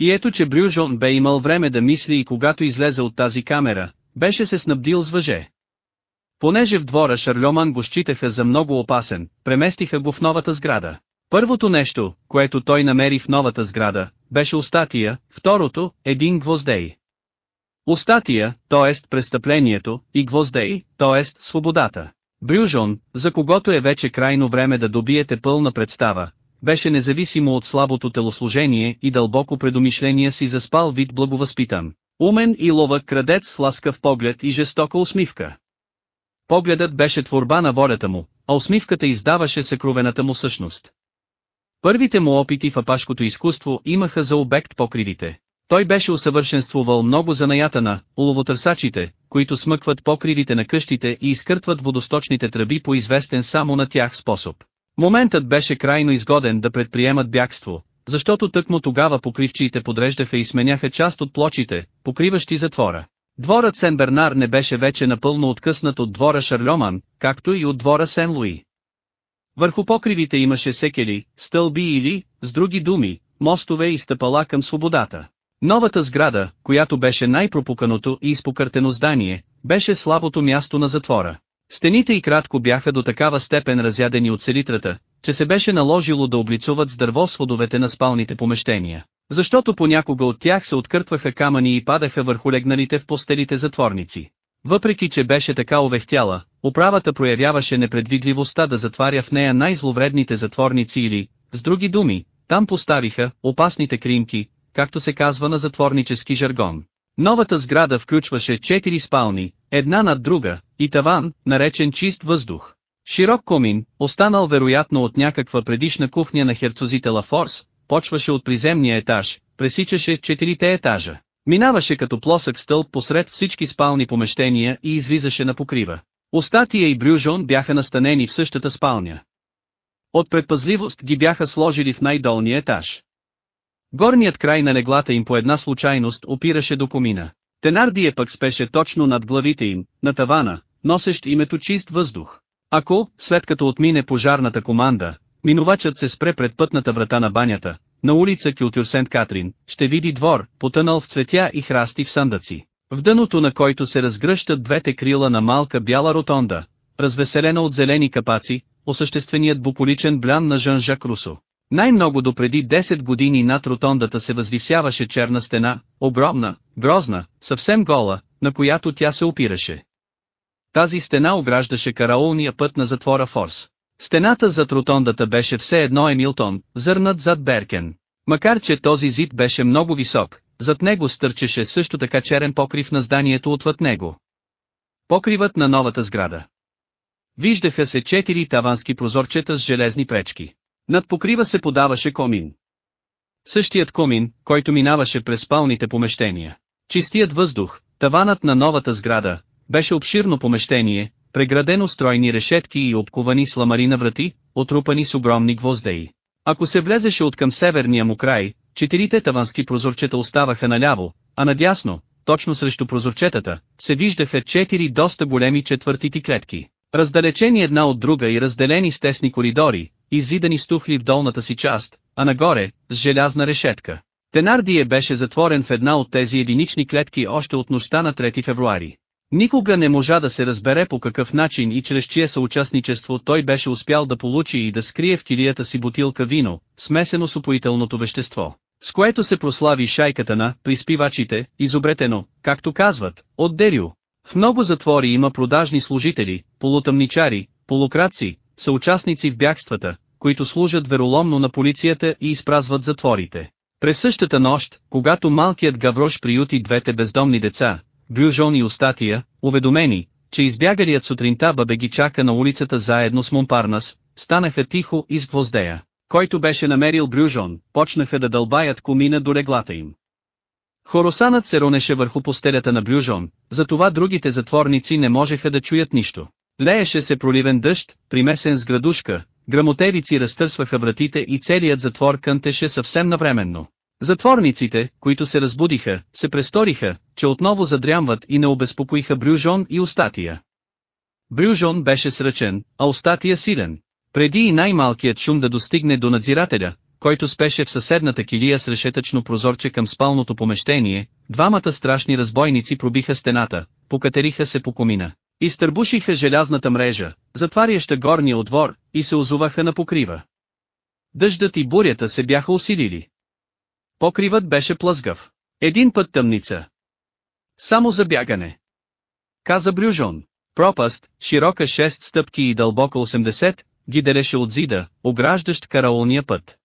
И ето че Брюжон бе имал време да мисли и когато излезе от тази камера, беше се снабдил с въже. Понеже в двора Шарльоман го считаха за много опасен, преместиха го в новата сграда. Първото нещо, което той намери в новата сграда, беше устатия, второто – един гвоздей. Устатия, т.е. престъплението, и гвоздей, т.е. свободата. Брюжон, за когото е вече крайно време да добиете пълна представа, беше независимо от слабото телослужение и дълбоко предомишление си заспал вид благовъзпитан. Умен и ловък крадец с ласкав поглед и жестока усмивка. Погледът беше творба на волята му, а усмивката издаваше съкровената му същност. Първите му опити в апашкото изкуство имаха за обект покривите. Той беше усъвършенствувал много занаята на уловотърсачите, които смъкват покривите на къщите и изкъртват водосточните тръби по известен само на тях способ. Моментът беше крайно изгоден да предприемат бягство, защото тъкмо тогава покривчиите подреждаха и сменяха част от плочите, покриващи затвора. Дворът Сен-Бернар не беше вече напълно откъснат от двора Шарльоман, както и от двора Сен-Луи. Върху покривите имаше секели, стълби или, с други думи, мостове и стъпала към свободата. Новата сграда, която беше най-пропуканото и изпокъртено здание, беше слабото място на затвора. Стените и кратко бяха до такава степен разядени от селитрата, че се беше наложило да облицуват с дърво сводовете на спалните помещения, защото понякога от тях се откъртваха камъни и падаха върху легналите в постелите затворници. Въпреки че беше така овехтяла, управата проявяваше непредвидливостта да затваря в нея най-зловредните затворници или, с други думи, там поставиха опасните кримки, както се казва на затворнически жаргон. Новата сграда включваше четири спални, една над друга, и таван, наречен чист въздух. Широк комин, останал вероятно от някаква предишна кухня на херцозите Лафорс, почваше от приземния етаж, пресичаше четирите етажа. Минаваше като плосък стълб посред всички спални помещения и излизаше на покрива. Остатия и Брюжон бяха настанени в същата спалня. От предпазливост ги бяха сложили в най-долния етаж. Горният край на леглата им по една случайност опираше до комина. Тенардие пък спеше точно над главите им, на тавана, носещ името чист въздух. Ако, след като отмине пожарната команда, минувачът се спре пред пътната врата на банята, на улица Кюлтюр Сент Катрин, ще види двор, потънал в цветя и храсти в съндъци, в дъното на който се разгръщат двете крила на малка бяла ротонда, развеселена от зелени капаци, осъщественият буполичен блян на Жан-Жак Русо. Най-много допреди 10 години над ротондата се възвисяваше черна стена, огромна, грозна, съвсем гола, на която тя се опираше. Тази стена ограждаше караулния път на затвора Форс. Стената зад ротондата беше все едно Емилтон, зърнат зад Беркен. Макар че този зид беше много висок, зад него стърчеше също така черен покрив на зданието отвъд него. Покривът на новата сграда. Виждаха се четири тавански прозорчета с железни пречки. Над покрива се подаваше комин. Същият комин, който минаваше през спалните помещения. Чистият въздух, таванът на новата сграда, беше обширно помещение, преградено стройни решетки и обковани с ламарина врати, отрупани с огромни гвоздеи. Ако се влезеше от към северния му край, четирите тавански прозорчета оставаха наляво, а надясно, точно срещу прозорчетата, се виждаха четири доста големи четвъртити клетки, раздалечени една от друга и разделени с тесни коридори, изидани с тухли в долната си част, а нагоре, с желязна решетка. Тенардие беше затворен в една от тези единични клетки още от нощта на 3 февруари. Никога не можа да се разбере по какъв начин и чрез чие съучастничество той беше успял да получи и да скрие в килията си бутилка вино, смесено с упоителното вещество, с което се прослави шайката на приспивачите, изобретено, както казват, от Дерио. В много затвори има продажни служители, полутъмничари, полукраци, съучастници в бягствата, които служат вероломно на полицията и изпразват затворите. През същата нощ, когато малкият Гаврош приюти двете бездомни деца, Брюжон и Остатия, уведомени, че избягалият сутринта бабе ги чака на улицата заедно с Монпарнас, станаха тихо из гвоздея, който беше намерил Брюжон, почнаха да дълбаят комина до реглата им. Хоросанът се ронеше върху постелята на Брюжон, затова другите затворници не можеха да чуят нищо. Лееше се проливен дъжд, примесен с градушка, грамотевици разтърсваха вратите и целият затвор кънтеше съвсем навременно. Затворниците, които се разбудиха, се престориха, че отново задрямват и не обезпокоиха Брюжон и Остатия. Брюжон беше сръчен, а Остатия силен. Преди и най-малкият шум да достигне до надзирателя, който спеше в съседната килия с решетъчно прозорче към спалното помещение, двамата страшни разбойници пробиха стената, покатериха се по комина. Изтърбушиха желязната мрежа, затваряща горния отвор, и се озоваха на покрива. Дъждът и бурята се бяха усилили. Покривът беше плъзгав. Един път тъмница. Само за бягане. Каза Брюжон. Пропаст, широка 6 стъпки и дълбока 80, ги делеше от зида, ограждащ караулния път.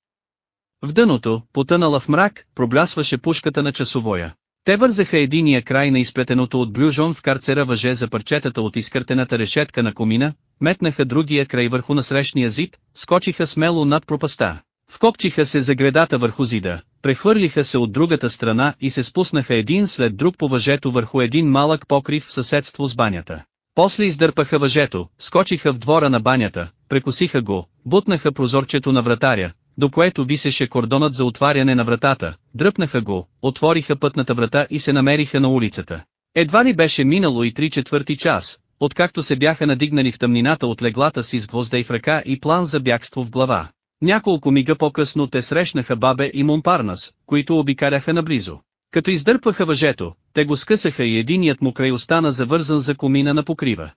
В дъното, потънала в мрак, проблясваше пушката на часовоя. Те вързаха единия край на изплетеното от брюжон в карцера въже за парчетата от изкъртената решетка на комина, метнаха другия край върху насрещния зид, скочиха смело над пропаста. Вкопчиха се за гредата върху зида, прехвърлиха се от другата страна и се спуснаха един след друг по въжето върху един малък покрив в съседство с банята. После издърпаха въжето, скочиха в двора на банята, прекосиха го, бутнаха прозорчето на вратаря, до което висеше кордонът за отваряне на вратата, дръпнаха го, отвориха пътната врата и се намериха на улицата. Едва ли беше минало и три четвърти час, откакто се бяха надигнали в тъмнината от леглата си с гвоздей в ръка и план за бягство в глава. Няколко мига по-късно те срещнаха Бабе и Монпарнас, които обикаляха наблизо. Като издърпаха въжето, те го скъсаха и единият му край остана завързан за комина на покрива.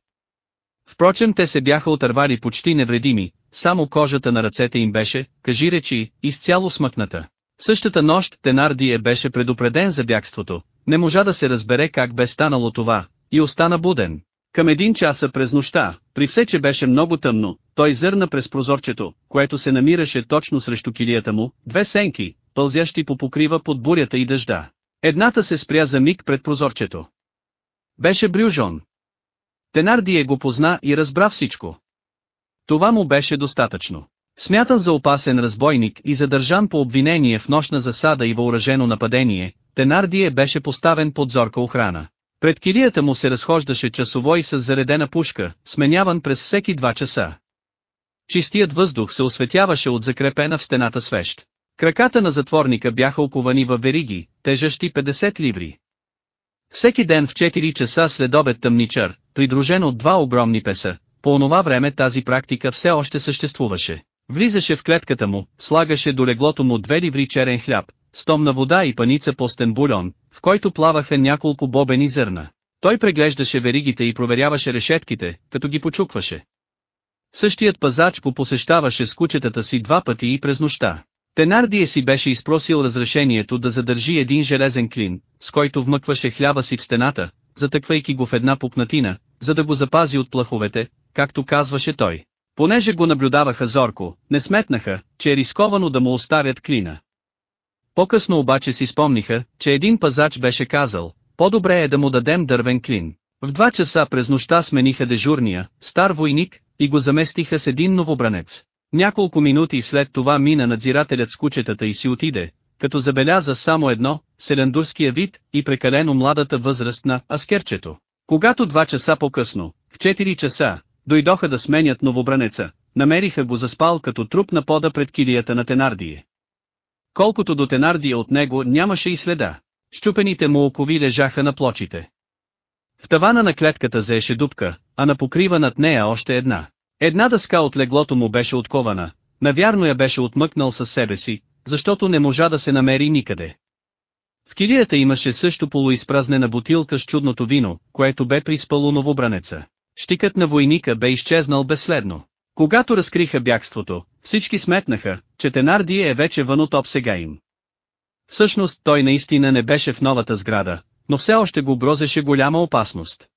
Впрочем те се бяха отървали почти невредими, само кожата на ръцете им беше, кажи речи, изцяло смъкната. Същата нощ Тенардие беше предупреден за бягството, не можа да се разбере как бе станало това, и остана буден. Към един часа през нощта, при все че беше много тъмно, той зърна през прозорчето, което се намираше точно срещу килията му, две сенки, пълзящи по покрива под бурята и дъжда. Едната се спря за миг пред прозорчето. Беше Брюжон. Тенардие го позна и разбра всичко. Това му беше достатъчно. Смятан за опасен разбойник и задържан по обвинение в нощна засада и въоръжено нападение, Тенардие беше поставен под зорка охрана. Пред килията му се разхождаше часовой с заредена пушка, сменяван през всеки два часа. Чистият въздух се осветяваше от закрепена в стената свещ. Краката на затворника бяха оковани във вериги, тежащи 50 ливри. Всеки ден в 4 часа след обед тъмничар, придружен от два огромни песа, по онова време тази практика все още съществуваше. Влизаше в клетката му, слагаше до леглото му две ливри черен хляб, стомна вода и паница постен бульон, в който плаваха няколко бобени зърна. Той преглеждаше веригите и проверяваше решетките, като ги почукваше. Същият пазач го посещаваше с кучетата си два пъти и през нощта. Тенардие си беше изпросил разрешението да задържи един железен клин, с който вмъкваше хляба си в стената, затъквайки го в една пупнатина, за да го запази от плаховете, както казваше той. Понеже го наблюдаваха зорко, не сметнаха, че е рисковано да му оставят клина. По-късно обаче си спомниха, че един пазач беше казал, по-добре е да му дадем дървен клин. В два часа през нощта смениха дежурния, стар войник, и го заместиха с един новобранец. Няколко минути след това мина надзирателят с кучетата и си отиде, като забеляза само едно, селендурския вид и прекалено младата възраст на аскерчето. Когато два часа по-късно, в 4 часа, дойдоха да сменят новобранеца, намериха го заспал като труп на пода пред килията на Тенардие. Колкото до Тенардия от него нямаше и следа. Щупените му окови лежаха на плочите. В тавана на клетката заеше дупка, а на покрива над нея още една. Една дъска от леглото му беше откована, навярно я беше отмъкнал със себе си, защото не можа да се намери никъде. В килията имаше също полуизпразнена бутилка с чудното вино, което бе приспало новобранеца. Штикът на войника бе изчезнал безследно. Когато разкриха бягството, всички сметнаха, че Тенарди е вече вън от обсега им. Всъщност той наистина не беше в новата сграда, но все още го грозеше голяма опасност.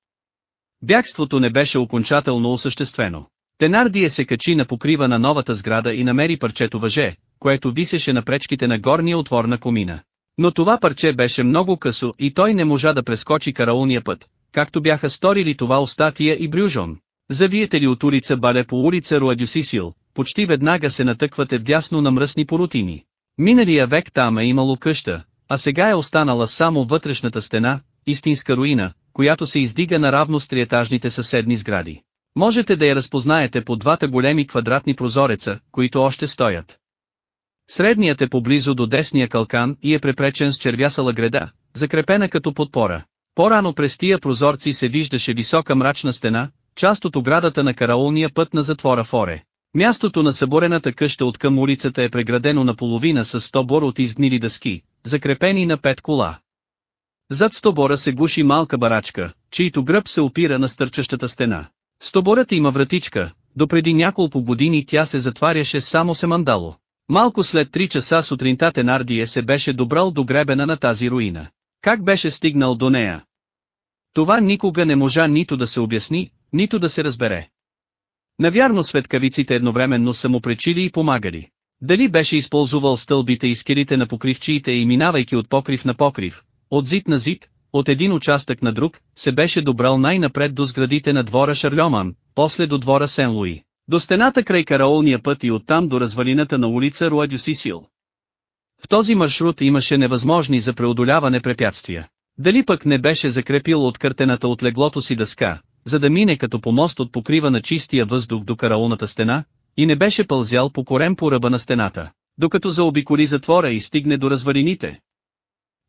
Бягството не беше окончателно осъществено. Тенардие се качи на покрива на новата сграда и намери парчето въже, което висеше на пречките на горния отвор на комина. Но това парче беше много късо и той не можа да прескочи караулния път, както бяха сторили това Остатия и Брюжон. Завиете ли от улица Бале по улица Руадюсисил, почти веднага се натъквате вдясно на мръсни порутини. Миналия век там е имало къща, а сега е останала само вътрешната стена, истинска руина, която се издига наравно с триетажните съседни сгради. Можете да я разпознаете по двата големи квадратни прозореца, които още стоят. Средният е поблизо до десния калкан и е препречен с червясала греда, закрепена като подпора. По-рано през тия прозорци се виждаше висока мрачна стена, част от оградата на караулния път на затвора Форе. Мястото на съборената къща от към улицата е преградено наполовина с стобор от изгнили дъски, закрепени на пет кола. Зад стобора се гуши малка барачка, чийто гръб се опира на стърчащата стена. Стоборът има вратичка, допреди няколко години тя се затваряше само се мандало. Малко след 3 часа сутринта Тенардие се беше добрал до гребена на тази руина. Как беше стигнал до нея? Това никога не можа нито да се обясни, нито да се разбере. Навярно светкавиците едновременно са му пречили и помагали. Дали беше използвал стълбите и скелите на покривчиите и минавайки от покрив на покрив, от зид на зид, от един участък на друг, се беше добрал най-напред до сградите на двора Шарльоман, после до двора Сен-Луи, до стената край караолния път и оттам до развалината на улица Руадю Сисил. В този маршрут имаше невъзможни за преодоляване препятствия. Дали пък не беше закрепил от къртената от леглото си дъска, за да мине като по мост от покрива на чистия въздух до караолната стена, и не беше пълзял по корем по ръба на стената, докато заобиколи затвора и стигне до развалините.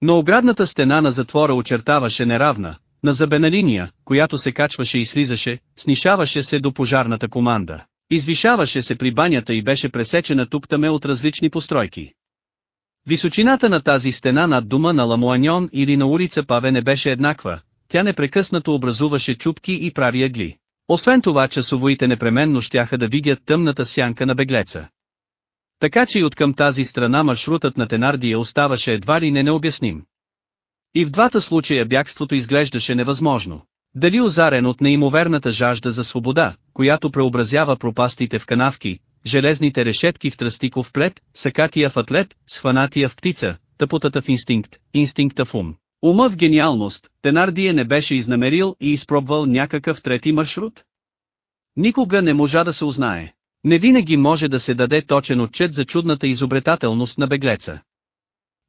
Но оградната стена на затвора очертаваше неравна, на забена линия, която се качваше и слизаше, снишаваше се до пожарната команда. Извишаваше се при банята и беше пресечена туптаме от различни постройки. Височината на тази стена над дома на Ламуаньон или на улица Паве не беше еднаква, тя непрекъснато образуваше чупки и прави ъгли. Освен това часовоите непременно щяха да видят тъмната сянка на беглеца. Така че и от към тази страна маршрутът на Тенардия оставаше едва ли не необясним. И в двата случая бягството изглеждаше невъзможно. Дали озарен от неимоверната жажда за свобода, която преобразява пропастите в канавки, железните решетки в тръстиков плет, сакатия в атлет, схванатия в птица, тъпотата в инстинкт, инстинкта в ум. Ума в гениалност, Тенардия не беше изнамерил и изпробвал някакъв трети маршрут? Никога не можа да се узнае. Не винаги може да се даде точен отчет за чудната изобретателност на беглеца.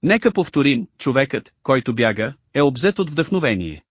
Нека повторим, човекът, който бяга, е обзет от вдъхновение.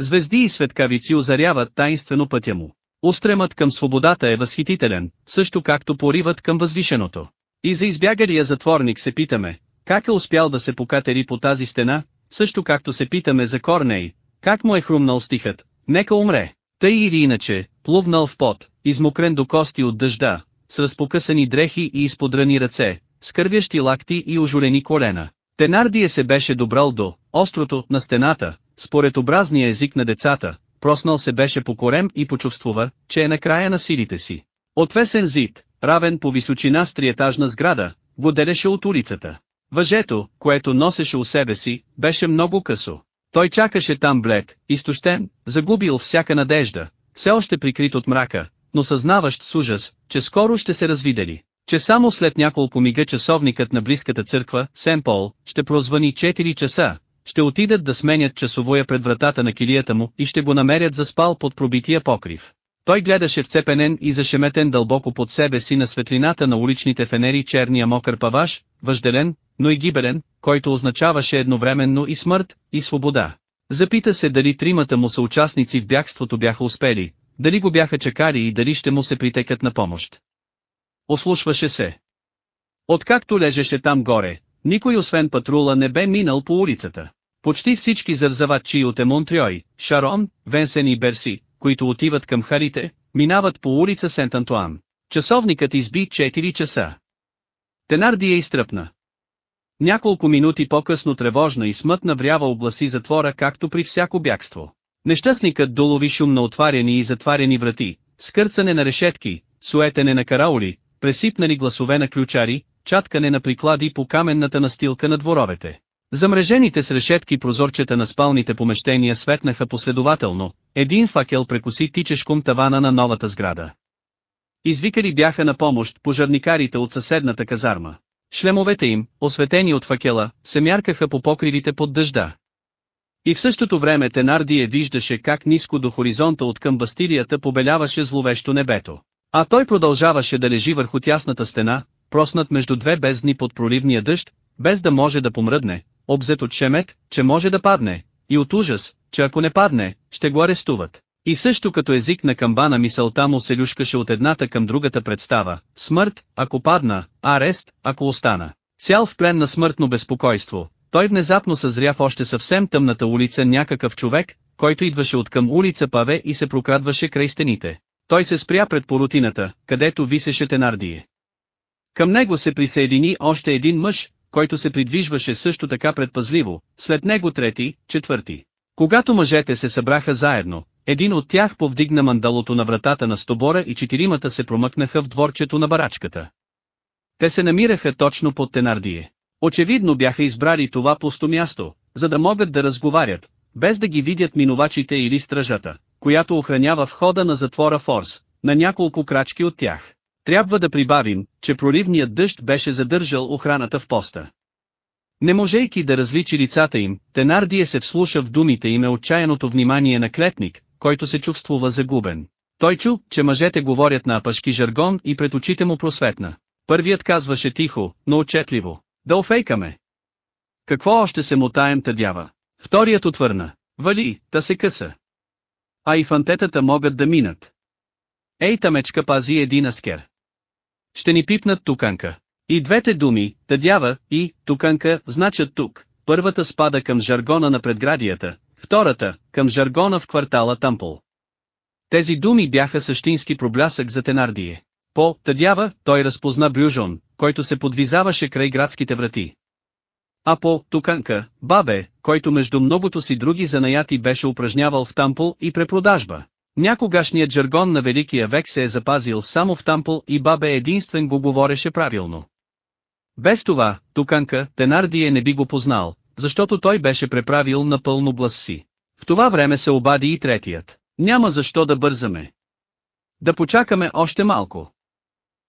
Звезди и светкавици озаряват таинствено пътя му. Устремът към свободата е възхитителен, също както поривът към възвишеното. И за избягалия затворник се питаме, как е успял да се покатери по тази стена, също както се питаме за Корней, как му е хрумнал стихът, нека умре. Тъй или иначе, плувнал в пот, измокрен до кости от дъжда, с разпокъсани дрехи и изподрани ръце, скървящи лакти и ожурени колена. Тенардия се беше добрал до острото на стената, според образния език на децата, проснал се беше по корем и почувствува, че е на края на силите си. Отвесен зид, равен по височина с триетажна сграда, го делеше от улицата. Въжето, което носеше у себе си, беше много късо. Той чакаше там блед, изтощен, загубил всяка надежда, все още прикрит от мрака, но съзнаващ с ужас, че скоро ще се развидели, че само след няколко мига часовникът на близката църква, Сен Пол, ще прозвани 4 часа, ще отидат да сменят часовоя пред вратата на килията му и ще го намерят заспал под пробития покрив. Той гледаше вцепенен и зашеметен дълбоко под себе си на светлината на уличните фенери черния мокър паваш, въжделен, но и гибелен, който означаваше едновременно и смърт, и свобода. Запита се дали тримата му съучастници в бягството бяха успели, дали го бяха чакали и дали ще му се притекат на помощ. Ослушваше се. Откакто лежеше там горе, никой освен патрула не бе минал по улицата. Почти всички зарзавачи от Емонтриой, Шарон, Венсен и Берси, които отиват към Харите, минават по улица Сент-Антуан. Часовникът изби 4 часа. Тенарди е изтръпна. Няколко минути по-късно тревожна и смътна врява обласи затвора както при всяко бягство. Нещастникът долови шум на отваряни и затваряни врати, скърцане на решетки, суетене на караули, пресипнали гласове на ключари, чаткане на приклади по каменната настилка на дворовете. Замрежените с решетки прозорчета на спалните помещения светнаха последователно, един факел прекоси тичешком тавана на новата сграда. Извикали бяха на помощ пожарникарите от съседната казарма. Шлемовете им, осветени от факела, се мяркаха по покривите под дъжда. И в същото време Тенардие виждаше как ниско до хоризонта от към Бастилията побеляваше зловещо небето. А той продължаваше да лежи върху тясната стена, проснат между две бездни под проливния дъжд, без да може да помръдне, обзет от шемет, че може да падне, и от ужас, че ако не падне, ще го арестуват. И също като език на камбана мисълта му се люшкаше от едната към другата представа, смърт, ако падна, арест, ако остана. Цял в плен на смъртно безпокойство, той внезапно съзря в още съвсем тъмната улица някакъв човек, който идваше от към улица Паве и се прокрадваше край стените. Той се спря пред порутината, където висеше Тенардие. Към него се присъедини още един мъж, който се придвижваше също така предпазливо, след него трети, четвърти. Когато мъжете се събраха заедно, един от тях повдигна мандалото на вратата на стобора и четиримата се промъкнаха в дворчето на барачката. Те се намираха точно под Тенардие. Очевидно бяха избрали това пусто място, за да могат да разговарят, без да ги видят минувачите или стражата, която охранява входа на затвора Форс, на няколко крачки от тях. Трябва да прибавим, че проливният дъжд беше задържал охраната в поста. Не можейки да различи лицата им, Тенардие се вслуша в думите им е отчаяното внимание на клетник, който се чувствува загубен. Той чу, че мъжете говорят на апашки жаргон и пред очите му просветна. Първият казваше тихо, но отчетливо. Да офейкаме. Какво още се мотаем тъдява? Вторият отвърна. Вали, та се къса. А и фантетата могат да минат. Ей тамечка пази един аскер. Ще ни пипнат туканка. И двете думи, тъдява и туканка, значат тук. Първата спада към жаргона на предградията, втората, към жаргона в квартала Тампл. Тези думи бяха същински проблясък за Тенардие. По «тъдява» той разпозна Брюжон, който се подвизаваше край градските врати. А по «туканка», бабе, който между многото си други занаяти беше упражнявал в Тампл и препродажба. Някогашният жаргон на Великия век се е запазил само в Тампл и бабе единствен го говореше правилно. Без това, Туканка, Тенардие не би го познал, защото той беше преправил напълно глас си. В това време се обади и третият. Няма защо да бързаме. Да почакаме още малко.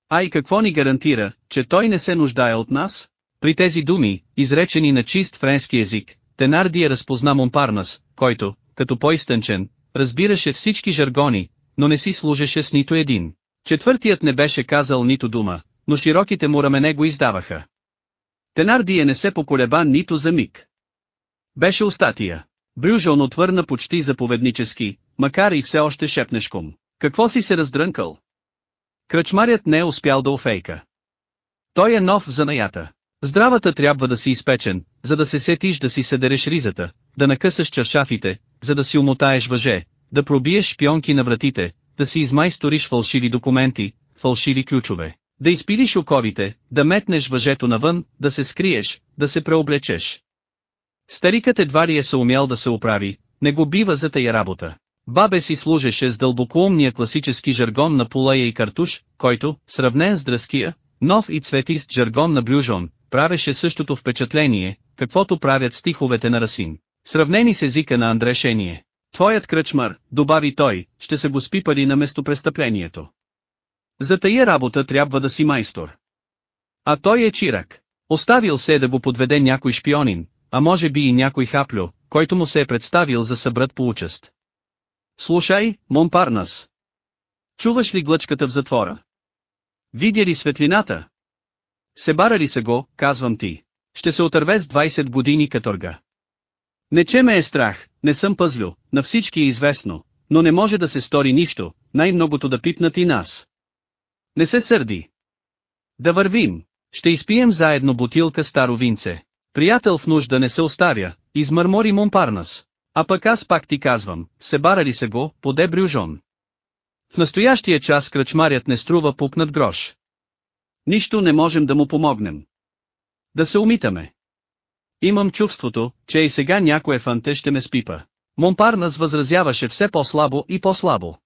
А и какво ни гарантира, че той не се нуждае от нас? При тези думи, изречени на чист френски език, Тенардия разпозна Монпарнас, който, като по-изтънчен, разбираше всички жаргони, но не си служеше с нито един. Четвъртият не беше казал нито дума, но широките му рамене го издаваха. Тенардия не се поколеба нито за миг. Беше устатия. Брюжон отвърна почти заповеднически, макар и все още шепнешком. Какво си се раздрънкал? Кръчмарят не е успял да офейка. Той е нов в занаята. Здравата трябва да си изпечен, за да се сетиш да си съдереш ризата, да накъсаш чаршафите, за да си умотаеш въже, да пробиеш шпионки на вратите, да си измайсториш фалшиви документи, фалшиви ключове, да изпилиш оковите, да метнеш въжето навън, да се скриеш, да се преоблечеш. Старикът едва ли е съумял да се оправи, не го бива за тая работа. Бабе си служеше с дълбокоумния класически жаргон на Пулая и Картуш, който, сравнен с дръския, нов и цветист жаргон на Блюжон, правеше същото впечатление, каквото правят стиховете на Расин. Сравнени с езика на Андрешение. Твоят кръчмар, добави той, ще се го спипали на местопрестъплението. За тая работа трябва да си майстор. А той е чирак. Оставил се да го подведе някой шпионин, а може би и някой хаплю, който му се е представил за събрат по участ. Слушай, Монпарнас. Чуваш ли глъчката в затвора? Видя ли светлината? Себара ли са го, казвам ти. Ще се отърве с 20 години каторга. Не че ме е страх, не съм пъзлю, на всички е известно, но не може да се стори нищо, най-многото да пипнат и нас. Не се сърди. Да вървим. Ще изпием заедно бутилка старо винце. Приятел в нужда не се оставя, измърмори Монпарнас. А пък аз пак ти казвам, се барали се го, поде брюжон. В настоящия час кръчмарят не струва пупнат грош. Нищо не можем да му помогнем. Да се умитаме. Имам чувството, че и сега някое фанте ще ме спипа. Монпарнас възразяваше все по-слабо и по-слабо.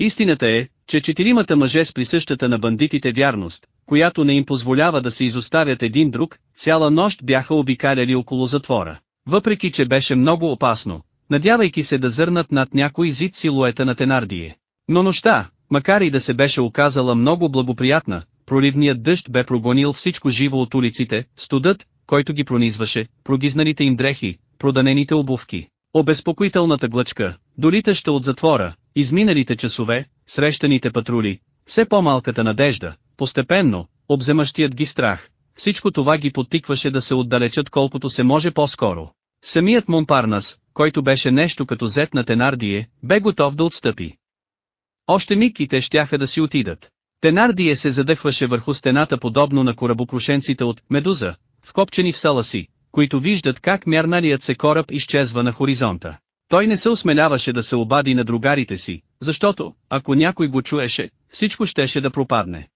Истината е, че четиримата мъже с присъщата на бандитите вярност, която не им позволява да се изоставят един друг, цяла нощ бяха обикаляли около затвора. Въпреки че беше много опасно, надявайки се да зърнат над някой зид силуета на Тенардие. Но нощта, макар и да се беше оказала много благоприятна, проливният дъжд бе прогонил всичко живо от улиците, студът, който ги пронизваше, прогизналите им дрехи, проданените обувки, обезпокоителната глъчка, долитаща от затвора, изминалите часове, срещаните патрули, все по-малката надежда, постепенно, обземащият ги страх, всичко това ги подтикваше да се отдалечат колкото се може по-скоро. Самият Монпарнас, който беше нещо като зет на Тенардие, бе готов да отстъпи. Още миг и те щяха да си отидат. Тенардие се задъхваше върху стената подобно на корабокрушенците от «Медуза», вкопчени в сала си, които виждат как мярналият се кораб изчезва на хоризонта. Той не се осмеляваше да се обади на другарите си, защото, ако някой го чуеше, всичко щеше да пропадне.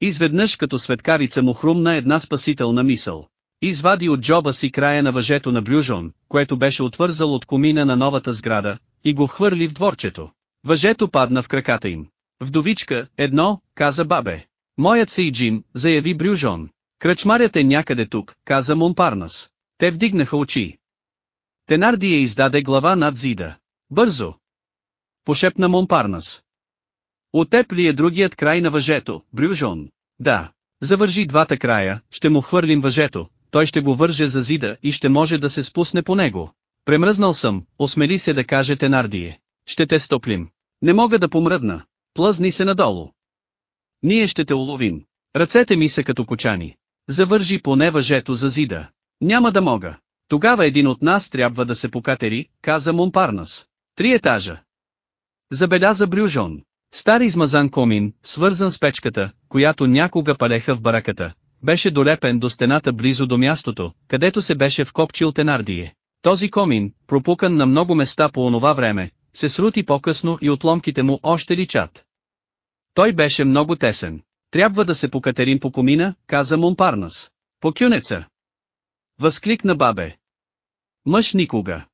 Изведнъж като светкарица му хрумна една спасителна мисъл. Извади от джоба си края на въжето на Брюжон, което беше отвързал от комина на новата сграда, и го хвърли в дворчето. Въжето падна в краката им. Вдовичка, едно, каза бабе. Моят се и Джим, заяви Брюжон. Кръчмарят е някъде тук, каза Монпарнас. Те вдигнаха очи. Тенардия издаде глава над зида. Бързо! Пошепна Монпарнас. От теб ли е другият край на въжето, Брюжон? Да. Завържи двата края, ще му хвърлим въжето, той ще го върже за зида и ще може да се спусне по него. Премръзнал съм, осмели се да каже Тенардие. Ще те стоплим. Не мога да помръдна. Плъзни се надолу. Ние ще те уловим. Ръцете ми са като кочани. Завържи поне въжето за зида. Няма да мога. Тогава един от нас трябва да се покатери, каза Монпарнас. Три етажа. Забеляза Брюжон. Стар измазан комин, свързан с печката, която някога палеха в бараката, беше долепен до стената близо до мястото, където се беше вкопчил Тенардие. Този комин, пропукан на много места по онова време, се срути по-късно и отломките му още личат. Той беше много тесен. Трябва да се покатерим по комина, каза Монпарнас. По кюнеца. Възкликна бабе. Мъж никога.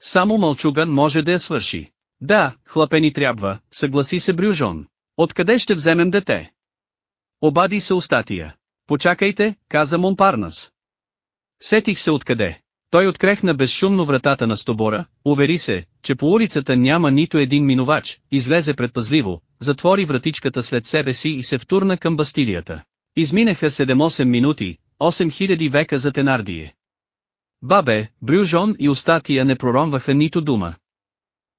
Само мълчуган може да я свърши. Да, хлапени трябва, съгласи се Брюжон. Откъде ще вземем дете? Обади се устатия. Почакайте, каза Монпарнас. Сетих се откъде. Той открехна безшумно вратата на стобора, увери се, че по улицата няма нито един минувач, излезе предпазливо, затвори вратичката след себе си и се втурна към бастилията. Изминаха 7-8 минути, 8000 века за Тенардие. Бабе, Брюжон и Остатия не проронваха нито дума.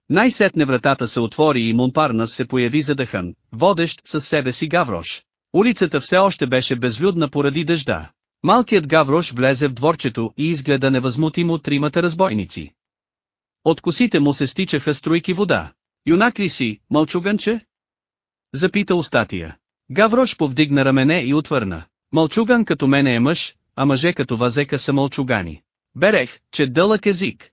Най-сетне вратата се отвори и Монпарнас се появи задъхан, водещ със себе си Гаврош. Улицата все още беше безлюдна поради дъжда. Малкият Гаврош влезе в дворчето и изгледа невъзмутимо тримата разбойници. От косите му се стичаха струйки вода. Юнак ли си, мълчуганче? Запита Остатия. Гаврош повдигна рамене и отвърна. Мълчуган като мене е мъж, а мъже като вазека са мълчугани. Берех, че дълъг език.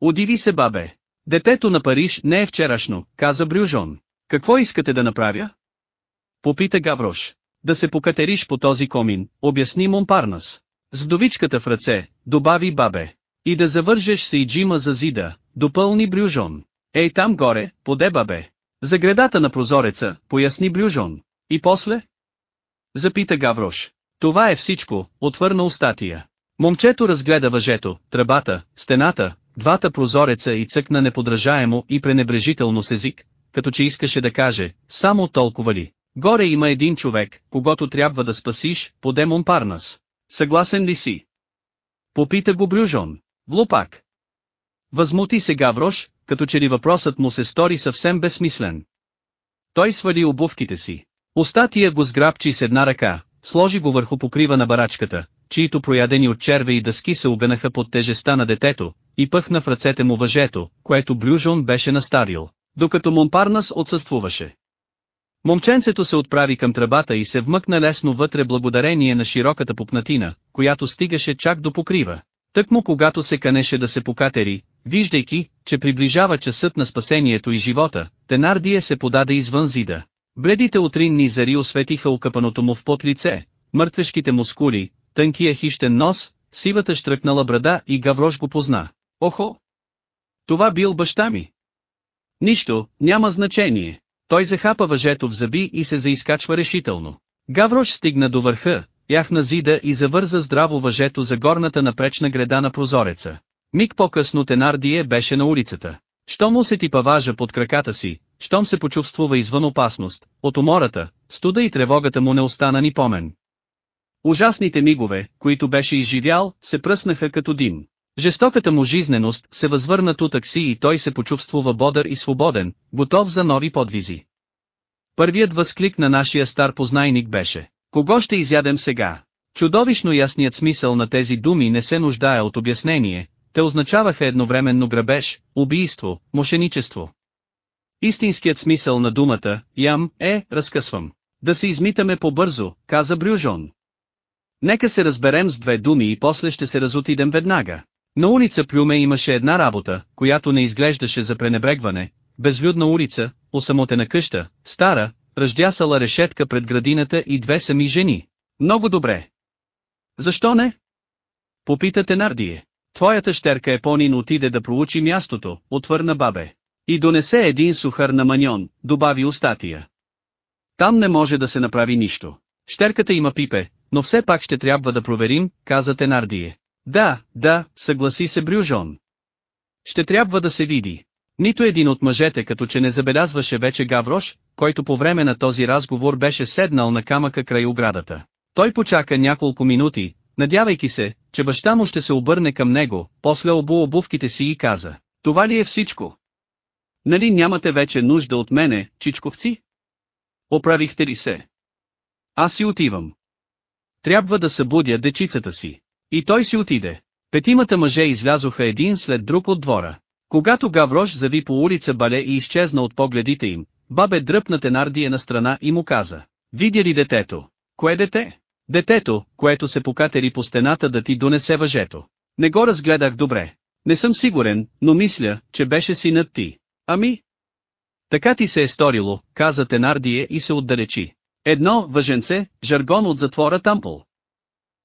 Удиви се бабе. Детето на Париж не е вчерашно, каза Брюжон. Какво искате да направя? Попита Гаврош. Да се покатериш по този комин, обясни Монпарнас. С вдовичката в ръце, добави бабе. И да завържеш се и джима за зида, допълни Брюжон. Ей там горе, поде бабе. За гредата на прозореца, поясни Брюжон. И после? Запита Гаврош. Това е всичко, отвърна устатия. Момчето разгледа въжето, тръбата, стената, двата прозореца и цъкна неподражаемо и пренебрежително с език, като че искаше да каже, само толкова ли. Горе има един човек, когато трябва да спасиш, по Демон Парнас. Съгласен ли си? Попита го Брюжон. Влупак. Възмути се Гаврош, като че ли въпросът му се стори съвсем безсмислен. Той свали обувките си. Остатия го сграбчи с една ръка, сложи го върху покрива на барачката, чието проядени от черве и дъски се обенаха под тежеста на детето, и пъхна в ръцете му въжето, което Брюжон беше настарил, докато Монпарнас отсъствуваше. Момченцето се отправи към тръбата и се вмъкна лесно вътре благодарение на широката пупнатина, която стигаше чак до покрива. Тъкмо когато се канеше да се покатери, виждайки, че приближава часът на спасението и живота, Тенардие се подаде извън зида. Бледите утринни зари осветиха окъпаното му в пот лице, мъртвешките му скули, тънкия хищен нос, сивата штръкнала брада и Гаврош го позна. Охо! Това бил баща ми. Нищо, няма значение. Той захапа въжето в зъби и се заискачва решително. Гаврош стигна до върха, яхна зида и завърза здраво въжето за горната напречна греда на прозореца. Миг по-късно Тенардие беше на улицата. Щом усети паважа под краката си, щом се почувствува извън опасност, от умората, студа и тревогата му не остана ни помен. Ужасните мигове, които беше изживял, се пръснаха като дим. Жестоката му жизненост се възвърна тутък си и той се почувствува бодър и свободен, готов за нови подвизи. Първият възклик на нашия стар познайник беше, кого ще изядем сега? Чудовищно ясният смисъл на тези думи не се нуждае от обяснение, те означаваха едновременно грабеж, убийство, мошеничество. Истинският смисъл на думата, ям, е, разкъсвам. Да се измитаме по-бързо, каза Брюжон. Нека се разберем с две думи и после ще се разотидем веднага. На улица Плюме имаше една работа, която не изглеждаше за пренебрегване, безлюдна улица, осамотена къща, стара, ръждясала решетка пред градината и две сами жени. Много добре. Защо не? Попита Тенардие. Твоята щерка Епонин отиде да проучи мястото, отвърна бабе. И донесе един сухар на маньон, добави устатия. Там не може да се направи нищо. Щерката има пипе, но все пак ще трябва да проверим, каза Тенардие. Да, да, съгласи се Брюжон. Ще трябва да се види. Нито един от мъжете като че не забелязваше вече Гаврош, който по време на този разговор беше седнал на камъка край оградата. Той почака няколко минути, надявайки се, че баща му ще се обърне към него, после обу обувките си и каза, това ли е всичко? Нали нямате вече нужда от мене, чичковци? Оправихте ли се? Аз си отивам. Трябва да събудя дечицата си. И той си отиде. Петимата мъже излязоха един след друг от двора. Когато Гаврош зави по улица Бале и изчезна от погледите им, бабе дръпна Тенардия на страна и му каза. Видя ли детето? Кое дете? Детето, което се покатери по стената да ти донесе въжето. Не го разгледах добре. Не съм сигурен, но мисля, че беше синът ти. Ами? Така ти се е сторило, каза Тенардие и се отдалечи. Едно, въженце, жаргон от затвора Тампл.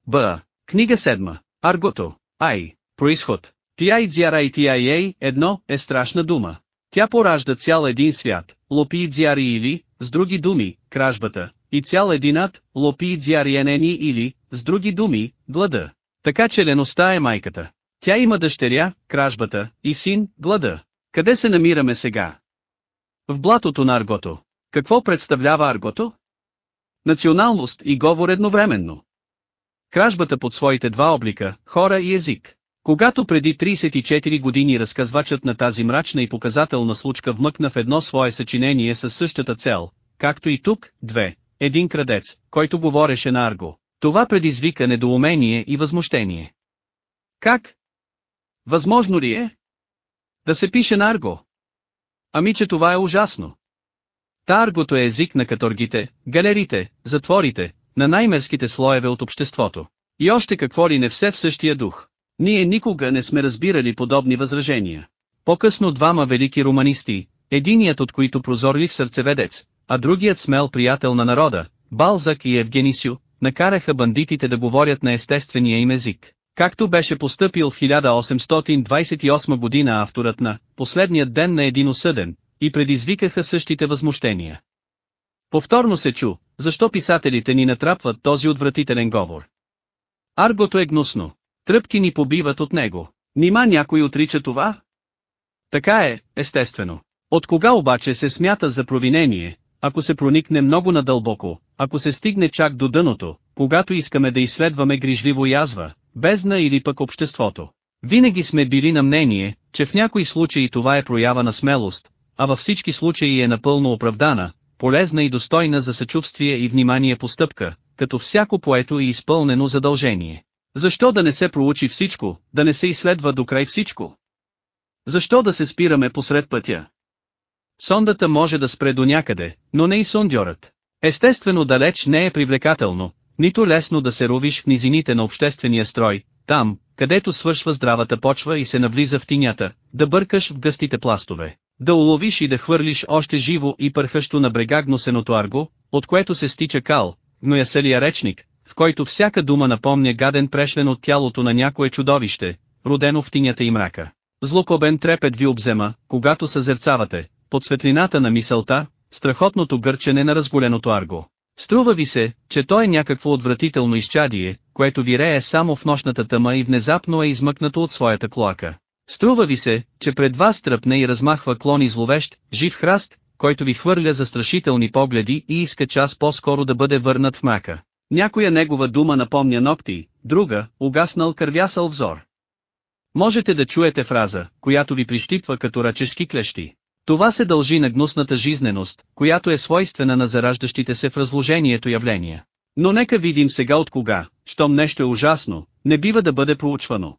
Б. Книга седма. Аргото. Ай. Происход. TIDZRITIA едно е страшна дума. Тя поражда цял един свят, лопи дзяри или, с други думи, кражбата, и цял единат, лопи дзяриенени или, с други думи, глада. Така че леността е майката. Тя има дъщеря, кражбата, и син, глада. Къде се намираме сега? В блатото на аргото. Какво представлява аргото? Националност и говор едновременно. Кражбата под своите два облика, хора и език. Когато преди 34 години разказвачът на тази мрачна и показателна случка вмъкна в едно свое съчинение със същата цел, както и тук, две, един крадец, който говореше на Арго, това предизвика недоумение и възмущение. Как? Възможно ли е? Да се пише на Арго? Ами че това е ужасно. Та Аргото е език на каторгите, галерите, затворите, на най-мерските слоеве от обществото. И още какво ли не все в същия дух. Ние никога не сме разбирали подобни възражения. По-късно двама велики романисти, единият от които прозорлив сърцеведец, а другият смел приятел на народа, Балзак и Евгенисио, накараха бандитите да говорят на естествения им език. Както беше поступил в 1828 година авторът на «Последният ден на един осъден», и предизвикаха същите възмущения. Повторно се чу, защо писателите ни натрапват този отвратителен говор. Аргото е гнусно. Тръпки ни побиват от него. Нима някой отрича това? Така е, естествено. От кога обаче се смята за провинение, ако се проникне много надълбоко, ако се стигне чак до дъното, когато искаме да изследваме грижливо язва, бездна или пък обществото. Винаги сме били на мнение, че в някои случаи това е проява на смелост, а във всички случаи е напълно оправдана, полезна и достойна за съчувствие и внимание постъпка, като всяко поето и изпълнено задължение. Защо да не се проучи всичко, да не се изследва до край всичко? Защо да се спираме посред пътя? Сондата може да спре до някъде, но не и сондьорът. Естествено далеч не е привлекателно, нито лесно да се ровиш в низините на обществения строй, там, където свършва здравата почва и се навлиза в тинята, да бъркаш в гъстите пластове, да уловиш и да хвърлиш още живо и пърхащо на брега гносеното арго, от което се стича кал, но яселия речник, в който всяка дума напомня гаден прешлен от тялото на някое чудовище, родено в тинята и мрака. Злокобен трепет ви обзема, когато съзерцавате, под светлината на мисълта, страхотното гърчене на разголеното арго. Струва ви се, че то е някакво отвратително изчадие, което вирее само в нощната тъма и внезапно е измъкнато от своята клоака. Струва ви се, че пред вас тръпне и размахва клон и зловещ, жив храст, който ви хвърля застрашителни погледи и иска час по-скоро да бъде върнат в мака. Някоя негова дума напомня ногти, друга, угаснал кървясал взор. Можете да чуете фраза, която ви прищипва като ръчешки клещи. Това се дължи на гнусната жизненост, която е свойствена на зараждащите се в разложението явления. Но нека видим сега от кога, щом нещо е ужасно, не бива да бъде проучвано.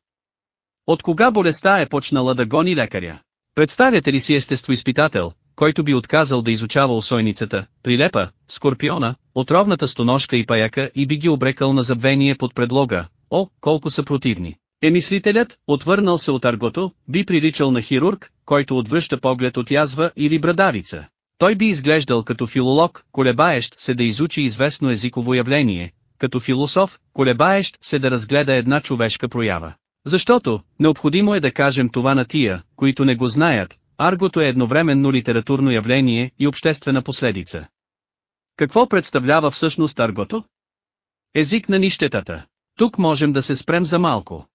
От кога болестта е почнала да гони лекаря? Представяте ли си естествоизпитател, който би отказал да изучава осойницата, прилепа, скорпиона, отровната стоножка и паяка и би ги обрекал на забвение под предлога, о, колко са противни. Емислителят, отвърнал се от аргото, би приличал на хирург, който отвръща поглед от язва или брадавица. Той би изглеждал като филолог, колебаещ се да изучи известно езиково явление, като философ, колебаещ се да разгледа една човешка проява. Защото, необходимо е да кажем това на тия, които не го знаят, аргото е едновременно литературно явление и обществена последица. Какво представлява всъщност аргото? Език на нищетата. Тук можем да се спрем за малко.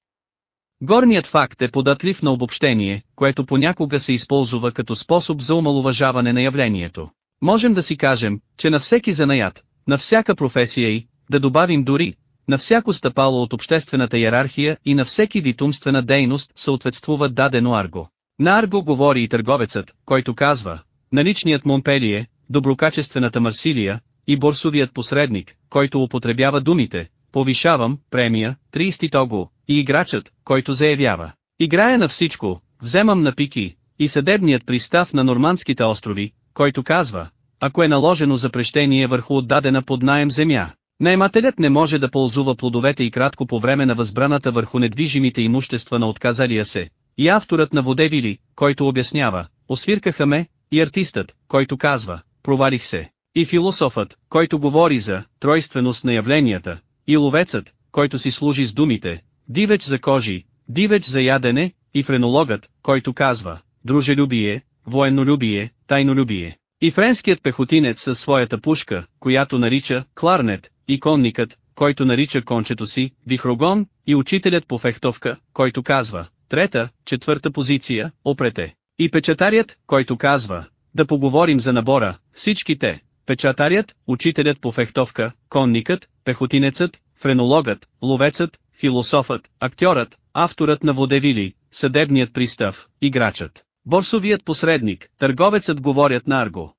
Горният факт е податлив на обобщение, което понякога се използва като способ за омалуважаване на явлението. Можем да си кажем, че на всеки занаят, на всяка професия и, да добавим дори, на всяко стъпало от обществената иерархия и на всеки вид умствена дейност съответствува дадено арго. На арго говори и търговецът, който казва, наличният Монпелие, доброкачествената Марсилия, и борсовият посредник, който употребява думите, повишавам, премия, 30 того, и играчът, който заявява. Играя на всичко, вземам на пики, и съдебният пристав на Нормандските острови, който казва, ако е наложено запрещение върху отдадена под наем земя. Наймателят не може да ползува плодовете и кратко по време на възбраната върху недвижимите имущества на отказалия се, и авторът на Водевили, който обяснява, освиркаха ме, и артистът, който казва, провалих се, и философът, който говори за тройственост на явленията, и ловецът, който си служи с думите, дивеч за кожи, дивеч за ядене, и френологът, който казва, дружелюбие, военнолюбие, тайнолюбие. И френският пехотинец със своята пушка, която нарича кларнет, и конникът, който нарича кончето си вихрогон, и учителят по фехтовка, който казва, трета, четвърта позиция, опрете. И печатарят, който казва, да поговорим за набора, всичките, печатарят, учителят по фехтовка, конникът, пехотинецът, френологът, ловецът, философът, актьорът, авторът на водевили, съдебният пристав, играчът, борсовият посредник, търговецът говорят на арго.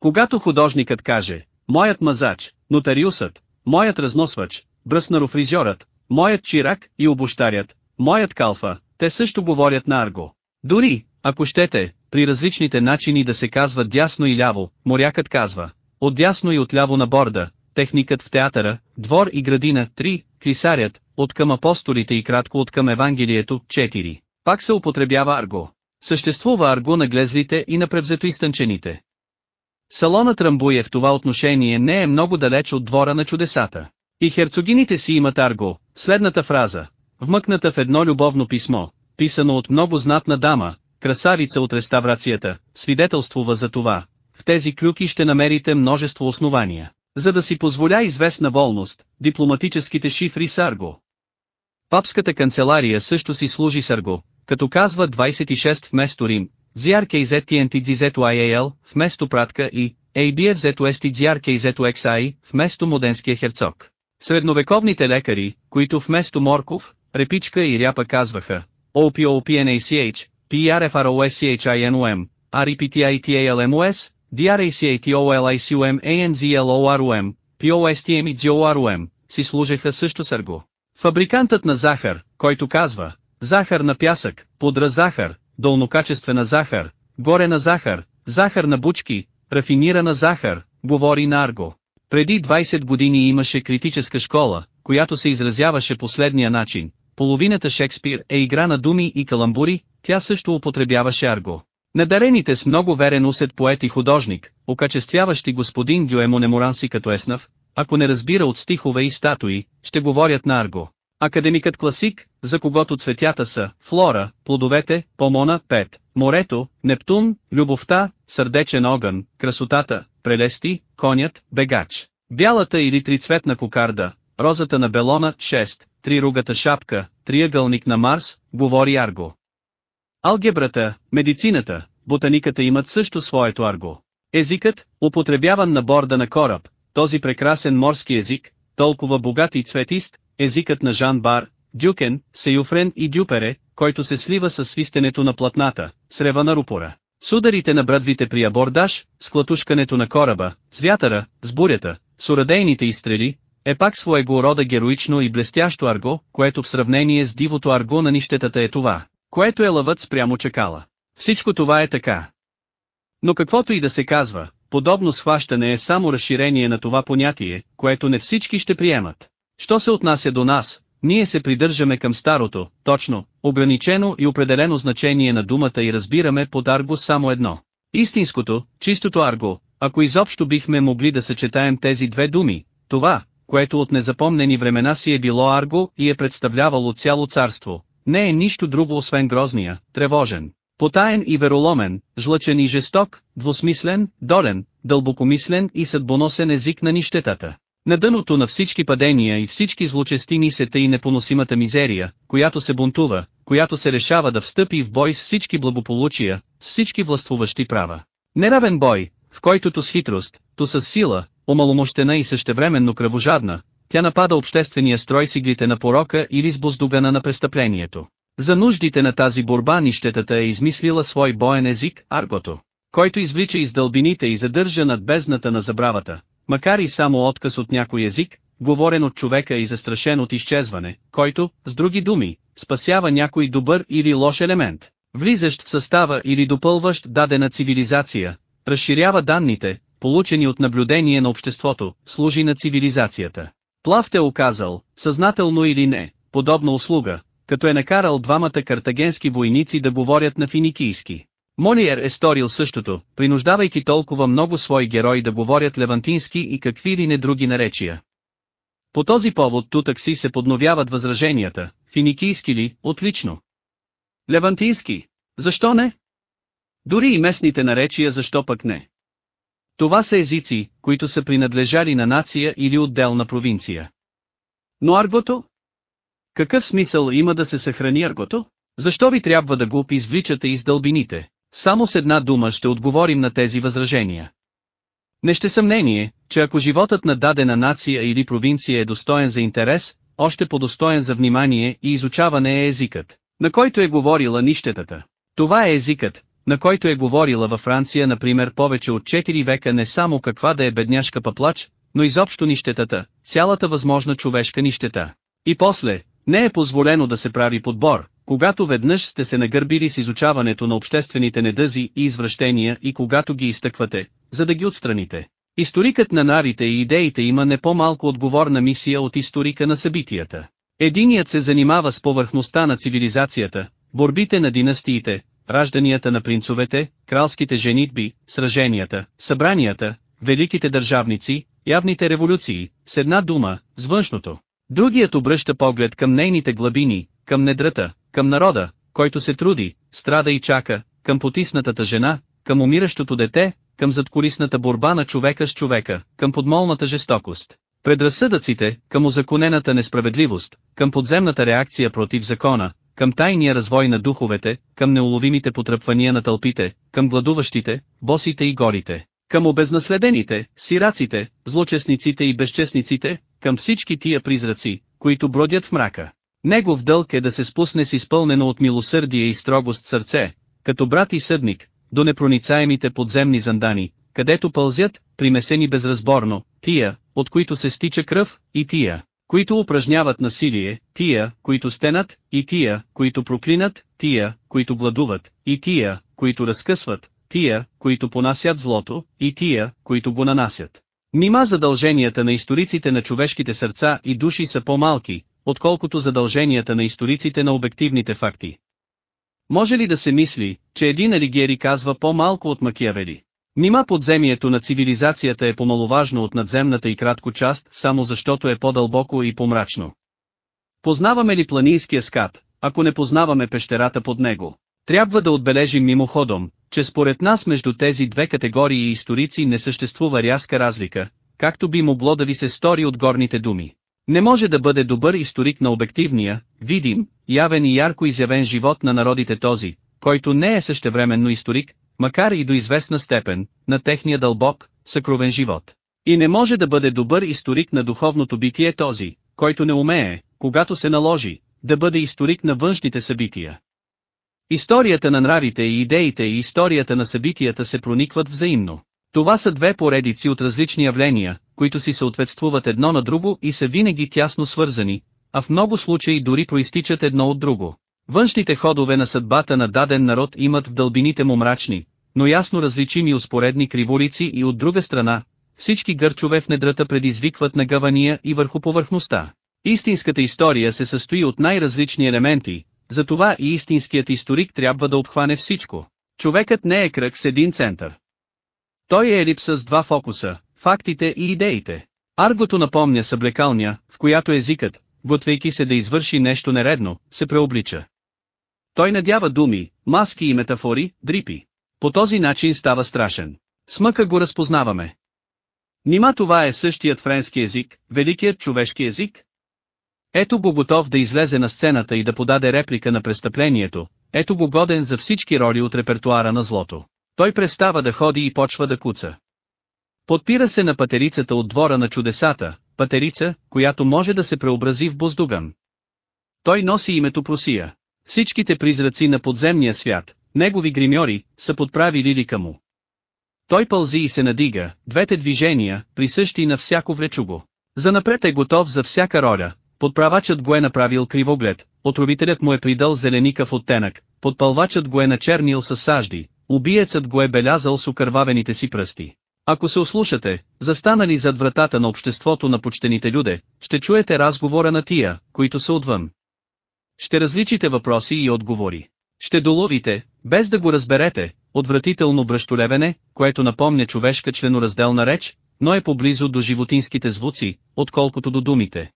Когато художникът каже, моят мазач, нотариусът, моят разносвач, бръснарофризьорът, моят чирак и обощарят, моят калфа, те също говорят на арго. Дори, ако щете, при различните начини да се казва дясно и ляво, морякът казва, отдясно и отляво на борда, техникът в театъра, двор и градина, 3, клисарят, от към апостолите и кратко от към Евангелието, 4. Пак се употребява арго. Съществува арго на глезлите и на превзетоистънчените. Салонът Рамбуе в това отношение не е много далеч от двора на чудесата. И херцогините си имат арго, следната фраза, вмъкната в едно любовно писмо, писано от много знатна дама, красавица от реставрацията, свидетелствува за това. В тези клюки ще намерите множество основания. За да си позволя известна волност, дипломатическите шифри с арго. Папската канцелария също си служи с арго, като казва 26 вместо Рим, ZRKZTNTGZYAL, вместо пратка и ABFZOSTGRKZOXI, вместо моденския херцог. Средновековните лекари, които вместо морков, репичка и ряпа казваха OPOPNACH, PRFROSCHINOM, REPTITALMOS, DRACATOLICUM ANZLORUM, POSTMIGORUM, си служеха също с арго. Фабрикантът на захар, който казва, захар на пясък, подра захар, долнокачествена захар, горена захар, захар на бучки, рафинирана захар, говори на арго. Преди 20 години имаше критическа школа, която се изразяваше последния начин. Половината Шекспир е игра на думи и каламбури, тя също употребяваше арго. Надарените с много верен усет поет и художник, окачествяващи господин Дюемо Моранси като еснав, ако не разбира от стихове и статуи, ще говорят на арго. Академикът класик, за когото цветята са, флора, плодовете, помона, пет, морето, Нептун, любовта, сърдечен огън, красотата, прелести, конят, бегач. Бялата или трицветна кокарда, розата на Белона, 6, триругата шапка, триъгълник на Марс, говори Арго. Алгебрата, медицината, ботаниката имат също своето арго. Езикът, употребяван на борда на кораб, този прекрасен морски език, толкова богат и цветист, езикът на Жан Бар, Дюкен, Сеюфрен и Дюпере, който се слива с свистенето на платната, с рева на рупора. С ударите на брадвите при абордаж, с клатушкането на кораба, с вятъра, с бурята, с урадейните изстрели, е пак своего рода героично и блестящо арго, което в сравнение с дивото арго на нищетата е това, което е лъвът спрямо чакала. Всичко това е така. Но каквото и да се казва, подобно схващане е само разширение на това понятие, което не всички ще приемат. Що се отнася до нас, Ние се придържаме към старото, точно, ограничено и определено значение на думата и разбираме под арго само едно. Истинското, чистото арго, ако изобщо бихме могли да съчетаем тези две думи, това, което от незапомнени времена си е било арго и е представлявало цяло царство, не е нищо друго освен грозния, тревожен, потаен и вероломен, жлъчен и жесток, двусмислен, долен, дълбокомислен и съдбоносен език на нищетата. На дъното на всички падения и всички злочестини се тъй непоносимата мизерия, която се бунтува, която се решава да встъпи в бой с всички благополучия, с всички властвуващи права. Неравен бой, в който то с хитрост, то с сила, омаломощена и същевременно кръвожадна, тя напада обществения строй с иглите на порока или с на престъплението. За нуждите на тази борба нищетата е измислила свой боен език, аргото, който извлича из дълбините и задържа над бездната на забравата, макар и само отказ от някой език, говорен от човека и застрашен от изчезване, който, с други думи, спасява някой добър или лош елемент, влизащ в състава или допълващ дадена цивилизация, разширява данните, получени от наблюдение на обществото, служи на цивилизацията. Плавт е оказал, съзнателно или не, подобна услуга, като е накарал двамата картагенски войници да говорят на финикийски. Молиер е сторил същото, принуждавайки толкова много свои герои да говорят левантински и какви ли не други наречия. По този повод тутък си се подновяват възраженията, финикийски ли, отлично. Левантински, защо не? Дори и местните наречия защо пък не? Това са езици, които са принадлежали на нация или отделна провинция. Но аргото? Какъв смисъл има да се съхрани аргото? Защо ви трябва да го извличате из дълбините? Само с една дума ще отговорим на тези възражения. Не ще съмнение, че ако животът на дадена нация или провинция е достоен за интерес, още по-достоен за внимание и изучаване е езикът, на който е говорила нищетата. Това е езикът, на който е говорила във Франция например повече от 4 века не само каква да е бедняшка паплач, но изобщо нищетата, цялата възможна човешка нищета. И после, не е позволено да се прави подбор, когато веднъж сте се нагърбили с изучаването на обществените недъзи и извращения и когато ги изтъквате, за да ги отстраните. Историкът на нарите и идеите има не по-малко отговорна мисия от историка на събитията. Единият се занимава с повърхността на цивилизацията, борбите на династиите, ражданията на принцовете, кралските женитби, сраженията, събранията, великите държавници, явните революции, с една дума, с външното. Другият обръща поглед към нейните глабини, към недрата, към народа, който се труди, страда и чака, към потиснатата жена, към умиращото дете, към задколисната борба на човека с човека, към подмолната жестокост. Предразсъдъците, към озаконената несправедливост, към подземната реакция против закона, към тайния развой на духовете, към неуловимите потръпвания на тълпите, към гладуващите, босите и горите, към обезнаследените, сираците, злочестниците и безчестниците, към всички тия призраци, които бродят в мрака. Негов дълг е да се спусне с изпълнено от милосърдие и строгост сърце, като брат и съдник, до непроницаемите подземни зандани, където пълзят, примесени безразборно, тия, от които се стича кръв, и тия, които упражняват насилие, тия, които стенат, и тия, които проклинат, тия, които гладуват, и тия, които разкъсват, тия, които понасят злото, и тия, които го нанасят. Нима задълженията на историците на човешките сърца и души са по-малки, отколкото задълженията на историците на обективните факти. Може ли да се мисли, че един Алигери казва по-малко от Макиавели? Нима подземието на цивилизацията е помаловажно от надземната и кратко част, само защото е по-дълбоко и помрачно. Познаваме ли планинския скат, ако не познаваме пещерата под него? Трябва да отбележим мимоходом, че според нас между тези две категории историци не съществува рязка разлика, както би могло да ви се стори от горните думи. Не може да бъде добър историк на обективния, видим, явен и ярко изявен живот на народите този, който не е същевременно историк, макар и до известна степен, на техния дълбок, съкровен живот. И не може да бъде добър историк на духовното битие този, който не умее, когато се наложи, да бъде историк на външните събития. Историята на нравите и идеите и историята на събитията се проникват взаимно. Това са две поредици от различни явления, които си съответствуват едно на друго и са винаги тясно свързани, а в много случаи дори проистичат едно от друго. Външните ходове на съдбата на даден народ имат в дълбините му мрачни, но ясно различими успоредни криворици и от друга страна, всички гърчове в недрата предизвикват нагъвания и върху повърхността. Истинската история се състои от най-различни елементи, затова и истинският историк трябва да обхване всичко. Човекът не е кръг с един център. Той е елипса с два фокуса, фактите и идеите. Аргото напомня съблекалня, в която езикът, готвейки се да извърши нещо нередно, се преоблича. Той надява думи, маски и метафори, дрипи. По този начин става страшен. Смъка го разпознаваме. Нима това е същият френски език, великият човешки език? Ето го готов да излезе на сцената и да подаде реплика на престъплението, ето го годен за всички роли от репертуара на злото. Той престава да ходи и почва да куца. Подпира се на патерицата от двора на чудесата, патерица, която може да се преобрази в боздуган. Той носи името Просия. Всичките призраци на подземния свят, негови гримьори, са подправили лика му. Той пълзи и се надига, двете движения, присъщи на всяко влечуго. Занапред е готов за всяка роля, подправачът го е направил кривоглед, отровителят му е придал зеленикав оттенък, подпълвачът го е начернил с сажди, убиецът го е белязал с окървавените си пръсти. Ако се ослушате, застанали зад вратата на обществото на почтените люде, ще чуете разговора на тия, които са отвън. Ще различите въпроси и отговори. Ще доловите, без да го разберете, отвратително бръщолевене, което напомня човешка членоразделна реч, но е поблизо до животинските звуци, отколкото до думите.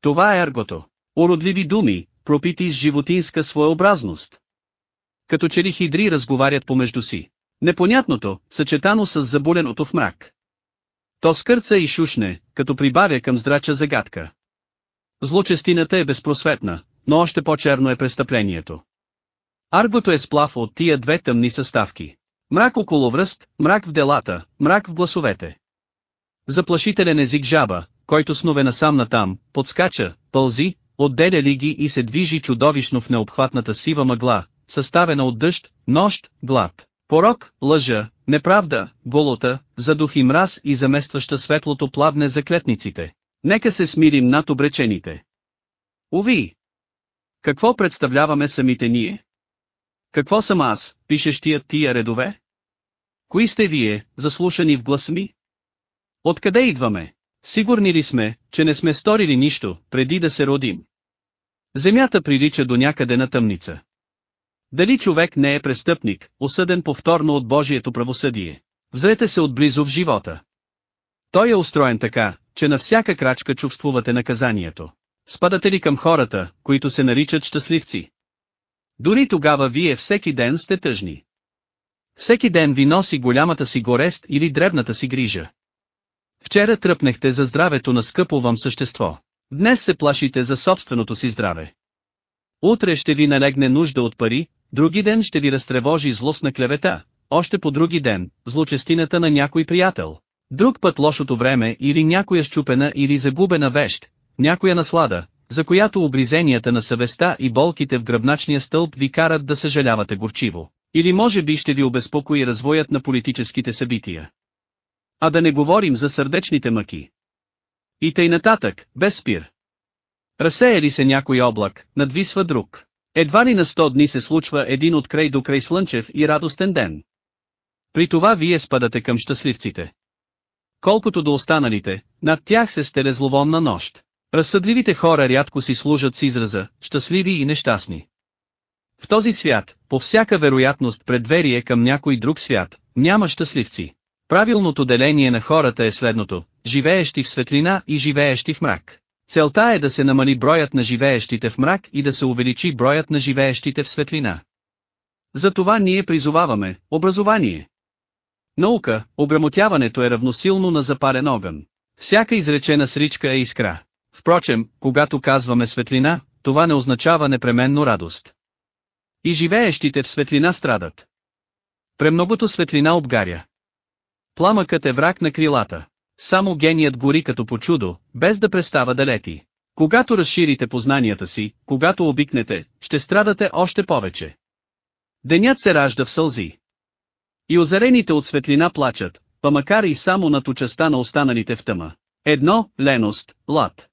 Това е аргото. Уродливи думи, пропити с животинска своеобразност. Като че ли хидри разговарят помежду си. Непонятното, съчетано с забуленото в мрак. То скърца и шушне, като прибавя към здрача загадка. Злочестината е безпросветна, но още по-черно е престъплението. Аргото е сплав от тия две тъмни съставки. Мрак около връст, мрак в делата, мрак в гласовете. Заплашителен език жаба, който снове насам натам, подскача, пълзи, отделя ли ги и се движи чудовищно в необхватната сива мъгла, съставена от дъжд, нощ, глад, порок, лъжа, неправда, голота, задух и мраз и заместваща светлото пладне за клетниците. Нека се смирим над обречените. Уви! Какво представляваме самите ние? Какво съм аз, пишещият тия редове? Кои сте вие, заслушани в глас ми? Откъде идваме? Сигурни ли сме, че не сме сторили нищо, преди да се родим? Земята прилича до някъде на тъмница. Дали човек не е престъпник, осъден повторно от Божието правосъдие? Взрете се отблизо в живота. Той е устроен така, че на всяка крачка чувствувате наказанието. Спадате ли към хората, които се наричат щастливци? Дори тогава вие всеки ден сте тъжни. Всеки ден ви носи голямата си горест или дребната си грижа. Вчера тръпнехте за здравето на скъпо вам същество. Днес се плашите за собственото си здраве. Утре ще ви налегне нужда от пари, други ден ще ви разтревожи злостна клевета, още по други ден, злочестината на някой приятел. Друг път лошото време или някоя щупена или загубена вещ, някоя наслада, за която обризенията на съвестта и болките в гръбначния стълб ви карат да съжалявате горчиво. Или може би ще ви обезпокои развоят на политическите събития. А да не говорим за сърдечните мъки. И тъй нататък, без спир. Разсея ли се някой облак, надвисва друг. Едва ли на 100 дни се случва един от край до край слънчев и радостен ден. При това вие спадате към щастливците. Колкото до останалите, над тях се стере зловонна нощ. Разсъдливите хора рядко си служат с израза, щастливи и нещастни. В този свят, по всяка вероятност предверие към някой друг свят, няма щастливци. Правилното деление на хората е следното, живеещи в светлина и живеещи в мрак. Целта е да се намали броят на живеещите в мрак и да се увеличи броят на живеещите в светлина. Затова ние призоваваме – образование. Наука, обрамотяването е равносилно на запарен огън. Всяка изречена сричка е искра. Впрочем, когато казваме светлина, това не означава непременно радост. И живеещите в светлина страдат. Премногото светлина обгаря. Пламъкът е враг на крилата. Само геният гори като по чудо, без да престава да лети. Когато разширите познанията си, когато обикнете, ще страдате още повече. Денят се ражда в сълзи. И озарените от светлина плачат, па макар и само на участа на останалите в тъма. Едно, леност, лад.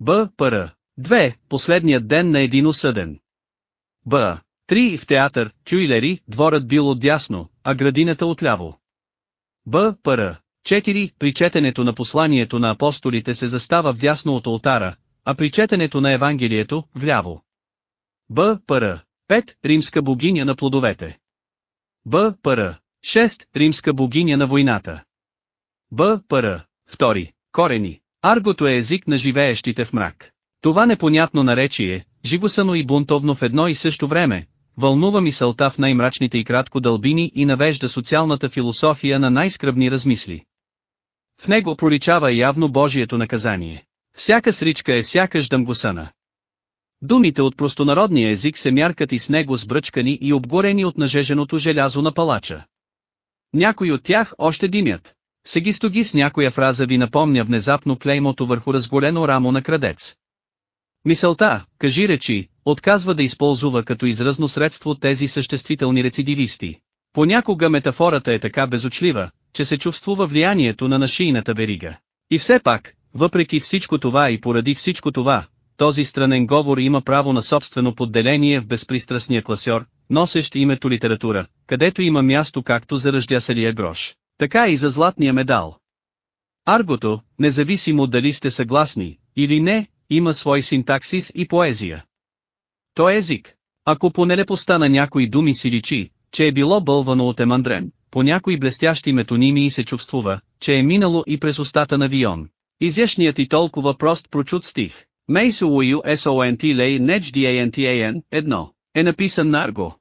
Б. Пр. Две, последният ден на един осъден. Б. Три, в театър, тюйлери, дворът бил отдясно, а градината отляво. Б. Пр. 4. При четенето на посланието на апостолите се застава вдясно от алтара, а при четенето на Евангелието, вляво. Б. Пр. 5. Римска богиня на плодовете. Б. Пр. 6. Римска богиня на войната. Б. Пр. 2. Корени. Аргото е език на живеещите в мрак. Това непонятно наречие, живосано и бунтовно в едно и също време, вълнува мисълта в най-мрачните и кратко дълбини и навежда социалната философия на най-скръбни размисли. В него проличава явно Божието наказание. Всяка сричка е сякаш дъмгосана. Думите от простонародния език се мяркат и с него сбръчкани и обгорени от нажеженото желязо на палача. Някои от тях още димят. Сегистоги с някоя фраза ви напомня внезапно клеймото върху разголено рамо на крадец. Мисълта, кажи речи, отказва да използва като изразно средство тези съществителни рецидивисти. Понякога метафората е така безочлива, че се чувствува влиянието на нашийната верига. И все пак, въпреки всичко това и поради всичко това, този странен говор има право на собствено подделение в безпристрастния класьор, носещ името литература, където има място както за ръждясалия грош, така и за златния медал. Аргото, независимо дали сте съгласни, или не, има свой синтаксис и поезия. То е език. Ако по нелепостта на някои думи си личи, че е било бълвано от Емандрен, по някои блестящи метонимии се чувствува, че е минало и през устата на Вион. Изящният и толкова прост прочут стих. Мейсо Уил SONT Лей Неч DANTAN, едно, е написан на Арго.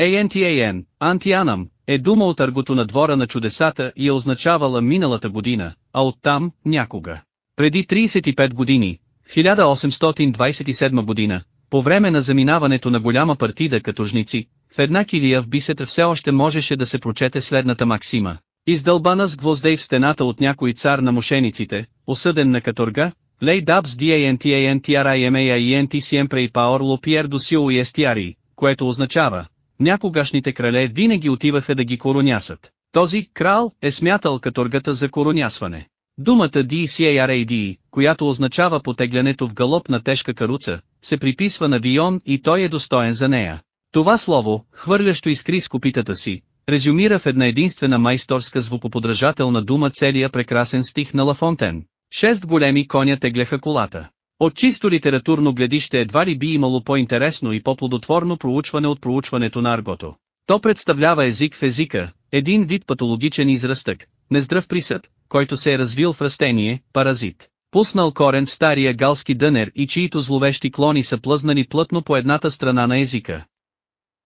ANTAN, Антианам, е дума от аргото на двора на чудесата и е означавала миналата година, а оттам, някога. Преди 35 години, 1827 година, по време на заминаването на голяма партида като жници, в една килия в бисета все още можеше да се прочете следната максима. Издълбана с гвоздей в стената от някой цар на мошениците, осъден на каторга, Лей Дабс DANTANTRIMAIENT Siempre и Power Lo Pierdo Sio Estiari, което означава, някогашните крале винаги отиваха да ги коронясат. Този крал е смятал каторгата за коронясване. Думата DCARAD, която означава потеглянето в галоп на тежка каруца, се приписва на Вион и той е достоен за нея. Това слово, хвърлящо искри с копитата си, резюмира в една единствена майсторска звукоподражателна дума целия прекрасен стих на Лафонтен. Шест големи коня теглеха колата. От чисто литературно гледище едва ли би имало по-интересно и по-плодотворно проучване от проучването на аргото. То представлява език в езика, един вид патологичен израстък, нездрав присъд, който се е развил в растение, паразит. Пуснал корен в стария галски дънер и чието зловещи клони са плъзнали плътно по едната страна на езика.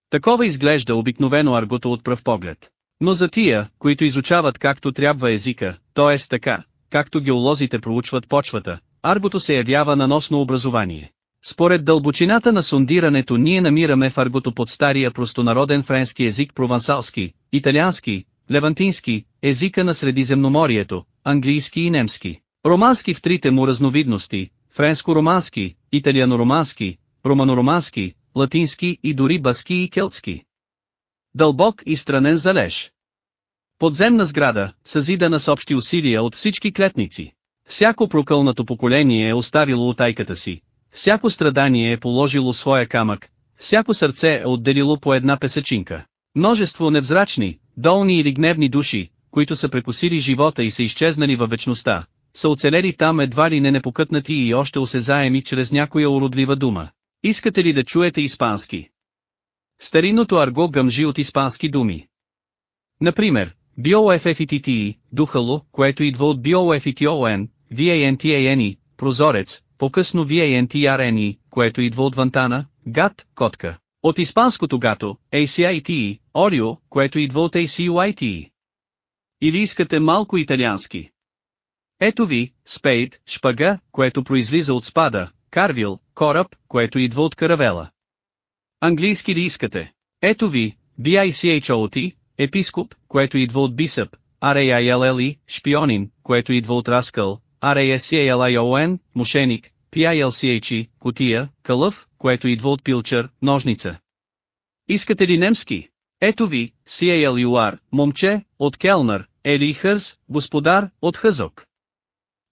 Такова изглежда обикновено аргото от пръв поглед. Но за тия, които изучават както трябва езика, т.е. така, както геолозите проучват почвата, аргото се явява наносно образование. Според дълбочината на сондирането ние намираме в аргото под стария простонароден френски език провансалски, италиански, левантински, езика на Средиземноморието, английски и немски. Романски в трите му разновидности, френско-романски, италиано-романски, романо-романски, латински и дори баски и келтски. Дълбок и странен залеж. Подземна сграда, съзидана с общи усилия от всички клетници. Всяко прокълнато поколение е оставило отайката си, всяко страдание е положило своя камък, всяко сърце е отделило по една песечинка. Множество невзрачни, долни или гневни души, които са прекусили живота и са изчезнали във вечността, са оцелели там едва ли не непокътнати и още осезаеми чрез някоя уродлива дума. Искате ли да чуете испански? Старинното арго гъмжи от испански думи. Например, BOFFTTE, духало, което идва от BOFTON, VANTANE, прозорец, по-късно VANTRNE, което идва от вантана, гад, котка. От испанското гато, ACITE, Орио, което идва от ACUITE. Или искате малко италиански? Ето ви, спейд, шпага, което произлиза от спада, карвил, кораб, което идва от каравела. Английски ли искате? Ето ви, BICHOT, епископ, което идва от бисъп, RAILLE, шпионин, което идва от раскъл, RASCALION, мошеник, PILCHE, котия, кълъв, което идва от пилчър, ножница. Искате ли немски? Ето ви, CALUR, момче, от Келнер, Ели Хърс, господар, от Хъзок.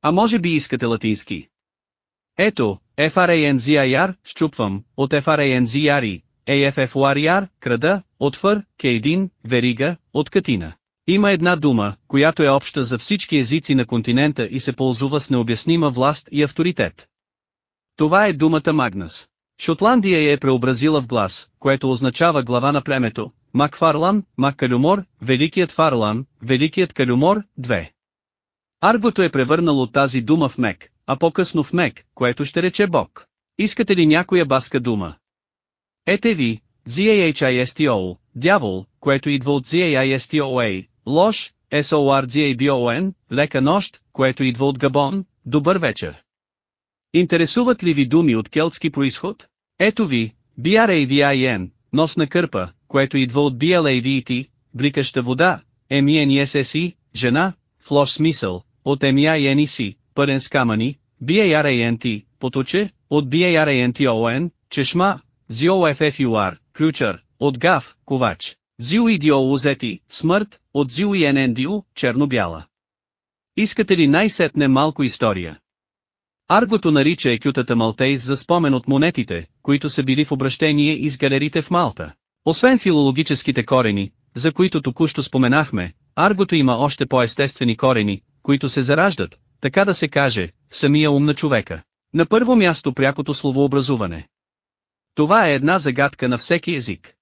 А може би искате латински? Ето, FRANZIR, щупвам, от FRANZIRI, AFFWARIR, крада, от Фър, Кейдин, Верига, от Катина. Има една дума, която е обща за всички езици на континента и се ползува с необяснима власт и авторитет. Това е думата Магнас. Шотландия я е преобразила в глас, което означава глава на племето, Макфарлан, Маккалюмор, Великият Фарлан, Великият Калюмор, 2. Аргото е превърнало тази дума в мек, а по-късно в мек, което ще рече Бог. Искате ли някоя баска дума? Ете ви, ZAHISTO, дявол, което идва от ZAISTOA, лош, SORGABON, лека нощ, което идва от Габон, добър вечер. Интересуват ли ви думи от келтски происход? Ето ви, BRAVIN, носна кърпа, което идва от BLAVT, бликаща вода, MENSSI, жена, в лош смисъл, от MEINEC, пълен с камъни, BARANT, поточе, от BARANTON, чешма, ZOFFUR, ключър, от ГАВ, ковач, ZUIDIOUZETI, смърт, от ZUINNDU, черно-бяла. Искате ли най-сетне малко история? Аргото нарича екютата Малтейс за спомен от монетите, които са били в обращение из галерите в Малта. Освен филологическите корени, за които току-що споменахме, аргото има още по-естествени корени, които се зараждат, така да се каже, самия ум на човека. На първо място прякото словообразуване. Това е една загадка на всеки език.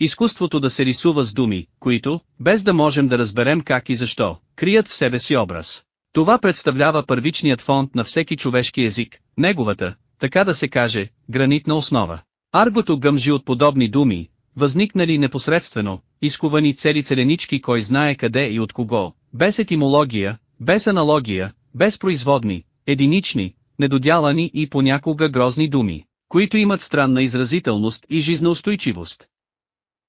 Изкуството да се рисува с думи, които, без да можем да разберем как и защо, крият в себе си образ. Това представлява първичният фонд на всеки човешки език, неговата, така да се каже, гранитна основа. Аргото гъмжи от подобни думи, възникнали непосредствено, изкувани цели целенички кой знае къде и от кого, без етимология, без аналогия, без производни, единични, недодялани и понякога грозни думи, които имат странна изразителност и жизнеустойчивост.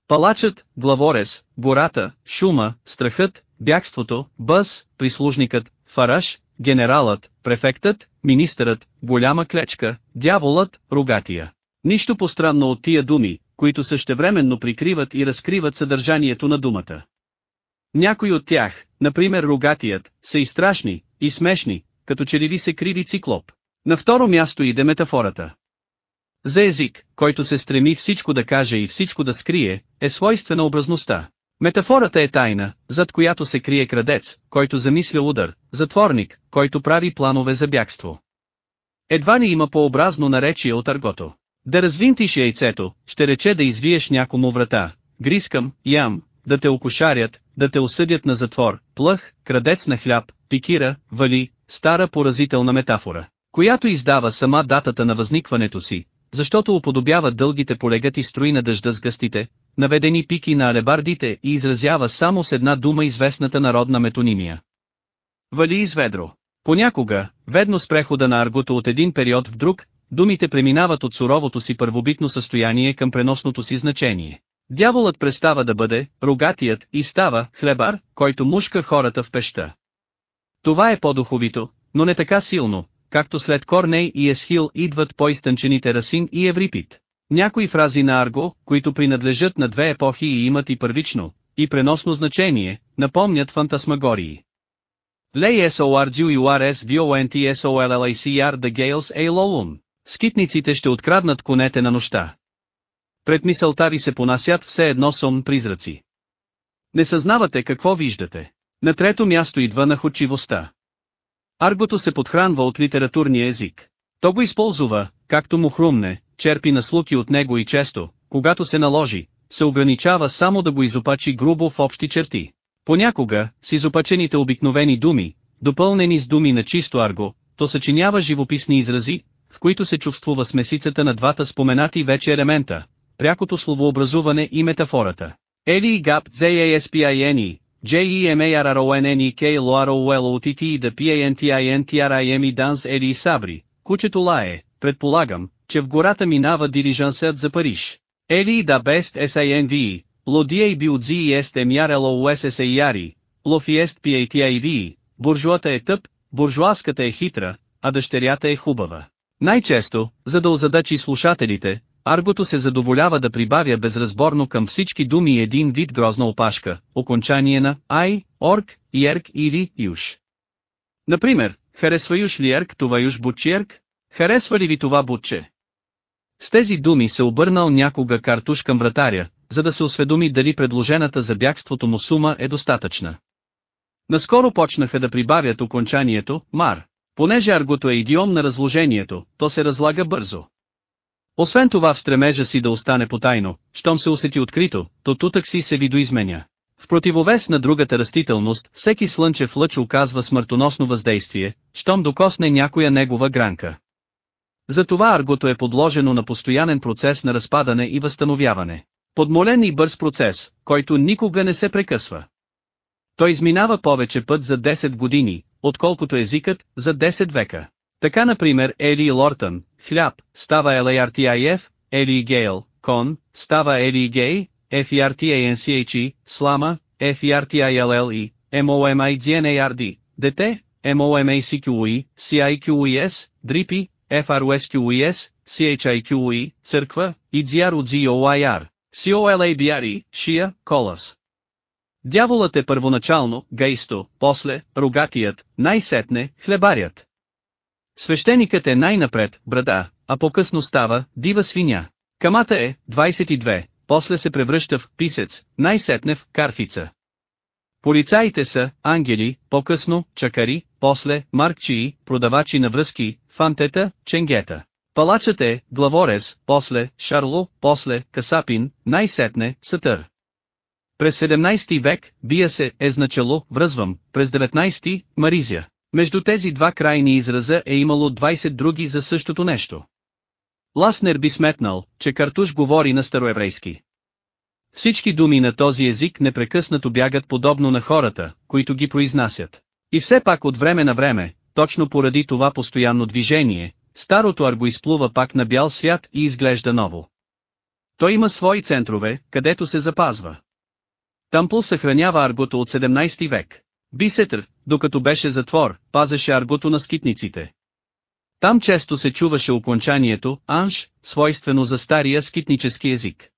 Палачът, главорез, гората, шума, страхът, бягството, бъз, прислужникът, фараш, генералът, префектът, министърът, голяма клечка, дяволът, рогатия. Нищо постранно от тия думи, които същевременно прикриват и разкриват съдържанието на думата. Някои от тях, например рогатият, са и страшни, и смешни, като че ли се криви циклоп. На второ място иде метафората. За език, който се стреми всичко да каже и всичко да скрие, е свойствена образността. Метафората е тайна, зад която се крие крадец, който замисля удар, затворник, който прави планове за бягство. Едва ни има по-образно наречие от аргото. Да развинтиш яйцето, ще рече да извиеш някому врата, грискам, ям, да те окошарят, да те осъдят на затвор, плъх, крадец на хляб, пикира, вали, стара поразителна метафора, която издава сама датата на възникването си, защото уподобява дългите полегати строи на дъжда с гъстите, наведени пики на алебардите и изразява само с една дума известната народна метонимия. Вали из ведро. Понякога, ведно с прехода на аргото от един период в друг, думите преминават от суровото си първобитно състояние към преносното си значение. Дяволът престава да бъде, рогатият, и става, хлебар, който мушка хората в пеща. Това е по-духовито, но не така силно, както след Корней и Есхил идват по-изтънчените Расин и Еврипит. Някои фрази на Арго, които принадлежат на две епохи и имат и първично, и преносно значение, напомнят фантасмагории. Лей SORGU и URS VONT SOLLACR The Gales A Lolun. Скитниците ще откраднат конете на нощта. Пред мисълта ви се понасят все едно сон призраци. Не съзнавате какво виждате. На трето място идва находчивостта. Аргото се подхранва от литературния език. То го използва, както му хрумне, черпи наслуки от него и често, когато се наложи, се ограничава само да го изопачи грубо в общи черти. Понякога, с изопачените обикновени думи, допълнени с думи на чисто арго, то съчинява живописни изрази, в които се чувствува смесицата на двата споменати вече елемента, прякото словообразуване и метафората. Ели гап ZASPINE, JEMARRONNEK LOROLOTT да PANTINTRIME Данс Ели Сабри, кучето лае, предполагам, че в гората минава дирижансът за Париж. Ели да бест SINV, Лодия и биудзи ест емярелоуССИАРИ, Лофиест PATIV, буржуата е тъп, буржуаската е хитра, а дъщерята е хубава. Най-често, за да озадачи слушателите, Аргото се задоволява да прибавя безразборно към всички думи един вид грозна опашка, окончание на «ай», «орк», «ерк» или «юш». Например, харесва юш ли ерк това юш бутчерк? Харесва ли ви това бутче? С тези думи се обърнал някога картуш към вратаря, за да се осведоми дали предложената за бягството му сума е достатъчна. Наскоро почнаха да прибавят окончанието «мар». Понеже аргото е идиом на разложението, то се разлага бързо. Освен това в стремежа си да остане потайно, щом се усети открито, то тутък си се видоизменя. В противовес на другата растителност, всеки слънчев лъч оказва смъртоносно въздействие, щом докосне някоя негова гранка. Затова аргото е подложено на постоянен процес на разпадане и възстановяване. Подмолен и бърз процес, който никога не се прекъсва. Той изминава повече път за 10 години, отколкото езикът, за 10 века. Така например Ели Лортън, хляб, става LARTIF, Ели Гейл, кон, става Ели Гей, FERTANCHE, слама, FERTILLE, MOMIGNARD, дете, MOMACQE, CIQES, дрипи, FRUSQES, CHIQE, църква, IGRUGOIR, COLABRE, шия, колас. Дяволът е първоначално, гейсто, после, рогатият, най-сетне, хлебарят. Свещеникът е най-напред, брада, а по-късно става, дива свиня. Камата е, 22, после се превръща в писец, най-сетне в карфица. Полицаите са, ангели, по-късно, чакари, после, маркчии, продавачи на връзки, фантета, ченгета. Палачът е, главорез, после, шарло, после, касапин, най-сетне, сатър. През 17 век, бия се, е значало, връзвам, през 19 маризя. Между тези два крайни израза е имало 20 други за същото нещо. Ласнер би сметнал, че Картуш говори на староеврейски. Всички думи на този език непрекъснато бягат подобно на хората, които ги произнасят. И все пак от време на време, точно поради това постоянно движение, старото арго изплува пак на бял свят и изглежда ново. Той има свои центрове, където се запазва. Тампл съхранява аргото от 17 век. Бисетър, докато беше затвор, пазеше аргото на скитниците. Там често се чуваше окончанието «анш», свойствено за стария скитнически език.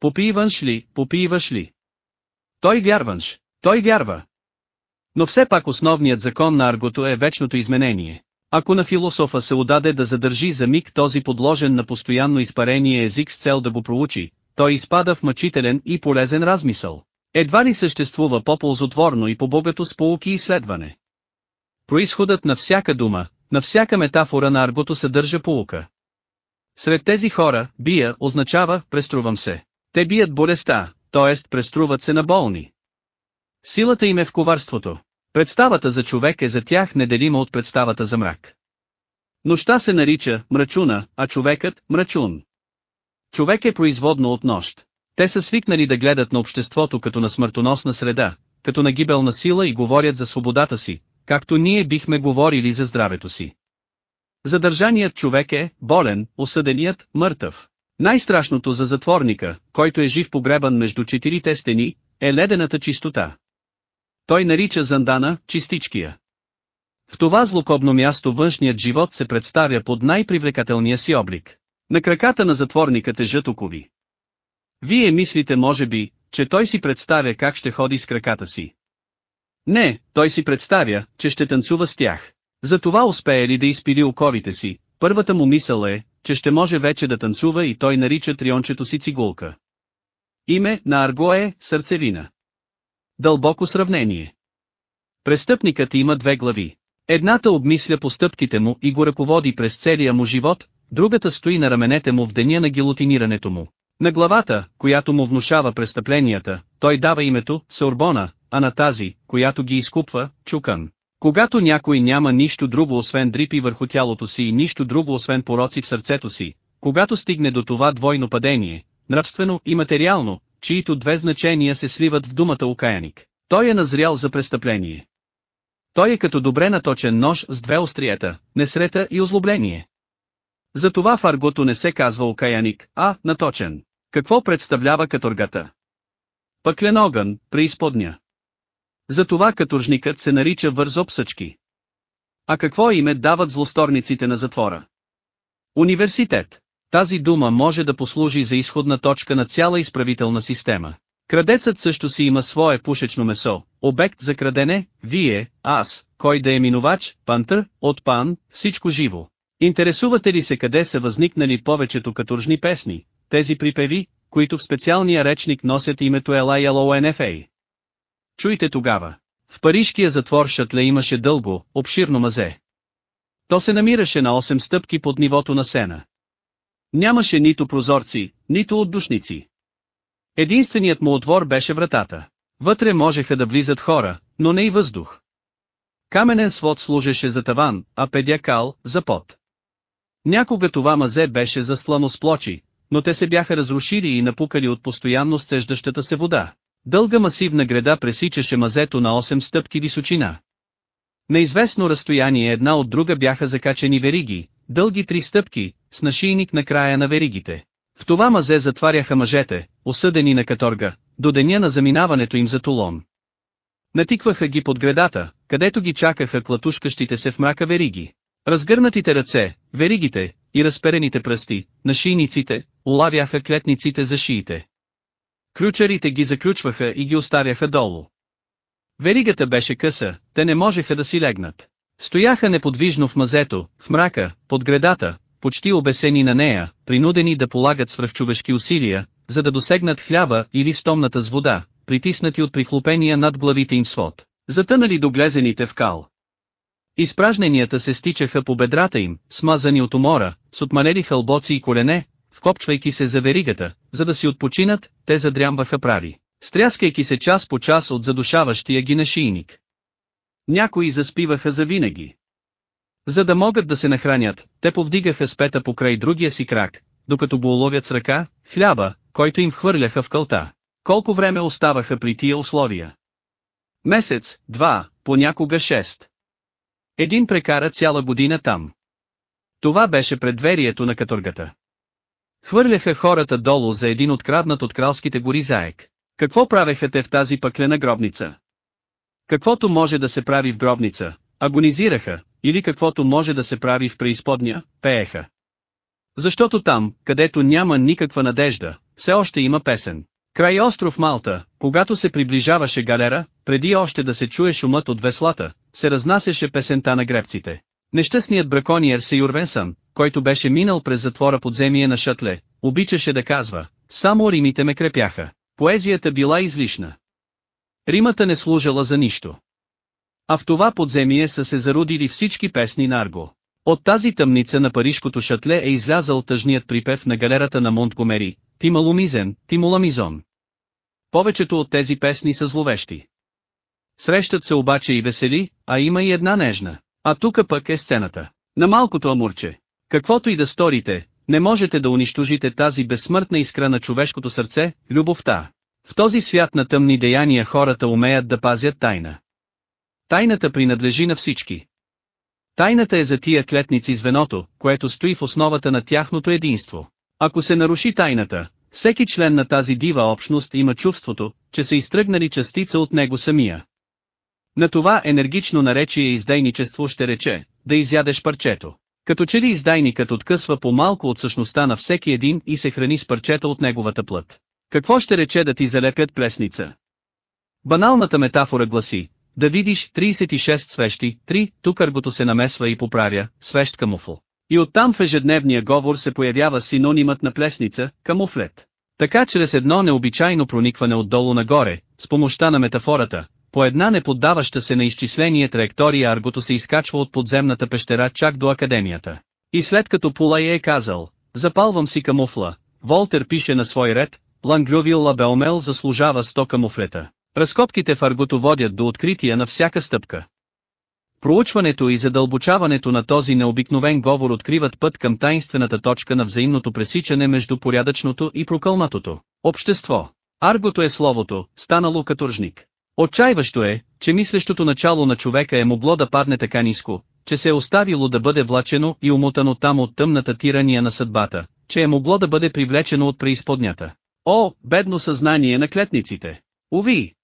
Попиванш ли, попиваш ли? Той вярванш, той вярва. Но все пак основният закон на аргото е вечното изменение. Ако на философа се удаде да задържи за миг този подложен на постоянно изпарение език с цел да го проучи, той изпада в мъчителен и полезен размисъл. Едва ли съществува по-ползотворно и по-богато с полуки изследване. Произходът на всяка дума, на всяка метафора на аргото съдържа полука. Сред тези хора, бия означава преструвам се. Те бият болестта, т.е. преструват се на болни. Силата им е в коварството. Представата за човек е за тях неделима от представата за мрак. Нощта се нарича мрачуна, а човекът – мрачун. Човек е производно от нощ. Те са свикнали да гледат на обществото като на смъртоносна среда, като на гибелна сила и говорят за свободата си, както ние бихме говорили за здравето си. Задържаният човек е болен, осъденият мъртъв. Най-страшното за затворника, който е жив погребан между четирите стени, е ледената чистота. Той нарича Зандана чистичкия. В това злокобно място външният живот се представя под най-привлекателния си облик. На краката на затворника тежат окови. Вие мислите може би, че той си представя как ще ходи с краката си. Не, той си представя, че ще танцува с тях. Затова успее ли да изпили оковите си, първата му мисъл е, че ще може вече да танцува и той нарича триончето си цигулка. Име на Арго е сърцевина. Дълбоко сравнение. Престъпникът има две глави. Едната обмисля постъпките му и го ръководи през целия му живот, другата стои на раменете му в деня на гилотинирането му. На главата, която му внушава престъпленията, той дава името Сорбона, а на тази, която ги изкупва, Чукан. Когато някой няма нищо друго освен дрипи върху тялото си и нищо друго освен пороци в сърцето си, когато стигне до това двойно падение, нравствено и материално, чието две значения се сливат в думата окаяник, той е назрял за престъпление. Той е като добре наточен нож с две остриета, несрета и озлобление. Затова в аргото не се казва окаяник, а наточен. Какво представлява каторгата? Пъклен огън, преизподня. Затова каторжникът се нарича вързопсъчки. А какво име дават злосторниците на затвора? Университет. Тази дума може да послужи за изходна точка на цяла изправителна система. Крадецът също си има свое пушечно месо, обект за крадене, вие, аз, кой да е минувач, пантър, от пан, всичко живо. Интересувате ли се къде са възникнали повечето каторжни песни, тези припеви, които в специалния речник носят името LILONFA. Чуйте тогава. В парижкия затвор Шатле имаше дълго, обширно мазе. То се намираше на 8 стъпки под нивото на сена. Нямаше нито прозорци, нито отдушници. Единственият му отвор беше вратата. Вътре можеха да влизат хора, но не и въздух. Каменен свод служеше за таван, а педякал – за пот. Някога това мазе беше заслано с плочи, но те се бяха разрушили и напукали от постоянно сцеждащата се вода. Дълга масивна греда пресичаше мазето на 8 стъпки височина. На известно разстояние една от друга бяха закачени вериги, дълги три стъпки, с нашийник на края на веригите. В това мазе затваряха мъжете, осъдени на каторга, до деня на заминаването им за Тулон. Натикваха ги под гредата, където ги чакаха клатушкащите се в мрака вериги. Разгърнатите ръце, веригите и разперените пръсти, на шийниците, улавяха клетниците за шиите. Ключарите ги заключваха и ги остаряха долу. Веригата беше къса, те не можеха да си легнат. Стояха неподвижно в мазето, в мрака, под гредата, почти обесени на нея, принудени да полагат свръхчовешки усилия, за да досегнат хляба или стомната с вода, притиснати от прихлопения над главите им свод, затънали до глезените в кал. Изпражненията се стичаха по бедрата им, смазани от умора, с отманели хълбоци и колене, вкопчвайки се за веригата, за да си отпочинат, те задрямваха прави, стряскайки се час по час от задушаващия ги нашийник. Някои заспиваха завинаги. За да могат да се нахранят, те повдигаха спета покрай другия си крак, докато го уловят с ръка, хляба, който им хвърляха в кълта. Колко време оставаха при тия условия? Месец, два, понякога шест. Един прекара цяла година там. Това беше предверието на каторгата. Хвърляха хората долу за един откраднат от кралските гори заек. Какво правеха те в тази пъклена гробница? Каквото може да се прави в гробница, агонизираха, или каквото може да се прави в преизподня, пееха. Защото там, където няма никаква надежда, все още има песен. Край остров Малта, когато се приближаваше галера, преди още да се чуе шумът от веслата, се разнасяше песента на гребците. Нещастният бракониер Сейюр Венсън, който беше минал през затвора подземие на Шатле, обичаше да казва, само римите ме крепяха. Поезията била излишна. Римата не служала за нищо. А в това подземие са се зародили всички песни на Арго. От тази тъмница на парижкото шатле е излязал тъжният припев на галерата на Монтгомери, Тималумизен, Тимуламизон. Повечето от тези песни са зловещи. Срещат се обаче и весели, а има и една нежна. А тука пък е сцената. На малкото амурче. Каквото и да сторите, не можете да унищожите тази безсмъртна искра на човешкото сърце, любовта. В този свят на тъмни деяния хората умеят да пазят тайна. Тайната принадлежи на всички. Тайната е за тия клетници звеното, което стои в основата на тяхното единство. Ако се наруши тайната, всеки член на тази дива общност има чувството, че са изтръгнали частица от него самия. На това енергично наречие издайничество ще рече, да изядеш парчето. Като че ли издайникът откъсва по-малко от същността на всеки един и се храни с парчета от неговата плът. Какво ще рече да ти залепят плесница? Баналната метафора гласи, да видиш 36 свещи, 3, тук аргото се намесва и поправя, свещ камуфл. И оттам в ежедневния говор се появява синонимът на плесница, камуфлет. Така чрез едно необичайно проникване отдолу нагоре, с помощта на метафората, по една неподдаваща се на изчисление траектория аргото се изкачва от подземната пещера чак до академията. И след като Пулай е казал, запалвам си камуфла, Волтер пише на свой ред, Ланглювил Лабеомел заслужава 100 камуфлета. Разкопките в аргото водят до открития на всяка стъпка. Проучването и задълбочаването на този необикновен говор откриват път към таинствената точка на взаимното пресичане между порядъчното и прокълнатото. Общество. Аргото е словото, станало каторжник. Отчаиващо е, че мислещото начало на човека е могло да падне така ниско, че се е оставило да бъде влачено и умотано там от тъмната тирания на съдбата, че е могло да бъде привлечено от преизподнята. О, бедно съзнание на клетниците! Уви!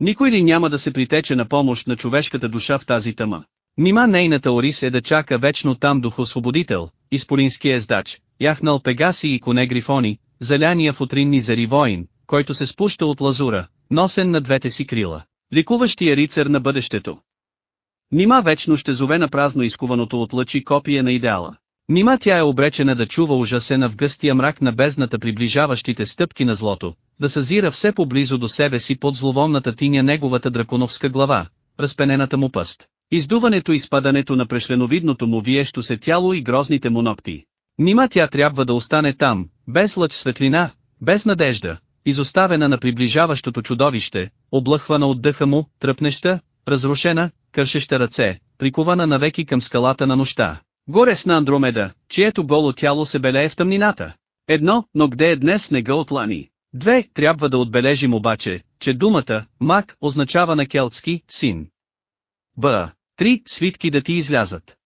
Никой ли няма да се притече на помощ на човешката душа в тази тъма? Нима нейната орис е да чака вечно там дух освободител, изполинския ездач, яхнал пегаси и коне грифони, заляния в утринни зари воин, който се спуща от лазура, носен на двете си крила, ликуващия рицар на бъдещето. Нима вечно ще зове на празно изкуваното от лъчи копия на идеала. Нима тя е обречена да чува ужасена в гъстия мрак на бездната приближаващите стъпки на злото, да съзира все поблизо до себе си под зловонната тиня неговата драконовска глава, разпенената му пъст, издуването и спадането на прешленовидното му виещо се тяло и грозните му ногти. Нима тя трябва да остане там, без лъч светлина, без надежда, изоставена на приближаващото чудовище, облъхвана от дъха му, тръпнеща, разрушена, кършеща ръце, прикована навеки към скалата на нощта. Горе с на Андромеда, чието голо тяло се белее в тъмнината. Едно, но где е днес снега отлани? Две, трябва да отбележим обаче, че думата «мак» означава на келтски «син». Б. Три свитки да ти излязат.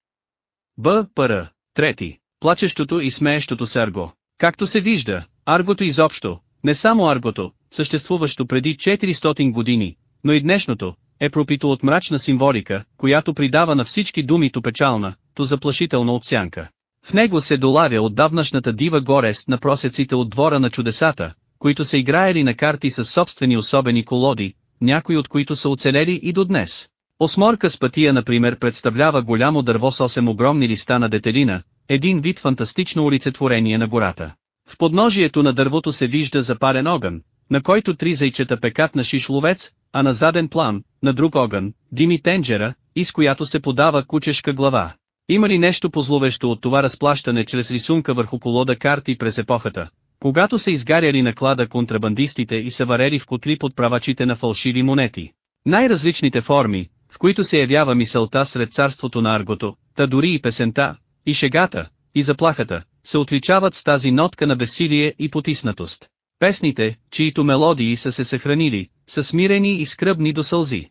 Б. Пр. Трети. Плачещото и смеещото се арго. Както се вижда, аргото изобщо, не само аргото, съществуващо преди 400 години, но и днешното, е пропито от мрачна символика, която придава на всички думи то печална, то заплашителна отсянка. В него се долавя отдавнашната дива горест на просеците от двора на чудесата, които са играели на карти с собствени особени колоди, някои от които са оцелели и до днес. Осморка с пътия например представлява голямо дърво с 8 огромни листа на детелина, един вид фантастично олицетворение на гората. В подножието на дървото се вижда запарен огън, на който три зайчета пекат на шишловец, а на заден план, на друг огън, дими тенджера, из която се подава кучешка глава. Има ли нещо позловещо от това разплащане чрез рисунка върху колода карти през епохата, когато са изгаряли наклада контрабандистите и са варели в котли под правачите на фалшиви монети? Най-различните форми, в които се явява мисълта сред царството на аргото, та дори и песента, и шегата, и заплахата, се отличават с тази нотка на безсилие и потиснатост. Песните, чието мелодии са се съхранили, са смирени и скръбни до сълзи.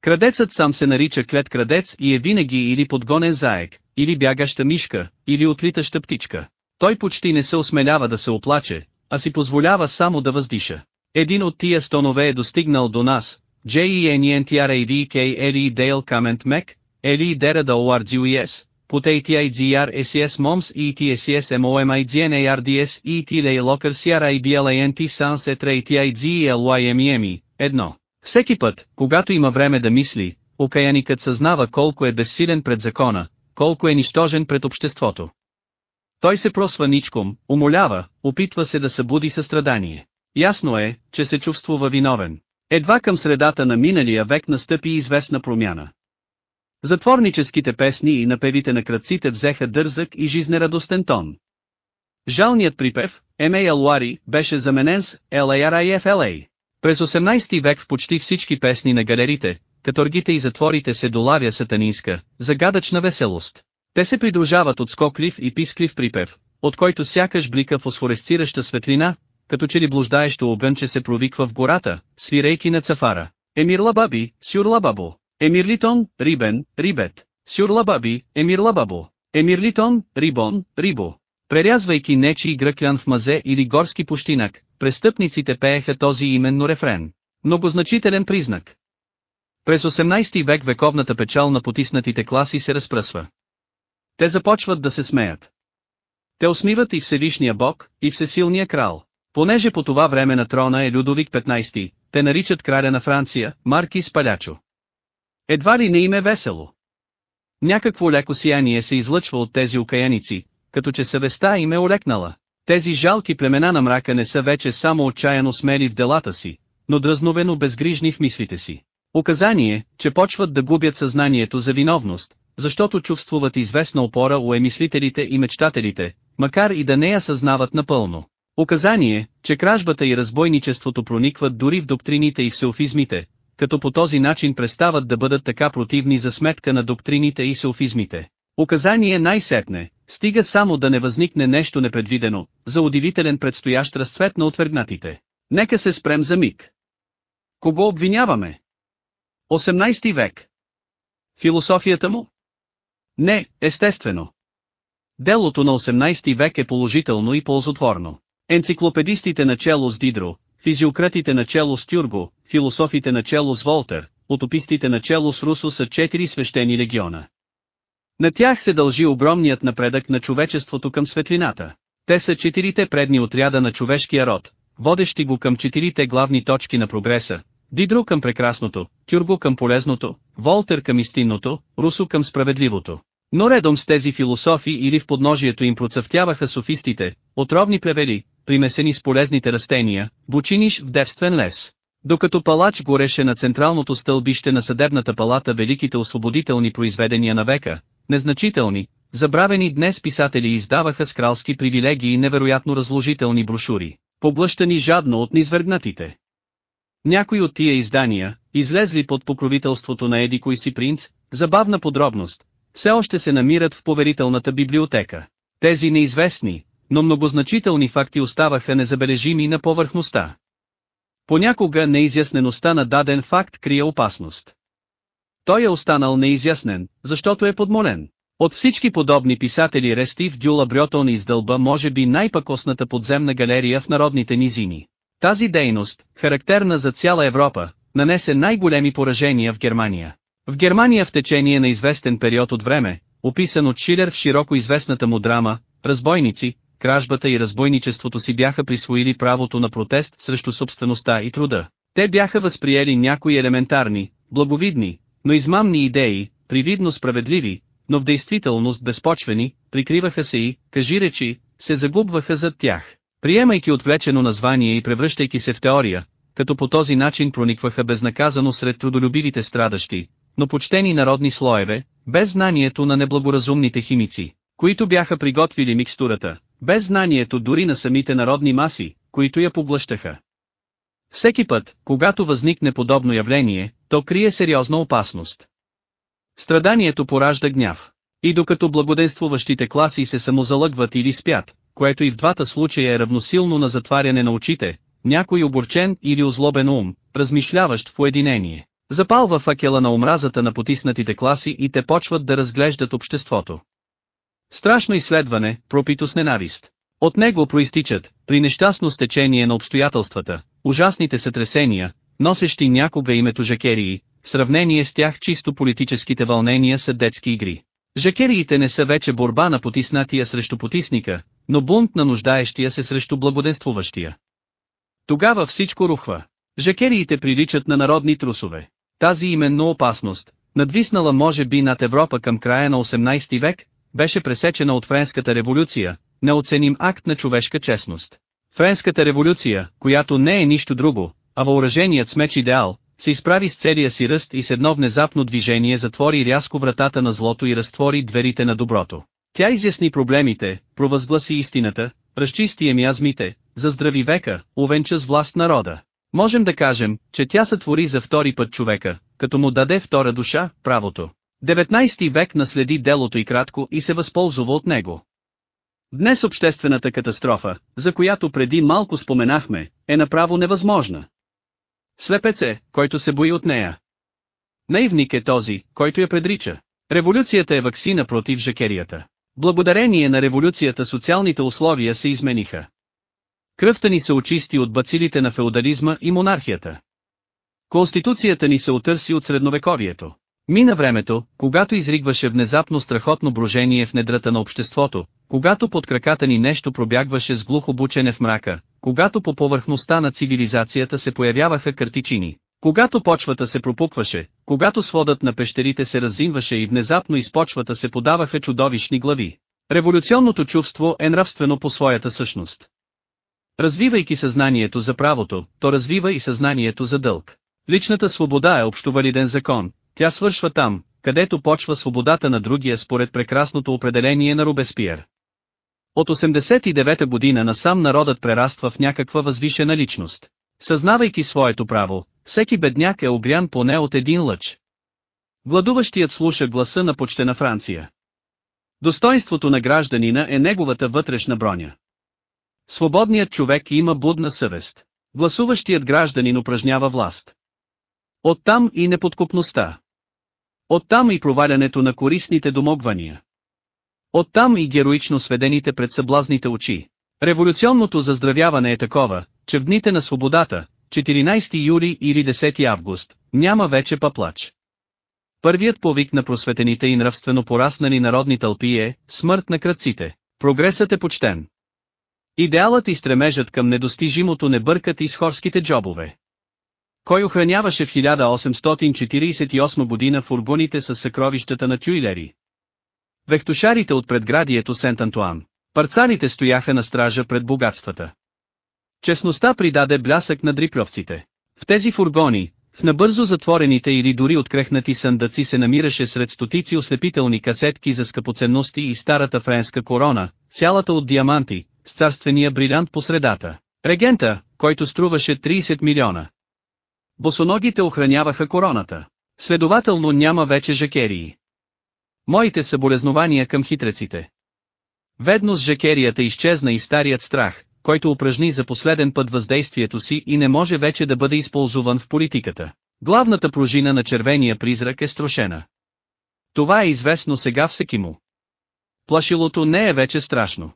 Крадецът сам се нарича клет крадец и е винаги или подгонен заек, или бягаща мишка, или отлитаща птичка. Той почти не се осмелява да се оплаче, а си позволява само да въздиша. Един от тия стонове е достигнал до нас, J-E-N-E-N-T-R-A-V-K-L-E Dale Comment Mac, L-E Dera da O-R-G-U-S, Put ATIGR SES MOMS ETSES MOMIGNARDS ET Locker CRIBLANT SANS ETRA ATIGELYMEME, 1. Всеки път, когато има време да мисли, окаяникът съзнава колко е безсилен пред закона, колко е нищожен пред обществото. Той се просва ничком, умолява, опитва се да събуди състрадание. Ясно е, че се чувствува виновен. Едва към средата на миналия век настъпи известна промяна. Затворническите песни и напевите на кръците взеха дързък и жизнерадостен тон. Жалният припев, M.A.L.Уари, беше заменен с L.A.R.I.F.L.A. През 18 век в почти всички песни на галерите, каторгите и затворите се долавя сатанинска, загадъчна веселост. Те се придружават от скоклив и писклив припев, от който сякаш блика фосфоресцираща светлина, като че ли блуждаещо огънче се провиква в гората, свирейки на цафара. Емирла баби, сюрла бабо. Емирлитон, Рибен, Рибет, Сюрлабаби, Емирлабабо, Емирлитон, Рибон, Рибо. Прерязвайки нечи гръклян в мазе или горски пущинак, престъпниците пееха този именно рефрен. Многозначителен признак. През 18 век вековната печал на потиснатите класи се разпръсва. Те започват да се смеят. Те усмиват и Всевишния Бог, и Всесилния крал. Понеже по това време на трона е Людовик 15, те наричат краля на Франция, Маркис Палячо. Едва ли не им е весело. Някакво леко сияние се излъчва от тези окаяници, като че съвестта им е олекнала. Тези жалки племена на мрака не са вече само отчаяно смели в делата си, но дръзновено безгрижни в мислите си. Указание, че почват да губят съзнанието за виновност, защото чувствуват известна опора у емислителите и мечтателите, макар и да не я съзнават напълно. Указание, че кражбата и разбойничеството проникват дори в доктрините и в сеофизмите, като по този начин престават да бъдат така противни за сметка на доктрините и селфизмите. Указание най-сетне, стига само да не възникне нещо непредвидено, за удивителен предстоящ разцвет на отвергнатите. Нека се спрем за миг. Кого обвиняваме? 18 век. Философията му? Не, естествено. Делото на 18 век е положително и ползотворно. Енциклопедистите начало с Дидро, Физиократите начало с Тюрго, философите начало с Волтер, утопистите начало с Русо са четири свещени легиона. На тях се дължи огромният напредък на човечеството към светлината. Те са четирите предни отряда на човешкия род, водещи го към четирите главни точки на прогреса, Дидро към прекрасното, Тюрго към полезното, Волтер към истинното, Русо към справедливото. Но редом с тези философи или в подножието им процъфтяваха софистите, отровни плевели, примесени с полезните растения, бучиниш в девствен лес. Докато палач гореше на централното стълбище на съдебната палата великите освободителни произведения на века, незначителни, забравени днес писатели издаваха с кралски привилегии невероятно разложителни брошури, поблъщани жадно от низвергнатите. Някои от тия издания, излезли под покровителството на Еди кой си принц, забавна подробност, все още се намират в поверителната библиотека. Тези неизвестни, но многозначителни факти оставаха незабележими на повърхността. Понякога неизяснеността на даден факт крие опасност. Той е останал неизяснен, защото е подмолен. От всички подобни писатели Рестив Дюла Брьотон издълба може би най-пакосната подземна галерия в народните низини. Тази дейност, характерна за цяла Европа, нанесе най-големи поражения в Германия. В Германия в течение на известен период от време, описан от Шилер в широко известната му драма, разбойници, кражбата и разбойничеството си бяха присвоили правото на протест срещу собствеността и труда. Те бяха възприели някои елементарни, благовидни, но измамни идеи, привидно справедливи, но в действителност безпочвени, прикриваха се и, кажи речи, се загубваха зад тях. Приемайки отвлечено название и превръщайки се в теория, като по този начин проникваха безнаказано сред трудолюбивите страдащи, но почтени народни слоеве, без знанието на неблагоразумните химици, които бяха приготвили микстурата, без знанието дори на самите народни маси, които я поглъщаха. Всеки път, когато възникне подобно явление, то крие сериозна опасност. Страданието поражда гняв. И докато благоденствуващите класи се самозалъгват или спят, което и в двата случая е равносилно на затваряне на очите, някой оборчен или озлобен ум, размишляващ в уединение, запалва факела на омразата на потиснатите класи и те почват да разглеждат обществото. Страшно изследване, пропито с ненавист. От него проистичат, при нещастно стечение на обстоятелствата, ужасните сътресения, носещи някога името жакерии, в сравнение с тях чисто политическите вълнения са детски игри. Жакериите не са вече борба на потиснатия срещу потисника, но бунт на нуждаещия се срещу благоденствуващия. Тогава всичко рухва. Жакериите приличат на народни трусове. Тази именно опасност, надвиснала може би над Европа към края на 18 век, беше пресечена от Френската революция, неоценим акт на човешка честност. Френската революция, която не е нищо друго, а въоръженият с меч идеал, се изправи с целия си ръст и с едно внезапно движение затвори рязко вратата на злото и разтвори дверите на доброто. Тя изясни проблемите, провъзгласи истината, разчисти емиазмите, заздрави века, увенча с власт народа. Можем да кажем, че тя сътвори за втори път човека, като му даде втора душа, правото. 19 век наследи делото и кратко и се възползва от него. Днес обществената катастрофа, за която преди малко споменахме, е направо невъзможна. Слепец е, който се бои от нея. Наивник е този, който я предрича. Революцията е ваксина против жакерията. Благодарение на революцията социалните условия се измениха. Кръвта ни се очисти от бацилите на феодализма и монархията. Конституцията ни се отърси от средновековието. Мина времето, когато изригваше внезапно страхотно брожение в недрата на обществото, когато под краката ни нещо пробягваше с глухо бучене в мрака, когато по повърхността на цивилизацията се появяваха картичини, когато почвата се пропукваше, когато сводът на пещерите се разимваше и внезапно из почвата се подаваха чудовищни глави. Революционното чувство е нравствено по своята същност. Развивайки съзнанието за правото, то развива и съзнанието за дълг. Личната свобода е общовалиден закон, тя свършва там, където почва свободата на другия според прекрасното определение на Робеспиер. От 89-та година насам народът прераства в някаква възвишена личност. Съзнавайки своето право, всеки бедняк е обрян поне от един лъч. Гладуващият слуша гласа на почтена Франция. Достоинството на гражданина е неговата вътрешна броня. Свободният човек има будна съвест. Гласуващият гражданин упражнява власт. Оттам и неподкупността. Оттам и провалянето на корисните домогвания. Оттам и героично сведените пред съблазните очи. Революционното заздравяване е такова, че в дните на свободата, 14 юли или 10 август, няма вече паплач. Първият повик на просветените и нравствено пораснали народни тълпи е «Смърт на кръците». Прогресът е почтен. Идеалът и стремежът към недостижимото не бъркат и с хорските джобове. Кой охраняваше в 1848 година фургоните с съкровищата на тюйлери? Вехтушарите от предградието Сент-Антуан. Парцалите стояха на стража пред богатствата. Честността придаде блясък на дрипльовците. В тези фургони, в набързо затворените или дори открехнати съндъци се намираше сред стотици ослепителни касетки за скъпоценности и старата френска корона, цялата от диаманти, с царствения брилянт по средата. Регента, който струваше 30 милиона. Босоногите охраняваха короната. Следователно няма вече жакерии. Моите съболезнования към хитреците. Ведно с жакерията изчезна и старият страх, който упражни за последен път въздействието си и не може вече да бъде използван в политиката. Главната пружина на червения призрак е строшена. Това е известно сега всеки му. Плашилото не е вече страшно.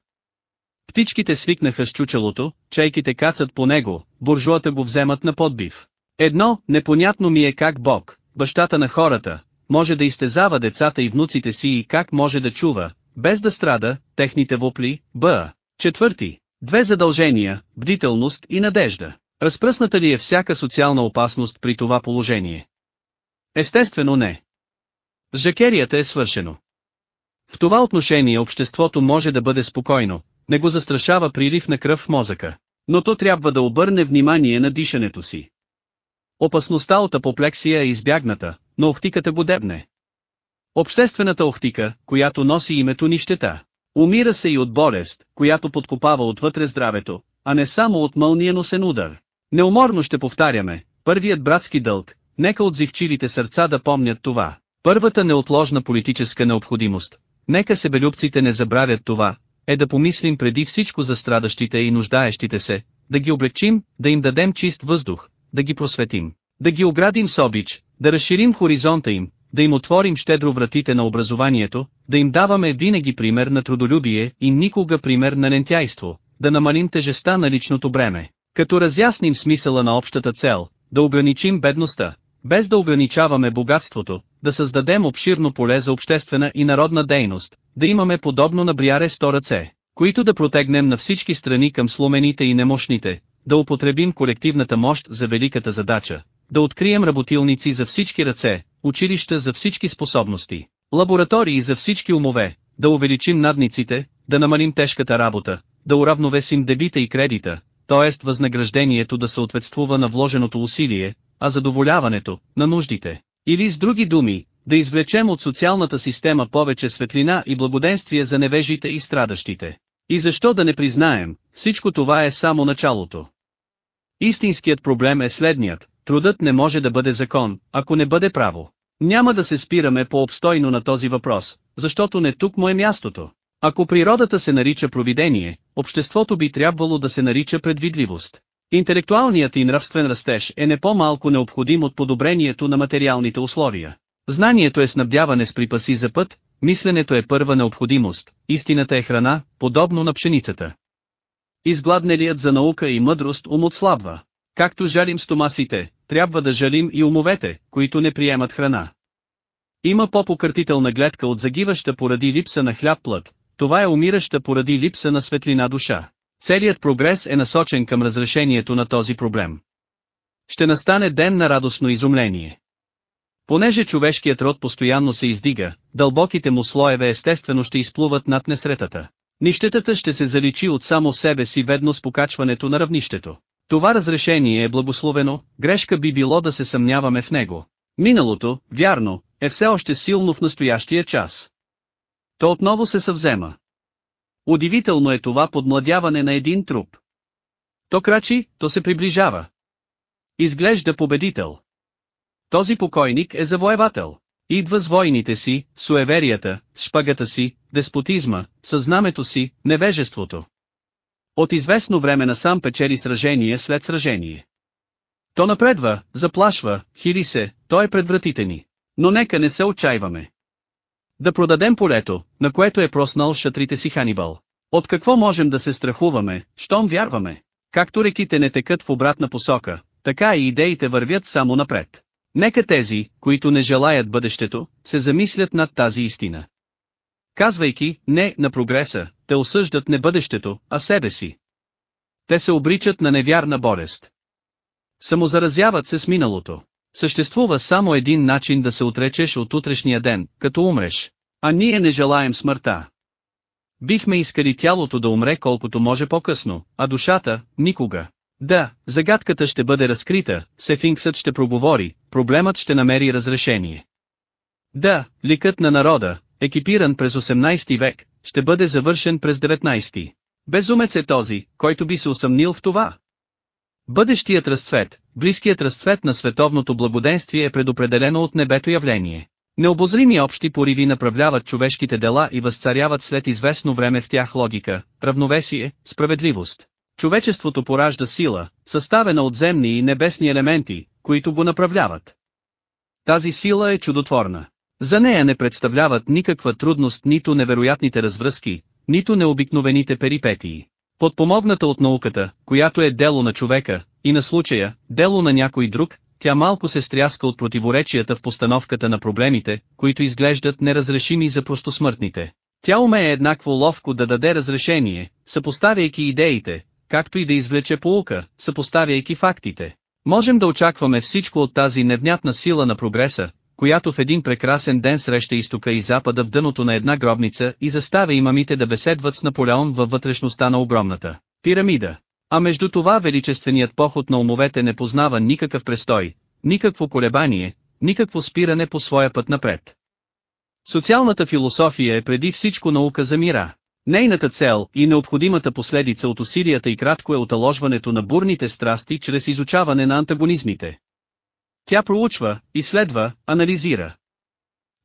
Птичките свикнаха с чучелото, чайките кацат по него, буржуата го вземат на подбив. Едно, непонятно ми е как Бог, бащата на хората, може да изтезава децата и внуците си и как може да чува, без да страда, техните вопли, б. Четвърти. Две задължения, бдителност и надежда. Разпръсната ли е всяка социална опасност при това положение? Естествено не. Жакерията е свършено. В това отношение обществото може да бъде спокойно, не го застрашава прилив на кръв в мозъка, но то трябва да обърне внимание на дишането си. Опасността от апоплексия е избягната, но охтиката го. Обществената охтика, която носи името нищета. Умира се и от болест, която подкопава отвътре здравето, а не само от мълниеносен удар. Неуморно ще повтаряме, първият братски дълг, нека отзивчилите сърца да помнят това. Първата неотложна политическа необходимост, нека себелюбците не забравят това, е да помислим преди всичко за страдащите и нуждаещите се, да ги облегчим, да им дадем чист въздух, да ги просветим, да ги оградим с обич, да разширим хоризонта им, да им отворим щедро вратите на образованието, да им даваме винаги пример на трудолюбие и никога пример на лентяйство, да намалим тежеста на личното бреме, като разясним смисъла на общата цел, да ограничим бедността, без да ограничаваме богатството, да създадем обширно поле за обществена и народна дейност, да имаме подобно на бриаре сто ръце, които да протегнем на всички страни към сломените и немощните, да употребим колективната мощ за великата задача, да открием работилници за всички ръце, училища за всички способности, лаборатории за всички умове, да увеличим надниците, да намалим тежката работа, да уравновесим дебита и кредита, т.е. възнаграждението да съответствува на вложеното усилие, а задоволяването, на нуждите. Или с други думи, да извлечем от социалната система повече светлина и благоденствие за невежите и страдащите. И защо да не признаем, всичко това е само началото. Истинският проблем е следният, трудът не може да бъде закон, ако не бъде право. Няма да се спираме по-обстойно на този въпрос, защото не тук му е мястото. Ако природата се нарича провидение, обществото би трябвало да се нарича предвидливост. Интелектуалният и нравствен растеж е не по-малко необходим от подобрението на материалните условия. Знанието е снабдяване с припаси за път, мисленето е първа необходимост, истината е храна, подобно на пшеницата. Изгладнелият за наука и мъдрост ум отслабва. Както жалим стомасите, трябва да жалим и умовете, които не приемат храна. Има по-покъртителна гледка от загиваща поради липса на хляб плът, това е умираща поради липса на светлина душа. Целият прогрес е насочен към разрешението на този проблем. Ще настане ден на радостно изумление. Понеже човешкият род постоянно се издига, дълбоките му слоеве естествено ще изплуват над несретата. Нищетата ще се заличи от само себе си ведно с покачването на равнището. Това разрешение е благословено, грешка би било да се съмняваме в него. Миналото, вярно, е все още силно в настоящия час. То отново се съвзема. Удивително е това подмладяване на един труп. То крачи, то се приближава. Изглежда победител. Този покойник е завоевател. Идва с войните си, суеверията, шпагата си, деспотизма, със знамето си, невежеството. От известно време насам печели сражение след сражение. То напредва, заплашва, хили се, той е пред вратите ни. Но нека не се отчаиваме. Да продадем полето, на което е проснал шатрите си Ханибал. От какво можем да се страхуваме, щом вярваме? Както реките не текат в обратна посока, така и идеите вървят само напред. Нека тези, които не желаят бъдещето, се замислят над тази истина. Казвайки «не» на прогреса, те осъждат не бъдещето, а себе си. Те се обричат на невярна болест. Самозаразяват се с миналото. Съществува само един начин да се отречеш от утрешния ден, като умреш. А ние не желаем смъртта. Бихме искали тялото да умре колкото може по-късно, а душата – никога. Да, загадката ще бъде разкрита, Сефинксът ще проговори, проблемът ще намери разрешение. Да, ликът на народа, екипиран през 18 век, ще бъде завършен през 19. Безумец е този, който би се усъмнил в това. Бъдещият разцвет, близкият разцвет на световното благоденствие е предопределено от небето явление. Необозрими общи пориви направляват човешките дела и възцаряват след известно време в тях логика, равновесие, справедливост. Човечеството поражда сила, съставена от земни и небесни елементи, които го направляват. Тази сила е чудотворна. За нея не представляват никаква трудност нито невероятните развръзки, нито необикновените перипетии. Подпомогната от науката, която е дело на човека, и на случая, дело на някой друг, тя малко се стряска от противоречията в постановката на проблемите, които изглеждат неразрешими за простосмъртните. Тя умее еднакво ловко да даде разрешение, съпоставяйки идеите, както и да извлече поука, съпоставяйки фактите. Можем да очакваме всичко от тази невнятна сила на прогреса, която в един прекрасен ден среща изтока и запада в дъното на една гробница и заставя имамите да беседват с Наполеон във вътрешността на огромната пирамида. А между това величественият поход на умовете не познава никакъв престой, никакво колебание, никакво спиране по своя път напред. Социалната философия е преди всичко наука за мира. Нейната цел и необходимата последица от усилията и кратко е оталожването на бурните страсти чрез изучаване на антагонизмите. Тя проучва, изследва, анализира.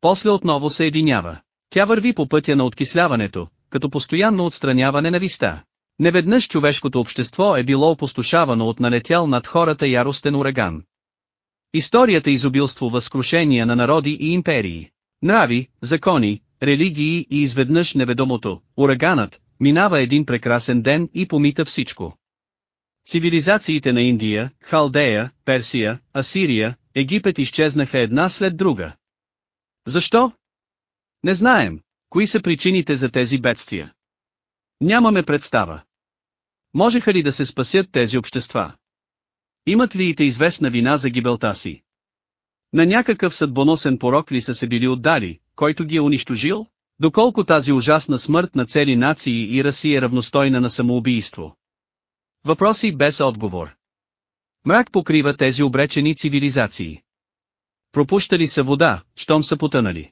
После отново се единява. Тя върви по пътя на откисляването, като постоянно отстраняване на виста. Неведнъж човешкото общество е било опустошавано от налетял над хората яростен ураган. Историята изобилство възкрушения на народи и империи. Нрави, закони, религии и изведнъж неведомото, ураганът, минава един прекрасен ден и помита всичко. Цивилизациите на Индия, Халдея, Персия, Асирия, Египет изчезнаха една след друга. Защо? Не знаем, кои са причините за тези бедствия. Нямаме представа. Можеха ли да се спасят тези общества? Имат ли и те известна вина за гибелта си? На някакъв съдбоносен порок ли са се били отдали, който ги е унищожил? Доколко тази ужасна смърт на цели нации и раси е равностойна на самоубийство? Въпроси без отговор. Мрак покрива тези обречени цивилизации. Пропущали са вода, щом са потънали.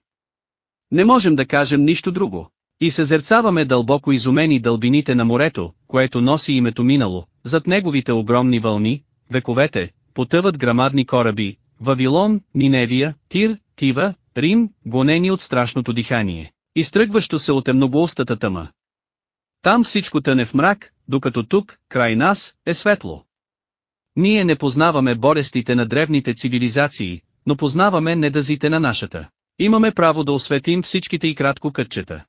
Не можем да кажем нищо друго. И съзерцаваме дълбоко изумени дълбините на морето, което носи името минало, зад неговите огромни вълни, вековете, потъват грамадни кораби, Вавилон, Ниневия, Тир, Тива, Рим, гонени от страшното дихание, изтръгващо се от емногоустата тъма. Там всичко тъне в мрак, докато тук, край нас, е светло. Ние не познаваме болестите на древните цивилизации, но познаваме недазите на нашата. Имаме право да осветим всичките и кратко кътчета.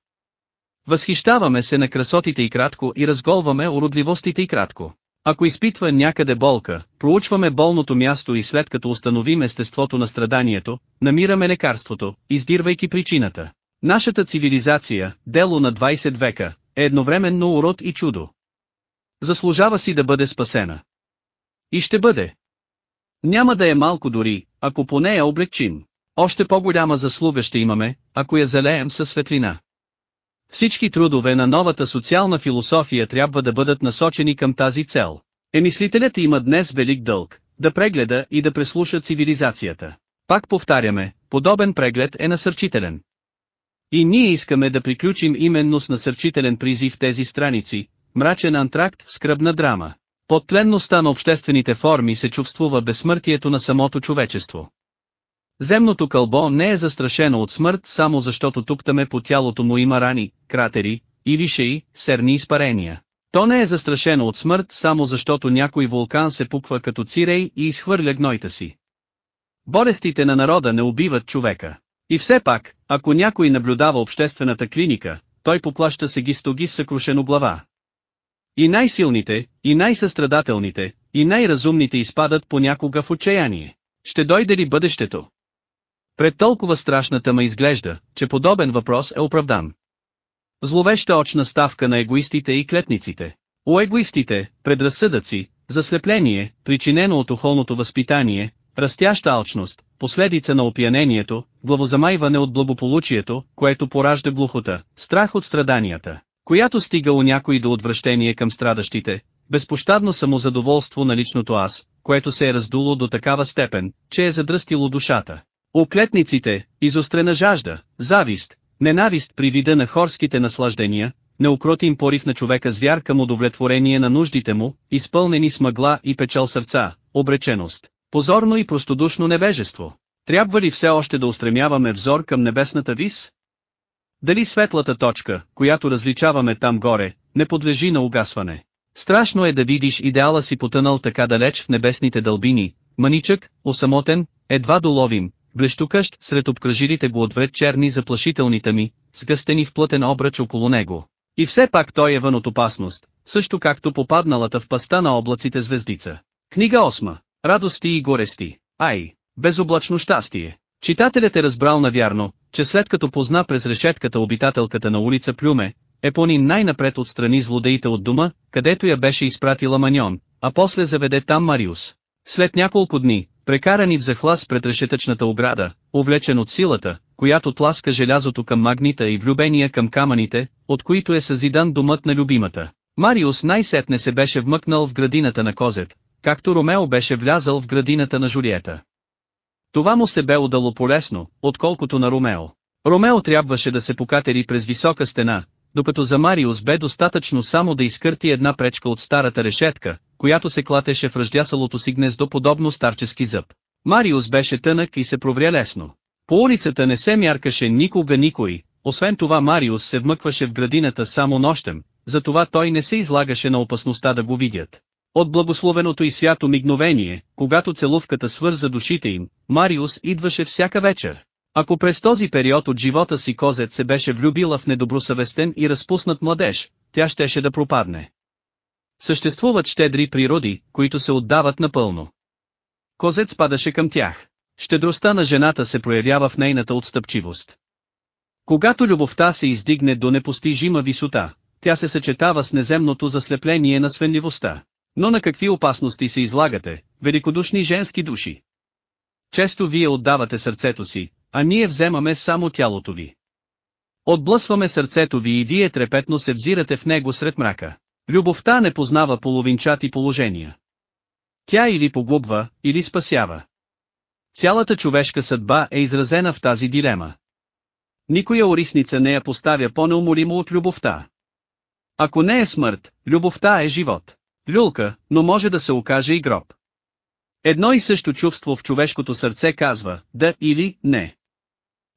Възхищаваме се на красотите и кратко и разголваме уродливостите и кратко. Ако изпитва някъде болка, проучваме болното място и след като установим естеството на страданието, намираме лекарството, издирвайки причината. Нашата цивилизация, дело на 20 века, е едновременно урод и чудо. Заслужава си да бъде спасена. И ще бъде. Няма да е малко дори, ако поне я облегчим. Още по-голяма заслуга ще имаме, ако я залеем със светлина. Всички трудове на новата социална философия трябва да бъдат насочени към тази цел. Емислителят има днес велик дълг, да прегледа и да преслуша цивилизацията. Пак повтаряме, подобен преглед е насърчителен. И ние искаме да приключим именно с насърчителен призив тези страници, мрачен антракт, скръбна драма. Под тленността на обществените форми се чувствува безсмъртието на самото човечество. Земното кълбо не е застрашено от смърт само защото туптаме по тялото му има рани, кратери, или шеи, серни изпарения. То не е застрашено от смърт само защото някой вулкан се пуква като цирей и изхвърля гнойта си. Болестите на народа не убиват човека. И все пак, ако някой наблюдава обществената клиника, той поплаща се ги стоги с съкрушено глава. И най-силните, и най-състрадателните, и най-разумните изпадат понякога в отчаяние. Ще дойде ли бъдещето? Пред толкова страшната ме изглежда, че подобен въпрос е оправдан. Зловеща очна ставка на егоистите и клетниците. У егоистите, предразсъдъци, заслепление, причинено от охолното възпитание, растяща алчност, последица на опиянението, главозамайване от благополучието, което поражда глухота, страх от страданията, която стига у някой до отвращение към страдащите, безпощадно самозадоволство на личното аз, което се е раздуло до такава степен, че е задръстило душата. Оклетниците, изострена жажда, завист, ненавист при вида на хорските наслаждения, неукротим порив на човека звяр към удовлетворение на нуждите му, изпълнени с мъгла и печал сърца, обреченост, позорно и простодушно невежество. Трябва ли все още да устремяваме взор към небесната вис? Дали светлата точка, която различаваме там горе, не подлежи на угасване? Страшно е да видиш идеала си потънал така далеч в небесните дълбини, маничък, осамотен, едва доловим, блещукащ сред обкръжилите го отвред черни заплашителните ми, сгъстени в плътен обръч около него. И все пак той е вън от опасност, също както попадналата в паста на облаците звездица. Книга 8. Радости и горести. Ай, безоблачно щастие. Читателят е разбрал навярно, че след като позна през решетката обитателката на улица Плюме, Епонин най-напред отстрани злодеите от дома, където я беше изпратила Маньон, а после заведе там Мариус. След няколко дни, прекарани в захлас пред решетъчната ограда, увлечен от силата, която тласка желязото към магнита и влюбения към камъните, от които е съзидан домът на любимата. Мариус най-сетне се беше вмъкнал в градината на Козет, както Ромео беше влязал в градината на Жулиета. Това му се бе удало полесно, отколкото на Ромео. Ромео трябваше да се покатери през висока стена, докато за Мариус бе достатъчно само да изкърти една пречка от старата решетка, която се клатеше в ръждясалото си гнездо подобно старчески зъб. Мариус беше тънък и се провря лесно. По улицата не се мяркаше никога никой, освен това Мариус се вмъкваше в градината само нощем, затова той не се излагаше на опасността да го видят. От благословеното и свято мигновение, когато целувката свърза душите им, Мариус идваше всяка вечер. Ако през този период от живота си Козет се беше влюбила в недобросъвестен и разпуснат младеж, тя щеше да пропадне. Съществуват щедри природи, които се отдават напълно. Козет спадаше към тях. Щедростта на жената се проявява в нейната отстъпчивост. Когато любовта се издигне до непостижима висота, тя се съчетава с неземното заслепление на свенливостта. Но на какви опасности се излагате, великодушни женски души? Често вие отдавате сърцето си, а ние вземаме само тялото ви. Отблъсваме сърцето ви и вие трепетно се взирате в него сред мрака. Любовта не познава половинчати положения. Тя или погубва, или спасява. Цялата човешка съдба е изразена в тази дилема. Никоя орисница не я поставя по-неуморимо от любовта. Ако не е смърт, любовта е живот. Люлка, но може да се окаже и гроб. Едно и също чувство в човешкото сърце казва, да или не.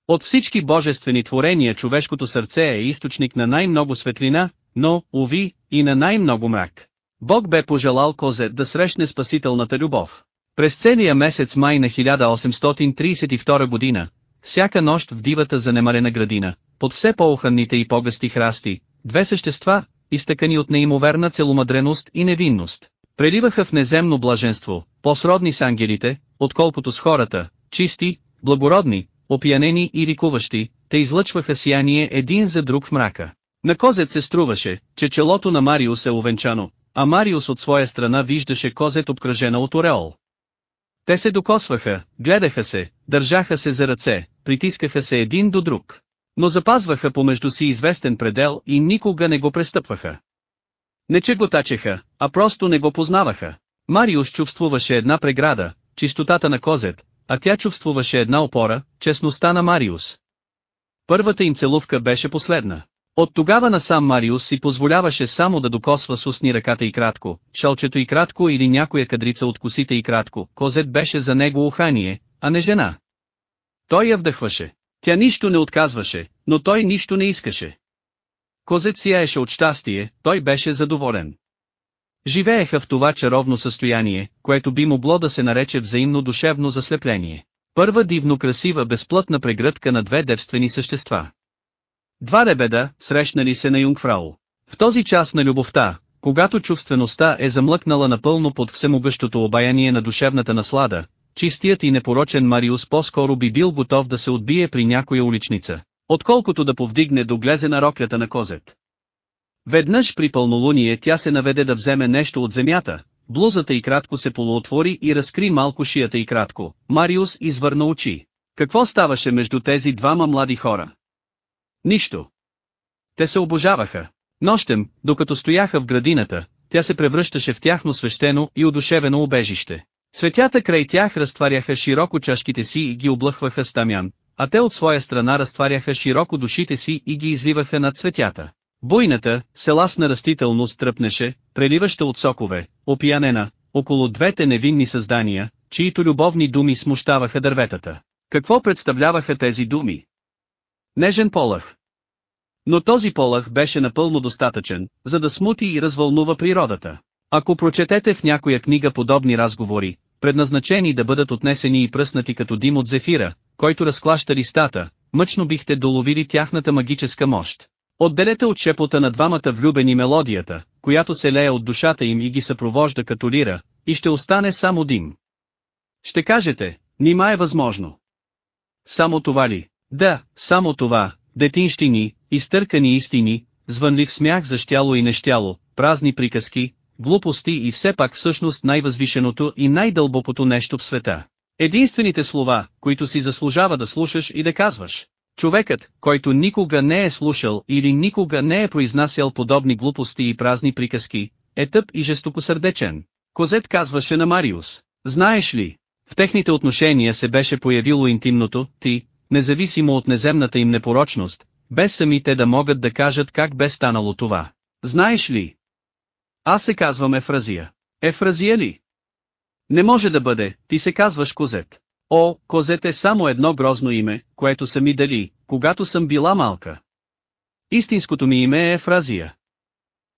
От всички божествени творения човешкото сърце е източник на най-много светлина, но, уви, и на най-много мрак. Бог бе пожелал Козет да срещне спасителната любов. През целия месец май на 1832 година, всяка нощ в дивата занемарена градина, под все по-охранните и по-гъсти храсти, две същества, изтъкани от неимоверна целомадреност и невинност, преливаха в неземно блаженство, по-сродни с ангелите, отколкото с хората, чисти, благородни, опиянени и рикуващи, те излъчваха сияние един за друг в мрака. На Козет се струваше, че челото на Мариус е увенчано, а Мариус от своя страна виждаше Козет обкръжена от ореол. Те се докосваха, гледаха се, държаха се за ръце, притискаха се един до друг. Но запазваха помежду си известен предел и никога не го престъпваха. Не че го тачеха, а просто не го познаваха. Мариус чувствуваше една преграда, чистотата на Козет, а тя чувствуваше една опора, честността на Мариус. Първата им целувка беше последна. От тогава насам Мариус си позволяваше само да докосва с устни ръката и кратко, шалчето и кратко или някоя кадрица от косите и кратко, Козет беше за него ухание, а не жена. Той я вдъхваше. Тя нищо не отказваше, но той нищо не искаше. Козет сияеше от щастие, той беше задоволен. Живееха в това чаровно състояние, което би могло да се нарече взаимно душевно заслепление. Първа дивно красива безплътна прегръдка на две девствени същества. Два ребеда, срещнали се на Юнгфрау. В този час на любовта, когато чувствеността е замлъкнала напълно под всемогъщото обаяние на душевната наслада, чистият и непорочен Мариус по-скоро би бил готов да се отбие при някоя уличница, отколкото да повдигне до глезена роклята на козет. Веднъж при пълнолуние тя се наведе да вземе нещо от земята, блузата и кратко се полуотвори и разкри малко шията и кратко. Мариус извърна очи. Какво ставаше между тези двама млади хора? Нищо. Те се обожаваха. Нощем, докато стояха в градината, тя се превръщаше в тяхно свещено и удушевено убежище. Цветята край тях разтваряха широко чашките си и ги облъхваха с тамян, а те от своя страна разтваряха широко душите си и ги извиваха над цветята. Буйната, селасна растителност тръпнеше, преливаща от сокове, опиянена, около двете невинни създания, чието любовни думи смущаваха дърветата. Какво представляваха тези думи? Нежен полъх. Но този полъх беше напълно достатъчен, за да смути и развълнува природата. Ако прочетете в някоя книга подобни разговори, предназначени да бъдат отнесени и пръснати като дим от зефира, който разклаща листата, мъчно бихте доловили тяхната магическа мощ. Отделете от шепота на двамата влюбени мелодията, която се лее от душата им и ги съпровожда като лира, и ще остане само дим. Ще кажете, нима е възможно. Само това ли? Да, само това, детинщини, изтъркани истини, звънлив смях за щяло и нещяло, празни приказки, глупости и все пак всъщност най-възвишеното и най-дълбокото нещо в света. Единствените слова, които си заслужава да слушаш и да казваш. Човекът, който никога не е слушал или никога не е произнасял подобни глупости и празни приказки, е тъп и жестокосърдечен. Козет казваше на Мариус, знаеш ли, в техните отношения се беше появило интимното, ти, независимо от неземната им непорочност, без самите да могат да кажат как бе станало това. Знаеш ли? Аз се казвам Ефразия. Ефразия ли? Не може да бъде, ти се казваш Козет. О, Козет е само едно грозно име, което са ми дали, когато съм била малка. Истинското ми име е Ефразия.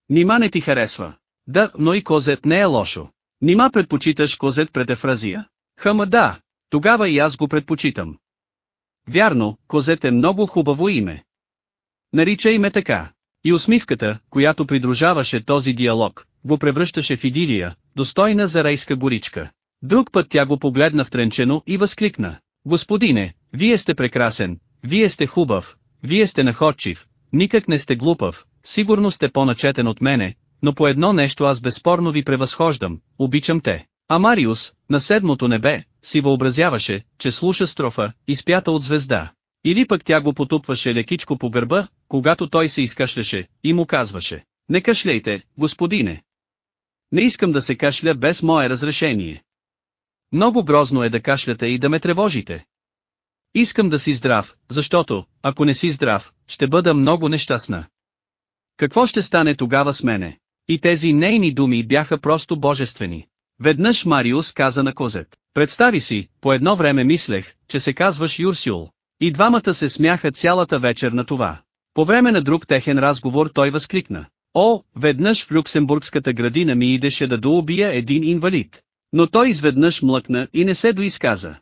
Нима не ти харесва. Да, но и Козет не е лошо. Нима предпочиташ Козет пред Ефразия? Хама да, тогава и аз го предпочитам. Вярно, Козет е много хубаво име. Наричай ме така. И усмивката, която придружаваше този диалог, го превръщаше в идилия, достойна за райска горичка. Друг път тя го погледна втренчено и възкликна. Господине, вие сте прекрасен, вие сте хубав, вие сте находчив, никак не сте глупав, сигурно сте по-начетен от мене, но по едно нещо аз безспорно ви превъзхождам, обичам те. А Мариус, на седмото небе, си въобразяваше, че слуша строфа, изпята от звезда. Или пък тя го потупваше лекичко по гърба, когато той се изкашляше, и му казваше, не кашляйте, господине. Не искам да се кашля без мое разрешение. Много грозно е да кашляте и да ме тревожите. Искам да си здрав, защото, ако не си здрав, ще бъда много нещастна. Какво ще стане тогава с мене? И тези нейни думи бяха просто божествени. Веднъж Мариус каза на Козет. Представи си, по едно време мислех, че се казваш Юрсюл. И двамата се смяха цялата вечер на това. По време на друг техен разговор той възкликна. О, веднъж в Люксембургската градина ми идеше да доубия един инвалид. Но той изведнъж млъкна и не се доизказа.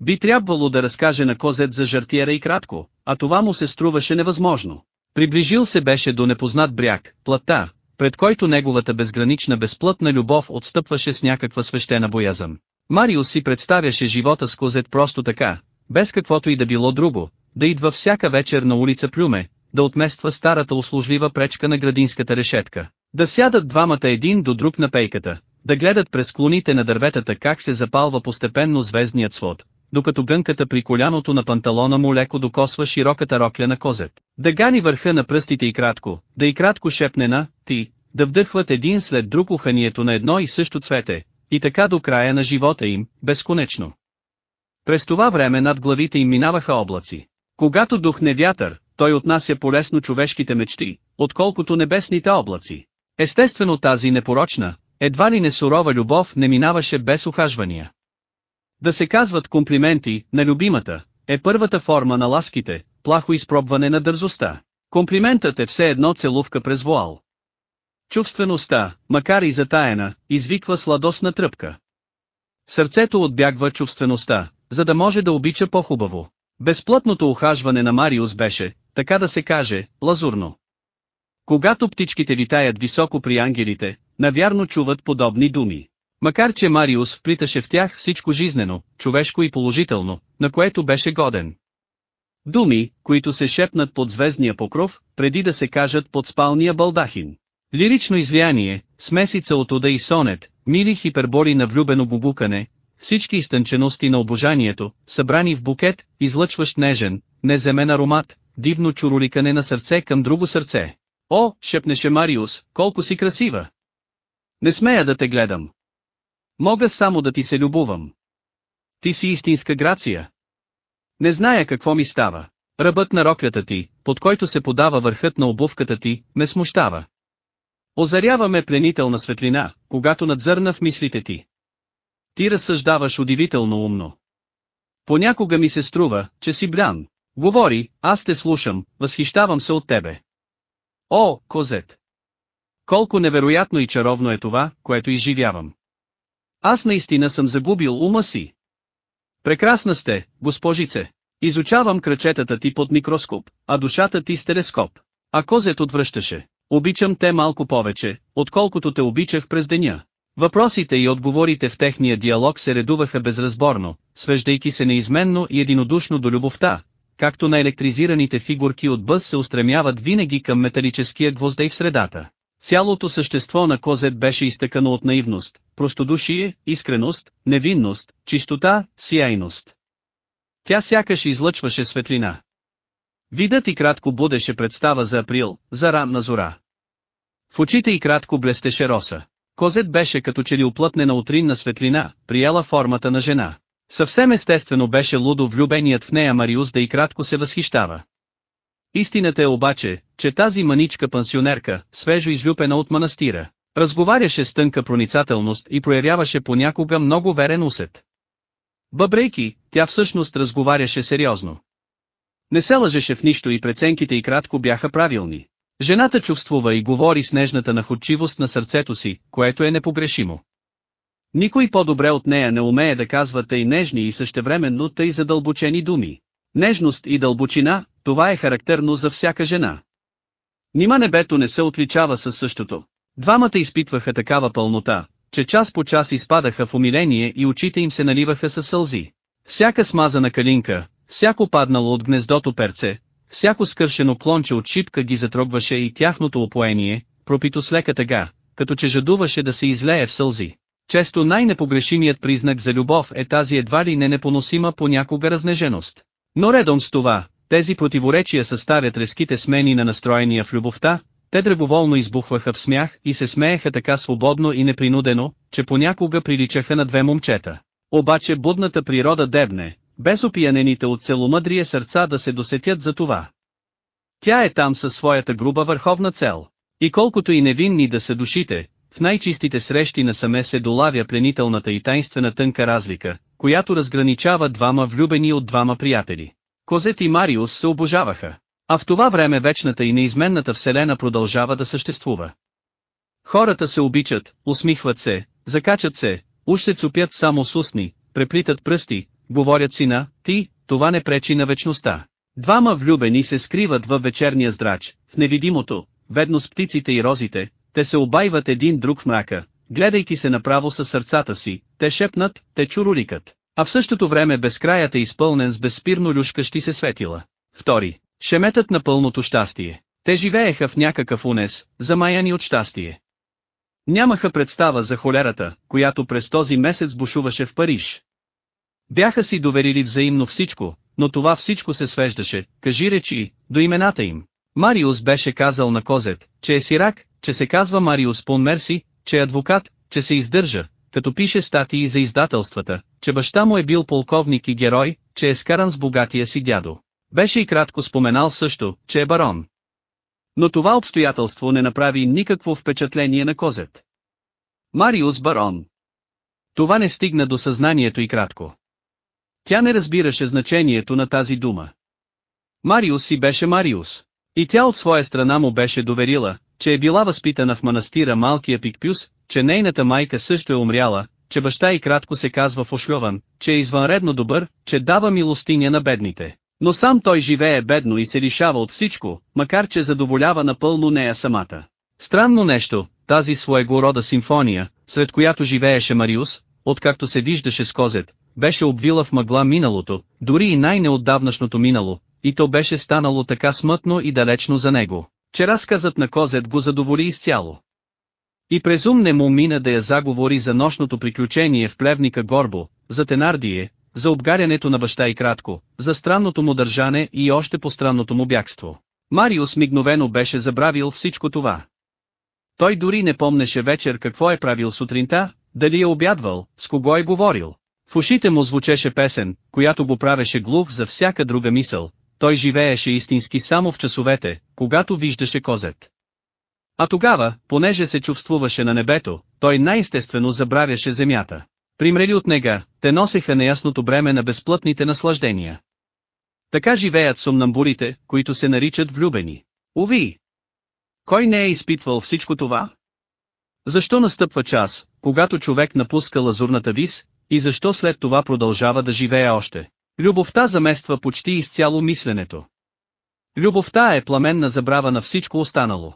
Би трябвало да разкаже на Козет за жартиера и кратко, а това му се струваше невъзможно. Приближил се беше до непознат бряг, плата, пред който неговата безгранична безплътна любов отстъпваше с някаква свещена боязъм. Мариус си представяше живота с Козет просто така, без каквото и да било друго, да идва всяка вечер на улица Плюме, да отмества старата услужлива пречка на градинската решетка, да сядат двамата един до друг на пейката, да гледат през клоните на дърветата как се запалва постепенно звездният свод, докато гънката при коляното на панталона му леко докосва широката рокля на козет, да гани върха на пръстите и кратко, да и кратко шепне на «ти», да вдъхват един след друг уханието на едно и също цвете, и така до края на живота им, безконечно. През това време над главите им минаваха облаци. Когато духне вятър, той отнася полесно човешките мечти, отколкото небесните облаци. Естествено тази непорочна, едва ли не сурова любов не минаваше без ухажвания. Да се казват комплименти на любимата, е първата форма на ласките, плахо изпробване на дързостта. Комплиментът е все едно целувка през вуал. Чувствеността, макар и затаена, извиква сладостна тръпка. Сърцето отбягва чувствеността, за да може да обича по-хубаво. Безплътното ухажване на Мариус беше, така да се каже, лазурно. Когато птичките литаят високо при ангелите, навярно чуват подобни думи. Макар че Мариус вплиташе в тях всичко жизнено, човешко и положително, на което беше годен. Думи, които се шепнат под звездния покров, преди да се кажат под спалния балдахин. Лирично извлияние, смесица от уда и сонет, мили хиперболи на влюбено бубукане, всички изтънчености на обожанието, събрани в букет, излъчващ нежен, неземен аромат, дивно чуроликане на сърце към друго сърце. О, шепнеше Мариус, колко си красива! Не смея да те гледам. Мога само да ти се любувам. Ти си истинска грация. Не зная какво ми става. Ръбът на роклята ти, под който се подава върхът на обувката ти, ме смущава. Озарява ме пленителна светлина, когато надзърна в мислите ти. Ти разсъждаваш удивително умно. Понякога ми се струва, че си блян. Говори, аз те слушам, възхищавам се от тебе. О, Козет! Колко невероятно и чаровно е това, което изживявам. Аз наистина съм загубил ума си. Прекрасна сте, госпожице. Изучавам кръчетата ти под микроскоп, а душата ти с телескоп. А Козет отвръщаше. Обичам те малко повече, отколкото те обичах през деня. Въпросите и отговорите в техния диалог се редуваха безразборно, свеждайки се неизменно и единодушно до любовта, както на електризираните фигурки от бъс се устремяват винаги към металическия гвоздей в средата. Цялото същество на Козет беше изтъкано от наивност, простодушие, искреност, невинност, чистота, сияйност. Тя сякаш излъчваше светлина. Видът и кратко будеше представа за април, за ранна зора. В очите и кратко блестеше роса. Козет беше като че ли оплътнена утринна светлина, приела формата на жена. Съвсем естествено беше лудо влюбеният в нея Мариус да и кратко се възхищава. Истината е обаче, че тази маничка пансионерка, свежо излюпена от манастира, разговаряше с тънка проницателност и проявяваше понякога много верен усет. Бъбрейки, тя всъщност разговаряше сериозно. Не се лъжеше в нищо и преценките и кратко бяха правилни. Жената чувствува и говори с нежната находчивост на сърцето си, което е непогрешимо. Никой по-добре от нея не умее да казва тъй нежни и същевременно тъй задълбочени думи. Нежност и дълбочина, това е характерно за всяка жена. Нима небето не се отличава със същото. Двамата изпитваха такава пълнота, че час по час изпадаха в умиление и очите им се наливаха със сълзи. Всяка смазана калинка, всяко паднало от гнездото перце, всяко скършено клонче от шипка ги затрогваше и тяхното опоение, пропито с лека тъга, като че жадуваше да се излее в сълзи. Често най-непогрешимият признак за любов е тази едва ли не непоносима понякога разнеженост. Но редом с това, тези противоречия съставят резките смени на настроения в любовта, те драговолно избухваха в смях и се смееха така свободно и непринудено, че понякога приличаха на две момчета. Обаче будната природа дебне, без опиянените от целомъдрие сърца да се досетят за това. Тя е там със своята груба върховна цел. И колкото и невинни да са душите, в най-чистите срещи насаме се долавя пленителната и тайнствена тънка разлика, която разграничава двама влюбени от двама приятели. Козет и Мариус се обожаваха. А в това време вечната и неизменната вселена продължава да съществува. Хората се обичат, усмихват се, закачат се, уж се цупят само с устни, преплитат пръсти, говорят си на «ти», това не пречи на вечността. Двама влюбени се скриват във вечерния здрач, в невидимото, ведно с птиците и розите, те се обайват един друг в мрака, гледайки се направо със сърцата си, те шепнат, те чуроликат. А в същото време безкраят е изпълнен с безспирно люшкащи се светила. Втори. Шеметът на пълното щастие. Те живееха в някакъв унес, замаяни от щастие. Нямаха представа за холерата, която през този месец бушуваше в Париж. Бяха си доверили взаимно всичко, но това всичко се свеждаше, кажи речи, до имената им. Мариус беше казал на Козет, че е сирак, че се казва Мариус Пон Мерси, че е адвокат, че се издържа, като пише статии за издателствата, че баща му е бил полковник и герой, че е скаран с богатия си дядо. Беше и кратко споменал също, че е барон. Но това обстоятелство не направи никакво впечатление на Козет. Мариус барон. Това не стигна до съзнанието и кратко. Тя не разбираше значението на тази дума. Мариус си беше Мариус. И тя от своя страна му беше доверила, че е била възпитана в манастира малкия Пикпюс, че нейната майка също е умряла, че баща и кратко се казва Фошльован, че е извънредно добър, че дава милостиня на бедните. Но сам той живее бедно и се лишава от всичко, макар че задоволява напълно нея самата. Странно нещо, тази своего рода симфония, сред която живееше Мариус, откакто се виждаше с Козет, беше обвила в мъгла миналото, дори и най-неотдавнашното минало, и то беше станало така смътно и далечно за него, че разказът на Козет го задоволи изцяло. И през не му мина да я заговори за нощното приключение в плевника Горбо, за Тенардие, за обгарянето на баща и кратко, за странното му държане и още по странното му бягство. Мариус мигновено беше забравил всичко това. Той дори не помнеше вечер какво е правил сутринта, дали е обядвал, с кого е говорил. В ушите му звучеше песен, която го правеше глух за всяка друга мисъл, той живееше истински само в часовете, когато виждаше козет. А тогава, понеже се чувствуваше на небето, той най-естествено забравяше земята. Примрели от нега, те носеха неясното бреме на безплътните наслаждения. Така живеят сумнамбурите, които се наричат влюбени. Уви! Кой не е изпитвал всичко това? Защо настъпва час, когато човек напуска лазурната вис, и защо след това продължава да живее още? Любовта замества почти изцяло мисленето. Любовта е пламенна забрава на всичко останало.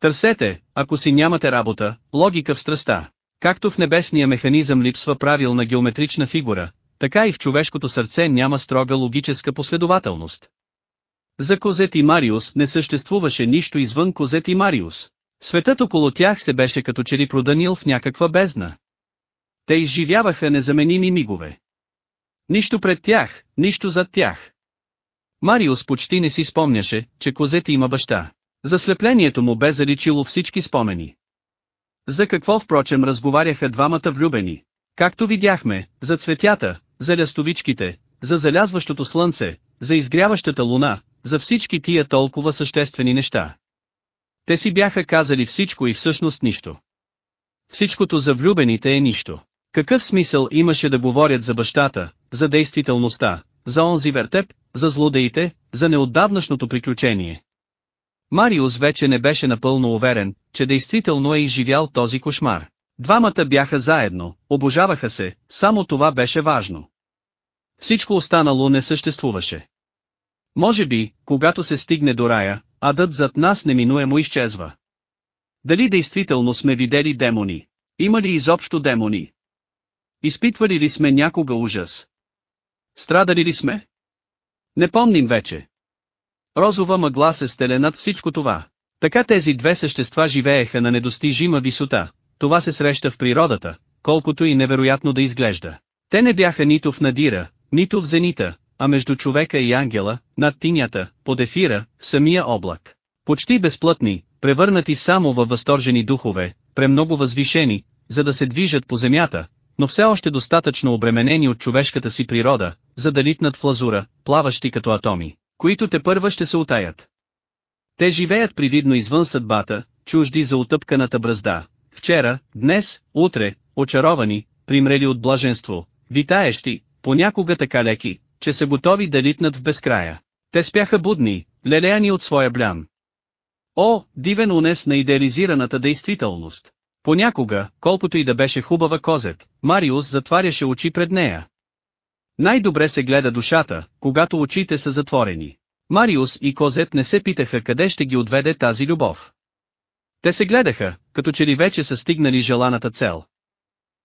Търсете, ако си нямате работа, логика в страста. Както в небесния механизъм липсва правилна геометрична фигура, така и в човешкото сърце няма строга логическа последователност. За Козет и Мариус не съществуваше нищо извън Козет и Мариус. Светът около тях се беше като че ли проданил в някаква бездна. Те изживяваха незаменими мигове. Нищо пред тях, нищо зад тях. Мариус почти не си спомняше, че Козет има баща. Заслеплението му бе заличило всички спомени. За какво впрочем разговаряха двамата влюбени? Както видяхме, за цветята, за лястовичките, за залязващото слънце, за изгряващата луна, за всички тия толкова съществени неща. Те си бяха казали всичко и всъщност нищо. Всичкото за влюбените е нищо. Какъв смисъл имаше да говорят за бащата, за действителността, за онзи вертеп, за злодеите, за неотдавнашното приключение? Мариус вече не беше напълно уверен, че действително е изживял този кошмар. Двамата бяха заедно, обожаваха се, само това беше важно. Всичко останало не съществуваше. Може би, когато се стигне до рая, адът зад нас неминуемо изчезва. Дали действително сме видели демони? Има ли изобщо демони? Изпитвали ли сме някога ужас? Страдали ли сме? Не помним вече. Розова мъгла се стеле над всичко това. Така тези две същества живееха на недостижима висота, това се среща в природата, колкото и невероятно да изглежда. Те не бяха нито в надира, нито в зенита, а между човека и ангела, над тинята, под ефира, самия облак. Почти безплътни, превърнати само във възторжени духове, премного възвишени, за да се движат по земята, но все още достатъчно обременени от човешката си природа, за да литнат в лазура, плаващи като атоми, които те първа ще се утаят. Те живеят привидно извън съдбата, чужди за утъпканата бръзда. Вчера, днес, утре, очаровани, примрели от блаженство, витаещи, понякога така леки, че са готови да литнат в безкрая. Те спяха будни, лелеяни от своя блям. О, дивен унес на идеализираната действителност! Понякога, колкото и да беше хубава козет, Мариус затваряше очи пред нея. Най-добре се гледа душата, когато очите са затворени. Мариус и Козет не се питаха къде ще ги отведе тази любов. Те се гледаха, като че ли вече са стигнали желаната цел.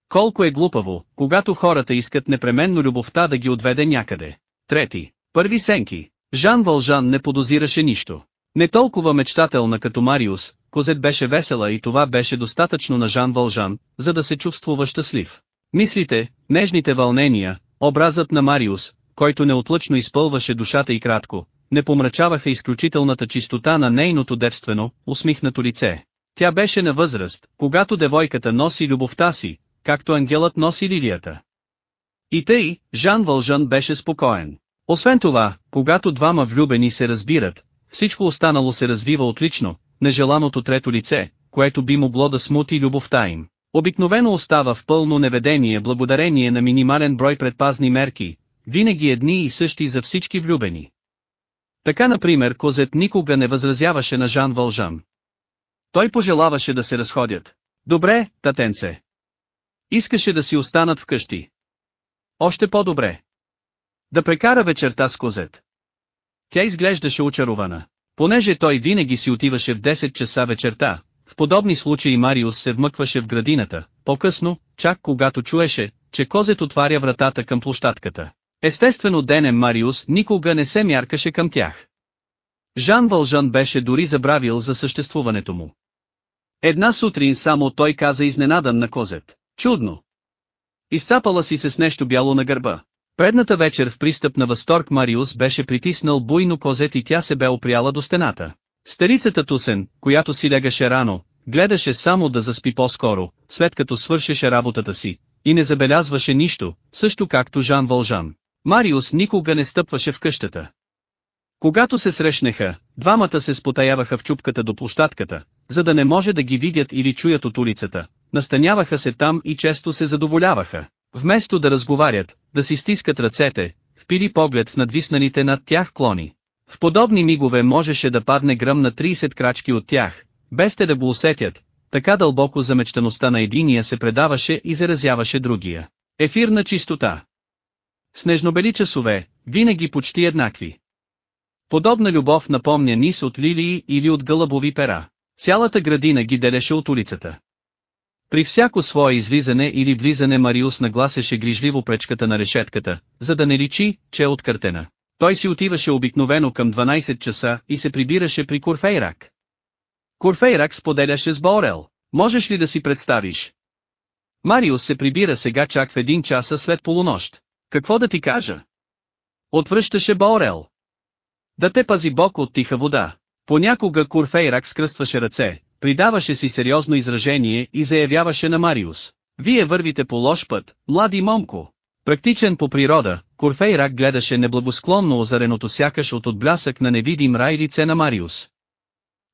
Колко е глупаво, когато хората искат непременно любовта да ги отведе някъде. Трети, първи сенки, Жан Вължан не подозираше нищо. Не толкова мечтателна като Мариус, Козет беше весела и това беше достатъчно на Жан Вължан, за да се чувствува щастлив. Мислите, нежните вълнения, образът на Мариус, който неотлъчно изпълваше душата и кратко, не помрачаваха изключителната чистота на нейното девствено, усмихнато лице. Тя беше на възраст, когато девойката носи любовта си, както ангелът носи лилията. И тъй, Жан Вължан беше спокоен. Освен това, когато двама влюбени се разбират, всичко останало се развива отлично, нежеланото трето лице, което би могло да смути любовта им. Обикновено остава в пълно неведение благодарение на минимален брой предпазни мерки, винаги едни и същи за всички влюбени. Така например Козет никога не възразяваше на Жан Вължан. Той пожелаваше да се разходят. Добре, татенце. Искаше да си останат вкъщи. Още по-добре. Да прекара вечерта с Козет. Тя изглеждаше очарована. Понеже той винаги си отиваше в 10 часа вечерта, в подобни случаи Мариус се вмъкваше в градината, по-късно, чак когато чуеше, че Козет отваря вратата към площадката. Естествено денем Мариус никога не се мяркаше към тях. Жан Вължан беше дори забравил за съществуването му. Една сутрин само той каза изненадан на Козет. Чудно! Изцапала си се с нещо бяло на гърба. Предната вечер в пристъп на възторг Мариус беше притиснал буйно Козет и тя се бе опряла до стената. Старицата Тусен, която си лягаше рано, гледаше само да заспи по-скоро, след като свършеше работата си, и не забелязваше нищо, също както Жан Вължан. Мариус никога не стъпваше в къщата. Когато се срещнеха, двамата се спотаяваха в чупката до площадката, за да не може да ги видят или чуят от улицата, настаняваха се там и често се задоволяваха. Вместо да разговарят, да си стискат ръцете, впили поглед в надвиснаните над тях клони. В подобни мигове можеше да падне гръм на 30 крачки от тях, без те да го усетят, така дълбоко замечтаността на единия се предаваше и заразяваше другия. Ефирна чистота. Снежнобели часове, винаги почти еднакви. Подобна любов напомня нис от лилии или от гълъбови пера. Цялата градина ги делеше от улицата. При всяко свое излизане или влизане Мариус нагласеше грижливо пречката на решетката, за да не личи, че е откъртена. Той си отиваше обикновено към 12 часа и се прибираше при Курфейрак. Курфейрак споделяше с Борел. Можеш ли да си представиш? Мариус се прибира сега чак в един часа след полунощ. Какво да ти кажа? Отвръщаше Борел. Да те пази Бог от тиха вода. Понякога Курфейрак скръстваше ръце, придаваше си сериозно изражение и заявяваше на Мариус. Вие вървите по лош път, млади момко. Практичен по природа, Курфейрак гледаше неблагосклонно озареното сякаш от отблясък на невидим рай лице на Мариус.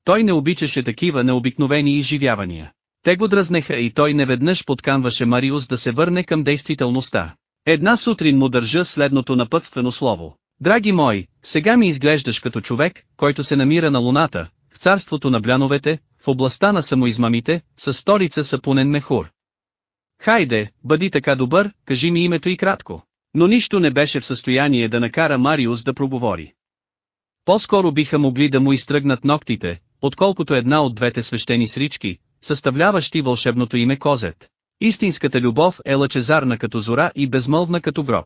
Той не обичаше такива необикновени изживявания. Те го дразнеха и той неведнъж подканваше Мариус да се върне към действителността. Една сутрин му държа следното напътствено слово. Драги мой, сега ми изглеждаш като човек, който се намира на луната, в царството на бляновете, в областта на самоизмамите, с столица Сапунен Мехур. Хайде, бъди така добър, кажи ми името и кратко. Но нищо не беше в състояние да накара Мариус да проговори. По-скоро биха могли да му изтръгнат ногтите, отколкото една от двете свещени срички, съставляващи вълшебното име Козет. Истинската любов е лъчезарна като зора и безмълвна като гроб.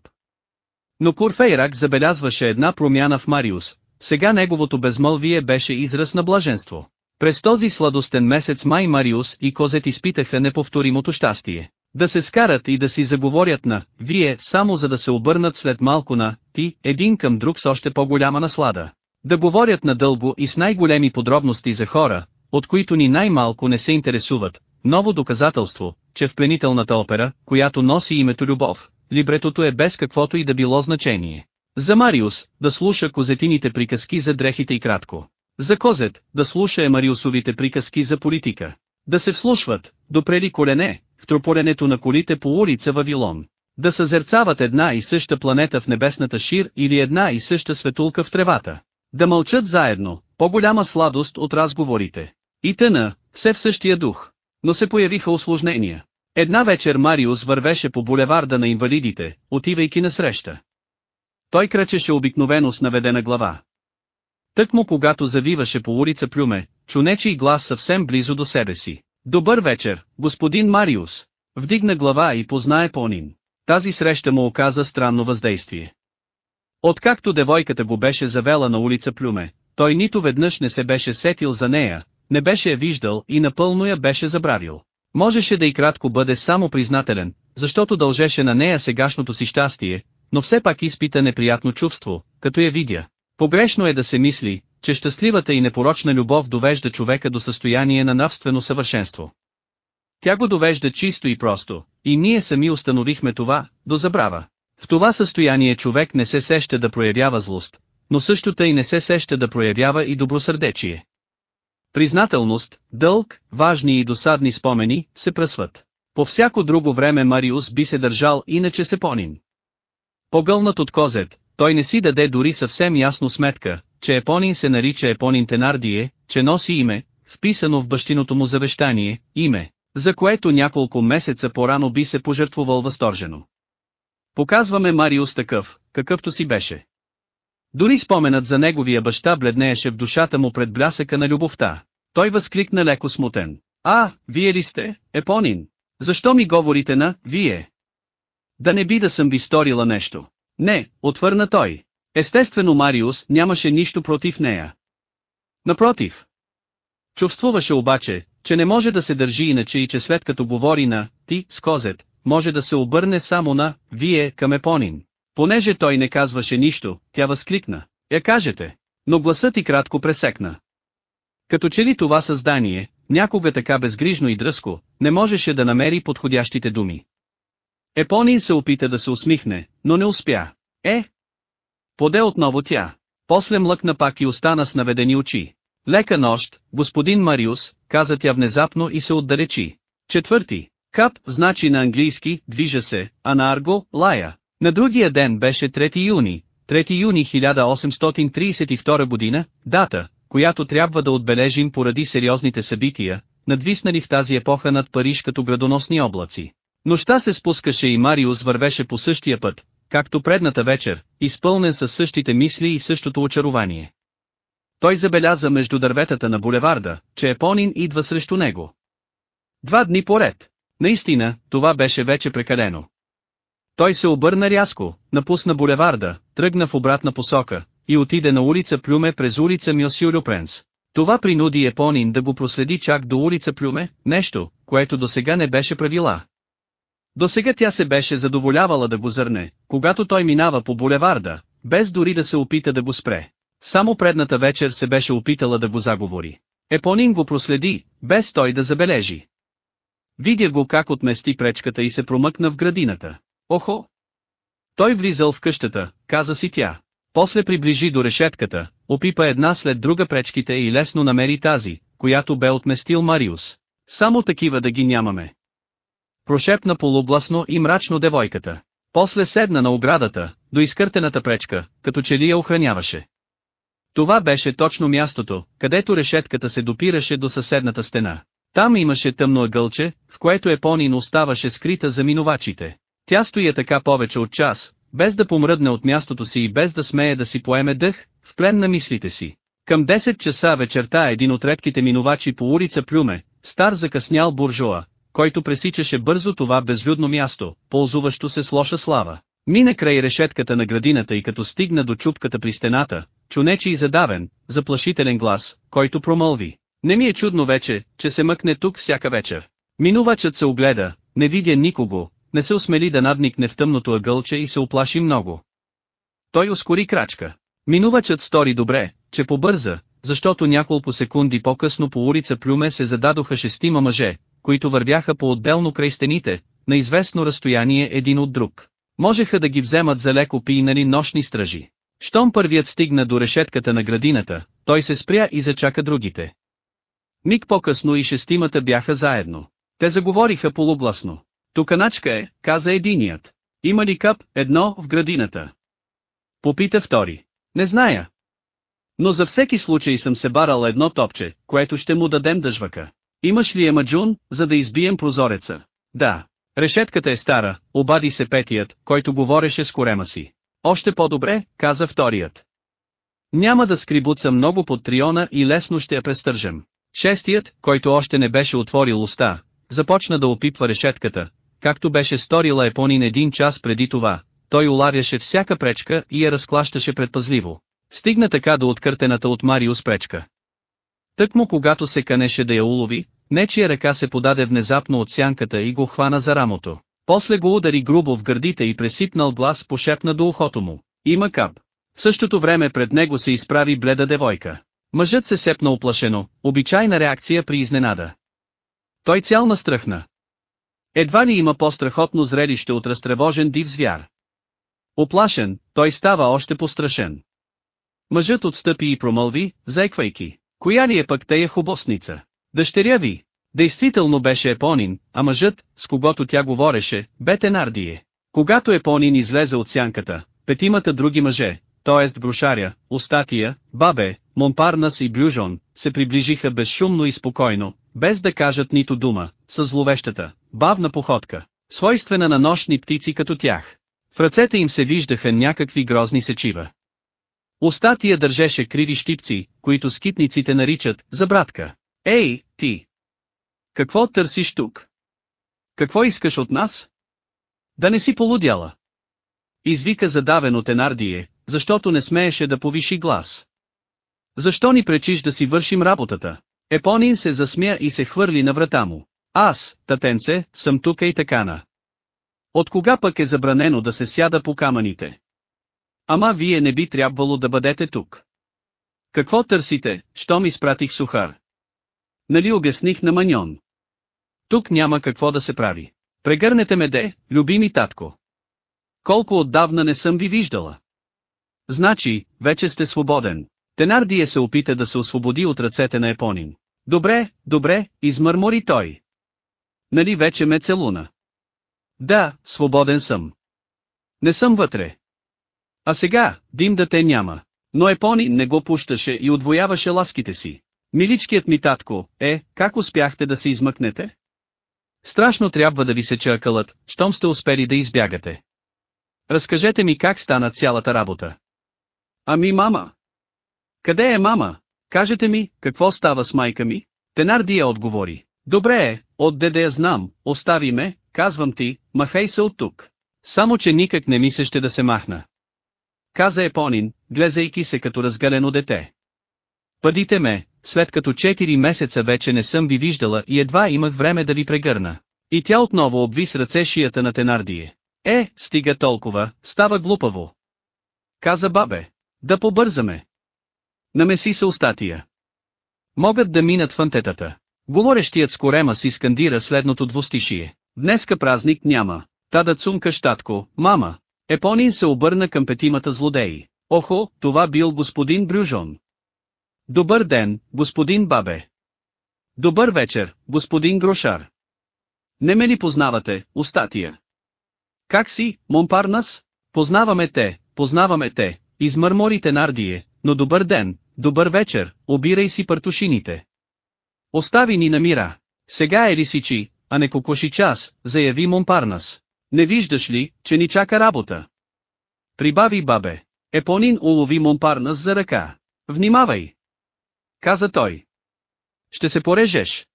Но Курфейрак забелязваше една промяна в Мариус, сега неговото безмълвие беше израз на блаженство. През този сладостен месец май Мариус и Козет изпитаха неповторимото щастие. Да се скарат и да си заговорят на «Вие» само за да се обърнат след малко на «Ти» един към друг с още по-голяма наслада. Да говорят надълго и с най-големи подробности за хора, от които ни най-малко не се интересуват, ново доказателство, че в пленителната опера, която носи името Любов, либретото е без каквото и да било значение. За Мариус, да слуша козетините приказки за дрехите и кратко. За Козет, да слуша Мариусовите приказки за политика. Да се вслушват, допрели колене, в тропоренето на колите по улица Вавилон. Да съзерцават една и съща планета в небесната шир или една и съща светулка в тревата. Да мълчат заедно, по-голяма сладост от разговорите. И тъна, все в същия дух. Но се появиха осложнения. Една вечер Мариус вървеше по булеварда на инвалидите, отивайки на среща. Той кръчеше обикновено с наведена глава. Тък му когато завиваше по улица Плюме, чунече и глас съвсем близо до себе си. Добър вечер, господин Мариус. Вдигна глава и познае Понин. Тази среща му оказа странно въздействие. Откакто девойката го беше завела на улица Плюме, той нито веднъж не се беше сетил за нея, не беше я виждал и напълно я беше забравил. Можеше да и кратко бъде само признателен, защото дължеше на нея сегашното си щастие, но все пак изпита неприятно чувство, като я видя. Погрешно е да се мисли, че щастливата и непорочна любов довежда човека до състояние на навствено съвършенство. Тя го довежда чисто и просто, и ние сами установихме това, до забрава. В това състояние човек не се сеща да проявява злост, но също тъй не се сеща да проявява и добросърдечие. Признателност, дълг, важни и досадни спомени, се пръсват. По всяко друго време Мариус би се държал иначе се понин. Погълнат от козет, той не си даде дори съвсем ясно сметка, че Епонин се нарича Епонин Тенардие, че носи име, вписано в бащиното му завещание, име, за което няколко месеца по-рано би се пожертвувал възторжено. Показваме Мариус такъв, какъвто си беше. Дори споменът за неговия баща бледнееше в душата му пред блясъка на любовта. Той възкликна леко смутен. А, вие ли сте, Епонин? Защо ми говорите на «вие»? Да не би да съм ви сторила нещо. Не, отвърна той. Естествено Мариус нямаше нищо против нея. Напротив. Чувствуваше обаче, че не може да се държи иначе и че след като говори на «ти» с Козет, може да се обърне само на «вие» към Епонин. Понеже той не казваше нищо, тя възкликна. Я кажете. Но гласът и кратко пресекна. Като че ли това създание, някога така безгрижно и дръско, не можеше да намери подходящите думи. Епонин се опита да се усмихне, но не успя. Е! Поде отново тя. После млъкна пак и остана с наведени очи. Лека нощ, господин Мариус, каза тя внезапно и се отдалечи. Четвърти. Кап, значи на английски, движа се, а на арго, лая. На другия ден беше 3 юни, 3 юни 1832 година, дата, която трябва да отбележим поради сериозните събития, надвиснали в тази епоха над Париж като градоносни облаци. Нощта се спускаше и Мариус вървеше по същия път, както предната вечер, изпълнен със същите мисли и същото очарование. Той забеляза между дърветата на булеварда, че Епонин идва срещу него. Два дни поред. Наистина, това беше вече прекалено. Той се обърна рязко, напусна булеварда, тръгна в обратна посока, и отиде на улица Плюме през улица Мьосио Люпренс. Това принуди Епонин да го проследи чак до улица Плюме, нещо, което до сега не беше правила. До сега тя се беше задоволявала да го зърне, когато той минава по булеварда, без дори да се опита да го спре. Само предната вечер се беше опитала да го заговори. Епонин го проследи, без той да забележи. Видя го как отмести пречката и се промъкна в градината. Охо! Той влизал в къщата, каза си тя. После приближи до решетката, опипа една след друга пречките и лесно намери тази, която бе отместил Мариус. Само такива да ги нямаме. Прошепна полубласно и мрачно девойката. После седна на оградата, до изкъртената пречка, като че ли я охраняваше. Това беше точно мястото, където решетката се допираше до съседната стена. Там имаше тъмно ъгълче, в което Епонин оставаше скрита за минувачите. Тя стоя така повече от час, без да помръдне от мястото си и без да смее да си поеме дъх, в плен на мислите си. Към 10 часа вечерта един от редките минувачи по улица Плюме, стар закъснял буржуа, който пресичаше бързо това безлюдно място, ползуващо се с лоша слава. Мина край решетката на градината и като стигна до чупката при стената, чунечи и задавен, заплашителен глас, който промълви. Не ми е чудно вече, че се мъкне тук всяка вечер. Минувачът се огледа, не видя никого, не се осмели да надникне в тъмното ъгълче и се оплаши много. Той ускори крачка. Минувачът стори добре, че побърза, защото няколко секунди по-късно по улица Плюме се зададоха шестима мъже, които вървяха по-отделно край стените, на известно разстояние един от друг. Можеха да ги вземат за леко пийнали нощни стражи. Щом първият стигна до решетката на градината, той се спря и зачака другите. Миг по-късно и шестимата бяха заедно. Те заговориха полубласно. Туканачка е, каза единият. Има ли кап, едно, в градината? Попита втори. Не зная. Но за всеки случай съм се барал едно топче, което ще му дадем дъжвака. Имаш ли емаджун, за да избием прозореца? Да. Решетката е стара, обади се петият, който говореше с корема си. Още по-добре, каза вторият. Няма да скрибуца много под триона и лесно ще я престържам. Шестият, който още не беше отворил уста, започна да опипва решетката, както беше сторила Епонин един час преди това, той улавяше всяка пречка и я разклащаше предпазливо. Стигна така до откъртената от Мариус пречка. Тъкмо когато се канеше да я улови, нечия ръка се подаде внезапно от сянката и го хвана за рамото. После го удари грубо в гърдите и пресипнал глас пошепна до ухото му. Има кап. В същото време пред него се изправи бледа девойка. Мъжът се сепна оплашено, обичайна реакция при изненада. Той цял настръхна. Едва ли има по-страхотно зрелище от разтревожен див звяр. Оплашен, той става още пострашен. Мъжът отстъпи и промълви, заеквайки. Коя ли е пък тая хубосница? Дъщеря ви. Действително беше Епонин, а мъжът, с когото тя говореше, бе Тенардие. Когато Епонин излезе от сянката, петимата други мъже, т.е. Грушаря, Остатия, Бабе, Монпарнас и Блюжон, се приближиха безшумно и спокойно, без да кажат нито дума, с зловещата, бавна походка, свойствена на нощни птици като тях. В ръцете им се виждаха някакви грозни сечива. Остатия държеше криви щипци, които скитниците наричат «забратка». Ей, ти! Какво търсиш тук? Какво искаш от нас? Да не си полудяла. Извика задавен от Енардие, защото не смееше да повиши глас. Защо ни пречиш да си вършим работата? Епонин се засмя и се хвърли на врата му. Аз, татенце, съм тука и такана. От кога пък е забранено да се сяда по камъните? Ама вие не би трябвало да бъдете тук. Какво търсите, щом изпратих сухар? Нали обясних на Маньон? Тук няма какво да се прави. Прегърнете ме де, любими татко. Колко отдавна не съм ви виждала. Значи, вече сте свободен. Тенардие се опита да се освободи от ръцете на Епонин. Добре, добре, измърмори той. Нали вече ме целуна? Да, свободен съм. Не съм вътре. А сега, дим да те няма. Но Епонин не го пущаше и отвояваше ласките си. Миличкият ми татко, е, как успяхте да се измъкнете? Страшно трябва да ви се чакалът, щом сте успели да избягате. Разкажете ми как стана цялата работа. Ами мама. Къде е мама? Кажете ми, какво става с майка ми? Тенардия отговори. Добре е, от деде я знам, остави ме, казвам ти, махай се от тук. Само че никак не ми да се махна. Каза Епонин, глезайки се като разгалено дете. Падите ме, след като 4 месеца вече не съм ви виждала и едва имах време да ви прегърна. И тя отново обви с ръце шията на Тенардие. Е, стига толкова, става глупаво. Каза бабе. Да побързаме. Намеси се устатия. Могат да минат фантетата. Говорещият с корема си скандира следното двустишие. Днеска празник няма. Тада цунка щатко, мама. Епонин се обърна към петимата злодеи. Охо, това бил господин Брюжон. Добър ден, господин Бабе. Добър вечер, господин Грошар. Не ме ли познавате, устатия? Как си, Монпарнас? Познаваме те, познаваме те, измърморите Нардие, но добър ден, добър вечер, обирай си партушините. Остави ни на мира. Сега е лисичи, а не кокоши час, заяви Монпарнас. Не виждаш ли, че ни чака работа? Прибави бабе. Епонин улови Монпарнас за ръка. Внимавай! Каза той. Ще се порежеш.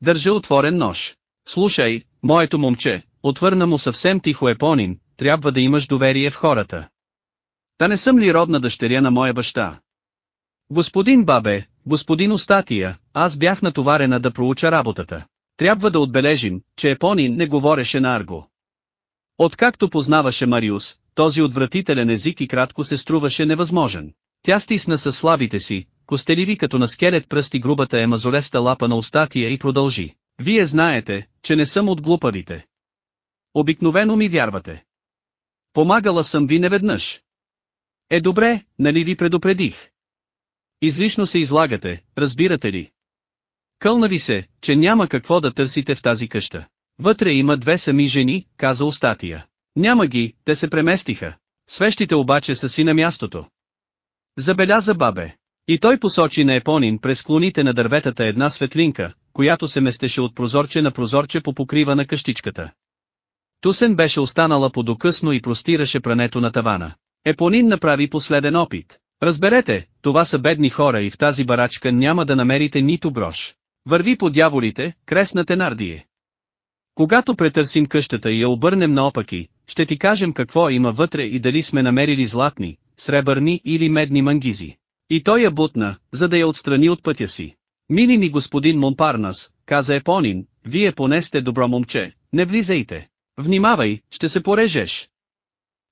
Държа отворен нож. Слушай, моето момче, отвърна му съвсем тихо Епонин, трябва да имаш доверие в хората. Та не съм ли родна дъщеря на моя баща? Господин Бабе, господин Остатия, аз бях натоварена да проуча работата. Трябва да отбележим, че Епонин не говореше на арго. Откакто познаваше Мариус, този отвратителен език и кратко се струваше невъзможен. Тя стисна със слабите си, костеливи като на скелет пръсти грубата е мазолеста лапа на устатия и продължи. Вие знаете, че не съм от глупавите. Обикновено ми вярвате. Помагала съм ви неведнъж. Е добре, нали ви предупредих? Излишно се излагате, разбирате ли? Кълна ви се, че няма какво да търсите в тази къща. Вътре има две сами жени, каза Остатия. Няма ги, те се преместиха. Свещите обаче са си на мястото. Забеляза бабе. И той посочи на Епонин през клоните на дърветата една светлинка, която се местеше от прозорче на прозорче по покрива на къщичката. Тусен беше останала подокъсно и простираше прането на тавана. Епонин направи последен опит. Разберете, това са бедни хора и в тази барачка няма да намерите нито грош. Върви по дяволите, кресна Тенардие. Когато претърсим къщата и я обърнем наопаки, ще ти кажем какво има вътре и дали сме намерили златни, сребърни или медни мангизи. И той я бутна, за да я отстрани от пътя си. Мили ми господин Монпарнас, каза Епонин, вие поне сте добро момче, не влизайте. Внимавай, ще се порежеш.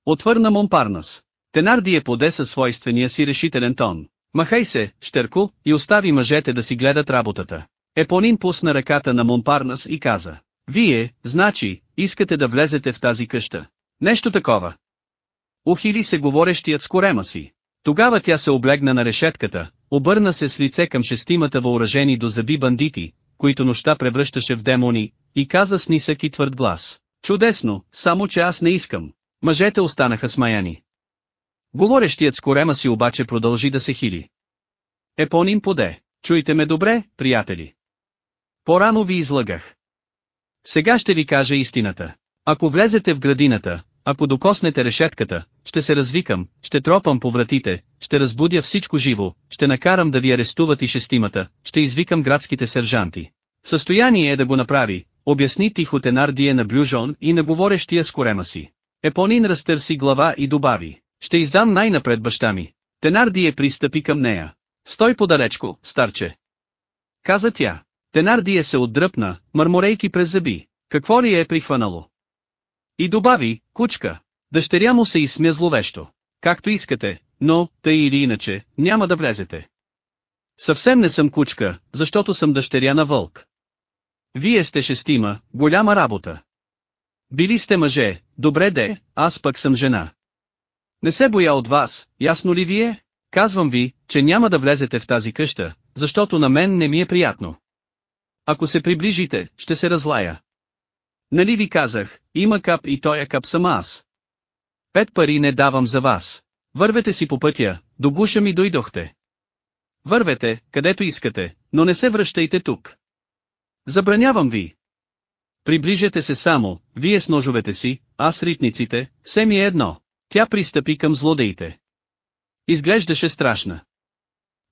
Отвърна Монпарнас. Тенардие поде със свойствения си решителен тон. Махай се, Щерко, и остави мъжете да си гледат работата. Епонин пусна ръката на Монпарнас и каза. Вие, значи, искате да влезете в тази къща. Нещо такова. Ухили се говорещият с корема си. Тогава тя се облегна на решетката, обърна се с лице към шестимата въоръжени до зъби бандити, които нощта превръщаше в демони, и каза с нисък и твърд глас. Чудесно, само че аз не искам. Мъжете останаха смаяни. Говорещият с корема си обаче продължи да се хили. Епонин поде. Чуйте ме добре, приятели. Порано ви излъгах. Сега ще ви кажа истината. Ако влезете в градината, ако докоснете решетката, ще се развикам, ще тропам по вратите, ще разбудя всичко живо, ще накарам да ви арестуват и шестимата, ще извикам градските сержанти. Състояние е да го направи, обясни тихо Тенардие на Брюжон и на говорещия с корема си. Епонин разтърси глава и добави, ще издам най-напред баща ми. Тенардие пристъпи към нея. Стой подалечко, старче. Каза тя. Тенардия се отдръпна, мърморейки през зъби. Какво ли е прихванало? И добави, кучка. Дъщеря му се изсмя зловещо. Както искате, но, тъй или иначе, няма да влезете. Съвсем не съм кучка, защото съм дъщеря на вълк. Вие сте шестима, голяма работа. Били сте мъже, добре де, аз пък съм жена. Не се боя от вас, ясно ли вие? Казвам ви, че няма да влезете в тази къща, защото на мен не ми е приятно. Ако се приближите, ще се разлая. Нали ви казах, има кап и тоя кап съм аз. Пет пари не давам за вас. Вървете си по пътя, до гуша ми дойдохте. Вървете, където искате, но не се връщайте тук. Забранявам ви. Приближете се само, вие с ножовете си, аз ритниците, все ми е едно. Тя пристъпи към злодеите. Изглеждаше страшна.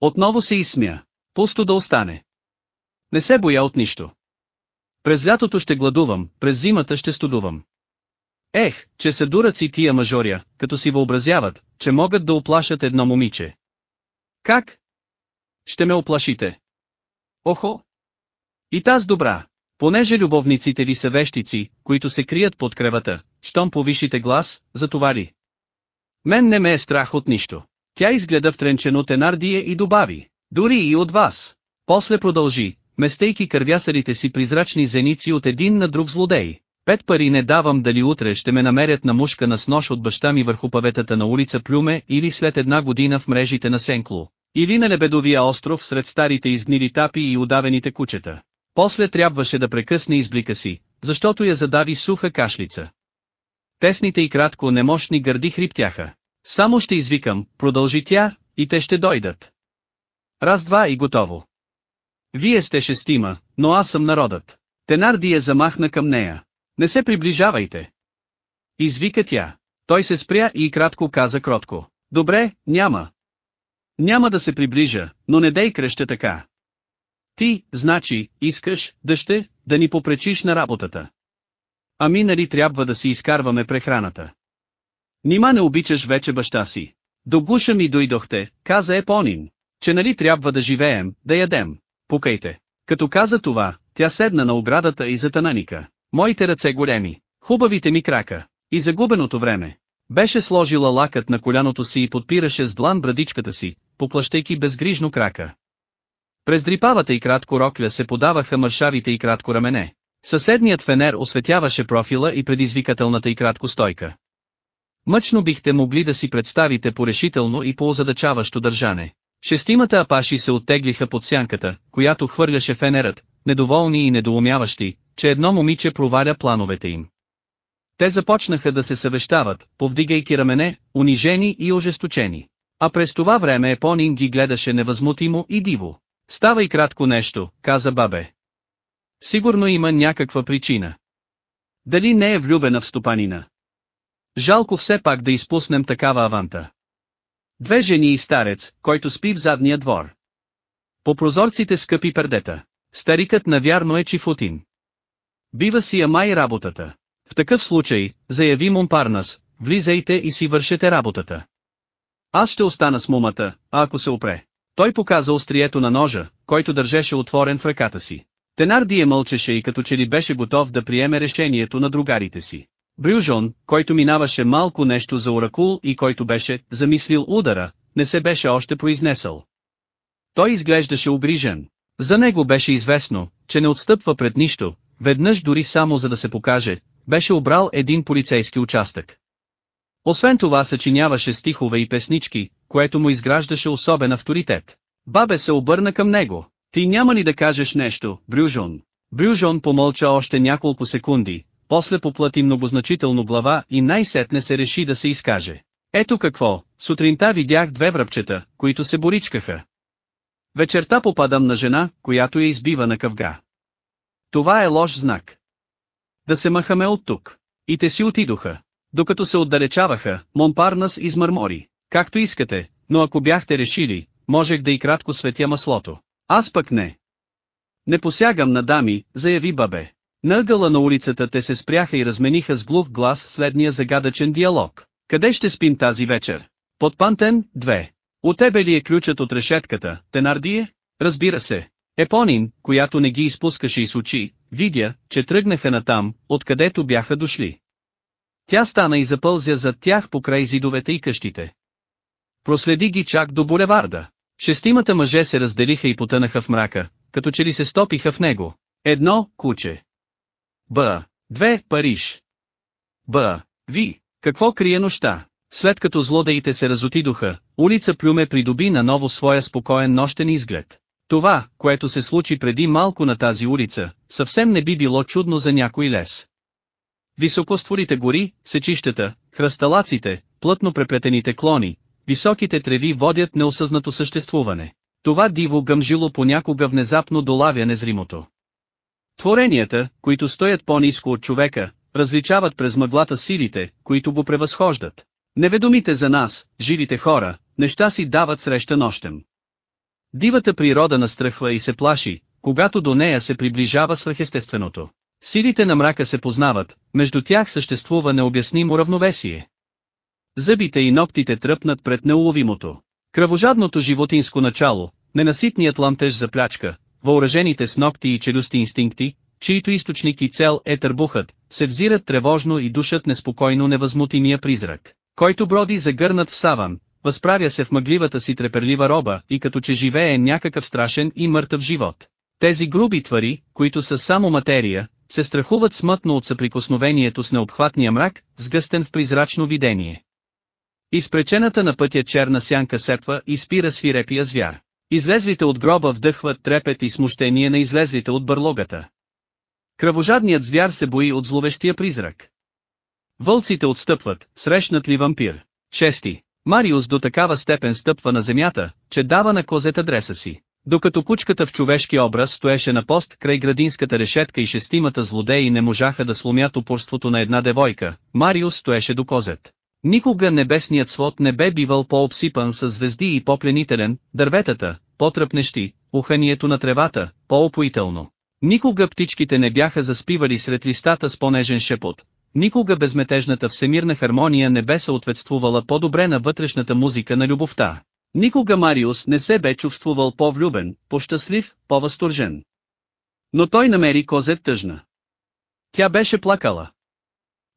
Отново се изсмя. Пусто да остане. Не се боя от нищо. През лятото ще гладувам, през зимата ще студувам. Ех, че са дураци тия мажоря, като си въобразяват, че могат да оплашат едно момиче. Как? Ще ме оплашите. Охо! И таз добра, понеже любовниците ви са вещици, които се крият под кревата, щом повишите глас, затова ли? Мен не ме е страх от нищо. Тя изгледа втренчено Тенардие и добави, дори и от вас. После продължи, местейки кървясарите си призрачни зеници от един на друг злодей. Пет пари не давам дали утре ще ме намерят на мушка на снож от баща ми върху паветата на улица Плюме или след една година в мрежите на Сенкло. Или на Лебедовия остров сред старите изгнили тапи и удавените кучета. После трябваше да прекъсне изблика си, защото я задави суха кашлица. Тесните и кратко немощни гърди хриптяха. Само ще извикам, продължи тя, и те ще дойдат. Раз-два и готово. Вие сте шестима, но аз съм народът. Тенардия замахна към нея. Не се приближавайте. Извика тя. Той се спря и кратко каза кротко. Добре, няма. Няма да се приближа, но не дей кръща така. Ти, значи, искаш, дъще, да ни попречиш на работата. Ами нали трябва да си изкарваме прехраната. Нима не обичаш вече баща си. До гуша ми дойдохте, каза Епонин, че нали трябва да живеем, да ядем. Пукайте. Като каза това, тя седна на оградата и затананика. Моите ръце големи, хубавите ми крака, и загубеното време. Беше сложила лакът на коляното си и подпираше с длан брадичката си, поплащайки безгрижно крака. През дрипавата и кратко рокля се подаваха мършавите и кратко рамене. Съседният фенер осветяваше профила и предизвикателната и кратко стойка. Мъчно бихте могли да си представите порешително и по-озадачаващо държане. Шестимата апаши се оттеглиха под сянката, която хвърляше фенерът, недоволни и недоумяващи, че едно момиче проваля плановете им. Те започнаха да се съвещават, повдигайки рамене, унижени и ожесточени. А през това време Епонин ги гледаше невъзмутимо и диво. Става и кратко нещо, каза бабе. Сигурно има някаква причина. Дали не е влюбена в стопанина? Жалко все пак да изпуснем такава аванта. Две жени и старец, който спи в задния двор. По прозорците скъпи пердета. Старикът навярно е чифутин. Бива си я май работата. В такъв случай, заяви Монпарнас, влизайте и си вършете работата. Аз ще остана с мумата, а ако се опре. Той показа острието на ножа, който държеше отворен в ръката си. Тенардие мълчеше и като че ли беше готов да приеме решението на другарите си. Брюжон, който минаваше малко нещо за оракул и който беше замислил удара, не се беше още произнесъл. Той изглеждаше обрижен. За него беше известно, че не отстъпва пред нищо, веднъж дори само за да се покаже, беше обрал един полицейски участък. Освен това съчиняваше стихове и песнички, което му изграждаше особен авторитет. Бабе се обърна към него. Ти няма ли да кажеш нещо, Брюжон? Брюжон помълча още няколко секунди, после поплати многозначително глава и най-сетне се реши да се изкаже. Ето какво, сутринта видях две връбчета, които се боричкаха. Вечерта попадам на жена, която я избива на къвга. Това е лош знак. Да се махаме от тук. И те си отидоха. Докато се отдалечаваха, Монпарнас измърмори. Както искате, но ако бяхте решили, можех да и кратко светя маслото. Аз пък не. Не посягам на дами, заяви бабе. На на улицата те се спряха и размениха с глух глас следния загадъчен диалог. Къде ще спим тази вечер? Под Пантен, 2. У тебе ли е ключът от решетката, Тенардие? Разбира се. Епонин, която не ги изпускаше из очи, видя, че тръгнаха натам, откъдето бяха дошли. Тя стана и запълзя зад тях покрай зидовете и къщите. Проследи ги чак до булеварда. Шестимата мъже се разделиха и потънаха в мрака, като че ли се стопиха в него. Едно, куче. Б. Две, Париж. Б. Ви. Какво крие нощта? След като злодеите се разотидоха, улица Плюме придоби наново своя спокоен нощен изглед. Това, което се случи преди малко на тази улица, съвсем не би било чудно за някой лес. Високостворите гори, сечищата, хръсталаците, плътно преплетените клони, високите треви водят неосъзнато съществуване. Това диво гъмжило понякога внезапно долавя незримото. Творенията, които стоят по-низко от човека, различават през мъглата силите, които го превъзхождат. Неведомите за нас, живите хора, неща си дават среща нощем. Дивата природа настръхва и се плаши, когато до нея се приближава свръхестественото. Силите на мрака се познават, между тях съществува необяснимо равновесие. Зъбите и ногтите тръпнат пред неуловимото. Кръвожадното животинско начало, ненаситният ламтеж за плячка, въоръжените с ногти и челюсти инстинкти, чието източник и цел е търбухът, се взират тревожно и душат неспокойно невъзмутимия призрак, който броди загърнат в саван, възправя се в мъгливата си треперлива роба и като че живее някакъв страшен и мъртъв живот. Тези груби твари, които са само материя, се страхуват смътно от съприкосновението с необхватния мрак, сгъстен в призрачно видение. Изпречената на пътя черна сянка сепва и спира свирепия звяр. Излезлите от гроба вдъхват трепет и смущение на излезлите от бърлогата. Кръвожадният звяр се бои от зловещия призрак. Вълците отстъпват, срещнат ли вампир. Чести. Мариус до такава степен стъпва на земята, че дава на козет адреса си. Докато кучката в човешки образ стоеше на пост край градинската решетка и шестимата злодеи не можаха да сломят упорството на една девойка, Мариус стоеше до козет. Никога небесният свод не бе бивал по-обсипан с звезди и по-пленителен, дърветата, по-тръпнещи, уханието на тревата, по-опоително. Никога птичките не бяха заспивали сред листата с по-нежен шепот, никога безметежната всемирна хармония не бе съответствувала по-добре на вътрешната музика на любовта. Никога Мариус не се бе чувствувал по-влюбен, по-щастлив, по-възторжен. Но той намери Козет тъжна. Тя беше плакала.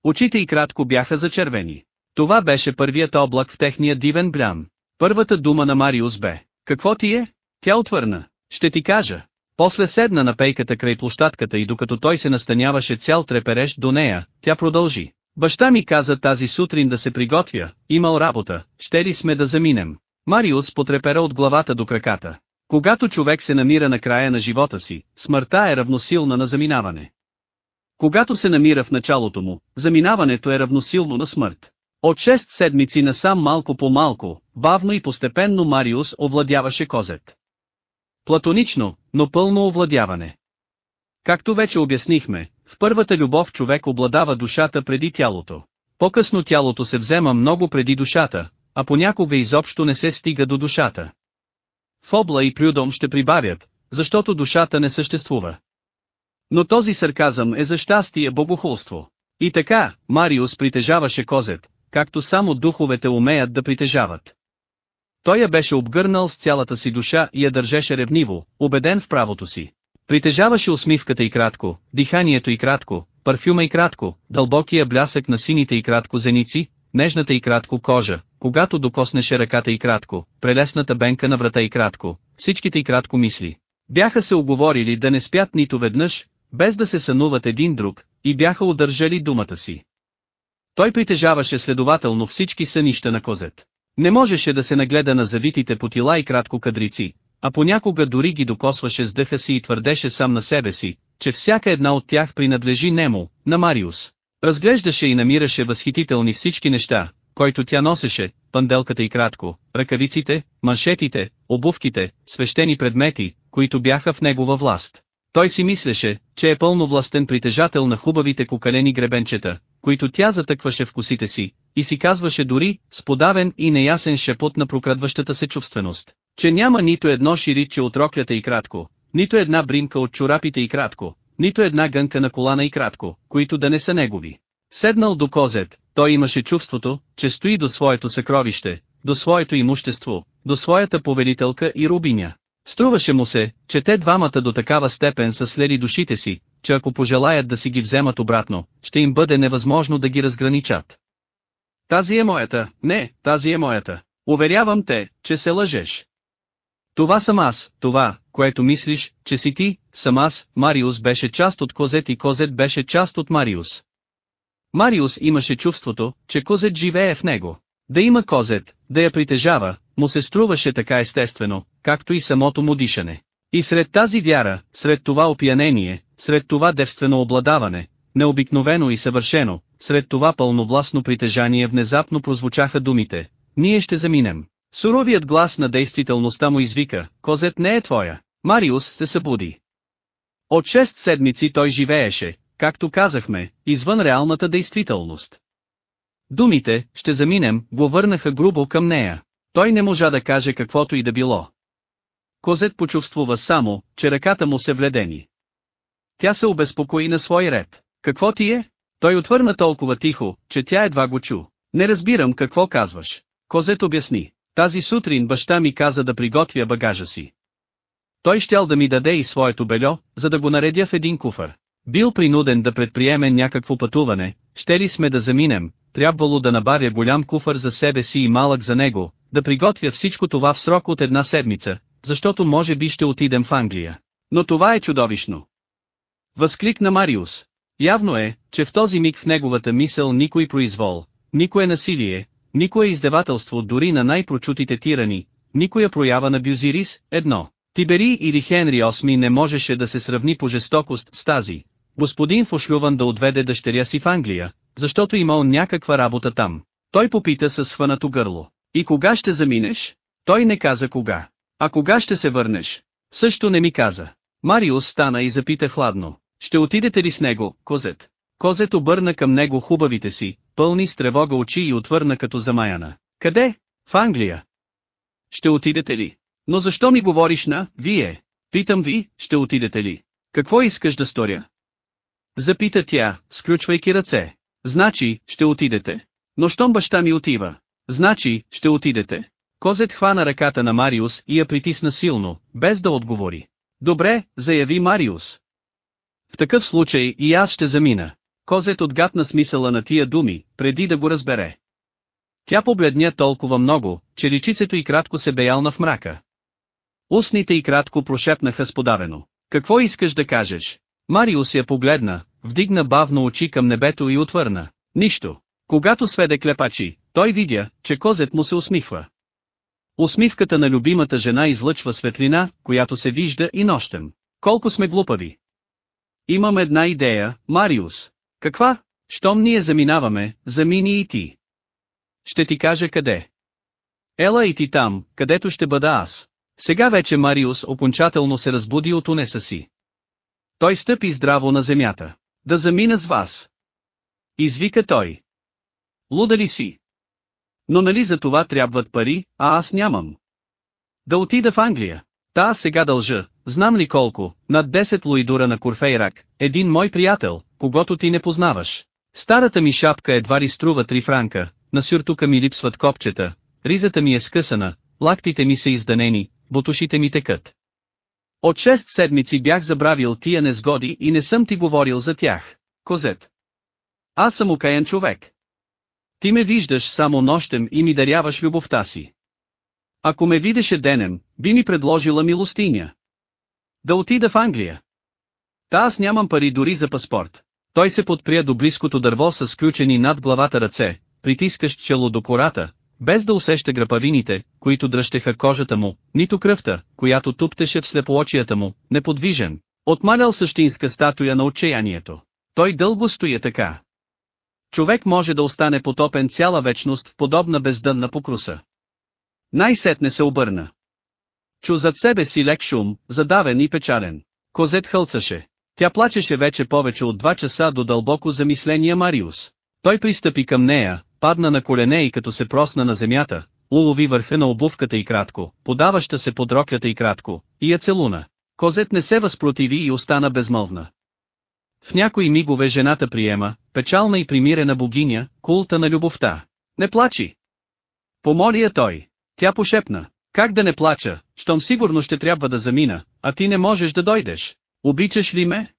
Очите й кратко бяха зачервени. Това беше първият облак в техния дивен блям. Първата дума на Мариус бе. Какво ти е? Тя отвърна. Ще ти кажа. После седна на пейката край площадката и докато той се настаняваше цял треперещ до нея, тя продължи. Баща ми каза тази сутрин да се приготвя, имал работа, ще ли сме да заминем. Мариус потрепера от главата до краката. Когато човек се намира на края на живота си, смъртта е равносилна на заминаване. Когато се намира в началото му, заминаването е равносилно на смърт. От 6 седмици насам малко по малко, бавно и постепенно Мариус овладяваше козет. Платонично, но пълно овладяване. Както вече обяснихме, в първата любов човек обладава душата преди тялото. По-късно тялото се взема много преди душата, а понякога изобщо не се стига до душата. Фобла и Прюдом ще прибавят, защото душата не съществува. Но този сарказъм е за щастие богохулство. И така, Мариус притежаваше козет, както само духовете умеят да притежават. Той я беше обгърнал с цялата си душа и я държеше ревниво, убеден в правото си. Притежаваше усмивката и кратко, диханието и кратко, парфюма и кратко, дълбокия блясък на сините и кратко зеници, нежната и кратко кожа, когато докоснеше ръката и кратко, прелесната бенка на врата и кратко, всичките и кратко мисли. Бяха се оговорили да не спят нито веднъж, без да се сънуват един друг, и бяха удържали думата си. Той притежаваше следователно всички сънища на козет. Не можеше да се нагледа на завитите потила и кратко кадрици, а понякога дори ги докосваше с дъха си и твърдеше сам на себе си, че всяка една от тях принадлежи нему, на Мариус. Разглеждаше и намираше възхитителни всички неща, който тя носеше, панделката и кратко, ръкавиците, маншетите, обувките, свещени предмети, които бяха в негова власт. Той си мислеше, че е пълновластен притежател на хубавите кокалени гребенчета, които тя затъкваше в косите си, и си казваше дори, с подавен и неясен шепот на прокрадващата се чувственост, че няма нито едно шириче от роклята и кратко, нито една бримка от чорапите и кратко, нито една гънка на колана и кратко, които да не са негови. Седнал до козет, той имаше чувството, че стои до своето съкровище, до своето имущество, до своята повелителка и рубиня. Струваше му се, че те двамата до такава степен са слели душите си, че ако пожелаят да си ги вземат обратно, ще им бъде невъзможно да ги разграничат. Тази е моята, не, тази е моята. Уверявам те, че се лъжеш. Това съм аз, това, което мислиш, че си ти, съм аз, Мариус беше част от Козет и Козет беше част от Мариус. Мариус имаше чувството, че Козет живее в него. Да има Козет, да я притежава, му се струваше така естествено, както и самото му дишане. И сред тази вяра, сред това опиянение, сред това девствено обладаване, необикновено и съвършено, сред това пълновластно притежание внезапно прозвучаха думите, ние ще заминем. Суровият глас на действителността му извика, козет не е твоя. Мариус се събуди. От шест седмици той живееше, както казахме, извън реалната действителност. Думите, ще заминем, го върнаха грубо към нея. Той не можа да каже каквото и да било. Козет почувствува само, че ръката му се вледени. Тя се обезпокои на свой ред. Какво ти е? Той отвърна толкова тихо, че тя едва го чу. Не разбирам какво казваш. Козет обясни. Тази сутрин баща ми каза да приготвя багажа си. Той щял да ми даде и своето бельо, за да го наредя в един куфър. Бил принуден да предприеме някакво пътуване, ще ли сме да заминем, трябвало да набавя голям куфър за себе си и малък за него, да приготвя всичко това в срок от една седмица, защото може би ще отидем в Англия. Но това е чудовищно. Възкликна Мариус. Явно е, че в този миг в неговата мисъл никой произвол, никое насилие, никое издевателство дори на най-прочутите тирани, никоя проява на Бюзирис, едно. Тибери или Хенри VIII не можеше да се сравни по жестокост с тази. Господин Фошлюван да отведе дъщеря си в Англия, защото имал някаква работа там. Той попита със свънато гърло. И кога ще заминеш? Той не каза кога. А кога ще се върнеш? Също не ми каза. Мариус стана и запита хладно. Ще отидете ли с него, Козет? Козет обърна към него хубавите си, пълни с тревога очи и отвърна като замаяна. Къде? В Англия. Ще отидете ли? Но защо ми говориш на, вие? Питам ви, ще отидете ли? Какво искаш да сторя? Запита тя, сключвайки ръце. Значи, ще отидете. Но щом баща ми отива? Значи, ще отидете. Козет хвана ръката на Мариус и я притисна силно, без да отговори. Добре, заяви Мариус. В такъв случай и аз ще замина. Козет отгадна смисъла на тия думи, преди да го разбере. Тя побледня толкова много, че личицето и кратко се беялна в мрака. Устните и кратко прошепнаха сподавено. Какво искаш да кажеш? Мариус я погледна, вдигна бавно очи към небето и отвърна. Нищо. Когато сведе клепачи, той видя, че козет му се усмихва. Усмивката на любимата жена излъчва светлина, която се вижда и нощем. Колко сме глупави. Имам една идея, Мариус. Каква? Щом ние заминаваме, замини и ти. Ще ти кажа къде. Ела и ти там, където ще бъда аз. Сега вече Мариус окончателно се разбуди от унеса си. Той стъпи здраво на земята. Да замина с вас. Извика той. Луда ли си? Но нали за това трябват пари, а аз нямам. Да отида в Англия. Та сега дължа, знам ли колко, над 10 луидура на Курфейрак, един мой приятел, когато ти не познаваш. Старата ми шапка едва ли струва 3 франка, на сюртука ми липсват копчета, ризата ми е скъсана, лактите ми са изданени, бутушите ми текат. От 6 седмици бях забравил тия незгоди и не съм ти говорил за тях. Козет. Аз съм окаян човек. Ти ме виждаш само нощем и ми даряваш любовта си. Ако ме видеше денем, би ми предложила милостиня. Да отида в Англия. Та аз нямам пари дори за паспорт. Той се подпря до близкото дърво с сключени над главата ръце, притискащ чело до кората, без да усеща грапавините, които дръщеха кожата му, нито кръвта, която туптеше в слепоочията му, неподвижен, отмалял същинска статуя на отчаянието. Той дълго стоя така. Човек може да остане потопен цяла вечност в подобна бездънна покруса. Най-сетне се обърна. Чу зад себе си лек шум, задавен и печален. Козет хълцаше. Тя плачеше вече повече от два часа до дълбоко замисления Мариус. Той пристъпи към нея, падна на колене и като се просна на земята, улови върха на обувката и кратко, подаваща се под роклята и кратко, и я целуна. Козет не се възпротиви и остана безмълвна. В някои мигове жената приема, печална и примирена богиня, култа на любовта. Не плачи! Помоли я той. Тя пошепна. Как да не плача, щом сигурно ще трябва да замина, а ти не можеш да дойдеш. Обичаш ли ме?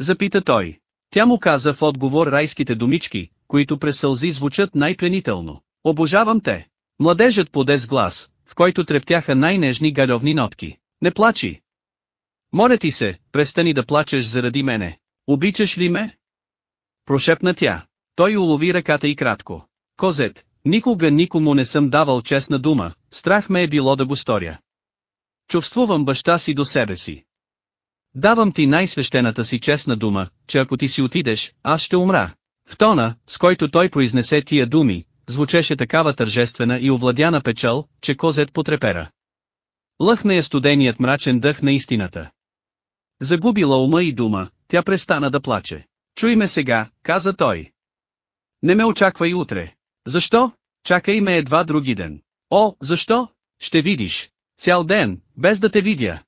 Запита той. Тя му каза в отговор райските думички, които през сълзи звучат най-пленително. Обожавам те. Младежът поде с глас, в който трептяха най-нежни галевни нотки. Не плачи. Моля ти се, престани да плачеш заради мене. Обичаш ли ме? Прошепна тя. Той улови ръката и кратко. Козет, никога никому не съм давал честна дума, страх ме е било да го сторя. Чувствувам баща си до себе си. Давам ти най-свещената си честна дума, че ако ти си отидеш, аз ще умра. В тона, с който той произнесе тия думи, звучеше такава тържествена и овладяна печал, че козет потрепера. Лъхна я студеният мрачен дъх на истината. Загубила ума и дума, тя престана да плаче. Чуй ме сега, каза той. Не ме очаквай утре. Защо? Чакай ме едва други ден. О, защо? Ще видиш. Цял ден, без да те видя.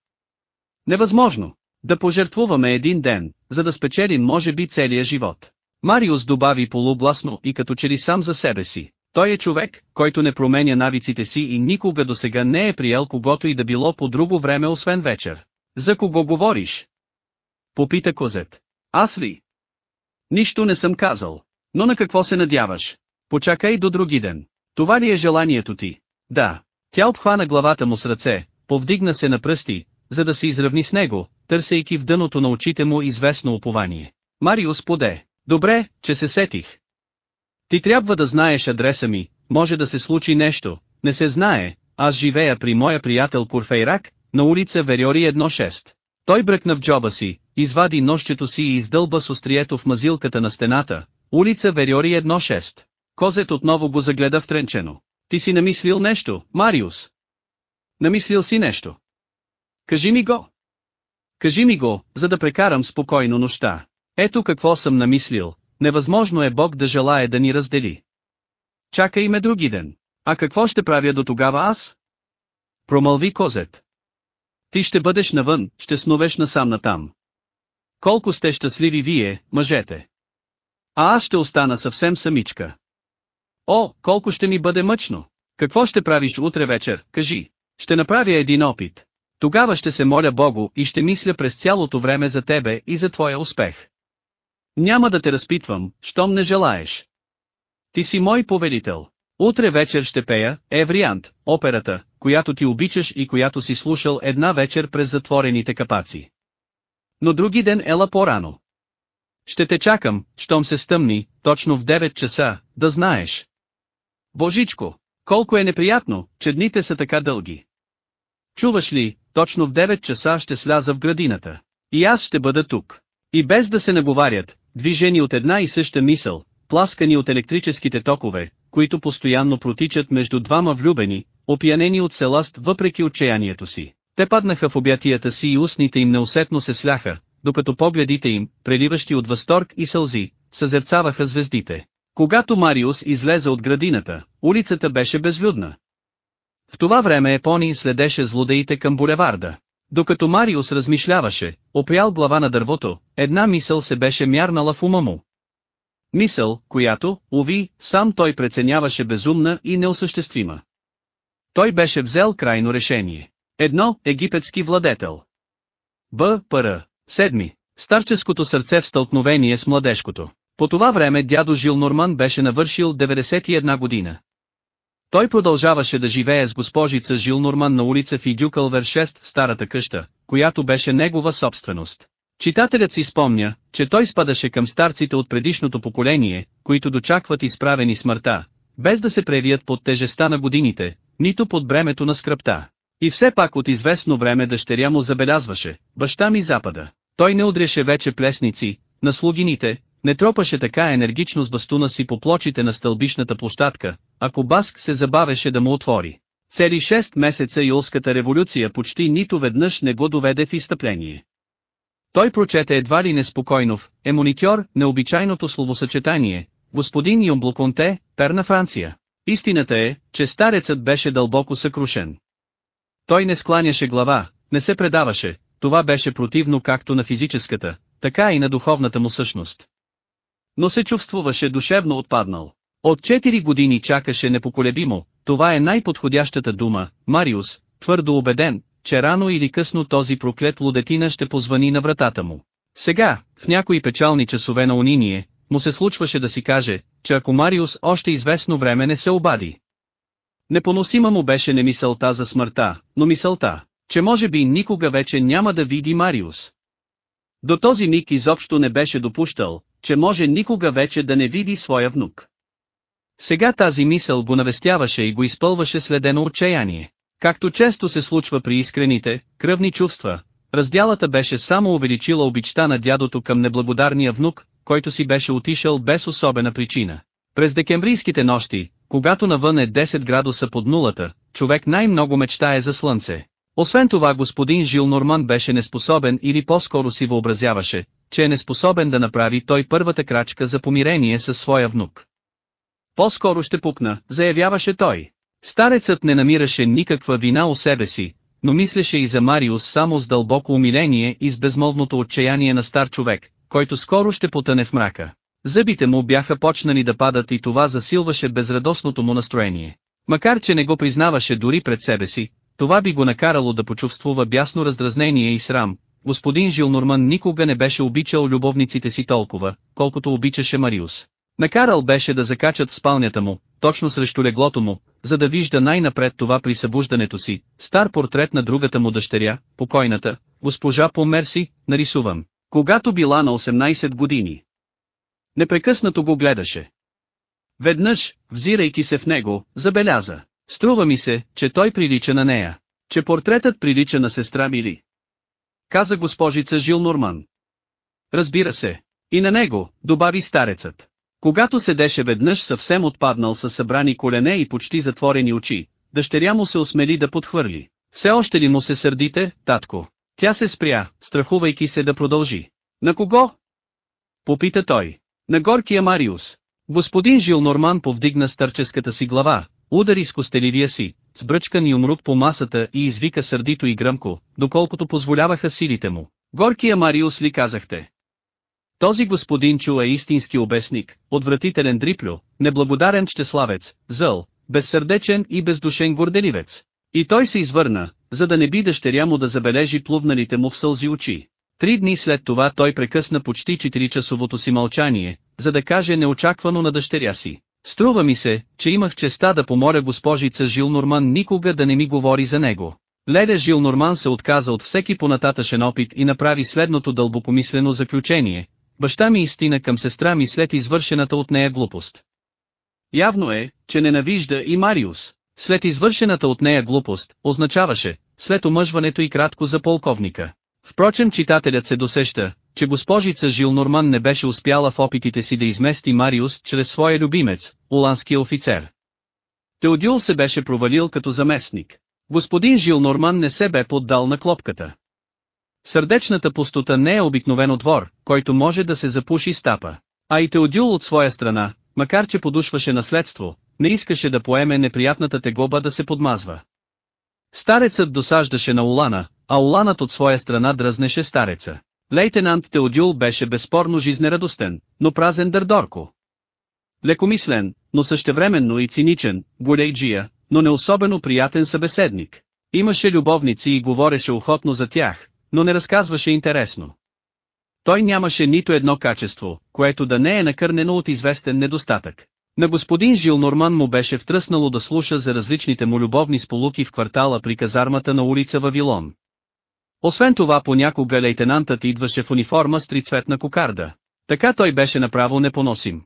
Невъзможно. Да пожертвуваме един ден, за да спечелим може би целия живот. Мариус добави полубласно и като че ли сам за себе си. Той е човек, който не променя навиците си и никога до сега не е приел когото и да било по друго време освен вечер. За кого говориш? Попита Козет. Аз ли? Нищо не съм казал. Но на какво се надяваш? Почакай до други ден. Това ли е желанието ти? Да. Тя обхвана главата му с ръце, повдигна се на пръсти, за да се изравни с него, търсейки в дъното на очите му известно упование. Мариус поде. Добре, че се сетих. Ти трябва да знаеш адреса ми, може да се случи нещо, не се знае, аз живея при моя приятел Курфейрак, на улица Вериори 1-6. Той бръкна в джоба си, извади нощчето си и издълба с острието в мазилката на стената, улица Вериори 1-6. Козет отново го загледа втренчено. Ти си намислил нещо, Мариус. Намислил си нещо. Кажи ми го. Кажи ми го, за да прекарам спокойно нощта. Ето какво съм намислил, невъзможно е Бог да желае да ни раздели. Чакай ме други ден. А какво ще правя до тогава аз? Промълви Козет. Ти ще бъдеш навън, ще сновеш насам натам. Колко сте щастливи вие, мъжете. А аз ще остана съвсем самичка. О, колко ще ми бъде мъчно. Какво ще правиш утре вечер, кажи. Ще направя един опит. Тогава ще се моля Богу и ще мисля през цялото време за тебе и за твоя успех. Няма да те разпитвам, щом не желаеш. Ти си мой повелител. Утре вечер ще пея, Евриант, операта, която ти обичаш и която си слушал една вечер през затворените капаци. Но други ден ела по-рано. Ще те чакам, щом се стъмни, точно в 9 часа, да знаеш. Божичко, колко е неприятно, че дните са така дълги. Чуваш ли, точно в 9 часа ще сляза в градината. И аз ще бъда тук. И без да се наговарят, движени от една и съща мисъл, пласкани от електрическите токове, които постоянно протичат между двама влюбени, опиянени от селаст въпреки отчаянието си. Те паднаха в обятията си и устните им неусетно се сляха, докато погледите им, преливащи от възторг и сълзи, съзерцаваха звездите. Когато Мариус излезе от градината, улицата беше безлюдна. В това време Епони следеше злодеите към булеварда. Докато Мариус размишляваше, опрял глава на дървото, една мисъл се беше мярнала в ума му. Мисъл, която, уви, сам той преценяваше безумна и неосъществима. Той беше взел крайно решение. Едно, египетски владетел. Б. Р. Седми. Старческото сърце в стълкновение с младежкото. По това време дядо Жил Норман беше навършил 91 година. Той продължаваше да живее с госпожица Жил Норман на улица Фидюкълвер 6, старата къща, която беше негова собственост. Читателят си спомня, че той спадаше към старците от предишното поколение, които дочакват изправени смъртта, без да се превият под тежеста на годините, нито под бремето на скръпта. И все пак от известно време дъщеря му забелязваше, баща ми запада. Той не удреше вече плесници, на слугините, не тропаше така енергично с бастуна си по плочите на стълбишната площадка, ако Баск се забавеше да му отвори. Цели 6 месеца юлската революция почти нито веднъж не го доведе в изтъпление. Той прочете едва ли неспокойно в «Емонитьор» необичайното словосъчетание, господин Йомблоконте, пер на Франция. Истината е, че старецът беше дълбоко съкрушен. Той не скланяше глава, не се предаваше, това беше противно както на физическата, така и на духовната му същност. Но се чувствуваше душевно отпаднал. От 4 години чакаше непоколебимо, това е най-подходящата дума, Мариус, твърдо убеден, че рано или късно този проклет лудетина ще позвани на вратата му. Сега, в някои печални часове на униние, му се случваше да си каже, че ако Мариус още известно време не се обади. Непоносима му беше не мисълта за смъртта, но мисълта, че може би никога вече няма да види Мариус. До този миг изобщо не беше допущал, че може никога вече да не види своя внук. Сега тази мисъл го навестяваше и го изпълваше следено отчаяние. Както често се случва при искрените, кръвни чувства, разделата беше само увеличила обичта на дядото към неблагодарния внук, който си беше отишъл без особена причина. През декемврийските нощи, когато навън е 10 градуса под нулата, човек най-много мечтае за слънце. Освен това господин Жил Норман беше неспособен или по-скоро си въобразяваше, че е неспособен да направи той първата крачка за помирение със своя внук. По-скоро ще пукна, заявяваше той. Старецът не намираше никаква вина у себе си, но мислеше и за Мариус само с дълбоко умиление и с безмолвното отчаяние на стар човек, който скоро ще потъне в мрака. Зъбите му бяха почнали да падат и това засилваше безрадостното му настроение. Макар че не го признаваше дори пред себе си, това би го накарало да почувствува бясно раздразнение и срам. Господин Жилнорман никога не беше обичал любовниците си толкова, колкото обичаше Мариус. Накарал беше да закачат в спалнята му, точно срещу леглото му, за да вижда най-напред това при събуждането си, стар портрет на другата му дъщеря, покойната, госпожа Померси, нарисуван, когато била на 18 години. Непрекъснато го гледаше. Веднъж, взирайки се в него, забеляза. Струва ми се, че той прилича на нея. Че портретът прилича на сестра Мили. Каза госпожица Жил Норман. Разбира се. И на него, добави старецът. Когато седеше веднъж съвсем отпаднал със събрани колене и почти затворени очи, дъщеря му се осмели да подхвърли. Все още ли му се сърдите, татко? Тя се спря, страхувайки се да продължи. На кого? Попита той. На горкия Мариус. Господин Жилнорман повдигна старческата си глава, удари с костеливия си, сбръчкан и умрук по масата и извика сърдито и гръмко, доколкото позволяваха силите му. Горкия Мариус ли казахте? Този господин Чу е истински обесник, отвратителен дриплю, неблагодарен щеславец, зъл, безсърдечен и бездушен горделивец. И той се извърна, за да не би дъщеря му да забележи плувналите му в сълзи очи. Три дни след това той прекъсна почти 4-часовото си мълчание, за да каже неочаквано на дъщеря си. Струва ми се, че имах честа да помоля госпожица Жил Норман никога да не ми говори за него. Леля Жил Норман се отказа от всеки понататъчен опит и направи следното дълбокомислено заключение. Баща ми истина към сестра ми след извършената от нея глупост. Явно е, че ненавижда и Мариус. След извършената от нея глупост, означаваше, след омъжването и кратко за полковника. Впрочем читателят се досеща, че госпожица Жил Норман не беше успяла в опитите си да измести Мариус чрез своя любимец, уланския офицер. Теодюл се беше провалил като заместник. Господин Жил Норман не се бе поддал на клопката. Сърдечната пустота не е обикновен двор, който може да се запуши стапа. А и Теодюл от своя страна, макар че подушваше наследство, не искаше да поеме неприятната тегоба да се подмазва. Старецът досаждаше на Улана, а Уланът от своя страна дръзнеше стареца. Лейтенант Теодюл беше безспорно жизнерадостен, но празен дърдорко. Лекомислен, но същевременно и циничен, голейджия, но не особено приятен събеседник. Имаше любовници и говореше охотно за тях, но не разказваше интересно. Той нямаше нито едно качество, което да не е накърнено от известен недостатък. На господин Жил Норман му беше втръснало да слуша за различните му любовни сполуки в квартала при казармата на улица Вавилон. Освен това понякога лейтенантът идваше в униформа с трицветна кокарда. Така той беше направо непоносим.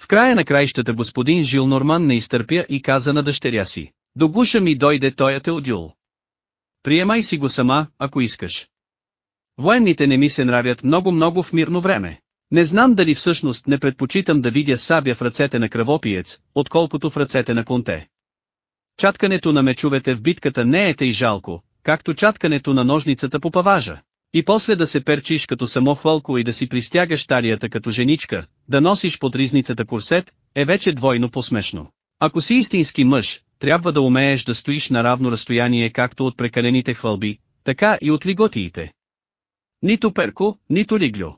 В края на краищата господин Жил Норман не изтърпя и каза на дъщеря си. До гуша ми дойде той Теодюл. Приемай си го сама, ако искаш. Военните не ми се нравят много-много в мирно време. Не знам дали всъщност не предпочитам да видя сабя в ръцете на кръвопиец, отколкото в ръцете на конте. Чаткането на мечовете в битката не е тъй жалко, както чаткането на ножницата по паважа. И после да се перчиш като само хвалко и да си пристягаш талията като женичка, да носиш под ризницата курсет, е вече двойно посмешно. Ако си истински мъж, трябва да умееш да стоиш на равно разстояние както от прекалените хвалби, така и от лиготиите. Нито перко, нито лиглю.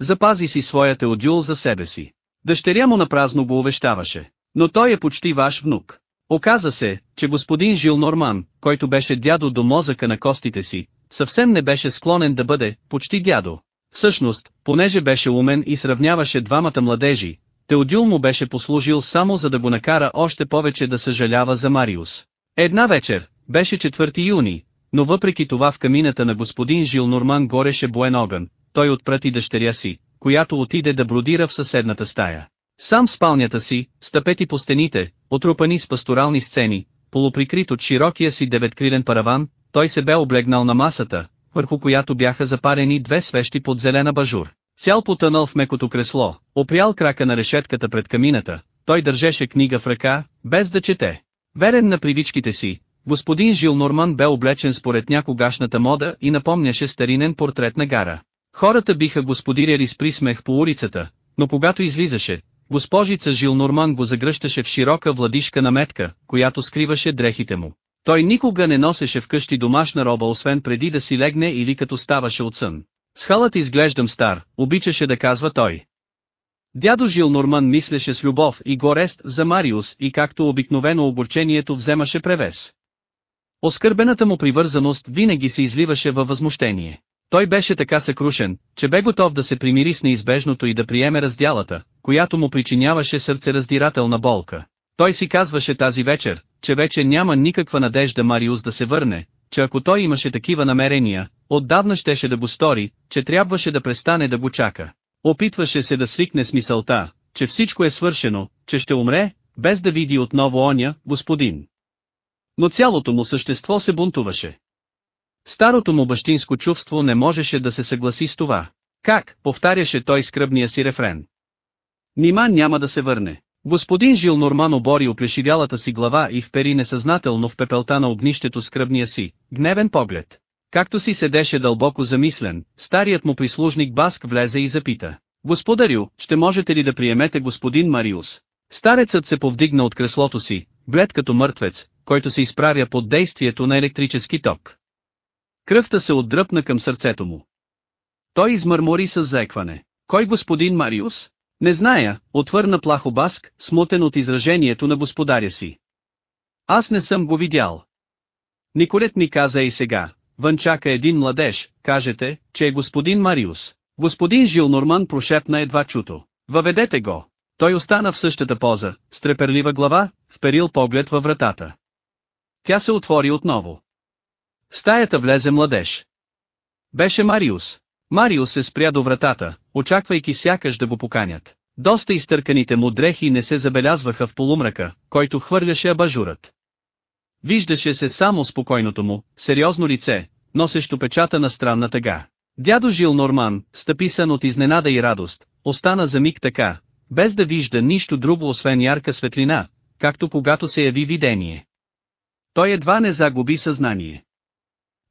Запази си своята одюл за себе си. Дъщеря му напразно го увещаваше. Но той е почти ваш внук. Оказа се, че господин Жил Норман, който беше дядо до мозъка на костите си, съвсем не беше склонен да бъде почти дядо. Всъщност, понеже беше умен и сравняваше двамата младежи, Теодюл му беше послужил само за да го накара още повече да съжалява за Мариус. Една вечер, беше 4 юни, но въпреки това в камината на господин Жил Норман гореше боен огън, той отпрати дъщеря си, която отиде да бродира в съседната стая. Сам в спалнята си, стъпети по стените, отрупани с пасторални сцени, полуприкрит от широкия си деветкрилен параван, той се бе облегнал на масата, върху която бяха запарени две свещи под зелена бажур. Цял потънал в мекото кресло, опрял крака на решетката пред камината, той държеше книга в ръка, без да чете. Верен на привичките си, господин Жил Норман бе облечен според някогашната мода и напомняше старинен портрет на гара. Хората биха го сподиряли с присмех по улицата, но когато излизаше, госпожица Жил Норман го загръщаше в широка владишка наметка, която скриваше дрехите му. Той никога не носеше вкъщи домашна роба освен преди да си легне или като ставаше от сън. С халът изглеждам стар, обичаше да казва той. Дядо Жил Норман мислеше с любов и горест за Мариус и както обикновено огорчението вземаше превес. Оскърбената му привързаност винаги се изливаше във възмущение. Той беше така съкрушен, че бе готов да се примири с неизбежното и да приеме раздялата, която му причиняваше сърцераздирателна болка. Той си казваше тази вечер, че вече няма никаква надежда Мариус да се върне, че ако той имаше такива намерения, отдавна щеше да го стори, че трябваше да престане да го чака. Опитваше се да свикне с мисълта, че всичко е свършено, че ще умре, без да види отново оня, господин. Но цялото му същество се бунтуваше. Старото му бащинско чувство не можеше да се съгласи с това. Как, повтаряше той скръбния си рефрен. Нима няма да се върне. Господин Жил Норман обори оплешивялата си глава и впери несъзнателно в пепелта на огнището скръбния си, гневен поглед. Както си седеше дълбоко замислен, старият му прислужник Баск влезе и запита. Господарю, ще можете ли да приемете господин Мариус? Старецът се повдигна от креслото си, блед като мъртвец, който се изправя под действието на електрически ток. Кръвта се отдръпна към сърцето му. Той измърмори с заекване. Кой господин Мариус? Не зная, отвърна плахо Баск, смутен от изражението на господаря си. Аз не съм го видял. Николет ми каза и сега, вън чака един младеж, кажете, че е господин Мариус. Господин Жил Норман прошепна едва чуто. Въведете го. Той остана в същата поза, с треперлива глава, вперил поглед във вратата. Тя се отвори отново. В стаята влезе младеж. Беше Мариус. Мариус се спря до вратата, очаквайки сякаш да го поканят. Доста изтърканите му дрехи не се забелязваха в полумрака, който хвърляше абажурът. Виждаше се само спокойното му, сериозно лице, носещо печата на странна тъга. Дядо Жил Норман, стъписан от изненада и радост, остана за миг така, без да вижда нищо друго освен ярка светлина, както когато се яви видение. Той едва не загуби съзнание.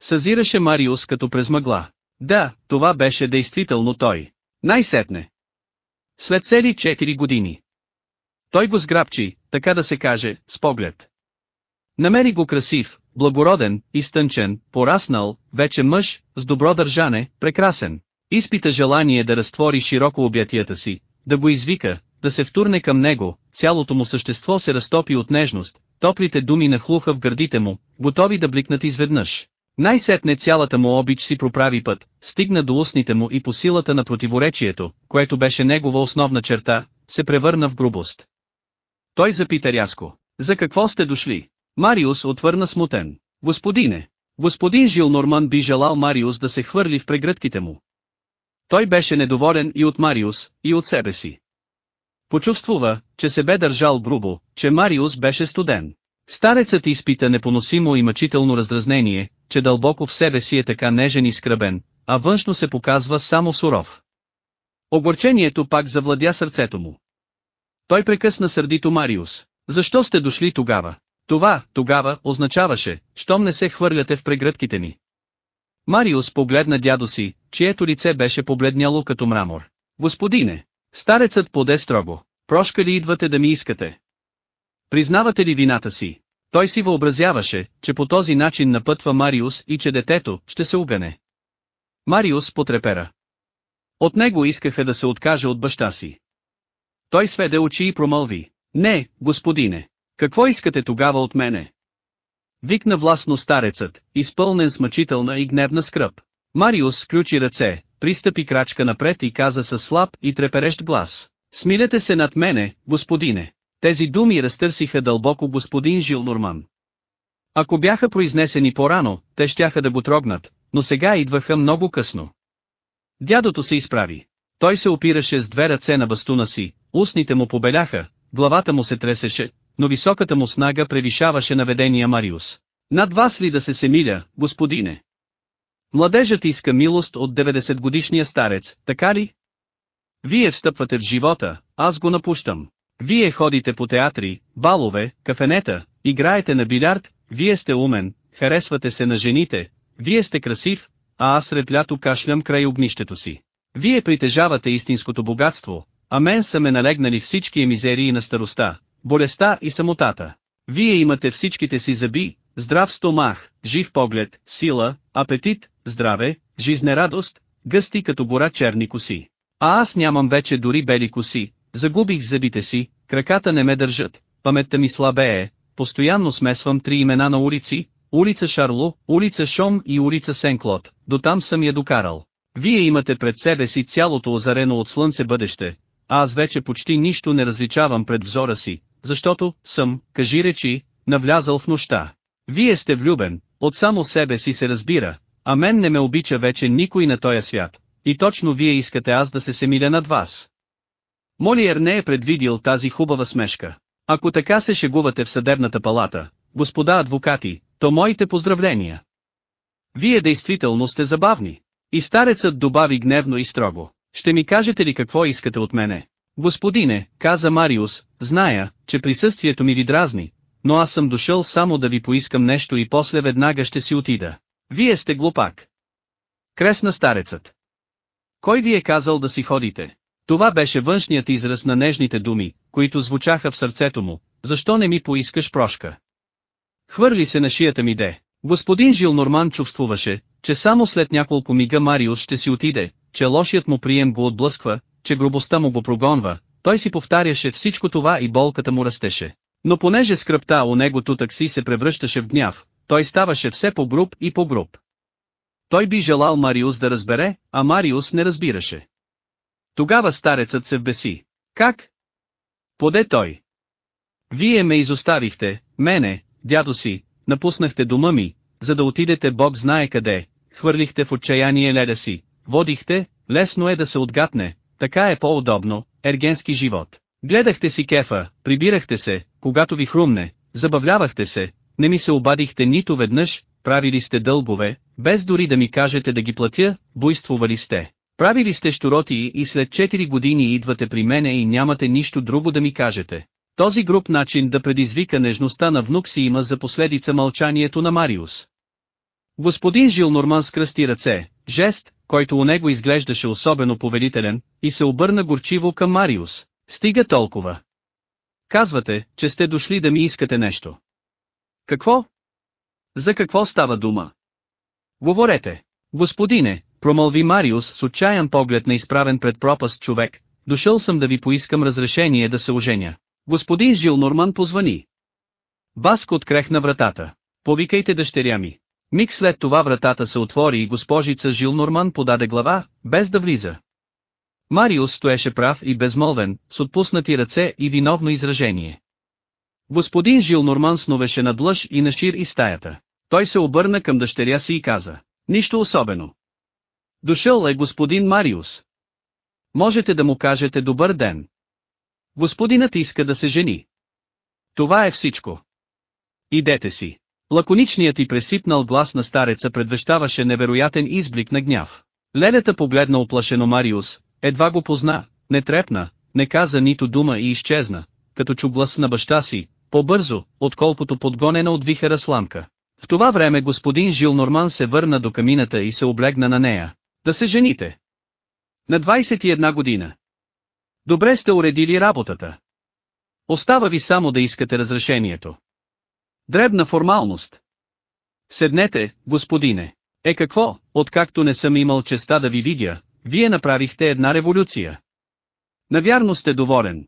Съзираше Мариус като през мъгла. Да, това беше действително той. Най-сетне. След цели 4 години. Той го сграбчи, така да се каже, с поглед. Намери го красив, благороден, изтънчен, пораснал, вече мъж, с добро държане, прекрасен. Изпита желание да разтвори широко обятията си, да го извика, да се втурне към него, цялото му същество се разтопи от нежност, топлите думи нахлуха в гърдите му, готови да бликнат изведнъж. Най-сетне цялата му обич си проправи път, стигна до устните му и по силата на противоречието, което беше негова основна черта, се превърна в грубост. Той запита рязко. За какво сте дошли? Мариус отвърна смутен. Господине, господин Жил Норман би желал Мариус да се хвърли в прегръдките му. Той беше недоволен и от Мариус, и от себе си. Почувствува, че се бе държал грубо, че Мариус беше студен. Старецът изпита непоносимо и мъчително раздразнение, че дълбоко в себе си е така нежен и скръбен, а външно се показва само суров. Огорчението пак завладя сърцето му. Той прекъсна сърдито Мариус. Защо сте дошли тогава? Това, тогава, означаваше, щом не се хвърляте в прегръдките ни. Мариус погледна дядо си, чието лице беше побледняло като мрамор. Господине, старецът поде строго. Прошка ли идвате да ми искате? Признавате ли вината си? Той си въобразяваше, че по този начин напътва Мариус и че детето ще се угане. Мариус потрепера. От него искаха да се откаже от баща си. Той сведе очи и промълви. Не, господине. Какво искате тогава от мене? Викна властно старецът, изпълнен с мъчителна и гневна скръп. Мариус сключи ръце, пристъпи крачка напред и каза със слаб и треперещ глас. Смилете се над мене, господине. Тези думи разтърсиха дълбоко господин Жил Норман. Ако бяха произнесени по-рано, те щяха да го трогнат, но сега идваха много късно. Дядото се изправи. Той се опираше с две ръце на бастуна си, устните му побеляха, главата му се тресеше, но високата му снага превишаваше наведения Мариус. Над вас ли да се семиля, господине? Младежът иска милост от 90 годишния старец, така ли? Вие встъпвате в живота, аз го напущам. Вие ходите по театри, балове, кафенета, играете на билярд, вие сте умен, харесвате се на жените, вие сте красив, а аз сред лято кашлям край огнището си. Вие притежавате истинското богатство, а мен са ме налегнали всички емизерии на староста, болестта и самотата. Вие имате всичките си зъби, здрав стомах, жив поглед, сила, апетит, здраве, жизнерадост, гъсти като гора черни коси. А аз нямам вече дори бели коси, загубих зъбите си, краката не ме държат, паметта ми слабее, постоянно смесвам три имена на улици, улица Шарло, улица Шом и улица Сенклот, до там съм я докарал. Вие имате пред себе си цялото озарено от слънце бъдеще, а аз вече почти нищо не различавам пред взора си, защото съм, кажи речи, навлязал в нощта. Вие сте влюбен, от само себе си се разбира, а мен не ме обича вече никой на този свят, и точно вие искате аз да се семиля над вас. Молиер не е предвидил тази хубава смешка. Ако така се шегувате в съдебната палата, господа адвокати, то моите поздравления. Вие действително сте забавни. И старецът добави гневно и строго. Ще ми кажете ли какво искате от мене? Господине, каза Мариус, зная, че присъствието ми ви дразни, но аз съм дошъл само да ви поискам нещо и после веднага ще си отида. Вие сте глупак. Кресна старецът. Кой ви е казал да си ходите? Това беше външният израз на нежните думи, които звучаха в сърцето му, защо не ми поискаш прошка? Хвърли се на шията ми де. Господин Жилнорман чувствуваше, че само след няколко мига Мариус ще си отиде, че лошият му прием го отблъсква, че грубостта му го прогонва, той си повтаряше всичко това и болката му растеше. Но понеже скръпта у него такси се превръщаше в гняв, той ставаше все по-груб и по-груб. Той би желал Мариус да разбере, а Мариус не разбираше. Тогава старецът се вбеси. Как? Поде той. Вие ме изоставихте, мене, дядо си, напуснахте дома ми, за да отидете Бог знае къде, хвърлихте в отчаяние леда си, водихте, лесно е да се отгатне, така е по-удобно, ергенски живот. Гледахте си кефа, прибирахте се, когато ви хрумне, забавлявахте се, не ми се обадихте нито веднъж, правили сте дълбове, без дори да ми кажете да ги платя, буйствували сте. Правили сте щуроти и след 4 години идвате при мене и нямате нищо друго да ми кажете. Този груп начин да предизвика нежността на внук си има за последица мълчанието на Мариус. Господин Жилнорман скръсти ръце, жест, който у него изглеждаше особено повелителен, и се обърна горчиво към Мариус. Стига толкова. Казвате, че сте дошли да ми искате нещо. Какво? За какво става дума? Говорете. Господине, промълви Мариус с отчаян поглед на изправен пред пропаст човек, дошъл съм да ви поискам разрешение да се оженя. Господин Жил Норман позвани. Баск открехна вратата. Повикайте дъщеря ми. Миг след това вратата се отвори и госпожица Жил Норман подаде глава, без да влиза. Мариус стоеше прав и безмолвен, с отпуснати ръце и виновно изражение. Господин Жил Норман сновеше над лъж и на шир и стаята. Той се обърна към дъщеря си и каза, нищо особено. Дошъл е господин Мариус. Можете да му кажете добър ден. Господинът иска да се жени. Това е всичко. Идете си. Лаконичният и пресипнал глас на стареца предвещаваше невероятен изблик на гняв. Лелята погледна оплашено Мариус, едва го позна, не трепна, не каза нито дума и изчезна, като чу глас на баща си, по-бързо, отколкото подгонена от вихера сламка. В това време господин Жил Норман се върна до камината и се облегна на нея. Да се жените. На 21 година. Добре сте уредили работата. Остава ви само да искате разрешението. Дребна формалност. Седнете, господине. Е какво, откакто не съм имал честа да ви видя, вие направихте една революция. Навярно сте доволен.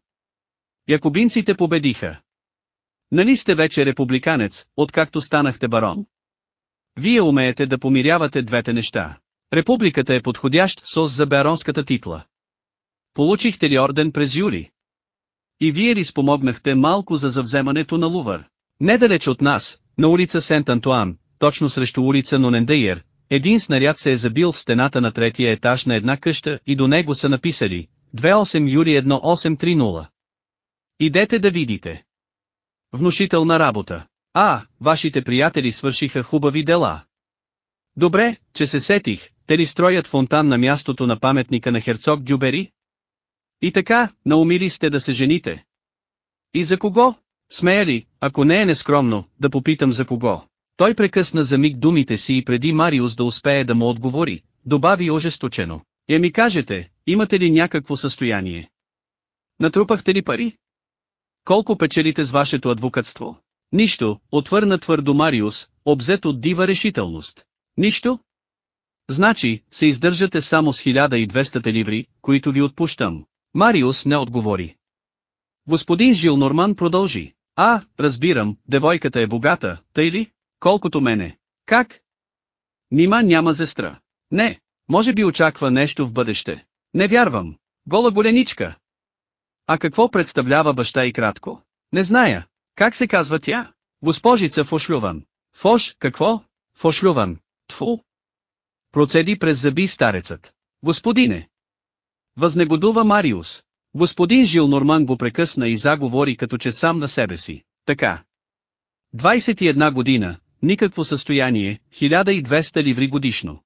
Якобинците победиха. Нали сте вече републиканец, откакто станахте барон? Вие умеете да помирявате двете неща. Републиката е подходящ сос за баронската титла. Получихте ли орден през юли? И вие ли спомогнахте малко за завземането на Лувър? Недалеч от нас, на улица Сент-Антуан, точно срещу улица Нонендейер, един снаряд се е забил в стената на третия етаж на една къща и до него са написали 28 юли 1830. Идете да видите. Внушителна работа. А, вашите приятели свършиха хубави дела. Добре, че се сетих, те ли строят фонтан на мястото на паметника на херцог Дюбери? И така, наумили сте да се жените. И за кого? Смея ли, ако не е нескромно, да попитам за кого? Той прекъсна за миг думите си и преди Мариус да успее да му отговори, добави ожесточено. Я ми кажете, имате ли някакво състояние? Натрупахте ли пари? Колко печелите с вашето адвокатство? Нищо, отвърна твърдо Мариус, обзет от дива решителност. Нищо? Значи, се издържате само с 1200 ливри, които ви отпущам. Мариус не отговори. Господин Жил Норман продължи. А, разбирам, девойката е богата, тъй ли? Колкото мене. Как? Нима няма зестра. Не, може би очаква нещо в бъдеще. Не вярвам. Гола голеничка. А какво представлява баща и кратко? Не зная. Как се казва тя? Госпожица Фошлюван. Фош, какво? Фошлюван. Тфу. Процеди през зъби старецът. Господине. Възнегодува Мариус. Господин Жил Норман го прекъсна и заговори като че сам на себе си. Така. 21 година, никакво състояние, 1200 ливри годишно.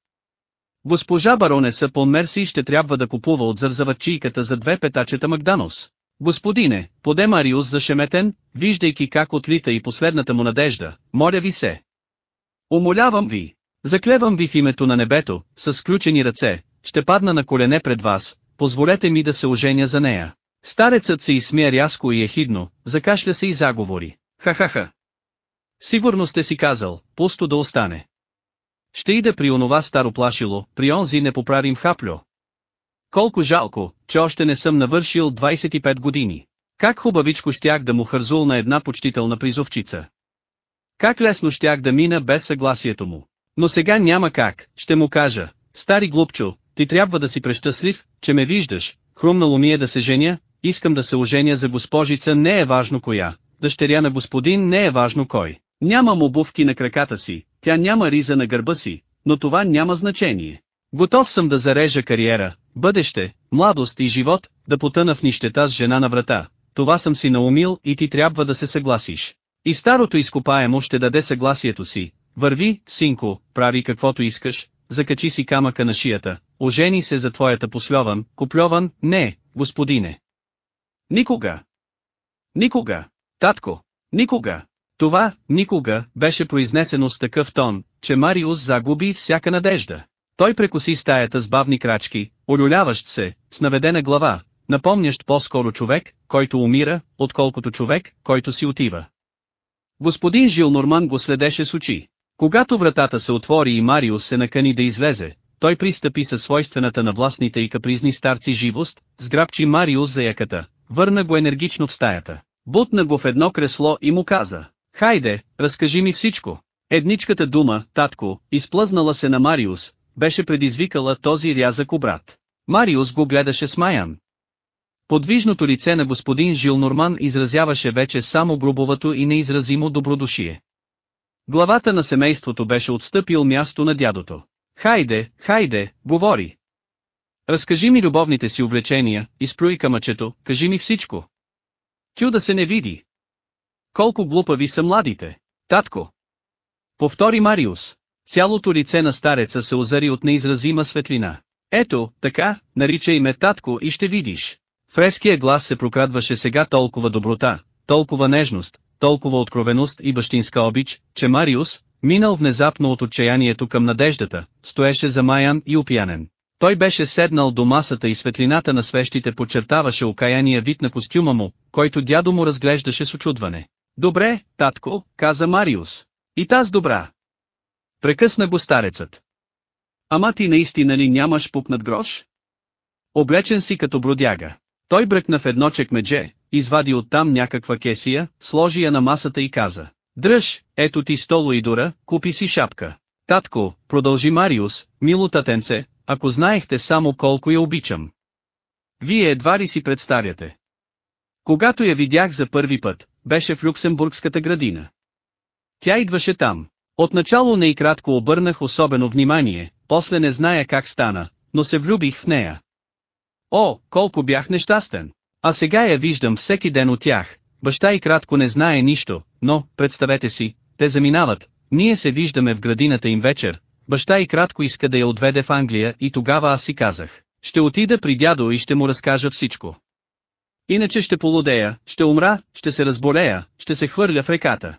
Госпожа баронеса Пон Мерси ще трябва да купува от зързавачийката за две петачета Макданос. Господине, поде Мариус зашеметен, виждайки как отлита и последната му надежда, моля ви се. Умолявам ви, заклевам ви в името на небето, с сключени ръце, ще падна на колене пред вас, позволете ми да се оженя за нея. Старецът се изсмя рязко и ехидно, закашля се и заговори. Ха-ха-ха. Сигурно сте си казал, пусто да остане. Ще ида при онова старо плашило, при онзи непоправим хаплю. Колко жалко, че още не съм навършил 25 години. Как хубавичко щях да му хързул на една почтителна призовчица. Как лесно щях да мина без съгласието му. Но сега няма как, ще му кажа, стари глупчо, ти трябва да си прещастлив, че ме виждаш, хрумнало ми е да се женя, искам да се оженя за госпожица не е важно коя, дъщеря на господин не е важно кой. Нямам обувки на краката си, тя няма риза на гърба си, но това няма значение. Готов съм да зарежа кариера, бъдеще, младост и живот, да потъна в нищета с жена на врата. Това съм си наумил и ти трябва да се съгласиш. И старото изкопаемо ще даде съгласието си. Върви, синко, прави каквото искаш, закачи си камъка на шията, ожени се за твоята посльован, купльован, не, господине. Никога. Никога. Татко. Никога. Това, никога, беше произнесено с такъв тон, че Мариус загуби всяка надежда. Той прекоси стаята с бавни крачки, олюляващ се, с наведена глава, напомнящ по-скоро човек, който умира, отколкото човек, който си отива. Господин Жил Норман го следеше с очи. Когато вратата се отвори и Мариус се накани да излезе, той пристъпи със свойствената на властните и капризни старци живост, сграбчи Мариус за яката, върна го енергично в стаята, бутна го в едно кресло и му каза, Хайде, разкажи ми всичко. Едничката дума, татко, изплъзнала се на Мариус, беше предизвикала този рязък обрат. Мариус го гледаше смаян. Подвижното лице на господин Жил Норман изразяваше вече само грубовато и неизразимо добродушие. Главата на семейството беше отстъпил място на дядото. Хайде, хайде, говори. Разкажи ми любовните си увлечения, изплюй камъчето, кажи ми всичко. Тю да се не види. Колко глупави са младите. Татко. Повтори Мариус. Цялото лице на стареца се озари от неизразима светлина. Ето, така, наричай ме татко и ще видиш. Фреския глас се прокрадваше сега толкова доброта, толкова нежност, толкова откровеност и бащинска обич, че Мариус, минал внезапно от отчаянието към надеждата, стоеше замаян и опиянен. Той беше седнал до масата и светлината на свещите подчертаваше окаяния вид на костюма му, който дядо му разглеждаше с очудване. Добре, татко, каза Мариус. И таз добра. Прекъсна го старецът. Ама ти наистина ли нямаш пупнат грош? Облечен си като бродяга. Той бръкна в едно чекмедже, извади оттам някаква кесия, сложи я на масата и каза. Дръж, ето ти столо и дора, купи си шапка. Татко, продължи Мариус, мило татенце, ако знаехте само колко я обичам. Вие едва ли си представяте. Когато я видях за първи път, беше в Люксембургската градина. Тя идваше там. Отначало не и кратко обърнах особено внимание, после не зная как стана, но се влюбих в нея. О, колко бях нещастен! А сега я виждам всеки ден от тях. Баща и кратко не знае нищо, но, представете си, те заминават, ние се виждаме в градината им вечер, баща и кратко иска да я отведе в Англия и тогава аз си казах, ще отида при дядо и ще му разкажа всичко. Иначе ще полудея, ще умра, ще се разболея, ще се хвърля в реката.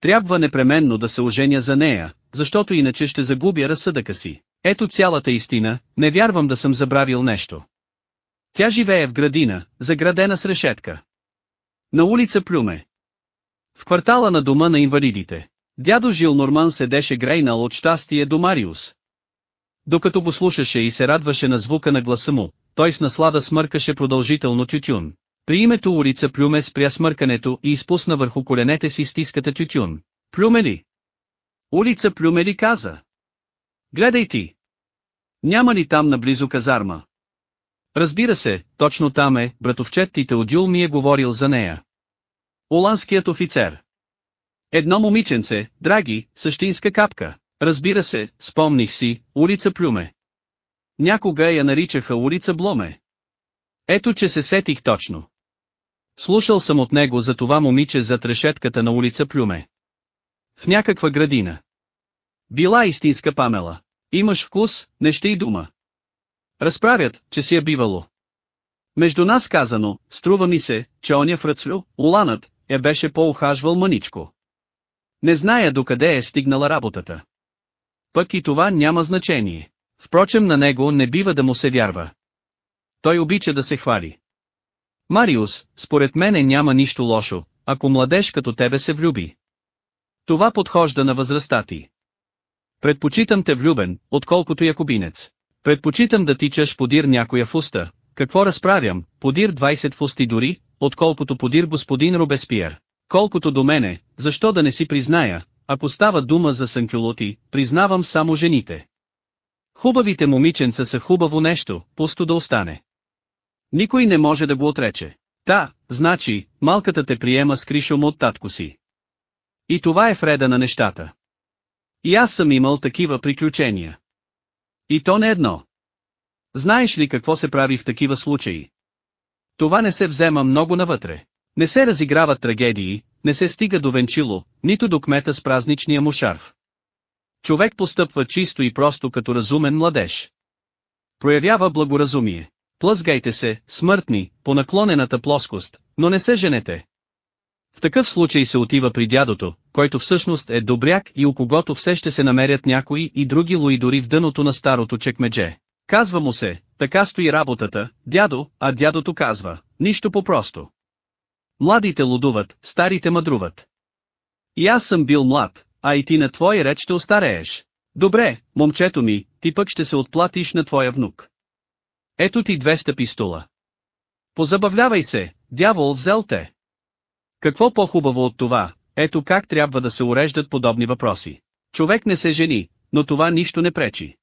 Трябва непременно да се оженя за нея, защото иначе ще загубя разсъдъка си. Ето цялата истина, не вярвам да съм забравил нещо. Тя живее в градина, заградена с решетка. На улица Плюме. В квартала на дома на инвалидите. Дядо Жил Норман седеше грейнал от щастие до Мариус. Докато го слушаше и се радваше на звука на гласа му, той с наслада смъркаше продължително тютюн. При името улица Плюме спря смъркането и изпусна върху коленете си стиската тютюн. Плюме ли? Улица Плюме ли каза? Гледай ти! Няма ли там наблизо казарма? Разбира се, точно там е, братовчет ти Теодюл ми е говорил за нея. Оланският офицер. Едно момиченце, драги, същинска капка. Разбира се, спомних си, улица Плюме. Някога я наричаха улица Бломе. Ето че се сетих точно. Слушал съм от него за това момиче зад решетката на улица Плюме. В някаква градина. Била истинска памела. Имаш вкус, не ще и дума. Разправят, че си е бивало. Между нас казано, струва ми се, че оня фръцлю, уланът, я беше по-ухажвал мъничко. Не зная докъде е стигнала работата. Пък и това няма значение. Впрочем на него не бива да му се вярва. Той обича да се хвали. Мариус, според мене няма нищо лошо, ако младеж като тебе се влюби. Това подхожда на възрастта ти. Предпочитам те влюбен, отколкото якобинец. Предпочитам да тичаш подир някоя фуста, какво разправям, подир 20 фусти дори, отколкото подир господин Робеспиер. Колкото до мене, защо да не си призная, ако става дума за санкюлоти, признавам само жените. Хубавите момиченца са хубаво нещо, пусто да остане. Никой не може да го отрече. Та, значи, малката те приема с кришом от татко си. И това е вреда на нещата. И аз съм имал такива приключения. И то не едно. Знаеш ли какво се прави в такива случаи? Това не се взема много навътре. Не се разиграват трагедии, не се стига до венчило, нито до кмета с празничния му шарф. Човек постъпва чисто и просто като разумен младеж. Проявява благоразумие. Плъзгайте се, смъртни, по наклонената плоскост, но не се женете. В такъв случай се отива при дядото, който всъщност е добряк и у когото все ще се намерят някои и други луидори в дъното на старото чекмедже. Казва му се, така стои работата, дядо, а дядото казва, нищо по-просто. Младите лудуват, старите мъдруват. И аз съм бил млад, а и ти на твой реч ще остарееш. Добре, момчето ми, ти пък ще се отплатиш на твоя внук. Ето ти 200 пистола. Позабавлявай се, дявол взел те. Какво по-хубаво от това, ето как трябва да се уреждат подобни въпроси. Човек не се жени, но това нищо не пречи.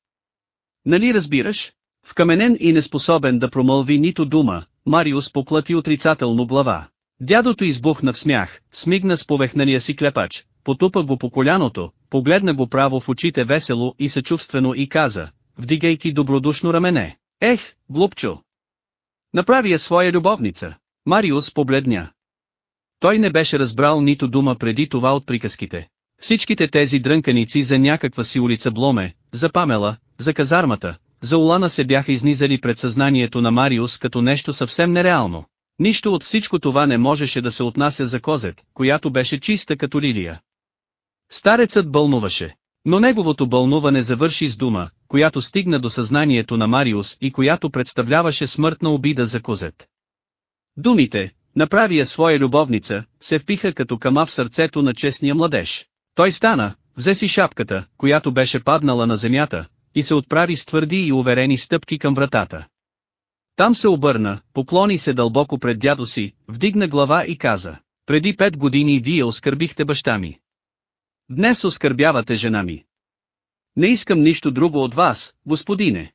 Нали разбираш? Вкаменен и неспособен да промълви нито дума, Мариус поклати отрицателно глава. Дядото избухна в смях, смигна с повехнания си клепач, потупа го по коляното, погледна го право в очите весело и съчувствено и каза, вдигайки добродушно рамене. Ех, глупчо! Направи я своя любовница. Мариус побледня. Той не беше разбрал нито дума преди това от приказките. Всичките тези дрънканици за някаква си улица Бломе, за Памела, за казармата, за Улана се бяха изнизали пред съзнанието на Мариус като нещо съвсем нереално. Нищо от всичко това не можеше да се отнася за Козет, която беше чиста като лилия. Старецът бълнуваше. Но неговото бълнуване завърши с дума, която стигна до съзнанието на Мариус и която представляваше смъртна обида за Козет. Думите, направи я своя любовница, се впиха като кама в сърцето на честния младеж. Той стана, взе си шапката, която беше паднала на земята, и се отправи с твърди и уверени стъпки към вратата. Там се обърна, поклони се дълбоко пред дядо си, вдигна глава и каза, преди пет години вие оскърбихте баща ми. Днес оскърбявате жена ми. Не искам нищо друго от вас, господине.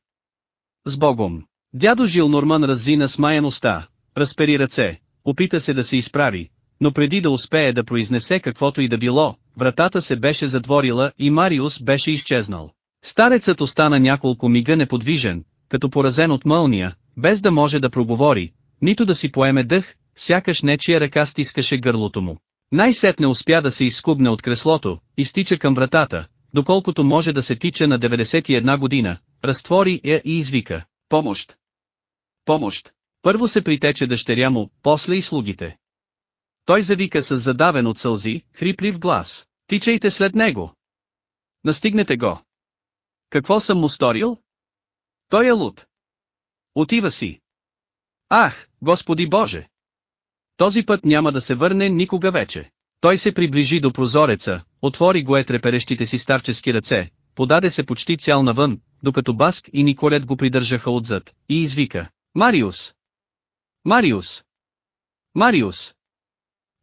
С Богом. Дядо Жил Норман раззина смаян уста, разпери ръце, опита се да се изправи, но преди да успее да произнесе каквото и да било, вратата се беше затворила и Мариус беше изчезнал. Старецът остана няколко мига неподвижен, като поразен от мълния, без да може да проговори, нито да си поеме дъх, сякаш нечия ръка стискаше гърлото му. Най-сетне успя да се изкубне от креслото, изтича към вратата, доколкото може да се тича на 91 година, разтвори я и извика, помощ. Помощ. Първо се притече дъщеря му, после и слугите. Той завика с задавен от сълзи, хриплив глас. Тичайте след него. Настигнете го. Какво съм му сторил? Той е луд. Отива си. Ах, Господи Боже! Този път няма да се върне никога вече. Той се приближи до прозореца, отвори го е треперещите си старчески ръце, подаде се почти цял навън, докато Баск и Николет го придържаха отзад, и извика. Мариус! Мариус! Мариус!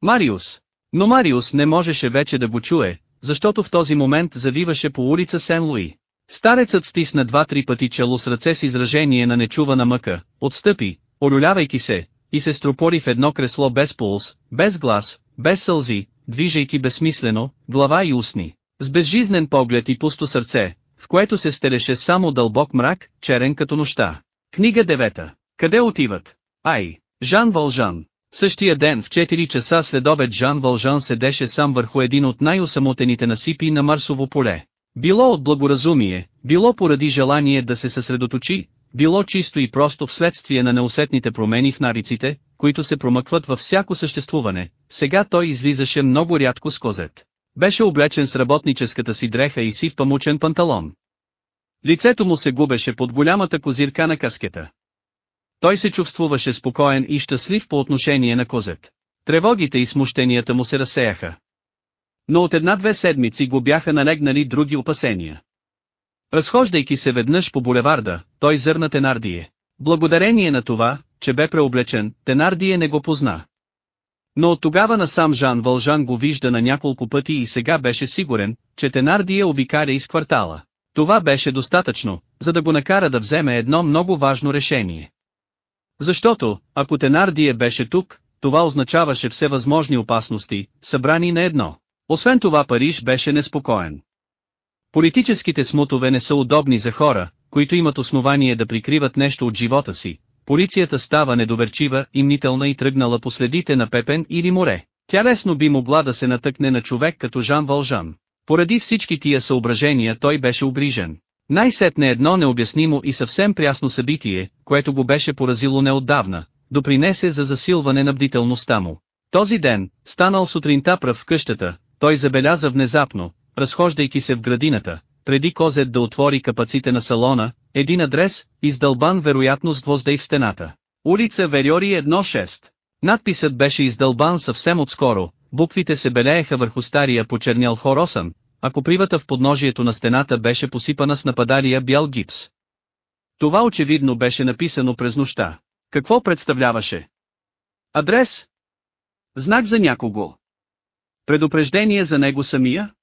Мариус! Но Мариус не можеше вече да го чуе, защото в този момент завиваше по улица Сен-Луи. Старецът стисна два-три пъти чело с ръце с изражение на нечувана мъка, отстъпи, олюлявайки се, и се стропори в едно кресло без пулс, без глас, без сълзи, движейки безсмислено, глава и устни, с безжизнен поглед и пусто сърце, в което се стелеше само дълбок мрак, черен като нощта. Книга 9. Къде отиват? Ай, Жан Вължан. Същия ден в 4 часа след обед Жан Вължан седеше сам върху един от най-осамотените насипи на Марсово поле. Било от благоразумие, било поради желание да се съсредоточи, било чисто и просто вследствие на неусетните промени в нариците, които се промъкват във всяко съществуване, сега той излизаше много рядко с козет. Беше облечен с работническата си дреха и сив памучен панталон. Лицето му се губеше под голямата козирка на каскета. Той се чувствуваше спокоен и щастлив по отношение на козет. Тревогите и смущенията му се разсеяха. Но от една-две седмици го бяха налегнали други опасения. Разхождайки се веднъж по булеварда, той зърна Тенардие. Благодарение на това, че бе преоблечен, Тенардие не го позна. Но от тогава насам Жан Вължан го вижда на няколко пъти и сега беше сигурен, че Тенардие обикаря из квартала. Това беше достатъчно, за да го накара да вземе едно много важно решение. Защото, ако Тенардие беше тук, това означаваше всевъзможни опасности, събрани на едно. Освен това Париж беше неспокоен. Политическите смутове не са удобни за хора, които имат основание да прикриват нещо от живота си. Полицията става недоверчива и мнителна и тръгнала по следите на Пепен или море. Тя лесно би могла да се натъкне на човек като Жан Вължан. Поради всички тия съображения той беше обрижен. Най-сетне едно необяснимо и съвсем прясно събитие, което го беше поразило неотдавна, допринесе за засилване на бдителността му. Този ден, станал сутринта пръв в къщата, той забеляза внезапно, разхождайки се в градината, преди Козет да отвори капаците на салона, един адрес, издълбан вероятно с гвозда и в стената. Улица Вериори 1-6. Надписът беше издълбан съвсем отскоро, буквите се белееха върху стария почернял хоросън, а копривата в подножието на стената беше посипана с нападалия бял гипс. Това очевидно беше написано през нощта. Какво представляваше? Адрес? Знак за някого. Предупреждение за него самия?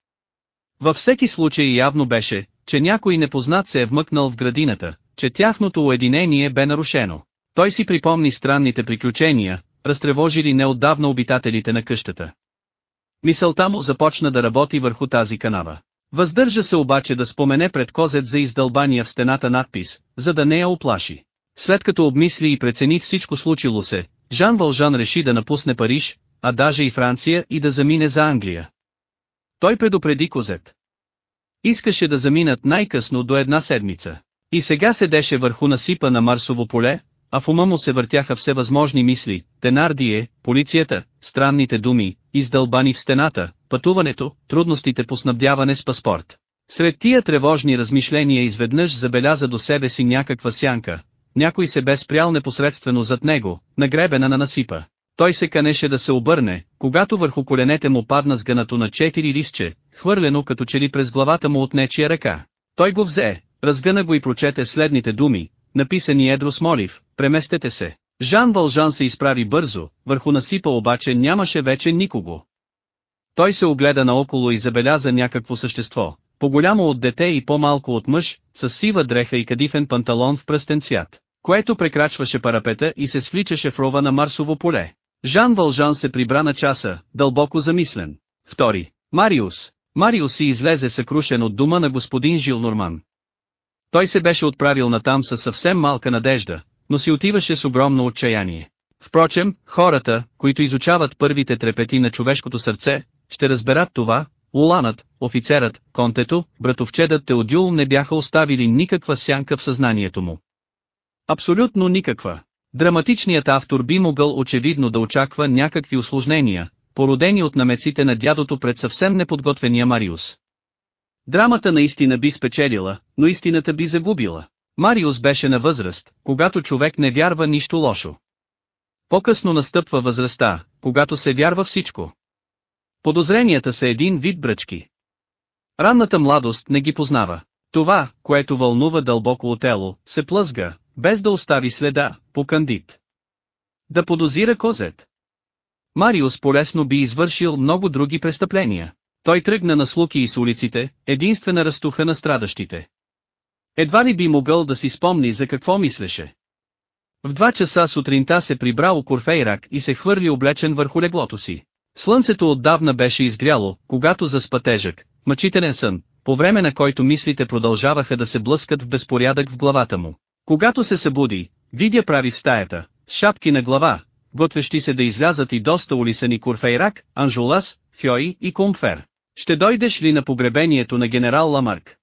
Във всеки случай явно беше, че някой непознат се е вмъкнал в градината, че тяхното уединение бе нарушено. Той си припомни странните приключения, разтревожили неотдавна обитателите на къщата. Мисълта му започна да работи върху тази канава. Въздържа се обаче да спомене пред Козет за издълбания в стената надпис, за да не я оплаши. След като обмисли и прецени всичко случило се, Жан Вължан реши да напусне Париж, а даже и Франция и да замине за Англия. Той предупреди Козет. Искаше да заминат най-късно до една седмица. И сега седеше върху насипа на Марсово поле, а в ума му се въртяха всевъзможни мисли, Тенардие, полицията, странните думи, издълбани в стената, пътуването, трудностите по снабдяване с паспорт. Сред тия тревожни размишления изведнъж забеляза до себе си някаква сянка, някой се бе спрял непосредствено зад него, нагребена на насипа. Той се канеше да се обърне, когато върху коленете му падна сгънато на четири листче, хвърлено като че ли през главата му от нечия ръка. Той го взе, разгъна го и прочете следните думи, написани едро с молив, преместете се. Жан Вължан се изправи бързо, върху насипа обаче нямаше вече никого. Той се огледа наоколо и забеляза някакво същество, по-голямо от дете и по-малко от мъж, с сива дреха и кадифен панталон в пръстен цвят, което прекрачваше парапета и се свличаше в рова на Марсово поле. Жан Вължан се прибра на часа, дълбоко замислен. Втори. Мариус. Мариус си излезе съкрушен от дума на господин Жил Норман. Той се беше отправил натам със съвсем малка надежда, но си отиваше с огромно отчаяние. Впрочем, хората, които изучават първите трепети на човешкото сърце, ще разберат това, Уланът, офицерът, контето, братовчедът Теодюл не бяха оставили никаква сянка в съзнанието му. Абсолютно никаква. Драматичният автор би могъл очевидно да очаква някакви осложнения, породени от намеците на дядото пред съвсем неподготвения Мариус. Драмата наистина би спечелила, но истината би загубила. Мариус беше на възраст, когато човек не вярва нищо лошо. По-късно настъпва възрастта, когато се вярва всичко. Подозренията са един вид бръчки. Ранната младост не ги познава. Това, което вълнува дълбоко отело, се плъзга, без да остави следа, по кандид. Да подозира козет. Мариус полесно би извършил много други престъпления. Той тръгна на слуки и с улиците, единствена разтуха на страдащите. Едва ли би могъл да си спомни за какво мислеше. В два часа сутринта се прибра у Курфейрак и се хвърли облечен върху леглото си. Слънцето отдавна беше изгряло, когато заспа тежък, мъчителен сън, по време на който мислите продължаваха да се блъскат в безпорядък в главата му. Когато се събуди, видя прави в стаята, с шапки на глава, готвещи се да излязат и доста улисани Курфейрак, Анжулас, Фьой и Комфер. Ще дойдеш ли на погребението на генерал Ламарк?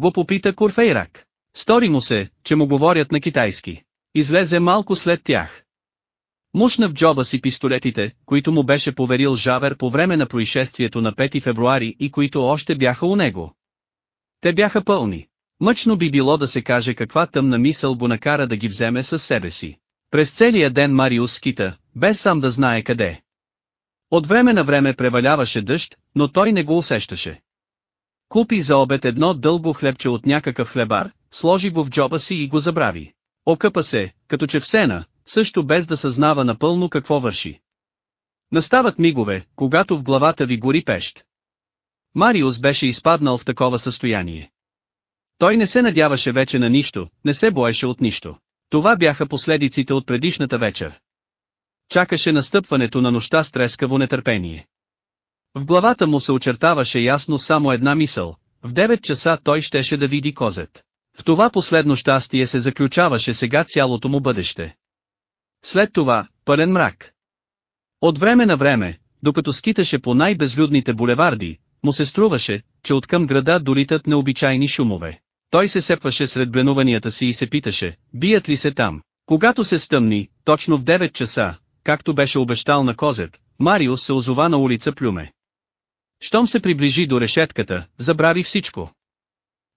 Го попита Курфейрак. Стори му се, че му говорят на китайски. Излезе малко след тях. Мушна в джоба си пистолетите, които му беше поверил Жавер по време на происшествието на 5 февруари и които още бяха у него. Те бяха пълни. Мъчно би било да се каже каква тъмна мисъл го накара да ги вземе със себе си. През целия ден Мариус скита, без сам да знае къде. От време на време преваляваше дъжд, но той не го усещаше. Купи за обед едно дълго хлебче от някакъв хлебар, сложи го в джоба си и го забрави. Окъпа се, като че в сена, също без да съзнава напълно какво върши. Настават мигове, когато в главата ви гори пещ. Мариус беше изпаднал в такова състояние. Той не се надяваше вече на нищо, не се боеше от нищо. Това бяха последиците от предишната вечер. Чакаше настъпването на нощта с трескаво нетърпение. В главата му се очертаваше ясно само една мисъл, в 9 часа той щеше да види козет. В това последно щастие се заключаваше сега цялото му бъдеще. След това, пълен мрак. От време на време, докато скиташе по най-безлюдните булеварди, му се струваше, че от към града долитат необичайни шумове. Той се сепваше сред бленуванията си и се питаше, бият ли се там. Когато се стъмни, точно в 9 часа, както беше обещал на Козет, Мариус се озова на улица Плюме. Щом се приближи до решетката, забрави всичко.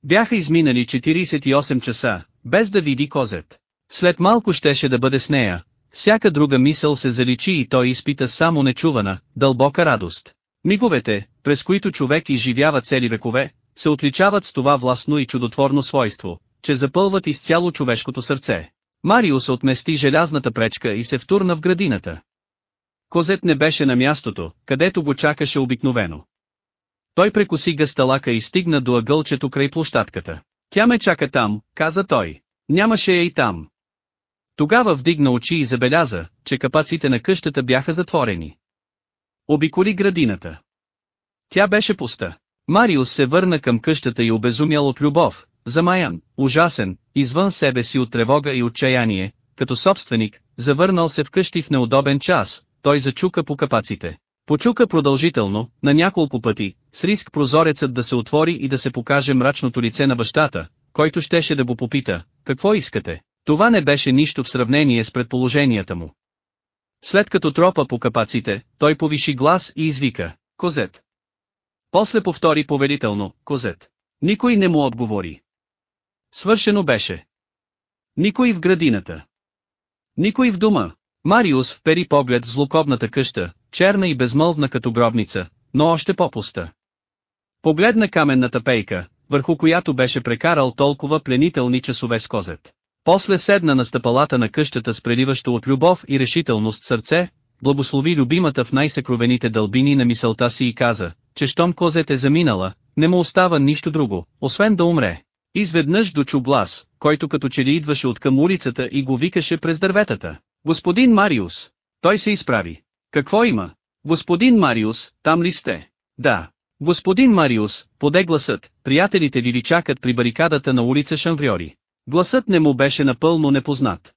Бяха изминали 48 часа, без да види Козет. След малко щеше да бъде с нея, всяка друга мисъл се заличи и той изпита само нечувана, дълбока радост. Миговете, през които човек изживява цели векове, се отличават с това властно и чудотворно свойство, че запълват изцяло човешкото сърце. Мариус отмести желязната пречка и се втурна в градината. Козет не беше на мястото, където го чакаше обикновено. Той прекоси гасталака и стигна до ъгълчето край площадката. Тя ме чака там, каза той. Нямаше я и там. Тогава вдигна очи и забеляза, че капаците на къщата бяха затворени. Обиколи градината. Тя беше пуста. Мариус се върна към къщата и обезумял от любов, замаян, ужасен, извън себе си от тревога и отчаяние, като собственик, завърнал се вкъщи в неудобен час, той зачука по капаците. Почука продължително, на няколко пъти, с риск прозорецът да се отвори и да се покаже мрачното лице на бащата, който щеше да го попита, какво искате? Това не беше нищо в сравнение с предположенията му. След като тропа по капаците, той повиши глас и извика, Козет. После повтори повелително, Козет. Никой не му отговори. Свършено беше. Никой в градината. Никой в дома. Мариус впери поглед в злокобната къща, черна и безмълвна като гробница, но още по-пуста. Погледна каменната пейка, върху която беше прекарал толкова пленителни часове с козет. После седна на стъпалата на къщата с преливащо от любов и решителност сърце, благослови любимата в най-съкровените дълбини на мисълта си и каза, че щом козет е заминала, не му остава нищо друго, освен да умре. Изведнъж дочу глас, който като че ли идваше от към улицата и го викаше през дърветата. Господин Мариус! Той се изправи. Какво има? Господин Мариус, там ли сте? Да. Господин Мариус, поде гласът, приятелите ви ви чакат при барикадата на улица Шанвриори. Гласът не му беше напълно непознат.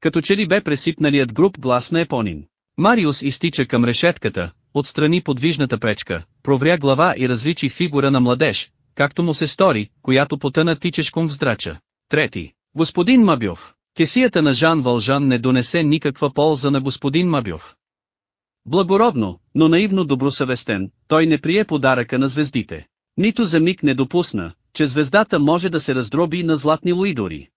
Като че ли бе пресипналият груп глас на Епонин. Мариус изтича към решетката, отстрани подвижната пречка, провря глава и различи фигура на младеж, както му се стори, която потъна тичешком в здрача. Трети. Господин Мабьов. Кесията на Жан Вължан не донесе никаква полза на господин Мабьов. Благородно, но наивно добросъвестен, той не прие подаръка на звездите. Нито за миг не допусна, че звездата може да се раздроби на златни луидори.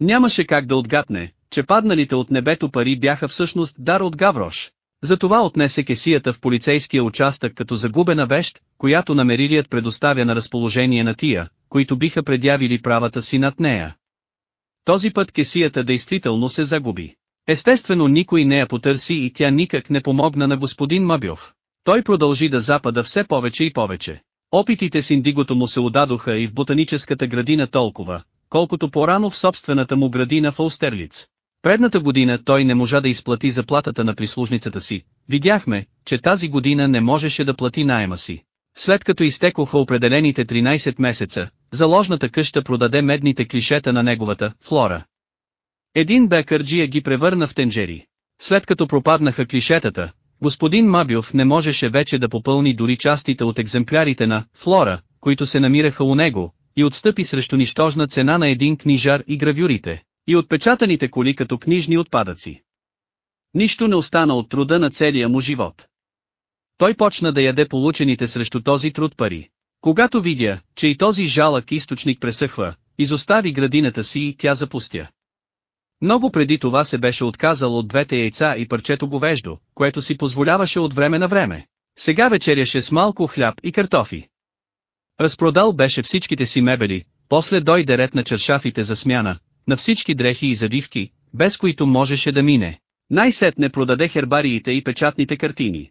Нямаше как да отгатне, че падналите от небето пари бяха всъщност дар от Гаврош. Затова отнесе кесията в полицейския участък като загубена вещ, която намерилият предоставя на разположение на тия, които биха предявили правата си над нея. Този път кесията действително се загуби. Естествено никой не я потърси и тя никак не помогна на господин Мабьов. Той продължи да запада все повече и повече. Опитите с индигото му се удадоха и в ботаническата градина толкова, колкото по-рано в собствената му градина в Аустерлиц. Предната година той не можа да изплати заплатата на прислужницата си, видяхме, че тази година не можеше да плати найема си. След като изтекоха определените 13 месеца, заложната къща продаде медните клишета на неговата «флора». Един бекърджия ги превърна в тенджери. След като пропаднаха клишетата, господин Мабиов не можеше вече да попълни дори частите от екземплярите на «флора», които се намираха у него, и отстъпи срещу нищожна цена на един книжар и гравюрите, и отпечатаните коли като книжни отпадъци. Нищо не остана от труда на целия му живот. Той почна да яде получените срещу този труд пари. Когато видя, че и този жалък източник пресъхва, изостави градината си и тя запустя. Много преди това се беше отказал от двете яйца и парчето говеждо, което си позволяваше от време на време. Сега вечеряше с малко хляб и картофи. Разпродал беше всичките си мебели, после дойде ред на чершафите за смяна, на всички дрехи и завивки, без които можеше да мине. Най-сетне продаде хербариите и печатните картини.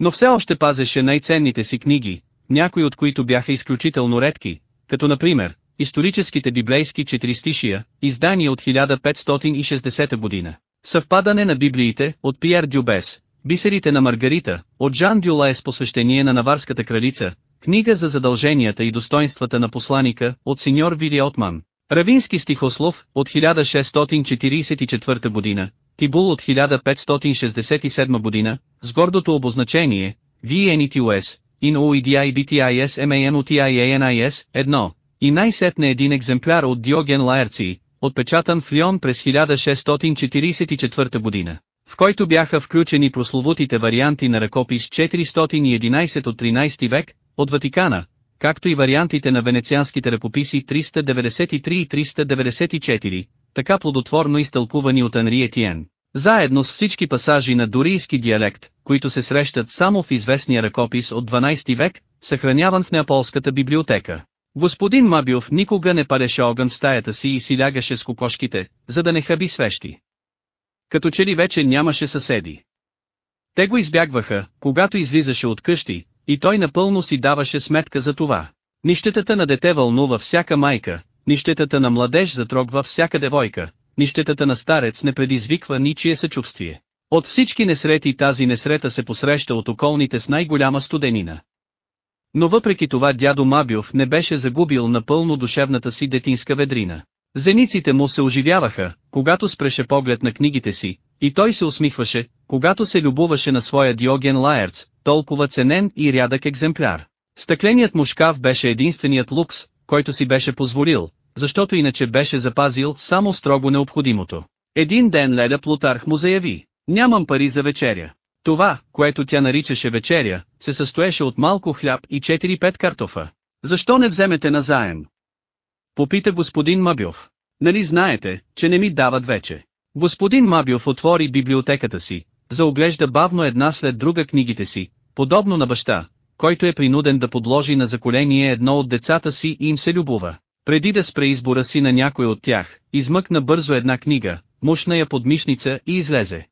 Но все още пазеше най-ценните си книги, някои от които бяха изключително редки, като например, историческите библейски четиристишия, издания от 1560 година. Съвпадане на библиите, от Пиер Дюбес, Бисерите на Маргарита, от Жан Дюлае с посвещение на наварската кралица, книга за задълженията и достоинствата на посланика, от сеньор Вили Отман, Равински стихослов, от 1644 година, Тибул от 1567 година, с гордото обозначение, VNTUS, in OEDI BTIS MANOTIANIS, 1, и най-сетне един екземпляр от Диоген Лаерци, отпечатан в Лион през 1644 година, в който бяха включени прословутите варианти на ръкопис 411 от 13 век, от Ватикана, както и вариантите на венецианските ръкописи 393 и 394, така плодотворно изтълкувани от Анри Етиен, заедно с всички пасажи на дорийски диалект, които се срещат само в известния ръкопис от 12 век, съхраняван в Неаполската библиотека. Господин Мабиов никога не пареше огън в стаята си и си лягаше с кокошките, за да не хаби свещи. Като че ли вече нямаше съседи. Те го избягваха, когато излизаше от къщи, и той напълно си даваше сметка за това. Нищетата на дете вълнува всяка майка, нищетата на младеж затрогва всяка девойка, нищетата на старец не предизвиква ничие съчувствие. От всички несрети тази несрета се посреща от околните с най-голяма студенина. Но въпреки това дядо Мабиов не беше загубил напълно душевната си детинска ведрина. Зениците му се оживяваха, когато спреше поглед на книгите си, и той се усмихваше, когато се любоваше на своя Диоген Лаерц, толкова ценен и рядък екземпляр. Стъкленият му шкаф беше единственият лукс, който си беше позволил, защото иначе беше запазил само строго необходимото. Един ден Леля Плутарх му заяви, нямам пари за вечеря. Това, което тя наричаше вечеря, се състоеше от малко хляб и 4-5 картофа. Защо не вземете назаем? Попита господин Мабьов. Нали знаете, че не ми дават вече. Господин Мабьов отвори библиотеката си, заоглежда бавно една след друга книгите си, подобно на баща, който е принуден да подложи на заколение едно от децата си и им се любува. Преди да спре избора си на някой от тях, измъкна бързо една книга, мушна я под мишница и излезе.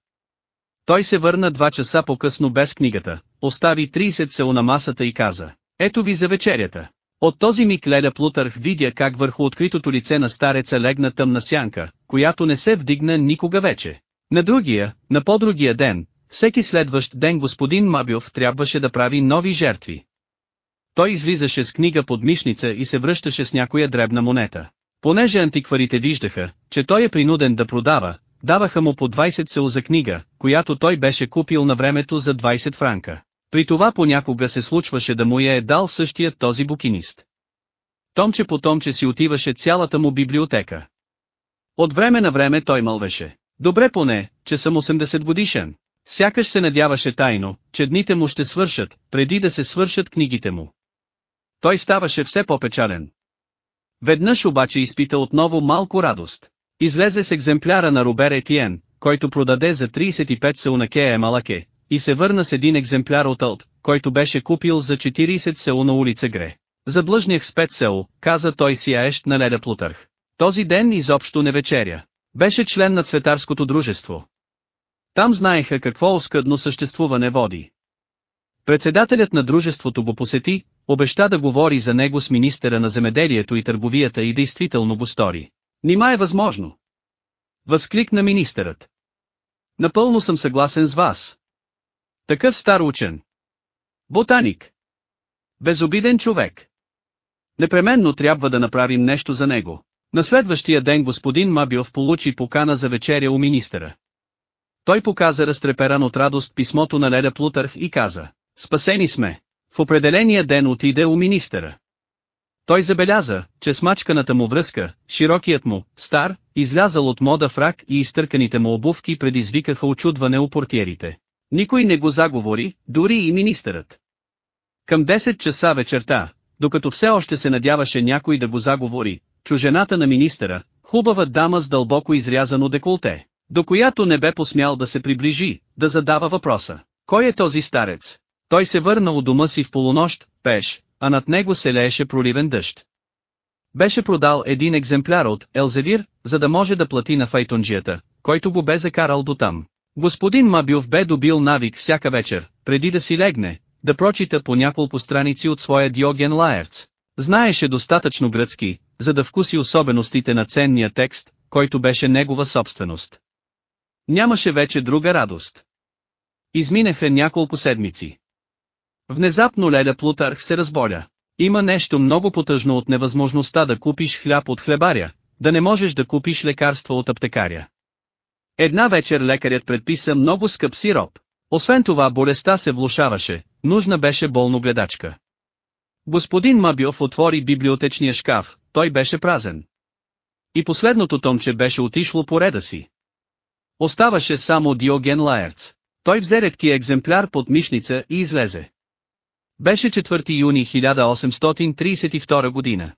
Той се върна два часа по-късно без книгата, остави 30 сел на масата и каза, ето ви за вечерята. От този миг Леля Плутърх видя как върху откритото лице на стареца легна тъмна сянка, която не се вдигна никога вече. На другия, на по-другия ден, всеки следващ ден господин Мабиов трябваше да прави нови жертви. Той излизаше с книга под мишница и се връщаше с някоя дребна монета. Понеже антикварите виждаха, че той е принуден да продава, даваха му по 20 сел за книга, която той беше купил на времето за 20 франка. При това понякога се случваше да му я е дал същият този букинист. Томче по томче си отиваше цялата му библиотека. От време на време той мълвеше. Добре поне, че съм 80 годишен. Сякаш се надяваше тайно, че дните му ще свършат, преди да се свършат книгите му. Той ставаше все по-печален. Веднъж обаче изпита отново малко радост. Излезе с екземпляра на Робер Етиен, който продаде за 35 сел на Кея Малаке, и се върна с един екземпляр от Алт, който беше купил за 40 село на улица Гре. Задлъжнях с 5 село, каза той сияещ на Леда Плутърх. Този ден изобщо не вечеря. Беше член на цветарското дружество. Там знаеха какво оскъдно съществуване води. Председателят на дружеството го посети, обеща да говори за него с министъра на земеделието и търговията и действително го стори. Нима е възможно. Възкликна министърът. Напълно съм съгласен с вас. Такъв стар учен. Ботаник. Безобиден човек. Непременно трябва да направим нещо за него. На следващия ден господин Мабиов получи покана за вечеря у министъра. Той показа разтреперан от радост писмото на Леда Плутърх и каза, спасени сме. В определения ден отиде у министъра. Той забеляза, че смачканата му връзка, широкият му, стар, излязал от мода фрак и изтърканите му обувки предизвикаха очудване у портиерите. Никой не го заговори, дори и министърът. Към 10 часа вечерта, докато все още се надяваше някой да го заговори, чужената на министъра, хубава дама с дълбоко изрязано деколте, до която не бе посмял да се приближи, да задава въпроса. Кой е този старец? Той се върна у дома си в полунощ, пеш, а над него се лееше проливен дъжд. Беше продал един екземпляр от Елзевир, за да може да плати на файтонджията, който го бе закарал до там. Господин Мабюв бе добил навик всяка вечер, преди да си легне, да прочита по няколко страници от своя Диоген Лаерц. Знаеше достатъчно гръцки, за да вкуси особеностите на ценния текст, който беше негова собственост. Нямаше вече друга радост. Изминеха няколко седмици. Внезапно Леля Плутарх се разболя. Има нещо много потъжно от невъзможността да купиш хляб от хлебаря, да не можеш да купиш лекарство от аптекаря. Една вечер лекарят предписа много скъп сироп. Освен това болестта се влушаваше, нужна беше болно гледачка. Господин Мабиов отвори библиотечния шкаф, той беше празен. И последното томче беше отишло по реда си. Оставаше само Диоген Лаерц. Той взе редки екземпляр под мишница и излезе. Беше 4 юни 1832 година.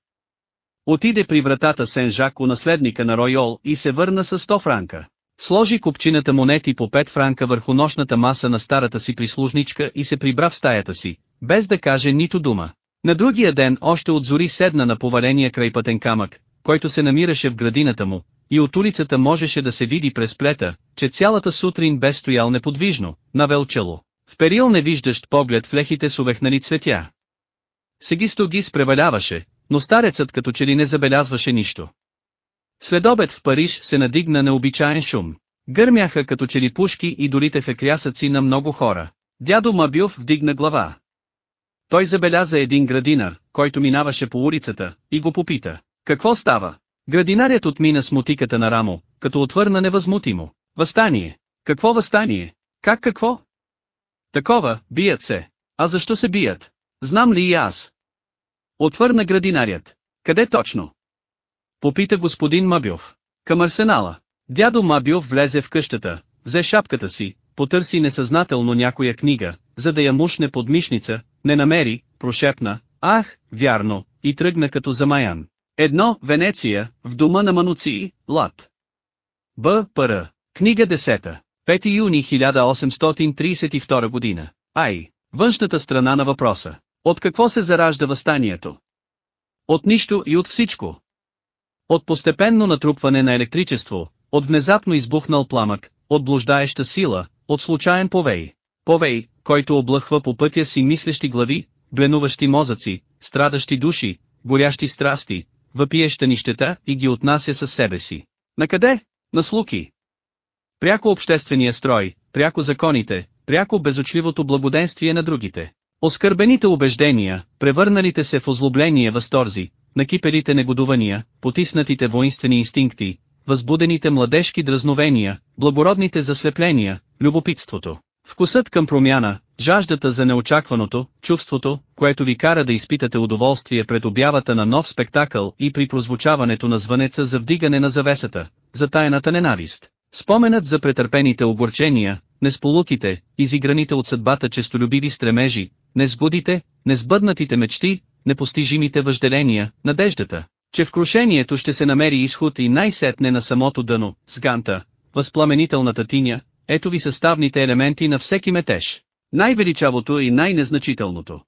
Отиде при вратата Сен-Жак у наследника на Ройол и се върна с 100 франка. Сложи купчината монети по 5 франка върху нощната маса на старата си прислужничка и се прибра в стаята си, без да каже нито дума. На другия ден още от зори седна на поваления крайпътен камък, който се намираше в градината му, и от улицата можеше да се види през плета, че цялата сутрин бе стоял неподвижно, навелчало. В перил невиждащ поглед в лехите с увехнали цветя. Сегисто ги спреваляваше, но старецът като че ли не забелязваше нищо. След обед в Париж се надигна необичаен шум. Гърмяха като че ли пушки и долитаха крясъци на много хора. Дядо Мабюв вдигна глава. Той забеляза един градинар, който минаваше по улицата, и го попита. Какво става? Градинарят отмина с мотиката на рамо, като отвърна невъзмутимо. Възстание! Какво възстание? Как какво? Такова, бият се. А защо се бият? Знам ли и аз? Отвърна градинарят. Къде точно? Попита господин Мабьов. Към арсенала. Дядо Мабьов влезе в къщата, взе шапката си, потърси несъзнателно някоя книга, за да я мушне под мишница, не намери, прошепна, ах, вярно, и тръгна като замаян. Едно, Венеция, в дома на Мануци, Лад. Б. Р. Книга 10. 5 юни 1832 година. Ай, външната страна на въпроса. От какво се заражда възстанието? От нищо и от всичко. От постепенно натрупване на електричество, от внезапно избухнал пламък, от блуждаеща сила, от случайен повей. Повей, който облъхва по пътя си мислещи глави, бленуващи мозъци, страдащи души, горящи страсти, въпиеща нищета и ги отнася със себе си. Накъде? На слуки. Пряко обществения строй, пряко законите, пряко безочливото благоденствие на другите. Оскърбените убеждения, превърналите се в озлобление възторзи, накипелите негодувания, потиснатите воинствени инстинкти, възбудените младежки дразновения, благородните заслепления, любопитството, вкусът към промяна, жаждата за неочакваното, чувството, което ви кара да изпитате удоволствие пред обявата на нов спектакъл и при прозвучаването на звънеца за вдигане на завесата, за тайната ненавист. Споменът за претърпените огорчения, несполуките, изиграните от съдбата честолюбиви стремежи, несгодите, несбъднатите мечти, непостижимите въжделения, надеждата, че в крушението ще се намери изход и най-сетне на самото дъно, с ганта, възпламенителната тиня, ето ви съставните елементи на всеки метеж. Най-величавото и най-незначителното.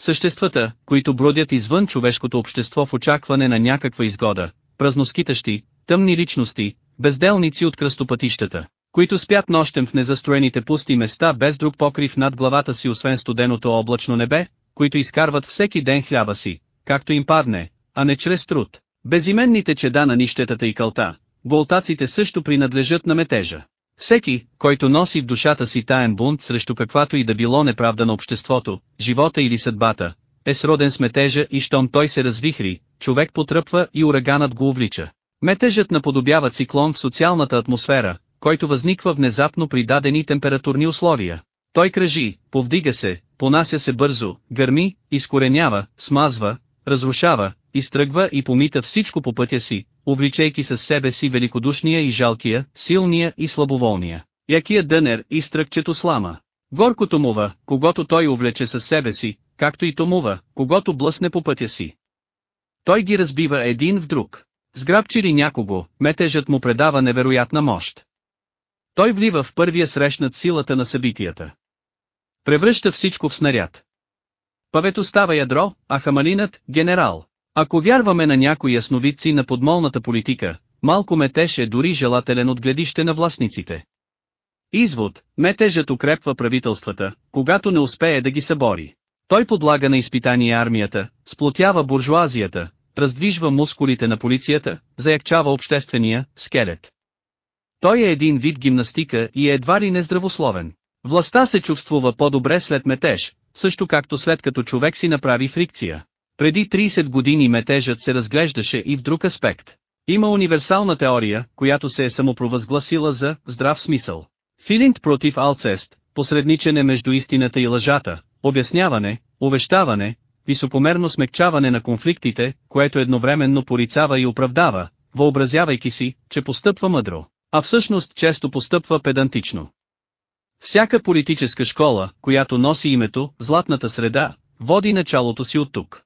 Съществата, които бродят извън човешкото общество в очакване на някаква изгода, празноскитащи, тъмни личности, безделници от кръстопътищата, които спят нощем в незастроените пусти места без друг покрив над главата си освен студеното облачно небе, които изкарват всеки ден хляба си, както им падне, а не чрез труд. Безименните чеда на нищетата и кълта, болтаците също принадлежат на метежа. Всеки, който носи в душата си таен бунт срещу каквато и да било неправда на обществото, живота или съдбата, е сроден с метежа и щом той се развихри, човек потръпва и ураганът го увлича. Метежът наподобява циклон в социалната атмосфера, който възниква внезапно при дадени температурни условия. Той кръжи, повдига се, понася се бързо, гърми, изкоренява, смазва, разрушава, изтръгва и помита всичко по пътя си, увличайки със себе си великодушния и жалкия, силния и слабоволния. Якия дънер и стръкчето слама. Горкото мува, когато той увлече със себе си, както и томува, когато блъсне по пътя си. Той ги разбива един в друг. Сграбчи ли някого, метежът му предава невероятна мощ. Той влива в първия срещнат силата на събитията. Превръща всичко в снаряд. Павето става ядро, а хамалинът – генерал. Ако вярваме на някои ясновидци на подмолната политика, малко метеж е дори желателен от гледище на властниците. Извод, метежът укрепва правителствата, когато не успее да ги събори. Той подлага на изпитание армията, сплотява буржуазията, раздвижва мускулите на полицията, заякчава обществения скелет. Той е един вид гимнастика и е едва ли нездравословен. Властта се чувствува по-добре след метеж, също както след като човек си направи фрикция. Преди 30 години метежът се разглеждаше и в друг аспект. Има универсална теория, която се е самопровъзгласила за «здрав смисъл». Филинт против Алцест, посредничене между истината и лъжата, обясняване, увещаване, високомерно смекчаване на конфликтите, което едновременно порицава и оправдава, въобразявайки си, че постъпва мъдро, а всъщност често постъпва педантично. Всяка политическа школа, която носи името «Златната среда», води началото си от тук.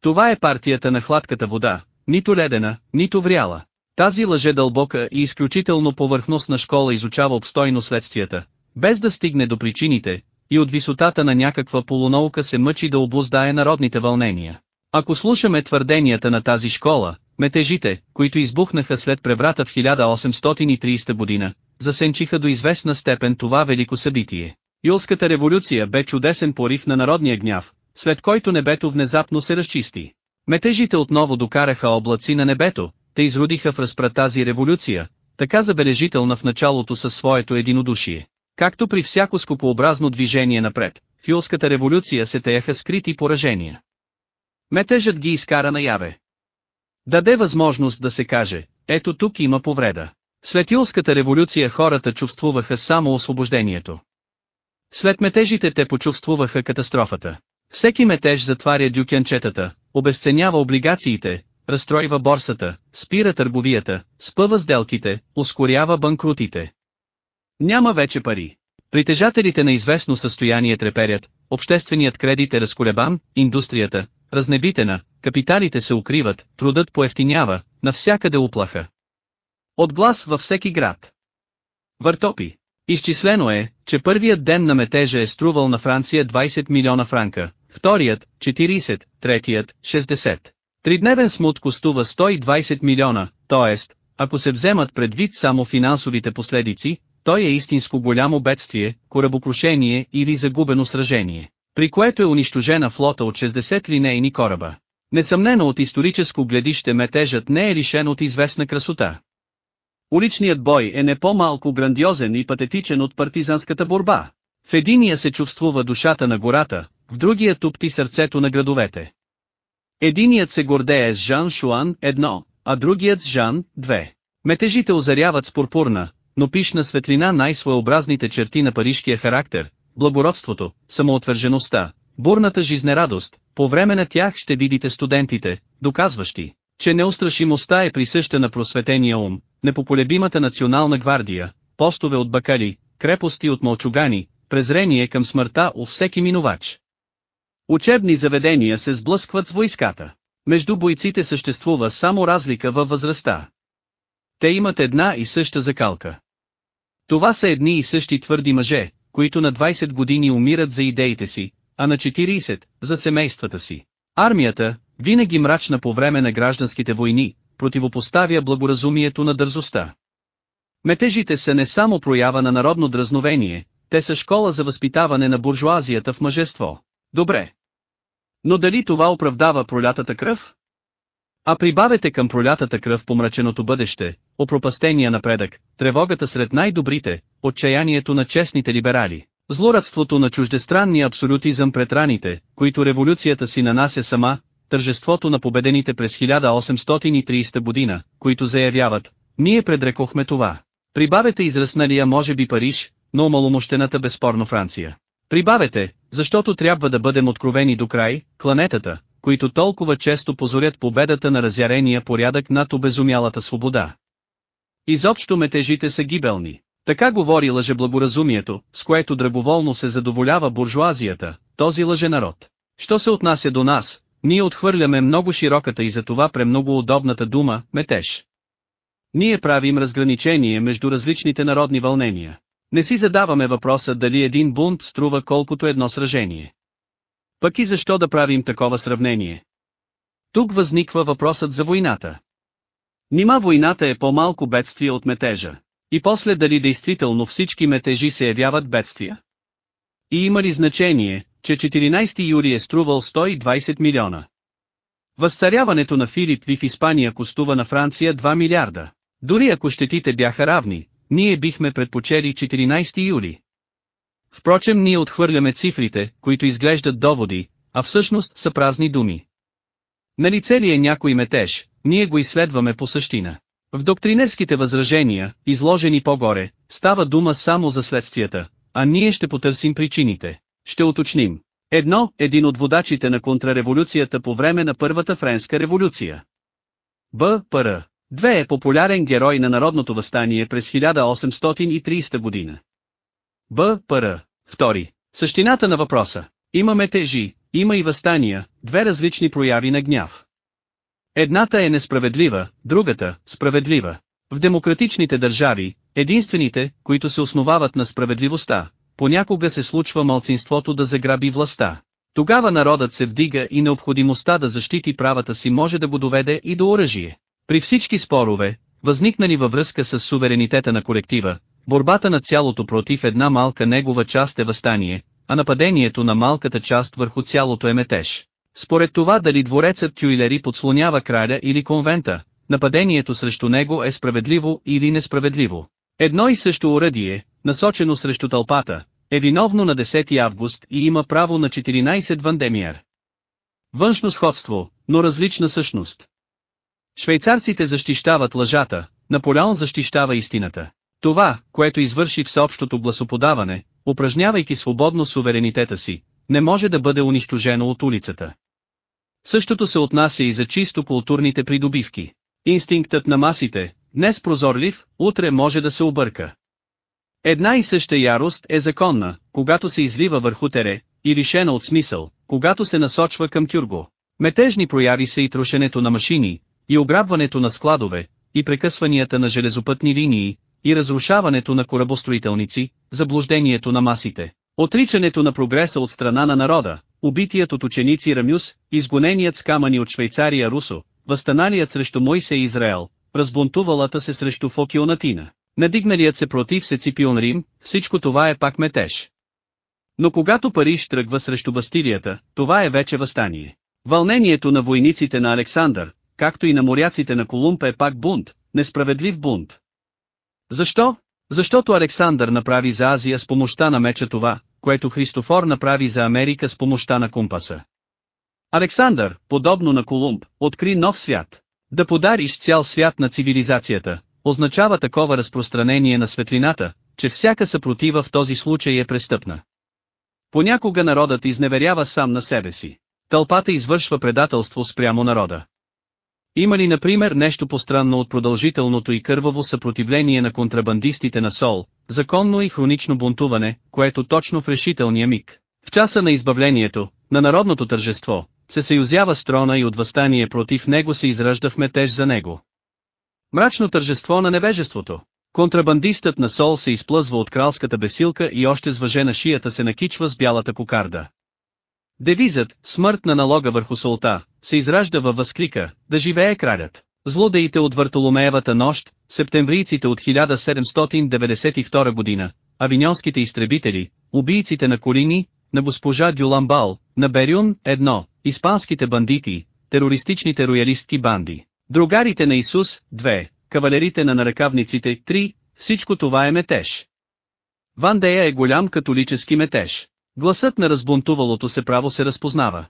Това е партията на хладката вода, нито ледена, нито вряла. Тази лъже дълбока и изключително повърхностна школа изучава обстойно следствията, без да стигне до причините, и от висотата на някаква полунаука се мъчи да обуздае народните вълнения. Ако слушаме твърденията на тази школа, метежите, които избухнаха след преврата в 1830 година, засенчиха до известна степен това велико събитие. Юлската революция бе чудесен порив на народния гняв, след който небето внезапно се разчисти. Метежите отново докараха облаци на небето, те изродиха в разпра тази революция, така забележителна в началото със своето единодушие. Както при всяко скопообразно движение напред, в Юлската революция се теяха скрити поражения. Метежът ги изкара наяве. Даде възможност да се каже, ето тук има повреда. След Юлската революция хората чувствуваха само освобождението. След метежите те почувствуваха катастрофата. Всеки метеж затваря дюкенчетата, обесценява облигациите, разстройва борсата, спира търговията, спъва сделките, ускорява банкрутите. Няма вече пари. Притежателите на известно състояние треперят, общественият кредит е разколебан, индустрията, разнебитена, капиталите се укриват, трудът поевтинява, навсякъде уплаха. От глас във всеки град. Въртопи. Изчислено е, че първият ден на метежа е струвал на Франция 20 милиона франка, вторият – 40, третият – 60. Тридневен смут костува 120 милиона, т.е. ако се вземат предвид само финансовите последици, той е истинско голямо бедствие, корабокрушение или загубено сражение, при което е унищожена флота от 60 линейни кораба. Несъмнено от историческо гледище метежът не е лишен от известна красота. Уличният бой е не по-малко грандиозен и патетичен от партизанската борба. В единия се чувствува душата на гората, в другия тупти сърцето на градовете. Единият се гордее с Жан Шуан, едно, а другият с Жан, две. Метежите озаряват с пурпурна, но пишна светлина най-своеобразните черти на парижкия характер, благородството, самоотвържеността, бурната жизнерадост, по време на тях ще видите студентите, доказващи, че неустрашимостта е присъща на просветения ум, непоколебимата национална гвардия, постове от бакали, крепости от мълчугани, презрение към смъртта у всеки минувач. Учебни заведения се сблъскват с войската. Между бойците съществува само разлика във възрастта. Те имат една и съща закалка. Това са едни и същи твърди мъже, които на 20 години умират за идеите си, а на 40 – за семействата си. Армията, винаги мрачна по време на гражданските войни, противопоставя благоразумието на дързостта. Метежите са не само проява на народно дразновение, те са школа за възпитаване на буржуазията в мъжество. Добре. Но дали това оправдава пролятата кръв? А прибавете към пролятата кръв помраченото бъдеще, опропастения напредък, тревогата сред най-добрите, отчаянието на честните либерали, злорадството на чуждестранния абсолютизъм пред раните, които революцията си нанася сама, тържеството на победените през 1830 година, които заявяват, ние предрекохме това. Прибавете израсналия може би Париж, но маломощената безспорно Франция. Прибавете, защото трябва да бъдем откровени до край, кланетата, които толкова често позорят победата на разярения порядък над обезумялата свобода. Изобщо метежите са гибелни. Така говори лъжеблагоразумието, с което драговолно се задоволява буржуазията, този лъженарод. Що се отнася до нас, ние отхвърляме много широката и за това премного удобната дума «метеж». Ние правим разграничение между различните народни вълнения. Не си задаваме въпроса дали един бунт струва колкото едно сражение. Пък и защо да правим такова сравнение? Тук възниква въпросът за войната. Нима войната е по-малко бедствие от метежа. И после дали действително всички метежи се явяват бедствия? И има ли значение, че 14 юли е струвал 120 милиона? Възцаряването на Филип Ви в Испания костува на Франция 2 милиарда. Дори ако щетите бяха равни, ние бихме предпочели 14 юли. Впрочем ние отхвърляме цифрите, които изглеждат доводи, а всъщност са празни думи. Налице ли е някой метеж, ние го изследваме по същина. В доктринерските възражения, изложени по-горе, става дума само за следствията, а ние ще потърсим причините. Ще уточним. Едно, един от водачите на контрреволюцията по време на Първата френска революция. Б. Пр. Две е популярен герой на народното възстание през 1830 година. Б. Пр. Втори. Същината на въпроса. Имаме тежи, има и възстания, две различни прояви на гняв. Едната е несправедлива, другата – справедлива. В демократичните държави, единствените, които се основават на справедливостта, понякога се случва малцинството да заграби властта. Тогава народът се вдига и необходимостта да защити правата си може да го доведе и до оръжие. При всички спорове, възникнали във връзка с суверенитета на колектива, борбата на цялото против една малка негова част е възстание, а нападението на малката част върху цялото е метеж. Според това дали дворецът Тюилери подслонява краля или конвента, нападението срещу него е справедливо или несправедливо. Едно и също уръдие, насочено срещу тълпата, е виновно на 10 август и има право на 14 вандемиер. Външно сходство, но различна същност. Швейцарците защищават лъжата, Наполеон защищава истината. Това, което извърши всеобщото гласоподаване, упражнявайки свободно суверенитета си, не може да бъде унищожено от улицата. Същото се отнася и за чисто културните придобивки. Инстинктът на масите, днес прозорлив, утре може да се обърка. Една и съща ярост е законна, когато се излива върху тере, и лишена от смисъл, когато се насочва към тюрго. Метежни прояви са и трошенето на машини, и ограбването на складове, и прекъсванията на железопътни линии, и разрушаването на корабостроителници, заблуждението на масите, отричането на прогреса от страна на народа, убитият от ученици Рамюс, изгоненият с камъни от Швейцария Русо, възстаналият срещу Моисе Израел, разбунтувалата се срещу Фокионатина, надигналият се против Сеципион Рим, всичко това е пак метеж. Но когато Париж тръгва срещу Бастилията, това е вече възстание. Вълнението на войниците на Александър, както и на моряците на Колумб е пак бунт, несправедлив бунт. Защо? Защото Александър направи за Азия с помощта на меча това, което Христофор направи за Америка с помощта на компаса. Александър, подобно на Колумб, откри нов свят. Да подариш цял свят на цивилизацията, означава такова разпространение на светлината, че всяка съпротива в този случай е престъпна. Понякога народът изневерява сам на себе си. Тълпата извършва предателство спрямо народа. Има ли например нещо постранно от продължителното и кърваво съпротивление на контрабандистите на Сол, законно и хронично бунтуване, което точно в решителния миг, в часа на избавлението, на народното тържество, се съюзява с трона и от възстание против него се изражда в метеж за него. Мрачно тържество на невежеството. Контрабандистът на Сол се изплъзва от кралската бесилка и още с въже на шията се накичва с бялата кокарда. Девизът, смърт на налога върху солта, се изражда във възклика, да живее кралят. Злодеите от Въртоломеевата нощ, септемврийците от 1792 година, авиньонските изтребители, убийците на Колини, на госпожа Дюламбал, на Берюн, едно, испанските бандити, терористичните роялистки банди, другарите на Исус, две, кавалерите на наръкавниците, три, всичко това е метеж. Вандея е голям католически метеж. Гласът на разбунтувалото се право се разпознава.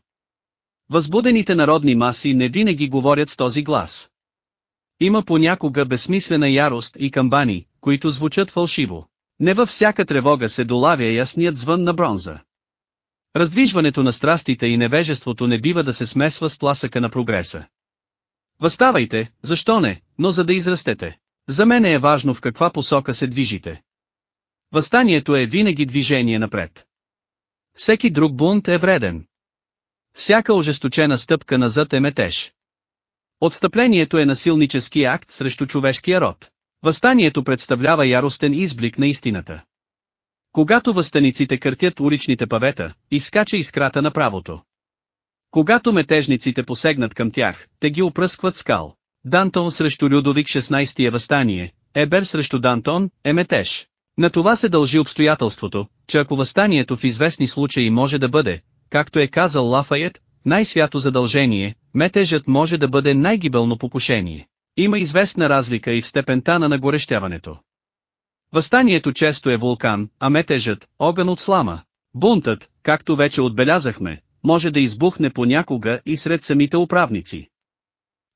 Възбудените народни маси не винаги говорят с този глас. Има понякога безсмислена ярост и камбани, които звучат фалшиво. Не във всяка тревога се долавя ясният звън на бронза. Раздвижването на страстите и невежеството не бива да се смесва с тласъка на прогреса. Възставайте, защо не, но за да израстете. За мен е важно в каква посока се движите. Възстанието е винаги движение напред. Всеки друг бунт е вреден. Всяка ожесточена стъпка назад е метеж. Отстъплението е насилнически акт срещу човешкия род. Възстанието представлява яростен изблик на истината. Когато възстаниците къртят уличните павета, изкача искрата на правото. Когато метежниците посегнат към тях, те ги опръскват скал. Дантон срещу Людовик 16 е възстание, Ебер срещу Дантон е метеж. На това се дължи обстоятелството, че ако възстанието в известни случаи може да бъде, както е казал Лафайет, най-свято задължение, метежът може да бъде най-гибелно покушение. Има известна разлика и в степента на нагорещяването. Възстанието често е вулкан, а метежът – огън от слама. Бунтът, както вече отбелязахме, може да избухне понякога и сред самите управници.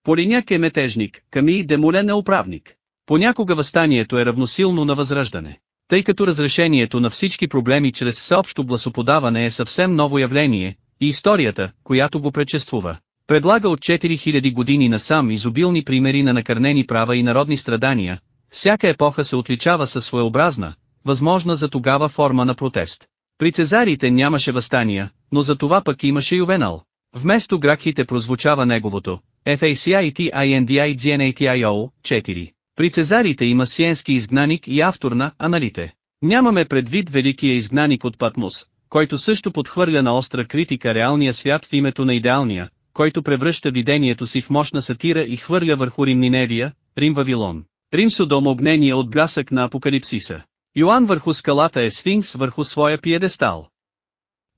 Полиняк е метежник, Ками Демолен е управник. Понякога възстанието е равносилно на възраждане. Тъй като разрешението на всички проблеми чрез всеобщо гласоподаване е съвсем ново явление, и историята, която го предшествува, предлага от 4000 години насам изобилни примери на накърнени права и народни страдания, всяка епоха се отличава със своеобразна, възможна за тогава форма на протест. При цезарите нямаше възстания, но за това пък имаше Ювенал. Вместо гракхите прозвучава неговото, FACIT-INDI-GNATIO, 4. При цезарите има сиенски изгнаник и автор на «Аналите». Нямаме предвид великия изгнаник от Патмос, който също подхвърля на остра критика реалния свят в името на идеалния, който превръща видението си в мощна сатира и хвърля върху Рим Ниневия, Рим Вавилон. Рим Содом огнение от блясък на Апокалипсиса. Йоан върху скалата е сфинкс върху своя пиедестал.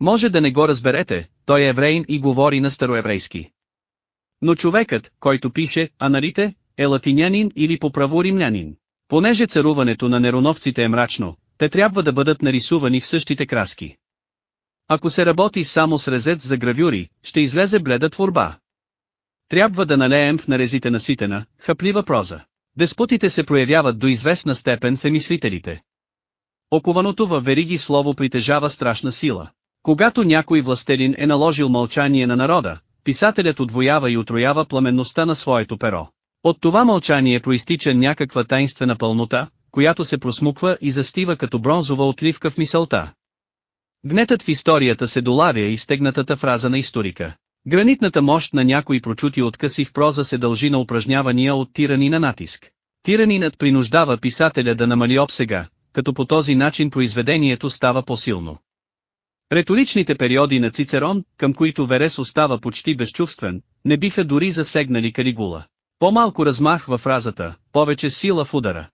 Може да не го разберете, той е еврейн и говори на староеврейски. Но човекът, който пише, аналите, е латинянин или по право римлянин. Понеже царуването на нероновците е мрачно, те трябва да бъдат нарисувани в същите краски. Ако се работи само с резец за гравюри, ще излезе бледа творба. Трябва да налеем в нарезите на ситена, хъплива проза. Деспотите се проявяват до известна степен в емислителите. Окованото във вериги слово притежава страшна сила. Когато някой властелин е наложил мълчание на народа, писателят отвоява и отроява пламенността на своето перо. От това мълчание проистича някаква тайнствена пълнота, която се просмуква и застива като бронзова отливка в мисълта. Гнетът в историята се долавя и стегнатата фраза на историка. Гранитната мощ на някои прочути откъси в проза се дължи на упражнявания от тирани на натиск. Тиранинът принуждава писателя да намали обсега, като по този начин произведението става по-силно. Реторичните периоди на Цицерон, към които Верес остава почти безчувствен, не биха дори засегнали Калигула. По-малко размах във фразата, повече сила в удара.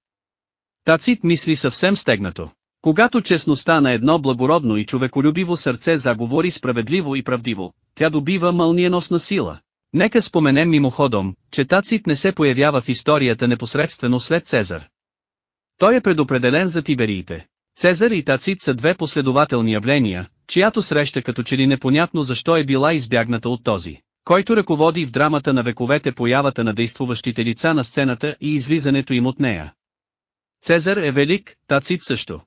Тацит мисли съвсем стегнато. Когато честността на едно благородно и човеколюбиво сърце заговори справедливо и правдиво, тя добива мълниеносна сила. Нека споменем мимоходом, че Тацит не се появява в историята непосредствено след Цезар. Той е предопределен за тибериите. Цезар и Тацит са две последователни явления, чиято среща като че ли непонятно защо е била избягната от този, който ръководи в драмата на вековете появата на действуващите лица на сцената и излизането им от нея. Цезар е велик, Тацит също.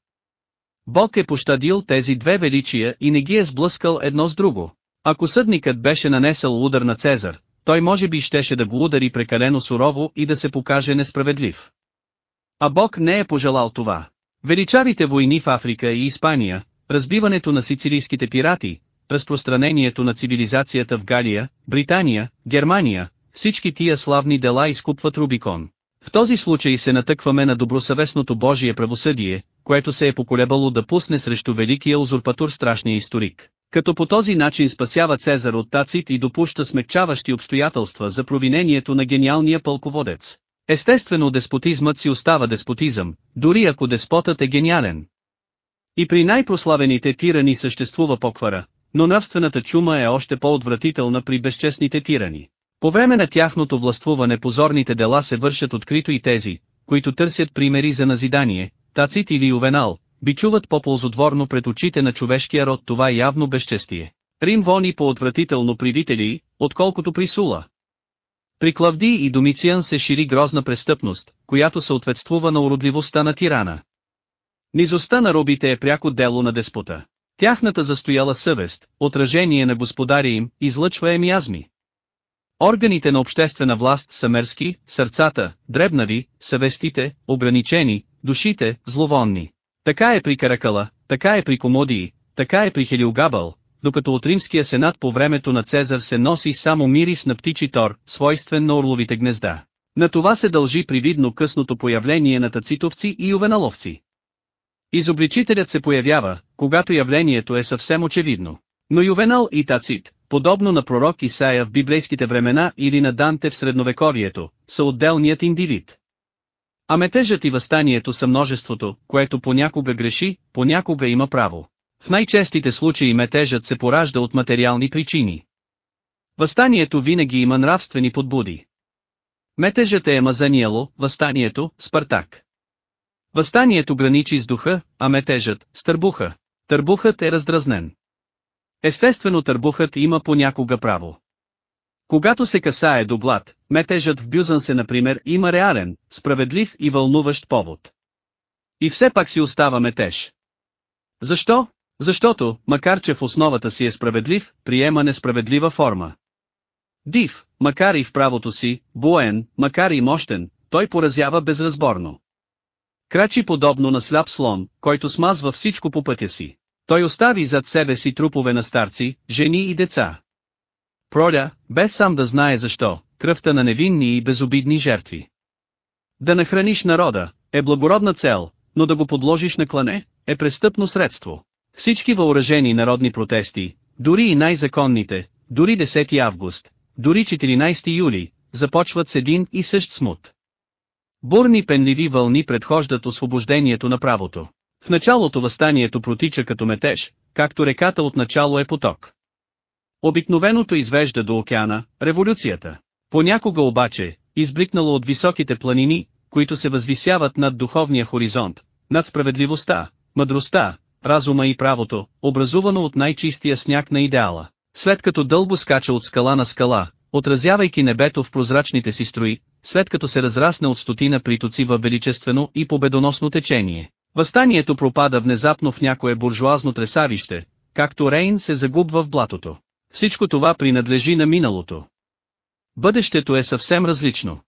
Бог е пощадил тези две величия и не ги е сблъскал едно с друго. Ако съдникът беше нанесъл удар на Цезар, той може би щеше да го удари прекалено сурово и да се покаже несправедлив. А Бог не е пожелал това. Величавите войни в Африка и Испания, разбиването на сицилийските пирати, разпространението на цивилизацията в Галия, Британия, Германия, всички тия славни дела изкупват Рубикон. В този случай се натъкваме на добросъвестното Божие правосъдие, което се е поколебало да пусне срещу великия узурпатур страшния историк. Като по този начин спасява Цезар от Тацит и допуща смекчаващи обстоятелства за провинението на гениалния пълководец. Естествено деспотизмът си остава деспотизъм, дори ако деспотът е гениален. И при най-прославените тирани съществува поквара, но нравствената чума е още по-отвратителна при безчестните тирани. По време на тяхното властвуване позорните дела се вършат открито и тези, които търсят примери за назидание, Тацит или Ювенал, бичуват по-ползотворно пред очите на човешкия род това явно безчестие. Рим вони по-отвратително при Вители, отколкото при Сула. При Клавди и Домициан се шири грозна престъпност, която съответствува на уродливостта на тирана. Низостта на робите е пряко дело на деспота. Тяхната застояла съвест, отражение на господаря им, излъчва емиазми. Органите на обществена власт са мерски, сърцата, дребнави, съвестите, ограничени, душите, зловонни. Така е при Каракала, така е при Комодии, така е при Хелиогабъл, докато от римския сенат по времето на Цезар се носи само мирис на птичи тор, свойствен на орловите гнезда. На това се дължи привидно късното появление на тацитовци и ювеналовци. Изобличителят се появява, когато явлението е съвсем очевидно. Но Ювенал и Тацит, подобно на пророк Исаия в библейските времена или на Данте в средновековието, са отделният индивид. А метежът и възстанието са множеството, което понякога греши, понякога има право. В най-честите случаи метежът се поражда от материални причини. Възстанието винаги има нравствени подбуди. Метежът е Амазаниело, възстанието – Спартак. Възстанието граничи с духа, а метежът – с търбуха. Търбухът е раздразнен. Естествено търбухът има понякога право. Когато се касае до блат, метежът в Бюзън се например има реален, справедлив и вълнуващ повод. И все пак си остава метеж. Защо? Защото, макар че в основата си е справедлив, приема несправедлива форма. Див, макар и в правото си, буен, макар и мощен, той поразява безразборно. Крачи подобно на сляп слон, който смазва всичко по пътя си. Той остави зад себе си трупове на старци, жени и деца. Проля, без сам да знае защо, кръвта на невинни и безобидни жертви. Да нахраниш народа, е благородна цел, но да го подложиш на клане, е престъпно средство. Всички въоръжени народни протести, дори и най-законните, дори 10 август, дори 14 юли, започват с един и същ смут. Бурни пенливи вълни предхождат освобождението на правото. В началото възстанието протича като метеж, както реката от начало е поток. Обикновеното извежда до океана, революцията. Понякога обаче, избликнало от високите планини, които се възвисяват над духовния хоризонт, над справедливостта, мъдростта, разума и правото, образувано от най-чистия сняг на идеала. След като дълго скача от скала на скала, отразявайки небето в прозрачните си строи, след като се разрасне от стотина притоци във величествено и победоносно течение. Възстанието пропада внезапно в някое буржуазно тресавище, както Рейн се загубва в блатото. Всичко това принадлежи на миналото. Бъдещето е съвсем различно.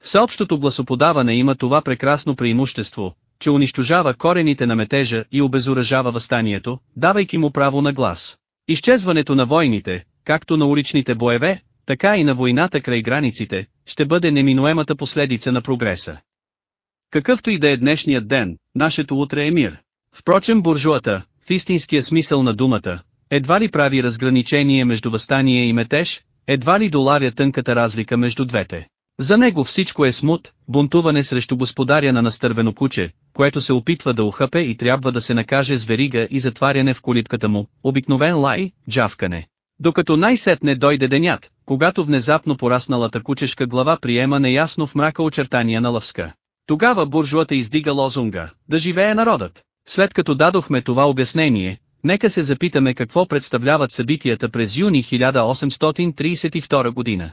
Всеобщото гласоподаване има това прекрасно преимущество, че унищожава корените на метежа и обезоръжава възстанието, давайки му право на глас. Изчезването на войните, както на уличните боеве, така и на войната край границите, ще бъде неминуемата последица на прогреса. Какъвто и да е днешният ден, нашето утре е мир. Впрочем буржуата, в истинския смисъл на думата, едва ли прави разграничение между възстание и метеж, едва ли доларя тънката разлика между двете. За него всичко е смут, бунтуване срещу господаря на настървено куче, което се опитва да ухъпе и трябва да се накаже с верига и затваряне в колитката му, обикновен лай, джавкане. Докато най-сетне дойде денят, когато внезапно порасналата кучешка глава приема неясно в мрака очертания на лъвска. Тогава буржуата издига лозунга, да живее народът. След като дадохме това обяснение, нека се запитаме какво представляват събитията през юни 1832 година.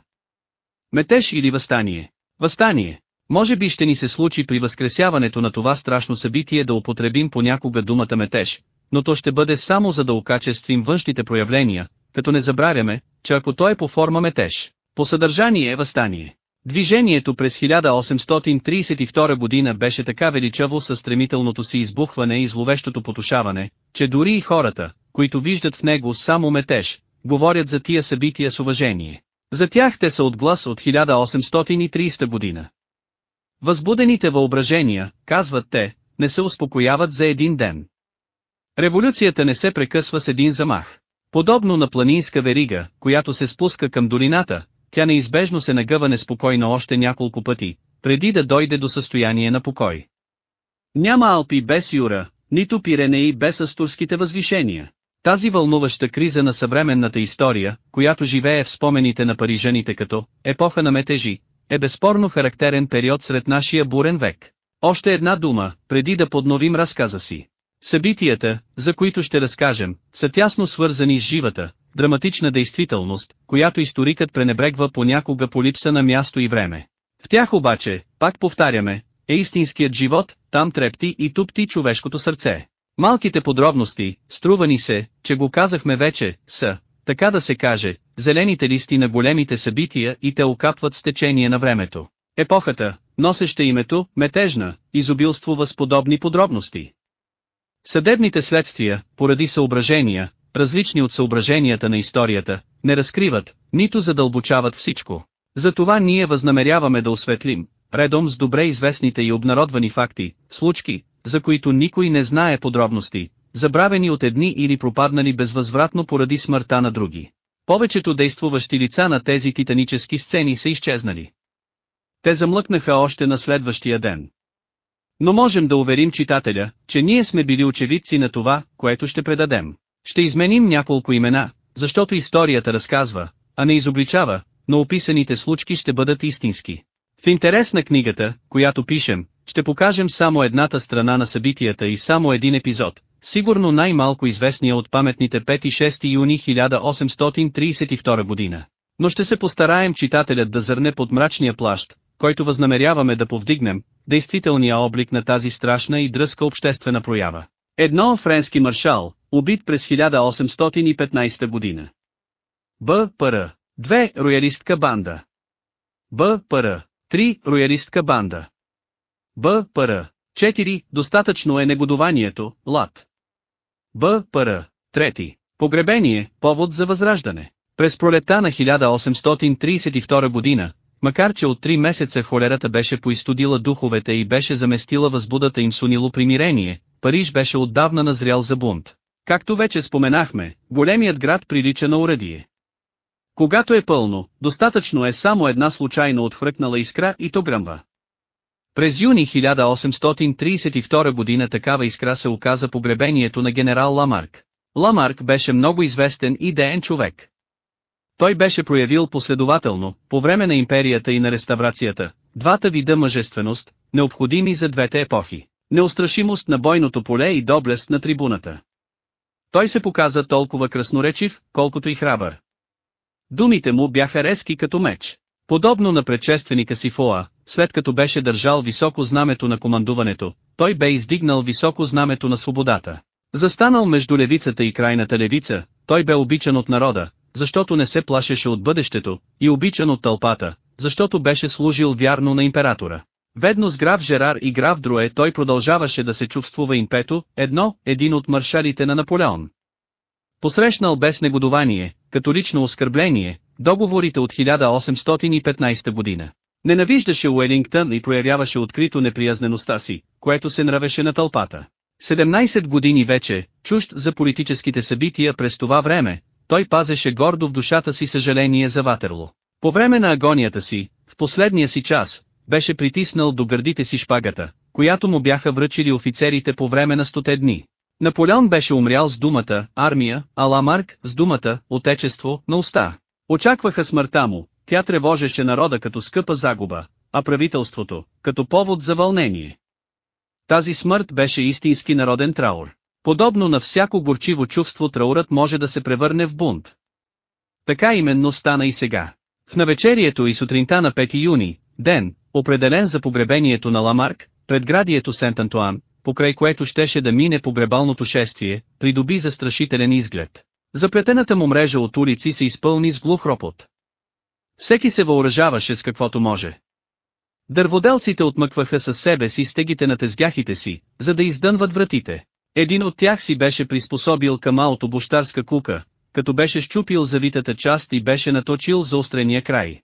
Метеж или възстание? Възстание. Може би ще ни се случи при възкресяването на това страшно събитие да употребим понякога думата метеж, но то ще бъде само за да окачествим външните проявления, като не забравяме, че ако той е по форма метеж, по съдържание е възстание. Движението през 1832 година беше така величаво със стремителното си избухване и зловещото потушаване, че дори и хората, които виждат в него само метеж, говорят за тия събития с уважение. За тях те са от глас от 1830 година. Възбудените въображения, казват те, не се успокояват за един ден. Революцията не се прекъсва с един замах. Подобно на планинска верига, която се спуска към долината, тя неизбежно се нагъва неспокойно още няколко пъти, преди да дойде до състояние на покой. Няма Алпи без Юра, нито Пиренеи без Астурските възвишения. Тази вълнуваща криза на съвременната история, която живее в спомените на парижаните като епоха на метежи, е безспорно характерен период сред нашия бурен век. Още една дума, преди да подновим разказа си. Събитията, за които ще разкажем, са тясно свързани с живата, драматична действителност, която историкът пренебрегва понякога по липса на място и време. В тях обаче, пак повтаряме, е истинският живот, там трепти и тупти човешкото сърце. Малките подробности, струва се, че го казахме вече, са, така да се каже, зелените листи на големите събития и те окапват с течение на времето. Епохата, носеща името, метежна, изобилствува с подобни подробности. Съдебните следствия, поради съображения, различни от съображенията на историята, не разкриват, нито задълбочават всичко. Затова ние възнамеряваме да осветлим, редом с добре известните и обнародвани факти, случки, за които никой не знае подробности, забравени от едни или пропаднали безвъзвратно поради смъртта на други. Повечето действуващи лица на тези титанически сцени са изчезнали. Те замлъкнаха още на следващия ден. Но можем да уверим читателя, че ние сме били очевидци на това, което ще предадем. Ще изменим няколко имена, защото историята разказва, а не изобличава, но описаните случки ще бъдат истински. В интерес на книгата, която пишем, ще покажем само едната страна на събитията и само един епизод, сигурно най-малко известния от паметните 5 и 6 юни 1832 година. Но ще се постараем читателят да зърне под мрачния плащ, който възнамеряваме да повдигнем, действителния облик на тази страшна и дръзка обществена проява. Едно френски маршал, убит през 1815 година. Б. Пр. 2. Роялистка банда. Б. Пр. 3. Роялистка банда. Б. Пр. 4. Достатъчно е негодованието, лад. Б. Пр. 3. Погребение, повод за възраждане. През пролета на 1832 година, макар че от три месеца холерата беше поистудила духовете и беше заместила възбудата им сунило примирение, Париж беше отдавна назрял за бунт. Както вече споменахме, големият град прилича на урадие. Когато е пълно, достатъчно е само една случайно отхвъркнала искра и то гръмва. През юни 1832 година такава искра се оказа погребението на генерал Ламарк. Ламарк беше много известен и деен човек. Той беше проявил последователно, по време на империята и на реставрацията, двата вида мъжественост, необходими за двете епохи. Неустрашимост на бойното поле и доблест на трибуната. Той се показа толкова красноречив, колкото и храбър. Думите му бяха резки като меч. Подобно на предшественика си Фоа, след като беше държал високо знамето на командуването, той бе издигнал високо знамето на свободата. Застанал между левицата и крайната левица, той бе обичан от народа, защото не се плашеше от бъдещето, и обичан от тълпата, защото беше служил вярно на императора. Ведно с граф Жерар и граф Друе той продължаваше да се чувствува импето, едно, един от маршалите на Наполеон. Посрещнал без негодование, като лично оскърбление, договорите от 1815 година. Ненавиждаше Уелингтън и проявяваше открито неприязнеността си, което се нравеше на тълпата. 17 години вече, чужд за политическите събития през това време, той пазеше гордо в душата си съжаление за Ватерло. По време на агонията си, в последния си час, беше притиснал до гърдите си шпагата, която му бяха връчили офицерите по време на стоте дни. Наполеон беше умрял с думата «армия», а Ламарк с думата «отечество» на уста. Очакваха смъртта му, тя тревожеше народа като скъпа загуба, а правителството, като повод за вълнение. Тази смърт беше истински народен траур. Подобно на всяко горчиво чувство траурът може да се превърне в бунт. Така именно стана и сега. В навечерието и сутринта на 5 юни, ден, определен за погребението на Ламарк, предградието Сент-Антуан, покрай което щеше да мине погребалното шествие, придоби застрашителен изглед. Заплетената му мрежа от улици се изпълни с глух ропот. Всеки се въоръжаваше с каквото може. Дърводелците отмъкваха със себе си стегите на тезгяхите си, за да издънват вратите. Един от тях си беше приспособил към малото бощарска кука, като беше щупил завитата част и беше наточил за острения край.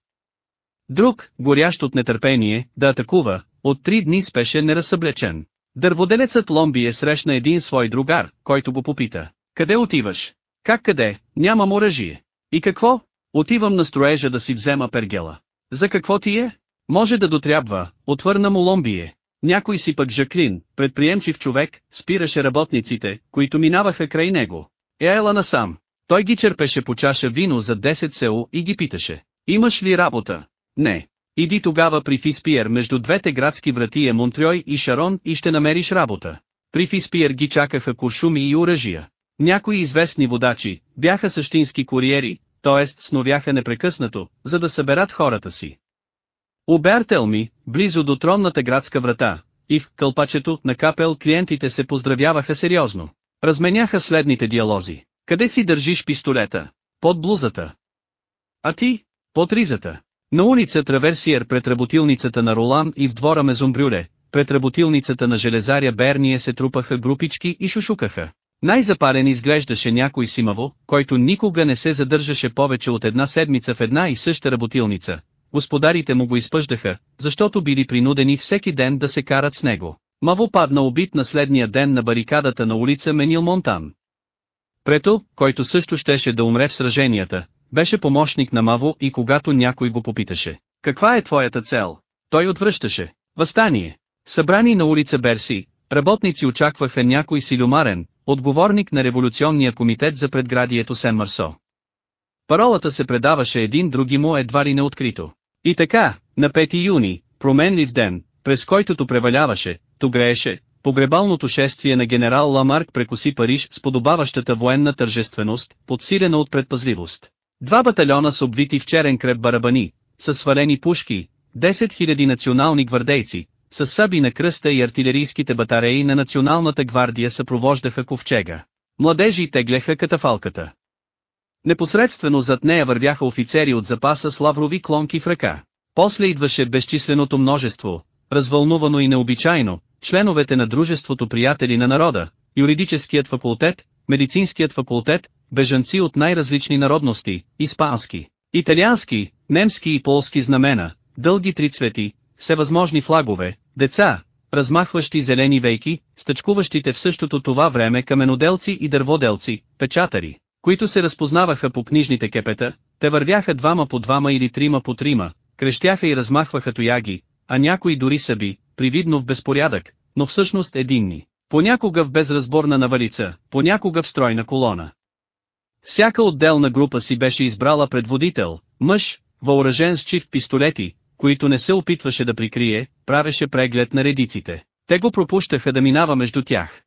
Друг, горящ от нетърпение, да атакува, от три дни спеше неразсъблечен. Дърводелецът Ломби срещна един свой другар, който го попита. Къде отиваш? Как къде? Нямам оръжие. И какво? Отивам на строежа да си взема пергела. За какво ти е? Може да дотрябва, отвърна му Ломбие. Някой си пък Жаклин, предприемчив човек, спираше работниците, които минаваха край него. Е, ела насам. Той ги черпеше по чаша вино за 10 село и ги питаше. Имаш ли работа? Не. Иди тогава при Фиспиер между двете градски врати е Монтрой и Шарон и ще намериш работа. При Фиспиер ги чакаха куршуми и оръжия. Някои известни водачи, бяха същински куриери, т.е. сновяха непрекъснато, за да съберат хората си. У Бертелми, близо до тронната градска врата, и в кълпачето на капел клиентите се поздравяваха сериозно. Разменяха следните диалози. Къде си държиш пистолета? Под блузата. А ти? Под ризата. На улица Траверсиер пред работилницата на Ролан и в двора Мезумбрюле, пред работилницата на железаря Берния се трупаха групички и шушукаха. Най-запарен изглеждаше някой симаво, който никога не се задържаше повече от една седмица в една и съща работилница. Господарите му го изпъждаха, защото били принудени всеки ден да се карат с него. Маво падна убит на следния ден на барикадата на улица Менил Монтан. Прето, който също щеше да умре в сраженията, беше помощник на Маво и когато някой го попиташе, каква е твоята цел, той отвръщаше, възстание. Събрани на улица Берси, работници очакваха някой силюмарен, отговорник на революционния комитет за предградието Сен-Марсо. Паролата се предаваше един други му едва ли неоткрито. И така, на 5 юни, променлив ден, през който преваляваше, то грееше, погребалното шествие на генерал Ламарк прекоси Париж с подобаващата военна тържественост, подсилена от предпазливост. Два батальона с обвити в черен креп барабани, с свалени пушки, 10 000 национални гвардейци, с саби на кръста и артилерийските батареи на националната гвардия съпровождаха ковчега. Младежи тегляха катафалката. Непосредствено зад нея вървяха офицери от запаса с лаврови клонки в ръка. После идваше безчисленото множество, развълнувано и необичайно, членовете на Дружеството приятели на народа, юридическият факултет, медицинският факултет, бежанци от най-различни народности, испански, италиански, немски и полски знамена, дълги трицвети, всевъзможни флагове, деца, размахващи зелени вейки, стъчкуващите в същото това време каменоделци и дърводелци, печатари, които се разпознаваха по книжните кепета, те вървяха двама по двама или трима по трима, крещяха и размахваха тояги, а някои дори съби, привидно в безпорядък, но всъщност единни. Понякога в безразборна навалица, понякога в стройна колона. Всяка отделна група си беше избрала предводител, мъж, въоръжен с чифт пистолети, които не се опитваше да прикрие, правеше преглед на редиците. Те го пропущаха да минава между тях.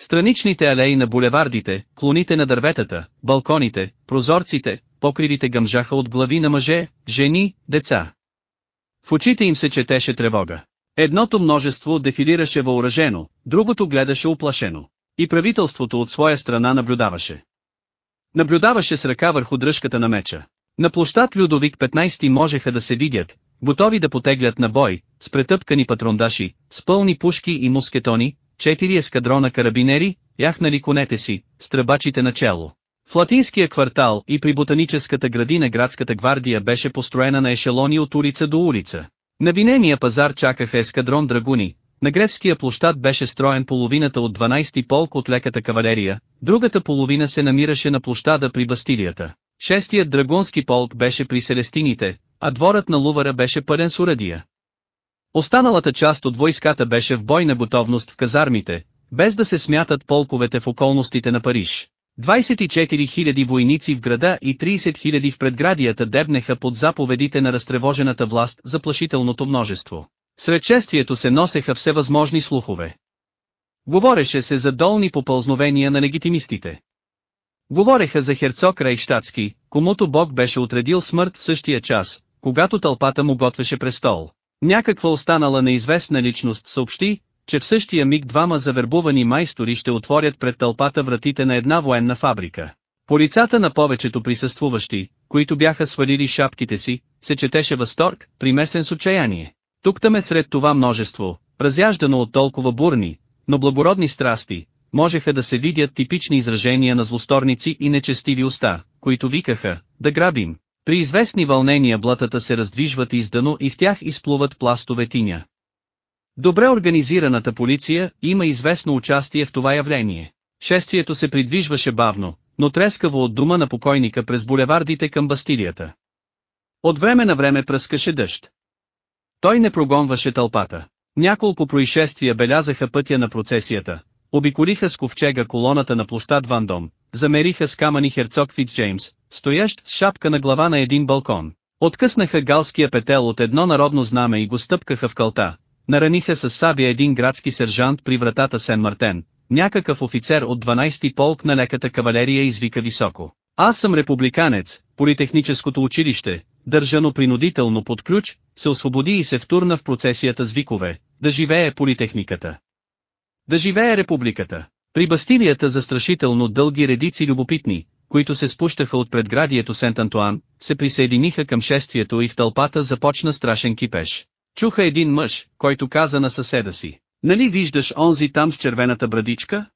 Страничните алеи на булевардите, клоните на дърветата, балконите, прозорците, покривите гъмжаха от глави на мъже, жени, деца. В очите им се четеше тревога. Едното множество дефилираше въоръжено, другото гледаше оплашено. И правителството от своя страна наблюдаваше. Наблюдаваше с ръка върху дръжката на меча. На площад Людовик 15 можеха да се видят, готови да потеглят на бой, с претъпкани патрондаши, с пълни пушки и мускетони, четири ескадрона карабинери, яхнали конете си, с тръбачите начало. В латинския квартал и при ботаническата градина градската гвардия беше построена на ешелони от улица до улица. На винения пазар чакаха ескадрон драгуни, На Гревския площад беше строен половината от 12-ти полк от леката кавалерия, другата половина се намираше на площада при Бастилията. Шестият драгунски полк беше при Селестините, а дворът на Лувара беше пълен с урадия. Останалата част от войската беше в бойна готовност в казармите, без да се смятат полковете в околностите на Париж. 24 000 войници в града и 30 000 в предградията дебнеха под заповедите на разтревожената власт за плашителното множество. Сред чествието се носеха всевъзможни слухове. Говореше се за долни попълзновения на легитимистите. Говореха за херцог Рейхштадски, комуто Бог беше отредил смърт в същия час, когато тълпата му готвеше престол. Някаква останала неизвестна личност съобщи, че в същия миг двама завербувани майстори ще отворят пред тълпата вратите на една военна фабрика. По лицата на повечето присъствуващи, които бяха свалили шапките си, се четеше възторг, примесен с отчаяние. Тук там е сред това множество, разяждано от толкова бурни, но благородни страсти, можеха да се видят типични изражения на злосторници и нечестиви уста, които викаха, да грабим. При известни вълнения блатата се раздвижват издано и в тях изплуват пластове тиня. Добре организираната полиция има известно участие в това явление. Шествието се придвижваше бавно, но трескаво от дума на покойника през булевардите към Бастилията. От време на време пръскаше дъжд. Той не прогонваше тълпата. Няколко происшествия белязаха пътя на процесията, обиколиха с ковчега колоната на площад Вандом, замериха с камъни херцог Фитцджеймс, стоящ с шапка на глава на един балкон. Откъснаха галския петел от едно народно знаме и го стъпкаха в кълта, нараниха с сабия един градски сержант при вратата Сен Мартен, някакъв офицер от 12-ти полк на леката кавалерия извика високо. Аз съм републиканец, политехническото училище, държано принудително под ключ, се освободи и се втурна в процесията с викове, да живее политехниката. Да живее републиката. При Бастилията застрашително дълги редици любопитни, които се спущаха от предградието Сент-Антуан, се присъединиха към шествието и в тълпата започна страшен кипеж. Чуха един мъж, който каза на съседа си, нали виждаш онзи там с червената брадичка?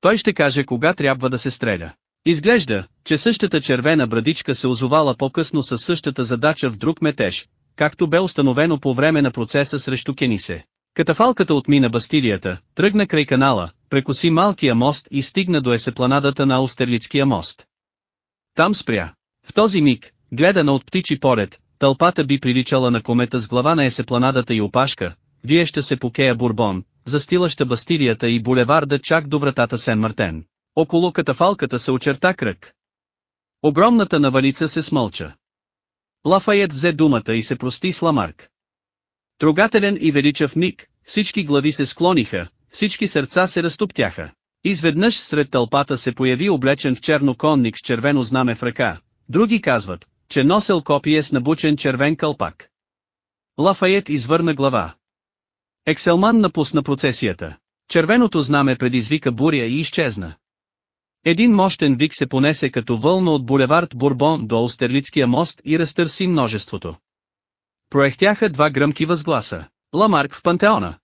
Той ще каже кога трябва да се стреля. Изглежда, че същата червена брадичка се озовала по-късно със същата задача в друг метеж, както бе установено по време на процеса срещу Кенисе. Катафалката отмина Бастилията, тръгна край канала, прекоси малкия мост и стигна до есепланадата на Аустерлицкия мост. Там спря. В този миг, гледана от птичи поред, тълпата би приличала на комета с глава на есепланадата и опашка, виеща се по Кея Бурбон, застилаща Бастилията и булеварда чак до вратата Сен-Мартен. Около катафалката се очерта кръг. Огромната навалица се смълча. Лафайет взе думата и се прости с Ламарк. Трогателен и величав миг, всички глави се склониха, всички сърца се разтоптяха. Изведнъж сред тълпата се появи облечен в черно конник с червено знаме в ръка, други казват, че носел копие с набучен червен кълпак. Лафайет извърна глава. Екселман напусна процесията. Червеното знаме предизвика буря и изчезна. Един мощен вик се понесе като вълна от булевард Бурбон до Аустерлицкия мост и разтърси множеството. Проехтяха два гръмки възгласа. Ламарк в пантеона.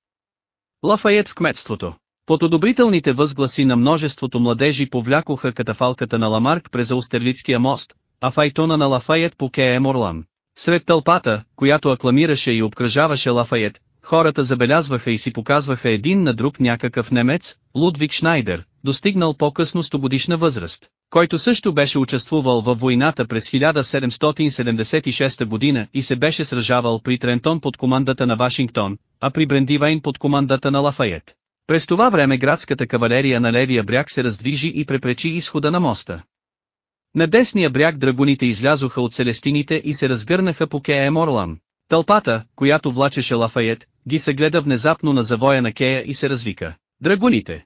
Лафайет в кметството. Под одобрителните възгласи на множеството младежи повлякоха катафалката на Ламарк през Аустерлицкия мост, а файтона на Лафайет по Кеем Морлан. Сред тълпата, която акламираше и обкръжаваше Лафайет, хората забелязваха и си показваха един на друг някакъв немец, Лудвиг Шнайдер, достигнал по-късно 100 годишна възраст, който също беше участвувал във войната през 1776 година и се беше сражавал при Трентон под командата на Вашингтон, а при Брендивайн под командата на Лафайет. През това време градската кавалерия на левия бряг се раздвижи и препречи изхода на моста. На десния бряг драгуните излязоха от Селестините и се разгърнаха по Кея Морлан. Тълпата, която влачеше Лафайет, ги се гледа внезапно на завоя на Кея и се развика. Драгуните!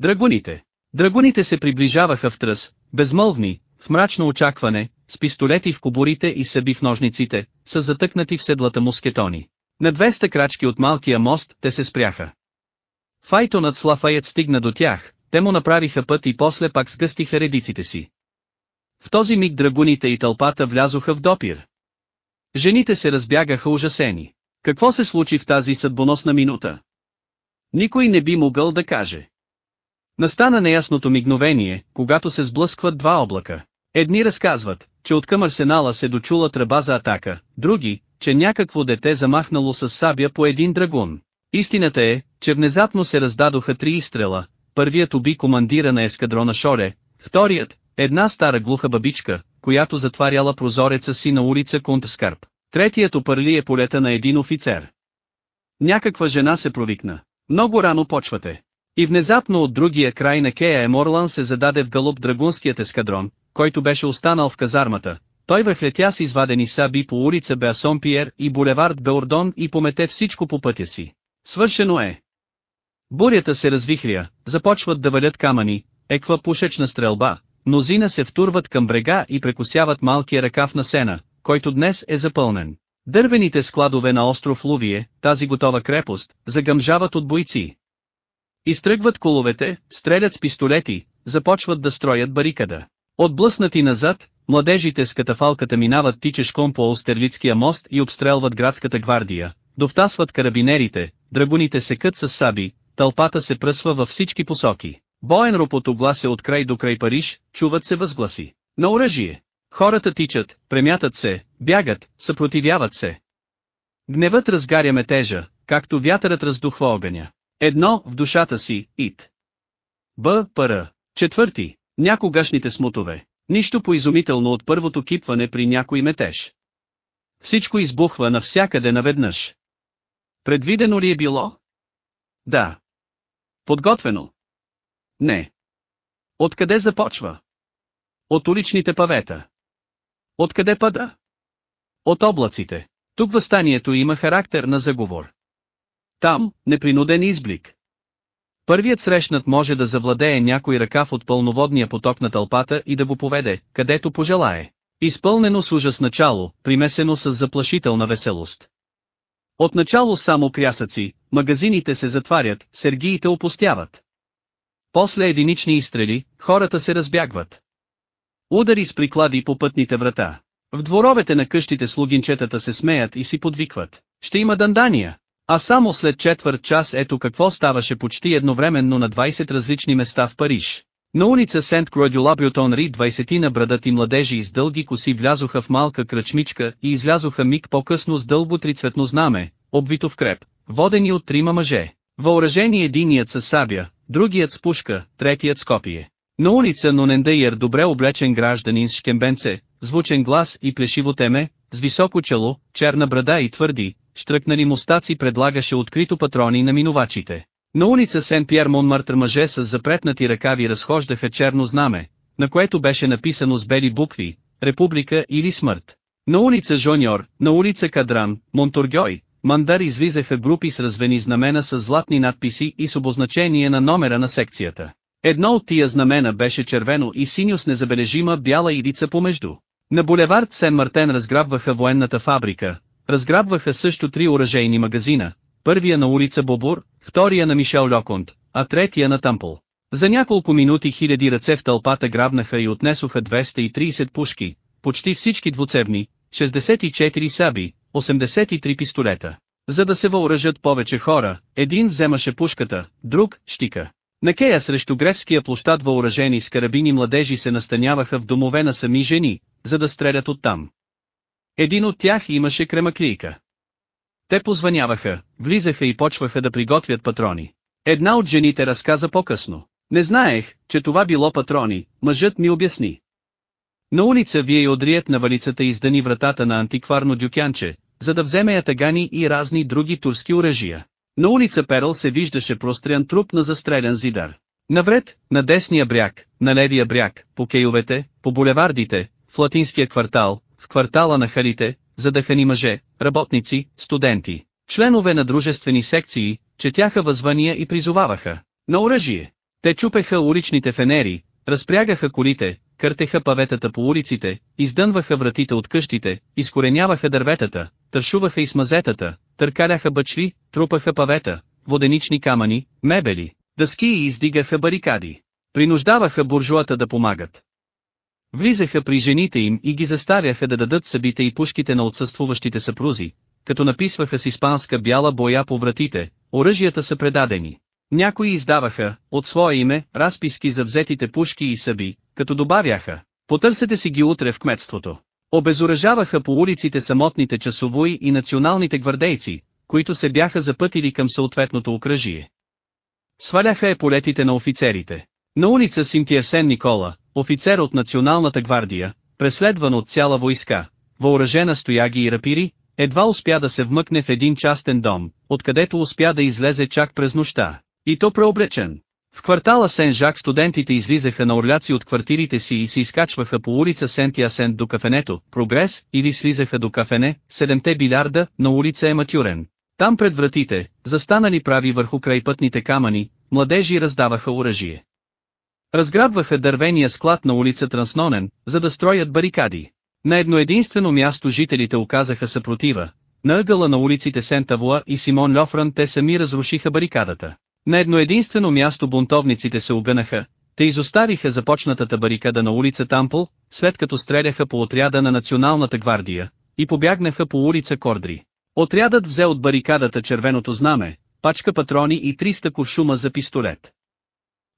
Драгуните! Драгуните се приближаваха в тръс, безмълвни, в мрачно очакване, с пистолети в кобурите и съби в ножниците, с затъкнати в седлата мускетони. На 200 крачки от малкия мост те се спряха. Файтонът с Лафайет стигна до тях, те му направиха път и после пак сгъстиха редиците си. В този миг драгуните и тълпата влязоха в допир. Жените се разбягаха ужасени. Какво се случи в тази съдбоносна минута? Никой не би могъл да каже. Настана неясното мигновение, когато се сблъскват два облака. Едни разказват, че от към арсенала се дочула тръба за атака, други, че някакво дете замахнало с сабя по един драгун. Истината е, че внезапно се раздадоха три изстрела, първият уби командира на ескадрона Шоре, вторият, една стара глуха бабичка, която затваряла прозореца си на улица Кунтскарп, третият опърли е полета на един офицер. Някаква жена се провикна. Много рано почвате. И внезапно от другия край на Кея Еморлан се зададе в галоп драгунският ескадрон, който беше останал в казармата. Той върхлетя с извадени саби по улица Беасон Пиер и булевард Беордон и помете всичко по пътя си. Свършено е. Бурята се развихря, започват да валят камъни, еква пушечна стрелба, мнозина се втурват към брега и прекусяват малкия ръкав на сена, който днес е запълнен. Дървените складове на остров Лувие, тази готова крепост, загъмжават от бойци. Изтръгват коловете, стрелят с пистолети, започват да строят барикада. Отблъснати назад, младежите с катафалката минават тичешком по Остерлицкия мост и обстрелват градската гвардия, довтасват карабинерите, драгуните се кът с саби, тълпата се пръсва във всички посоки. Боен ропот оглася от край до край Париж, чуват се възгласи. На оръжие! Хората тичат, премятат се, бягат, съпротивяват се. Гневът разгаря метежа, както вятърът раздухва огъня. Едно в душата си, ит. Б. Пр. Четвърти. Някогашните смутове. Нищо поизумително от първото кипване при някой метеж. Всичко избухва навсякъде наведнъж. Предвидено ли е било? Да. Подготвено? Не. Откъде започва? От уличните павета. Откъде пада? От облаците. Тук възстанието има характер на заговор. Там, непринуден изблик. Първият срещнат може да завладее някой ръкав от пълноводния поток на тълпата и да го поведе, където пожелае. Изпълнено с ужас начало, примесено с заплашителна веселост. Отначало само крясъци, магазините се затварят, сергиите опустяват. После единични изстрели, хората се разбягват. Удари с приклади по пътните врата. В дворовете на къщите слугинчетата се смеят и си подвикват. Ще има дандания. А само след четвърт час ето какво ставаше почти едновременно на 20 различни места в Париж. На улица Сент Круадюла Брютонри 20 на брадати младежи с дълги коси влязоха в малка кръчмичка и излязоха миг по-късно с дълго трицветно знаме, обвито в креп, водени от трима мъже. Въоръжени единият с сабя, другият с пушка, третият с копие. На улица Нонендейер добре облечен гражданин с шкембенце, звучен глас и плешиво теме, с високо чело, черна брада и твърди, штръкнали мустаци предлагаше открито патрони на минувачите. На улица Сен-Пьер Монмартр мъже с запретнати ръкави разхождаха черно знаме, на което беше написано с бели букви, Република или смърт. На улица Жоньор, на улица Кадран, Монтургьой, Мандар излизаха групи с развени знамена с златни надписи и с обозначение на номера на секцията. Едно от тия знамена беше червено и синьо с незабележима бяла ивица помежду. На булевард Сен-Мартен разграбваха военната фабрика, разграбваха също три оръжейни магазина, първия на улица Бобур, втория на Мишел Льоконт, а третия на Тампл. За няколко минути хиляди ръце в тълпата грабнаха и отнесоха 230 пушки, почти всички двуцевни, 64 саби, 83 пистолета. За да се въоръжат повече хора, един вземаше пушката, друг – щика. На Кея срещу Гревския площад въоръжени с карабини младежи се настаняваха в домове на сами жени, за да стрелят оттам. Един от тях имаше кремаклийка. Те позваняваха, влизаха и почваха да приготвят патрони. Една от жените разказа по-късно. Не знаех, че това било патрони, мъжът ми обясни. На улица вие одрият на валицата издани вратата на антикварно дюкянче, за да вземе ятагани и разни други турски оръжия. На улица Перл се виждаше прострян труп на застрелян зидар. Навред, на десния бряг, на левия бряг, по кейовете, по булевардите, в латинския квартал, в квартала на харите, задъхани мъже, работници, студенти, членове на дружествени секции, четяха възвания и призоваваха на оръжие. Те чупеха уличните фенери, разпрягаха колите, къртеха паветата по улиците, издънваха вратите от къщите, изкореняваха дърветата, тършуваха и смазетата, търкаляха бъчли, трупаха павета, воденични камъни, мебели, дъски и издигаха барикади. Принуждаваха буржуата да помагат. Влизаха при жените им и ги заставяха да дадат събите и пушките на отсъствуващите съпрузи, като написваха с испанска бяла боя по вратите, оръжията са предадени. Някои издаваха, от свое име, разписки за взетите пушки и съби, като добавяха, потърсете си ги утре в кметството. Обезоръжаваха по улиците самотните часовои и националните гвардейци, които се бяха запътили към съответното окръжие. Сваляха еполетите на офицерите. На улица Симтия Сен Никола, офицер от Националната гвардия, преследван от цяла войска, въоръжена стояги и рапири, едва успя да се вмъкне в един частен дом, откъдето успя да излезе чак през нощта. И то преоблечен. В квартала Сен-Жак студентите излизаха на орляци от квартирите си и се изкачваха по улица Сент-Ясен до кафенето, Прогрес, или слизаха до кафене, Седемте билярда, на улица Ематюрен. Там пред вратите, застанали прави върху крайпътните камъни, младежи раздаваха оръжие. Разграбваха дървения склад на улица Транснонен, за да строят барикади. На едно единствено място жителите оказаха съпротива. На ъгъла на улиците Сент-Авуа и Симон Льофран те сами разрушиха барикадата. На едно единствено място бунтовниците се огънаха, те изоставиха започнатата барикада на улица Тампл, след като стреляха по отряда на Националната гвардия, и побягнаха по улица Кордри. Отрядът взе от барикадата червеното знаме, пачка патрони и 300 куршума за пистолет.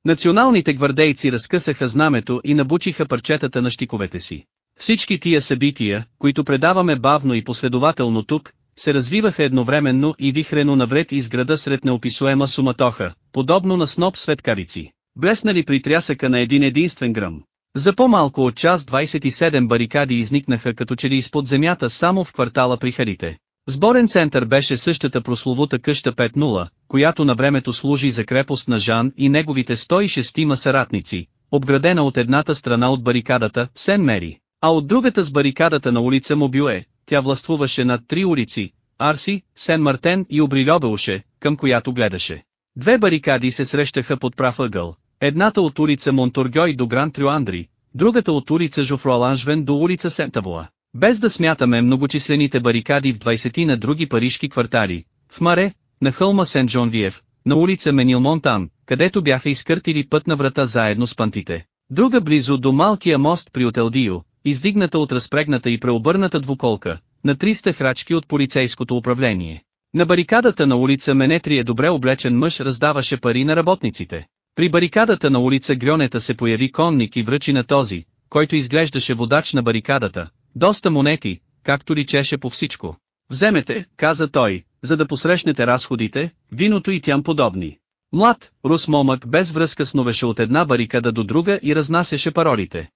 Националните гвардейци разкъсаха знамето и набучиха парчетата на щиковете си. Всички тия събития, които предаваме бавно и последователно тук, се развиваха едновременно и вихрено навред из града сред неописуема суматоха, подобно на сноп светкавици, блеснали при трясъка на един единствен гръм. За по-малко от час 27 барикади изникнаха като че ли изпод земята само в квартала при Харите. Сборен център беше същата прословута къща 5-0, която на времето служи за крепост на Жан и неговите 106 съратници, обградена от едната страна от барикадата, Сен Мери, а от другата с барикадата на улица Мобюе, тя властвуваше над три улици, Арси, Сен Мартен и Обрилобеуше, към която гледаше. Две барикади се срещаха под прав ъгъл, едната от улица Монторгьой до Гран Трюандри, другата от улица Жофруаланжвен до улица Сентавуа. Без да смятаме многочислените барикади в 20 на други парижки квартали, в Маре, на хълма Сен-Джон-Виев, на улица Менилмонтан, където бяха изкъртили пътна врата заедно с пантите. Друга близо до малкия мост при Отелдио, издигната от разпрегната и преобърната двуколка, на 300 храчки от полицейското управление. На барикадата на улица Менетри е добре облечен мъж раздаваше пари на работниците. При барикадата на улица Грьонета се появи конник и връчи на този, който изглеждаше водач на барикадата, доста монети, както личеше по всичко. Вземете, каза той, за да посрещнете разходите, виното и тям подобни. Млад, рус момък без връзка сновеше от една барикада до друга и разнасяше паролите.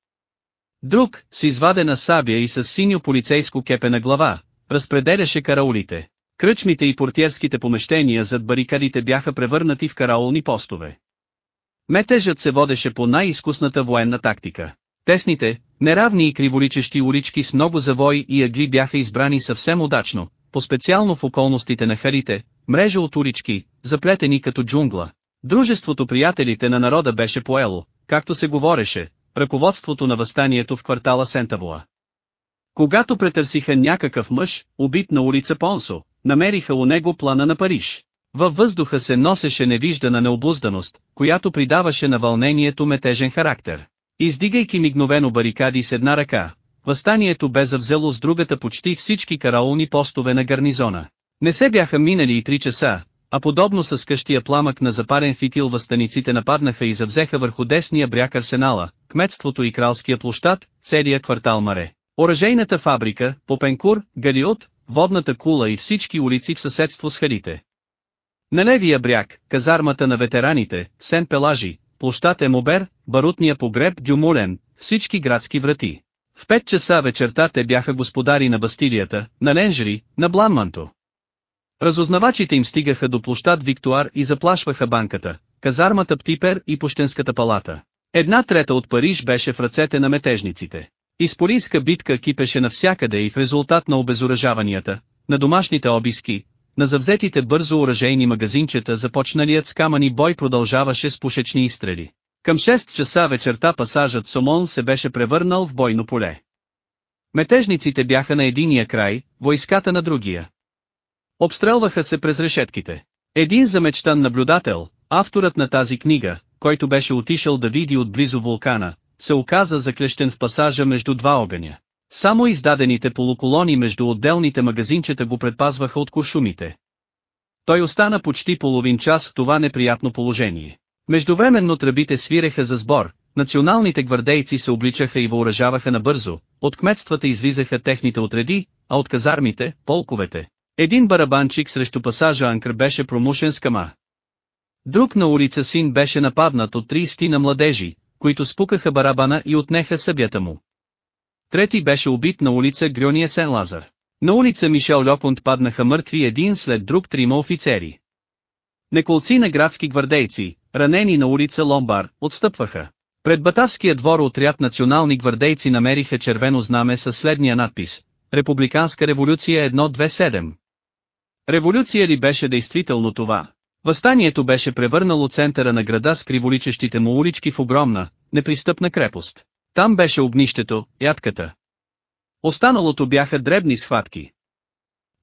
Друг, с извадена сабя и с синьо полицейско кепе на глава, разпределяше караулите. Кръчмите и портиерските помещения зад барикадите бяха превърнати в караулни постове. Метежът се водеше по най-изкусната военна тактика. Тесните, неравни и криволичещи улички с много завои и ъгли бяха избрани съвсем удачно, по-специално в околностите на Харите, мрежа от улички, заплетени като джунгла. Дружеството приятелите на народа беше поело, както се говореше, ръководството на възстанието в квартала Сентавоа. Когато претърсиха някакъв мъж, убит на улица Понсо, намериха у него плана на Париж. Във въздуха се носеше невиждана необузданост, която придаваше на вълнението метежен характер. Издигайки мигновено барикади с една ръка, възстанието бе завзело с другата почти всички караулни постове на гарнизона. Не се бяха минали и три часа, а подобно с къщия пламък на запарен фитил възстаниците нападнаха и завзеха върху десния бряг арсенала, кметството и кралския площад, целия квартал Маре. Оръжейната фабрика, Попенкур, Галиот, водната кула и всички улици в съседство с Харите. На левия бряг, казармата на ветераните, Сен-Пелажи, площад Емобер, барутния погреб Дюмулен, всички градски врати. В 5 часа вечерта те бяха господари на Бастилията, на Ленжери, на Бланманто. Разузнавачите им стигаха до площад Виктуар и заплашваха банката, казармата Птипер и пощенската палата. Една трета от Париж беше в ръцете на метежниците. Исполинска битка кипеше навсякъде и в резултат на обезоръжаванията, на домашните обиски, на завзетите бързо оръжейни магазинчета започналият с камъни бой продължаваше с пушечни изстрели. Към 6 часа вечерта пасажът Сомон се беше превърнал в бойно поле. Метежниците бяха на единия край, войската на другия. Обстрелваха се през решетките. Един замечтан наблюдател, авторът на тази книга, който беше отишъл да види отблизо вулкана, се оказа заклещен в пасажа между два огъня. Само издадените полуколони между отделните магазинчета го предпазваха от куршумите. Той остана почти половин час в това неприятно положение. Междувременно тръбите свиреха за сбор, националните гвардейци се обличаха и въоръжаваха набързо, от кметствата излизаха техните отреди, а от казармите, полковете. Един барабанчик срещу пасажа Анкър беше промушен с кама. Друг на улица Син беше нападнат от 30 на младежи, които спукаха барабана и отнеха събята му. Трети беше убит на улица Грюния Сен Лазар. На улица Мишел Льопунт паднаха мъртви един след друг трима офицери. Неколци на градски гвардейци, ранени на улица Ломбар, отстъпваха. Пред Батавския двор отряд национални гвардейци намериха червено знаме със следния надпис Републиканска революция 127. Революция ли беше действително това? Възстанието беше превърнало центъра на града с криволичещите му улички в огромна, непристъпна крепост. Там беше огнището, ядката. Останалото бяха дребни схватки.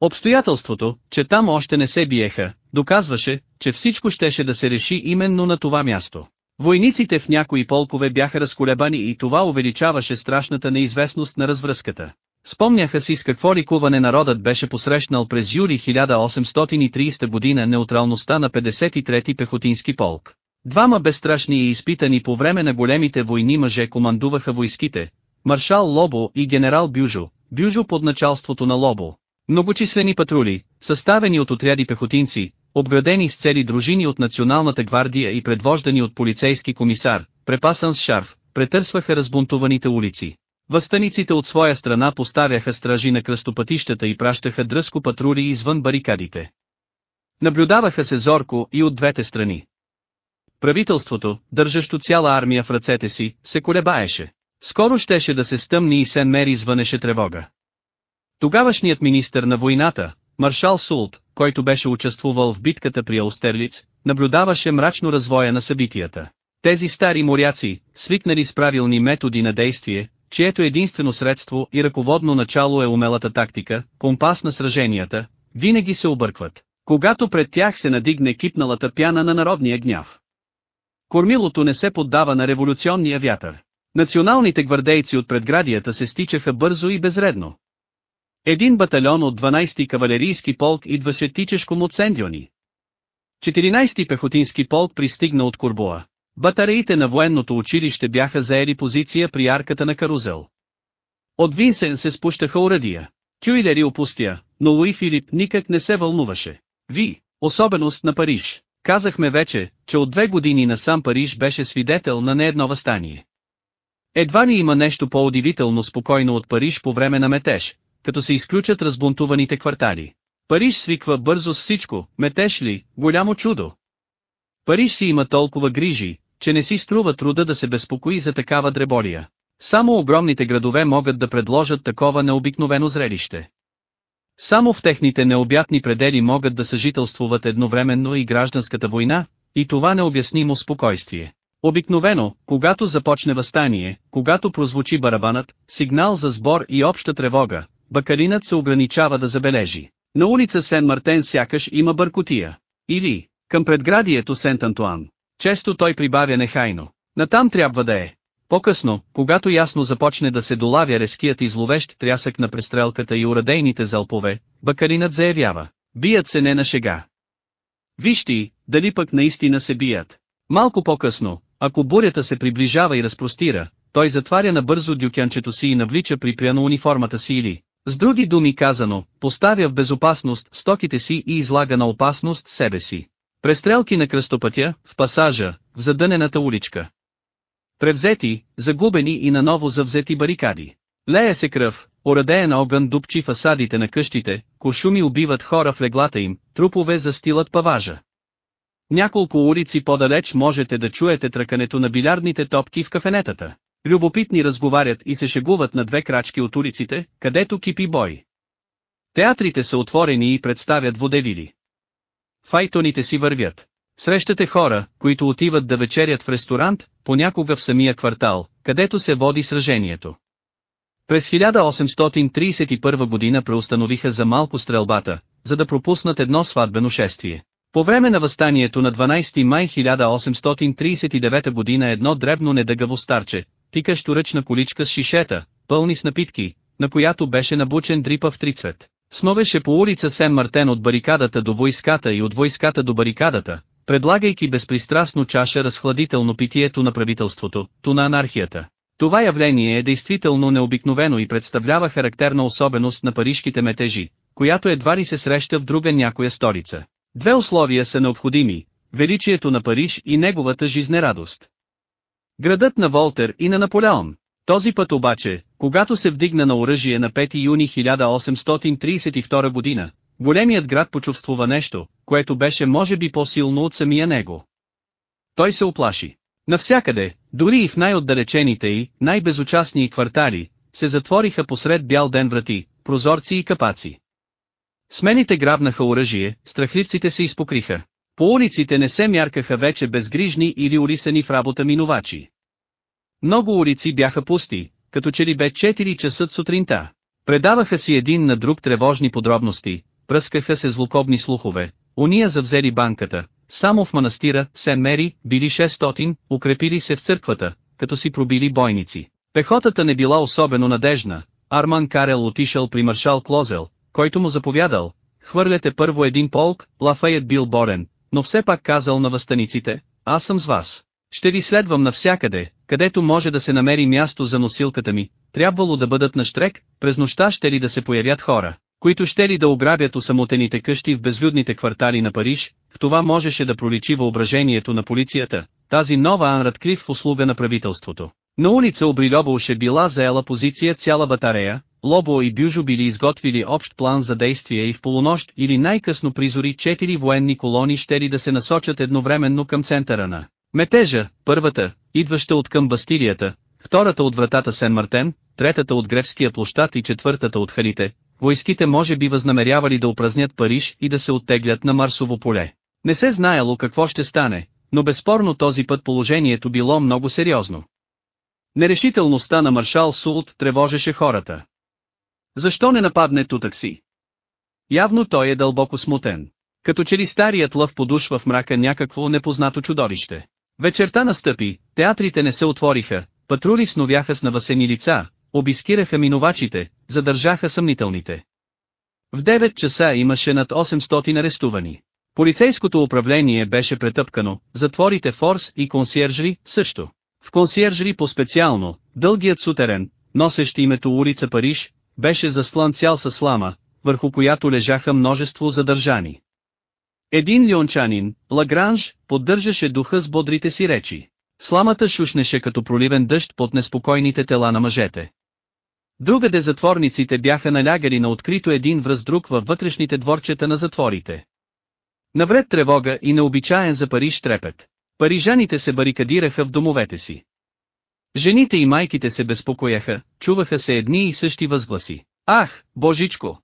Обстоятелството, че там още не се биеха, доказваше, че всичко щеше да се реши именно на това място. Войниците в някои полкове бяха разколебани и това увеличаваше страшната неизвестност на развръзката. Спомняха си с какво ликуване народът беше посрещнал през юли 1830 година неутралността на 53-ти пехотински полк. Двама безстрашни и изпитани по време на големите войни мъже командуваха войските, маршал Лобо и генерал Бюжо, Бюжо под началството на Лобо. Многочислени патрули, съставени от отряди пехотинци, обградени с цели дружини от Националната гвардия и предвождани от полицейски комисар, препасан с шарф, претърсваха разбунтуваните улици. Възстаниците от своя страна поставяха стражи на кръстопътищата и пращаха дръско патрули извън барикадите. Наблюдаваха се зорко и от двете страни. Правителството, държащо цяла армия в ръцете си, се колебаеше. Скоро щеше да се стъмни и Сен Мери звънеше тревога. Тогавашният министър на войната, маршал Султ, който беше участвувал в битката при Аустерлиц, наблюдаваше мрачно развоя на събитията. Тези стари моряци, свикнали с правилни методи на действие, чието единствено средство и ръководно начало е умелата тактика, компас на сраженията, винаги се объркват, когато пред тях се надигне кипналата пяна на народния гняв. Кормилото не се поддава на революционния вятър. Националните гвардейци от предградията се стичаха бързо и безредно. Един батальон от 12-ти кавалерийски полк идваше тичешком от Сендиони. 14-ти пехотински полк пристигна от Курбоа. Батареите на военното училище бяха заели позиция при арката на Карузел. От Винсен се спущаха урадия. Тюилери опустя, но Луи Филип никак не се вълнуваше. Ви, особеност на Париж. Казахме вече, че от две години насам Париж беше свидетел на не едно възстание. Едва ли има нещо по-удивително спокойно от Париж по време на метеж, като се изключат разбунтуваните квартали. Париж свиква бързо с всичко, метеш ли, голямо чудо. Париж си има толкова грижи, че не си струва труда да се безпокои за такава дреболия. Само огромните градове могат да предложат такова необикновено зрелище. Само в техните необятни предели могат да съжителствуват едновременно и гражданската война, и това необяснимо спокойствие. Обикновено, когато започне възстание, когато прозвучи барабанът, сигнал за сбор и обща тревога, бакалинът се ограничава да забележи. На улица Сен-Мартен сякаш има бъркотия. Или, към предградието Сент-Антуан. Често той прибавя нехайно. Натам трябва да е. По-късно, когато ясно започне да се долавя резкият и зловещ трясък на престрелката и урадейните залпове, бакаринът заявява. Бият се не на шега. Вижте, дали пък наистина се бият. Малко по-късно, ако бурята се приближава и разпростира, той затваря набързо дюкянчето си и навлича припряно униформата си или, с други думи казано, поставя в безопасност стоките си и излага на опасност себе си. Престрелки на кръстопътя, в пасажа, в задънената уличка. Превзети, загубени и наново завзети барикади. Лея се кръв, орадеен огън дупчи фасадите на къщите, кошуми убиват хора в леглата им, трупове застилат паважа. Няколко улици по-далеч можете да чуете тръкането на билярдните топки в кафенетата. Любопитни разговарят и се шегуват на две крачки от улиците, където кипи бой. Театрите са отворени и представят водевили. Файтоните си вървят. Срещате хора, които отиват да вечерят в ресторант, понякога в самия квартал, където се води сражението. През 1831 година преустановиха за малко стрелбата, за да пропуснат едно сватбено шествие. По време на възстанието на 12 май 1839 година едно дребно недъгаво старче, тикащо ръчна количка с шишета, пълни с напитки, на която беше набучен дрипав трицвет. Сновеше по улица Сен-Мартен от барикадата до войската и от войската до барикадата, предлагайки безпристрастно чаша разхладително питието на правителството, то на анархията. Това явление е действително необикновено и представлява характерна особеност на парижките метежи, която едва ли се среща в друга някоя столица. Две условия са необходими – величието на Париж и неговата жизнерадост. Градът на Волтер и на Наполеон. Този път обаче, когато се вдигна на оръжие на 5 юни 1832 година, големият град почувствува нещо, което беше може би по-силно от самия него. Той се оплаши. Навсякъде, дори и в най-отдалечените и най-безучастни квартали, се затвориха посред бял ден врати, прозорци и капаци. Смените грабнаха оръжие, страхливците се изпокриха. По улиците не се мяркаха вече безгрижни или улисани в работа минувачи. Много улици бяха пусти, като че ли бе 4 часа сутринта. Предаваха си един на друг тревожни подробности, пръскаха се злокобни слухове, уния завзели банката, само в манастира, Сен Мери, били 600, укрепили се в църквата, като си пробили бойници. Пехотата не била особено надежна, Арман Карел отишъл при маршал Клозел, който му заповядал, хвърляте първо един полк, Лафайет бил борен, но все пак казал на възстаниците, аз съм с вас. Ще ви следвам навсякъде, където може да се намери място за носилката ми, трябвало да бъдат на штрек, през нощта ще ли да се появят хора, които ще ли да ограбят усамотените къщи в безлюдните квартали на Париж, в това можеше да проличи въображението на полицията, тази нова Анрад Клиф в услуга на правителството. На улица Обрилобоуше била заела позиция цяла батарея, Лобо и Бюжо били изготвили общ план за действие и в полунощ или най-късно призори четири военни колони щели да се насочат едновременно към центъра на метежа, първата, идваща от към Бастилията, втората от вратата Сен-Мартен, третата от Гревския площад и четвъртата от Халите, войските може би възнамерявали да упразнят Париж и да се оттеглят на Марсово поле. Не се знаело какво ще стане, но безспорно този път положението било много сериозно. Нерешителността на маршал Султ тревожеше хората. Защо не нападне тутакси? Явно той е дълбоко смутен. Като че ли старият лъв подушва в мрака някакво непознато чудовище. Вечерта настъпи, театрите не се отвориха, патрули сновяха с навасени лица, обискираха минувачите, задържаха съмнителните. В 9 часа имаше над 800 арестувани. Полицейското управление беше претъпкано, затворите Форс и консьержри също. В консьержри по-специално, дългият сутерен, носещ името улица Париж, беше заслан цял със слама, върху която лежаха множество задържани. Един лиончанин, Лагранж, поддържаше духа с бодрите си речи. Сламата шушнеше като проливен дъжд под неспокойните тела на мъжете. Другаде затворниците бяха налягали на открито един връз друг във вътрешните дворчета на затворите. Навред тревога и необичаен за Париж трепет. Парижаните се барикадираха в домовете си. Жените и майките се безпокояха, чуваха се едни и същи възгласи. Ах, божичко!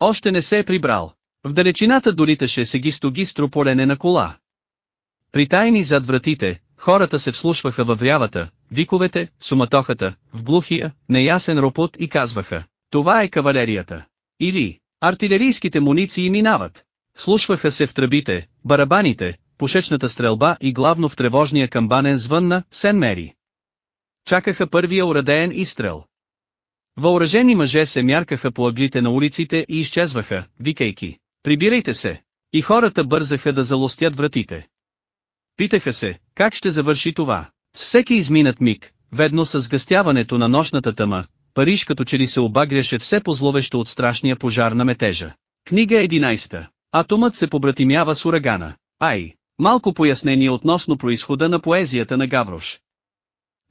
Още не се е прибрал. В далечината долиташе сегисто-гистро полене на кола. Притайни зад вратите, хората се вслушваха във врявата, виковете, суматохата, в глухия, неясен ропот и казваха, това е кавалерията. Или, артилерийските муниции минават. Слушваха се в тръбите, барабаните, пушечната стрелба и главно в тревожния камбанен звън на Сен Мери. Чакаха първия урадеен изстрел. Въоръжени мъже се мяркаха по аглите на улиците и изчезваха, викайки, прибирайте се. И хората бързаха да залостят вратите. Питаха се, как ще завърши това. С всеки изминат миг, ведно с сгъстяването на нощната тъма, Париж като че ли се обагряше все по-зловещо от страшния пожар на метежа. Книга 11. Атомът се побратимява с урагана. Ай, малко пояснение относно происхода на поезията на Гаврош.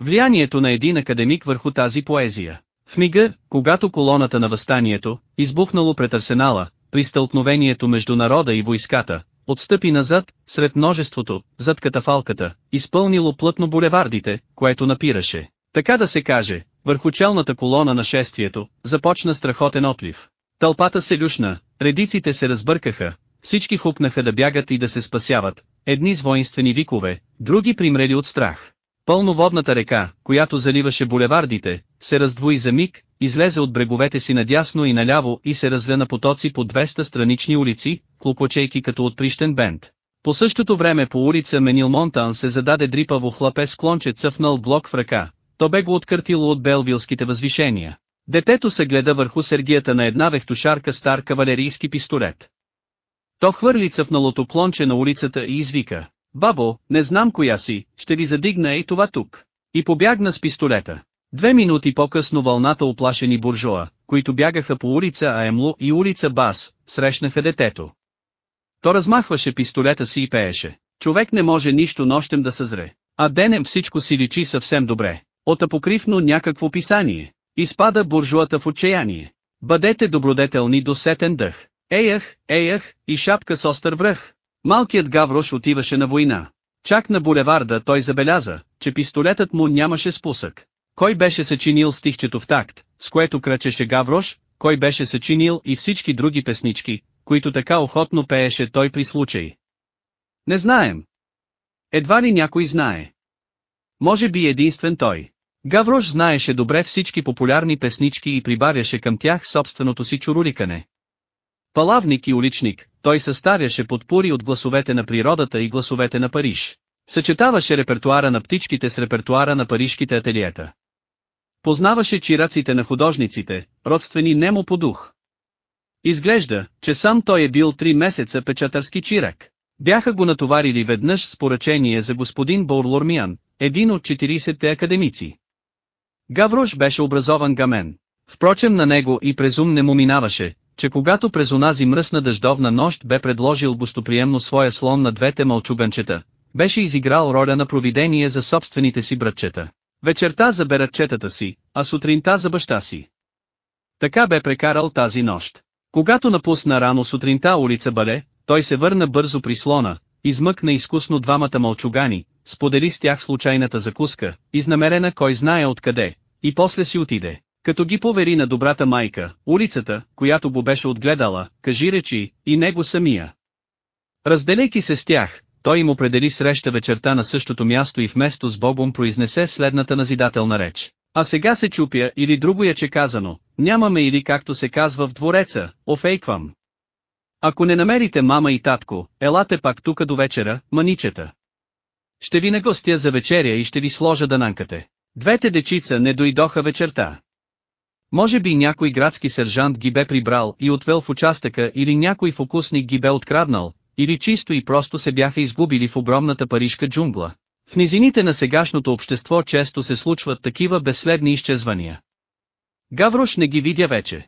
Влиянието на един академик върху тази поезия. В мига, когато колоната на възстанието, избухнало пред арсенала, при стълкновението между народа и войската, отстъпи назад, сред множеството, зад катафалката, изпълнило плътно булевардите, което напираше. Така да се каже, върху челната колона на шествието, започна страхотен отлив. Тълпата се люшна, редиците се разбъркаха, всички хупнаха да бягат и да се спасяват, едни с воинствени викове, други примрели от страх. Пълноводната река, която заливаше булевардите, се раздвои за миг, излезе от бреговете си надясно и наляво и се разля на потоци по 200 странични улици, клопочейки като от прищен бенд. По същото време по улица Менил Монтан се зададе дрипаво хлапе с клонче цъфнал блок в ръка, то бе го откъртило от белвилските възвишения. Детето се гледа върху сергията на една вехтушарка стар кавалерийски пистолет. То хвърли цъфналото клонче на улицата и извика. Бабо, не знам коя си, ще ви задигна и това тук. И побягна с пистолета. Две минути по-късно вълната оплашени буржоа, които бягаха по улица Аемло и улица Бас, срещнаха детето. То размахваше пистолета си и пееше. Човек не може нищо нощем да съзре, а денем всичко си личи съвсем добре. От апокривно някакво писание. Изпада буржуата в отчаяние. Бъдете добродетелни до сетен дъх. Еях, еях, и шапка с остър връх. Малкият Гаврош отиваше на война. Чак на булеварда той забеляза, че пистолетът му нямаше спусък. Кой беше съчинил стихчето в такт, с което кръчеше Гаврош, кой беше съчинил и всички други песнички, които така охотно пееше той при случай. Не знаем. Едва ли някой знае. Може би единствен той. Гаврош знаеше добре всички популярни песнички и прибавяше към тях собственото си чуруликане. Палавник и уличник, той съставяше подпури от гласовете на природата и гласовете на Париж. Съчетаваше репертуара на птичките с репертуара на парижките ателиета. Познаваше чираците на художниците, родствени немо по дух. Изглежда, че сам той е бил три месеца печатърски чирак. Бяха го натоварили веднъж с поръчение за господин Боурлормиан, един от 40-те академици. Гаврош беше образован гамен. Впрочем на него и презум не му минаваше, че когато през онази мръсна дъждовна нощ бе предложил гостоприемно своя слон на двете мълчуганчета, беше изиграл роля на провидение за собствените си братчета. Вечерта за бератчетата си, а сутринта за баща си. Така бе прекарал тази нощ. Когато напусна рано сутринта улица Бале, той се върна бързо при слона, измъкна изкусно двамата мълчугани, сподели с тях случайната закуска, изнамерена кой знае откъде, и после си отиде. Като ги повери на добрата майка, улицата, която го беше отгледала, кажи речи, и него самия. Разделейки се с тях, той им определи среща вечерта на същото място и вместо с Богом произнесе следната назидателна реч. А сега се чупя или друго я че казано, нямаме или както се казва в двореца, офейквам. Ако не намерите мама и татко, елате пак тука до вечера, маничета. Ще ви нагостя за вечеря и ще ви сложа да нанкате. Двете дечица не дойдоха вечерта. Може би някой градски сержант ги бе прибрал и отвел в участъка или някой фокусник ги бе откраднал, или чисто и просто се бяха изгубили в огромната парижка джунгла. В низините на сегашното общество често се случват такива безследни изчезвания. Гаврош не ги видя вече.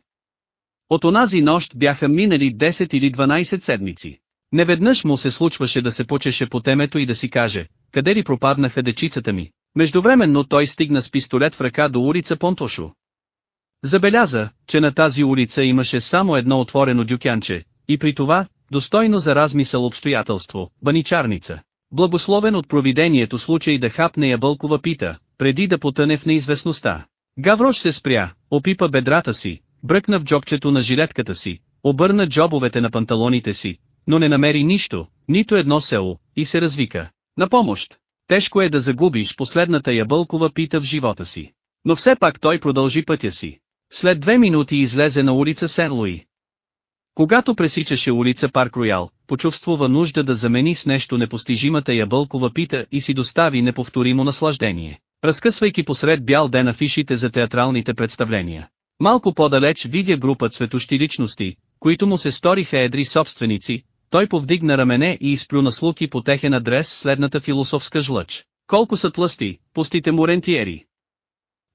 От онази нощ бяха минали 10 или 12 седмици. Неведнъж му се случваше да се почеше по темето и да си каже, къде ли пропаднаха дечицата ми. Междувременно той стигна с пистолет в ръка до улица Понтошо. Забеляза, че на тази улица имаше само едно отворено дюкянче, и при това, достойно за размисъл обстоятелство, баничарница. Благословен от провидението случай да хапне ябълкова пита, преди да потъне в неизвестността. Гаврош се спря, опипа бедрата си, бръкна в джобчето на жилетката си, обърна джобовете на панталоните си, но не намери нищо, нито едно село, и се развика. На помощ! Тежко е да загубиш последната ябълкова пита в живота си. Но все пак той продължи пътя си. След две минути излезе на улица Сен-Луи. Когато пресичаше улица Парк Роял, почувствува нужда да замени с нещо непостижимата ябълкова пита и си достави неповторимо наслаждение, разкъсвайки посред бял ден афишите за театралните представления. Малко по-далеч видя група цветущи личности, които му се сториха едри собственици, той повдигна рамене и изплю на слуки по техен адрес следната философска жлъч. Колко са тлъсти, пустите му рентиери.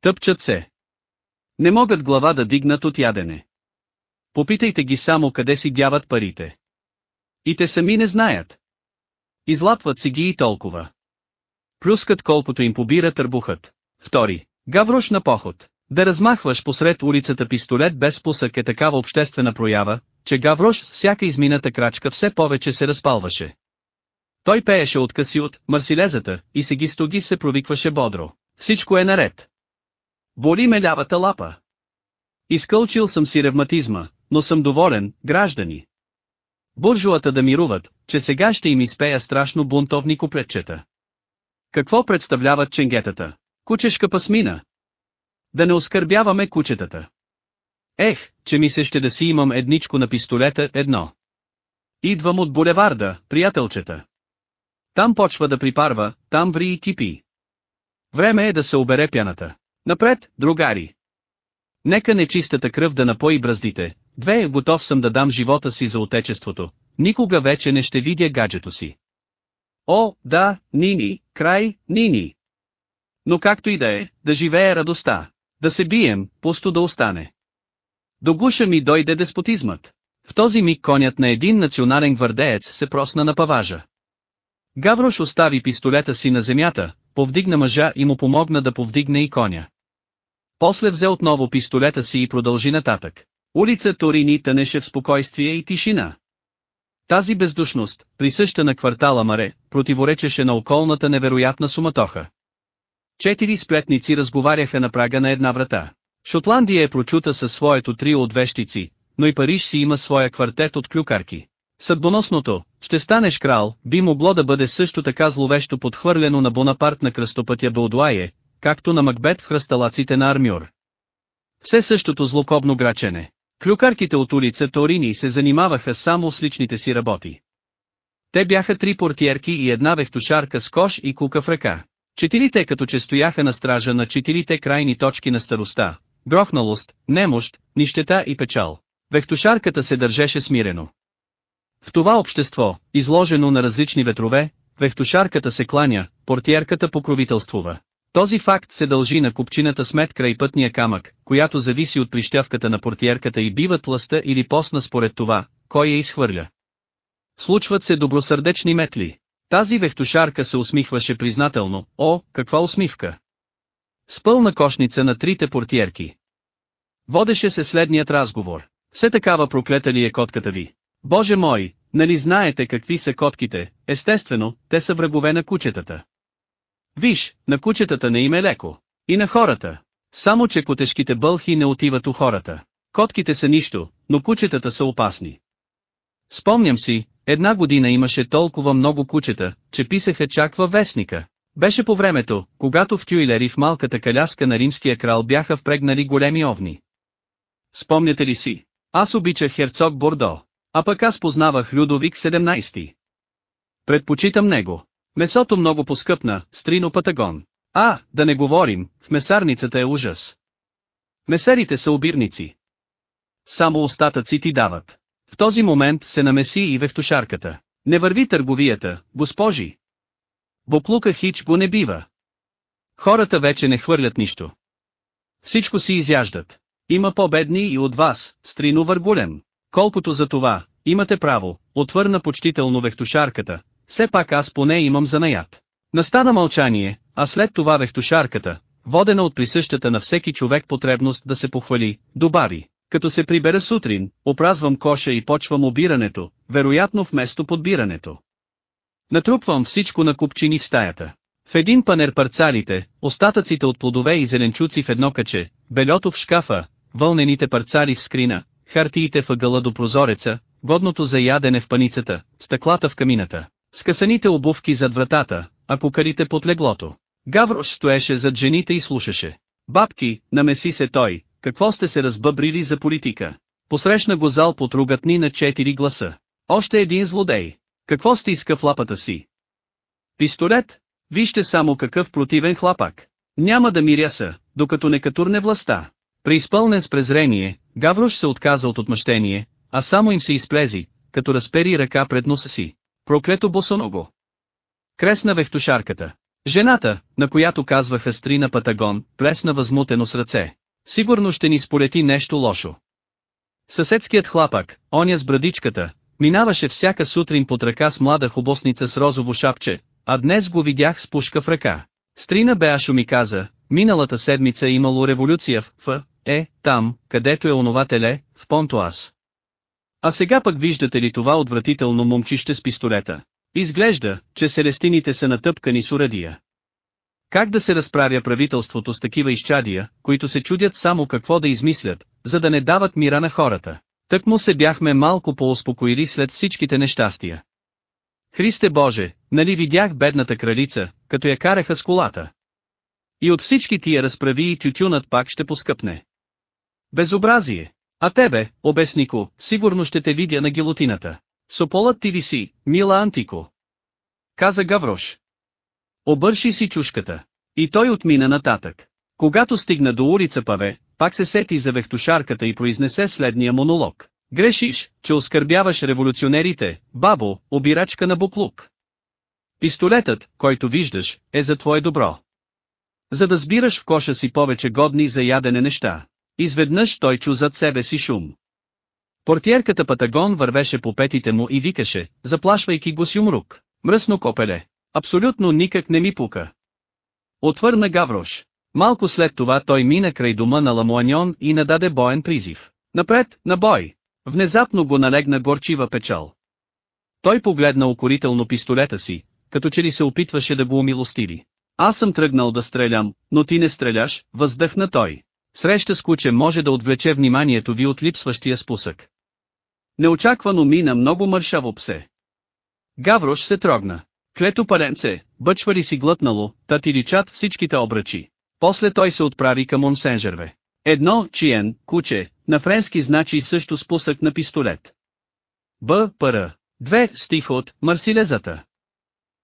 Тъпчат се. Не могат глава да дигнат от ядене. Попитайте ги само къде си дяват парите. И те сами не знаят. Излапват си ги и толкова. Плюскат колкото им побира търбухът. Втори. Гаврош на поход. Да размахваш посред улицата пистолет без пусък е такава обществена проява, че Гаврош всяка измината крачка все повече се разпалваше. Той пееше от Касиот, Марсилезата, и се ги стоги се провикваше бодро. Всичко е наред. Боли ме лявата лапа. Изкълчил съм си ревматизма, но съм доволен, граждани. Буржуата да мируват, че сега ще им изпея страшно бунтовни куплетчета. Какво представляват ченгетата? Кучешка пасмина. Да не оскърбяваме кучетата. Ех, че ми се ще да си имам едничко на пистолета едно. Идвам от булеварда, приятелчета. Там почва да припарва, там ври и кипи. Време е да се обере пяната. Напред, другари! Нека нечистата кръв да напои браздите, две готов съм да дам живота си за отечеството, никога вече не ще видя гаджето си. О, да, Нини, край, Нини. Но както и да е, да живее радостта, да се бием, пусто да остане. До гуша ми дойде деспотизмът. В този миг конят на един национален гвардеец се просна на паважа. Гаврош остави пистолета си на земята, повдигна мъжа и му помогна да повдигне и коня. После взе отново пистолета си и продължи нататък. Улица Торини тънеше в спокойствие и тишина. Тази бездушност, присъща на квартала Маре, противоречеше на околната невероятна суматоха. Четири сплетници разговаряха на прага на една врата. Шотландия е прочута със своето трио от вещици, но и Париж си има своя квартет от клюкарки. Съдбоносното, ще станеш крал, би могло да бъде също така зловещо подхвърлено на Бонапарт на кръстопътя Бълдуае, както на Макбет в хръсталаците на Армюр. Все същото злокобно грачене. Клюкарките от улица Торини се занимаваха само с личните си работи. Те бяха три портиерки и една вехтушарка с кош и кука в ръка. Четирите като че стояха на стража на четирите крайни точки на староста, грохналост, немощ, нищета и печал. Вехтушарката се държеше смирено. В това общество, изложено на различни ветрове, вехтушарката се кланя, портиерката покровителствува. Този факт се дължи на купчината смет край пътния камък, която зависи от прищявката на портиерката и бива тласта или посна според това, кой я изхвърля. Случват се добросърдечни метли. Тази вехтушарка се усмихваше признателно, о, каква усмивка! С пълна кошница на трите портиерки. Водеше се следният разговор. Все такава проклета ли е котката ви? Боже мой, нали знаете какви са котките, естествено, те са врагове на кучетата. Виж, на кучетата не им е леко. И на хората. Само че котешките бълхи не отиват у хората. Котките са нищо, но кучетата са опасни. Спомням си, една година имаше толкова много кучета, че писаха чак във вестника. Беше по времето, когато в Тюилери в малката каляска на римския крал бяха впрегнали големи овни. Спомняте ли си? Аз обичах херцог Бордо, а пък аз познавах Людовик 17. Предпочитам него. Месото много поскъпна, стрино Патагон. А, да не говорим, в месарницата е ужас. Месарите са обирници. Само остатъци ти дават. В този момент се намеси и вехтушарката. Не върви търговията, госпожи. Боклука хич го не бива. Хората вече не хвърлят нищо. Всичко си изяждат. Има по-бедни и от вас, стрино въргулем. Колкото за това, имате право, отвърна почтително вехтушарката, все пак аз поне имам занаят. Настана мълчание, а след това вехтушарката, водена от присъщата на всеки човек потребност да се похвали, добави, като се прибера сутрин, опразвам коша и почвам обирането, вероятно вместо подбирането. Натрупвам всичко на купчини в стаята. В един панер парцалите, остатъците от плодове и зеленчуци в едно каче, белето в шкафа, вълнените парцали в скрина, хартиите в ъгъла до прозореца, годното за ядене в паницата, стъклата в камината, скъсаните обувки зад вратата, а кукарите под леглото. Гаврош стоеше зад жените и слушаше. Бабки, намеси се той, какво сте се разбъбрили за политика? Посрещна го зал под ругатни на четири гласа. Още един злодей. Какво сте иска в лапата си? Пистолет? Вижте само какъв противен хлапак. Няма да миряса, докато не катурне властта. Преизпълнен с презрение, Гаврош се отказа от отмъщение, а само им се изплези, като разпери ръка пред носа си. Проклето босоного. Кресна вехтушарката. Жената, на която казваха Стрина Патагон, плесна възмутено с ръце. Сигурно ще ни сполети нещо лошо. Съседският хлапак, оня с брадичката, минаваше всяка сутрин под ръка с млада хубосница с розово шапче, а днес го видях с пушка в ръка. Стрина Беашо ми каза, миналата седмица е имало революция в Ф, е, там, където е онова теле, в Понтуас. А сега пък виждате ли това отвратително момчище с пистолета? Изглежда, че селестините са натъпкани с урадия. Как да се разправя правителството с такива изчадия, които се чудят само какво да измислят, за да не дават мира на хората? Тък му се бяхме малко по-успокоили след всичките нещастия. Христе Боже, нали видях бедната кралица, като я караха с колата. И от всички тия разправи и тютюнът пак ще поскъпне. Безобразие! А тебе, обеснико, сигурно ще те видя на гилотината. Сополът ти виси, мила Антико. Каза Гаврош. Обърши си чушката. И той отмина нататък. Когато стигна до улица Паве, пак се сети за вехтушарката и произнесе следния монолог. Грешиш, че оскърбяваш революционерите, бабо, обирачка на буклук. Пистолетът, който виждаш, е за твое добро. За да сбираш в коша си повече годни за ядене неща. Изведнъж той чу зад себе си шум. Портиерката Патагон вървеше по петите му и викаше, заплашвайки го с юмрук. Мръсно копеле. Абсолютно никак не ми пука. Отвърна Гаврош. Малко след това той мина край дома на Ламуаньон и нададе боен призив. Напред, на бой! Внезапно го налегна горчива печал. Той погледна укорително пистолета си, като че ли се опитваше да го умилостиви. Аз съм тръгнал да стрелям, но ти не стреляш, въздъхна той. Среща с куче може да отвлече вниманието ви от липсващия спусък. Неочаквано мина много мършаво псе. Гаврош се трогна. Клето паренце, бъчва ли си глътнало, та ти личат всичките обръчи. После той се отправи към Монсенжерве. Едно, чиен, куче, на френски значи също спусък на пистолет. Б. Пр. Две, стих от Марсилезата.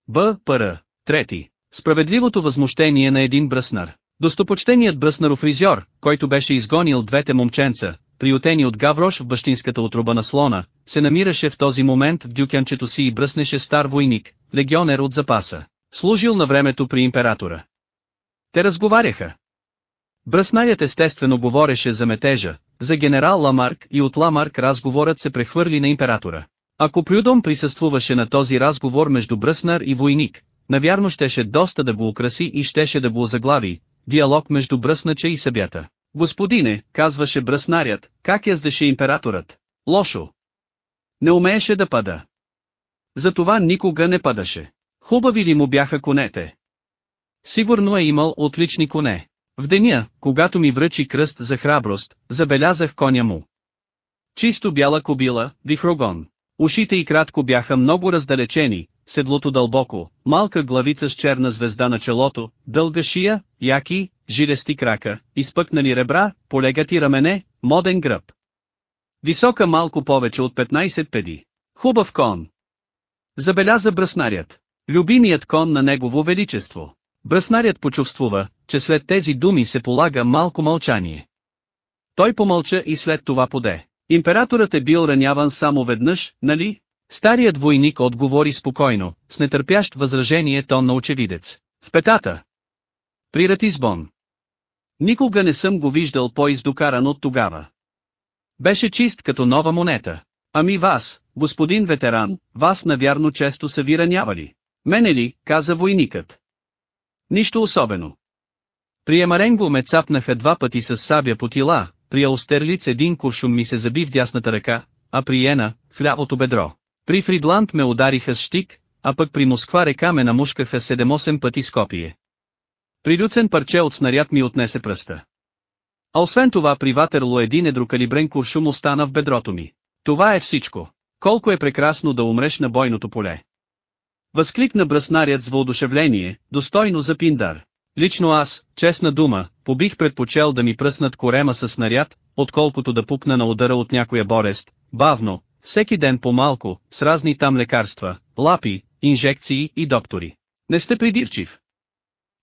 Б. Пр. Трети. Справедливото възмущение на един бръснар. Достопочтеният бръснаров фризьор, който беше изгонил двете момченца, приютени от Гаврош в бащинската отруба на слона, се намираше в този момент в дюкянчето си и бръснеше стар войник, легионер от запаса, служил на времето при императора. Те разговаряха. Бръснаят естествено говореше за метежа, за генерал Ламарк и от Ламарк разговорът се прехвърли на императора. Ако Прюдом присъствуваше на този разговор между Бръснар и войник, навярно щеше доста да го украси и щеше да го заглави, диалог между Бръснача и събята. Господине, казваше Бръснарят, как яздеше императорът? Лошо. Не умееше да пада. Затова никога не падаше. Хубави ли му бяха конете? Сигурно е имал отлични коне. В деня, когато ми връчи кръст за храброст, забелязах коня му. Чисто бяла кобила, вихрогон. Ушите и кратко бяха много раздалечени, седлото дълбоко, малка главица с черна звезда на челото, дълга шия, яки, жилести крака, изпъкнали ребра, полегати рамене, моден гръб. Висока малко повече от 15 педи. Хубав кон. Забеляза бръснарят. Любимият кон на негово величество. Бръснарят почувствува, че след тези думи се полага малко мълчание. Той помълча и след това поде. Императорът е бил раняван само веднъж, нали? Старият войник отговори спокойно, с нетърпящ възражение тон на очевидец. В петата. При Ратисбон. Никога не съм го виждал по-издокаран от тогава. Беше чист като нова монета. Ами вас, господин ветеран, вас навярно често са ви ранявали. Мене ли, каза войникът. Нищо особено. При Емаренго ме цапнаха два пъти с сабя по тила, при Аустерлиц един куршум ми се заби в дясната ръка, а при Ена, в лявото бедро. При Фридланд ме удариха с штик, а пък при Москва река ме намушкаха 7-8 пъти с копие. При Люцен парче от снаряд ми отнесе пръста. А освен това при Ватерло един едрокалибрен куршум остана в бедрото ми. Това е всичко. Колко е прекрасно да умреш на бойното поле. Възкликна бръснарят с въодушевление, достойно за Пиндар. Лично аз, честна дума, побих предпочел да ми пръснат корема с снаряд, отколкото да пукна на удара от някоя борест, бавно, всеки ден по-малко, с разни там лекарства, лапи, инжекции и доктори. Не сте придирчив.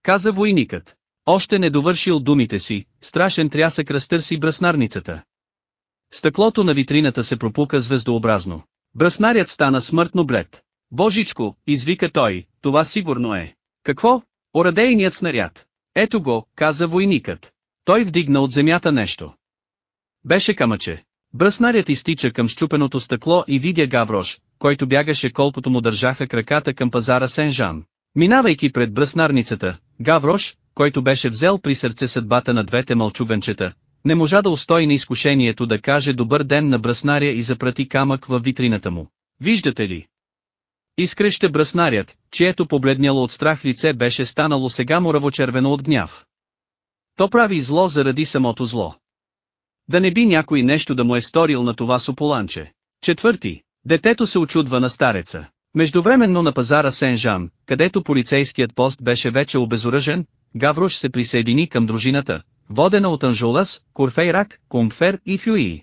Каза войникът. Още не довършил думите си, страшен трясък разтърси бръснарницата. Стъклото на витрината се пропука звездообразно. Бръснарят стана смъртно блед. Божичко, извика той, това сигурно е. Какво? Орадейният снаряд. Ето го, каза войникът. Той вдигна от земята нещо. Беше камъче. Бръснарят изтича към щупеното стъкло и видя Гаврош, който бягаше колкото му държаха краката към пазара Сен-Жан. Минавайки пред бръснарницата, Гаврош, който беше взел при сърце съдбата на двете мълчуганчета, не можа да устои на изкушението да каже добър ден на бръснаря и запрати камък във витрината му. Виждате ли? Изкреща бръснарят, чието побледняло от страх лице беше станало сега муравочервено от гняв. То прави зло заради самото зло. Да не би някой нещо да му е сторил на това сополанче. Четвърти. Детето се очудва на стареца. Междувременно на пазара Сен-Жан, където полицейският пост беше вече обезоръжен, Гаврош се присъедини към дружината, водена от Анжулас, Курфейрак, Кумфер и Фюи.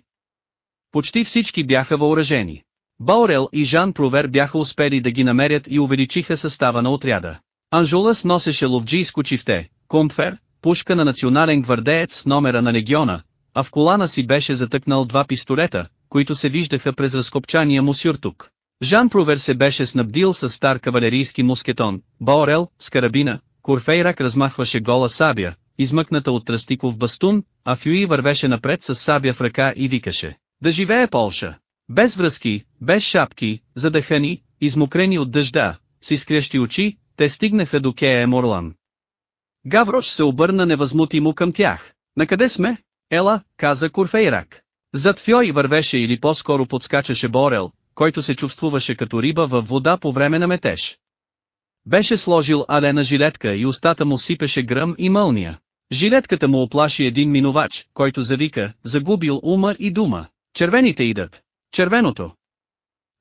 Почти всички бяха въоръжени. Баурел и Жан Провер бяха успели да ги намерят и увеличиха състава на отряда. Анжулас носеше ловджийско чифте, Кумфер, пушка на национален гвардеец с номера на легиона, а в колана си беше затъкнал два пистолета, които се виждаха през разкопчания му сюртук. Жан Провер се беше снабдил с стар кавалерийски мускетон, Баорел, с карабина, Курфейрак размахваше гола сабя, измъкната от тръстиков бастун, а Фюи вървеше напред с сабя в ръка и викаше. Да живее Полша! Без връзки, без шапки, задъхани, измокрени от дъжда, с изкрещи очи, те стигнаха до Кея Морлан. Гаврош се обърна невъзмутимо към тях. Накъде сме? Ела, каза Курфейрак. Зад Фьой вървеше или по-скоро подскачаше Борел, който се чувствуваше като риба във вода по време на метеж. Беше сложил алена жилетка и устата му сипеше гръм и мълния. Жилетката му оплаши един минувач, който завика, загубил ума и дума. Червените идат. Червеното.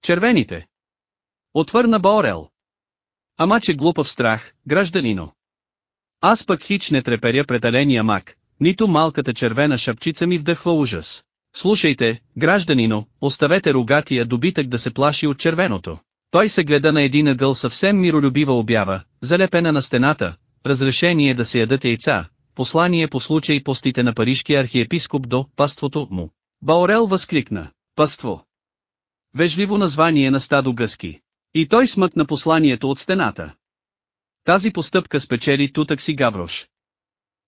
Червените. Отвърна Борел. Ама че глупав страх, гражданино. Аз пък хич не треперя пред аления мак, нито малката червена шапчица ми вдъхва ужас. Слушайте, гражданино, оставете рогатия добитък да се плаши от червеното. Той се гледа на един ъгъл съвсем миролюбива обява, залепена на стената, разрешение да се ядат яйца, послание по случай постите на парижкия архиепископ до паството му. Баорел възкликна, паство. Вежливо название на стадо гъски. И той смъкна посланието от стената. Тази постъпка спечели тутък си Гаврош.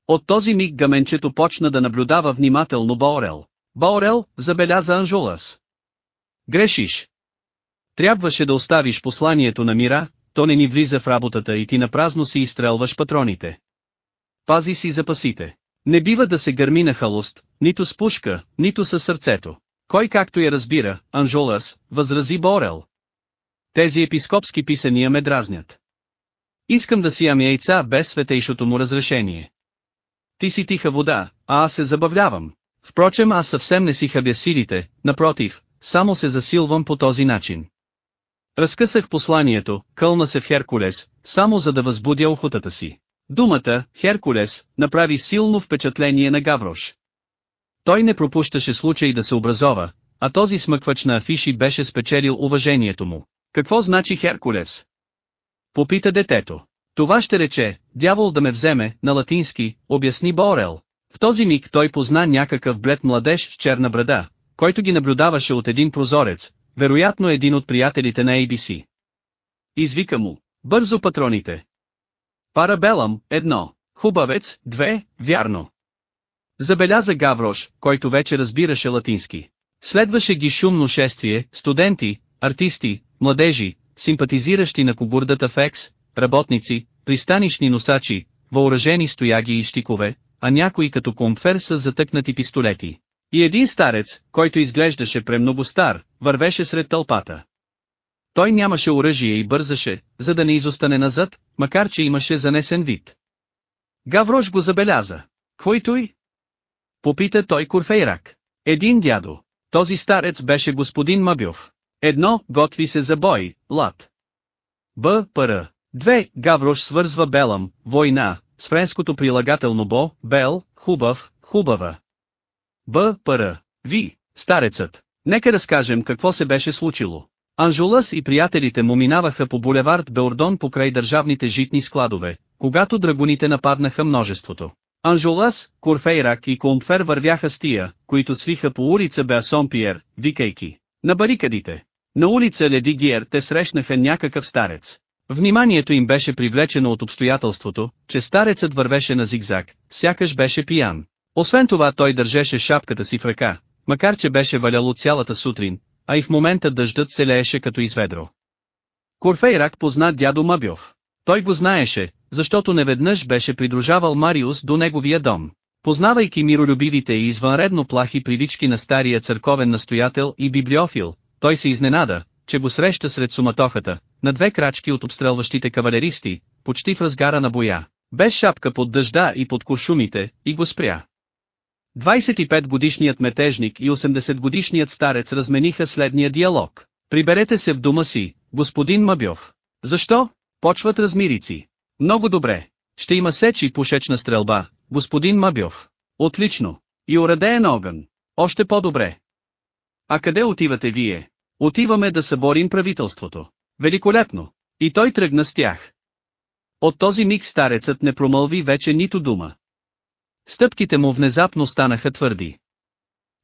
От този миг гаменчето почна да наблюдава внимателно Баорел. Баорел, забеляза Анжулас. Грешиш. Трябваше да оставиш посланието на мира, то не ни влиза в работата и ти напразно си изстрелваш патроните. Пази си запасите. Не бива да се гърми на халост, нито с пушка, нито със сърцето. Кой както я разбира, Анжолас, възрази Борел. Тези епископски писания ме дразнят. Искам да си ям яйца без светейшото му разрешение. Ти си тиха вода, а аз се забавлявам. Впрочем аз съвсем не си хабя силите, напротив, само се засилвам по този начин. Разкъсах посланието, кълна се в Херкулес, само за да възбудя охотата си. Думата, Херкулес, направи силно впечатление на Гаврош. Той не пропущаше случай да се образова, а този смъквач на афиши беше спечелил уважението му. Какво значи Херкулес? Попита детето. Това ще рече, дявол да ме вземе, на латински, обясни Борел. В този миг той позна някакъв блед младеж с черна брада, който ги наблюдаваше от един прозорец, вероятно един от приятелите на ABC. Извика му, бързо патроните. Парабелам, едно, хубавец, две, вярно. Забеляза Гаврош, който вече разбираше латински. Следваше ги шумно шествие, студенти, артисти, младежи, симпатизиращи на кобурдата в Екс, работници, пристанищни носачи, въоръжени стояги и щикове, а някои като комфер с затъкнати пистолети. И един старец, който изглеждаше премного стар, вървеше сред тълпата. Той нямаше оръжие и бързаше, за да не изостане назад, макар че имаше занесен вид. Гаврош го забеляза. Кой той? Попита той Курфейрак. Един дядо. Този старец беше господин Мабьов. Едно, готви се за бой, лад. Б. Пър. Две. Гаврош свързва Белам, война, с френското прилагателно бо, бел, хубав, хубава. Б. Пара. Ви. Старецът. Нека разкажем какво се беше случило. Анжулас и приятелите му минаваха по булевард Беордон покрай държавните житни складове, когато драгоните нападнаха множеството. Анжолас, Курфейрак и Комфер вървяха с тия, които свиха по улица Беасон Пиер, викайки. На барикадите. На улица Леди Гиер те срещнаха някакъв старец, Вниманието им беше привлечено от обстоятелството, че старецът вървеше на зигзаг, сякаш беше пиян. Освен това той държеше шапката си в ръка, макар че беше валяло цялата сутрин, а и в момента дъждът се лееше като изведро. Корфейрак позна дядо Мабьов. Той го знаеше, защото неведнъж беше придружавал Мариус до неговия дом. Познавайки миролюбивите и извънредно плахи привички на стария църковен настоятел и библиофил, той се изненада, че го среща сред суматохата, на две крачки от обстрелващите кавалеристи, почти в разгара на боя, без шапка под дъжда и под куршумите, и го спря. 25-годишният метежник и 80-годишният старец размениха следния диалог. Приберете се в дома си, господин Мабьов. Защо? Почват размирици. Много добре. Ще има сеч и пушечна стрелба, господин Мабьов. Отлично. И уредеен огън. Още по-добре. А къде отивате вие? Отиваме да съборим правителството. Великолепно. И той тръгна с тях. От този миг старецът не промълви вече нито дума. Стъпките му внезапно станаха твърди.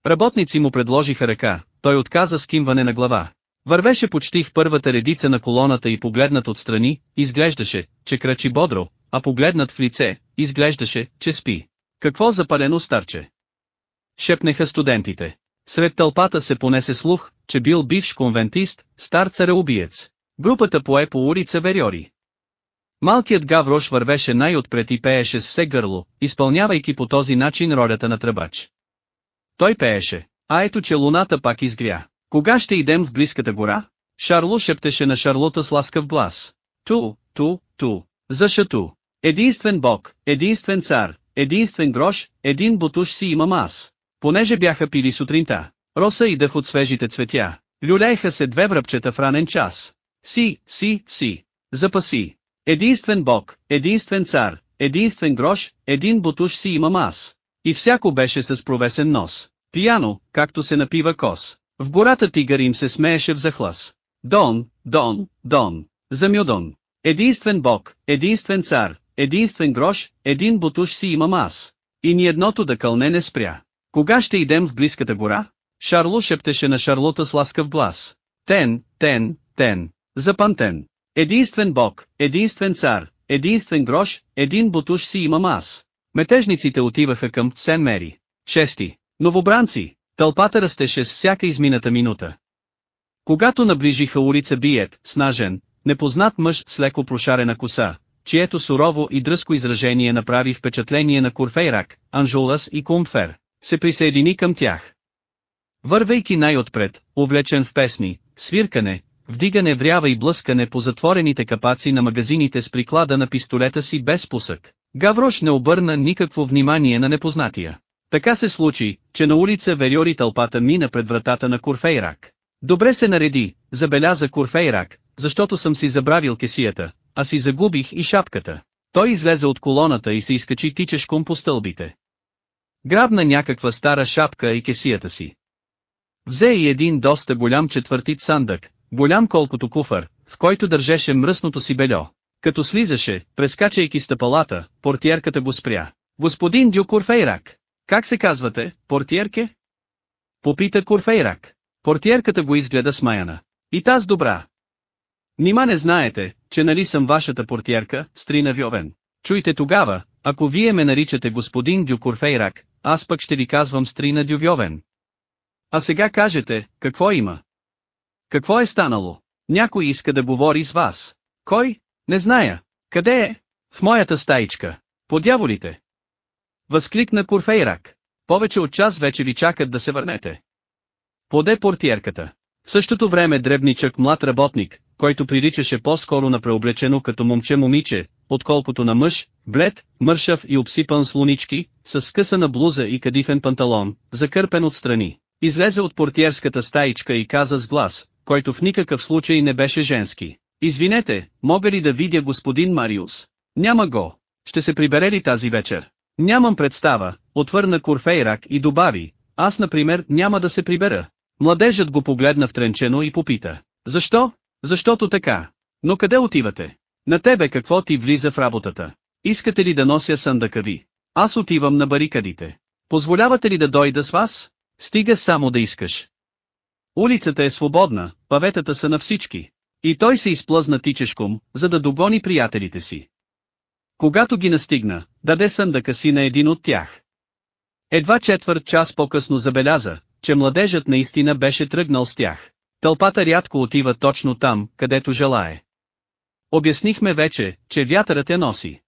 Работници му предложиха ръка, той отказа скимване на глава. Вървеше почти в първата редица на колоната и погледнат отстрани, изглеждаше, че крачи бодро, а погледнат в лице, изглеждаше, че спи. Какво запалено старче? Шепнеха студентите. Сред тълпата се понесе слух, че бил бивш конвентист, стар цареубиец. Групата пое по улица Вериори. Малкият Гаврош вървеше най-отпред и пееше с все гърло, изпълнявайки по този начин ролята на тръбач. Той пееше, а ето че луната пак изгря. Кога ще идем в близката гора? Шарло шептеше на Шарлота с ласкав глас. Ту, ту, ту, за. Единствен бог, единствен цар, единствен грош, един бутуш си имам аз. Понеже бяха пили сутринта, роса и дъх от свежите цветя, люлееха се две връбчета в ранен час. Си, си, си. Запаси. Единствен бог, единствен цар, единствен грош, един бутуш си имам аз. И всяко беше с провесен нос. Пияно, както се напива кос. В гората тигър им се смееше в захлас. Дон, Дон, Дон, Замюдон. Единствен бог, единствен цар, единствен грош, един бутуш си имам аз. И ни едното да кълне не спря. Кога ще идем в близката гора? Шарло шептеше на Шарлота с ласкав глас. Тен, тен, тен, запантен. Единствен бог, единствен цар, единствен грош, един бутуш си имам аз. Метежниците отиваха към Сен Мери. Шести. Новобранци. Тълпата растеше с всяка измината минута. Когато наближиха улица Биет, снажен, непознат мъж с леко прошарена коса, чието сурово и дръско изражение направи впечатление на Курфейрак, Анжулас и Кумфер, се присъедини към тях. Вървейки най-отпред, увлечен в песни, свиркане, вдигане врява и блъскане по затворените капаци на магазините с приклада на пистолета си без пусък, Гаврош не обърна никакво внимание на непознатия. Така се случи, че на улица Вериори тълпата мина пред вратата на Курфейрак. Добре се нареди, забеляза Курфейрак, защото съм си забравил кесията, а си загубих и шапката. Той излезе от колоната и се изкачи тичешком по стълбите. Грабна някаква стара шапка и кесията си. Взе и един доста голям четвъртит сандък, голям колкото куфър, в който държеше мръсното си бельо. Като слизаше, прескачайки стъпалата, портиерката го спря. Господин Дю Курфейрак, как се казвате, портиерке? Попита Курфейрак. Портиерката го изгледа смаяна. И таз добра. Нима не знаете, че нали съм вашата портиерка, Стрина Вьовен. Чуйте тогава, ако вие ме наричате господин Дю Курфейрак, аз пък ще ви казвам Стрина Дювьовен. А сега кажете, какво има? Какво е станало? Някой иска да говори с вас. Кой? Не зная. Къде е? В моята стаичка. По дяволите. Възкликна Курфейрак. Повече от час вече ви чакат да се върнете. Поде портиерката. В същото време дребничък млад работник, който приличаше по-скоро на преоблечено като момче-момиче, отколкото на мъж, блед, мършав и обсипан с лунички, с скъсана блуза и кадифен панталон, закърпен отстрани. Излезе от портиерската стаичка и каза с глас, който в никакъв случай не беше женски. Извинете, мога ли да видя господин Мариус? Няма го. Ще се прибере ли тази вечер? Нямам представа, отвърна Курфейрак и добави, аз например няма да се прибера. Младежът го погледна втренчено и попита. Защо? Защото така. Но къде отивате? На тебе какво ти влиза в работата? Искате ли да нося съндъка ви? Аз отивам на барикадите. Позволявате ли да дойда с вас? Стига само да искаш. Улицата е свободна, паветата са на всички. И той се изплъзна тичешком, за да догони приятелите си. Когато ги настигна, даде съндъка си на един от тях. Едва четвърт час по-късно забеляза, че младежът наистина беше тръгнал с тях. Тълпата рядко отива точно там, където желае. Обяснихме вече, че вятърът я носи.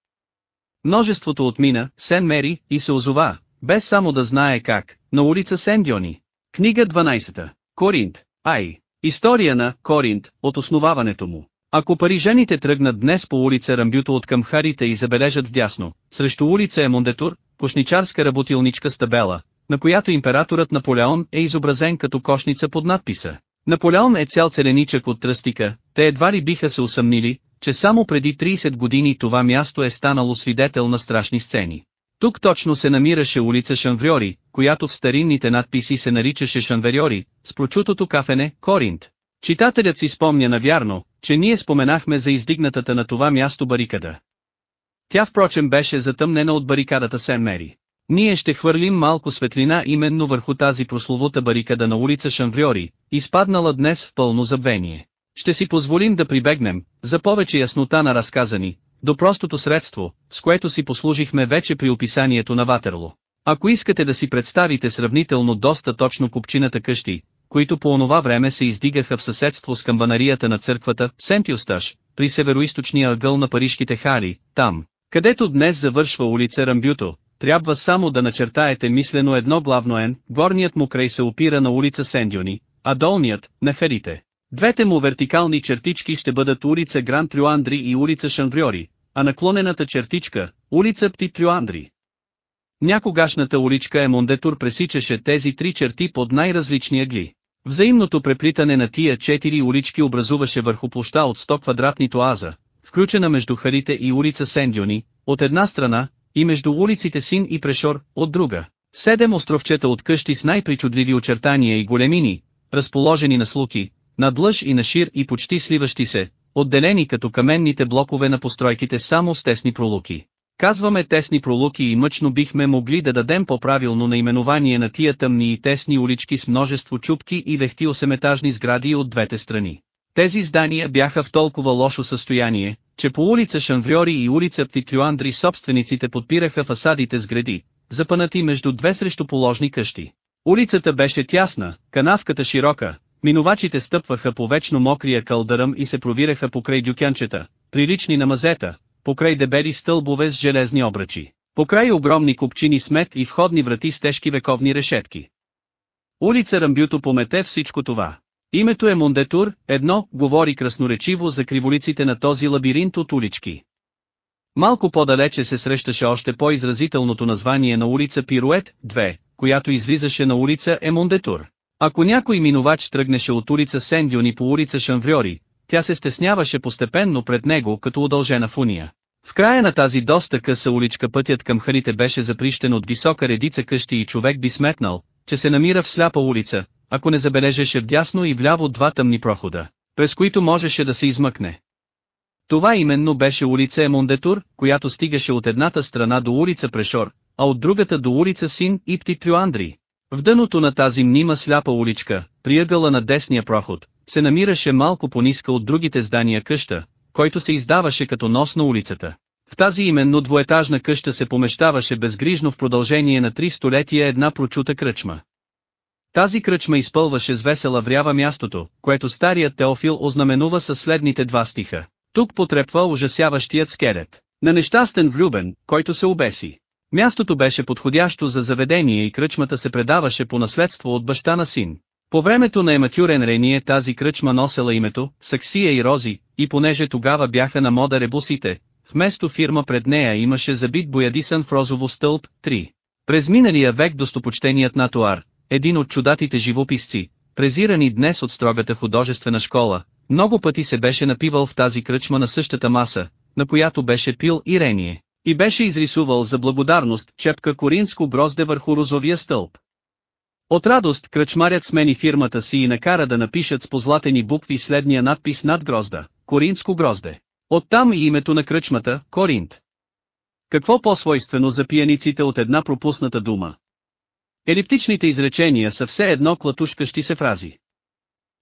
Множеството отмина, Сен Мери, и се озова, без само да знае как, на улица Сендиони. Книга 12. Коринт. Ай. История на Коринт, от основаването му. Ако парижаните тръгнат днес по улица Рамбюто от към Харите и забележат вдясно, срещу улица Емондетур, кошничарска работилничка с табела, на която императорът Наполеон е изобразен като кошница под надписа. Наполеон е цял целеничък от тръстика, те едва ли биха се усъмнили, че само преди 30 години това място е станало свидетел на страшни сцени. Тук точно се намираше улица Шанвриори, която в старинните надписи се наричаше Шанвериори, с прочутото кафене, Коринт. Читателят си спомня навярно, че ние споменахме за издигнатата на това място барикада. Тя впрочем беше затъмнена от барикадата Сен Мери. Ние ще хвърлим малко светлина именно върху тази прословута барикада на улица Шанвриори, изпаднала днес в пълно забвение. Ще си позволим да прибегнем, за повече яснота на разказани, до простото средство, с което си послужихме вече при описанието на Ватерло. Ако искате да си представите сравнително доста точно купчината къщи, които по онова време се издигаха в съседство с камбанарията на църквата Сент Юсташ, при североисточния ъгъл на парижките хари, там, където днес завършва улица Рамбюто, трябва само да начертаете мислено едно главно Н, горният му край се опира на улица Сендюни, а долният, на Харите. Двете му вертикални чертички ще бъдат улица Гран Трюандри и улица Шанвриори, а наклонената чертичка, улица Пти Трюандри. Някогашната уличка Емондетур пресичаше тези три черти под най-различни ъгли. Взаимното преплитане на тия четири улички образуваше върху площа от 100 квадратни тоаза, включена между Харите и улица Сендюни, от една страна, и между улиците Син и Прешор, от друга. Седем островчета от къщи с най-причудливи очертания и големини, разположени на слуки, надлъж и на шир и почти сливащи се, отделени като каменните блокове на постройките само с тесни пролуки. Казваме тесни пролуки и мъчно бихме могли да дадем по-правилно наименование на тия тъмни и тесни улички с множество чупки и вехти осеметажни сгради от двете страни. Тези здания бяха в толкова лошо състояние, че по улица Шанвриори и улица Птитрюандри собствениците подпираха фасадите с гради, запънати между две срещу положни къщи. Улицата беше тясна, канавката широка, минувачите стъпваха по вечно мокрия кълдъръм и се провираха покрай дюкянчета, прилични на мазета, покрай дебели стълбове с железни обръчи, покрай огромни купчини смет и входни врати с тежки вековни решетки. Улица Рамбюто помете всичко това. Името е Мондетур, едно, говори красноречиво за криволиците на този лабиринт от улички. Малко по-далече се срещаше още по-изразителното название на улица Пирует, 2, която излизаше на улица Емондетур. Ако някой минувач тръгнеше от улица Сендюни по улица Шанвриори, тя се стесняваше постепенно пред него като удължена фуния. В края на тази доста къса уличка пътят към харите беше заприщен от висока редица къщи и човек би сметнал, че се намира в сляпа улица, ако не забележеше вдясно и вляво два тъмни прохода, през които можеше да се измъкне. Това именно беше улица Емондетур, която стигаше от едната страна до улица Прешор, а от другата до улица Син и Птитрюандри. В дъното на тази мнима сляпа уличка, приъгъла на десния проход, се намираше малко по-ниска от другите здания къща, който се издаваше като нос на улицата. В тази именно двоетажна къща се помещаваше безгрижно в продължение на три столетия една прочута кръчма. Тази кръчма изпълваше с весела врява мястото, което старият Теофил ознаменува със следните два стиха. Тук потрепва ужасяващият скелет. На нещастен влюбен, който се обеси. Мястото беше подходящо за заведение и кръчмата се предаваше по наследство от баща на син. По времето на Ематюрен Рение тази кръчма носела името, Саксия и Рози, и понеже тогава бяха на мода ребусите, вместо фирма пред нея имаше забит боядисан в розово стълб, 3. През миналия век достопочтеният Натуар, един от чудатите живописци, презирани днес от строгата художествена школа, много пъти се беше напивал в тази кръчма на същата маса, на която беше пил и Рение, и беше изрисувал за благодарност чепка коринско грозде върху розовия стълб. От радост кръчмарят смени фирмата си и накара да напишат с позлатени букви следния надпис над грозда – Коринско грозде. Оттам и името на кръчмата – Коринт. Какво по-свойствено за пияниците от една пропусната дума? Елиптичните изречения са все едно клатушкащи се фрази.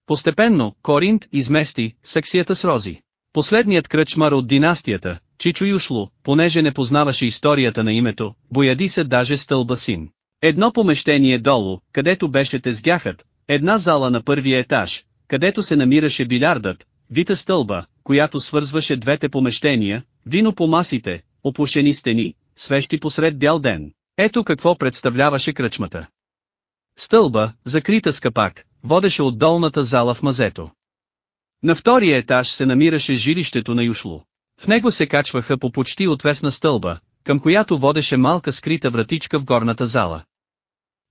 Постепенно, Коринт измести саксията с рози. Последният кръчмар от династията, Чичо Юшло, понеже не познаваше историята на името, бояди се даже стълба син. Едно помещение долу, където беше тезгяхът, една зала на първия етаж, където се намираше билярдът, вита стълба, която свързваше двете помещения, вино по масите, опушени стени, свещи посред бял ден. Ето какво представляваше кръчмата. Стълба, закрита с капак, водеше от долната зала в мазето. На втория етаж се намираше жилището на Юшло. В него се качваха по почти отвесна стълба, към която водеше малка скрита вратичка в горната зала.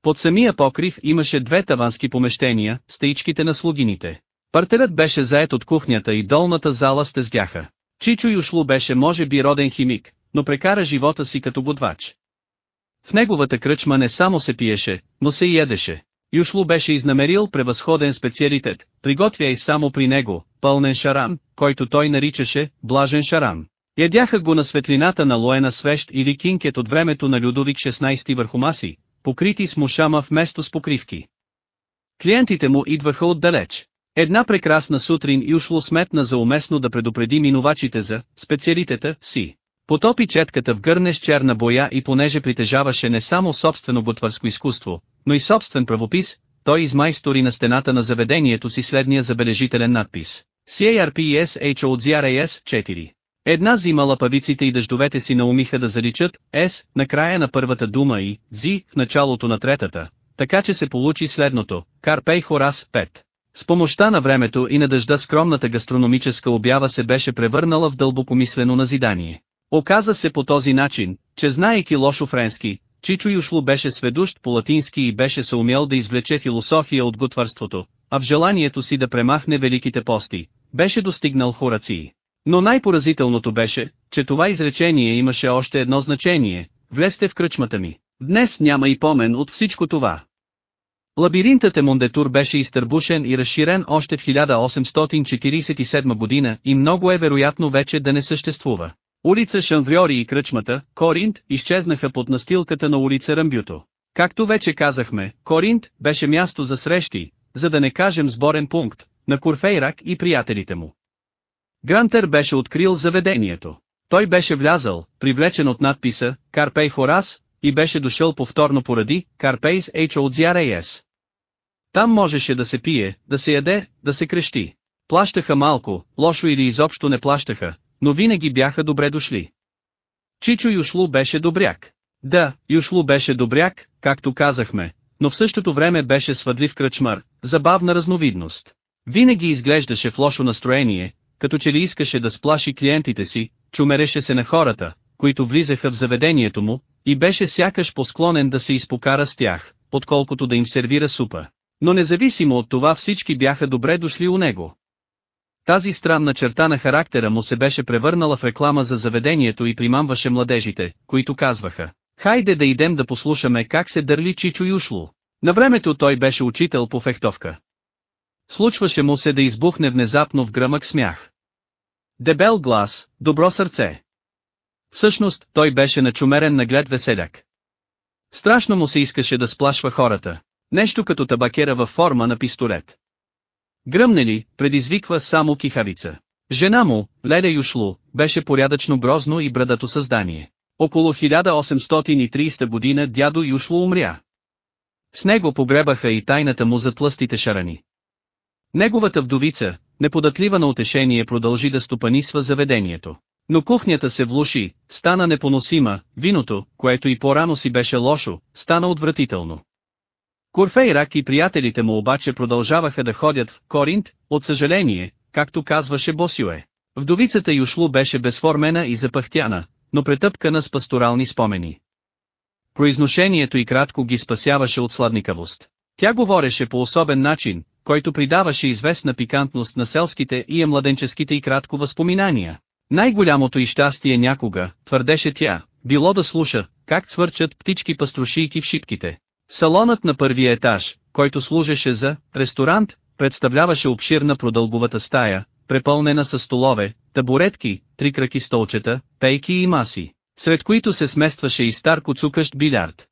Под самия покрив имаше две тавански помещения, стаичките на слугините. Партерът беше заед от кухнята и долната зала с тезгяха. Чичо Юшло беше може би роден химик, но прекара живота си като будвач. В неговата кръчма не само се пиеше, но се и ядеше. Юшло беше изнамерил превъзходен специалитет, приготвя и само при него, пълнен шарам, който той наричаше «блажен шарам». Ядяха го на светлината на лоена свещ или кинкет от времето на Людовик 16 върху маси, покрити с мушама вместо с покривки. Клиентите му идваха отдалеч. Една прекрасна сутрин и ушло сметна за уместно да предупреди минувачите за специалитета си. Потопи четката в гърне с черна боя и понеже притежаваше не само собствено готварско изкуство, но и собствен правопис, той измайстори на стената на заведението си следния забележителен надпис. CARPES HODRAS 4. Една зима лапавиците и дъждовете си наумиха да заличат S накрая на първата дума и Z в началото на третата, така че се получи следното, Карпей Хорас 5. С помощта на времето и на дъжда скромната гастрономическа обява се беше превърнала в дълбокомислено назидание. Оказа се по този начин, че знаейки лошо френски, Чичо Юшло беше сведущ по латински и беше се да извлече философия от готварството, а в желанието си да премахне великите пости, беше достигнал хорации. Но най-поразителното беше, че това изречение имаше още едно значение, влезте в кръчмата ми. Днес няма и помен от всичко това. Лабиринтът Емондетур беше изтърбушен и разширен още в 1847 година и много е вероятно вече да не съществува. Улица Шанвриори и кръчмата, Коринт, изчезнаха под настилката на улица Рамбюто. Както вече казахме, Коринт беше място за срещи, за да не кажем сборен пункт, на Курфейрак и приятелите му. Грантер беше открил заведението. Той беше влязал, привлечен от надписа «Карпей Хорас», и беше дошъл повторно поради «Карпейс HODRAS». Там можеше да се пие, да се яде, да се крещи. Плащаха малко, лошо или изобщо не плащаха, но винаги бяха добре дошли. Чичо Юшлу беше добряк. Да, Юшлу беше добряк, както казахме, но в същото време беше свъдлив кръчмар, забавна разновидност. Винаги изглеждаше в лошо настроение, като че ли искаше да сплаши клиентите си, чумереше се на хората, които влизаха в заведението му, и беше сякаш посклонен да се изпокара с тях, отколкото да им сервира супа. Но независимо от това всички бяха добре дошли у него. Тази странна черта на характера му се беше превърнала в реклама за заведението и примамваше младежите, които казваха, хайде да идем да послушаме как се дърли Чичо Юшло. На времето той беше учител по фехтовка. Случваше му се да избухне внезапно в гръмък смях. Дебел глас, добро сърце. Всъщност, той беше начумерен наглед веселяк. Страшно му се искаше да сплашва хората. Нещо като табакера във форма на пистолет. Гръмне ли, предизвиква само кихавица. Жена му, Леля Юшлу, беше порядъчно грозно и брадато създание. Около 1830 година дядо Юшлу умря. С него погребаха и тайната му за тлъстите шарани. Неговата вдовица, неподатлива на утешение продължи да стопанисва заведението. Но кухнята се влуши, стана непоносима, виното, което и по-рано си беше лошо, стана отвратително. Курфейрак и приятелите му обаче продължаваха да ходят в Коринт, от съжаление, както казваше Босюе. Вдовицата Юшлу беше безформена и запахтяна, но претъпкана с пасторални спомени. Произношението и кратко ги спасяваше от сладникавост. Тя говореше по особен начин, който придаваше известна пикантност на селските и младенческите и кратко възпоминания. Най-голямото и щастие някога, твърдеше тя, било да слуша, как цвърчат птички паструшийки в шипките. Салонът на първия етаж, който служеше за ресторант, представляваше обширна продълговата стая, препълнена с столове, табуретки, три краки столчета, пейки и маси, сред които се сместваше и стар коцукащ билярд.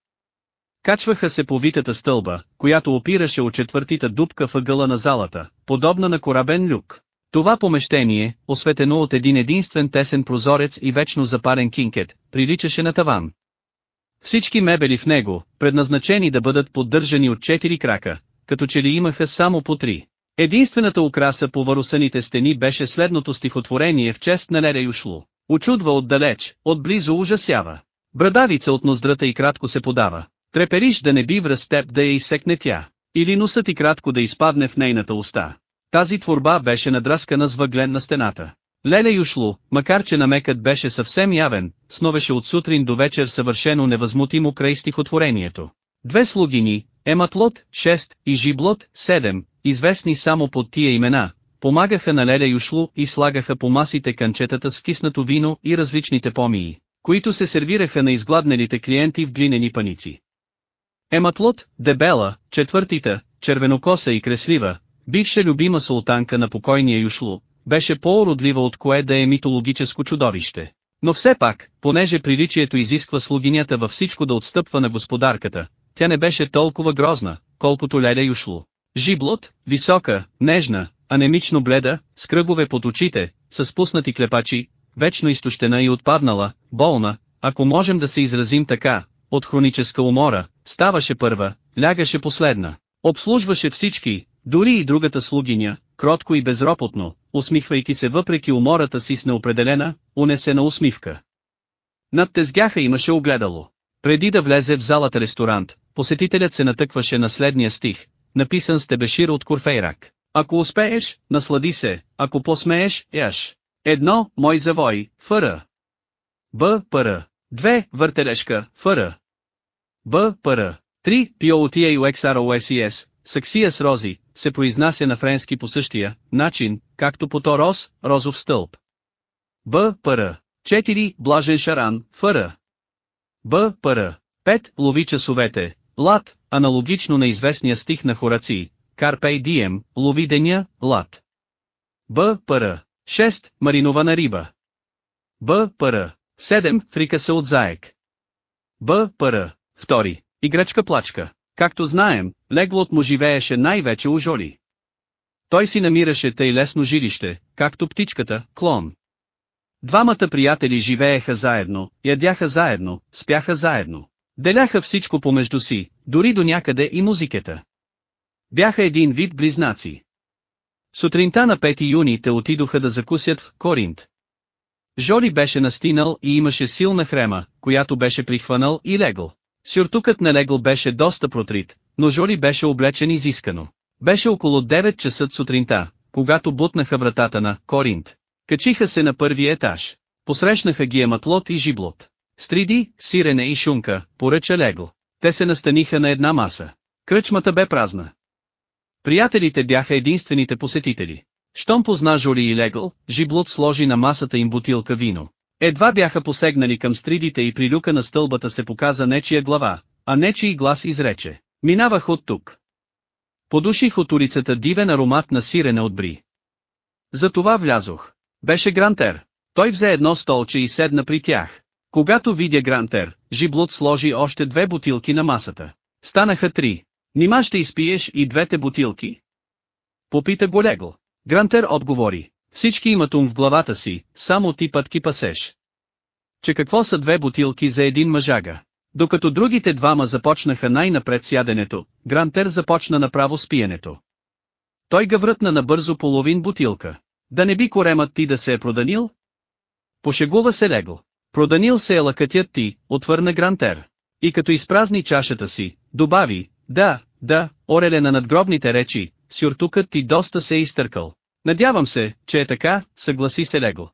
Качваха се по витата стълба, която опираше от четвъртита дупка въгъла на залата, подобна на корабен люк. Това помещение, осветено от един единствен тесен прозорец и вечно запарен кинкет, приличаше на таван. Всички мебели в него, предназначени да бъдат поддържани от четири крака, като че ли имаха само по три. Единствената украса по варусаните стени беше следното стихотворение в чест на Леля Юшлу. Очудва отдалеч, отблизо ужасява. Брадавица от ноздрата и кратко се подава. Трепериш да не би връз теб да я изсекне тя. Или носът и кратко да изпадне в нейната уста. Тази творба беше надраскана с въглен на стената. Леля Юшлу, макар че намекът беше съвсем явен, сновеше от сутрин до вечер съвършено невъзмутимо край стихотворението. Две слугини, Ематлот, 6, и Жиблот, 7, известни само под тия имена, помагаха на Леля Юшлу и слагаха по масите канчетата с вкиснато вино и различните помии, които се сервираха на изгладнелите клиенти в глинени паници. Ематлот, дебела, четвъртита, червенокоса и креслива, бивша любима султанка на покойния Юшлу, беше по-уродлива от кое да е митологическо чудовище. Но все пак, понеже приличието изисква слугинята във всичко да отстъпва на господарката, тя не беше толкова грозна, колкото Леля Юшлу. Жиблот, висока, нежна, анемично бледа, с кръгове под очите, с спуснати клепачи, вечно изтощена и отпаднала, болна, ако можем да се изразим така, от хроническа умора, ставаше първа, лягаше последна. Обслужваше всички, дори и другата слугиня, кротко и безропотно, усмихвайки се въпреки умората си с неопределена, унесена усмивка. Над тезгяха имаше огледало. Преди да влезе в залата ресторант, посетителят се натъкваше на следния стих, написан с Тебешир от Курфейрак. Ако успееш, наслади се, ако посмееш, яш. Едно, мой завой, фъра. Б. Пъра. Две, въртележка, фъра. Б. Пъра. Три, пиоутия уексароуесиес, саксия с рози, се произнася на френски по същия начин, както по то роз, розов стълб. Б. Пъра. 4. Блажен шаран, фъра. Б. Пъра. 5. Лови часовете, лад, аналогично на известния стих на Хораци, Карпей Дием, лови деня, лад. Б. Пъра. 6. Маринована риба. Б. Пъра. 7. Фрика се от заек. Б. Пъра. 2. Играчка плачка. Както знаем, леглот му живееше най-вече у Жоли. Той си намираше тъй лесно жилище, както птичката, клон. Двамата приятели живееха заедно, ядяха заедно, спяха заедно. Деляха всичко помежду си, дори до някъде и музиката. Бяха един вид близнаци. Сутринта на 5 юни те отидоха да закусят в Коринт. Жоли беше настинал и имаше силна хрема, която беше прихванал и легъл. Сюртукът на легъл беше доста протрит, но Жоли беше облечен изискано. Беше около 9 часа сутринта, когато бутнаха вратата на Коринт. Качиха се на първия етаж. Посрещнаха ги Ематлот и Жиблот. Стриди, сирене и шунка, поръча легъл. Те се настаниха на една маса. Кръчмата бе празна. Приятелите бяха единствените посетители. Щом позна Жоли и легъл, Жиблот сложи на масата им бутилка вино. Едва бяха посегнали към стридите и при люка на стълбата се показа нечия глава, а нечий глас изрече. Минавах от тук. Подуших от улицата дивен аромат на сирене от бри. Затова влязох. Беше Грантер. Той взе едно столче и седна при тях. Когато видя Грантер, Жиблот сложи още две бутилки на масата. Станаха три. Нима ще изпиеш и двете бутилки? Попита го Легл. Грантер отговори. Всички имат ум в главата си, само ти пътки пасеш. Че какво са две бутилки за един мъжага? Докато другите двама започнаха най-напред с яденето, Грантер започна направо с пиенето. Той га врътна набързо половин бутилка. Да не би коремът ти да се е проданил? Пошегува се лего. Проданил се е лъкътят ти, отвърна Грантер. И като изпразни чашата си, добави, да, да, ореле на надгробните речи, сюртукът ти доста се е изтъркал. Надявам се, че е така, съгласи се Лего.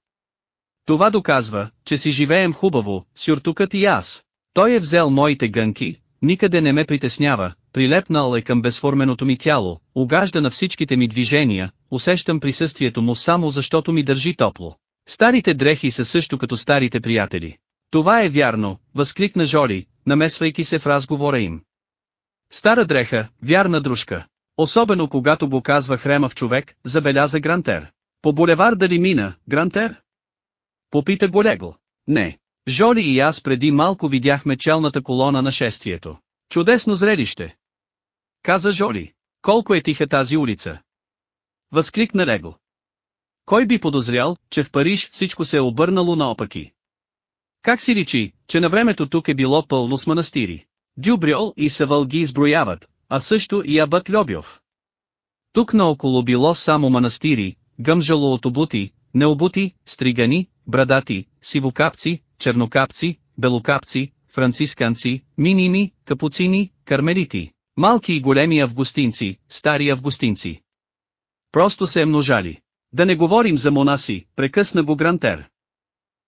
Това доказва, че си живеем хубаво, сюртукът и аз. Той е взел моите гънки, никъде не ме притеснява, прилепнал е към безформеното ми тяло, угажда на всичките ми движения, усещам присъствието му само защото ми държи топло. Старите дрехи са също като старите приятели. Това е вярно, възкликна Жоли, намесвайки се в разговора им. Стара дреха, вярна дружка. Особено когато го казва хремав човек, забеляза Грантер. По булевар дали мина, Грантер? Попита го Легл. Не. Жоли и аз преди малко видяхме челната колона на шествието. Чудесно зрелище. Каза Жоли. Колко е тиха тази улица. Възкликна Легл. Кой би подозрял, че в Париж всичко се е обърнало наопаки? Как си речи, че на времето тук е било пълно с манастири? Дюбриол и Савъл ги изброяват, а също и Абът Льобьов. Тук наоколо било само манастири, гъмжало от обути, необути, стригани, брадати, сивокапци, чернокапци, белокапци, францисканци, миними, капуцини, кармелити, малки и големи августинци, стари августинци. Просто се е множали. Да не говорим за монаси, прекъсна го Грантер.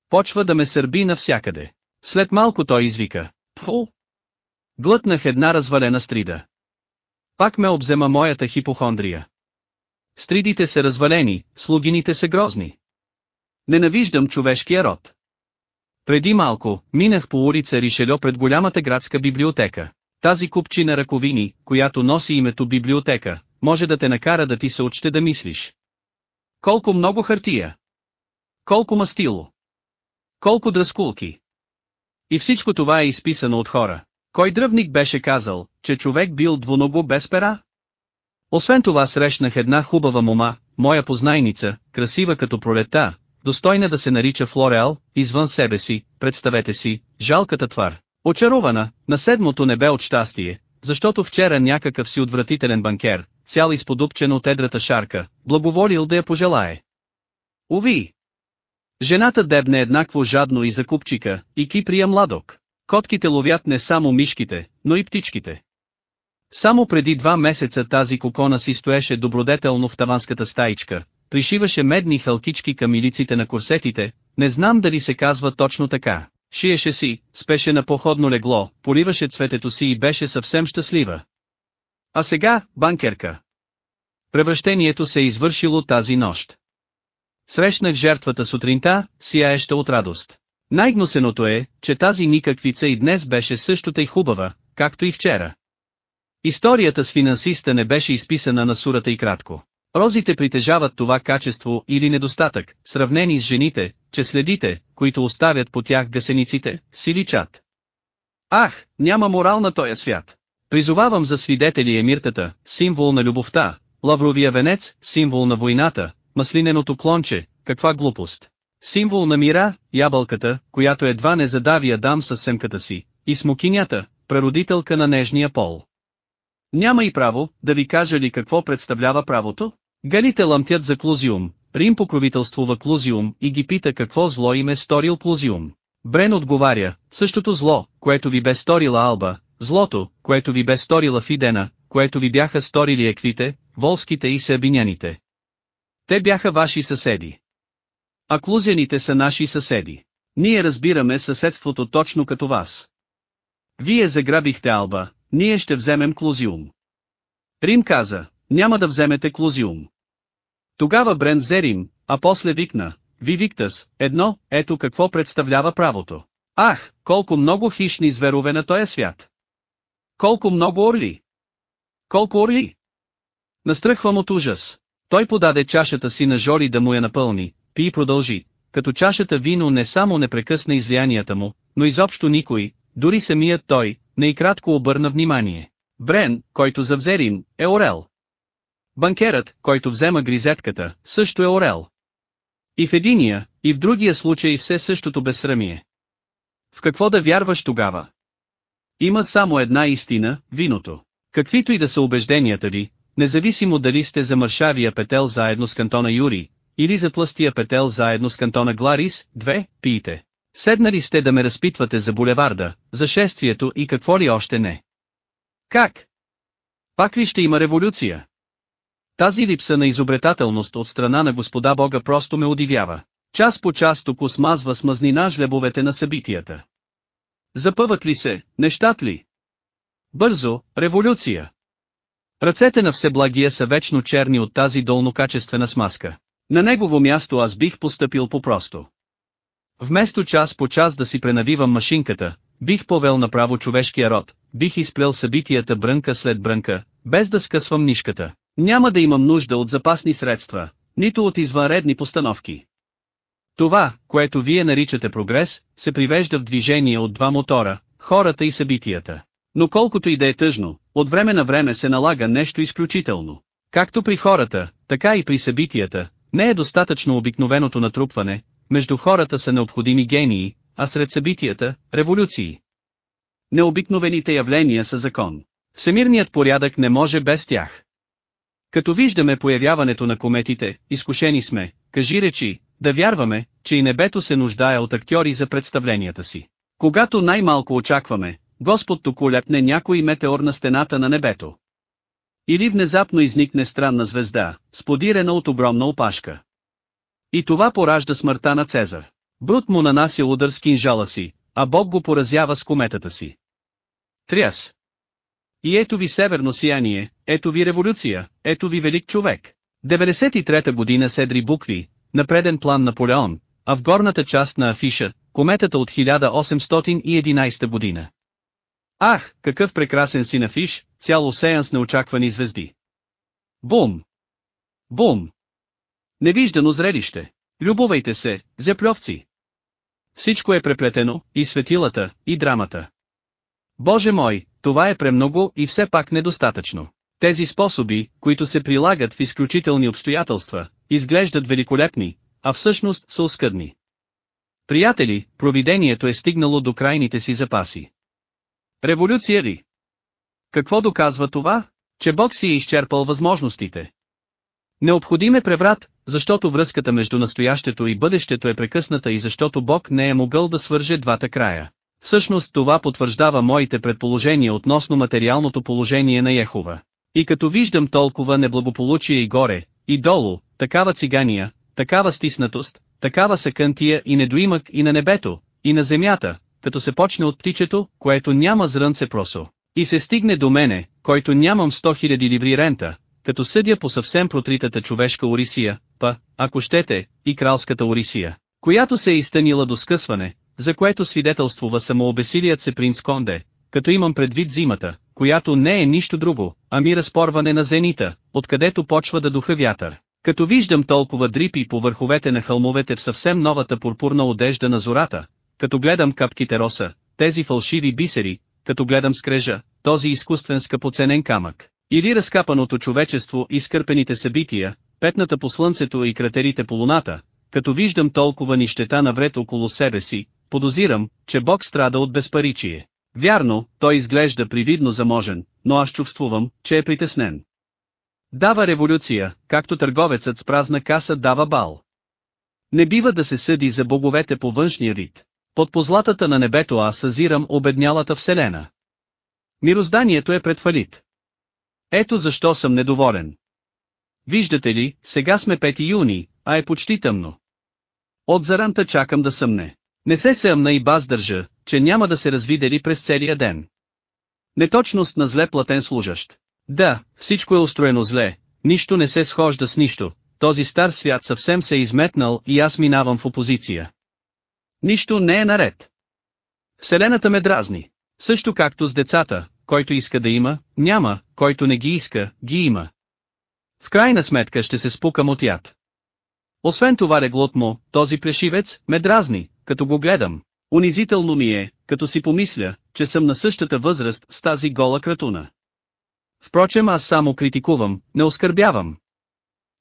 Почва да ме сърби навсякъде. След малко той извика. Пфу! Глътнах една развалена стрида. Пак ме обзема моята хипохондрия. Стридите са развалени, слугините са грозни. Ненавиждам човешкия род. Преди малко, минах по улица Ришельо пред голямата градска библиотека. Тази купчина ръковини, която носи името библиотека, може да те накара да ти се учте да мислиш. Колко много хартия! Колко мастило! Колко дръскулки! И всичко това е изписано от хора. Кой дръвник беше казал, че човек бил двуного без пера? Освен това срещнах една хубава мома, моя познайница, красива като пролета, достойна да се нарича Флореал, извън себе си, представете си, жалката твар. Очарована, на седмото небе от щастие, защото вчера някакъв си отвратителен банкер, цял изподупчен от едрата шарка, благоволил да я пожелае. Уви! Жената дебне еднакво жадно и за купчика, и киприя младок. Котките ловят не само мишките, но и птичките. Само преди два месеца тази кокона си стоеше добродетелно в таванската стаичка, пришиваше медни халкички към илиците на курсетите, не знам дали се казва точно така. Шиеше си, спеше на походно легло, поливаше цветето си и беше съвсем щастлива. А сега, банкерка. Превръщението се е извършило тази нощ. Срещнах жертвата сутринта, сияеща от радост. Най-гносеното е, че тази никаквица и днес беше също тъй хубава, както и вчера. Историята с финансиста не беше изписана на сурата и кратко. Розите притежават това качество или недостатък, сравнени с жените, че следите, които оставят по тях гасениците, си личат. Ах, няма морал на този свят. Призовавам за свидетели емиртата, символ на любовта, лавровия венец, символ на войната, маслиненото клонче, каква глупост. Символ на мира, ябълката, която едва не задави Адам със семката си, и смокинята, прародителка на нежния пол. Няма и право, да ви кажа ли какво представлява правото? Галите ламтят за Клузиум, Рим покровителствува Клузиум и ги пита какво зло им е сторил Клузиум. Брен отговаря, същото зло, което ви бе сторила Алба, злото, което ви бе сторила Фидена, което ви бяха сторили еквите, волските и сабиняните. Те бяха ваши съседи. А клузяните са наши съседи. Ние разбираме съседството точно като вас. Вие заграбихте Алба, ние ще вземем Клузиум. Рим каза, няма да вземете Клузиум. Тогава Брен взе Рим, а после викна, ви Виктас, едно, ето какво представлява правото. Ах, колко много хищни зверове на този свят! Колко много орли! Колко орли! Настръхвам от ужас. Той подаде чашата си на Жори да му я напълни, пи и продължи, като чашата вино не само не прекъсна излиянията му, но изобщо никой, дори самият той, не и кратко обърна внимание. Брен, който завзе Рим, е Орел. Банкерът, който взема гризетката, също е Орел. И в единия, и в другия случай все същото безсрамие. В какво да вярваш тогава? Има само една истина, виното. Каквито и да са убежденията ви, независимо дали сте за мършавия петел заедно с кантона Юри, или за тлъстия петел заедно с кантона Гларис, две, пиете. Седнали сте да ме разпитвате за булеварда, за шествието и какво ли още не. Как? Пак ли ще има революция? Тази липса на изобретателност от страна на господа Бога просто ме удивява. Час по час тук смазва с мазнина жлебовете на събитията. Запъват ли се, нещат ли? Бързо, революция. Ръцете на Всеблагия са вечно черни от тази долнокачествена смазка. На негово място аз бих поступил по-просто. Вместо час по час да си пренавивам машинката, бих повел направо човешкия род, бих изплел събитията брънка след брънка, без да скъсвам нишката. Няма да имам нужда от запасни средства, нито от извънредни постановки. Това, което вие наричате прогрес, се привежда в движение от два мотора, хората и събитията. Но колкото и да е тъжно, от време на време се налага нещо изключително. Както при хората, така и при събитията, не е достатъчно обикновеното натрупване, между хората са необходими гении, а сред събитията – революции. Необикновените явления са закон. Всемирният порядък не може без тях. Като виждаме появяването на кометите, изкушени сме, кажи речи, да вярваме, че и небето се нуждае от актьори за представленията си. Когато най-малко очакваме, Господ улепне някой метеор на стената на небето. Или внезапно изникне странна звезда, сподирена от огромна опашка. И това поражда смъртта на Цезар. Брут му нанася удар с кинжала си, а Бог го поразява с кометата си. Тряс. И ето ви северно сияние, ето ви революция, ето ви велик човек. 93-та година седри букви, на преден план Наполеон, а в горната част на афиша, кометата от 1811 година. Ах, какъв прекрасен си нафиш, цял осеян с неочаквани звезди. Бум! Бум! Невиждано зрелище. Любовайте се, зяпловци. Всичко е преплетено, и светилата, и драмата. Боже мой, това е премного и все пак недостатъчно. Тези способи, които се прилагат в изключителни обстоятелства, изглеждат великолепни, а всъщност са оскъдни. Приятели, провидението е стигнало до крайните си запаси. Революция ли? Какво доказва това? Че Бог си е изчерпал възможностите. Необходим е преврат, защото връзката между настоящето и бъдещето е прекъсната и защото Бог не е могъл да свърже двата края. Всъщност това потвърждава моите предположения относно материалното положение на Ехова. И като виждам толкова неблагополучие и горе, и долу, такава цигания, такава стиснатост, такава съкънтия и недоимък и на небето, и на земята, като се почне от птичето, което няма зрънце просо, и се стигне до мене, който нямам 100 000 ливри рента, като съдя по съвсем протритата човешка Орисия, па, ако щете, и кралската Орисия, която се е изтънила до скъсване, за което свидетелствува самообесилият се принц Конде, като имам предвид зимата, която не е нищо друго, ами разпорване на зенита, откъдето почва да духа вятър. Като виждам толкова дрипи по върховете на хълмовете в съвсем новата пурпурна одежда на зората, като гледам капките роса, тези фалшиви бисери, като гледам скрежа, този изкуствен скъпоценен камък, или разкапаното човечество и скърпените събития, петната по слънцето и кратерите по луната, като виждам толкова нищета навред около себе си, подозирам, че Бог страда от безпаричие. Вярно, той изглежда привидно заможен, но аз чувствувам, че е притеснен. Дава революция, както търговецът с празна каса дава бал. Не бива да се съди за боговете по външния вид. Под позлатата на небето аз съзирам обеднялата вселена. Мирозданието е пред фалит. Ето защо съм недоволен. Виждате ли, сега сме 5 юни, а е почти тъмно. От заранта чакам да съмне. Не се съмна и баз държа, че няма да се развидели през целия ден. Неточност на зле платен служащ. Да, всичко е устроено зле, нищо не се схожда с нищо, този стар свят съвсем се е изметнал и аз минавам в опозиция. Нищо не е наред. Вселената ме дразни. Също както с децата, който иска да има, няма, който не ги иска, ги има. В крайна сметка ще се спукам от яд. Освен това реглот му, този плешивец, ме дразни, като го гледам. Унизително ми е, като си помисля, че съм на същата възраст с тази гола кратуна. Впрочем аз само критикувам, не оскърбявам.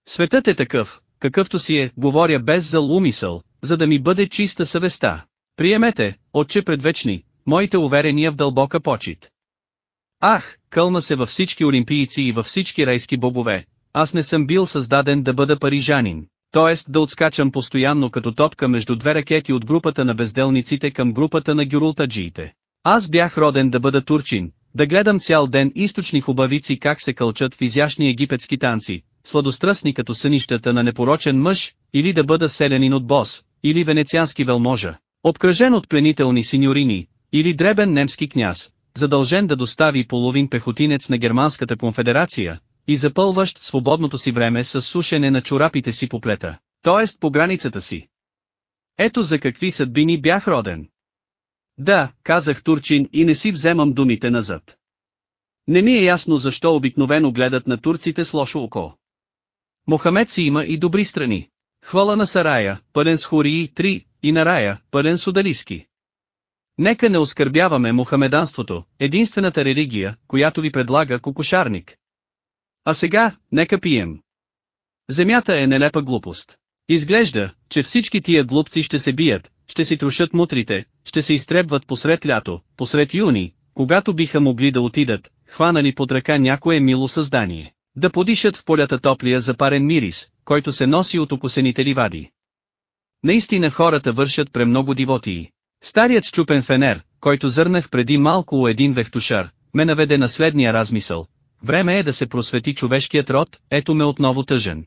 Светът е такъв, какъвто си е, говоря без зъл умисъл, за да ми бъде чиста съвестта. Приемете, отче предвечни, моите уверения в дълбока почет. Ах, кълна се във всички олимпийци и във всички райски богове, аз не съм бил създаден да бъда парижанин, т.е. да отскачам постоянно като топка между две ракети от групата на безделниците към групата на гюрултаджиите. Аз бях роден да бъда турчин, да гледам цял ден източни хубавици как се кълчат в изящни египетски танци, сладострастни като сънищата на непорочен мъж, или да бъда селянин от бос, или венециански велможа, обкръжен от пленителни синьорини, или дребен немски княз, задължен да достави половин пехотинец на Германската конфедерация, и запълващ свободното си време с сушене на чорапите си по плета, т.е. по границата си. Ето за какви съдбини бях роден. Да, казах Турчин и не си вземам думите назад. Не ми е ясно защо обикновено гледат на турците с лошо око. Мохамед си има и добри страни. Хвала на Сарая, пълен с хории, три, и на Рая, пълен с удалиски. Нека не оскърбяваме мухамеданството, единствената религия, която ви предлага кокошарник. А сега, нека пием. Земята е нелепа глупост. Изглежда, че всички тия глупци ще се бият, ще си трушат мутрите, ще се изтребват посред лято, посред юни, когато биха могли да отидат, хванали под ръка някое мило създание, да подишат в полята топлия запарен мирис, който се носи от окосените ливади. Наистина хората вършат премного дивотии. Старият щупен фенер, който зърнах преди малко у един вехтушар, ме наведе на следния размисъл. Време е да се просвети човешкият род, ето ме отново тъжен.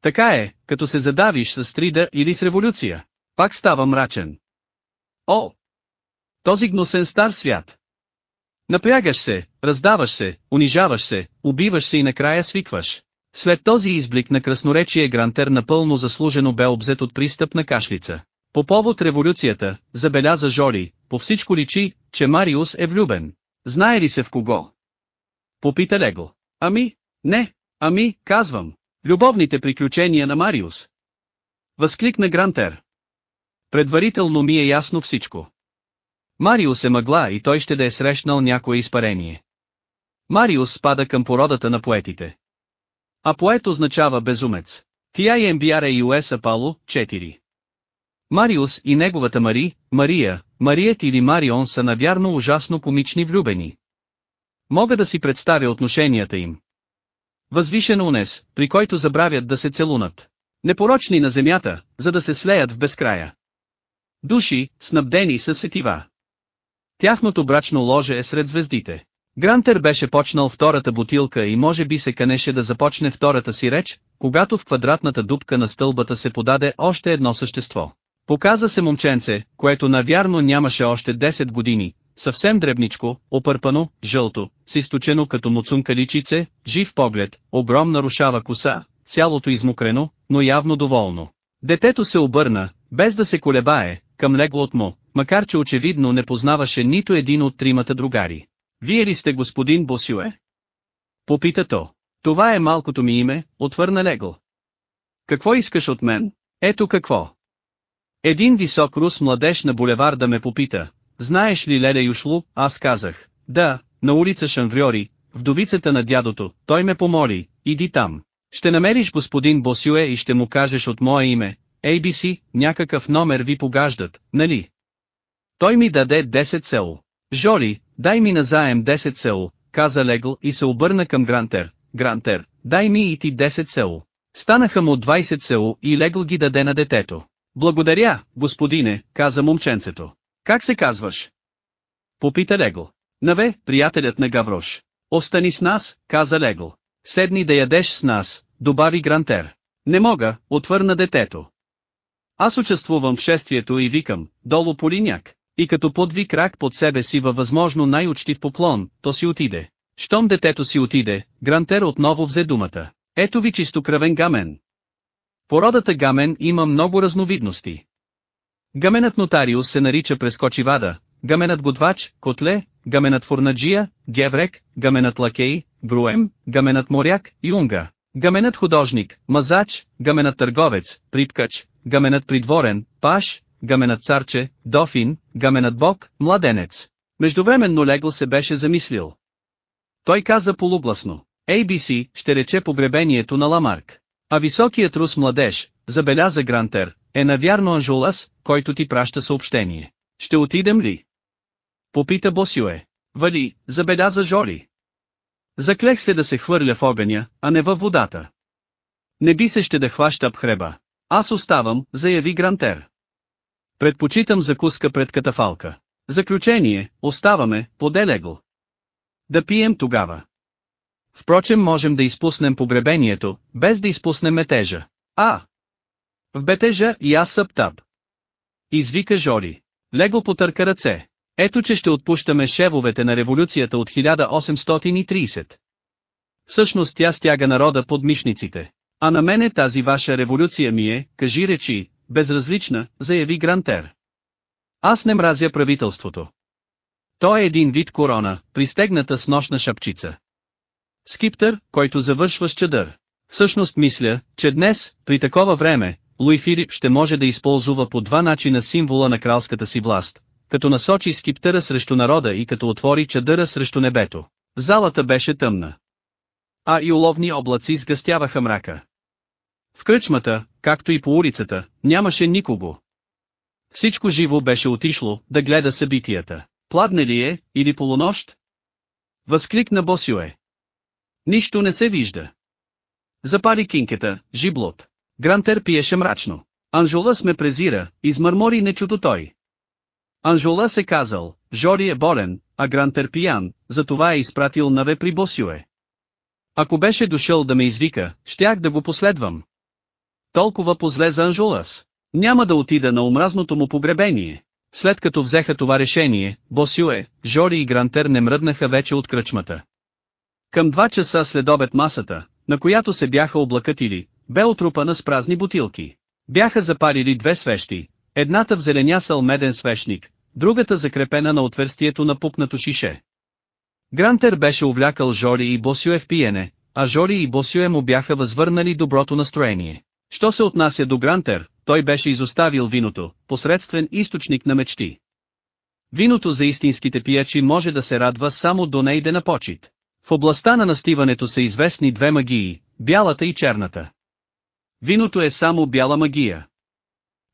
Така е, като се задавиш с стрида или с революция. Пак става мрачен. О! Този гнусен стар свят. Напрягаш се, раздаваш се, унижаваш се, убиваш се и накрая свикваш. След този изблик на красноречие Грантер напълно заслужено бе обзет от пристъп на кашлица. По повод революцията, забеляза Жоли, по всичко личи, че Мариус е влюбен. Знае ли се в кого? Попита Лего. Ами, не, ами, казвам. Любовните приключения на Мариус. Възкликна Грантер. Предварително ми е ясно всичко. Мариус е мъгла и той ще да е срещнал някое изпарение. Мариус спада към породата на поетите. А поет означава безумец. TIMBRA US Apollo 4 Мариус и неговата Мари, Мария, Мариет или Марион са навярно ужасно комични влюбени. Мога да си представя отношенията им. Възвишен унес, при който забравят да се целунат. Непорочни на земята, за да се слеят в безкрая. Души, снабдени с сетива. Тяхното брачно ложе е сред звездите. Грантер беше почнал втората бутилка и може би се канеше да започне втората си реч, когато в квадратната дупка на стълбата се подаде още едно същество. Показа се момченце, което навярно нямаше още 10 години, съвсем дребничко, опърпано, жълто, с източено като муцунка личице, жив поглед, огромна рушава коса, цялото измокрено, но явно доволно. Детето се обърна, без да се колебае, към леглот му, макар че очевидно не познаваше нито един от тримата другари. Вие ли сте господин Босюе? Попита то. Това е малкото ми име, отвърна Легл. Какво искаш от мен? Ето какво. Един висок рус младеж на булеварда ме попита, знаеш ли Леля Юшлу, аз казах, да, на улица Шанврьори, вдовицата на дядото, той ме помоли, иди там. Ще намериш господин Босюе и ще му кажеш от мое име, ABC, някакъв номер ви погаждат, нали? Той ми даде 10 село. Жоли, дай ми назаем 10 село, каза Легл и се обърна към Грантер. Грантер, дай ми и ти 10 село. Станаха му 20 село и Легл ги даде на детето. Благодаря, господине, каза момченцето. Как се казваш? Попита Легл. Наве, приятелят на Гаврош. Остани с нас, каза Легл. Седни да ядеш с нас, добави Грантер. Не мога, отвърна детето. Аз участвувам в шествието и викам, долу по линяк, и като подви крак под себе си във възможно най-учтив поклон, то си отиде. Щом детето си отиде, Грантер отново взе думата. Ето ви чисто кръвен гамен. Породата гамен има много разновидности. Гаменът нотариус се нарича прескочивада, гаменът готвач, котле, гаменът фурнаджия, геврек, гаменът лакей, груем, гаменът моряк, юнга, гаменът художник, мазач, гаменът търговец, припкач, гаменът придворен, паш, гаменът царче, дофин, гаменът бог, младенец. Междувременно Легл се беше замислил. Той каза полугласно, ABC ще рече погребението на Ламарк. А високият рус младеж, забеляза Грантер, е навярно Анжулас, който ти праща съобщение. Ще отидем ли? Попита Босюе. Вали, забеляза Жоли. Заклех се да се хвърля в огъня, а не във водата. Не би се ще да хваща хреба. Аз оставам, заяви Грантер. Предпочитам закуска пред катафалка. Заключение, оставаме, поделего. Да пием тогава. Впрочем можем да изпуснем погребението, без да изпуснем метежа. А! В бетежа и аз съптаб. Извика Жори. Лего потърка ръце. Ето че ще отпущаме шевовете на революцията от 1830. Всъщност тя стяга народа под мишниците. А на мене тази ваша революция ми е, кажи речи, безразлична, заяви Грантер. Аз не мразя правителството. То е един вид корона, пристегната с нощна шапчица. Скиптър, който завършва с чадър. Всъщност мисля, че днес, при такова време, Луи Филип ще може да използва по два начина символа на кралската си власт, като насочи скиптъра срещу народа и като отвори чадъра срещу небето. Залата беше тъмна. А и уловни облаци сгъстяваха мрака. В кръчмата, както и по улицата, нямаше никого. Всичко живо беше отишло, да гледа събитията. Пладне ли е, или полунощ? Възкликна Босюе. Нищо не се вижда. Запали кинкета, жиблот. Грантер пиеше мрачно. Анжола сме презира, измърмори нечуто той. Анжола се казал, Жори е болен, а Грантер пиян, затова е изпратил наве при Босюе. Ако беше дошъл да ме извика, щях да го последвам. Толкова позле за Анжулас. Няма да отида на омразното му погребение. След като взеха това решение, Босюе, Жори и Грантер не мръднаха вече от кръчмата. Към два часа след обед масата, на която се бяха облакатили, бе отрупана с празни бутилки. Бяха запарили две свещи, едната в зеленясъл меден свещник, другата закрепена на отверстието на пупнато шише. Грантер беше увлякал Жори и Босюе в пиене, а Жори и Босюе му бяха възвърнали доброто настроение. Що се отнася до Грантер, той беше изоставил виното, посредствен източник на мечти. Виното за истинските пиячи може да се радва само до нейде на почет. В областта на настиването са известни две магии, бялата и черната. Виното е само бяла магия.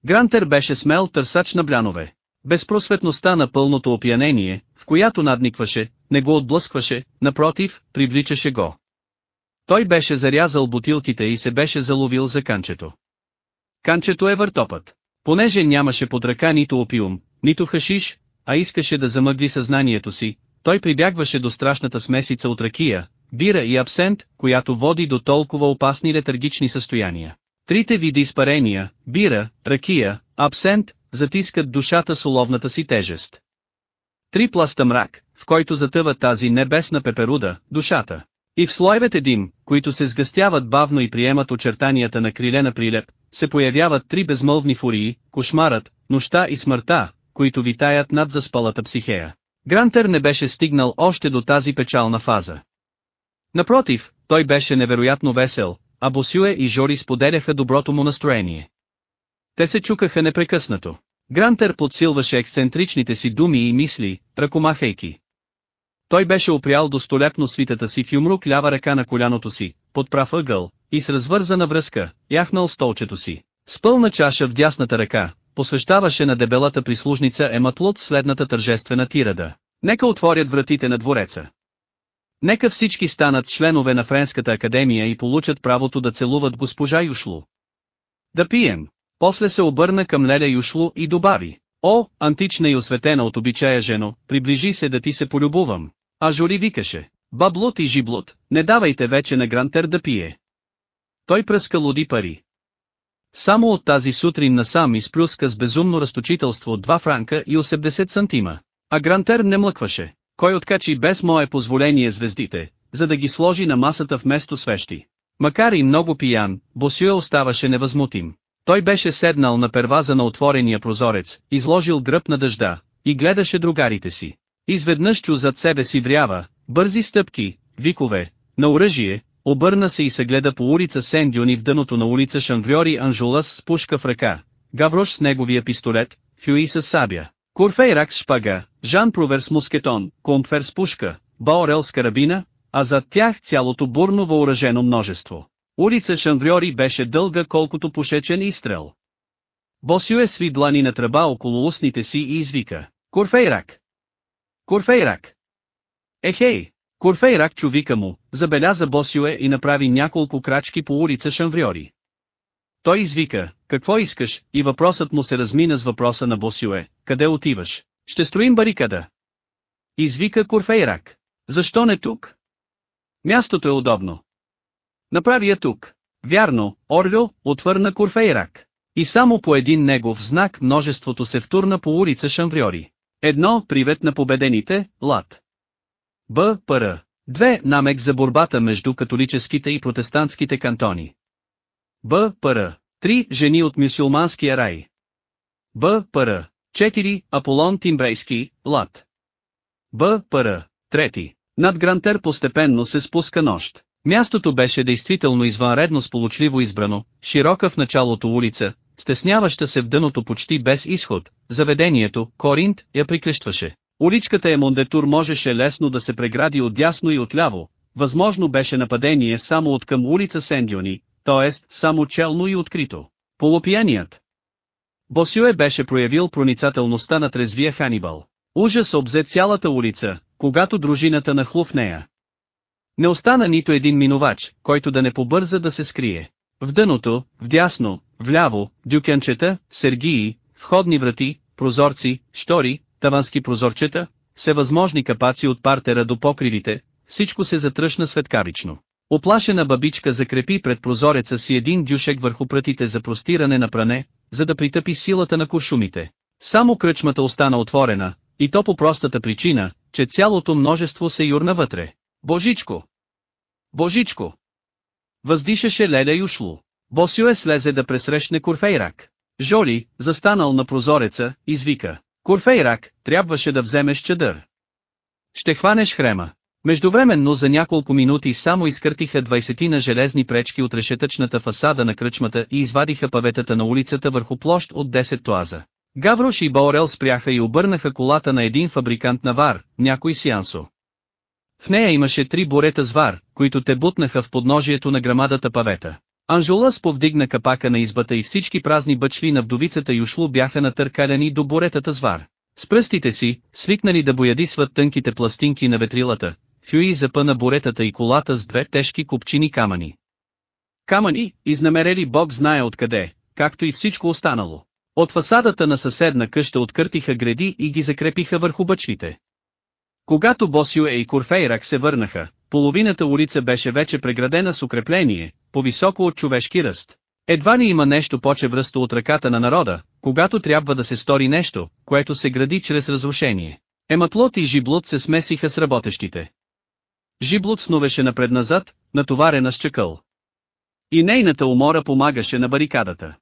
Грантер беше смел търсач на блянове. Безпросветността на пълното опиянение, в която надникваше, не го отблъскваше, напротив, привличаше го. Той беше зарязал бутилките и се беше заловил за канчето. Канчето е въртопът. Понеже нямаше под ръка нито опиум, нито хашиш, а искаше да замъгли съзнанието си, той прибягваше до страшната смесица от ракия, бира и абсент, която води до толкова опасни летаргични състояния. Трите види изпарения, бира, ракия, абсент, затискат душата с уловната си тежест. Три пласта мрак, в който затъва тази небесна пеперуда, душата. И в слоевете дим, които се сгъстяват бавно и приемат очертанията на криле на прилеп, се появяват три безмълвни фурии, кошмарът, нощта и смъртта, които витаят над заспалата психея. Грантер не беше стигнал още до тази печална фаза. Напротив, той беше невероятно весел, а Босюе и Жори споделяха доброто му настроение. Те се чукаха непрекъснато. Грантер подсилваше ексцентричните си думи и мисли, ръкомахайки. Той беше опрял до столепно свитата си в юмрук лява ръка на коляното си, под прав ъгъл, и с развързана връзка, яхнал столчето си. С пълна чаша в дясната ръка, посвещаваше на дебелата прислужница Ематлот следната тържествена тирада. Нека отворят вратите на двореца. Нека всички станат членове на Френската академия и получат правото да целуват госпожа Юшлу. Да пием. После се обърна към Леля Юшлу и добави. О, антична и осветена от обичая жено, приближи се да ти се полюбувам. А Жори викаше. Баблот и жиблот, не давайте вече на Грантер да пие. Той пръска луди пари. Само от тази сутрин насам изплюска с безумно разточителство 2 франка и 80 сантима. А Грантер не млъкваше. Кой откачи без мое позволение звездите, за да ги сложи на масата вместо свещи. Макар и много пиян, Босюе оставаше невъзмутим. Той беше седнал на перваза на отворения прозорец, изложил гръб на дъжда, и гледаше другарите си. Изведнъж чу зад себе си врява, бързи стъпки, викове, на оръжие, обърна се и се гледа по улица Сендюни в дъното на улица Шанвриори Анжулас с пушка в ръка, Гаврош с неговия пистолет, Фюи с сабя, Курфейрак с шпага, Жан Провер с мускетон, Комфер с пушка, Баорел с карабина, а зад тях цялото бурно въоръжено множество. Улица Шанвриори беше дълга колкото пушечен изстрел. Босюе сви длани на тръба около устните си и извика. Курфейрак! Курфейрак! Ехей! Курфейрак чу вика му, забеляза Босюе и направи няколко крачки по улица Шанвриори. Той извика, какво искаш, и въпросът му се размина с въпроса на Босюе, къде отиваш? Ще строим барикада. Извика Курфейрак. Защо не тук? Мястото е удобно. Направи я тук. Вярно, Орлю, отвърна Курфейрак. И само по един негов знак множеството се втурна по улица Шанвриори. Едно, привет на победените, лад. Б. Р. Две, намек за борбата между католическите и протестантските кантони. Б. Р. Три, жени от мюсюлманския рай. Б. Р. 4. Аполон Тимбрейски, лад. Б. Р. Трети. Над Грантер постепенно се спуска нощ. Мястото беше действително извънредно сполучливо избрано, широка в началото улица, стесняваща се в дъното почти без изход, заведението, Коринт, я приклещваше. Уличката Емондетур можеше лесно да се прегради от дясно и отляво, възможно беше нападение само от към улица Сендиони, т.е. само челно и открито. Полупияният. Босюе беше проявил проницателността на трезвия Ханибал. Ужас обзе цялата улица, когато дружината нахлу в нея. Не остана нито един минувач, който да не побърза да се скрие. В дъното, вдясно, вляво, дюкенчета, сергии, входни врати, прозорци, штори, тавански прозорчета, всевъзможни капаци от партера до покривите, всичко се затръшна светкавично. Оплашена бабичка закрепи пред прозореца си един дюшек върху прътите за простиране на пране, за да притъпи силата на куршумите. Само кръчмата остана отворена, и то по простата причина, че цялото множество се юрна вътре. Божичко! Божичко! Въздишаше Леля Юшло. Босюе слезе да пресрещне Курфейрак. Жоли, застанал на прозореца, извика. Курфейрак, трябваше да вземеш чадър. Ще хванеш хрема. Междувременно за няколко минути само изкъртиха 20 на железни пречки от решетъчната фасада на кръчмата и извадиха паветата на улицата върху площ от 10 тоаза. Гаврош и Баорел спряха и обърнаха колата на един фабрикант на вар, някой сиансо. В нея имаше три борета звар, които те бутнаха в подножието на грамадата павета. Анжулас повдигна капака на избата и всички празни бъчли на вдовицата Юшлу бяха натъркаляни до боретата звар. С пръстите си, свикнали да боядисват тънките пластинки на ветрилата, Хюи запъна буретата и колата с две тежки купчини камъни. Камъни, изнамерели Бог знае откъде, както и всичко останало. От фасадата на съседна къща откъртиха гради и ги закрепиха върху бъчвите. Когато Босюе и Курфейрак се върнаха, половината улица беше вече преградена с укрепление, по-високо от човешки ръст. Едва ли има нещо по-чевръсто от ръката на народа, когато трябва да се стори нещо, което се гради чрез разрушение. Ематлот и Жиблот се смесиха с работещите. Жиблот сновеше напред-назад, натоварена с чакъл. И нейната умора помагаше на барикадата.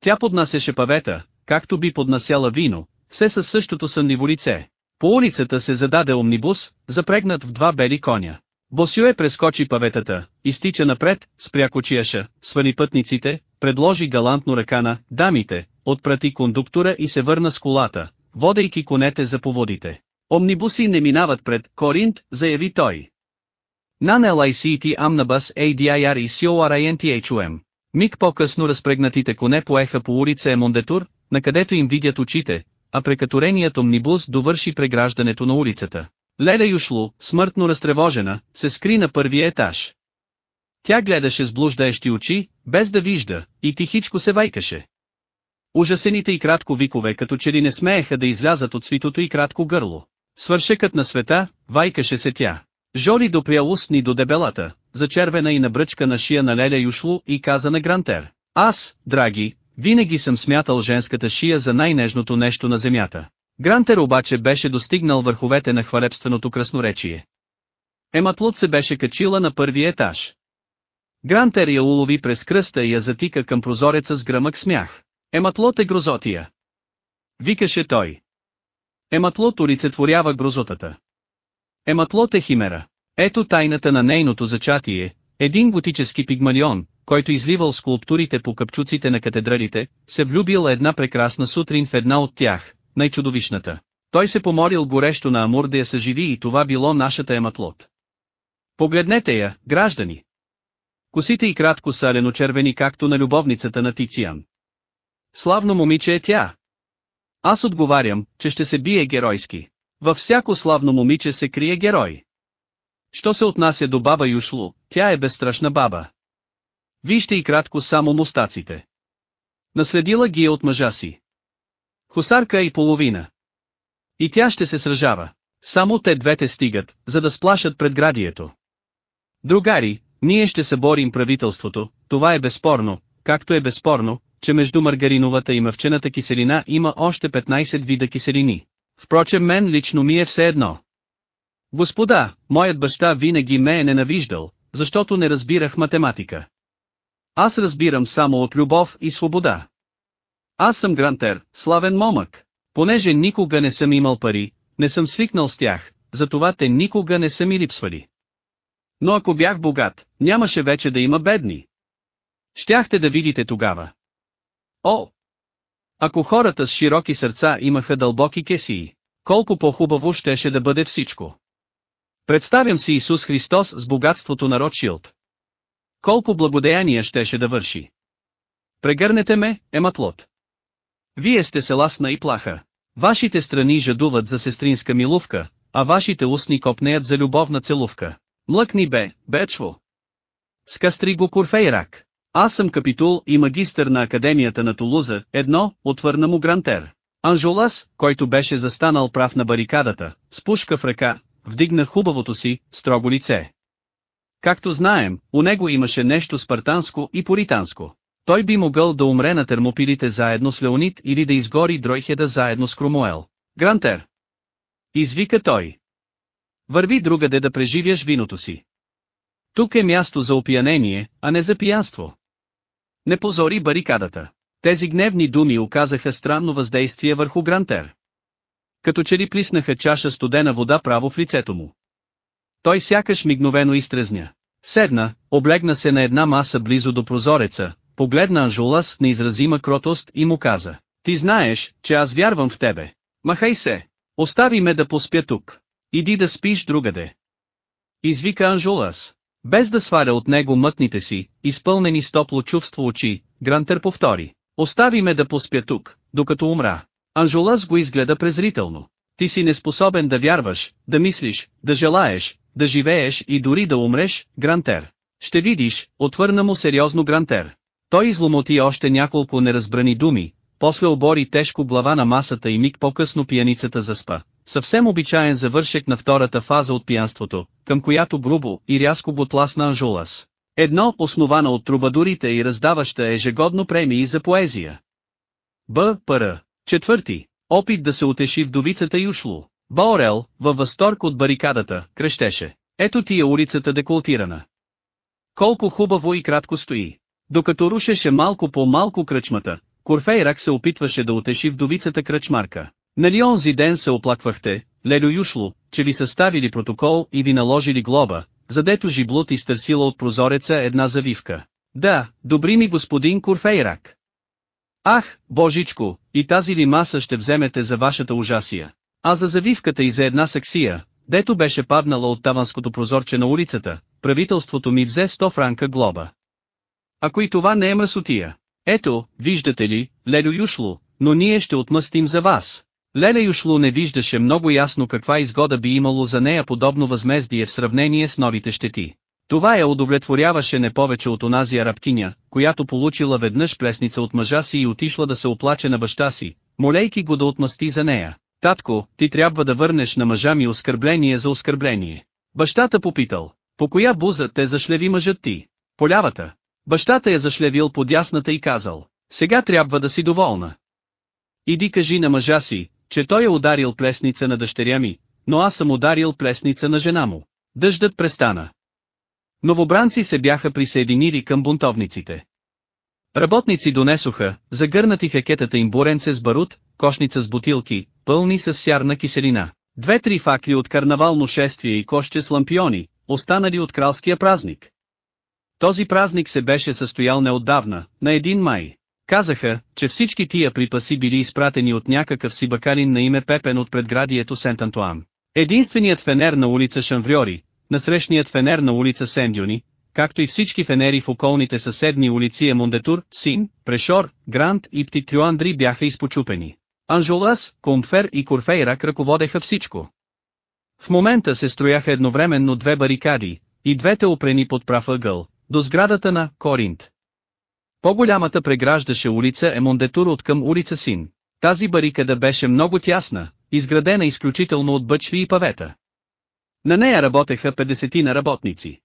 Тя поднасяше павета, както би поднасяла вино, все със същото сънливо лице. По улицата се зададе омнибус, запрегнат в два бели коня. Босюе прескочи паветата, изтича напред, спря кочияша, свали пътниците, предложи галантно ръка на «дамите», отпрати кондуктора и се върна с колата, водейки конете за поводите. Омнибуси не минават пред Коринт, заяви той. Нан LICT Amnabus ADIR и CORINTHUM. Миг по-късно разпрегнатите коне поеха по улица Емондетур, накъдето им видят очите, а прекатореният омнибус довърши преграждането на улицата. Леля Юшлу, смъртно разтревожена, се скри на първия етаж. Тя гледаше с блуждаещи очи, без да вижда, и тихичко се вайкаше. Ужасените и кратко викове като че ли не смееха да излязат от свитото и кратко гърло. Свършекът на света, вайкаше се тя. Жоли допря устни до дебелата, зачервена и набръчка на шия на Леля Юшлу и каза на Грантер. Аз, драги, винаги съм смятал женската шия за най-нежното нещо на земята. Грантер обаче беше достигнал върховете на хвалебственото красноречие. Ематлут се беше качила на първия етаж. Грантер я улови през кръста и я затика към прозореца с гръмък смях. Ематлот е грозотия. Викаше той. Ематлот олицетворява грозотата. Ематлот е химера. Ето тайната на нейното зачатие, един готически пигмалион, който изливал скулптурите по капчуците на катедралите, се влюбил една прекрасна сутрин в една от тях, най-чудовищната. Той се помолил горещо на Амур да я съживи и това било нашата ематлот. Погледнете я, граждани! Косите и кратко са леночервени както на любовницата на Тициан. Славно момиче е тя. Аз отговарям, че ще се бие геройски. Във всяко славно момиче се крие герой. Що се отнася до баба Юшлу, тя е безстрашна баба. Вижте и кратко само мустаците. Наследила ги е от мъжа си. Хусарка и половина. И тя ще се сражава. Само те двете стигат, за да сплашат предградието. Другари, ние ще съборим правителството, това е безспорно, както е безспорно, че между маргариновата и мъвчената киселина има още 15 вида киселини. Впрочем мен лично ми е все едно. Господа, моят баща винаги ме е ненавиждал, защото не разбирах математика. Аз разбирам само от любов и свобода. Аз съм грантер, славен момък. Понеже никога не съм имал пари, не съм свикнал с тях, затова те никога не са ми липсвали. Но ако бях богат, нямаше вече да има бедни. Щяхте да видите тогава. О! Ако хората с широки сърца имаха дълбоки кесии, колко по-хубаво щеше да бъде всичко. Представям си Исус Христос с богатството на Ротшилд. Колко благодеяния щеше да върши. Прегърнете ме, ематлот. Вие сте селасна и плаха. Вашите страни жадуват за сестринска милувка, а вашите устни копнеят за любовна целувка. Млъкни бе, бечво. Скастри го Курфейрак. Аз съм капитул и магистър на Академията на Тулуза, едно, отвърна му Грантер. Анжолас, който беше застанал прав на барикадата, с пушка в ръка, вдигна хубавото си, строго лице. Както знаем, у него имаше нещо спартанско и поританско. Той би могъл да умре на термопилите заедно с Леонид или да изгори Дройхеда заедно с Кромуел. Грантер! Извика той. Върви другаде да преживяш виното си. Тук е място за опиянение, а не за пиянство. Не позори барикадата. Тези гневни думи оказаха странно въздействие върху Грантер. Като че ли плиснаха чаша студена вода право в лицето му. Той сякаш мигновено изтрезня. Седна, облегна се на една маса близо до прозореца, погледна Анжула с неизразима кротост и му каза. Ти знаеш, че аз вярвам в тебе. Махай се. Остави ме да поспя тук. Иди да спиш другаде. Извика Анжулас. Без да сваля от него мътните си, изпълнени с топло чувство очи, Грантер повтори. Остави ме да поспя тук, докато умра. Анжулас го изгледа презрително. Ти си неспособен да вярваш, да мислиш, да желаеш, да живееш и дори да умреш, Грантер. Ще видиш, отвърна му сериозно Грантер. Той изломоти още няколко неразбрани думи, после обори тежко глава на масата и миг по-късно пияницата заспа. Съвсем обичаен завършек на втората фаза от пиянството, към която грубо и рязко го тласна Анжулас. Едно основана от трубадурите и раздаваща ежегодно премии за поезия. Б. Р. Четвърти. Опит да се утеши вдовицата Юшло. Баорел, във възторг от барикадата, крещеше. Ето ти е улицата декултирана. Колко хубаво и кратко стои. Докато рушеше малко по малко кръчмата, Корфейрак се опитваше да утеши вдовицата кръчмарка. Нали онзи ден се оплаквахте, Лелю Юшло, че ви съставили протокол и ви наложили глоба, задето жиблот изтърсила от прозореца една завивка. Да, добри ми господин Курфейрак. Ах, божичко, и тази ли маса ще вземете за вашата ужасия? А за завивката и за една саксия, дето беше паднала от таванското прозорче на улицата, правителството ми взе 100 франка глоба. Ако и това не е мръсотия. Ето, виждате ли, Лелю Юшло, но ние ще отмъстим за вас. Леля Юшло не виждаше много ясно каква изгода би имало за нея подобно възмездие в сравнение с новите щети. Това я удовлетворяваше не повече от онази арабкиня, която получила веднъж плесница от мъжа си и отишла да се оплаче на баща си, молейки го да отмъсти за нея. Татко, ти трябва да върнеш на мъжа ми оскърбление за оскърбление. Бащата попитал, по коя буза те зашлеви мъжът ти? Полявата. Бащата я зашлевил по дясната и казал, сега трябва да си доволна. Иди кажи на мъжа си, че той е ударил плесница на дъщеря ми, но аз съм ударил плесница на жена му. Дъждът престана. Новобранци се бяха присъединили към бунтовниците. Работници донесоха, загърнати в екетата им буренце с барут, кошница с бутилки, пълни с сярна киселина, две-три факли от карнавално шествие и коще с лампиони, останали от кралския празник. Този празник се беше състоял неотдавна, на един май. Казаха, че всички тия припаси били изпратени от някакъв си бакалин на име Пепен от предградието Сент-Антуан. Единственият фенер на улица Шанвриори, насрещният фенер на улица Сендюни, както и всички фенери в околните съседни улици Емондетур, Син, Прешор, Грант и Птитрюандри бяха изпочупени. Анжолас, Комфер и Корфейрак ръководеха всичко. В момента се строяха едновременно две барикади, и двете опрени под прав ъгъл, до сградата на Коринт. По-голямата преграждаше улица Емондетур от към улица Син. Тази барикада беше много тясна, изградена изключително от бъчви и павета. На нея работеха 50 на работници.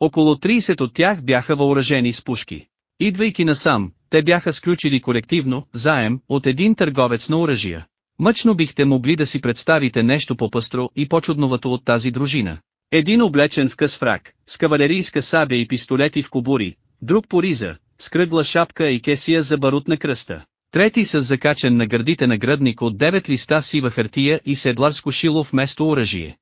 Около 30 от тях бяха въоръжени с пушки. Идвайки насам, те бяха сключили колективно, заем, от един търговец на оръжия. Мъчно бихте могли да си представите нещо по-пъстро и по-чудновато от тази дружина. Един облечен в къс фрак, с кавалерийска сабя и пистолети в кобури, друг по риза, с кръгла шапка и кесия за барут на кръста. Трети с закачен на гърдите на гръдник от 9 листа сива хартия и седларско шило вместо оръжие.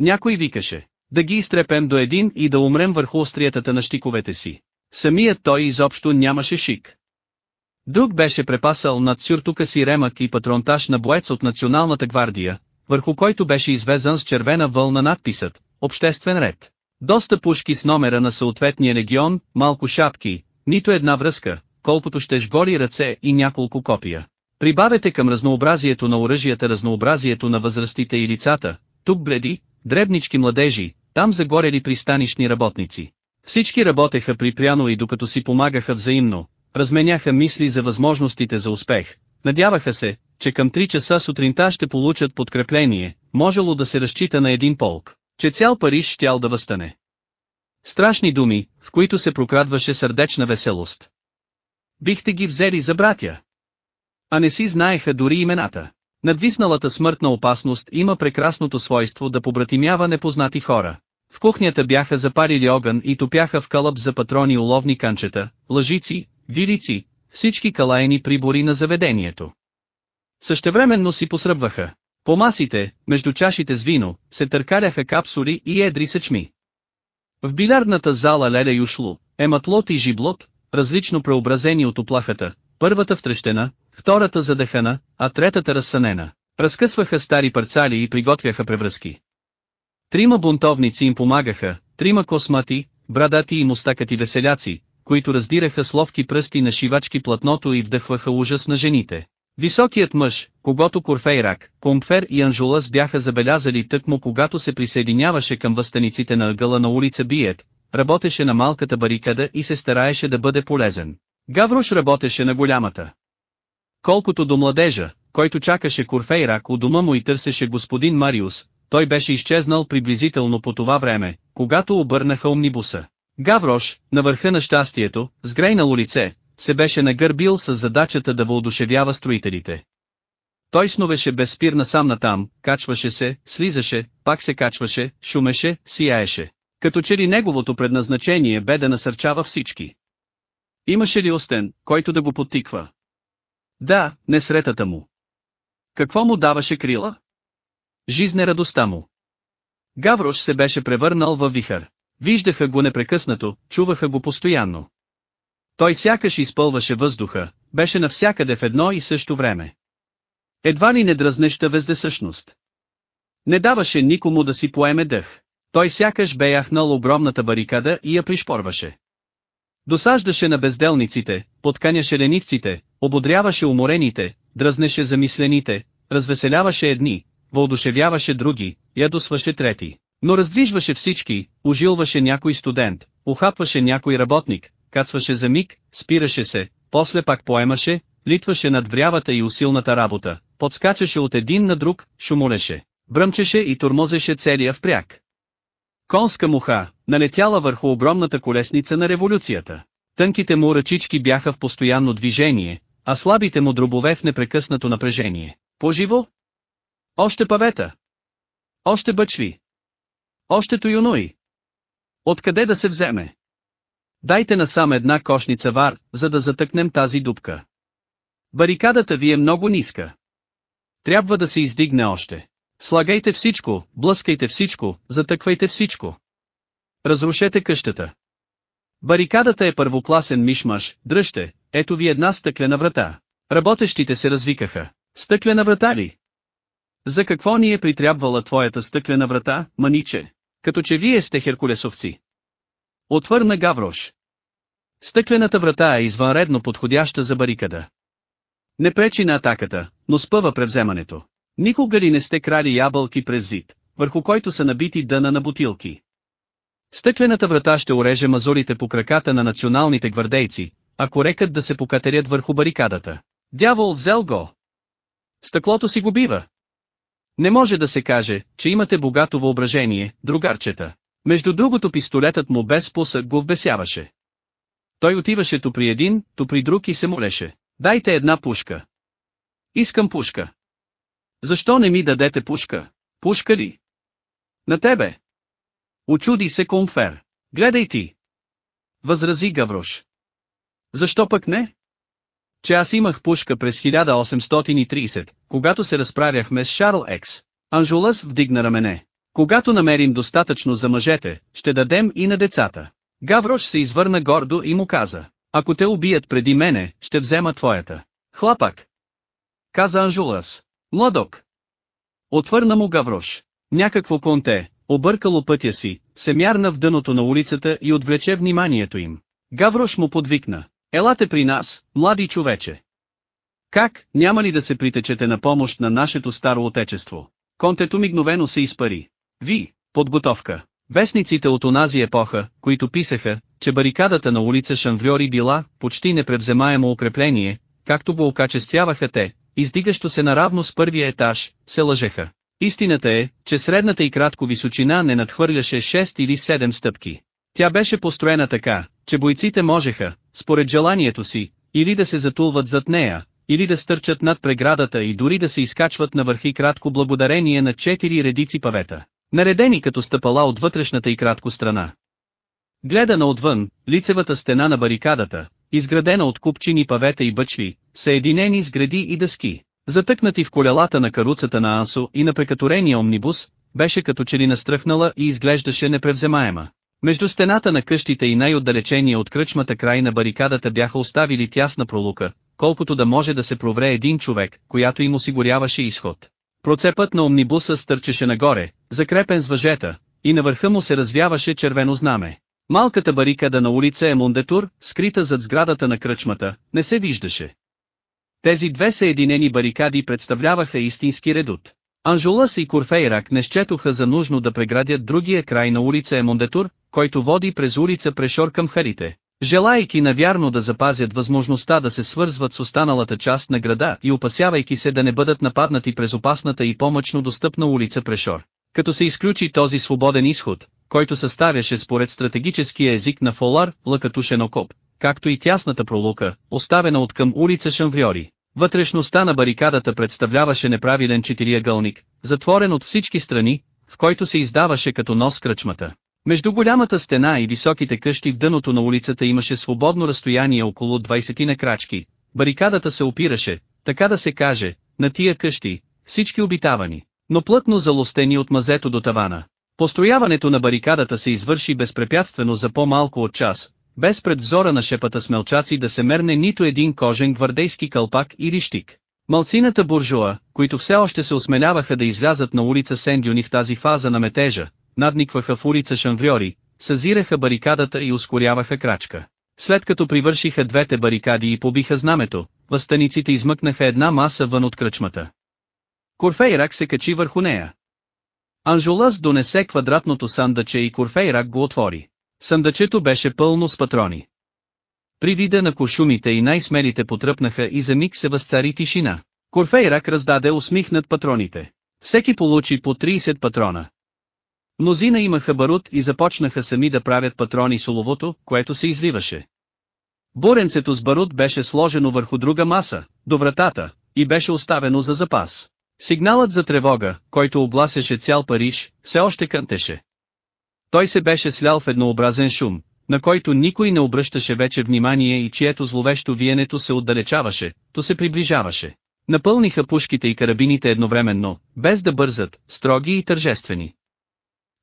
Някой викаше, да ги изтрепем до един и да умрем върху остриятата на щиковете си. Самият той изобщо нямаше шик. Друг беше препасал над сюртука си ремък и патронтаж на боец от Националната гвардия, върху който беше извезан с червена вълна надписът «Обществен ред». Доста пушки с номера на съответния регион, малко шапки, нито една връзка, колкото щеш голи ръце и няколко копия. Прибавете към разнообразието на оръжията разнообразието на възрастите и лицата, тук бледи, дребнички младежи, там загорели пристанищни работници. Всички работеха припряно и докато си помагаха взаимно, разменяха мисли за възможностите за успех, надяваха се, че към 3 часа сутринта ще получат подкрепление, можело да се разчита на един полк, че цял Париж щял да възстане. Страшни думи, в които се прокрадваше сърдечна веселост. Бихте ги взели за братя. А не си знаеха дори имената. Надвисналата смъртна опасност има прекрасното свойство да побратимява непознати хора. В кухнята бяха запарили огън и топяха в кълъп за патрони уловни канчета, лъжици, вилици, всички калайни прибори на заведението. Същевременно си посръбваха. По масите, между чашите с вино, се търкаляха капсули и едри съчми. В билярдната зала Леля Юшлу, е матлот и жиблот, различно преобразени от оплахата, първата втрещена, втората задъхана, а третата разсънена. Разкъсваха стари парцали и приготвяха превръзки. Трима бунтовници им помагаха, трима космати, брадати и мустакати веселяци, които раздираха с ловки пръсти на шивачки платното и вдъхваха ужас на жените. Високият мъж, когато Корфейрак, Комфер и Анжулас бяха забелязали тъкмо когато се присъединяваше към възстаниците на ъгъла на улица Биет, работеше на малката барикада и се стараеше да бъде полезен. Гаврош работеше на голямата. Колкото до младежа, който чакаше Корфейрак у дома му и търсеше господин Мариус, той беше изчезнал приблизително по това време, когато обърнаха омнибуса. Гаврош, на върха на щастието, с грейнало лице, се беше нагърбил с задачата да въодушевява строителите. Той сновеше безспирна сам натам, качваше се, слизаше, пак се качваше, шумеше, сияеше. Като че ли неговото предназначение бе да насърчава всички. Имаше ли остен, който да го потиква? Да, не сретата му. Какво му даваше крила? Жизнерадостта му. Гаврош се беше превърнал във вихър. Виждаха го непрекъснато, чуваха го постоянно. Той сякаш изпълваше въздуха, беше навсякъде в едно и също време. Едва ли не дразнеща вездесъщност. Не даваше никому да си поеме дъх. Той сякаш бе яхнал огромната барикада и я пришпорваше. Досаждаше на безделниците, подканяше ленивците, ободряваше уморените, дръзнеше замислените, развеселяваше едни, въодушевяваше други, ядосваше трети. Но раздвижваше всички, ужилваше някой студент, ухапваше някой работник, кацваше за миг, спираше се, после пак поемаше, литваше над врявата и усилната работа, подскачаше от един на друг, шумолеше, бръмчеше и тормозеше целия впряг. Конска муха, налетяла върху огромната колесница на революцията. Тънките му ръчички бяха в постоянно движение, а слабите му дробове в непрекъснато напрежение. Поживо? Още павета. Още бъчви. Още туюнуи. Откъде да се вземе? Дайте насам една кошница вар, за да затъкнем тази дупка. Барикадата ви е много ниска. Трябва да се издигне още. Слагайте всичко, блъскайте всичко, затъквайте всичко. Разрушете къщата. Барикадата е първокласен мишмаш, дръжте, ето ви една стъклена врата. Работещите се развикаха. Стъклена врата ли? За какво ни е притрябвала твоята стъклена врата, маниче? Като че вие сте херкулесовци. Отвърна Гаврош. Стъклената врата е извънредно подходяща за барикада. Не пречи на атаката, но спъва превземането. Никога ли не сте крали ябълки през зид, върху който са набити дъна на бутилки? Стъклената врата ще уреже мазурите по краката на националните гвардейци, ако рекат да се покатерят върху барикадата. Дявол взел го. Стъклото си го бива. Не може да се каже, че имате богато въображение, другарчета. Между другото пистолетът му без посък го вбесяваше. Той отиваше то при един, то при друг и се молеше. Дайте една пушка. Искам пушка. Защо не ми дадете пушка? Пушка ли? На тебе. Очуди се Комфер. Гледай ти. Възрази Гаврош. Защо пък не? Че аз имах пушка през 1830, когато се разправяхме с Шарл Екс. Анжулас вдигна рамене. Когато намерим достатъчно за мъжете, ще дадем и на децата. Гаврош се извърна гордо и му каза, ако те убият преди мене, ще взема твоята. Хлапак. Каза Анжулас. Младок. Отвърна му Гаврош. Някакво конте, объркало пътя си, се мярна в дъното на улицата и отвлече вниманието им. Гаврош му подвикна. Елате при нас, млади човече. Как, няма ли да се притечете на помощ на нашето старо отечество? Контето мигновено се изпари. Ви, подготовка. Вестниците от онази епоха, които писаха, че барикадата на улица Шанвриори била почти непревземаемо укрепление, както го окачествяваха те, издигащо се наравно с първия етаж, се лъжеха. Истината е, че средната и кратко височина не надхвърляше 6 или 7 стъпки. Тя беше построена така, че бойците можеха, според желанието си, или да се затулват зад нея, или да стърчат над преградата и дори да се изкачват на върхи кратко благодарение на четири редици павета, наредени като стъпала от вътрешната и кратко страна. Гледана отвън, лицевата стена на барикадата, изградена от купчини павета и бъчви, съединени с гради и дъски, затъкнати в колелата на каруцата на Ансо и на прекаторения омнибус, беше като че ли настръхнала и изглеждаше непревземаема. Между стената на къщите и най-отдалечения от кръчмата край на барикадата бяха оставили тясна пролука, колкото да може да се провре един човек, която им осигуряваше изход. Процепът на омнибуса стърчеше нагоре, закрепен с въжета, и на върха му се развяваше червено знаме. Малката барикада на улица Емондетур, скрита зад сградата на кръчмата, не се виждаше. Тези две съединени барикади представляваха истински редут. Анжулас и Курфейрак не счетоха за нужно да преградят другия край на улица Емондетур, който води през улица Прешор към Харите, желайки навярно да запазят възможността да се свързват с останалата част на града и опасявайки се да не бъдат нападнати през опасната и помъчно достъпна улица Прешор. Като се изключи този свободен изход, който съставяше според стратегическия език на Фолар, лъкатушен окоп, както и тясната пролука, оставена от към улица Шанвриори. Вътрешността на барикадата представляваше неправилен четириъгълник, затворен от всички страни, в който се издаваше като нос кръчмата. Между голямата стена и високите къщи в дъното на улицата имаше свободно разстояние около 20 на крачки. Барикадата се опираше, така да се каже, на тия къщи, всички обитавани, но плътно залостени от мазето до тавана. Построяването на барикадата се извърши безпрепятствено за по-малко от час, без пред взора на шепата смелчаци да се мерне нито един кожен гвардейски кълпак или щик. Малцината буржуа, които все още се осмеляваха да излязат на улица Сендюни в тази фаза на метежа, надникваха в улица Шанвриори, съзираха барикадата и ускоряваха крачка. След като привършиха двете барикади и побиха знамето, възстаниците измъкнаха една маса вън от кръчмата. Корфейрак се качи върху нея. Анжулас донесе квадратното сандъче и Корфейрак го отвори. Съндъчето беше пълно с патрони. При вида на кошумите и най-смелите потръпнаха и за миг се възцари тишина. Корфейрак раздаде усмихнат патроните. Всеки получи по 30 патрона. Мнозина имаха барут и започнаха сами да правят патрони с оловото, което се изливаше. Буренцето с барут беше сложено върху друга маса, до вратата, и беше оставено за запас. Сигналът за тревога, който обласяше цял Париж, все още кънтеше. Той се беше слял в еднообразен шум, на който никой не обръщаше вече внимание и чието зловещо виенето се отдалечаваше, то се приближаваше. Напълниха пушките и карабините едновременно, без да бързат, строги и тържествени.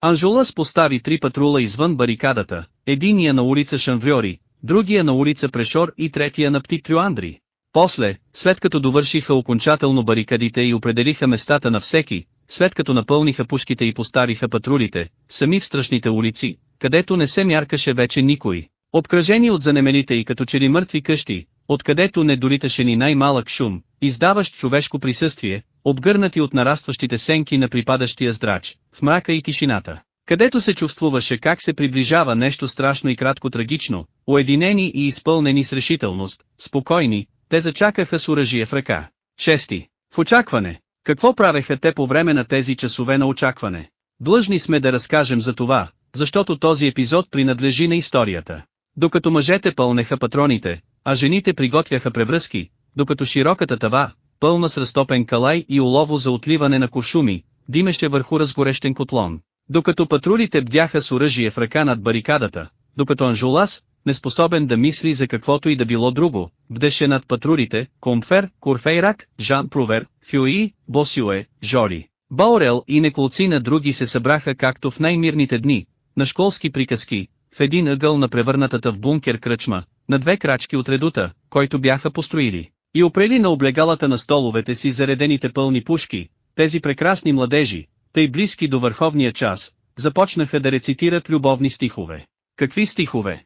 Анжулас постави три патрула извън барикадата, единия на улица Шанвриори, другия на улица Прешор и третия на Птик Трюандри. После, след като довършиха окончателно барикадите и определиха местата на всеки, след като напълниха пушките и поставиха патрулите, сами в страшните улици, където не се мяркаше вече никой, обкръжени от занемените и като че мъртви къщи, откъдето не долиташе ни най-малък шум, издаващ човешко присъствие, обгърнати от нарастващите сенки на припадащия здрач, в мрака и тишината, където се чувствуваше как се приближава нещо страшно и кратко трагично, уединени и изпълнени с решителност, спокойни, те зачакаха с оръжие в ръка. Шести. В очакване. Какво правеха те по време на тези часове на очакване? Длъжни сме да разкажем за това, защото този епизод принадлежи на историята. Докато мъжете пълнеха патроните, а жените приготвяха превръзки, докато широката тава, пълна с разтопен калай и улово за отливане на кошуми, димеше върху разгорещен котлон. Докато патрулите бяха с оръжие в ръка над барикадата, докато Анжулас, неспособен да мисли за каквото и да било друго, бдеше над патрулите, Комфер, Курфейрак, Жан Провер, Фюи, Босюе, Жори. Баурел и неколци на други се събраха както в най-мирните дни, на школски приказки, в един ъгъл на превърнатата в бункер кръчма, на две крачки от редута, който бяха построили, и опрели на облегалата на столовете си заредените пълни пушки, тези прекрасни младежи, тъй близки до върховния час, започнаха да рецитират любовни стихове. Какви стихове?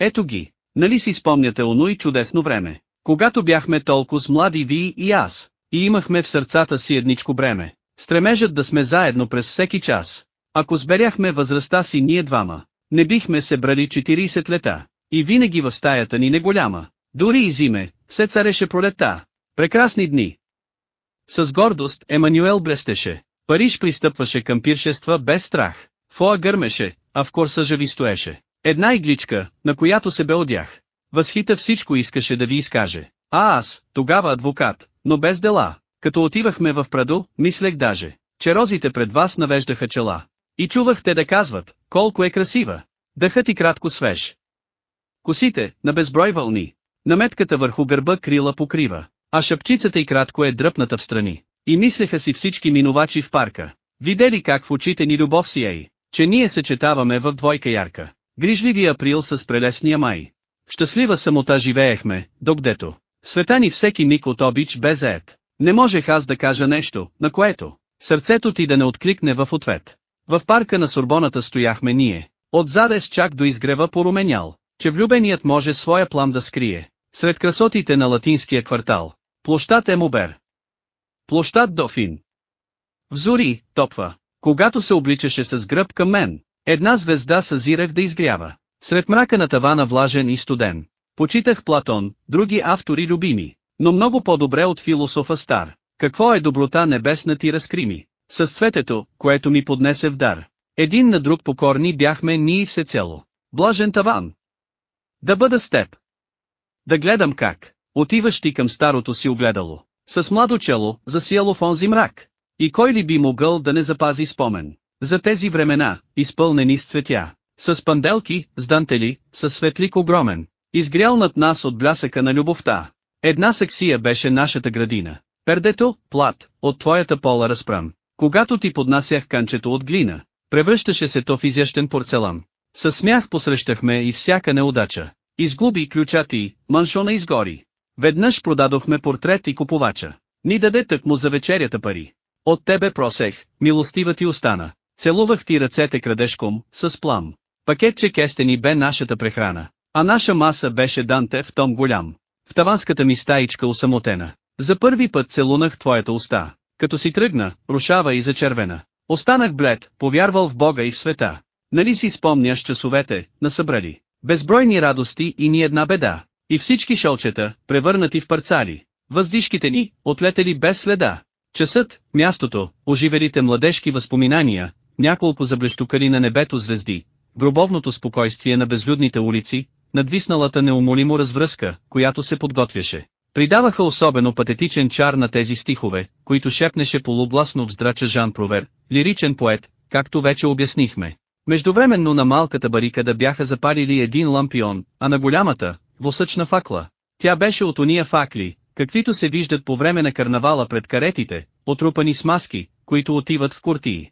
Ето ги, нали си спомняте оно и чудесно време, когато бяхме толкова млади вие и аз, и имахме в сърцата си едничко бреме, стремежът да сме заедно през всеки час. Ако сберяхме възрастта си ние двама, не бихме се брали 40 лета, и винаги в стаята ни голяма, дори и зиме, все цареше пролета. Прекрасни дни. С гордост Емануел блестеше. Париж пристъпваше към пиршества без страх. Фоа гърмеше, а в корсажа ви стоеше. Една игличка, на която се бе одях. Възхита всичко искаше да ви изкаже. А аз, тогава адвокат, но без дела. Като отивахме в Прадо, мислех даже, че розите пред вас навеждаха чела. И чувах те да казват, колко е красива. Дъхът и кратко свеж. Косите, на безброй вълни. Наметката върху гърба крила покрива, а шапчицата и кратко е дръпната в страни. И мислеха си всички минувачи в парка. Видели как в очите ни любов си ей, че ние съчетаваме в двойка ярка. Грижливи април с прелесния май. Щастлива самота живеехме, докдето. Света ни всеки миг от обич бе заед. Не можех аз да кажа нещо, на което сърцето ти да не откликне в ответ. В парка на Сорбоната стояхме ние. Отзаде с чак до изгрева поруменял, че влюбеният може своя плам да скрие. Сред красотите на латинския квартал. Площад Емобер. Площад Дофин. Взори, топва. Когато се обличаше с гръб към мен, една звезда съзирах да изгрява. Сред мрака на тавана влажен и студен. Почитах Платон, други автори любими, но много по-добре от философа стар. Какво е доброта небесна ти разкрими? С цветето, което ми поднесе в дар. Един на друг покорни бяхме ние всецело. Блажен таван. Да бъда с теб. Да гледам как, отиваш ти към старото си огледало. С младо чело, засияло в онзи мрак. И кой ли би могъл да не запази спомен? За тези времена, изпълнени с цветя, с панделки, с дантели, с светлик огромен, изгрял над нас от блясъка на любовта. Една саксия беше нашата градина. Пердето, плат, от твоята пола разпрам. Когато ти поднасях канчето от глина, превръщаше се то в изящен порцелан. Със смях посрещахме и всяка неудача. Изгуби ключа ти, маншона изгори. Веднъж продадохме портрет и купувача. Ни даде тък му за вечерята пари. От тебе просех, милостива ти остана. Целувах ти ръцете крадешком, с плам. Пакетче кестени бе нашата прехрана. А наша маса беше Данте в том голям. В таванската ми стаичка усамотена. За първи път целунах твоята уста. Като си тръгна, рушава и зачервена. Останах блед, повярвал в Бога и в света. Нали си спомняш часовете, насъбрали. Безбройни радости и ни една беда. И всички шелчета, превърнати в парцали. Въздишките ни, отлетели без следа. Часът, мястото, оживелите младежки възпоминания, няколко заблещукали на небето звезди, гробовното спокойствие на безлюдните улици, надвисналата неумолимо развръзка, която се подготвяше. Придаваха особено патетичен чар на тези стихове, които шепнеше полубласно вздрача Жан Провер, лиричен поет, както вече обяснихме. Междувременно на малката барикада бяха запалили един лампион, а на голямата, восъчна факла. Тя беше от уния факли, каквито се виждат по време на карнавала пред каретите, отрупани с маски, които отиват в куртии.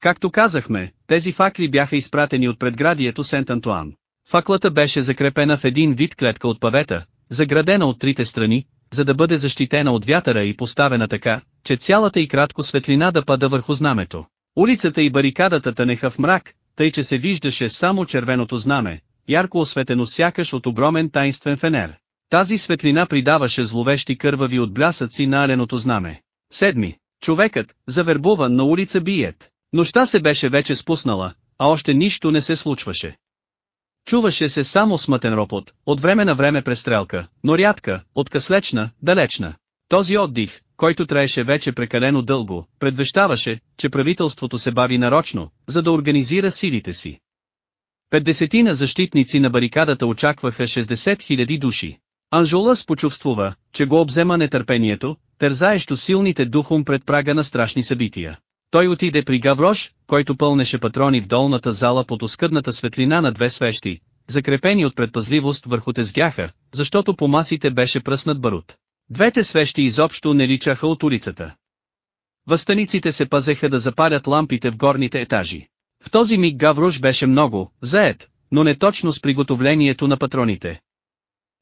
Както казахме, тези факли бяха изпратени от предградието Сент-Антуан. Факлата беше закрепена в един вид клетка от павета, заградена от трите страни, за да бъде защитена от вятъра и поставена така, че цялата и кратко светлина да пада върху знамето. Улицата и барикадата тънеха в мрак, тъй че се виждаше само червеното знаме, ярко осветено сякаш от огромен тайнствен фенер. Тази светлина придаваше зловещи кървави от блясъци на аленото знаме. Седми. Човекът, завербуван на улица Биет. Нощта се беше вече спуснала, а още нищо не се случваше. Чуваше се само смътен ропот, от време на време престрелка, но рядка, откъслечна, далечна. Този отдих, който траеше вече прекалено дълго, предвещаваше, че правителството се бави нарочно, за да организира силите си. Петдесетина защитници на барикадата очакваха 60 000 души. Анжулас почувствува, че го обзема нетърпението, тързаещо силните духом пред прага на страшни събития. Той отиде при Гаврош, който пълнеше патрони в долната зала под оскъдната светлина на две свещи, закрепени от предпазливост върху тезгяха, защото по масите беше пръснат барут. Двете свещи изобщо не личаха от улицата. Възстаниците се пазеха да запалят лампите в горните етажи. В този миг Гаврош беше много, заед, но не точно с приготовлението на патроните.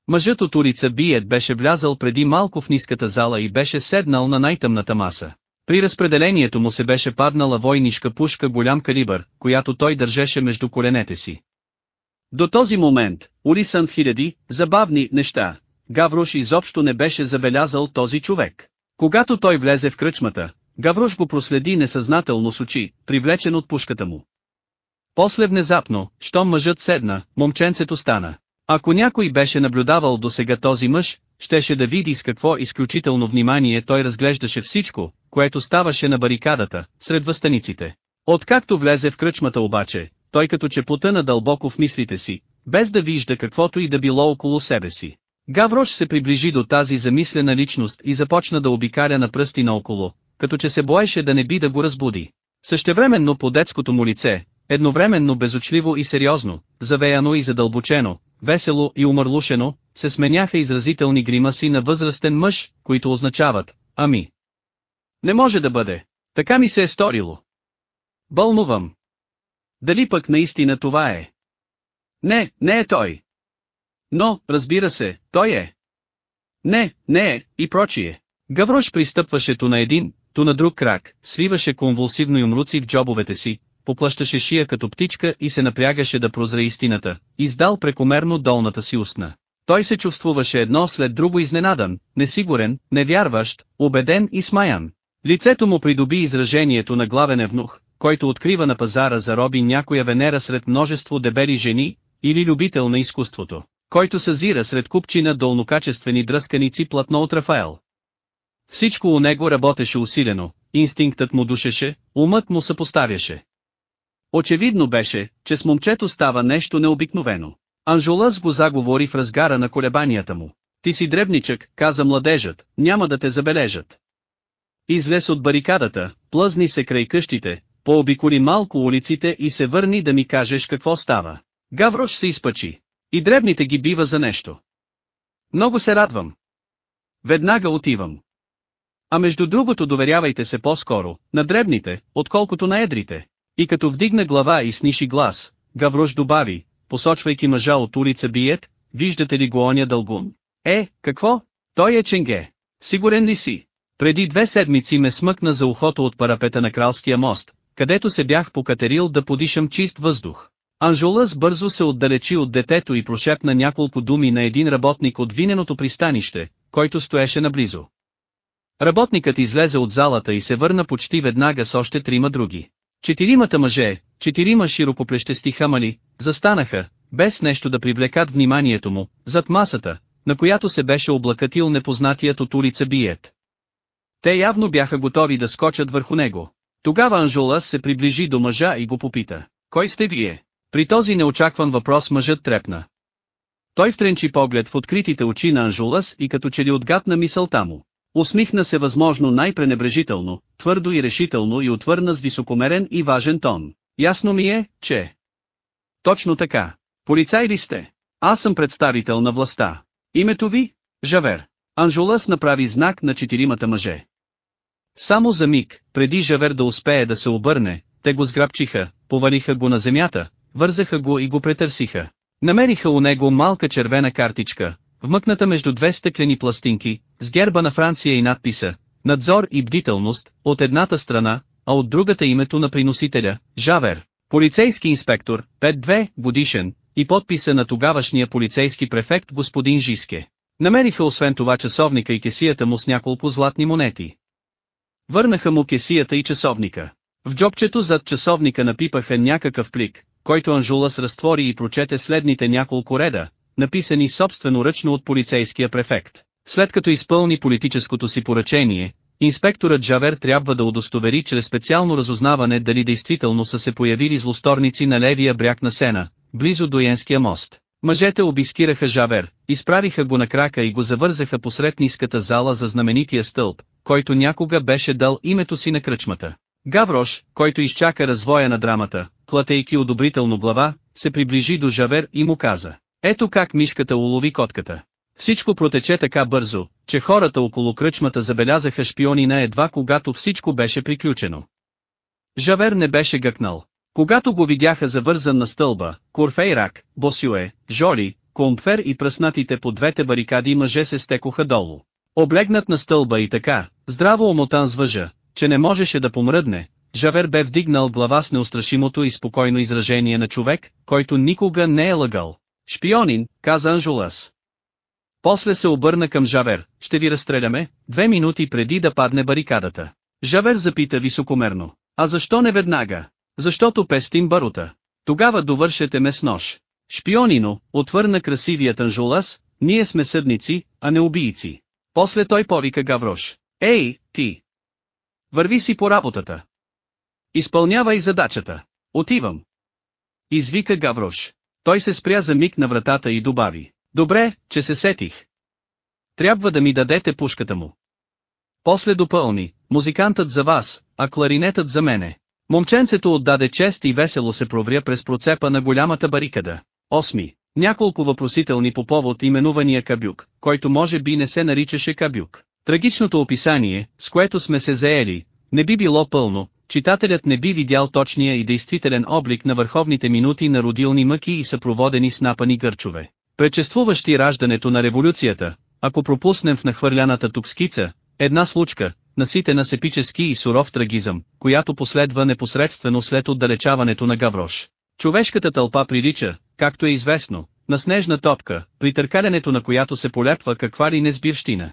Мъжът от улица Биет беше влязал преди малко в ниската зала и беше седнал на най-тъмната маса. При разпределението му се беше паднала войнишка пушка голям калибър, която той държеше между коленете си. До този момент, улисан хиляди, забавни неща, Гаврош изобщо не беше забелязал този човек. Когато той влезе в кръчмата, Гаврош го проследи несъзнателно с очи, привлечен от пушката му. После внезапно, щом мъжът седна, момченцето стана. Ако някой беше наблюдавал до сега този мъж, щеше да види с какво изключително внимание той разглеждаше всичко, което ставаше на барикадата, сред възстаниците. Откакто влезе в кръчмата обаче, той като че потъна дълбоко в мислите си, без да вижда каквото и да било около себе си. Гаврош се приближи до тази замислена личност и започна да обикаля на пръсти наоколо, като че се боеше да не би да го разбуди. Същевременно по детското му лице, едновременно безочливо и сериозно, завеяно и задълбочено, весело и умърлушено, се сменяха изразителни гримаси на възрастен мъж, които означават, ами. Не може да бъде. Така ми се е сторило. Бълнувам. Дали пък наистина това е? Не, не е той. Но, разбира се, той е. Не, не е, и прочие. Гаврош пристъпваше то на един, то на друг крак, свиваше конвулсивно юмруци в джобовете си, поплащаше шия като птичка и се напрягаше да прозре истината, издал прекомерно долната си устна. Той се чувствуваше едно след друго изненадан, несигурен, невярващ, убеден и смаян. Лицето му придоби изражението на главен евнух, който открива на пазара за роби някоя Венера сред множество дебели жени, или любител на изкуството, който съзира сред купчина долнокачествени дръсканици платно от Рафаел. Всичко у него работеше усилено, инстинктът му душеше, умът му съпоставяше. Очевидно беше, че с момчето става нещо необикновено. Анжулас го заговори в разгара на колебанията му. Ти си дребничък, каза младежът, няма да те забележат. Излез от барикадата, плъзни се край къщите, пообиколи малко улиците и се върни да ми кажеш какво става. Гаврош се изпъчи. И дребните ги бива за нещо. Много се радвам. Веднага отивам. А между другото доверявайте се по-скоро, на дребните, отколкото на едрите. И като вдигна глава и сниши глас, Гаврош добави, посочвайки мъжа от улица Биет, виждате ли го оня дългун? Е, какво? Той е Ченге. Сигурен ли си? Преди две седмици ме смъкна за ухото от парапета на Кралския мост, където се бях покатерил да подишам чист въздух. Анжулас бързо се отдалечи от детето и прошепна няколко думи на един работник от виненото пристанище, който стоеше наблизо. Работникът излезе от залата и се върна почти веднага с още трима други. Четиримата мъже, четирима широкоплещести хамали, застанаха, без нещо да привлекат вниманието му, зад масата, на която се беше облакатил непознатият от улица Биет. Те явно бяха готови да скочат върху него. Тогава Анжулас се приближи до мъжа и го попита. Кой сте вие? При този неочакван въпрос мъжът трепна. Той втренчи поглед в откритите очи на Анжулас и като че ли отгадна мисълта му. Усмихна се възможно най-пренебрежително, твърдо и решително и отвърна с високомерен и важен тон. Ясно ми е, че... Точно така. Полицай ли сте? Аз съм представител на властта. Името ви? Жавер. Анжулас направи знак на четиримата мъже. Само за миг, преди Жавер да успее да се обърне, те го сграбчиха, повалиха го на земята, вързаха го и го претърсиха. Намериха у него малка червена картичка, вмъкната между две стъклени пластинки, с герба на Франция и надписа «Надзор и бдителност» от едната страна, а от другата името на приносителя, Жавер, полицейски инспектор, 5-2, годишен, и подписа на тогавашния полицейски префект господин Жиске. Намериха освен това часовника и кесията му с няколко златни монети. Върнаха му кесията и часовника. В джобчето зад часовника напипаха някакъв плик, който Анжулас разтвори и прочете следните няколко реда, написани собствено ръчно от полицейския префект. След като изпълни политическото си поръчение, инспекторът Джавер трябва да удостовери чрез специално разузнаване дали действително са се появили злосторници на левия бряг на Сена, близо до Йенския мост. Мъжете обискираха Жавер, изправиха го на крака и го завързаха посред ниската зала за знаменития стълб, който някога беше дал името си на кръчмата. Гаврош, който изчака развоя на драмата, платейки одобрително глава, се приближи до Жавер и му каза. Ето как мишката улови котката. Всичко протече така бързо, че хората около кръчмата забелязаха шпионина едва когато всичко беше приключено. Жавер не беше гъкнал. Когато го видяха завързан на стълба, Курфейрак, Босюе, Жоли, Комфер и пръснатите по двете барикади мъже се стекоха долу. Облегнат на стълба и така, здраво омотан с въжа, че не можеше да помръдне, Жавер бе вдигнал глава с неустрашимото и спокойно изражение на човек, който никога не е лъгал. Шпионин, каза Анжулас. После се обърна към Жавер, ще ви разстреляме, две минути преди да падне барикадата. Жавер запита високомерно, а защо не веднага? Защото пестим барута. Тогава довършете ме с нож. Шпионино, отвърна красивият Анжулас, ние сме съдници, а не убийци. После той повика Гаврош. Ей, ти! Върви си по работата. Изпълнявай задачата. Отивам. Извика Гаврош. Той се спря за миг на вратата и добави. Добре, че се сетих. Трябва да ми дадете пушката му. После допълни, музикантът за вас, а кларинетът за мене. Момченцето отдаде чест и весело се провря през процепа на голямата барикада. Осми. Няколко въпросителни по повод именувания Кабюк, който може би не се наричаше Кабюк. Трагичното описание, с което сме се заели, не би било пълно, читателят не би видял точния и действителен облик на върховните минути на родилни мъки и съпроводени с напани гърчове. Пречествуващи раждането на революцията, ако пропуснем в нахвърляната тук скица, една случка, наситена с епически и суров трагизъм, която последва непосредствено след отдалечаването на Гаврош. Човешката тълпа прилича, както е известно, на снежна топка, при търкалянето на която се полепва каква ли не сбирщина.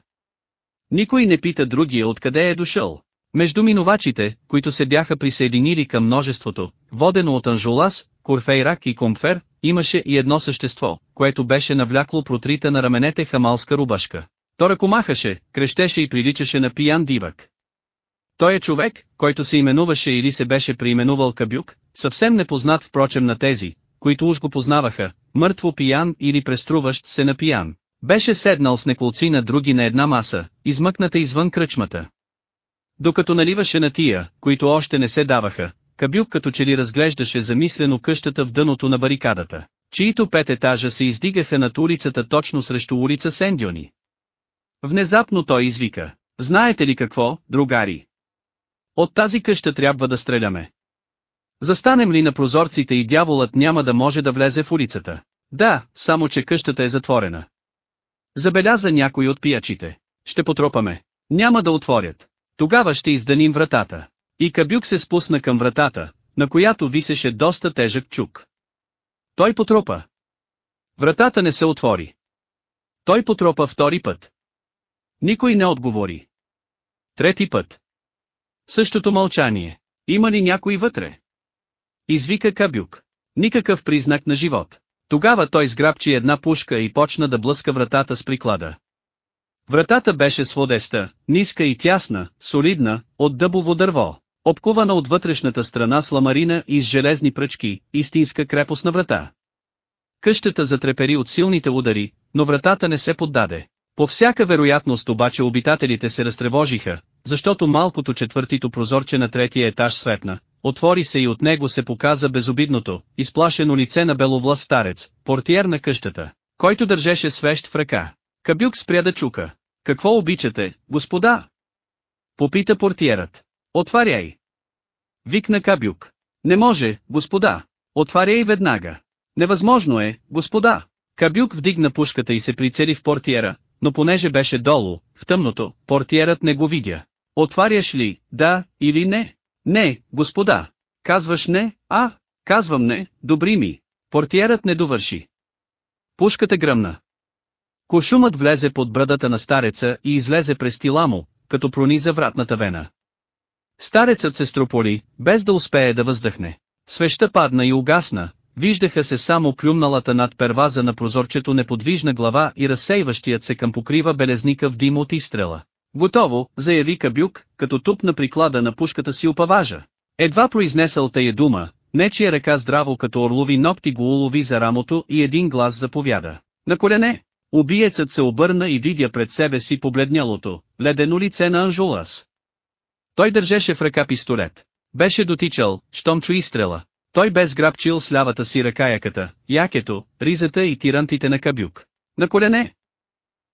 Никой не пита другия откъде е дошъл. Между минувачите, които се бяха присъединили към множеството, водено от Анжолас, Курфейрак и Комфер, имаше и едно същество, което беше навлякло протрита на раменете хамалска рубашка. То ръкомахаше, крещеше и приличаше на пиян дивък. Той е човек, който се именуваше или се беше преименувал Кабюк, съвсем непознат впрочем на тези, които уж го познаваха, мъртво пиян или преструващ се на пиян. Беше седнал с неколци на други на една маса, измъкната извън кръчмата. Докато наливаше на тия, които още не се даваха, Кабюк като че ли разглеждаше замислено къщата в дъното на барикадата, чието пет етажа се издигаха над улицата точно срещу улица Сендиони. Внезапно той извика, знаете ли какво, другари? От тази къща трябва да стреляме. Застанем ли на прозорците и дяволът няма да може да влезе в улицата? Да, само че къщата е затворена. Забеляза някой от пиячите. Ще потропаме. Няма да отворят. Тогава ще изданим вратата. И Кабюк се спусна към вратата, на която висеше доста тежък чук. Той потропа. Вратата не се отвори. Той потропа втори път. Никой не отговори. Трети път. Същото мълчание. Има ли някой вътре? Извика Кабюк. Никакъв признак на живот. Тогава той сграбчи една пушка и почна да блъска вратата с приклада. Вратата беше сводеста, ниска и тясна, солидна, от дъбово дърво, обкувана от вътрешната страна с ламарина и с железни пръчки, истинска крепостна врата. Къщата затрепери от силните удари, но вратата не се поддаде. По всяка вероятност обаче обитателите се разтревожиха, защото малкото четвъртито прозорче на третия етаж светна, отвори се и от него се показа безобидното, изплашено лице на беловлас старец, портиер на къщата, който държеше свещ в ръка. Кабюк спря да чука. Какво обичате, господа? Попита портиерът. Отваряй. Викна Кабюк. Не може, господа. Отваряй веднага. Невъзможно е, господа. Кабюк вдигна пушката и се прицели в портиера, но понеже беше долу, в тъмното, портиерът не го видя. Отваряш ли, да, или не? Не, господа. Казваш не, а, казвам не, добри ми. Портиерът не довърши. Пушката гръмна. Кошумът влезе под брадата на стареца и излезе през тила му, като прониза вратната вена. Старецът се строполи, без да успее да въздъхне. Свеща падна и угасна, виждаха се само плюмналата над перваза на прозорчето неподвижна глава и разсейващият се към покрива белезника в дим от изстрела. Готово, заяви Кабюк, като тупна приклада на пушката си опаважа. Едва произнесъл тая дума, нечия ръка здраво като орлови ногти го улови за рамото и един глас заповяда. На колене! Убиецът се обърна и видя пред себе си побледнялото, ледено лице на Анжулас. Той държеше в ръка пистолет. Беше дотичал, щом чу изстрела. Той бе сграбчил с лявата си ръка яката, якето, ризата и тирантите на кабюк. На колене!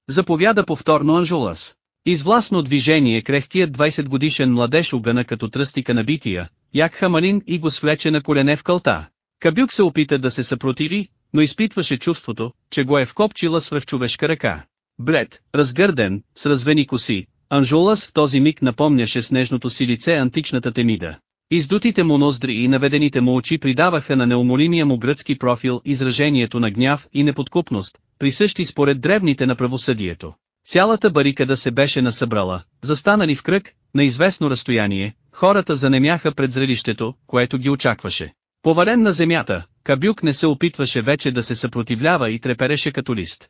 Заповяда повторно Анжулас. Извластно движение крехкият 20 годишен младеж огъна като тръстика на бития, як хамалин и го свлече на колене в кълта. Кабюк се опита да се съпротиви, но изпитваше чувството, че го е вкопчила свръхчовешка ръка. Блед, разгърден, с развени коси, Анжулас в този миг напомняше с нежното си лице античната темида. Издутите му ноздри и наведените му очи придаваха на неумолимия му гръцки профил изражението на гняв и неподкупност, присъщи според древните на правосъдието. Цялата барикада се беше насъбрала, застанали в кръг, на известно разстояние, хората занемяха пред зрелището, което ги очакваше. Повален на земята, Кабюк не се опитваше вече да се съпротивлява и трепереше като лист.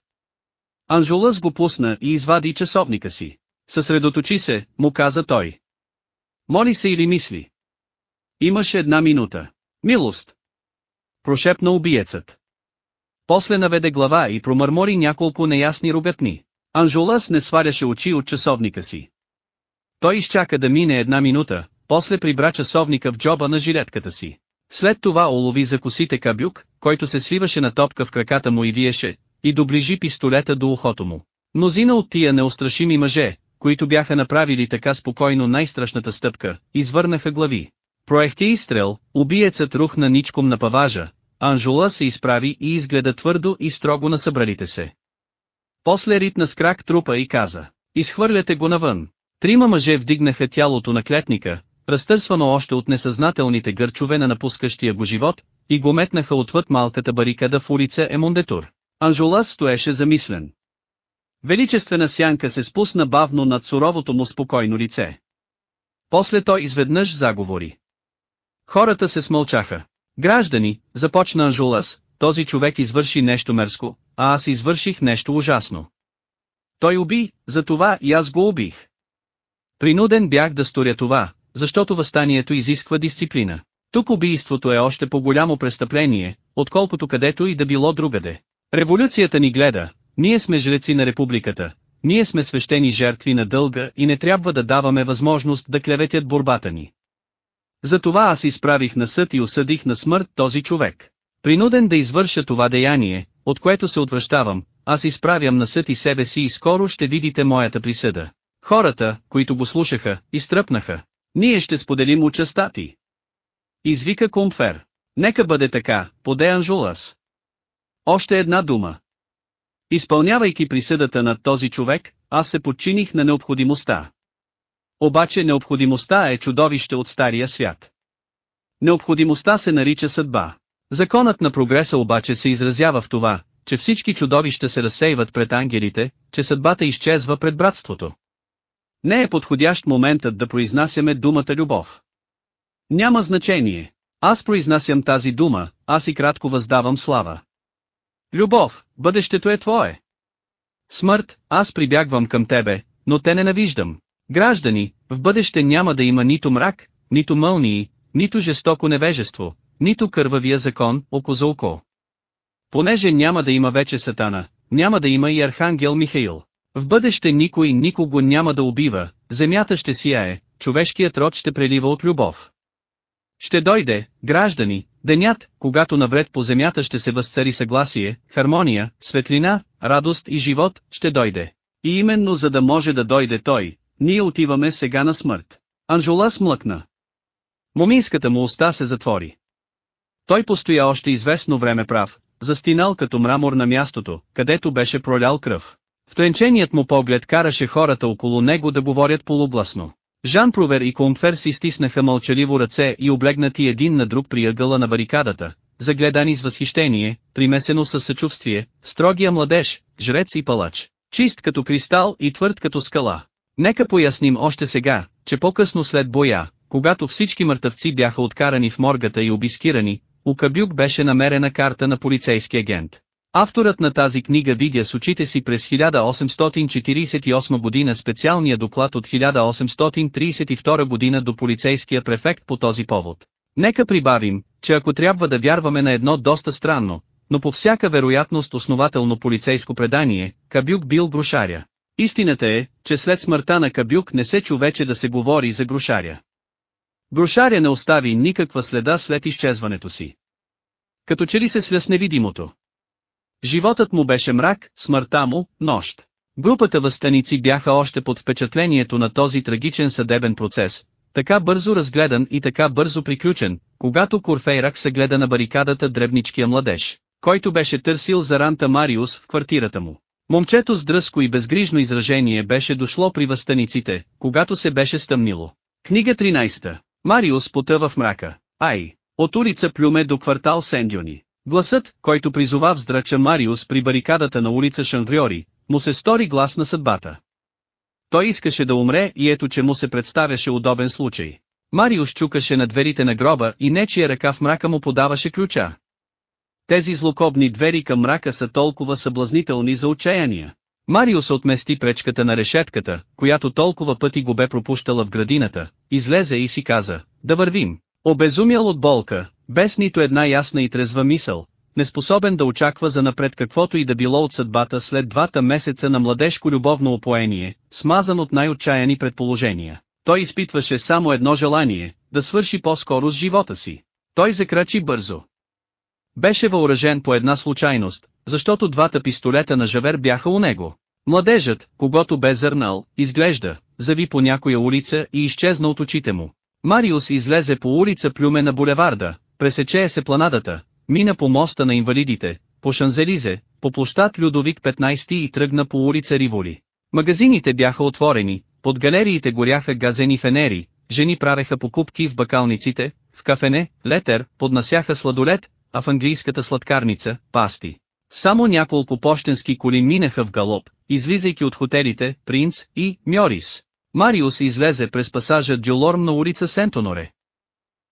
Анжулас го пусна и извади часовника си. Съсредоточи се, му каза той. Моли се или мисли. Имаше една минута. Милост. Прошепна убиецът. После наведе глава и промърмори няколко неясни ругатни. Анжулас не сваляше очи от часовника си. Той изчака да мине една минута, после прибра часовника в джоба на жилетката си. След това улови за косите кабюк, който се свиваше на топка в краката му и виеше, и доближи пистолета до ухото му. Мнозина от тия неустрашими мъже, които бяха направили така спокойно най-страшната стъпка, извърнаха глави. Проехти изстрел, убиецът рухна ничком на паважа, Анжула се изправи и изгледа твърдо и строго на събралите се. После ритна с крак трупа и каза, изхвърляте го навън. Трима мъже вдигнаха тялото на клетника, разтърсвано още от несъзнателните гърчове на напускащия го живот, и го метнаха отвъд малката барикада в улица Емондетур. Анжолас стоеше замислен. Величествена сянка се спусна бавно над суровото му спокойно лице. После той изведнъж заговори. Хората се смълчаха. Граждани, започна Анжулас, този човек извърши нещо мерзко, а аз извърших нещо ужасно. Той уби, затова и аз го убих. Принуден бях да сторя това, защото възстанието изисква дисциплина. Тук убийството е още по-голямо престъпление, отколкото където и да било другаде. Революцията ни гледа, ние сме жреци на републиката, ние сме свещени жертви на дълга и не трябва да даваме възможност да клеветят борбата ни. Затова аз изправих на съд и осъдих на смърт този човек. Принуден да извърша това деяние, от което се отвръщавам, аз изправям на съд и себе си и скоро ще видите моята присъда. Хората, които го слушаха, изтръпнаха. Ние ще споделим участа ти. Извика Комфер. Нека бъде така, поде Анжулас. Още една дума. Изпълнявайки присъдата над този човек, аз се подчиних на необходимостта. Обаче необходимостта е чудовище от стария свят. Необходимостта се нарича съдба. Законът на прогреса обаче се изразява в това, че всички чудовища се разсейват пред ангелите, че съдбата изчезва пред братството. Не е подходящ моментът да произнасяме думата любов. Няма значение. Аз произнасям тази дума, аз и кратко въздавам слава. Любов, бъдещето е твое. Смърт, аз прибягвам към тебе, но те ненавиждам. Граждани, в бъдеще няма да има нито мрак, нито мълнии, нито жестоко невежество, нито кървавия закон, око за око. Понеже няма да има вече сатана, няма да има и архангел Михаил. В бъдеще никой никого няма да убива, земята ще сияе, човешкият род ще прелива от любов. Ще дойде, граждани, денят, когато навред по земята ще се възцари съгласие, хармония, светлина, радост и живот, ще дойде. И именно за да може да дойде той, ние отиваме сега на смърт. Анжола смлъкна. Моминската му уста се затвори. Той постоя още известно време прав, застинал като мрамор на мястото, където беше пролял кръв. Втренченият му поглед караше хората около него да говорят полубласно. Жан Провер и Комфер си стиснаха мълчаливо ръце и облегнати един на друг при ъгъла на барикадата, загледани с възхищение, примесено със съчувствие, строгия младеж, жрец и палач, чист като кристал и твърд като скала. Нека поясним още сега, че по-късно след боя, когато всички мъртъвци бяха откарани в моргата и обискирани, у Кабюк беше намерена карта на полицейски агент. Авторът на тази книга видя с очите си през 1848 година специалния доклад от 1832 година до полицейския префект по този повод. Нека прибавим, че ако трябва да вярваме на едно доста странно, но по всяка вероятност основателно полицейско предание, Кабюк бил грушаря. Истината е, че след смъртта на Кабюк не се чу вече да се говори за грушаря. Грушаря не остави никаква следа след изчезването си. Като че ли се слез невидимото. Животът му беше мрак, смъртта му – нощ. Групата възстаници бяха още под впечатлението на този трагичен съдебен процес, така бързо разгледан и така бързо приключен, когато Курфейрак се гледа на барикадата дребничкия младеж, който беше търсил за ранта Мариус в квартирата му. Момчето с дръско и безгрижно изражение беше дошло при възстаниците, когато се беше стъмнило. Книга 13. Мариус потъва в мрака. Ай! От улица Плюме до квартал Сендюни. Гласът, който призова вздрача Мариус при барикадата на улица Шангриори, му се стори глас на съдбата. Той искаше да умре и ето че му се представяше удобен случай. Мариус чукаше на дверите на гроба и нечия ръка в мрака му подаваше ключа. Тези злокобни двери към мрака са толкова съблазнителни за отчаяния. Мариус отмести пречката на решетката, която толкова пъти го бе пропущала в градината, излезе и си каза, да вървим. Обезумял от болка, без нито една ясна и трезва мисъл, неспособен да очаква за напред каквото и да било от съдбата след двата месеца на младежко любовно опоение, смазан от най-отчаяни предположения. Той изпитваше само едно желание, да свърши по-скоро с живота си. Той закрачи бързо. Беше въоръжен по една случайност, защото двата пистолета на Жавер бяха у него. Младежът, когато бе зърнал, изглежда, зави по някоя улица и изчезна от очите му. Мариус излезе по улица Плюме на булеварда, пресече се планадата, мина по моста на инвалидите, по Шанзелизе, по площад Людовик 15 и тръгна по улица Риволи. Магазините бяха отворени, под галериите горяха газени фенери, жени прареха покупки в бакалниците, в кафене, летер, поднасяха сладолет, а в английската сладкарница – пасти. Само няколко почтенски коли минаха в галоп, излизайки от хотелите, Принц и Мьорис. Мариус излезе през пасажа Дюлорм на улица Сентоноре.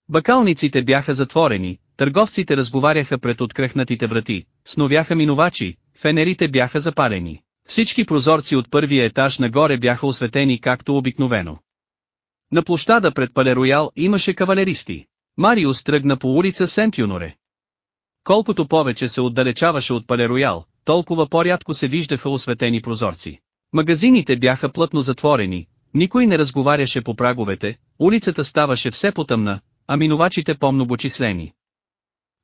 Бакалниците бяха затворени, търговците разговаряха пред открехнатите врати, сновяха минувачи, фенерите бяха запалени. Всички прозорци от първия етаж нагоре бяха осветени както обикновено. На площада пред Палероял имаше кавалеристи. Мариус тръгна по улица Сент-Юноре. Колкото повече се отдалечаваше от Палероял, толкова по-рядко се виждаха осветени прозорци. Магазините бяха плътно затворени, никой не разговаряше по праговете, улицата ставаше все потъмна, а минувачите по-многочислени.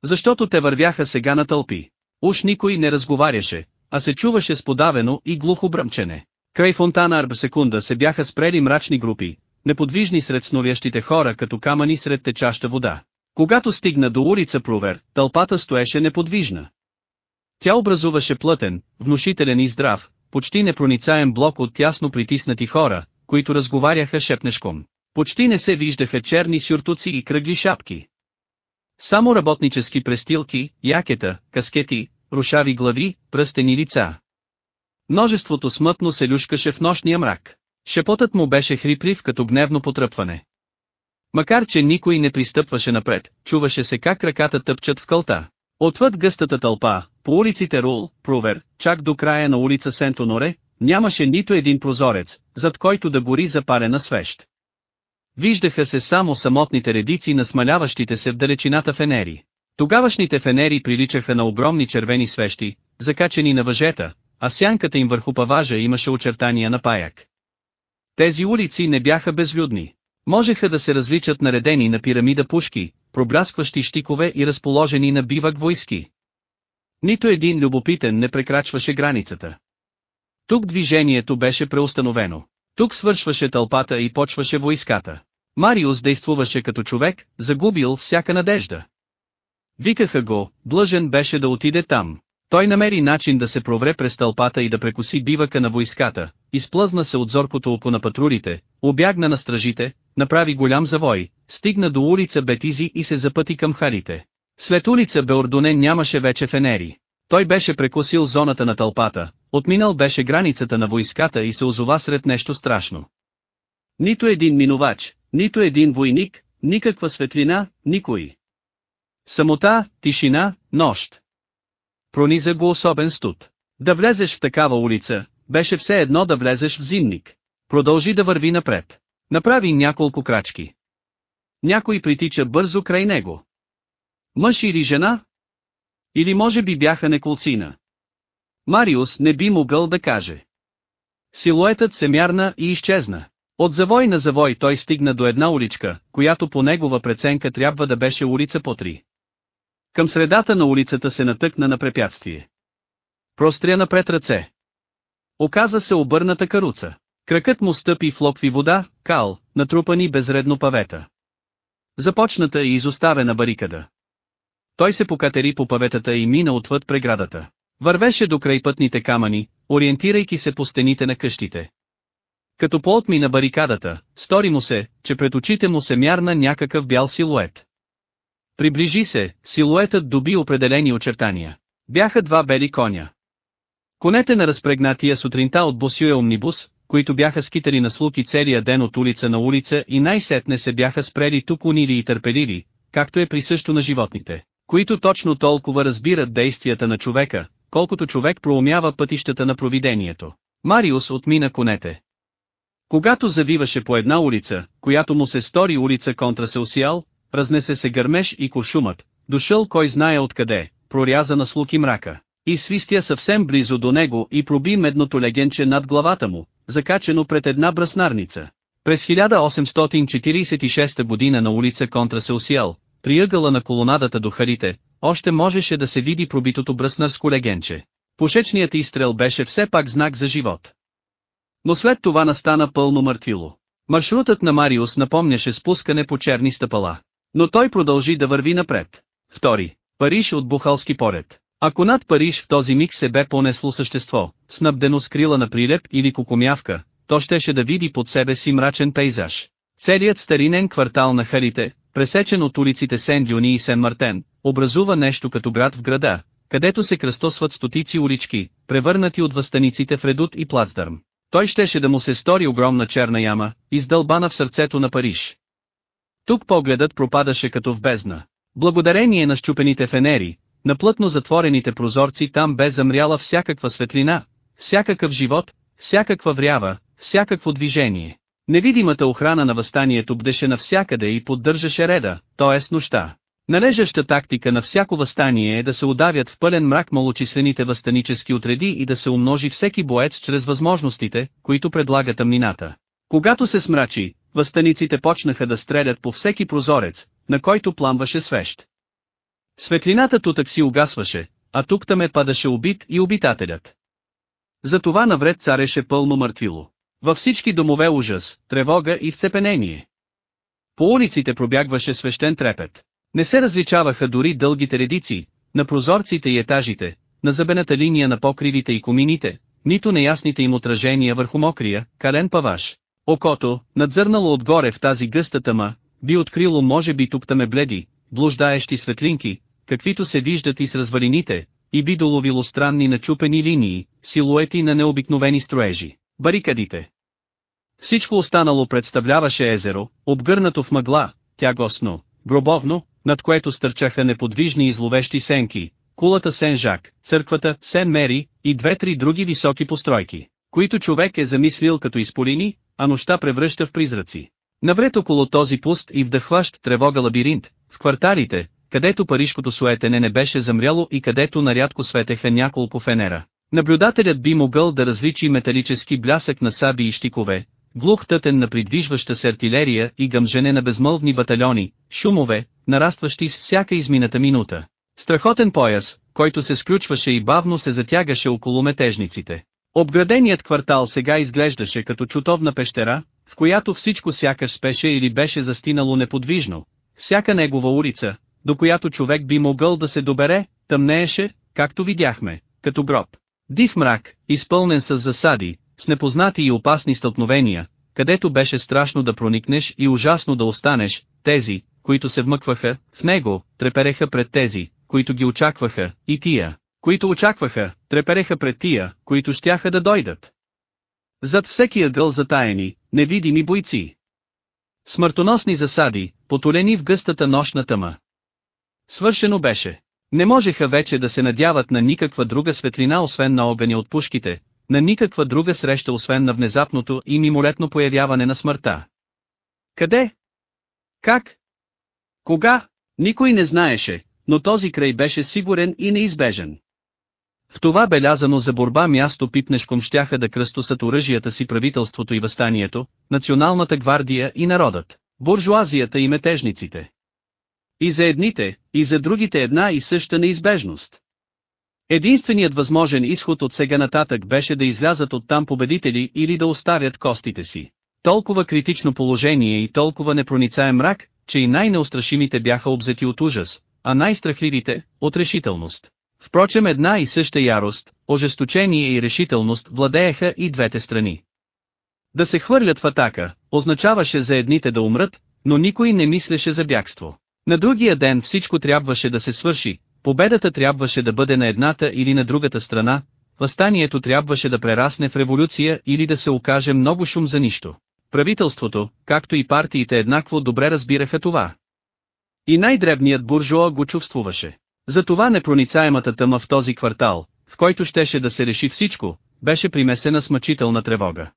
Защото те вървяха сега на тълпи. Уж никой не разговаряше, а се чуваше сподавено и глухо бръмчене. Край фонтана Арбсекунда се бяха спрели мрачни групи, неподвижни сред сновящите хора като камъни сред течаща вода. Когато стигна до улица Провер, тълпата стоеше неподвижна. Тя образуваше плътен, внушителен и здрав, почти непроницаем блок от тясно притиснати хора, които разговаряха шепнешком. Почти не се виждаха черни сюртуци и кръгли шапки. Само работнически престилки, якета, каскети, рушави глави, пръстени лица. Множеството смътно се люшкаше в нощния мрак. Шепотът му беше хриплив като гневно потръпване. Макар че никой не пристъпваше напред, чуваше се как ръката тъпчат в кълта. Отвъд гъстата тълпа, по улиците Рул, Провер, чак до края на улица Сентоноре, нямаше нито един прозорец, зад който да гори запарена свещ. Виждаха се само самотните редици на смаляващите се в далечината фенери. Тогавашните фенери приличаха на огромни червени свещи, закачени на въжета, а сянката им върху паважа имаше очертания на паяк. Тези улици не бяха безлюдни. Можеха да се различат наредени на пирамида пушки, пробляскващи щикове и разположени на бивак войски. Нито един любопитен не прекрачваше границата. Тук движението беше преустановено. Тук свършваше тълпата и почваше войската. Мариус действуваше като човек, загубил всяка надежда. Викаха го, длъжен беше да отиде там. Той намери начин да се провре през тълпата и да прекоси бивака на войската, изплъзна се от зоркото око на патрулите, обягна на стражите, направи голям завой, стигна до улица Бетизи и се запъти към харите. След улица Беордоне нямаше вече фенери. Той беше прекусил зоната на тълпата, отминал беше границата на войската и се озова сред нещо страшно. Нито един минувач, нито един войник, никаква светлина, никой. Самота, тишина, нощ. Прониза го особен студ. Да влезеш в такава улица, беше все едно да влезеш в зимник. Продължи да върви напред. Направи няколко крачки. Някой притича бързо край него. Мъж или жена? Или може би бяха неколцина. Мариус не би могъл да каже. Силуетът се мярна и изчезна. От завой на завой той стигна до една уличка, която по негова преценка трябва да беше улица по три. Към средата на улицата се натъкна на препятствие. Простря напред ръце. Оказа се обърната каруца. Кракът му стъпи в локви вода, кал, натрупани безредно павета. Започната и изоставена барикада. Той се покатери по паветата и мина отвъд преградата. Вървеше до край пътните камъни, ориентирайки се по стените на къщите. Като поотмина барикадата, стори му се, че пред очите му се мярна някакъв бял силует. Приближи се, силуетът доби определени очертания. Бяха два бели коня. Конете на разпрегнатия сутринта от Босюе Омнибус, които бяха скитали на слуки целия ден от улица на улица и най-сетне се бяха спрели тук унили и търпеливи, както е присъщо на животните, които точно толкова разбират действията на човека, колкото човек проумява пътищата на провидението. Мариус отмина конете. Когато завиваше по една улица, която му се стори улица контра Сеусиал, разнесе се гърмеж и куршумът, дошъл кой знае откъде, проряза на слуки мрака, и свистя съвсем близо до него и проби медното легенче над главата му, закачено пред една браснарница. През 1846 година на улица Контра Сеусиал, при ъгъла на колонадата до Харите, още можеше да се види пробитото бръснарско легенче. Пушечният изстрел беше все пак знак за живот. Но след това настана пълно мъртвило. Маршрутът на Мариус напомняше спускане по черни стъпала. Но той продължи да върви напред. Втори. Париж от Бухалски поред. Ако над Париж в този миг се бе понесло същество, снабдено с крила на прилеп или кукумявка, то щеше да види под себе си мрачен пейзаж. Целият старинен квартал на Харите, пресечен от улиците Сен-Дюни и Сен-Мартен, образува нещо като град в града, където се кръстосват стотици улички, превърнати от възстаниците в редут и плацдарм. Той щеше да му се стори огромна черна яма, издълбана в сърцето на Париж. Тук погледът пропадаше като в бездна. Благодарение на щупените фенери, на плътно затворените прозорци там бе замряла всякаква светлина, всякакъв живот, всякаква врява, всякакво движение. Невидимата охрана на възстанието бдеше навсякъде и поддържаше реда, т.е. нощта. Належаща тактика на всяко възстание е да се удавят в пълен мрак малочислените възстанически отреди и да се умножи всеки боец чрез възможностите, които предлага тъмнината. Когато се смрачи, възстаниците почнаха да стрелят по всеки прозорец, на който пламваше свещ. Светлината тутък си угасваше, а тук там е падаше убит и обитателят. Затова навред цареше пълно мъртвило. Във всички домове ужас, тревога и вцепенение. По улиците пробягваше свещен трепет. Не се различаваха дори дългите редици, на прозорците и етажите, на забената линия на покривите и комините, нито неясните им отражения върху мокрия, карен паваш. Окото, надзърнало отгоре в тази гъста тъма, би открило може би тук таме бледи, блуждаещи светлинки, каквито се виждат и с развалините, и би доловило странни начупени линии, силуети на необикновени строежи, барикадите. Всичко останало представляваше езеро, обгърнато в мъгла, тягостно, гробовно, над което стърчаха неподвижни и зловещи сенки, кулата Сен-Жак, църквата Сен-Мери и две-три други високи постройки, които човек е замислил като изполини, а нощта превръща в призраци. Навред около този пуст и вдъхващ тревога лабиринт, в кварталите, където парижкото суетене не беше замряло и където нарядко светеха няколко фенера. Наблюдателят би могъл да различи металически блясък на саби и щикове, глух тътен на придвижваща се артилерия и гъмжене на безмълвни батальони, шумове, нарастващи с всяка измината минута. Страхотен пояс, който се сключваше и бавно се затягаше около метежниците. Обграденият квартал сега изглеждаше като чутовна пещера, в която всичко сякаш спеше или беше застинало неподвижно. Всяка негова улица, до която човек би могъл да се добере, тъмнееше, както видяхме, като гроб. Див мрак, изпълнен с засади, с непознати и опасни стълкновения, където беше страшно да проникнеш и ужасно да останеш, тези, които се вмъкваха, в него, трепереха пред тези, които ги очакваха, и тия, които очакваха, трепереха пред тия, които щяха да дойдат. Зад всеки ъгъл затаени, невидими бойци. Смъртоносни засади, потолени в гъстата нощна тъма. Свършено беше. Не можеха вече да се надяват на никаква друга светлина освен на огъня от пушките, на никаква друга среща освен на внезапното и мимолетно появяване на смъртта. Къде? Как? Кога? Никой не знаеше, но този край беше сигурен и неизбежен. В това белязано за борба място пипнешком щяха да кръстосат оръжията си правителството и възстанието, националната гвардия и народът, буржуазията и метежниците. И за едните, и за другите една и съща неизбежност. Единственият възможен изход от сега нататък беше да излязат оттам победители или да оставят костите си. Толкова критично положение и толкова непроницаем мрак, че и най-неустрашимите бяха обзети от ужас, а най-страхливите – от решителност. Впрочем една и съща ярост, ожесточение и решителност владееха и двете страни. Да се хвърлят в атака, означаваше за едните да умрат, но никой не мислеше за бягство. На другия ден всичко трябваше да се свърши, победата трябваше да бъде на едната или на другата страна, възстанието трябваше да прерасне в революция или да се окаже много шум за нищо. Правителството, както и партиите еднакво добре разбираха това. И най-дребният буржуа го чувствуваше. Затова непроницаемата тъма в този квартал, в който щеше да се реши всичко, беше примесена с мъчителна тревога.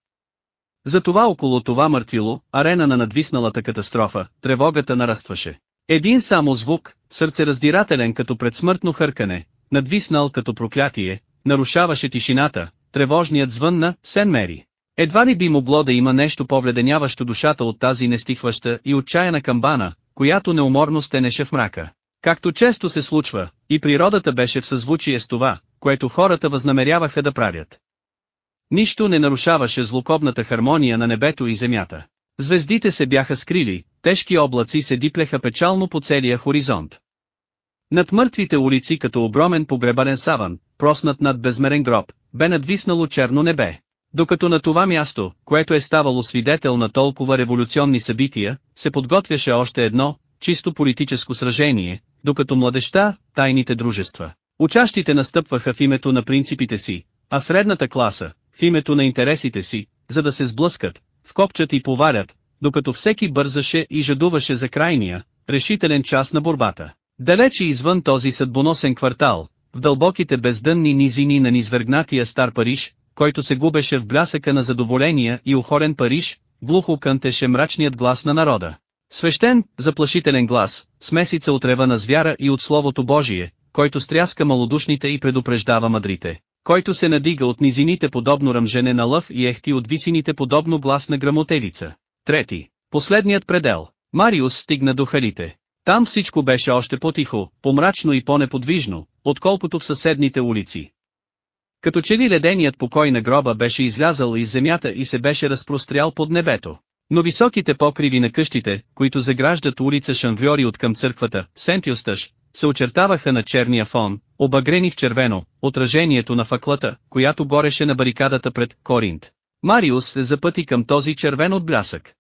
Затова около това мъртвило, арена на надвисналата катастрофа, тревогата нарастваше. Един само звук, сърцераздирателен като предсмъртно хъркане, надвиснал като проклятие, нарушаваше тишината, тревожният звън на Сен Мери. Едва ли би могло да има нещо повледеняващо душата от тази нестихваща и отчаяна камбана, която неуморно стенеше в мрака. Както често се случва, и природата беше в съзвучие с това, което хората възнамеряваха да правят. Нищо не нарушаваше злокобната хармония на небето и земята. Звездите се бяха скрили, тежки облаци се диплеха печално по целия хоризонт. Над мъртвите улици като огромен погребален саван, проснат над безмерен гроб, бе надвиснало черно небе. Докато на това място, което е ставало свидетел на толкова революционни събития, се подготвяше още едно, чисто политическо сражение, докато младеща, тайните дружества. Учащите настъпваха в името на принципите си, а средната класа, в името на интересите си, за да се сблъскат, вкопчат и повалят, докато всеки бързаше и жадуваше за крайния, решителен час на борбата. Далече извън този съдбоносен квартал, в дълбоките бездънни низини на низвергнатия стар Париж, който се губеше в блясъка на задоволения и ухорен Париж, глухо кънтеше мрачният глас на народа. Свещен, заплашителен глас, смесица от рева на звяра и от Словото Божие, който стряска малодушните и предупреждава мъдрите, който се надига от низините подобно ръмжене на лъв и ехти от висините подобно глас на грамотевица. Трети, последният предел. Мариус стигна до халите. Там всичко беше още по-тихо, помрачно и по-неподвижно, отколкото в съседните улици. Като че ли леденият покой на гроба беше излязал из земята и се беше разпрострял под небето. Но високите покриви на къщите, които заграждат улица Шанвьори от към църквата, Сент-Юстъш, се очертаваха на черния фон, обагрени в червено, отражението на факлата, която гореше на барикадата пред Коринт. Мариус се запъти към този червен отблясък.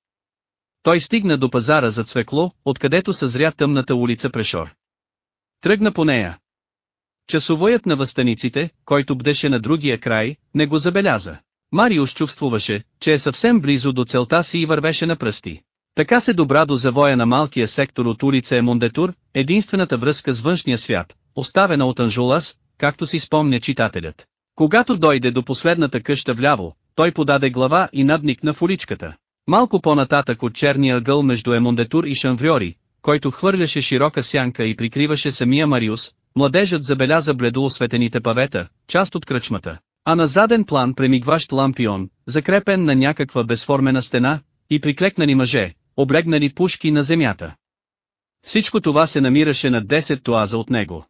Той стигна до пазара за цвекло, откъдето съзря тъмната улица Прешор. Тръгна по нея. Часовоят на възстаниците, който бдеше на другия край, не го забеляза. Мариус чувствуваше, че е съвсем близо до целта си и вървеше на пръсти. Така се добра до завоя на малкия сектор от улица Емондетур, единствената връзка с външния свят, оставена от Анжулас, както си спомня читателят. Когато дойде до последната къща вляво, той подаде глава и надникна в уличката. Малко по-нататък от черния ъгъл между Емондетур и Шанвриори, който хвърляше широка сянка и прикриваше самия Мариус, младежът забеляза бледо осветените павета, част от кръчмата, а на заден план премигващ лампион, закрепен на някаква безформена стена, и приклекнани мъже, облегнали пушки на земята. Всичко това се намираше на 10 тоаза от него.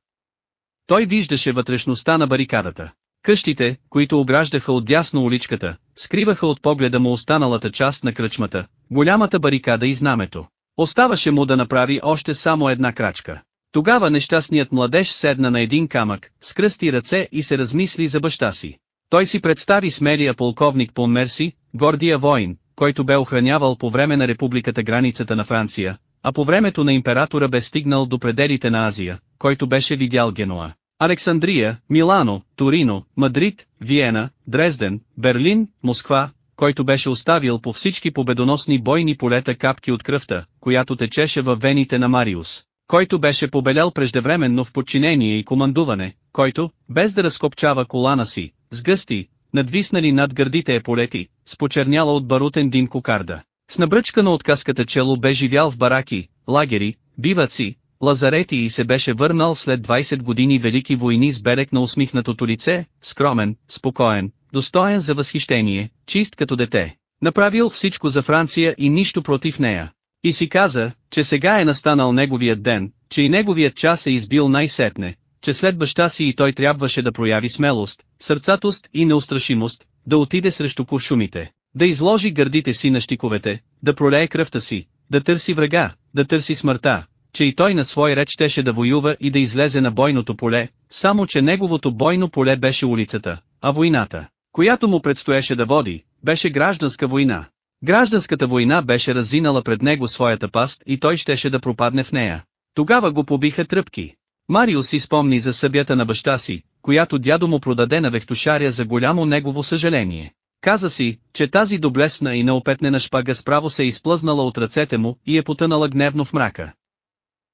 Той виждаше вътрешността на барикадата. Къщите, които ограждаха от дясно уличката, скриваха от погледа му останалата част на кръчмата, голямата барикада и знамето. Оставаше му да направи още само една крачка. Тогава нещастният младеж седна на един камък, скръсти ръце и се размисли за баща си. Той си представи смелия полковник Понмерси, гордия воин, който бе охранявал по време на републиката границата на Франция, а по времето на императора бе стигнал до пределите на Азия, който беше видял Генуа. Александрия, Милано, Торино, Мадрид, Виена, Дрезден, Берлин, Москва, който беше оставил по всички победоносни бойни полета капки от кръвта, която течеше във вените на Мариус, който беше побелял преждевременно в подчинение и командуване, който, без да разкопчава колана си, с гъсти, надвиснали над гърдите еполети, с почерняла от барутен дим кокарда. С набръчкано от каската чело бе живял в бараки, лагери, биваци, лазарети и се беше върнал след 20 години велики войни с берег на усмихнатото лице, скромен, спокоен, достоен за възхищение, чист като дете. Направил всичко за Франция и нищо против нея. И си каза, че сега е настанал неговият ден, че и неговият час е избил най-сетне, че след баща си и той трябваше да прояви смелост, сърцатост и неустрашимост, да отиде срещу куршумите, да изложи гърдите си на щиковете, да пролее кръвта си, да търси врага, да търси смъртта, че и той на свой реч щеше да воюва и да излезе на бойното поле, само че неговото бойно поле беше улицата, а войната, която му предстоеше да води, беше гражданска война. Гражданската война беше разинала пред него своята паст и той щеше да пропадне в нея. Тогава го побиха тръпки. Марио си спомни за събята на баща си, която дядо му продаде на вехтушаря за голямо негово съжаление. Каза си, че тази доблесна и неопетнена шпага справо се е изплъзнала от ръцете му и е потънала гневно в мрака.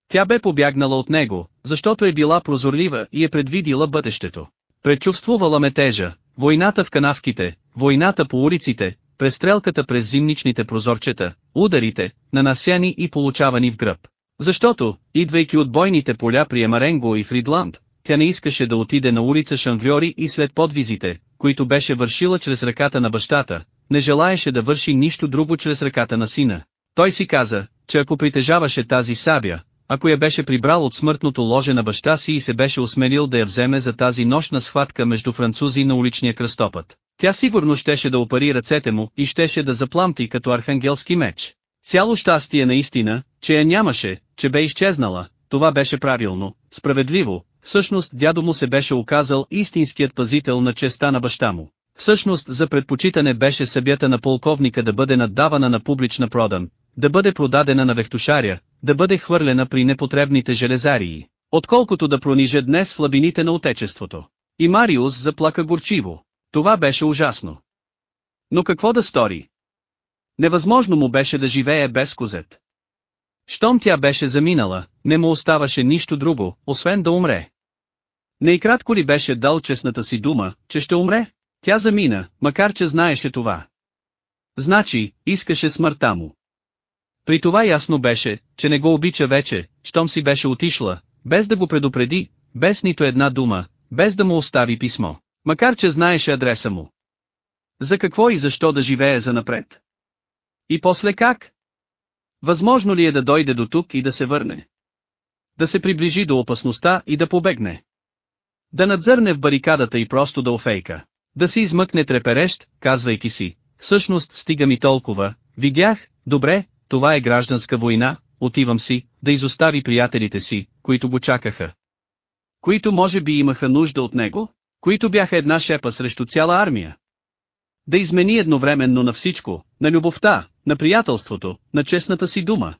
Тя бе побягнала от него, защото е била прозорлива и е предвидила бъдещето. Предчувствувала метежа, войната в канавките, войната по улиците, престрелката през зимничните прозорчета, ударите, нанасяни и получавани в гръб. Защото, идвайки от бойните поля при Емаренго и Фридланд, тя не искаше да отиде на улица Шанвьори и след подвизите, които беше вършила чрез ръката на бащата, не желаеше да върши нищо друго чрез ръката на сина. Той си каза, че ако притежаваше тази сабя, ако я беше прибрал от смъртното ложе на баща си и се беше осмелил да я вземе за тази нощна схватка между французи на уличния кръстопът, тя сигурно щеше да опари ръцете му и щеше да запламти като архангелски меч. Цяло щастие наистина, че я нямаше, че бе изчезнала, това беше правилно, справедливо, всъщност дядо му се беше оказал истинският пазител на честа на баща му. Всъщност за предпочитане беше събята на полковника да бъде наддавана на публична продан, да бъде продадена на вехтушаря, да бъде хвърлена при непотребните железарии, отколкото да пронижа днес слабините на отечеството. И Мариус заплака горчиво. Това беше ужасно. Но какво да стори? Невъзможно му беше да живее без козет. Щом тя беше заминала, не му оставаше нищо друго, освен да умре. Не и кратко ли беше дал честната си дума, че ще умре? Тя замина, макар че знаеше това. Значи, искаше смъртта му. При това ясно беше, че не го обича вече, щом си беше отишла, без да го предупреди, без нито една дума, без да му остави писмо, макар че знаеше адреса му. За какво и защо да живее за напред? И после как? Възможно ли е да дойде до тук и да се върне? Да се приближи до опасността и да побегне. Да надзърне в барикадата и просто да офейка. Да си измъкне треперещ, казвайки си, всъщност стига ми толкова, видях, добре, това е гражданска война, отивам си, да изостави приятелите си, които го чакаха. Които може би имаха нужда от него, които бяха една шепа срещу цяла армия. Да измени едновременно на всичко, на любовта, на приятелството, на честната си дума.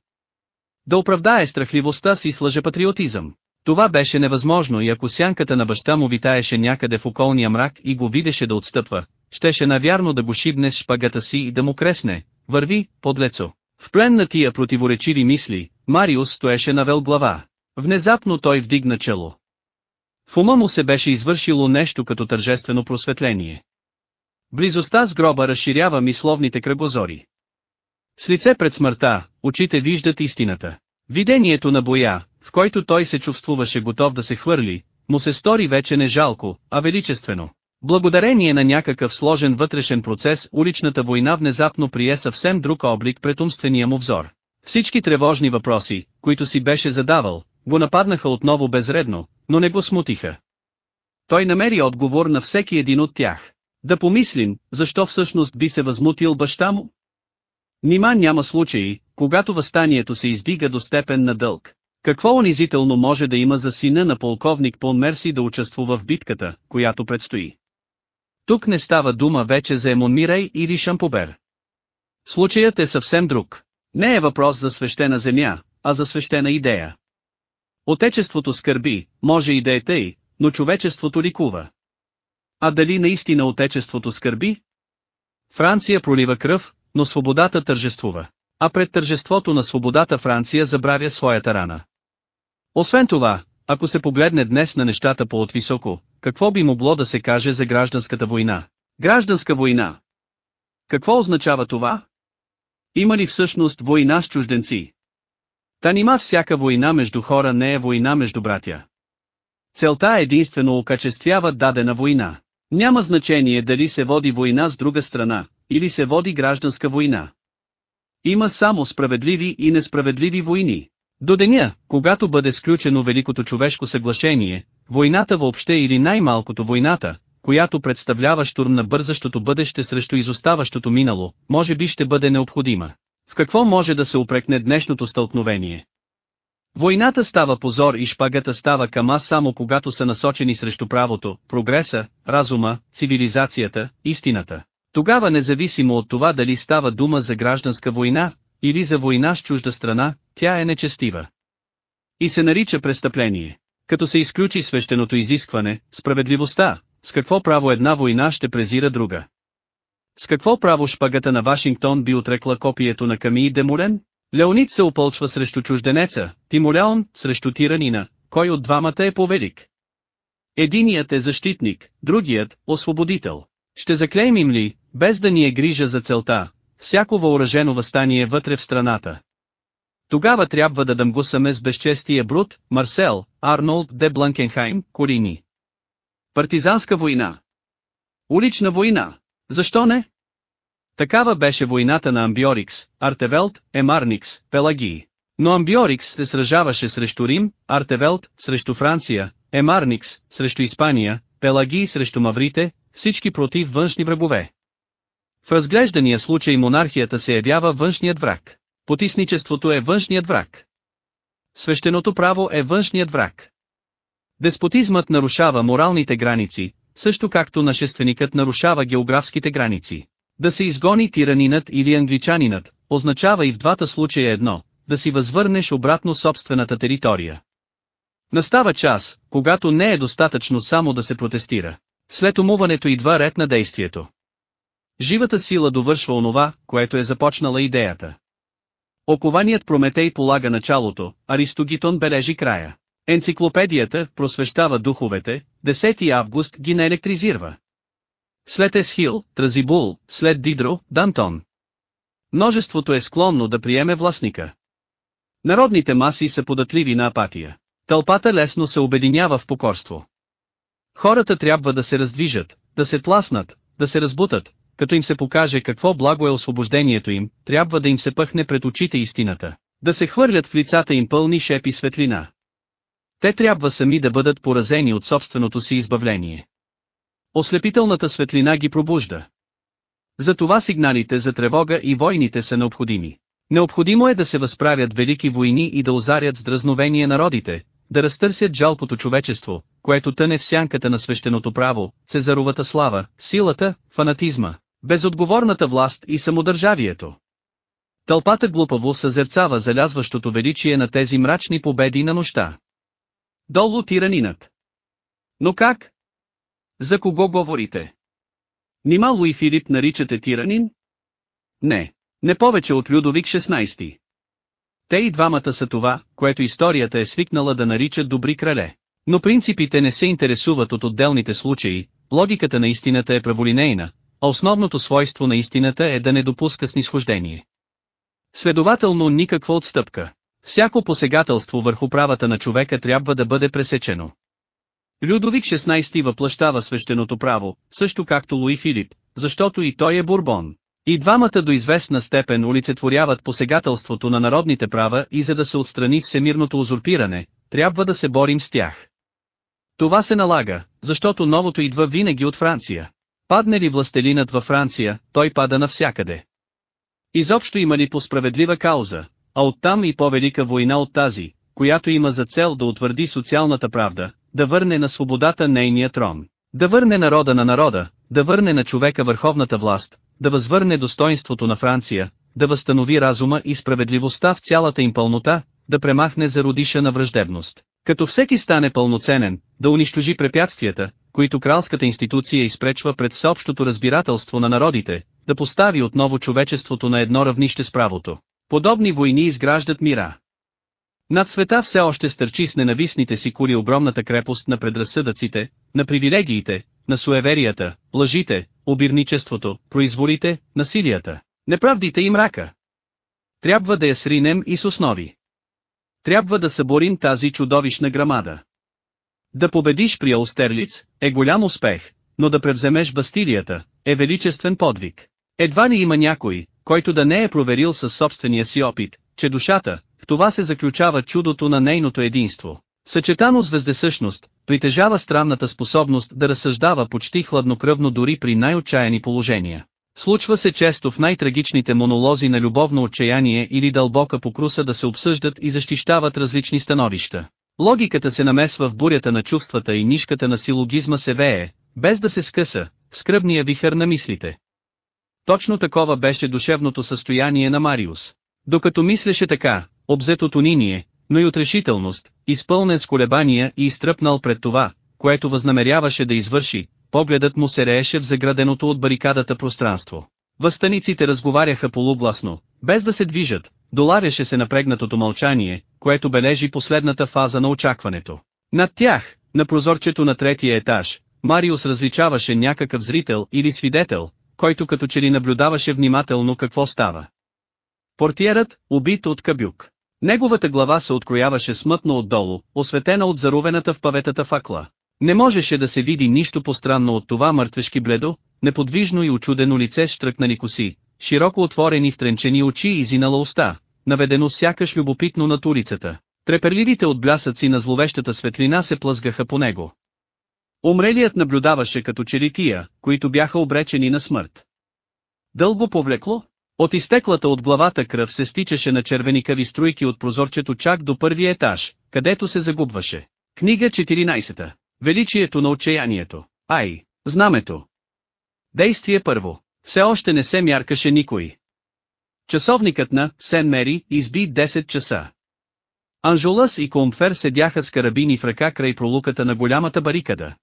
Да оправдае страхливостта си с лъжепатриотизъм. Това беше невъзможно и ако сянката на баща му витаеше някъде в околния мрак и го видеше да отстъпва, щеше навярно да го шибне с шпагата си и да му кресне, върви, подлецо. В плен на тия противоречиви мисли, Мариус стоеше навел глава. Внезапно той вдигна чело. В ума му се беше извършило нещо като тържествено просветление. Близостта с гроба разширява мисловните кръгозори. С лице пред смъртта, очите виждат истината. Видението на боя, в който той се чувствуваше готов да се хвърли, му се стори вече не жалко, а величествено. Благодарение на някакъв сложен вътрешен процес уличната война внезапно прие съвсем друг облик пред умствения му взор. Всички тревожни въпроси, които си беше задавал, го нападнаха отново безредно, но не го смутиха. Той намери отговор на всеки един от тях. Да помислим, защо всъщност би се възмутил баща му? Нима няма случаи, когато възстанието се издига до степен на дълг. Какво унизително може да има за сина на полковник Пон Мерси да участвува в битката, която предстои? Тук не става дума вече за Емон Мирей или Шампобер. Случаят е съвсем друг. Не е въпрос за свещена земя, а за свещена идея. Отечеството скърби, може и да е тъй, но човечеството ликува. А дали наистина отечеството скърби? Франция пролива кръв, но свободата тържествува. А пред тържеството на свободата Франция забравя своята рана. Освен това, ако се погледне днес на нещата по-отвисоко, какво би могло да се каже за гражданската война? Гражданска война! Какво означава това? Има ли всъщност война с чужденци? Та нима всяка война между хора не е война между братя. Целта единствено окачествява дадена война. Няма значение дали се води война с друга страна, или се води гражданска война. Има само справедливи и несправедливи войни. До деня, когато бъде сключено Великото човешко съглашение, войната въобще или най-малкото войната, която представлява штурм на бързащото бъдеще срещу изоставащото минало, може би ще бъде необходима. В какво може да се упрекне днешното стълкновение? Войната става позор и шпагата става кама само когато са насочени срещу правото, прогреса, разума, цивилизацията, истината. Тогава независимо от това дали става дума за гражданска война, или за война с чужда страна, тя е нечестива. И се нарича престъпление. Като се изключи свещеното изискване, справедливостта, с какво право една война ще презира друга. С какво право шпагата на Вашингтон би отрекла копието на Камии Демолен? Леонид се опълчва срещу чужденеца, Тимолеон срещу тиранина, кой от двамата е повелик? Единият е защитник, другият – освободител. Ще заклеймим ли, без да ни е грижа за целта, всяко въоръжено възстание вътре в страната. Тогава трябва да дъмгусаме с безчестия Брут, Марсел, Арнолд де Бланкенхайм, Корини. Партизанска война. Улична война. Защо не? Такава беше войната на Амбиорикс, Артевелт, Емарникс, Пелагии. Но Амбиорикс се сражаваше срещу Рим, Артевелт срещу Франция, Емарникс срещу Испания, Пелагии срещу Маврите, всички против външни врагове. В разглеждания случай монархията се явява външният враг. Потисничеството е външният враг. Свещеното право е външният враг. Деспотизмът нарушава моралните граници, също както нашественикът нарушава географските граници. Да се изгони тиранинът или англичанинът, означава и в двата случая едно, да си възвърнеш обратно собствената територия. Настава час, когато не е достатъчно само да се протестира. След умуването идва ред на действието. Живата сила довършва онова, което е започнала идеята. Окованият Прометей полага началото, Аристогитон бележи края. Енциклопедията просвещава духовете, 10 август ги не електризирва. След Есхил, Тразибул, след Дидро, Дантон. Множеството е склонно да приеме властника. Народните маси са податливи на апатия. Тълпата лесно се обединява в покорство. Хората трябва да се раздвижат, да се тласнат, да се разбутат, като им се покаже какво благо е освобождението им, трябва да им се пъхне пред очите истината, да се хвърлят в лицата им пълни шепи светлина. Те трябва сами да бъдат поразени от собственото си избавление. Ослепителната светлина ги пробужда. Затова сигналите за тревога и войните са необходими. Необходимо е да се възправят велики войни и да озарят с дразновение народите, да разтърсят жалкото човечество, което тъне в сянката на свещеното право, цезаровата слава, силата, фанатизма, безотговорната власт и самодържавието. Тълпата глупаво съзерцава залязващото величие на тези мрачни победи на нощта. Долу тиранинът. Но как? За кого говорите? Нима Луи Филип наричате тиранин? Не, не повече от Людовик 16. Те и двамата са това, което историята е свикнала да наричат добри крале. Но принципите не се интересуват от отделните случаи, логиката на истината е праволинейна, основното свойство на истината е да не допуска снисхождение. Следователно никаква отстъпка. Всяко посегателство върху правата на човека трябва да бъде пресечено. Людовик 16 въплащава свещеното право, също както Луи Филип, защото и той е бурбон. И двамата до известна степен олицетворяват посегателството на народните права и за да се отстрани всемирното узурпиране, трябва да се борим с тях. Това се налага, защото новото идва винаги от Франция. Падне ли властелинът във Франция, той пада навсякъде. Изобщо има ли по справедлива кауза, а оттам и по-велика война от тази, която има за цел да утвърди социалната правда, да върне на свободата нейния трон, да върне народа на народа, да върне на човека върховната власт, да възвърне достоинството на Франция, да възстанови разума и справедливостта в цялата им пълнота, да премахне зародиша на враждебност. Като всеки стане пълноценен, да унищожи препятствията, които кралската институция изпречва пред всеобщото разбирателство на народите, да постави отново човечеството на едно равнище с правото. Подобни войни изграждат мира. Над света все още стърчи с ненавистните си кули огромната крепост на предразсъдъците, на привилегиите, на суеверията, лъжите, обирничеството, произволите, насилията, неправдите и мрака. Трябва да я сринем и с основи. Трябва да съборим тази чудовищна грамада. Да победиш при Аустерлиц, е голям успех, но да превземеш Бастилията, е величествен подвиг. Едва ли има някой, който да не е проверил със собствения си опит, че душата, в това се заключава чудото на нейното единство. Съчетано с вездесъщност, притежава странната способност да разсъждава почти хладнокръвно дори при най-отчаяни положения. Случва се често в най-трагичните монолози на любовно отчаяние или дълбока покруса да се обсъждат и защищават различни становища. Логиката се намесва в бурята на чувствата и нишката на силогизма се вее, без да се скъса, скръбния вихър на мислите. Точно такова беше душевното състояние на Мариус. Докато мислеше така, обзет от униние, но и от решителност, изпълнен с колебания и изтръпнал пред това, което възнамеряваше да извърши, погледът му се рееше в заграденото от барикадата пространство. Възстаниците разговаряха полугласно, без да се движат, доларяше се напрегнатото мълчание, което бележи последната фаза на очакването. Над тях, на прозорчето на третия етаж, Мариус различаваше някакъв зрител или свидетел, който като че ли наблюдаваше внимателно какво става. Портиерът, убит от кабюк. Неговата глава се открояваше смътно отдолу, осветена от заровената в паветата факла. Не можеше да се види нищо постранно от това мъртвешки бледо, неподвижно и очудено лице с коси, широко отворени втренчени очи и зинала уста, наведено сякаш любопитно над улицата. Треперливите от блясъци на зловещата светлина се плъзгаха по него. Умрелият наблюдаваше като черития, които бяха обречени на смърт. Дълго повлекло, от изтеклата от главата кръв се стичаше на червеникави струйки от прозорчето чак до първия етаж, където се загубваше. Книга 14. Величието на отчаянието. Ай, знамето. Действие първо. Все още не се мяркаше никой. Часовникът на Сен Мери изби 10 часа. Анжулас и Комфер седяха с карабини в ръка край пролуката на голямата барикада.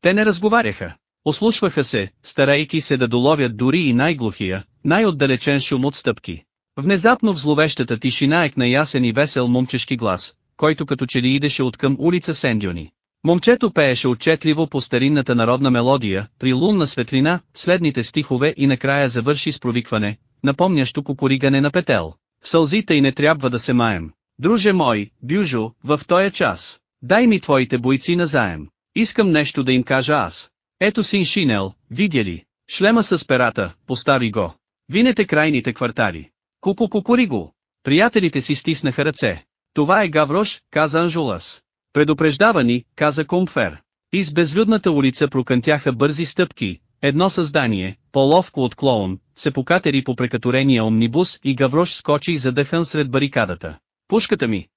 Те не разговаряха. Ослушваха се, старайки се да доловят дори и най-глухия, най-отдалечен шум от стъпки. Внезапно в зловещата тишина екна ясен и весел момчешки глас, който като че ли идеше от към улица Сендюни. Момчето пееше отчетливо по старинната народна мелодия, при лунна светлина, следните стихове и накрая завърши с провикване, напомнящо кукуригане на петел. Сълзите и не трябва да се маем. Друже мой, Бюжо, в този час, дай ми твоите бойци назаем. Искам нещо да им кажа аз. Ето син Шинел, видя ли, шлема с перата, постави го. Винете крайните квартали. Куку кукури го. Приятелите си стиснаха ръце. Това е Гаврош, каза Анжулас. Предупреждава ни, каза Комфер. Из безлюдната улица прокънтяха бързи стъпки, едно създание, по-ловко от клоун, се покатери по прекаторения омнибус и Гаврош скочи задъхан сред барикадата. Пушката ми!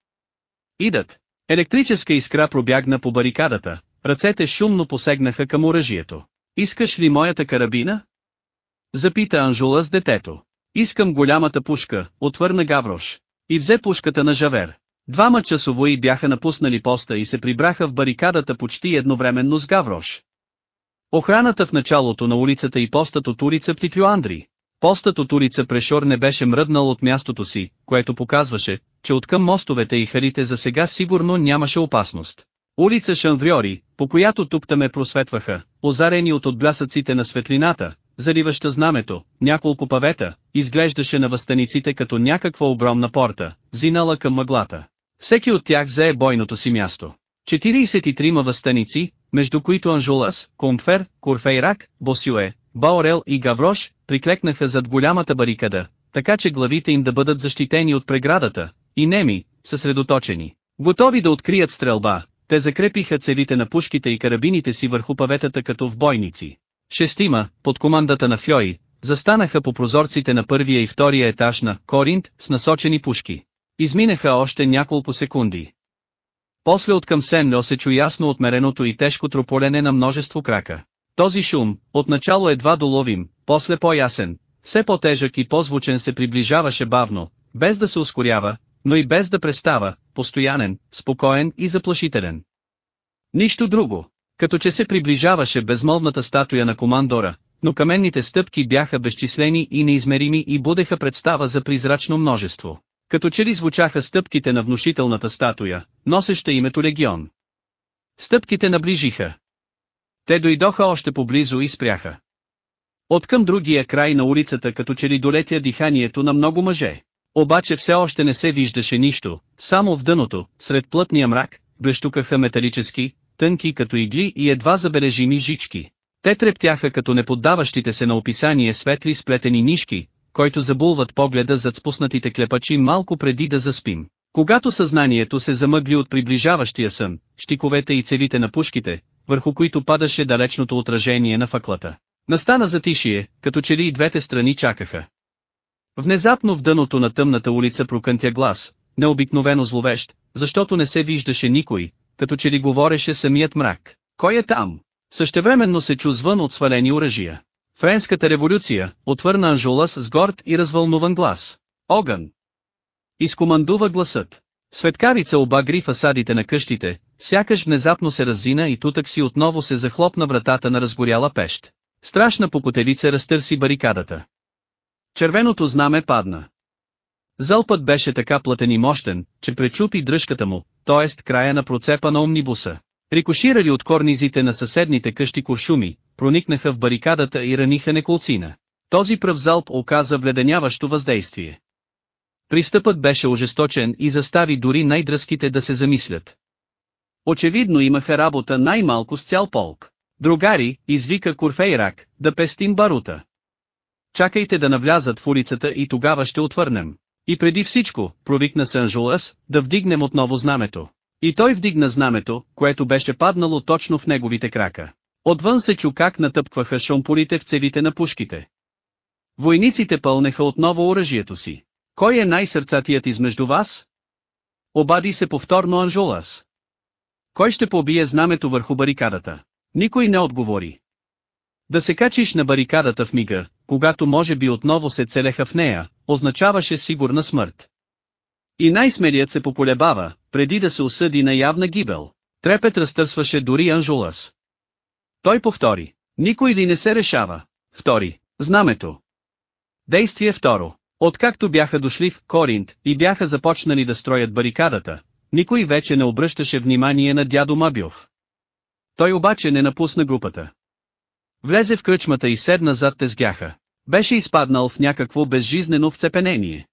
Идат! Електрическа искра пробягна по барикадата, ръцете шумно посегнаха към оръжието. Искаш ли моята карабина? Запита Анжула с детето. Искам голямата пушка, отвърна Гаврош. И взе пушката на Жавер. Двама часовои бяха напуснали поста и се прибраха в барикадата почти едновременно с Гаврош. Охраната в началото на улицата и постът от улица Птиклюандри. Постът от улица Прешор не беше мръднал от мястото си, което показваше, че откъм мостовете и харите за сега сигурно нямаше опасност. Улица Шанвриори, по която тук ме просветваха, озарени от отблясъците на светлината, заливаща знамето, няколко павета, изглеждаше на възстаниците като някаква огромна порта, зинала към мъглата. Всеки от тях зае бойното си място. 43 възстаници, между които Анжулас, Комфер, Курфейрак, Босюе, Баорел и Гаврош, приклекнаха зад голямата барикада, така че главите им да бъдат защитени от преградата, и неми, съсредоточени. Готови да открият стрелба, те закрепиха целите на пушките и карабините си върху паветата като в бойници. Шестима, под командата на Фьои, застанаха по прозорците на първия и втория етаж на Коринт с насочени пушки. Изминаха още няколко секунди. После от към Сенло се чу ясно отмереното и тежко трополене на множество крака. Този шум, отначало едва доловим, после по-ясен, все по-тежък и по-звучен се приближаваше бавно, без да се ускорява, но и без да престава, постоянен, спокоен и заплашителен. Нищо друго. Като че се приближаваше безмолвната статуя на командора, но каменните стъпки бяха безчислени и неизмерими и будеха представа за призрачно множество. Като че ли звучаха стъпките на внушителната статуя, носеща името Легион. Стъпките наближиха. Те дойдоха още поблизо и спряха. От към другия край на улицата като че ли долетя диханието на много мъже. Обаче все още не се виждаше нищо, само в дъното, сред плътния мрак, блещукаха металически, тънки като игли и едва забележими жички. Те трептяха като неподдаващите се на описание светли сплетени нишки, който забулват погледа зад спуснатите клепачи малко преди да заспим. Когато съзнанието се замъгли от приближаващия сън, щиковете и цевите на пушките, върху които падаше далечното отражение на факлата. Настана затишие, като че ли и двете страни чакаха. Внезапно в дъното на тъмната улица прокънтя глас, необикновено зловещ, защото не се виждаше никой, като че ли говореше самият мрак. Кой е там? Същевременно се чу звън от свалени оръжия. Френската революция, отвърна Анжулас с горд и развълнуван глас. Огън! Изкомандува гласът. Светкарица обагри фасадите на къщите, сякаш внезапно се разина и тутък си отново се захлопна вратата на разгоряла пещ. Страшна покотелица разтърси барикадата. Червеното знаме падна. Зълпът беше така плътен и мощен, че пречупи дръжката му, т.е. края на процепа на омнибуса. Рикоширали от корнизите на съседните къщи куршуми, проникнаха в барикадата и раниха неколцина. Този пръв залп оказа вледеняващо въздействие. Пристъпът беше ожесточен и застави дори най-дръзките да се замислят. Очевидно имаха работа най-малко с цял полк. Другари, извика Курфейрак, да пестим барута. Чакайте да навлязат в улицата и тогава ще отвърнем. И преди всичко, провикна Санжулас, да вдигнем отново знамето. И той вдигна знамето, което беше паднало точно в неговите крака. Отвън се чу как натъпкваха шомполите в цевите на пушките. Войниците пълнеха отново оръжието си. Кой е най-сърцатият измежду вас? Обади се повторно Анжолас. Кой ще побие знамето върху барикадата? Никой не отговори. Да се качиш на барикадата в мига, когато може би отново се целеха в нея, означаваше сигурна смърт. И най-смелият се поколебава, преди да се осъди на явна гибел. Трепет разтърсваше дори Анжулас. Той повтори. Никой ли не се решава? Втори. Знамето. Действие второ. Откакто бяха дошли в Коринт и бяха започнали да строят барикадата, никой вече не обръщаше внимание на дядо Мабиов. Той обаче не напусна групата. Влезе в кръчмата и седна зад тезгяха. Беше изпаднал в някакво безжизнено вцепенение.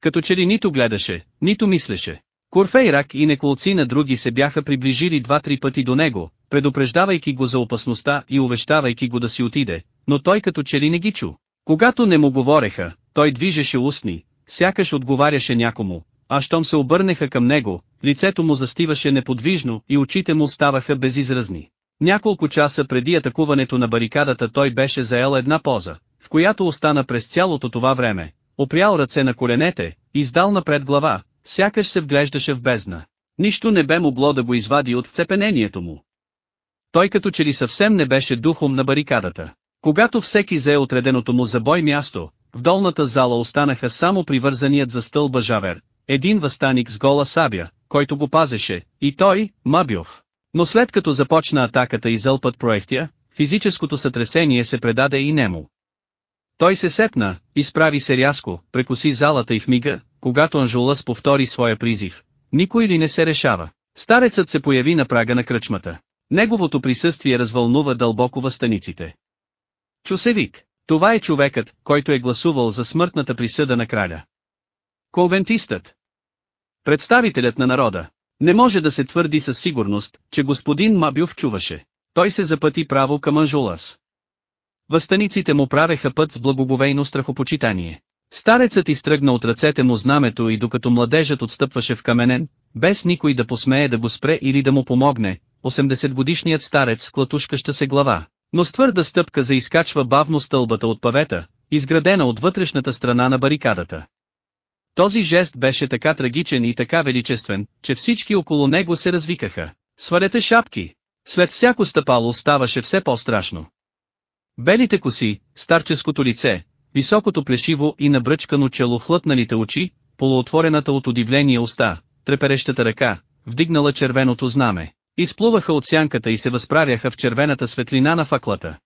Като че ли нито гледаше, нито мислеше. Курфейрак и неколци на други се бяха приближили два-три пъти до него, предупреждавайки го за опасността и увещавайки го да си отиде, но той като че ли не ги чу. Когато не му говореха, той движеше устни, сякаш отговаряше някому, а щом се обърнеха към него, лицето му застиваше неподвижно и очите му ставаха безизразни. Няколко часа преди атакуването на барикадата той беше заел една поза, в която остана през цялото това време, опрял ръце на коленете, издал напред глава, сякаш се вглеждаше в бездна. Нищо не бе могло да го извади от вцепенението му. Той като че ли съвсем не беше духом на барикадата. Когато всеки взе отреденото му за бой място, в долната зала останаха само привързаният за стълба Жавер, един възстаник с гола сабя, който го пазеше, и той, Мабиов. Но след като започна атаката и зълпът проектия, физическото сътресение се предаде и нему. Той се сепна, изправи се рязко, прекоси залата и в мига, когато Анжулас повтори своя призив. Никой ли не се решава? Старецът се появи на прага на кръчмата. Неговото присъствие развълнува дълбоко възстаниците. Чу се вик. Това е човекът, който е гласувал за смъртната присъда на краля. Конвентистът. Представителят на народа. Не може да се твърди със сигурност, че господин Мабюв чуваше. Той се запъти право към Анжулас. Възстаниците му правеха път с благоговейно страхопочитание. Старецът изтръгна от ръцете му знамето и докато младежът отстъпваше в каменен, без никой да посмее да го спре или да му помогне, 80-годишният старец с клатушкаща се глава, но с твърда стъпка заизкачва бавно стълбата от павета, изградена от вътрешната страна на барикадата. Този жест беше така трагичен и така величествен, че всички около него се развикаха. Свалете шапки! След всяко стъпало ставаше все по-страшно. Белите коси, старческото лице, високото плешиво и набръчкано чело хлътналите очи, полуотворената от удивление уста, треперещата ръка, вдигнала червеното знаме, изплуваха от сянката и се възправяха в червената светлина на факлата.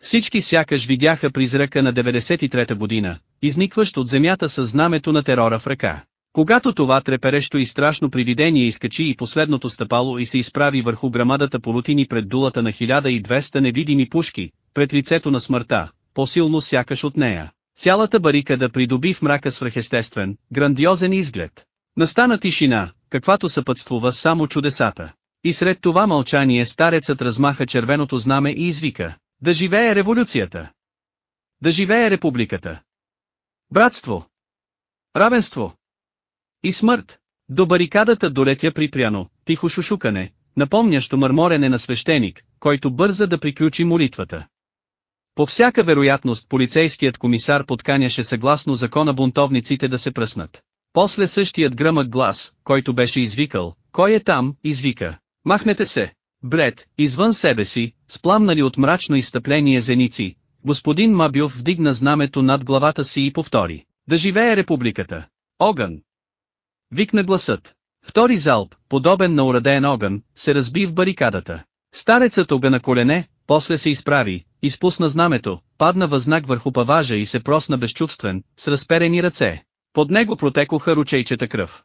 Всички сякаш видяха призрака на 93-та година, изникващ от земята с знамето на терора в ръка. Когато това треперещо и страшно привидение изкачи и последното стъпало и се изправи върху грамадата полутини пред дулата на 1200 невидими пушки, пред лицето на смъртта, по-силно сякаш от нея. Цялата барика да придоби в мрака свръхестествен, грандиозен изглед. Настана тишина, каквато съпътствува само чудесата. И сред това мълчание старецът размаха червеното знаме и извика, да живее революцията! Да живее републиката! Братство! Равенство! И смърт! До барикадата долетя припряно, тихо шушукане, напомнящо мърморене на свещеник, който бърза да приключи молитвата. По всяка вероятност полицейският комисар подканяше съгласно закона бунтовниците да се пръснат. После същият гръмък глас, който беше извикал, кой е там, извика. Махнете се! Бред, извън себе си, спламнали от мрачно изтъпление зеници, господин Мабюв вдигна знамето над главата си и повтори. Да живее републиката! Огън! Викна гласът. Втори залп, подобен на ураден огън, се разби в барикадата. Старецът огъна колене, после се изправи, изпусна знамето, падна възнак върху паважа и се просна безчувствен, с разперени ръце. Под него протекоха ручейчета кръв.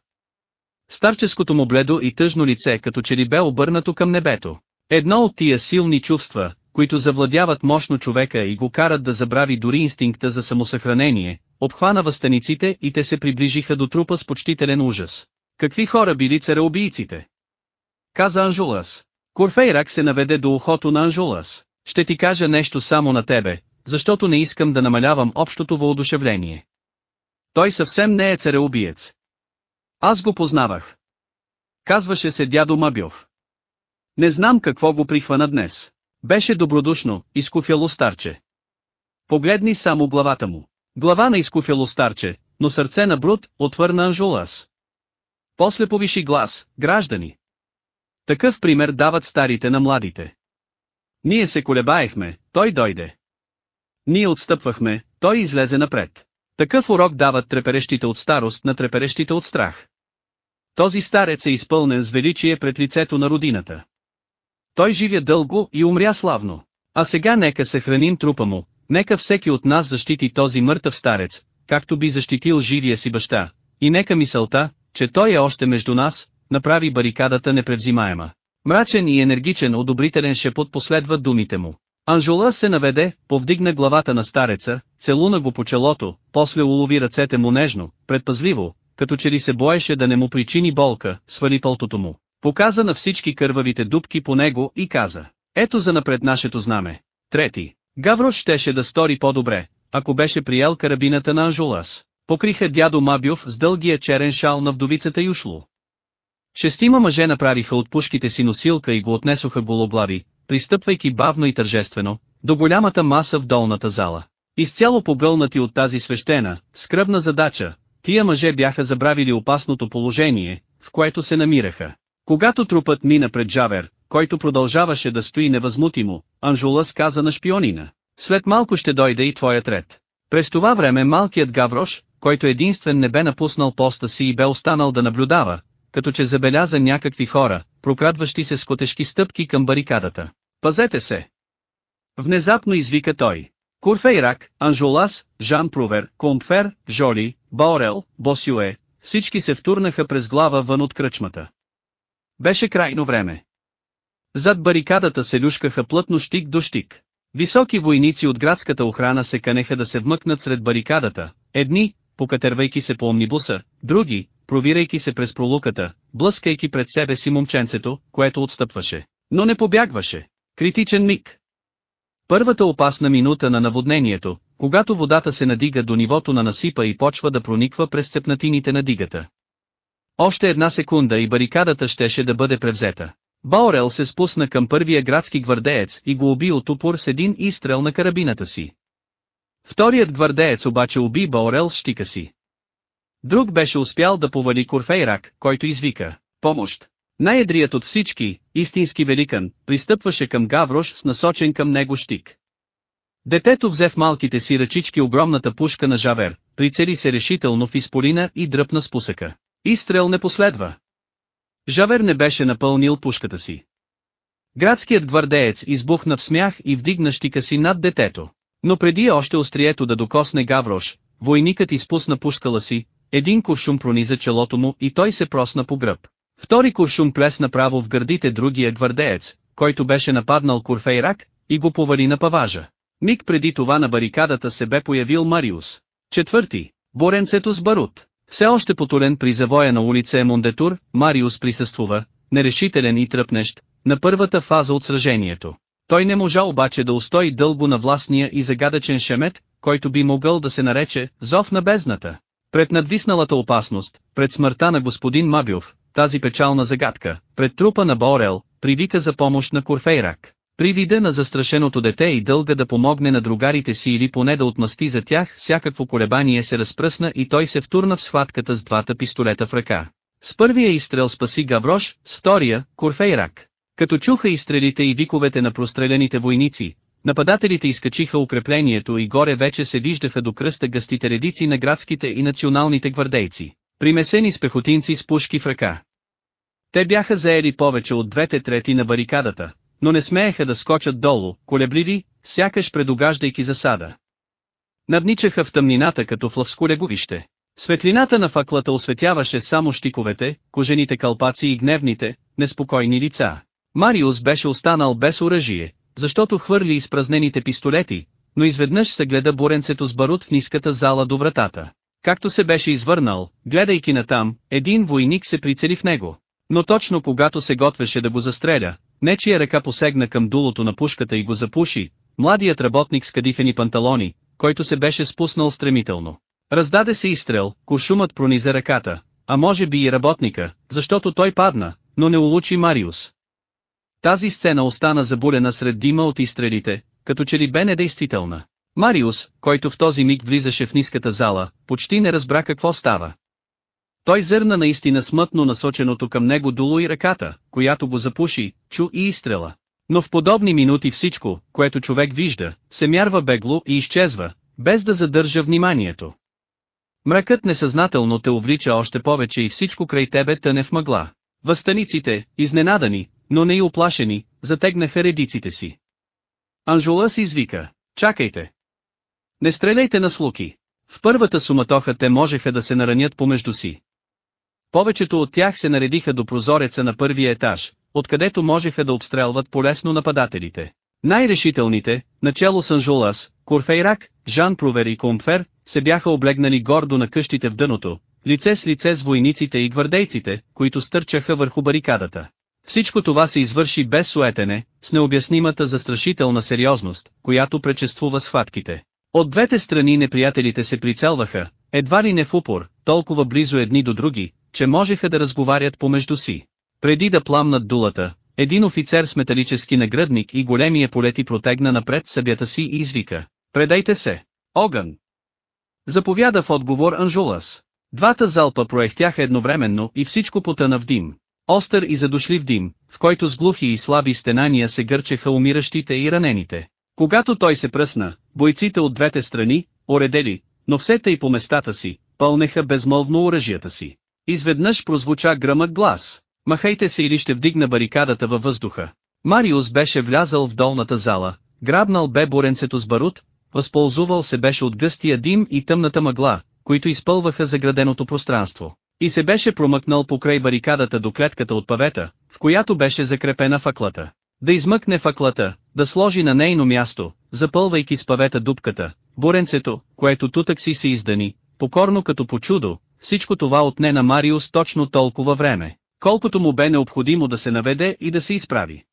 Старческото му бледо и тъжно лице като че ли бе обърнато към небето. Едно от тия силни чувства, които завладяват мощно човека и го карат да забрави дори инстинкта за самосъхранение, обхвана възстаниците и те се приближиха до трупа с почтителен ужас. Какви хора били цареубийците? Каза Анжулас. Курфейрак се наведе до ухото на Анжулас. Ще ти кажа нещо само на тебе, защото не искам да намалявам общото въодушевление. Той съвсем не е цареубиец. Аз го познавах. Казваше се дядо Мабьов. Не знам какво го прихвана днес. Беше добродушно, изкуфяло старче. Погледни само главата му. Глава на изкуфяло старче, но сърце на Брут, отвърна Анжулас. После повиши глас, граждани. Такъв пример дават старите на младите. Ние се колебаехме, той дойде. Ние отстъпвахме, той излезе напред. Такъв урок дават треперещите от старост на треперещите от страх. Този старец е изпълнен с величие пред лицето на родината. Той живя дълго и умря славно. А сега нека съхраним трупа му, нека всеки от нас защити този мъртъв старец, както би защитил живия си баща, и нека мисълта, че той е още между нас, направи барикадата непревзимаема. Мрачен и енергичен одобрителен шепот последва думите му. Анжула се наведе, повдигна главата на стареца, целуна го по челото, после улови ръцете му нежно, предпазливо, като че ли се боеше да не му причини болка, свали пълтото му. Показа на всички кървавите дубки по него и каза, ето за напред нашето знаме. Трети. Гаврош щеше да стори по-добре, ако беше приел карабината на Анжулас. Покриха дядо Мабюв с дългия черен шал на вдовицата Юшло. Шестима мъже направиха от пушките си носилка и го отнесоха гологлави, пристъпвайки бавно и тържествено, до голямата маса в долната зала. Изцяло погълнати от тази свещена, скръбна задача, тия мъже бяха забравили опасното положение, в което се намираха. Когато трупът мина пред Джавер, който продължаваше да стои невъзмутимо, Анжулас каза на шпионина. След малко ще дойде и твоят ред. През това време малкият Гаврош, който единствен не бе напуснал поста си и бе останал да наблюдава, като че забеляза някакви хора, прокрадващи се с котешки стъпки към барикадата. Пазете се! Внезапно извика той. Курфейрак, Анжолас, Жан Прувер, Комфер, Жоли, Баорел, Босюе, всички се втурнаха през глава вън от кръчмата. Беше крайно време. Зад барикадата се люшкаха плътно щик до щик. Високи войници от градската охрана се канеха да се вмъкнат сред барикадата, едни, покатервайки се по омнибуса, други, провирайки се през пролуката, блъскайки пред себе си момченцето, което отстъпваше. Но не побягваше. Критичен миг. Първата опасна минута на наводнението, когато водата се надига до нивото на насипа и почва да прониква през цепнатините на дигата. Още една секунда и барикадата щеше да бъде превзета. Баорел се спусна към първия градски гвардеец и го уби от упор с един изстрел на карабината си. Вторият гвардеец обаче уби Баорел с щика си. Друг беше успял да повали Курфейрак, който извика «Помощ!». Най-едрият от всички, истински великан, пристъпваше към Гаврош с насочен към него щик. Детето взе в малките си ръчички огромната пушка на Жавер, прицели се решително в изполина и дръпна спусъка. Изстрел не последва. Жавер не беше напълнил пушката си. Градският гвардеец избухна в смях и вдигна щика си над детето. Но преди още острието да докосне Гаврош, войникът изпусна пушкала си, един куршум прониза челото му и той се просна по гръб. Втори куршум плес направо в гърдите другия гвардеец, който беше нападнал Курфейрак, и го повали на паважа. Миг преди това на барикадата се бе появил Мариус. Четвърти. Боренцето с барут. Все още потулен при завоя на улица Емондетур, Мариус присъствува, нерешителен и тръпнещ, на първата фаза от сражението. Той не можа обаче да устои дълго на властния и загадъчен шемет, който би могъл да се нарече «Зов на бездната». Пред надвисналата опасност, пред смъртта на господин Мабиов, тази печална загадка, пред трупа на Борел, привика за помощ на Курфейрак. При вида на застрашеното дете и дълга да помогне на другарите си или поне да отмъсти за тях, всякакво колебание се разпръсна и той се втурна в схватката с двата пистолета в ръка. С първия изстрел спаси Гаврош, с втория – Курфейрак. Като чуха изстрелите и виковете на прострелените войници, нападателите изкачиха укреплението и горе вече се виждаха до кръста гъстите редици на градските и националните гвардейци, примесени с пехотинци с пушки в ръка. Те бяха заели повече от двете трети на барикадата, но не смееха да скочат долу, колебливи, сякаш предугаждайки засада. Надничаха в тъмнината като в лъвско леговище. Светлината на факлата осветяваше само щиковете, кожените кълпаци и гневните, неспокойни лица. Мариус беше останал без оръжие, защото хвърли изпразнените пистолети, но изведнъж се гледа буренцето с барут в ниската зала до вратата. Както се беше извърнал, гледайки натам, един войник се прицели в него. Но точно когато се готвеше да го застреля, нечия ръка посегна към дулото на пушката и го запуши, младият работник с кадифени панталони, който се беше спуснал стремително. Раздаде се изстрел, куршумът прониза ръката, а може би и работника, защото той падна, но не улучи Мариус. Тази сцена остана забулена сред дима от изстрелите, като че ли бе недействителна. Мариус, който в този миг влизаше в ниската зала, почти не разбра какво става. Той зърна наистина смътно насоченото към него долу и ръката, която го запуши, чу и изстрела. Но в подобни минути всичко, което човек вижда, се мярва бегло и изчезва, без да задържа вниманието. Мракът несъзнателно те увлича още повече и всичко край тебе тъне в мъгла. Възстаниците, изненадани, но не и оплашени, затегнаха редиците си. Анжула си извика, чакайте. Не стреляйте на слуки. В първата суматоха те можеха да се наранят помежду си. Повечето от тях се наредиха до прозореца на първия етаж, откъдето можеха да обстрелват полесно нападателите. Най-решителните, начало с Анжулас, Курфейрак, Жан Провер и Комфер, се бяха облегнали гордо на къщите в дъното, лице с лице с войниците и гвардейците, които стърчаха върху барикадата. Всичко това се извърши без суетене, с необяснимата застрашителна сериозност, която пречествува схватките. От двете страни неприятелите се прицелваха, едва ли не в упор, толкова близо едни до други, че можеха да разговарят помежду си. Преди да пламнат дулата, един офицер с металически нагръдник и големия полети протегна напред събята си и извика. Предайте се! Огън! Заповяда в отговор Анжулас. Двата залпа проехтяха едновременно и всичко потъна в дим. Остър и задушлив дим, в който с глухи и слаби стенания се гърчеха умиращите и ранените. Когато той се пръсна, бойците от двете страни, оредели, но все тъй по местата си, пълнеха безмолвно оръжията си. Изведнъж прозвуча гръмък глас. Махайте се или ще вдигна барикадата във въздуха. Мариус беше влязал в долната зала, грабнал бе буренцето с барут, възползвал се беше от гъстия дим и тъмната мъгла, които изпълваха заграденото пространство, и се беше промъкнал покрай барикадата до клетката от павета, в която беше закрепена факлата. Да измъкне факлата, да сложи на нейно място, запълвайки с павета дупката, буренцето, което тутък си се издани, покорно като по чудо, всичко това отне на Мариус точно толкова време, колкото му бе необходимо да се наведе и да се изправи.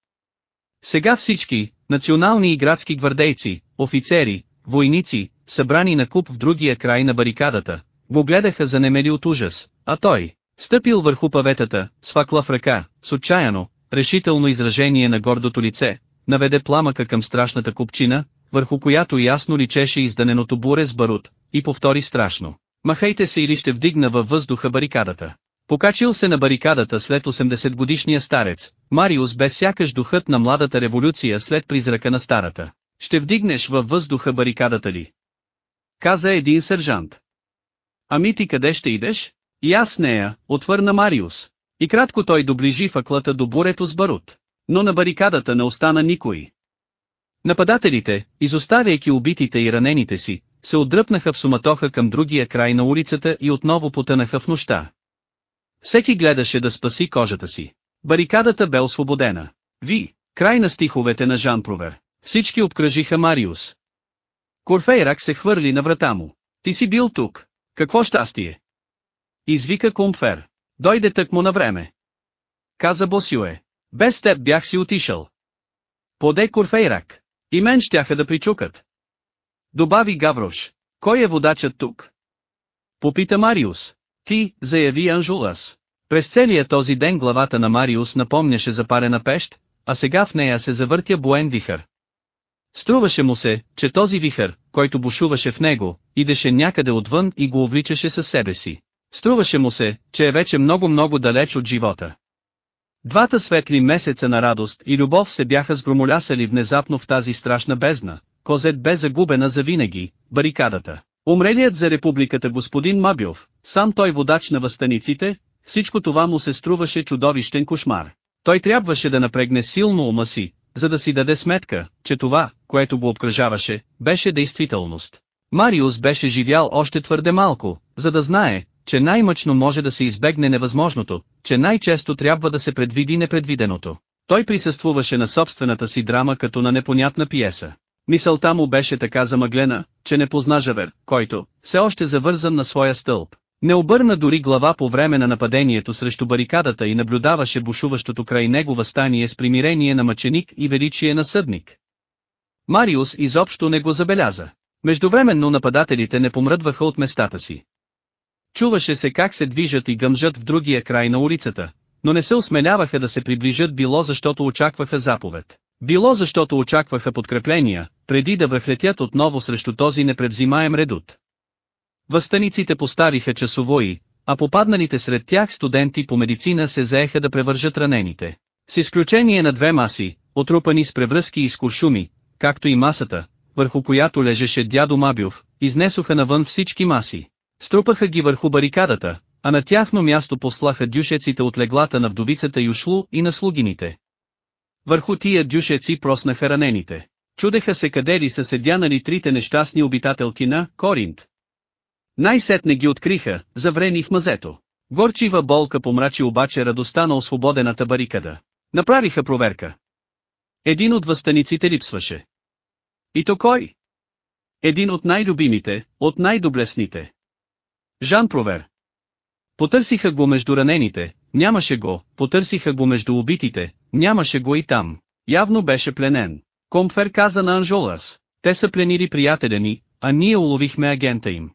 Сега всички, национални и градски гвардейци, офицери, войници, събрани на куп в другия край на барикадата, го гледаха занемели от ужас, а той, стъпил върху паветата, с в ръка, с отчаяно, решително изражение на гордото лице, наведе пламъка към страшната купчина, върху която ясно личеше изданеното буре с барут, и повтори страшно. Махайте се или ще вдигна във въздуха барикадата. Покачил се на барикадата след 80 годишния старец, Мариус бе сякаш духът на младата революция след призрака на старата. Ще вдигнеш във въздуха барикадата ли? Каза един сержант. Ами ти къде ще идеш? И аз с нея, отвърна Мариус. И кратко той доближи факлата до бурето с барут. Но на барикадата не остана никой. Нападателите, изоставяйки убитите и ранените си, се отдръпнаха в суматоха към другия край на улицата и отново потънаха в нощта. Всеки гледаше да спаси кожата си. Барикадата бе освободена. Ви, край на стиховете на Жан Провер. Всички обкръжиха Мариус. Корфейрак се хвърли на врата му. Ти си бил тук. Какво щастие? Извика Комфер. Дойде тък му на време. Каза Босюе. Без теб бях си отишъл. Поде Корфейрак. И мен щяха да причукат. Добави Гаврош. Кой е водачът тук? Попита Мариус. Ти, заяви Анжулас. През целия този ден главата на Мариус напомняше запарена пещ, а сега в нея се завъртя буен вихър. Струваше му се, че този вихър, който бушуваше в него, идеше някъде отвън и го увличаше със себе си. Струваше му се, че е вече много-много далеч от живота. Двата светли месеца на радост и любов се бяха сгромолясали внезапно в тази страшна бездна, Козет бе загубена за винаги, барикадата. Умрелият за републиката господин Мабиов, сам той водач на възстаниците, всичко това му се струваше чудовищен кошмар. Той трябваше да напрегне силно ума си, за да си даде сметка, че това, което го обкръжаваше, беше действителност. Мариус беше живял още твърде малко, за да знае, че най-мъчно може да се избегне невъзможното, че най-често трябва да се предвиди непредвиденото. Той присъствуваше на собствената си драма като на непонятна пиеса. Мисълта му беше така замъглена, че не позна Жавер, който, все още завързан на своя стълб, не обърна дори глава по време на нападението срещу барикадата и наблюдаваше бушуващото край него възстание с примирение на мъченик и величие на съдник. Мариус изобщо не го забеляза. Междувременно нападателите не помръдваха от местата си. Чуваше се как се движат и гъмжат в другия край на улицата, но не се осмеляваха да се приближат било защото очакваха заповед. Било защото очакваха подкрепления, преди да връхлетят отново срещу този непревзимаем редут. Възстаниците поставиха часовои, а попадналите сред тях студенти по медицина се заеха да превържат ранените. С изключение на две маси, отрупани с превръзки и с куршуми, както и масата, върху която лежеше дядо Мабюв, изнесоха навън всички маси. Струпаха ги върху барикадата, а на тяхно място послаха дюшеците от леглата на вдовицата Юшлу и на слугините. Върху тия дюшеци проснаха ранените. Чудеха се къде ли са седянали трите нещастни обитателки на Коринт. Най-сетне ги откриха, заврени в мазето. Горчива болка помрачи обаче радостта на освободената барикада. Направиха проверка. Един от възстаниците липсваше. И то кой? Един от най-любимите, от най-доблесните. Жан Провер. Потърсиха го между ранените, нямаше го, потърсиха го между убитите, нямаше го и там. Явно беше пленен. Комфер каза на Анжолас, те са пленили приятеля ни, а ние уловихме агента им.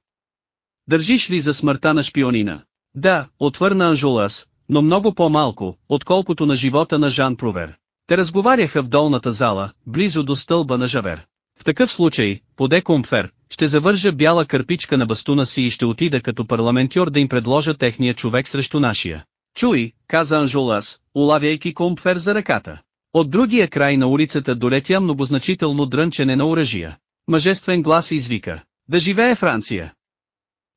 Държиш ли за смъртта на шпионина? Да, отвърна Анжолас, но много по-малко, отколкото на живота на Жан Провер. Те разговаряха в долната зала, близо до стълба на Жавер. В такъв случай, поде Комфер, ще завържа бяла кърпичка на бастуна си и ще отида като парламентьор да им предложа техния човек срещу нашия. Чуй, каза Анжолас, улавяйки Комфер за ръката. От другия край на улицата долетя многозначително дрънчене на оръжия. Мъжествен глас извика. Да живее Франция!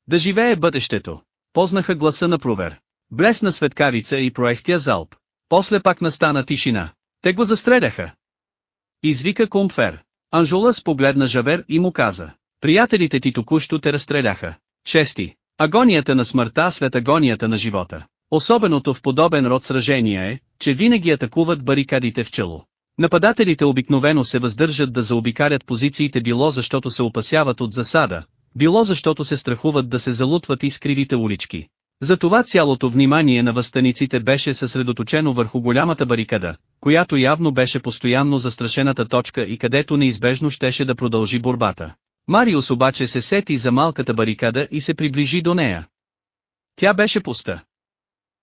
Да живее бъдещето! Познаха гласа на провер. Блесна светкавица и проехтя залп. После пак настана тишина. Те го застреляха. Извика Комфер. Анжулас погледна Жавер и му каза. Приятелите ти току-що те разстреляха. Шести. Агонията на смъртта след агонията на живота. Особеното в подобен род сражения е, че винаги атакуват барикадите в чело. Нападателите обикновено се въздържат да заобикарят позициите било защото се опасяват от засада, било защото се страхуват да се залутват изкривите улички. Затова цялото внимание на възстаниците беше съсредоточено върху голямата барикада, която явно беше постоянно застрашената точка и където неизбежно щеше да продължи борбата. Мариус обаче се сети за малката барикада и се приближи до нея. Тя беше пуста.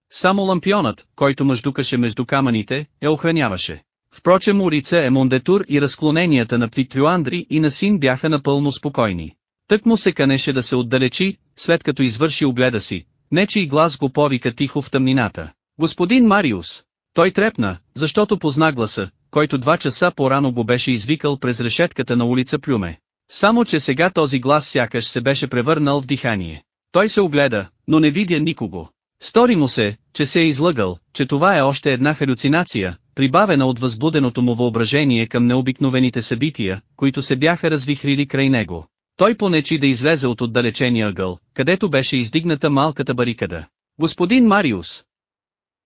Само лампионът, който мъждукаше между камъните, я охраняваше. Впрочем улица Емондетур и разклоненията на Pliтрюандри и на Син бяха напълно спокойни. Тък му се канеше да се отдалечи, след като извърши огледа си, нечи глас го повика тихо в тъмнината. Господин Мариус! Той трепна, защото позна гласа, който два часа по-рано го беше извикал през решетката на улица Плюме. Само че сега този глас сякаш се беше превърнал в дихание. Той се огледа, но не видя никого. Стори му се, че се е излъгал, че това е още една халюцинация, прибавена от възбуденото му въображение към необикновените събития, които се бяха развихрили край него. Той понечи да излезе от отдалечения ъгъл, където беше издигната малката барикада. Господин Мариус!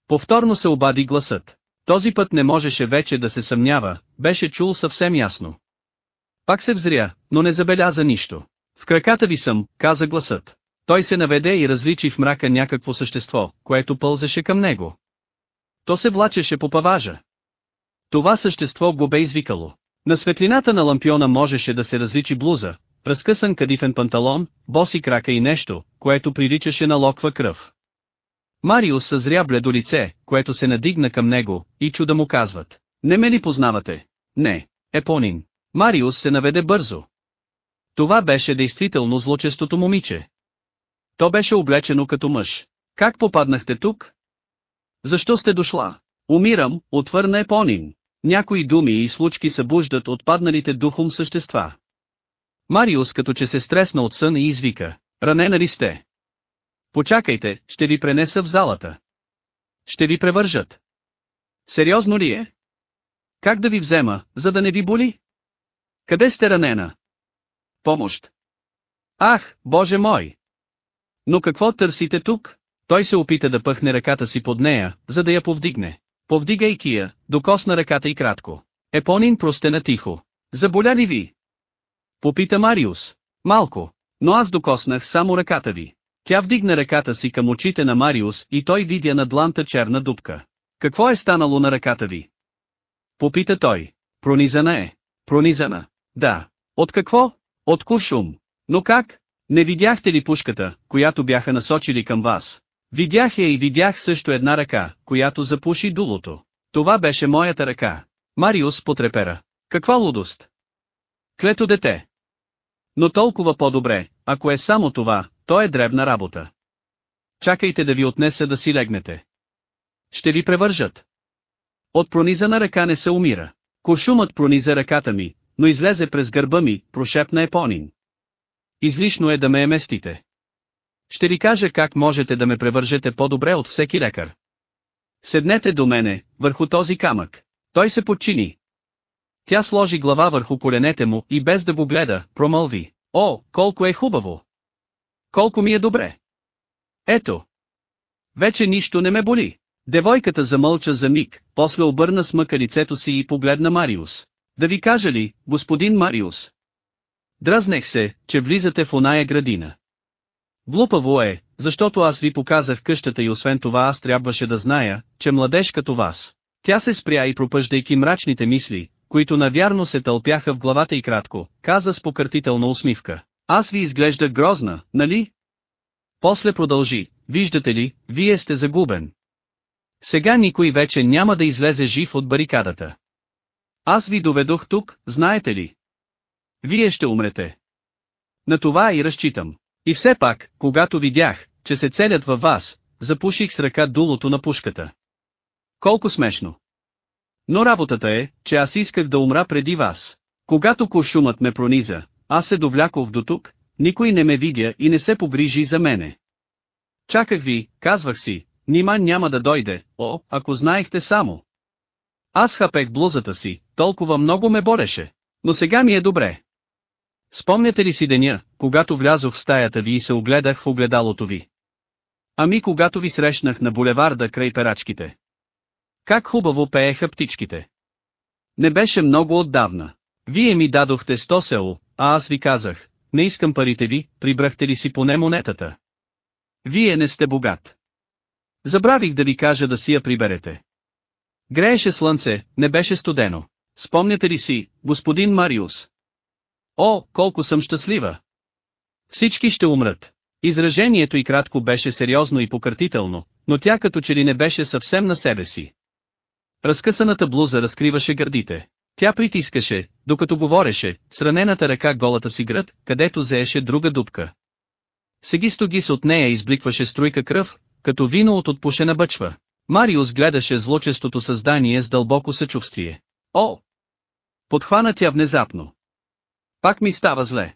Повторно се обади гласът. Този път не можеше вече да се съмнява, беше чул съвсем ясно. Пак се взря, но не забеляза нищо. В краката ви съм, каза гласът. Той се наведе и различи в мрака някакво същество, което пълзеше към него. То се влачеше по паважа. Това същество го бе извикало. На светлината на лампиона можеше да се различи блуза, разкъсан кадифен панталон, боси крака и нещо, което приличаше на локва кръв. Мариус съзря бледо лице, което се надигна към него, и чуда му казват. Не ме ли познавате? Не, Епонин. Мариус се наведе бързо. Това беше действително злочестото момиче. То беше облечено като мъж. Как попаднахте тук? Защо сте дошла? Умирам, отвърна Епонин. Някои думи и случки събуждат отпадналите духом същества. Мариус като че се стресна от сън и извика, ранена ли сте? Почакайте, ще ви пренеса в залата. Ще ви превържат. Сериозно ли е? Как да ви взема, за да не ви боли? Къде сте ранена? Помощ. Ах, боже мой! Но какво търсите тук? Той се опита да пъхне ръката си под нея, за да я повдигне. Повдигайки я, докосна ръката и кратко. Епонин простена тихо. Заболя ли ви? Попита Мариус. Малко. Но аз докоснах само ръката ви. Тя вдигна ръката си към очите на Мариус и той видя на дланта черна дупка. Какво е станало на ръката ви? Попита той. Пронизана е. Пронизана. Да. От какво? От куршум. Но как? Не видяхте ли пушката, която бяха насочили към вас? Видях я и видях също една ръка, която запуши дулото. Това беше моята ръка. Мариус потрепера. Каква лудост? Клето дете. Но толкова по-добре, ако е само това, то е дребна работа. Чакайте да ви отнеса да си легнете. Ще ви превържат. От пронизана ръка не се умира. Куршумът прониза ръката ми, но излезе през гърба ми, прошепна Епонин. Излишно е да ме еместите. Ще ви кажа как можете да ме превържете по-добре от всеки лекар. Седнете до мене, върху този камък. Той се подчини. Тя сложи глава върху коленете му и без да го гледа, промълви. О, колко е хубаво! Колко ми е добре! Ето! Вече нищо не ме боли. Девойката замълча за миг, после обърна смъка лицето си и погледна Мариус. Да ви кажа ли, господин Мариус? Дразнех се, че влизате в оная градина. Глупаво е, защото аз ви показах къщата и освен това аз трябваше да зная, че младеж като вас. Тя се спря и пропъждайки мрачните мисли, които навярно се тълпяха в главата и кратко, каза с покъртителна усмивка. Аз ви изглежда грозна, нали? После продължи, виждате ли, вие сте загубен. Сега никой вече няма да излезе жив от барикадата. Аз ви доведох тук, знаете ли? Вие ще умрете. На това и разчитам. И все пак, когато видях, че се целят във вас, запуших с ръка дулото на пушката. Колко смешно. Но работата е, че аз исках да умра преди вас. Когато кошумът ме прониза, аз се довлякох до тук, никой не ме видя и не се погрижи за мене. Чаках ви, казвах си, нима няма да дойде, о, ако знаехте само. Аз хапех блузата си, толкова много ме бореше. Но сега ми е добре. Спомняте ли си деня, когато влязох в стаята ви и се огледах в огледалото ви? Ами когато ви срещнах на булеварда край перачките. Как хубаво пееха птичките. Не беше много отдавна. Вие ми дадохте 100 село, а аз ви казах, не искам парите ви, прибрахте ли си поне монетата. Вие не сте богат. Забравих да ви кажа да си я приберете. Грееше слънце, не беше студено. Спомняте ли си, господин Мариус? О, колко съм щастлива! Всички ще умрат. Изражението и кратко беше сериозно и пократително, но тя като че ли не беше съвсем на себе си. Разкъсаната блуза разкриваше гърдите. Тя притискаше, докато говореше, с ранената ръка голата си гръд, където заеше друга дупка. Сегисто гис от нея избликваше струйка кръв, като вино от отпушена бъчва. Мариус гледаше злочестото създание с дълбоко съчувствие. О! Подхвана тя внезапно. Пак ми става зле.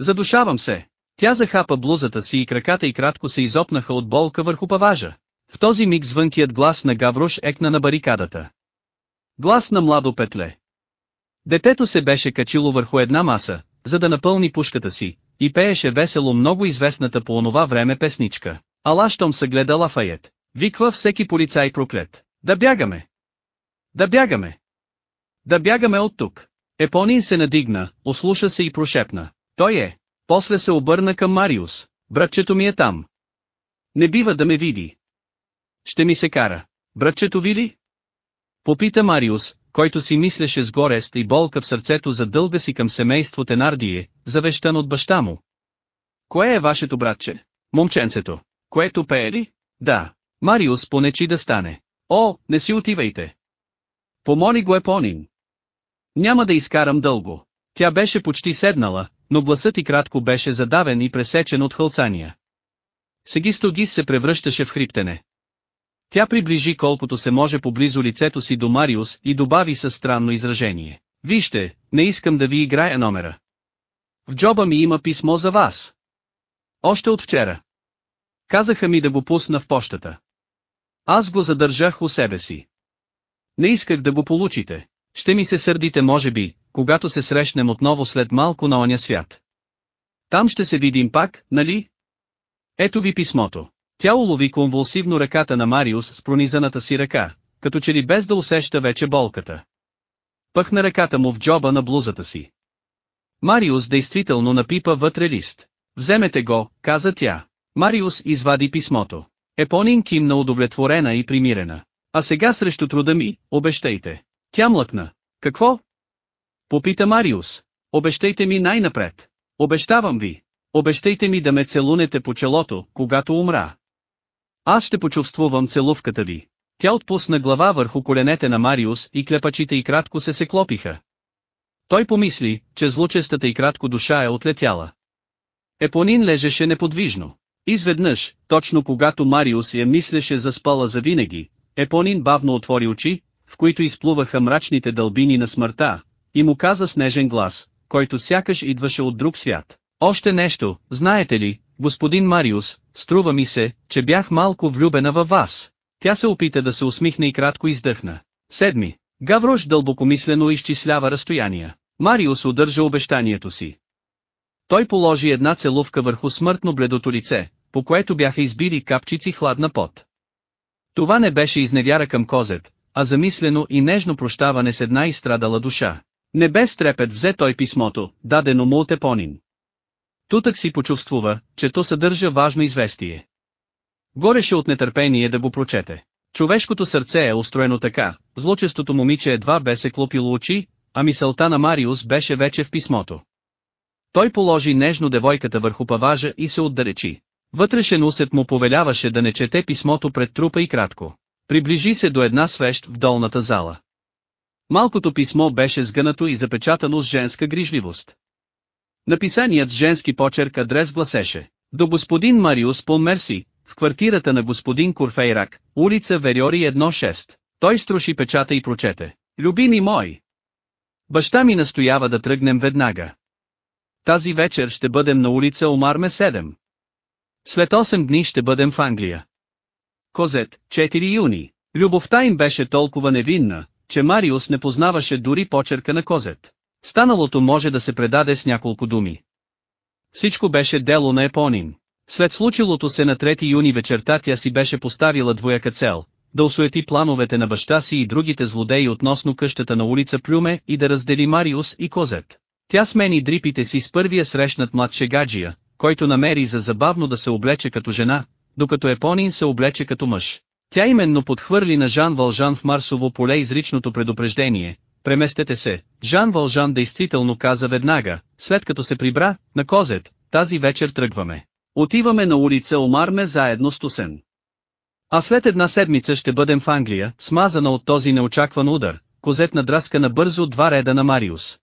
Задушавам се. Тя захапа блузата си и краката и кратко се изопнаха от болка върху паважа. В този миг звънкият глас на Гаврош екна на барикадата. Глас на младо петле. Детето се беше качило върху една маса, за да напълни пушката си, и пееше весело много известната по онова време песничка. Ала щом се гледа Лафайет, виква всеки полицай проклет. Да бягаме! Да бягаме! Да бягаме от тук! Епонин се надигна, ослуша се и прошепна. Той е. После се обърна към Мариус. Братчето ми е там. Не бива да ме види. Ще ми се кара. Братчето ви ли? Попита Мариус, който си мислеше с горест и болка в сърцето за дълга си към семейство Тенардие, завещан от баща му. Кое е вашето братче? Момченцето. Което пее ли? Да. Мариус понечи да стане. О, не си отивайте. Помоли го Епонин. Няма да изкарам дълго. Тя беше почти седнала, но гласът и кратко беше задавен и пресечен от хълцания. Сегисто Гис се превръщаше в хриптене. Тя приближи колкото се може поблизо лицето си до Мариус и добави със странно изражение. Вижте, не искам да ви играя номера. В джоба ми има писмо за вас. Още от вчера. Казаха ми да го пусна в почтата. Аз го задържах у себе си. Не исках да го получите. Ще ми се сърдите може би, когато се срещнем отново след малко на оня свят. Там ще се видим пак, нали? Ето ви писмото. Тя улови конвулсивно ръката на Мариус с пронизаната си ръка, като че ли без да усеща вече болката. Пъхна ръката му в джоба на блузата си. Мариус действително напипа вътре лист. Вземете го, каза тя. Мариус извади писмото. Епонин кимна удовлетворена и примирена. А сега срещу труда ми, обещайте. Тя млъкна. Какво? Попита Мариус. Обещайте ми най-напред. Обещавам ви. Обещайте ми да ме целунете по челото, когато умра. Аз ще почувствувам целувката ви. Тя отпусна глава върху коленете на Мариус и клепачите и кратко се се клопиха. Той помисли, че злочестата и кратко душа е отлетяла. Епонин лежеше неподвижно. Изведнъж, точно когато Мариус я мислеше за спала завинаги, Епонин бавно отвори очи, в които изплуваха мрачните дълбини на смъртта, и му каза с нежен глас, който сякаш идваше от друг свят. Още нещо, знаете ли, господин Мариус, струва ми се, че бях малко влюбена във вас. Тя се опита да се усмихне и кратко издъхна. Седми. Гаврош дълбокомислено изчислява разстояния. Мариус удържа обещанието си. Той положи една целувка върху смъртно бледото лице, по което бяха избили капчици хладна пот. Това не беше изневяра към Козет, а замислено и нежно прощаване с една изстрадала душа. Не без трепет взе той писмото, дадено му от Епонин. Тутък си почувствува, че то съдържа важно известие. Гореше от нетърпение да го прочете. Човешкото сърце е устроено така, злочестото момиче едва бе се клопило очи, а мисълта на Мариус беше вече в писмото. Той положи нежно девойката върху паважа и се отдалечи. Вътрешен усет му повеляваше да не чете писмото пред трупа и кратко. Приближи се до една свещ в долната зала. Малкото писмо беше сгънато и запечатано с женска грижливост. Написаният с женски почерк адрес гласеше До господин Мариус Пон Мерси, в квартирата на господин Курфейрак, улица Вериори 1-6. Той струши печата и прочете. Любими мой! Баща ми настоява да тръгнем веднага. Тази вечер ще бъдем на улица Омарме 7. След 8 дни ще бъдем в Англия. Козет, 4 юни. Любовта им беше толкова невинна, че Мариус не познаваше дори почерка на Козет. Станалото може да се предаде с няколко думи. Всичко беше дело на Епонин. След случилото се на 3 юни вечерта тя си беше поставила двояка цел, да осуети плановете на баща си и другите злодеи относно къщата на улица Плюме и да раздели Мариус и Козет. Тя смени дрипите си с първия срещнат млад шегаджия, който намери за забавно да се облече като жена, докато Епонин се облече като мъж. Тя именно подхвърли на Жан Вължан в Марсово поле изричното предупреждение, преместете се, Жан Вължан действително каза веднага, след като се прибра, на Козет, тази вечер тръгваме. Отиваме на улица Омарме заедно с Тусен. А след една седмица ще бъдем в Англия, смазана от този неочакван удар, Козет надраска набързо два реда на Мариус.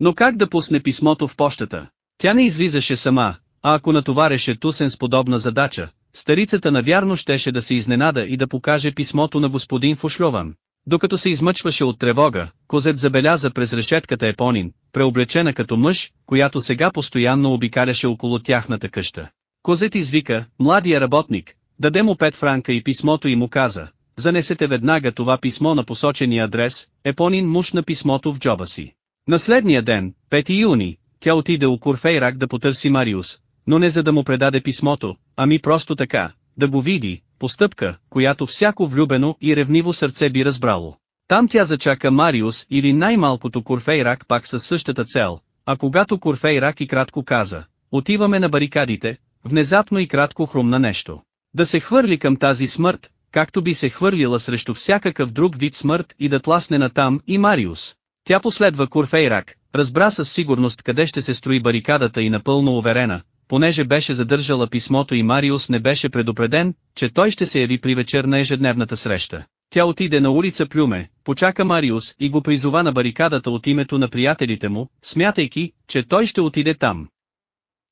Но как да пусне писмото в почтата? Тя не излизаше сама, а ако натовареше Тусен с подобна задача, старицата навярно щеше да се изненада и да покаже писмото на господин Фушлован. Докато се измъчваше от тревога, Козет забеляза през решетката Епонин, преоблечена като мъж, която сега постоянно обикаляше около тяхната къща. Козет извика, младия работник, даде му пет франка и писмото и му каза, занесете веднага това писмо на посочения адрес, Епонин мушна писмото в джоба си. На следния ден, 5 юни, тя отиде у Курфейрак да потърси Мариус, но не за да му предаде писмото, ами просто така, да го види, постъпка, която всяко влюбено и ревниво сърце би разбрало. Там тя зачака Мариус или най-малкото Курфейрак пак със същата цел, а когато Курфейрак и кратко каза, отиваме на барикадите, внезапно и кратко хрумна нещо. Да се хвърли към тази смърт, както би се хвърлила срещу всякакъв друг вид смърт и да тласне натам и Мариус. Тя последва Курфейрак, разбра със сигурност къде ще се строи барикадата и напълно уверена, понеже беше задържала писмото и Мариус не беше предупреден, че той ще се яви при вечер на ежедневната среща. Тя отиде на улица Плюме, почака Мариус и го призова на барикадата от името на приятелите му, смятайки, че той ще отиде там.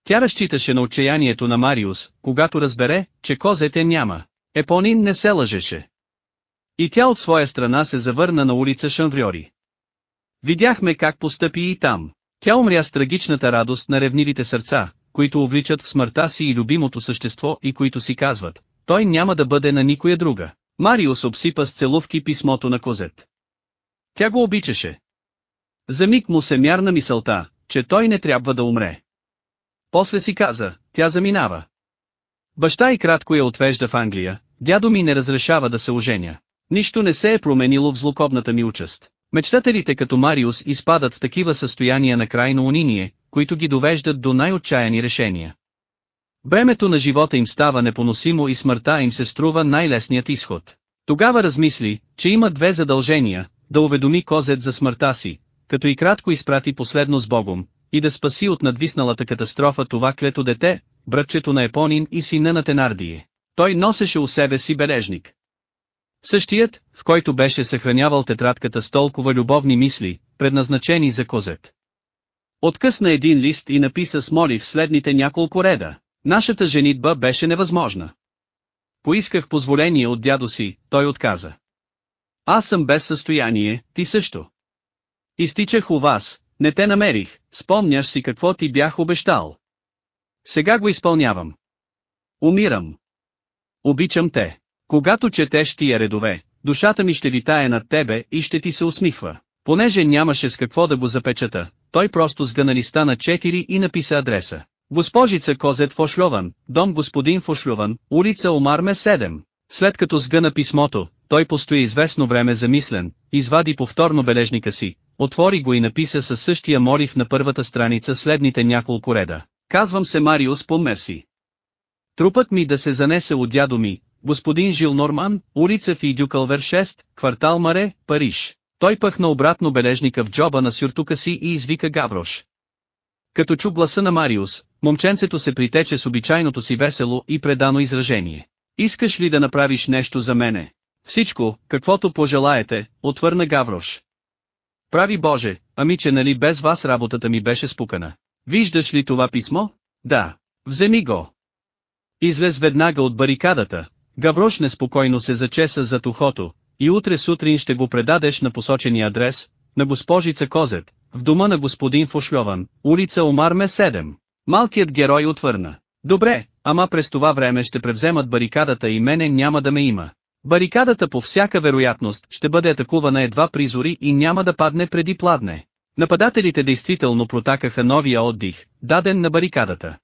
Тя разчиташе на отчаянието на Мариус, когато разбере, че козете няма. Епонин не се лъжеше. И тя от своя страна се завърна на улица Шанвриори. Видяхме как постъпи и там. Тя умря с трагичната радост на ревнивите сърца, които увличат в смъртта си и любимото същество и които си казват, той няма да бъде на никоя друга. Мариус обсипа с целувки писмото на Козет. Тя го обичаше. За миг му се мярна мисълта, че той не трябва да умре. После си каза, тя заминава. Баща и кратко я отвежда в Англия, дядо ми не разрешава да се оженя. Нищо не се е променило в злокобната ми участ. Мечтателите като Мариус изпадат в такива състояния на крайно униние, които ги довеждат до най-отчаяни решения. Бремето на живота им става непоносимо и смъртта им се струва най-лесният изход. Тогава размисли, че има две задължения, да уведоми Козет за смъртта си, като и кратко изпрати последно с Богом, и да спаси от надвисналата катастрофа това клето дете, братчето на Епонин и сина на Тенардие. Той носеше у себе си бележник. Същият, в който беше съхранявал тетрадката с толкова любовни мисли, предназначени за Козет. Откъсна един лист и написа с молив следните няколко реда. Нашата женитба беше невъзможна. Поисках позволение от дядо си, той отказа. Аз съм без състояние, ти също. Изтичах у вас, не те намерих, спомняш си какво ти бях обещал. Сега го изпълнявам. Умирам. Обичам те. Когато четеш тия редове, душата ми ще витае над тебе и ще ти се усмихва. Понеже нямаше с какво да го запечата, той просто сгъна листа на 4 и написа адреса. Госпожица Козет Фошлован, дом господин Фошлован, улица Омарме 7. След като сгъна писмото, той постои известно време замислен, извади повторно бележника си, отвори го и написа със същия молив на първата страница следните няколко реда. Казвам се Мариус Померси. Трупът ми да се занесе от дядо ми, господин Жил Норман, улица Фидюкълвер 6, квартал Маре, Париж. Той пъхна обратно бележника в джоба на сюртука си и извика Гаврош. Като чу гласа на Мариус, момченцето се притече с обичайното си весело и предано изражение. Искаш ли да направиш нещо за мене? Всичко, каквото пожелаете, отвърна Гаврош. Прави Боже, ами че нали без вас работата ми беше спукана. Виждаш ли това писмо? Да. Вземи го. Излез веднага от барикадата. Гаврош неспокойно се зачеса зад ухото, и утре сутрин ще го предадеш на посочения адрес, на госпожица Козет, в дома на господин Фошльован, улица Омарме 7. Малкият герой отвърна. Добре, ама през това време ще превземат барикадата и мене няма да ме има. Барикадата по всяка вероятност ще бъде атакувана едва при зори и няма да падне преди пладне. Нападателите действително протакаха новия отдих, даден на барикадата.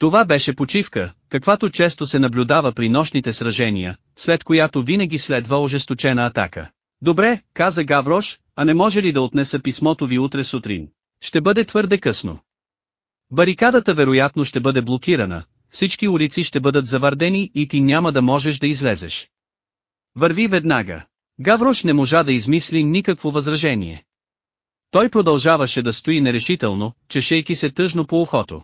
Това беше почивка, каквато често се наблюдава при нощните сражения, след която винаги следва ожесточена атака. Добре, каза Гаврош, а не може ли да отнеса писмото ви утре сутрин? Ще бъде твърде късно. Барикадата вероятно ще бъде блокирана, всички улици ще бъдат завардени и ти няма да можеш да излезеш. Върви веднага. Гаврош не можа да измисли никакво възражение. Той продължаваше да стои нерешително, чешейки се тъжно по ухото.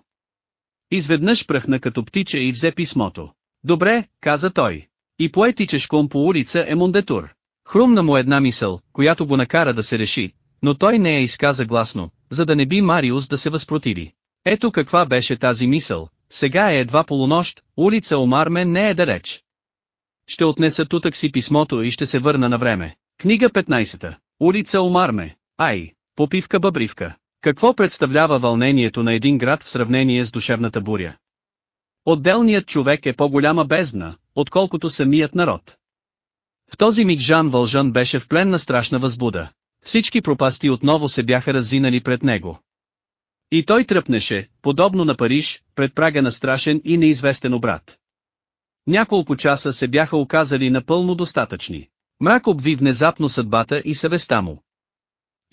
Изведнъж пръхна като птиче и взе писмото. Добре, каза той. И пое тичешком по улица е Мондетур. Хрумна му една мисъл, която го накара да се реши, но той не я изказа гласно, за да не би Мариус да се възпротиви. Ето каква беше тази мисъл, сега е едва полунощ, улица Омармен не е далеч. Ще отнеса тутък си писмото и ще се върна на време. Книга 15. Улица Омарме. Ай, попивка бъбривка. Какво представлява вълнението на един град в сравнение с душевната буря? Отделният човек е по-голяма бездна, отколкото самият народ. В този миг Жан Вължан беше в плен на страшна възбуда. Всички пропасти отново се бяха раззинали пред него. И той тръпнеше, подобно на Париж, пред прага на страшен и неизвестен обрат. Няколко часа се бяха оказали напълно достатъчни. Мрак обви внезапно съдбата и съвестта му.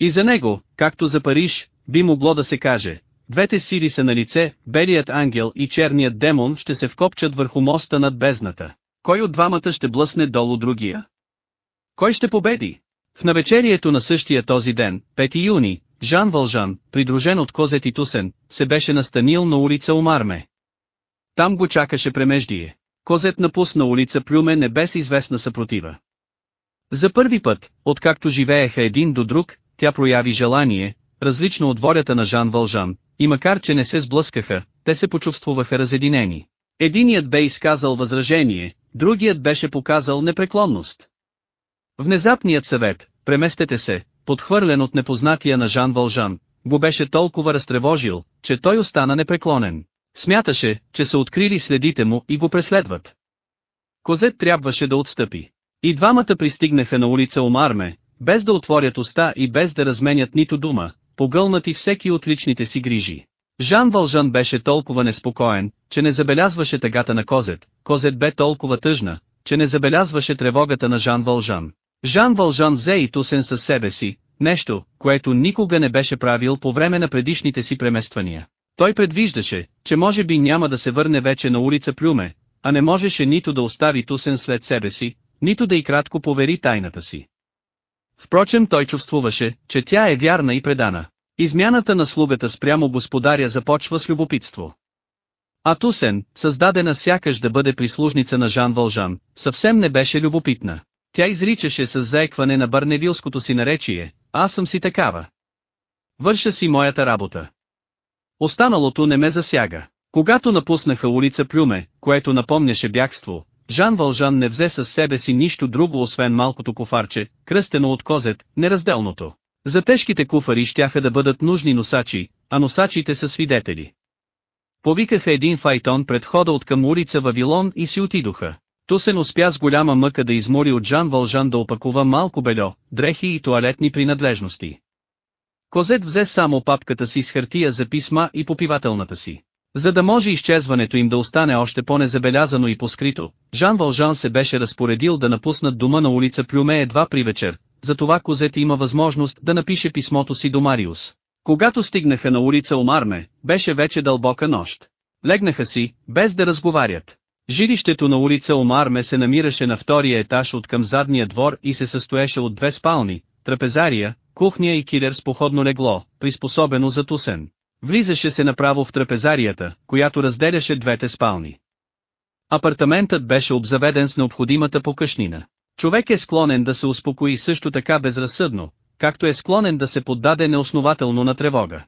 И за него, както за Париж, би могло да се каже, двете сили са на лице, белият ангел и черният демон ще се вкопчат върху моста над бездната. Кой от двамата ще блъсне долу другия? Кой ще победи? В навечерието на същия този ден, 5 юни, Жан Вължан, придружен от Козет и Тусен, се беше настанил на улица Омарме. Там го чакаше премеждие. Козет напусна улица Плюме не без известна съпротива. За първи път, откакто живееха един до друг, тя прояви желание, различно от волята на Жан Вължан, и макар че не се сблъскаха, те се почувствуваха разединени. Единият бе изказал възражение, другият беше показал непреклонност. Внезапният съвет, преместете се, подхвърлен от непознатия на Жан Вължан, го беше толкова разтревожил, че той остана непреклонен. Смяташе, че са открили следите му и го преследват. Козет трябваше да отстъпи. И двамата пристигнаха на улица Омарме, без да отворят уста и без да разменят нито дума, погълнати всеки от личните си грижи. Жан Вължан беше толкова неспокоен, че не забелязваше тъгата на Козет, Козет бе толкова тъжна, че не забелязваше тревогата на Жан Вължан. Жан Вължан взе и Тусен със себе си, нещо, което никога не беше правил по време на предишните си премествания. Той предвиждаше, че може би няма да се върне вече на улица Плюме, а не можеше нито да остави Тусен след себе си, нито да и кратко повери тайната си. Впрочем той чувствуваше, че тя е вярна и предана. Измяната на слугата спрямо господаря започва с любопитство. А Тусен, създадена сякаш да бъде прислужница на Жан Вължан, съвсем не беше любопитна. Тя изричаше с заекване на барневилското си наречие, аз съм си такава. Върша си моята работа. Останалото не ме засяга. Когато напуснаха улица Плюме, което напомняше бягство, Жан Вължан не взе със себе си нищо друго освен малкото кофарче, кръстено от козет, неразделното. За тежките куфари щяха да бъдат нужни носачи, а носачите са свидетели. Повикаха един файтон пред хода от към улица Вавилон и си отидоха. Тусен успя с голяма мъка да измори от Жан Вължан да опакува малко бельо, дрехи и туалетни принадлежности. Козет взе само папката си с хартия за писма и попивателната си. За да може изчезването им да остане още по-незабелязано и поскрито, Жан Вължан се беше разпоредил да напуснат дома на улица Плюме едва при вечер, затова Козет има възможност да напише писмото си до Мариус. Когато стигнаха на улица Омарме, беше вече дълбока нощ. Легнаха си, без да разговарят. Жилището на улица Омарме се намираше на втория етаж от към задния двор и се състоеше от две спални, трапезария, кухня и килер с походно легло, приспособено за тусен. Влизаше се направо в трапезарията, която разделяше двете спални. Апартаментът беше обзаведен с необходимата покъшнина. Човек е склонен да се успокои също така безразсъдно, както е склонен да се поддаде неоснователно на тревога.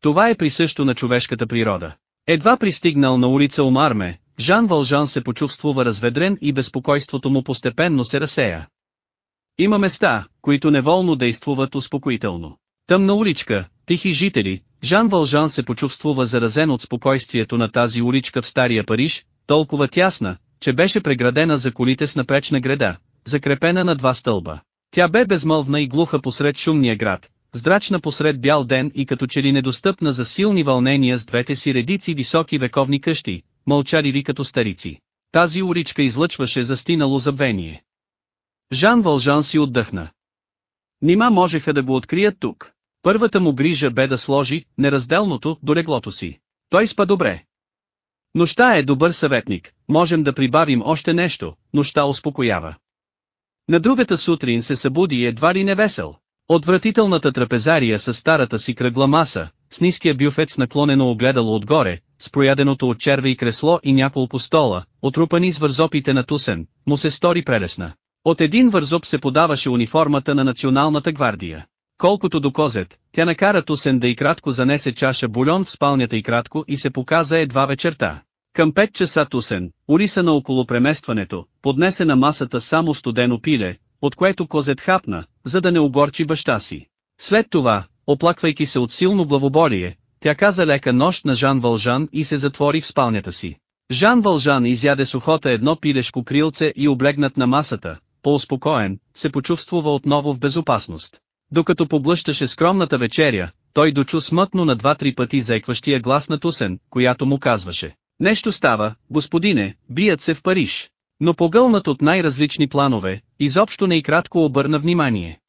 Това е присъщо на човешката природа. Едва пристигнал на улица Омарме, Жан Вължан се почувствува разведрен и безпокойството му постепенно се разсея. Има места, които неволно действуват успокоително. Тъмна уличка, тихи жители, Жан Вължан се почувствува заразен от спокойствието на тази уличка в Стария Париж, толкова тясна, че беше преградена за колите с напречна града, закрепена на два стълба. Тя бе безмълвна и глуха посред шумния град, здрачна посред бял ден и като че ли недостъпна за силни вълнения с двете си редици високи вековни къщи, мълчаливи като старици. Тази уличка излъчваше застинало забвение. Жан Вължан си отдъхна. Нима можеха да го открият тук. Първата му грижа бе да сложи неразделното до леглото си. Той спа добре. Нощта е добър съветник, можем да прибавим още нещо, нощта успокоява. На другата сутрин се събуди едва ли невесел. Отвратителната трапезария с старата си кръгла маса, с ниския бюфет с наклонено огледало отгоре, с прояденото от черви кресло и няколко стола, отрупани с вързопите на Тусен, му се стори прелесна. От един вързоп се подаваше униформата на Националната гвардия. Колкото до Козет, тя накара Тусен да и кратко занесе чаша бульон в спалнята и кратко и се показа едва вечерта. Към 5 часа Тусен, улисана около преместването, поднесе на масата само студено пиле, от което Козет хапна, за да не огорчи баща си. След това, оплаквайки се от силно главоболие, тя каза лека нощ на Жан Вължан и се затвори в спалнята си. Жан Вължан изяде сухота едно пилешко крилце и облегнат на масата, по-успокоен, се почувствува отново в безопасност. Докато поблъщаше скромната вечеря, той дочу смътно на два-три пъти заекващия глас на Тусен, която му казваше. Нещо става, господине, бият се в Париж. Но погълнат от най-различни планове, изобщо не и кратко обърна внимание.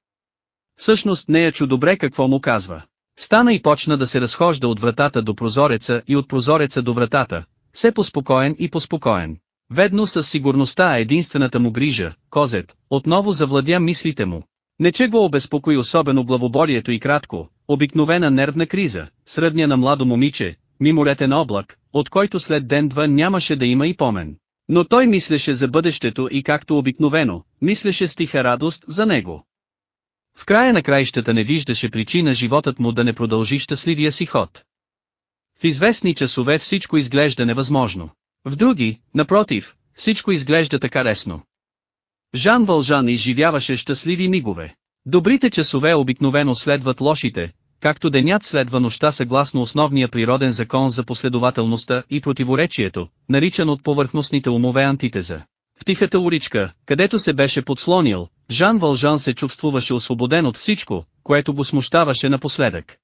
Всъщност не я чу добре какво му казва. Стана и почна да се разхожда от вратата до прозореца и от прозореца до вратата, все поспокоен и поспокоен. Ведно със сигурността единствената му грижа, Козет, отново завладя мислите му. Не че го обезпокои особено главоболието и кратко, обикновена нервна криза, средня на младо момиче, мимолетен облак, от който след ден-два нямаше да има и помен. Но той мислеше за бъдещето и както обикновено, мислеше с тиха радост за него. В края на краищата не виждаше причина животът му да не продължи щастливия си ход. В известни часове всичко изглежда невъзможно. В други, напротив, всичко изглежда така лесно. Жан Вължан изживяваше щастливи мигове. Добрите часове обикновено следват лошите, както денят следва нощта съгласно основния природен закон за последователността и противоречието, наричан от повърхностните умове антитеза. В тихата уличка, където се беше подслонил, Жан Вължан се чувствуваше освободен от всичко, което го смущаваше напоследък.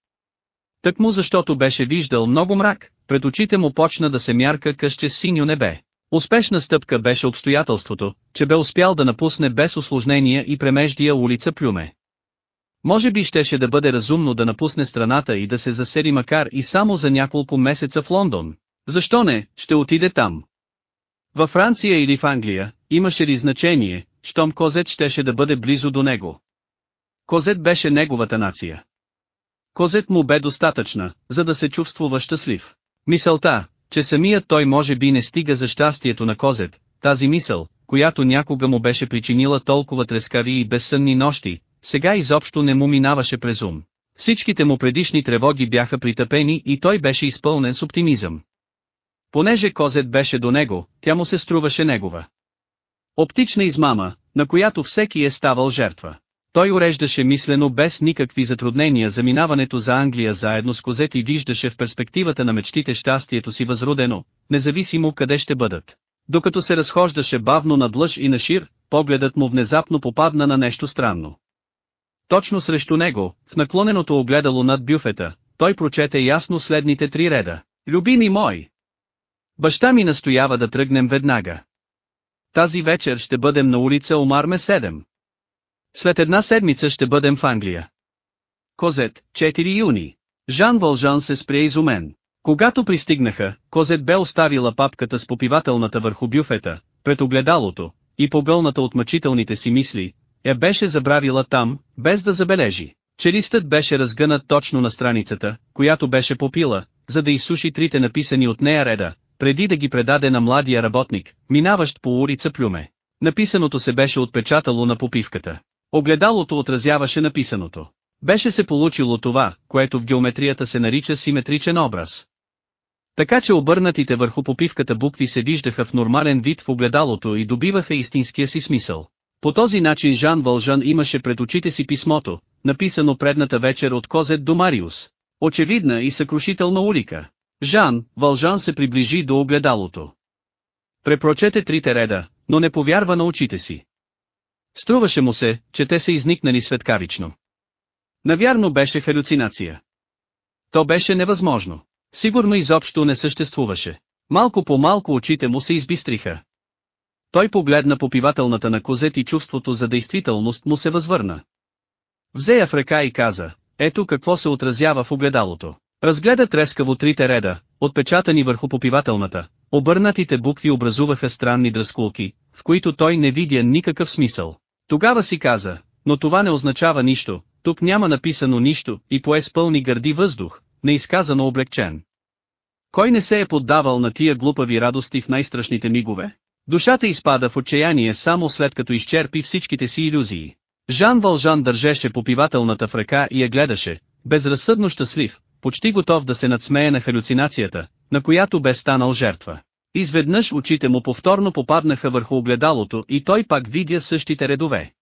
Так му защото беше виждал много мрак, пред очите му почна да се мярка къще с синьо небе. Успешна стъпка беше обстоятелството, че бе успял да напусне без осложнения и премеждия улица Плюме. Може би щеше да бъде разумно да напусне страната и да се засери макар и само за няколко месеца в Лондон. Защо не, ще отиде там. Във Франция или в Англия, имаше ли значение, щом Козет щеше да бъде близо до него. Козет беше неговата нация. Козет му бе достатъчна, за да се чувствува щастлив. Мисълта, че самият той може би не стига за щастието на Козет, тази мисъл, която някога му беше причинила толкова трескави и безсънни нощи, сега изобщо не му минаваше през ум. Всичките му предишни тревоги бяха притъпени и той беше изпълнен с оптимизъм. Понеже Козет беше до него, тя му се струваше негова. Оптична измама, на която всеки е ставал жертва. Той уреждаше мислено без никакви затруднения заминаването за Англия заедно с Козет и виждаше в перспективата на мечтите щастието си възродено, независимо къде ще бъдат. Докато се разхождаше бавно над лъж и на шир, погледът му внезапно попадна на нещо странно. Точно срещу него, в наклоненото огледало над бюфета, той прочете ясно следните три реда. Любими мой! Баща ми настоява да тръгнем веднага. Тази вечер ще бъдем на улица Омарме 7. След една седмица ще бъдем в Англия. Козет, 4 юни. Жан Вължан се спря изумен. Когато пристигнаха, Козет бе оставила папката с попивателната върху бюфета, пред огледалото, и погълната от мъчителните си мисли, я беше забравила там, без да забележи, че листът беше разгънат точно на страницата, която беше попила, за да изсуши трите написани от нея реда, преди да ги предаде на младия работник, минаващ по улица Плюме. Написаното се беше отпечатало на попивката. Огледалото отразяваше написаното. Беше се получило това, което в геометрията се нарича симетричен образ. Така че обърнатите върху попивката букви се виждаха в нормален вид в огледалото и добиваха истинския си смисъл. По този начин Жан Вължан имаше пред очите си писмото, написано предната вечер от Козет до Мариус. Очевидна и съкрушителна улика. Жан, Вължан се приближи до огледалото. Препрочете трите реда, но не повярва на очите си. Струваше му се, че те са изникнали светкавично. Навярно беше халюцинация. То беше невъзможно. Сигурно изобщо не съществуваше. Малко по малко очите му се избистриха. Той погледна попивателната на козет и чувството за действителност му се възвърна. Взе я в ръка и каза, ето какво се отразява в огледалото. Разгледа трескаво трите реда, отпечатани върху попивателната, обърнатите букви образуваха странни дръскулки, в които той не видя никакъв смисъл. Тогава си каза, но това не означава нищо, тук няма написано нищо, и пое с пълни гърди въздух, неизказано облегчен. Кой не се е поддавал на тия глупави радости в най-страшните мигове? Душата изпада в отчаяние само след като изчерпи всичките си иллюзии. Жан Вължан държеше попивателната в ръка и я гледаше, безразсъдно щастлив, почти готов да се надсмее на халюцинацията, на която бе станал жертва. Изведнъж очите му повторно попаднаха върху огледалото и той пак видя същите редове.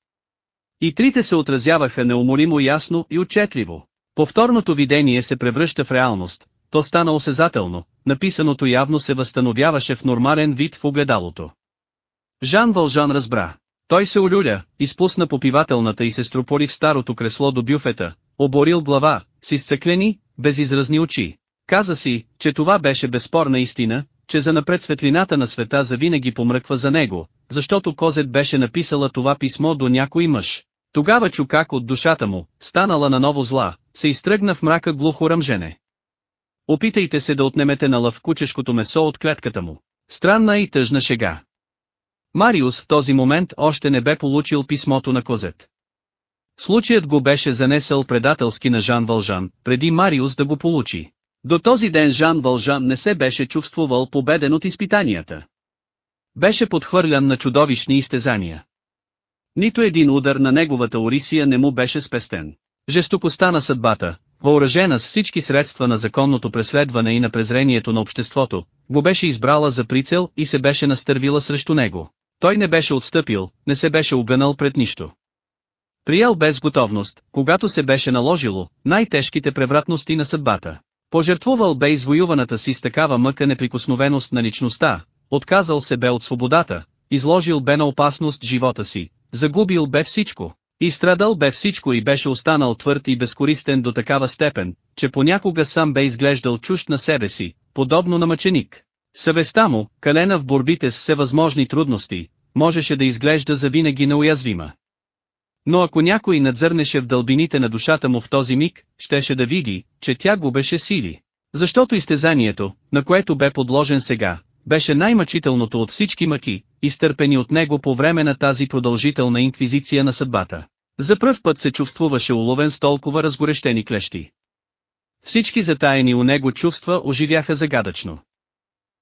И трите се отразяваха неумолимо ясно и отчетливо. Повторното видение се превръща в реалност, то стана осезателно, написаното явно се възстановяваше в нормален вид в огледалото. Жан Вължан разбра. Той се олюля, изпусна попивателната и се строполи в старото кресло до бюфета, оборил глава, с изцъклени, безизразни очи. Каза си, че това беше безспорна истина, че за напред светлината на света завинаги помръква за него, защото Козет беше написала това писмо до някой мъж. Тогава чу как от душата му, станала на ново зла, се изтръгна в мрака глухо ръмжене. Опитайте се да отнемете на лъв кучешкото месо от клетката му. Странна и тъжна шега. Мариус в този момент още не бе получил писмото на Козет. Случаят го беше занесъл предателски на Жан Вължан, преди Мариус да го получи. До този ден Жан Вължан не се беше чувствувал победен от изпитанията. Беше подхвърлян на чудовищни изтезания. Нито един удар на неговата Орисия не му беше спестен. Жестокостта на съдбата, въоръжена с всички средства на законното преследване и на презрението на обществото, го беше избрала за прицел и се беше настървила срещу него. Той не беше отстъпил, не се беше обгънал пред нищо. Приял без готовност, когато се беше наложило, най-тежките превратности на съдбата. Пожертвувал бе извоюваната си с такава мъка неприкосновеност на личността, отказал се бе от свободата, изложил бе на опасност живота си, загубил бе всичко, изстрадал бе всичко и беше останал твърд и безкористен до такава степен, че понякога сам бе изглеждал чужд на себе си, подобно на мъченик. Съвестта му, калена в борбите с всевъзможни трудности, можеше да изглежда завинаги неуязвима. Но ако някой надзърнеше в дълбините на душата му в този миг, щеше да види, че тя губеше сили. Защото изтезанието, на което бе подложен сега, беше най-мъчителното от всички мъки, изтърпени от него по време на тази продължителна инквизиция на съдбата. За пръв път се чувствуваше уловен с толкова разгорещени клещи. Всички затаяни у него чувства оживяха загадъчно.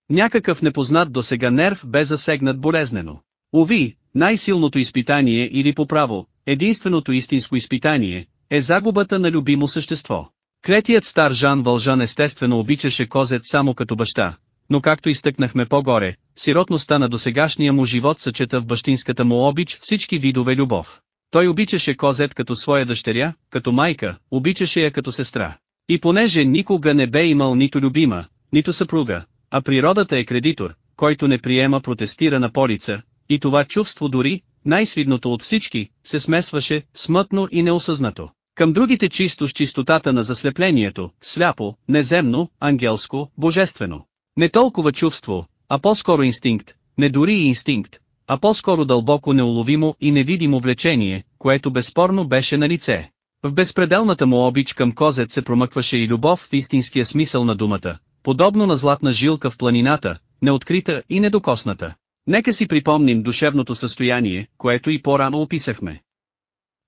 Някакъв непознат до сега нерв бе засегнат болезнено. Ови, най-силното изпитание или по право, единственото истинско изпитание, е загубата на любимо същество. Кретият стар Жан Вължан естествено обичаше Козет само като баща, но както изтъкнахме по-горе, сиротността на досегашния му живот съчета в бащинската му обич всички видове любов. Той обичаше Козет като своя дъщеря, като майка, обичаше я като сестра. И понеже никога не бе имал нито любима, нито съпруга, а природата е кредитор, който не приема протестира на полица, и това чувство дори, най-свидното от всички, се смесваше, смътно и неосъзнато. Към другите чисто с чистотата на заслеплението, сляпо, неземно, ангелско, божествено. Не толкова чувство, а по-скоро инстинкт, не дори и инстинкт, а по-скоро дълбоко неуловимо и невидимо влечение, което безспорно беше на лице. В безпределната му обич към козет се промъкваше и любов в истинския смисъл на думата, подобно на златна жилка в планината, неоткрита и недокосната. Нека си припомним душевното състояние, което и по-рано описахме.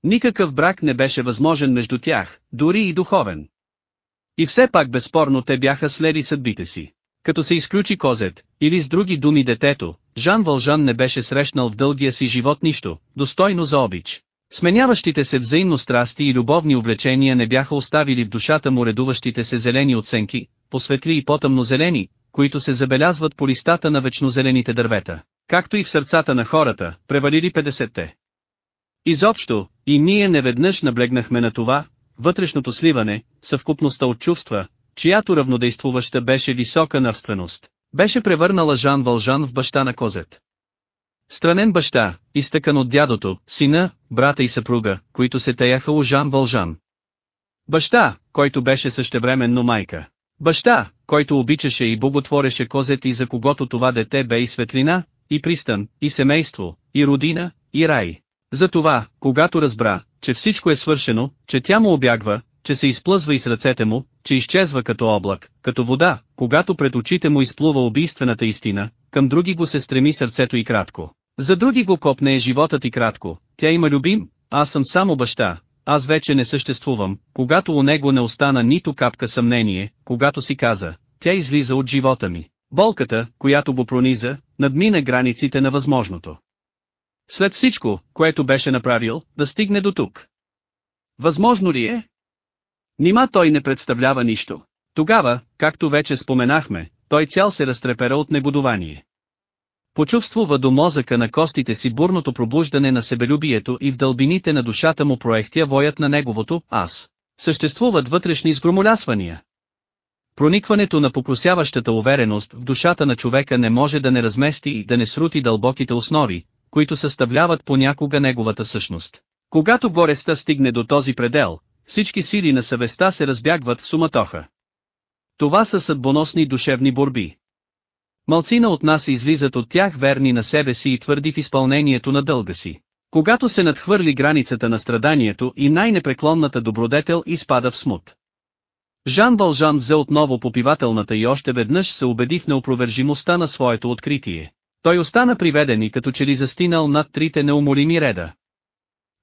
Никакъв брак не беше възможен между тях, дори и духовен. И все пак безспорно те бяха слери съдбите си. Като се изключи Козет, или с други думи детето, Жан Вължан не беше срещнал в дългия си живот нищо, достойно за обич. Сменяващите се взаимно страсти и любовни увлечения не бяха оставили в душата му редуващите се зелени оценки, посветли и по-тъмно зелени, които се забелязват по листата на вечнозелените дървета, както и в сърцата на хората, превалили 50-те. Изобщо, и ние неведнъж наблегнахме на това, вътрешното сливане, съвкупността от чувства, чиято равнодействуваща беше висока навственост, беше превърнала Жан Вължан в баща на Козет. Странен баща, изтъкан от дядото, сина, брата и съпруга, които се теяха у Жан Вължан. Баща, който беше същевременно майка. Баща, който обичаше и боготвореше Козет и за когото това дете бе и светлина, и пристан, и семейство, и родина, и рай. Затова, когато разбра, че всичко е свършено, че тя му обягва, че се изплъзва и с ръцете му, че изчезва като облак, като вода, когато пред очите му изплува убийствената истина, към други го се стреми сърцето и кратко. За други го копне е животът и кратко, тя има любим, аз съм само баща, аз вече не съществувам, когато у него не остана нито капка съмнение, когато си каза, тя излиза от живота ми. Болката, която го прониза, надмина границите на възможното. След всичко, което беше направил, да стигне до тук. Възможно ли е? Нима той не представлява нищо. Тогава, както вече споменахме, той цял се разтрепера от негодование. Почувствува до мозъка на костите си бурното пробуждане на себелюбието и в дълбините на душата му проехтя воят на неговото «аз». Съществуват вътрешни сгромолясвания. Проникването на попросяващата увереност в душата на човека не може да не размести и да не срути дълбоките основи, които съставляват понякога неговата същност. Когато горестта стигне до този предел, всички сили на съвестта се разбягват в суматоха. Това са съдбоносни душевни борби. Малцина от нас излизат от тях верни на себе си и твърди в изпълнението на дълга си. Когато се надхвърли границата на страданието и най-непреклонната добродетел изпада в смут. Жан Вължан взе отново попивателната и още веднъж се убеди в неопровержимостта на своето откритие. Той остана приведен и като че ли застинал над трите неумолими реда.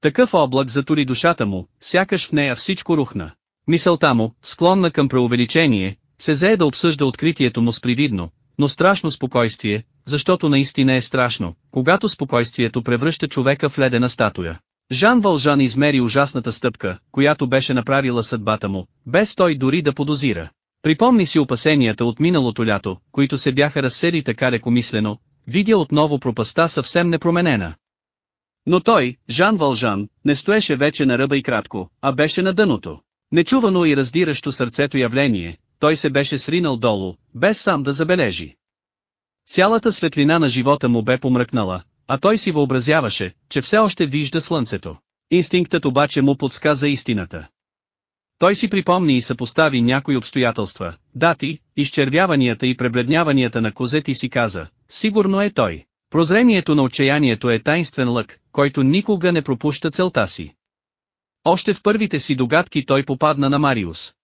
Такъв облак затури душата му, сякаш в нея всичко рухна. Мисълта му, склонна към преувеличение, се зае да обсъжда откритието му с привидно, но страшно спокойствие, защото наистина е страшно, когато спокойствието превръща човека в ледена статуя. Жан Вължан измери ужасната стъпка, която беше направила съдбата му, без той дори да подозира. Припомни си опасенията от миналото лято, които се бяха разсели така лекомислено, видя отново пропаста съвсем непроменена. Но той, Жан Вължан, не стоеше вече на ръба и кратко, а беше на дъното. Нечувано и раздиращо сърцето явление, той се беше сринал долу, без сам да забележи. Цялата светлина на живота му бе помръкнала, а той си въобразяваше, че все още вижда слънцето. Инстинктът обаче му подсказа истината. Той си припомни и съпостави някои обстоятелства, дати, изчервяванията и пребледняванията на козет и си каза, сигурно е той. Прозрението на отчаянието е тайнствен лък, който никога не пропуща целта си. Още в първите си догадки той попадна на Мариус.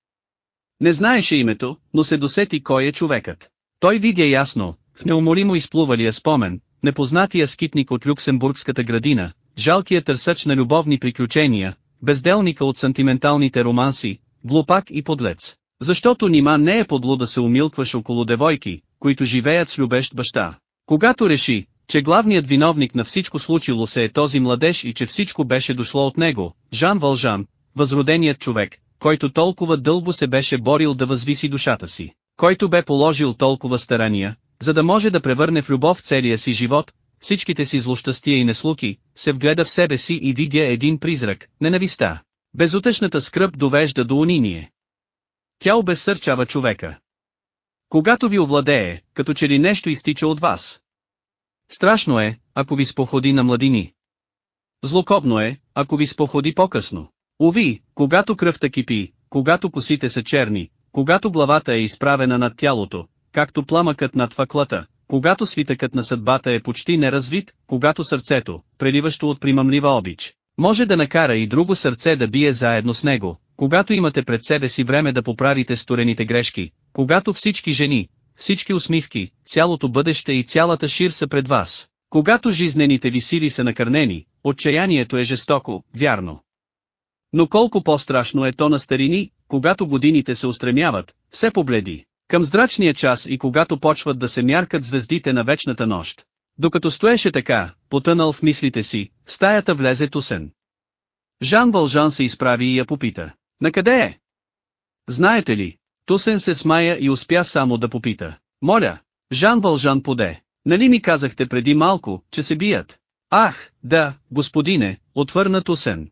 Не знаеше името, но се досети кой е човекът. Той видя ясно, в неуморимо изплувалия спомен, непознатия скитник от Люксембургската градина, жалкият търсач на любовни приключения, безделника от сантименталните романси, глупак и подлец. Защото нима не е подло да се умилкваш около девойки, които живеят с любещ баща. Когато реши, че главният виновник на всичко случило се е този младеж и че всичко беше дошло от него, Жан Вължан, възроденият човек, който толкова дълго се беше борил да възвиси душата си. който бе положил толкова старания, за да може да превърне в любов целия си живот, всичките си злощастия и неслуки, се вгледа в себе си и видя един призрак, ненависта. Безутешната скръп довежда до униние. Тя обезсърчава човека. Когато ви овладее, като че ли нещо изтича от вас. Страшно е, ако ви споходи на младини. Злокобно е, ако ви споходи по-късно. Уви, когато кръвта кипи, когато косите са черни, когато главата е изправена над тялото, както пламъкът над факлата, когато свитъкът на съдбата е почти неразвит, когато сърцето, преливащо от примамлива обич, може да накара и друго сърце да бие заедно с него, когато имате пред себе си време да поправите сторените грешки, когато всички жени, всички усмивки, цялото бъдеще и цялата шир са пред вас, когато жизнените ви сили са накърнени, отчаянието е жестоко, вярно. Но колко по-страшно е то на старини, когато годините се устремяват, все побледи, към здрачния час и когато почват да се мяркат звездите на вечната нощ. Докато стоеше така, потънал в мислите си, в стаята влезе Тусен. Жан Вължан се изправи и я попита. Накъде е? Знаете ли? Тусен се смая и успя само да попита. Моля, Жан Вължан поде. Нали ми казахте преди малко, че се бият? Ах, да, господине, отвърна Тусен.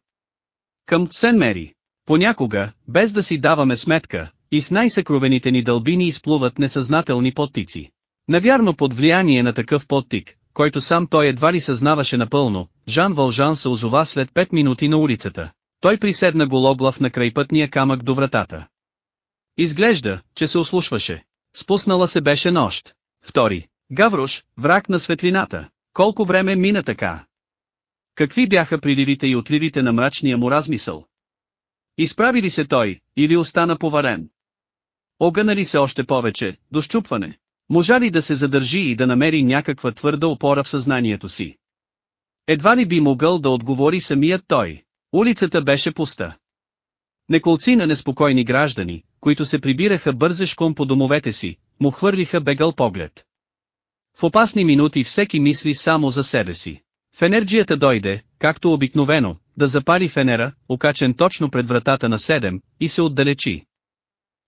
Към Сен Мери. Понякога, без да си даваме сметка, и с най-съкровените ни дълбини изплуват несъзнателни подтици. Навярно под влияние на такъв подтик, който сам той едва ли съзнаваше напълно, Жан Вължан се озова след 5 минути на улицата. Той приседна гологлав на крайпътния камък до вратата. Изглежда, че се ослушваше. Спуснала се беше нощ. Втори. Гаврош, враг на светлината. Колко време мина така? Какви бяха приливите и отливите на мрачния му размисъл? Изправи ли се той, или остана поварен? Огъна ли се още повече, до щупване? Можа ли да се задържи и да намери някаква твърда опора в съзнанието си? Едва ли би могъл да отговори самият той. Улицата беше пуста. Неколци на неспокойни граждани, които се прибираха бързешком по домовете си, му хвърлиха бегъл поглед. В опасни минути всеки мисли само за себе си. В енерджията дойде, както обикновено, да запали фенера, окачен точно пред вратата на седем, и се отдалечи.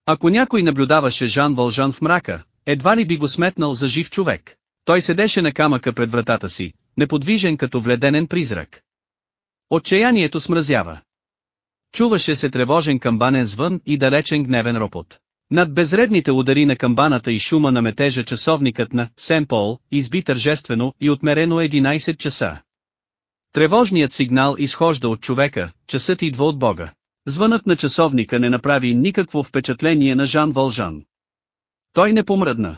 Ако някой наблюдаваше Жан Вължан в мрака, едва ли би го сметнал за жив човек. Той седеше на камъка пред вратата си, неподвижен като вледенен призрак. Отчаянието смразява. Чуваше се тревожен камбанен звън и далечен гневен ропот. Над безредните удари на камбаната и шума на метежа часовникът на Сен-Пол изби тържествено и отмерено 11 часа. Тревожният сигнал изхожда от човека, часът идва от Бога. Звънът на часовника не направи никакво впечатление на Жан Вължан. Той не помръдна.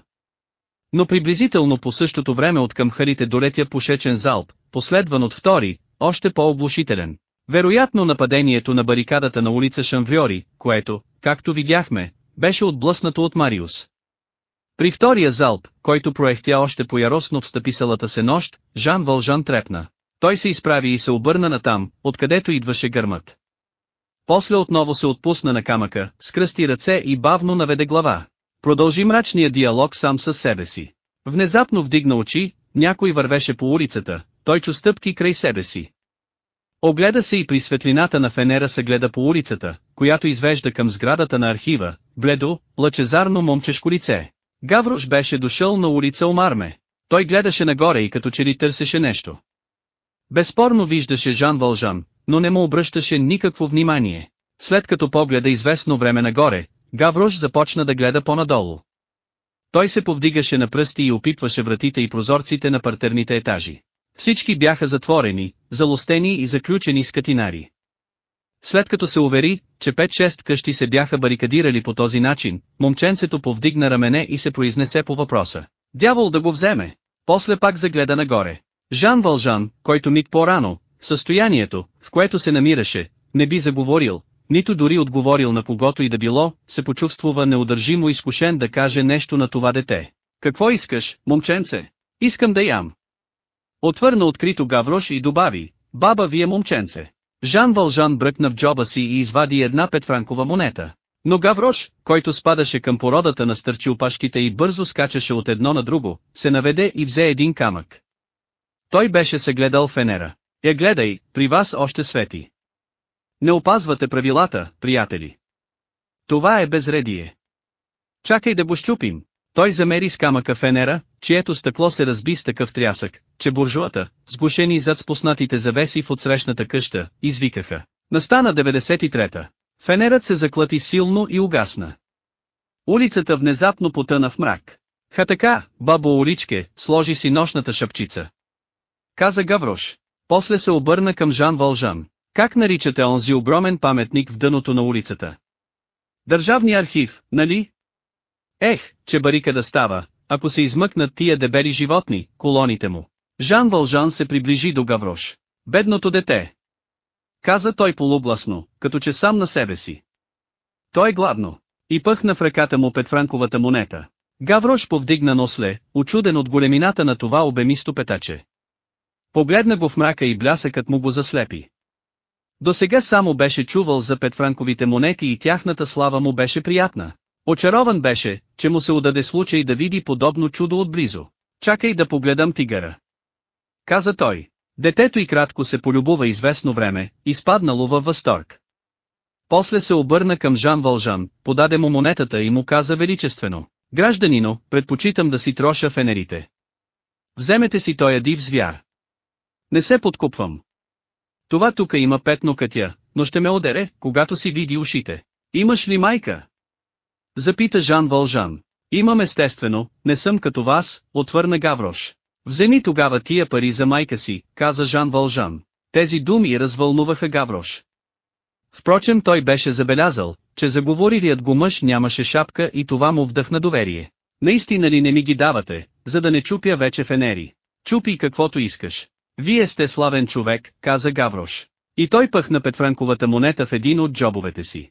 Но приблизително по същото време от към харите долетя пушечен залп, последван от втори, още по-оглушителен. Вероятно нападението на барикадата на улица Шанвриори, което, както видяхме, беше отблъснато от Мариус. При втория залп, който проехтя още по-яростно в стъписалата се нощ, Жан Вължан трепна. Той се изправи и се обърна натам, откъдето идваше гърмът. После отново се отпусна на камъка, скръсти ръце и бавно наведе глава. Продължи мрачния диалог сам със себе си. Внезапно вдигна очи, някой вървеше по улицата, той чу стъпки край себе си. Огледа се и при светлината на фенера се гледа по улицата, която извежда към сградата на архива, бледо, лъчезарно момчешко лице. Гаврош беше дошъл на улица Омарме. Той гледаше нагоре и като че ли търсеше нещо. Безспорно виждаше Жан Вължан, но не му обръщаше никакво внимание. След като погледа известно време нагоре, Гаврош започна да гледа по-надолу. Той се повдигаше на пръсти и опитваше вратите и прозорците на партерните етажи. Всички бяха затворени, залостени и заключени с катинари. След като се увери, че 5-6 къщи се бяха барикадирали по този начин, момченцето повдигна рамене и се произнесе по въпроса. Дявол да го вземе. После пак загледа нагоре. Жан Вължан, който миг по-рано, състоянието, в което се намираше, не би заговорил, нито дори отговорил на когото и да било, се почувствува неудържимо изкушен да каже нещо на това дете. Какво искаш, момченце? Искам да ям. Отвърна открито Гаврош и добави, баба вие момченце. Жан Вължан бръкна в джоба си и извади една петфранкова монета. Но Гаврош, който спадаше към породата на стърчилпашките и бързо скачаше от едно на друго, се наведе и взе един камък. Той беше се гледал фенера. Я гледай, при вас още свети. Не опазвате правилата, приятели. Това е безредие. Чакай да го щупим. Той замери с камъка фенера, чието стъкло се разби с такъв трясък, че буржуата, сгушени зад спуснатите завеси в отсрещната къща, извикаха. Настана 93-та. Фенерът се заклати силно и угасна. Улицата внезапно потъна в мрак. Ха така, бабо Оричке, сложи си нощната шапчица. Каза Гаврош. После се обърна към Жан Вължан. Как наричате онзи огромен паметник в дъното на улицата? Държавния архив, нали? Ех, че барика да става, ако се измъкнат тия дебели животни, колоните му. Жан Вължан се приближи до Гаврош. Бедното дете. Каза той полубласно, като че сам на себе си. Той е гладно. И пъхна в ръката му петфранковата монета. Гаврош повдигна носле, очуден от големината на това обемисто петаче. Погледна го в мрака и блясъкът му го заслепи. До сега само беше чувал за петфранковите монети и тяхната слава му беше приятна. Очарован беше, че му се удаде случай да види подобно чудо отблизо. Чакай да погледам тигъра. Каза той. Детето и кратко се полюбува известно време, изпаднало във възторг. После се обърна към Жан Вължан, подаде му монетата и му каза величествено. Гражданино, предпочитам да си троша фенерите. Вземете си тоя див звяр. Не се подкупвам. Това тука има пет нокътя, но ще ме одере, когато си види ушите. Имаш ли майка? Запита Жан Вължан. Имам естествено, не съм като вас, отвърна Гаврош. Вземи тогава тия пари за майка си, каза Жан Вължан. Тези думи развълнуваха Гаврош. Впрочем той беше забелязал, че заговорилият го мъж нямаше шапка и това му вдъхна доверие. Наистина ли не ми ги давате, за да не чупя вече фенери? Чупи каквото искаш. Вие сте славен човек, каза Гаврош. И той пъхна петфранковата монета в един от джобовете си.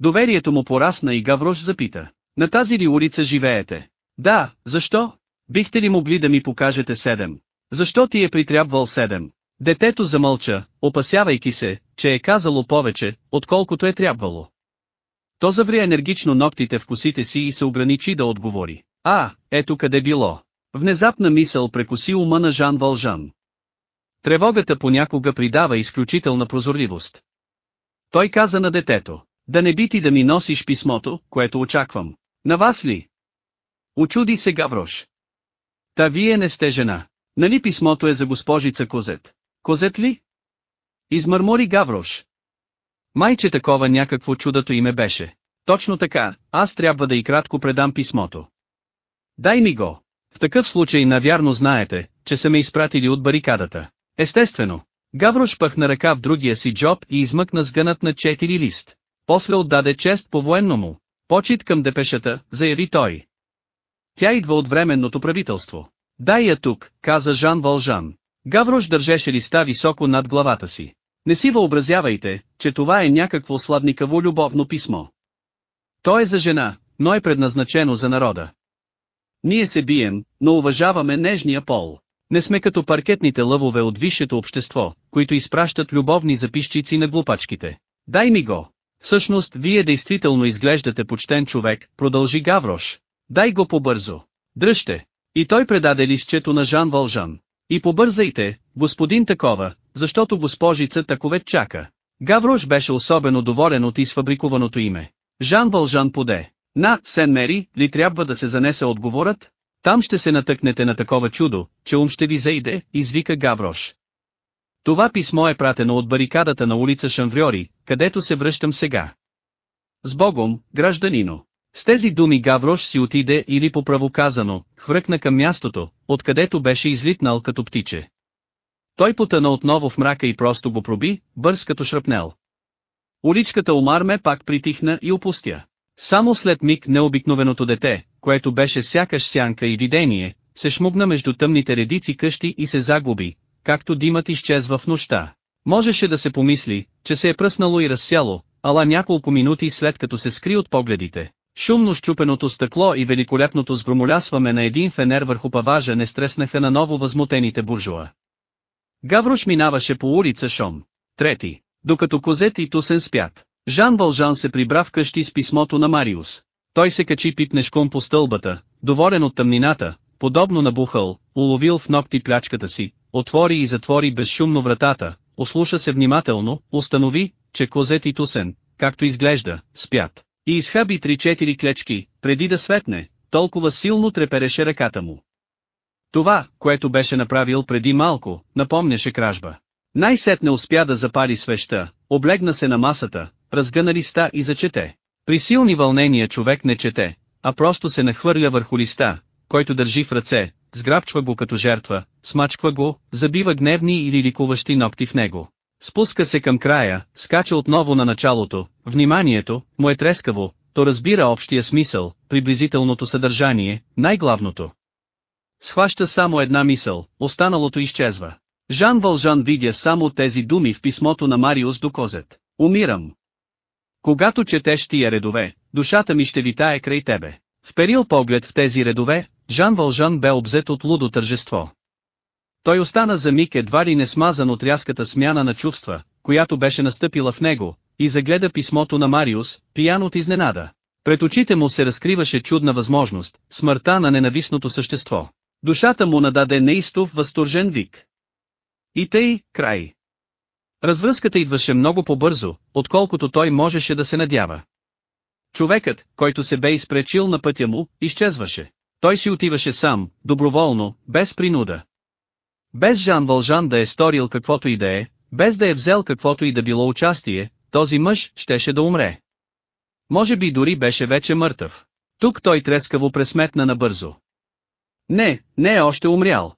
Доверието му порасна и Гаврош запита. На тази ли улица живеете? Да, защо? Бихте ли могли да ми покажете седем? Защо ти е притрябвал седем? Детето замълча, опасявайки се, че е казало повече, отколкото е трябвало. То заври енергично ногтите в косите си и се ограничи да отговори. А, ето къде било. Внезапна мисъл прекоси ума на Жан Вължан. Тревогата понякога придава изключителна прозорливост. Той каза на детето, да не би ти да ми носиш писмото, което очаквам. На вас ли? Очуди се Гаврош. Та вие не сте жена. Нали писмото е за госпожица Козет? Козет ли? Измърмори Гаврош. Майче такова някакво чудато име беше. Точно така, аз трябва да и кратко предам писмото. Дай ми го. В такъв случай навярно знаете, че са ме изпратили от барикадата. Естествено. Гаврош пъхна ръка в другия си джоб и измъкна сгънат на четири лист. После отдаде чест по военному. Почит към депешата, заяви той. Тя идва от временното правителство. Дай я тук, каза Жан Вължан. Гаврош държеше листа високо над главата си. Не си въобразявайте, че това е някакво сладникаво любовно писмо. То е за жена, но е предназначено за народа. Ние се бием, но уважаваме нежния пол. Не сме като паркетните лъвове от висшето общество, които изпращат любовни записчици на глупачките. Дай ми го. Всъщност, вие действително изглеждате почтен човек, продължи Гаврош. Дай го побързо. Дръжте. И той предаде листчето на Жан Вължан. И побързайте, господин такова, защото госпожица такове чака. Гаврош беше особено доволен от изфабрикуваното име. Жан Вължан поде. На, Сен Мери, ли трябва да се занесе отговорът? Там ще се натъкнете на такова чудо, че ум ще ви заиде, извика Гаврош. Това писмо е пратено от барикадата на улица Шанвриори, където се връщам сега. С Богом, гражданино. С тези думи Гаврош си отиде или по право казано, хвъркна към мястото, откъдето беше излитнал като птиче. Той потъна отново в мрака и просто го проби, бърз като шрапнел. Уличката Омарме пак притихна и опустя. Само след миг необикновеното дете, което беше сякаш сянка и видение, се шмугна между тъмните редици къщи и се загуби, както димът изчезва в нощта. Можеше да се помисли, че се е пръснало и разсяло, ала няколко минути след като се скри от погледите. Шумно щупеното стъкло и великолепното сгромолясваме на един фенер върху паважа не стреснаха на ново възмутените буржуа. Гаврош минаваше по улица Шом. Трети. Докато Козет и Тусен спят. Жан Вължан се прибра в къщи с писмото на Мариус. Той се качи пипнешком по стълбата, доволен от тъмнината, подобно на бухъл, уловил в ногти плячката си, отвори и затвори безшумно вратата, ослуша се внимателно, установи, че Козет и Тусен, както изглежда, спят. И изхаби 3-4 клечки, преди да светне, толкова силно трепереше ръката му. Това, което беше направил преди малко, напомняше кражба. Най-сетне успя да запали свеща, облегна се на масата, разгъна листа и зачете. При силни вълнения човек не чете, а просто се нахвърля върху листа, който държи в ръце, сграбчва го като жертва, смачква го, забива гневни или ликуващи ногти в него. Спуска се към края, скача отново на началото, вниманието му е трескаво, то разбира общия смисъл, приблизителното съдържание, най-главното. Схваща само една мисъл, останалото изчезва. Жан Вължан видя само тези думи в писмото на Мариус до Козет. Умирам. Когато четеш тия редове, душата ми ще витае край тебе. Вперил поглед в тези редове, Жан Вължан бе обзет от лудо тържество. Той остана за миг едва ли не смазан от рязката смяна на чувства, която беше настъпила в него, и загледа писмото на Мариус, пиян от изненада. Пред очите му се разкриваше чудна възможност, смъртта на ненавистното същество. Душата му нададе неистов възторжен вик. И тъй, край. Развръзката идваше много по-бързо, отколкото той можеше да се надява. Човекът, който се бе изпречил на пътя му, изчезваше. Той си отиваше сам, доброволно, без принуда. Без Жан Вължан да е сторил каквото и да е, без да е взел каквото и да било участие, този мъж щеше да умре. Може би дори беше вече мъртъв. Тук той трескаво пресметна набързо. Не, не е още умрял.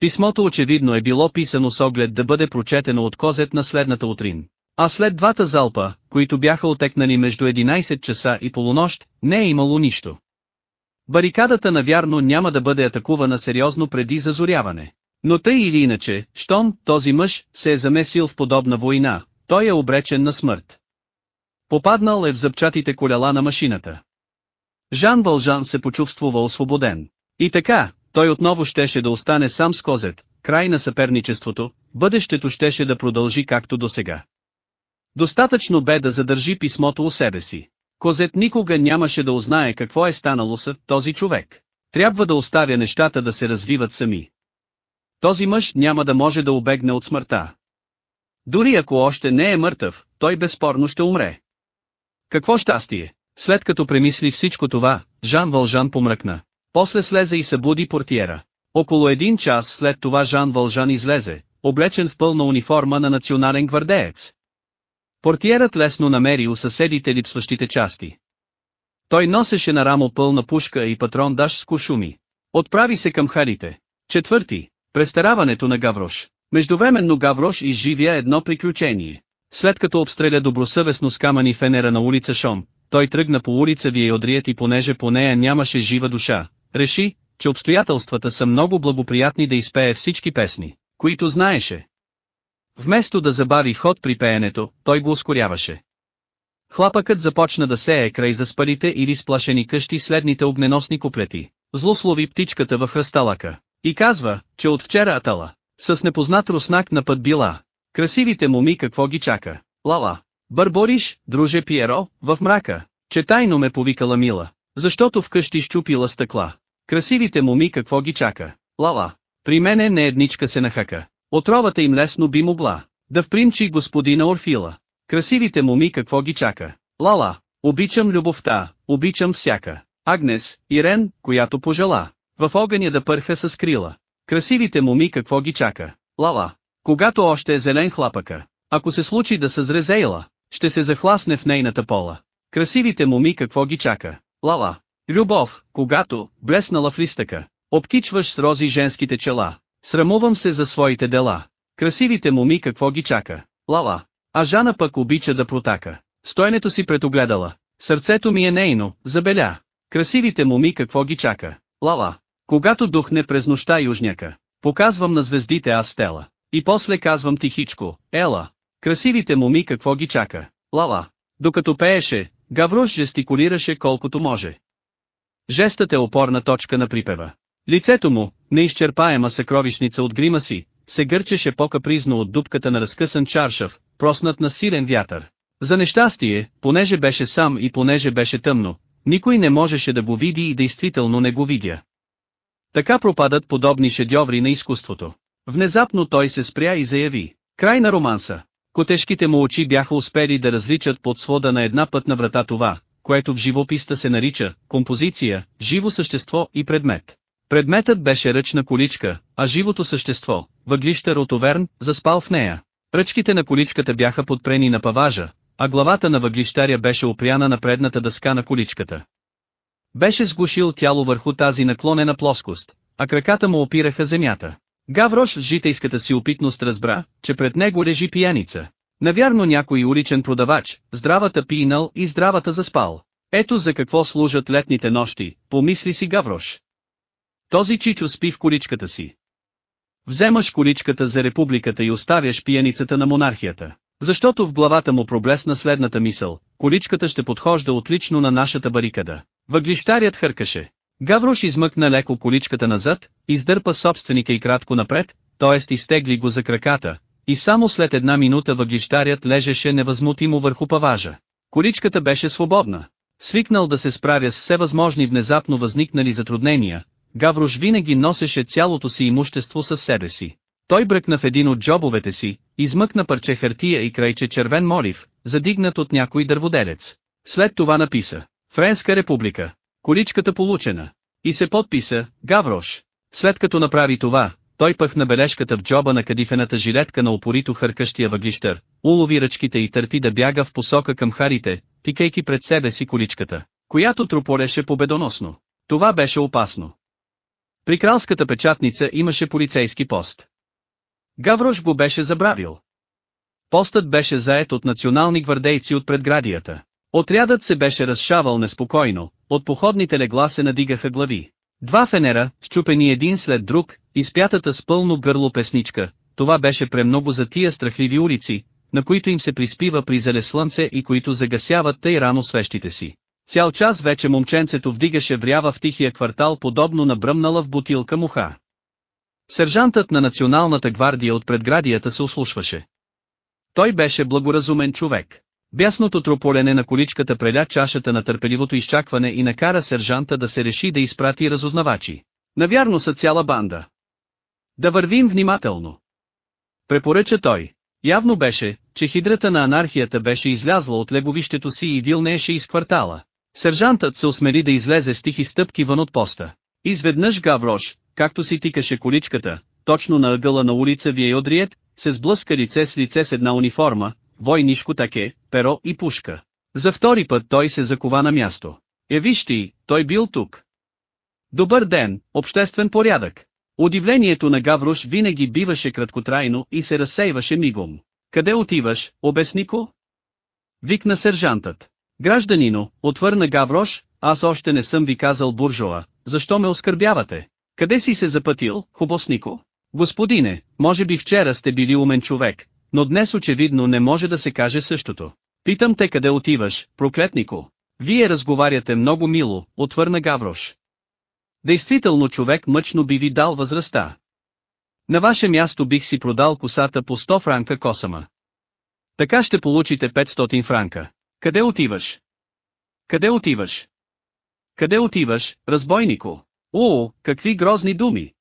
Писмото очевидно е било писано с оглед да бъде прочетено от козет на следната утрин. А след двата залпа, които бяха отекнали между 11 часа и полунощ, не е имало нищо. Барикадата навярно няма да бъде атакувана сериозно преди зазоряване. Но тъй или иначе, щом този мъж се е замесил в подобна война, той е обречен на смърт. Попаднал е в зъбчатите колела на машината. Жан Вължан се почувствува освободен. И така, той отново щеше да остане сам с Козет, край на съперничеството, бъдещето щеше да продължи както до сега. Достатъчно бе да задържи писмото у себе си. Козет никога нямаше да узнае какво е станало с този човек. Трябва да оставя нещата да се развиват сами. Този мъж няма да може да обегне от смъртта. Дори ако още не е мъртъв, той безспорно ще умре. Какво щастие! След като премисли всичко това, Жан Вължан помръкна. После слезе и събуди портиера. Около един час след това Жан Вължан излезе, облечен в пълна униформа на национален гвардеец. Портиерът лесно намери у съседите липсващите части. Той носеше на рамо пълна пушка и патрон даш с кушуми. Отправи се към харите. Четвърти. Престараването на Гаврош. Междувременно Гаврош изживя едно приключение. След като обстреля добросъвестно с камъни фенера на улица Шом, той тръгна по улица Виеодриет и понеже по нея нямаше жива душа, реши, че обстоятелствата са много благоприятни да изпее всички песни, които знаеше. Вместо да забави ход при пеенето, той го ускоряваше. Хлапъкът започна да сее край заспалите или сплашени къщи следните огненосни куплети. Злослови птичката в хръсталака. И казва, че от вчера Атала, с непознат руснак на път била. Красивите моми какво ги чака. Лала. Бърбориш, друже Пиеро, в мрака. Че тайно ме повикала Мила. Защото вкъщи щупила стъкла. Красивите моми какво ги чака. Лала. При мене не едничка се нахака. Отровата им лесно би могла. Да впримчи господина Орфила. Красивите моми какво ги чака. Лала. Обичам любовта, обичам всяка. Агнес, Ирен, която пожела. В огъня да пърха с крила. Красивите моми какво ги чака. Лала. Когато още е зелен хлапъка. Ако се случи да съзре зейла, ще се захласне в нейната пола. Красивите моми какво ги чака. Лала. Любов, когато, блеснала в листъка, обкичваш с рози женските чела. Срамувам се за своите дела. Красивите моми какво ги чака. Лала. А Жана пък обича да протака. Стоенето си предогледала. Сърцето ми е нейно, забеля. Красивите моми какво ги чака. Лала. Когато духне през нощта южняка, показвам на звездите аз стела. И после казвам тихичко, ела. Красивите моми какво ги чака. Лала. Докато пееше, Гаврош жестикулираше колкото може. Жестът е опорна точка на припева. Лицето му, неизчерпаема съкровищница от грима си, се гърчеше по-капризно от дупката на разкъсан чаршав, проснат на силен вятър. За нещастие, понеже беше сам и понеже беше тъмно, никой не можеше да го види и действително не го видя. Така пропадат подобни шедьоври на изкуството. Внезапно той се спря и заяви. Край на романса. Котешките му очи бяха успели да различат под свода на една пътна врата това, което в живописта се нарича композиция, живо същество и предмет. Предметът беше ръчна количка, а живото същество, въглища ротоверн, заспал в нея. Ръчките на количката бяха подпрени на паважа, а главата на въглищаря беше опряна на предната дъска на количката. Беше сгушил тяло върху тази наклонена плоскост, а краката му опираха земята. Гаврош с житейската си опитност разбра, че пред него лежи пияница. Навярно някой уличен продавач, здравата пинал и здравата заспал. Ето за какво служат летните нощи, помисли си Гаврош. Този чичо спи в количката си. Вземаш количката за републиката и оставяш пияницата на монархията. Защото в главата му проблесна следната мисъл, количката ще подхожда отлично на нашата барикада. Въглищарят хъркаше. Гаврош измъкна леко количката назад, издърпа собственика и кратко напред, т.е. изтегли го за краката, и само след една минута въглищарят лежеше невъзмутимо върху паважа. Количката беше свободна. Свикнал да се справя с всевъзможни внезапно възникнали затруднения, Гаврош винаги носеше цялото си имущество със себе си. Той бръкна в един от джобовете си, измъкна парче хартия и крайче червен молив, задигнат от някой дърводелец. След това написа Френска република. Количката получена. И се подписа Гаврош. След като направи това, той пъхна бележката в джоба на кадифената жилетка на опорито хъркащия въглищър, улови ръчките и търти да бяга в посока към харите, тикайки пред себе си количката, която трополеше победоносно. Това беше опасно. При кралската печатница имаше полицейски пост. Гаврош го беше забравил. Постът беше заед от национални гвардейци от предградията. Отрядът се беше разшавал неспокойно, от походните легла се надигаха глави. Два фенера, щупени един след друг, изпятата с пълно гърло песничка, това беше премного за тия страхливи улици, на които им се приспива при зале слънце и които загасяват тъй рано свещите си. Цял час вече момченцето вдигаше врява в тихия квартал подобно на бръмнала в бутилка муха. Сержантът на националната гвардия от предградията се ослушваше. Той беше благоразумен човек. Бясното трополене на количката преля чашата на търпеливото изчакване и накара сержанта да се реши да изпрати разузнавачи. Навярно са цяла банда. Да вървим внимателно. Препоръча той. Явно беше, че хидрата на анархията беше излязла от леговището си и вилнееше из квартала. Сержантът се осмели да излезе с тихи стъпки вън от поста. Изведнъж Гаврош, както си тикаше количката, точно на ъгъла на улица Виейодриет, се сблъска лице с лице с една униформа, войнишко таке, перо и пушка. За втори път той се закова на място. Е виж ти, той бил тук. Добър ден, обществен порядък. Удивлението на Гаврош винаги биваше краткотрайно и се разсейваше мигом. Къде отиваш, обяснико? Викна сержантът. Гражданино, отвърна Гаврош, аз още не съм ви казал буржоа, защо ме оскърбявате? Къде си се запътил, хубоснико? Господине, може би вчера сте били умен човек, но днес очевидно не може да се каже същото. Питам те къде отиваш, проклетнико. Вие разговаряте много мило, отвърна Гаврош. Действително човек мъчно би ви дал възрастта. На ваше място бих си продал косата по 100 франка косама. Така ще получите 500 франка. Къде отиваш? Къде отиваш? Къде отиваш, разбойнико? О, какви грозни думи!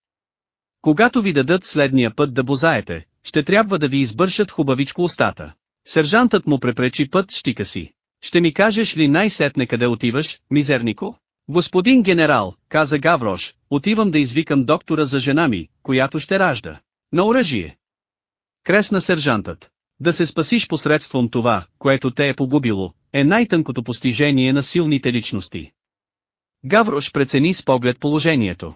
Когато ви дадат следния път да бозаете, ще трябва да ви избършат хубавичко устата. Сержантът му препречи път щика си. Ще ми кажеш ли най-сетне къде отиваш, мизернико? Господин генерал, каза Гаврош, отивам да извикам доктора за жена ми, която ще ражда. На оръжие. Кресна сержантът. Да се спасиш посредством това, което те е погубило, е най-тънкото постижение на силните личности. Гаврош прецени с поглед положението.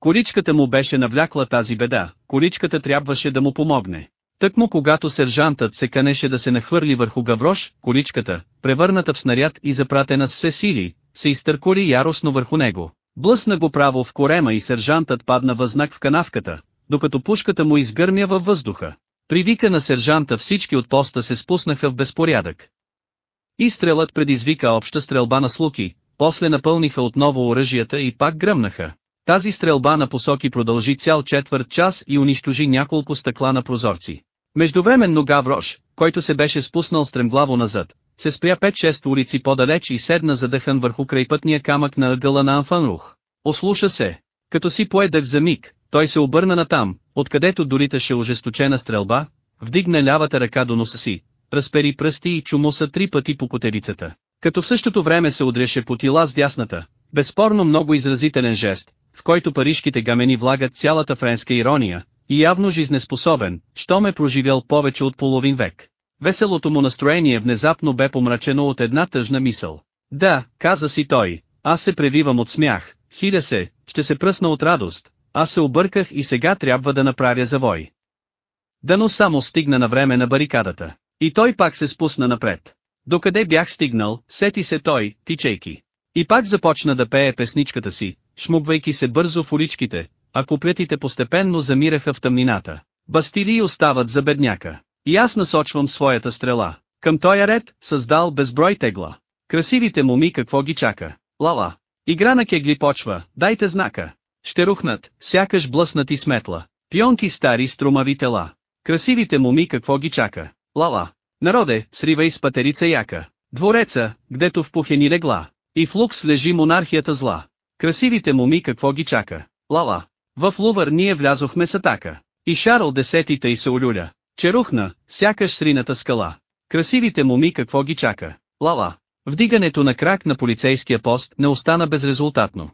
Количката му беше навлякла тази беда, количката трябваше да му помогне. Тъкмо когато сержантът се канеше да се нахвърли върху Гаврош, количката, превърната в снаряд и запратена с все сили, се изтърколи яростно върху него. Блъсна го право в корема и сержантът падна възнак в канавката, докато пушката му изгърмя във въздуха. При вика на сержанта всички от поста се спуснаха в безпорядък. Изстрелът предизвика обща стрелба на слуки, после напълниха отново оръжията и пак гръмнаха. Тази стрелба на посоки продължи цял четвърт час и унищожи няколко стъкла на прозорци. Междувременно Гаврош, който се беше спуснал стремглаво назад, се спря 5-6 улици по-далеч и седна задъхан върху крайпътния камък на ъгъла на Анфанрух. Ослуша се. Като си поедах за миг, той се обърна натам, откъдето долиташе ожесточена стрелба, вдигна лявата ръка до носа си, разпери пръсти и чумуса три пъти по котелицата, Като в същото време се удряше по тила с дясната, безспорно много изразителен жест, в който парижките гамени влагат цялата френска ирония, и явно жизнеспособен, що ме проживял повече от половин век. Веселото му настроение внезапно бе помрачено от една тъжна мисъл. Да, каза си той, аз се превивам от смях, хиля се, ще се пръсна от радост, аз се обърках и сега трябва да направя завой. Дано само стигна на време на барикадата. И той пак се спусна напред. Докъде бях стигнал, сети се той, тичейки. И пак започна да пее песничката си, шмугвайки се бързо в уличките, а куплетите постепенно замираха в тъмнината. Бастилии остават за бедняка. И аз насочвам своята стрела. Към този ред, създал безброй тегла. Красивите моми какво ги чака? Лала. Игра на кегли почва, дайте знака. Ще рухнат, сякаш блъснати сметла. Пионки стари струмави тела. Красивите моми какво ги чака? Лала. Народе, сривай с патерица яка. Двореца, гдето в пухени легла. И в лукс лежи монархията зла. Красивите моми какво ги чака? Лала. В Лувър ние влязохме с атака. И Шарл десети тъй се олюля. Че рухна, сякаш срината скала. Красивите моми какво ги чака? Лала. Вдигането на крак на полицейския пост не остана безрезултатно.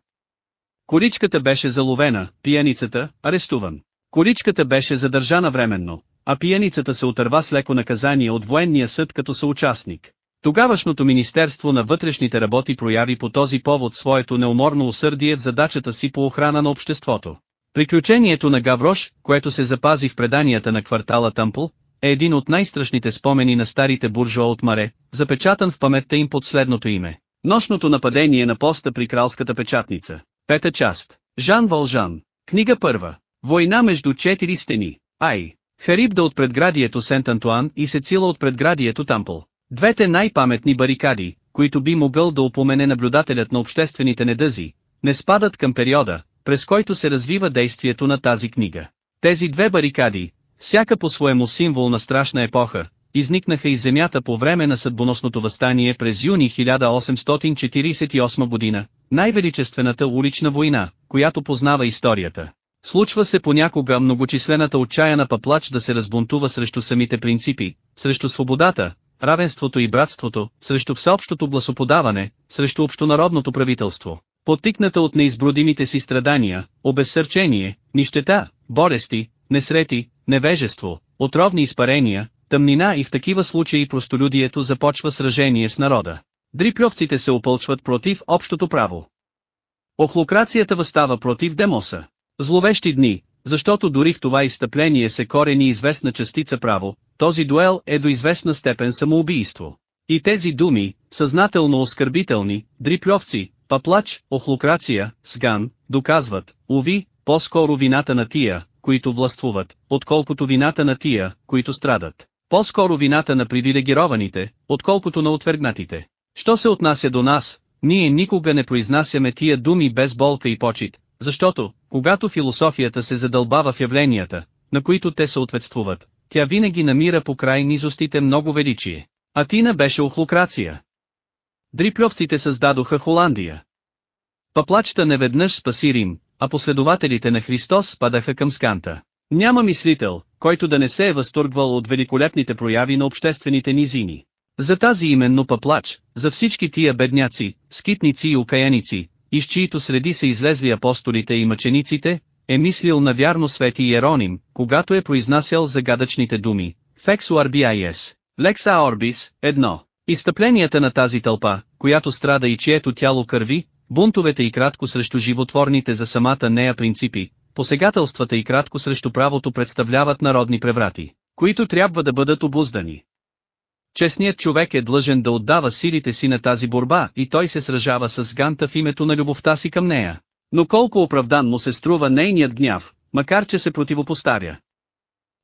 Количката беше заловена, пияницата – арестуван. Количката беше задържана временно, а пияницата се отърва с леко наказание от военния съд като съучастник. Тогавашното Министерство на вътрешните работи прояви по този повод своето неуморно усърдие в задачата си по охрана на обществото. Приключението на Гаврош, което се запази в преданията на квартала Тъмпл, е един от най-страшните спомени на старите буржуа от Маре, запечатан в паметта им под следното име. Нощното нападение на поста при кралската печатница. Пета част. Жан Вължан. Книга първа. Война между четири стени. Ай. Харибда от предградието Сент-Антуан и Сецила от предградието Тампл. Двете най-паметни барикади, които би могъл да упомене наблюдателят на обществените недъзи, не спадат към периода, през който се развива действието на тази книга. Тези две барикади, всяка по-своему символ на страшна епоха, изникнаха из земята по време на съдбоносното възстание през юни 1848 година, най-величествената улична война, която познава историята. Случва се понякога многочислената отчаяна паплач да се разбунтува срещу самите принципи, срещу свободата, равенството и братството, срещу всеобщото гласоподаване, срещу общонародното правителство. Подтикната от неизбродимите си страдания, обезсърчение, нищета, болести, несрети, невежество, отровни изпарения, тъмнина и в такива случаи простолюдието започва сражение с народа. Дрипльовците се опълчват против общото право. Охлокрацията възстава против демоса. Зловещи дни, защото дори в това изтъпление се корени известна частица право, този дуел е до известна степен самоубийство. И тези думи, съзнателно оскърбителни, дрипльовци, паплач, охлокрация, сган, доказват, уви, по-скоро вината на тия, които властвуват, отколкото вината на тия, които страдат. По-скоро вината на привилегированите, отколкото на отвергнатите. Що се отнася до нас, ние никога не произнасяме тия думи без болка и почет, защото, когато философията се задълбава в явленията, на които те съответствуват, тя винаги намира по край низостите много величие. Атина беше охлокрация. Дрипльовците създадоха Холандия. Паплачта неведнъж спаси Рим, а последователите на Христос спадаха към сканта. Няма мислител, който да не се е възторгвал от великолепните прояви на обществените низини. За тази именно паплач, за всички тия бедняци, скитници и окаяници, из чието среди са излезли апостолите и мъчениците, е мислил навярно Свети Иероним, когато е произнасял загадъчните думи, Fexu Arbiis, Lex Orbis, едно. Изтъпленията на тази тълпа, която страда и чието тяло кърви, бунтовете и кратко срещу животворните за самата нея принципи, посегателствата и кратко срещу правото представляват народни преврати, които трябва да бъдат обуздани. Честният човек е длъжен да отдава силите си на тази борба и той се сражава с Ганта в името на любовта си към нея. Но колко оправдан му се струва нейният гняв, макар че се противопоставя.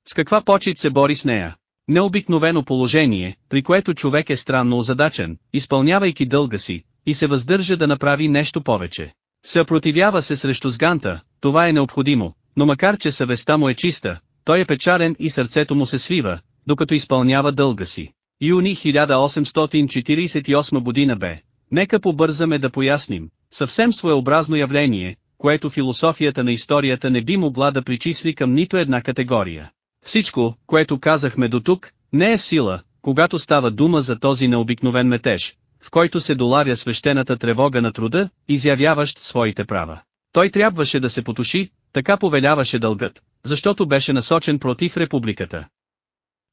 С каква почет се бори с нея? Необикновено положение, при което човек е странно озадачен, изпълнявайки дълга си, и се въздържа да направи нещо повече. Съпротивява се срещу сганта, това е необходимо, но макар че съвестта му е чиста, той е печален и сърцето му се свива, докато изпълнява дълга си. Юни 1848 година бе. Нека побързаме да поясним, съвсем своеобразно явление, което философията на историята не би могла да причисли към нито една категория. Всичко, което казахме до тук, не е в сила, когато става дума за този необикновен метеж, в който се доларя свещената тревога на труда, изявяващ своите права. Той трябваше да се потуши, така повеляваше дългът, защото беше насочен против републиката.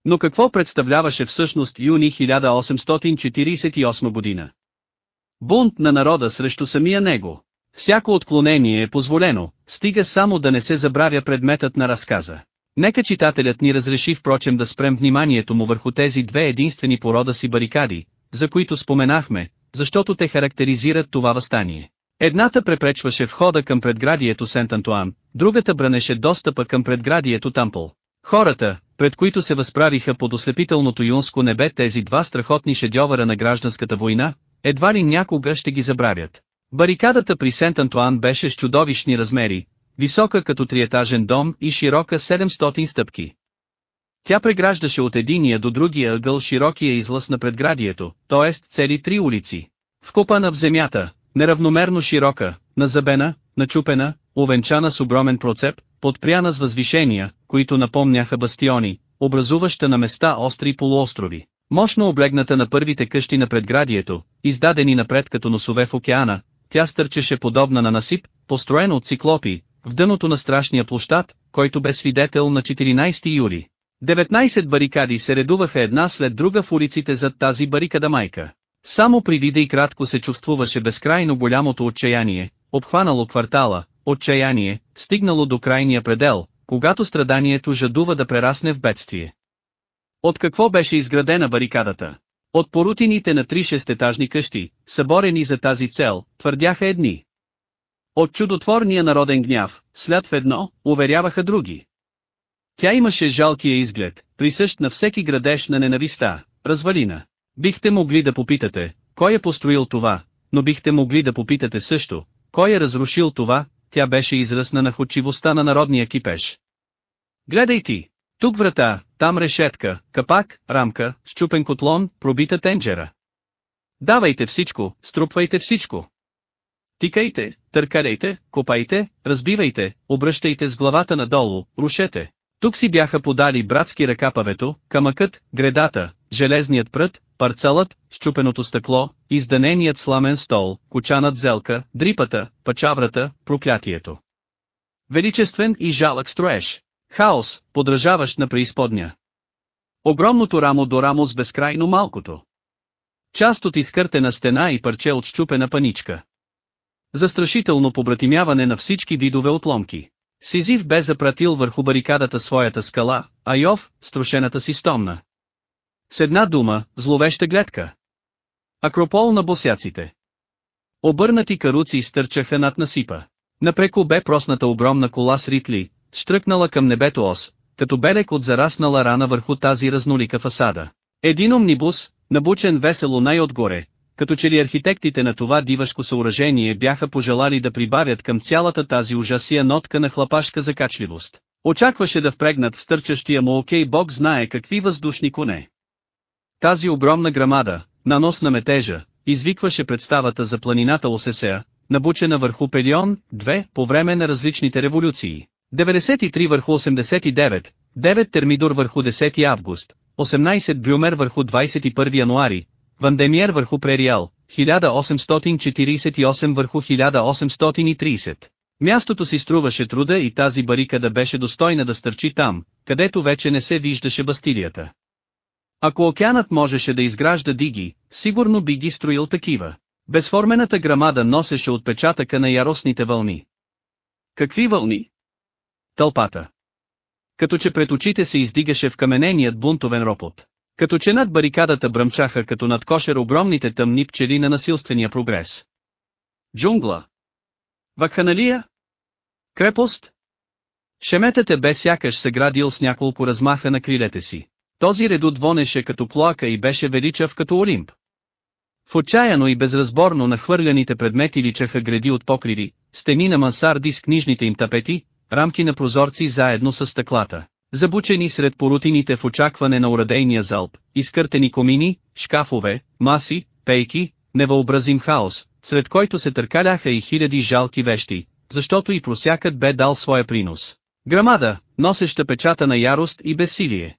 Но какво представляваше всъщност юни 1848 година? Бунт на народа срещу самия него. Всяко отклонение е позволено, стига само да не се забравя предметът на разказа. Нека читателят ни разреши впрочем да спрем вниманието му върху тези две единствени порода си барикади, за които споменахме, защото те характеризират това възстание. Едната препречваше входа към предградието Сент-Антуан, другата бранеше достъпа към предградието Тампъл. Хората, пред които се възправиха под ослепителното юнско небе тези два страхотни шедьовъра на гражданската война, едва ли някога ще ги забравят. Барикадата при Сент-Антуан беше с чудовищни размери, висока като триетажен дом и широка 700 стъпки. Тя преграждаше от единия до другия ъгъл широкия излъз на предградието, т.е. цели три улици. Вкопана в земята, неравномерно широка, назабена, начупена, увенчана с огромен процеп, подпряна с възвишения, които напомняха бастиони, образуваща на места остри полуострови. Мощно облегната на първите къщи на предградието, издадени напред като носове в океана, тя стърчеше подобна на насип, построена от циклопи, в дъното на страшния площад, който бе свидетел на 14 юли. 19 барикади се редуваха една след друга в улиците зад тази барикада майка. Само при вида и кратко се чувствуваше безкрайно голямото отчаяние, обхванало квартала, отчаяние, стигнало до крайния предел, когато страданието жадува да прерасне в бедствие. От какво беше изградена барикадата? От порутините на три шестетажни къщи, съборени за тази цел, твърдяха едни. От чудотворния народен гняв, след в едно, уверяваха други. Тя имаше жалкия изглед, присъщ на всеки градеж на ненависта, развалина. Бихте могли да попитате, кой е построил това, но бихте могли да попитате също, кой е разрушил това, тя беше израз на находчивостта на народния кипеш. Гледай ти! Тук врата, там решетка, капак, рамка, щупен котлон, пробита тенджера. Давайте всичко, струпвайте всичко. Тикайте, търкарейте, копайте, разбивайте, обръщайте с главата надолу, рушете. Тук си бяха подали братски ръкапавето, камъкът, гредата, железният прът, парцелът, щупеното стъкло, изданеният сламен стол, кучанът зелка, дрипата, пачаврата, проклятието. Величествен и жалък строеж. Хаос, подражаващ на преизподня. Огромното рамо до рамо с безкрайно малкото. Част от изкъртена стена и парче от щупена паничка. Застрашително побратимяване на всички видове отломки. Сизив бе запратил върху барикадата своята скала, а Йов, струшената си стомна. С една дума, зловеща гледка. Акропол на босяците. Обърнати каруци изтърчаха над насипа. Напреко бе просната огромна кола с ритли, штръкнала към небето ос, като белек от зараснала рана върху тази разнолика фасада. Един омнибус, набучен весело най-отгоре, като че ли архитектите на това дивашко съоръжение бяха пожелали да прибавят към цялата тази ужасия нотка на хлапашка закачливост. Очакваше да впрегнат в стърчащия му окей бог знае какви въздушни коне. Тази огромна грамада, наносна метежа, извикваше представата за планината Осесея, набучена върху Пелион, 2, по време на различните революции. 93 върху 89, 9 Термидор върху 10 август, 18 Брюмер върху 21 януари, Вандемиер върху Прериал, 1848 върху 1830. Мястото си струваше труда и тази барикада беше достойна да стърчи там, където вече не се виждаше бастилията. Ако океанът можеше да изгражда диги, сигурно би ги строил такива. Безформената грамада носеше отпечатъка на яростните вълни. Какви вълни? Тълпата. Като че пред очите се издигаше в камененият бунтовен ропот. Като че над барикадата бръмчаха като над кошер огромните тъмни пчели на насилствения прогрес. Джунгла. Вакханалия? Крепост? Шеметът е бе сякаш се градил с няколко размаха на крилете си. Този редут вонеше като плака и беше величав като Олимп. В отчаяно и безразборно нахвърляните предмети личаха гради от покриви, стени на мансарди с книжните им тапети, рамки на прозорци заедно с стъклата, забучени сред порутините в очакване на урадейния залп, изкъртени комини, шкафове, маси, пейки, невъобразим хаос, сред който се търкаляха и хиляди жалки вещи, защото и просякът бе дал своя принос. Грамада, носеща печата на ярост и безсилие.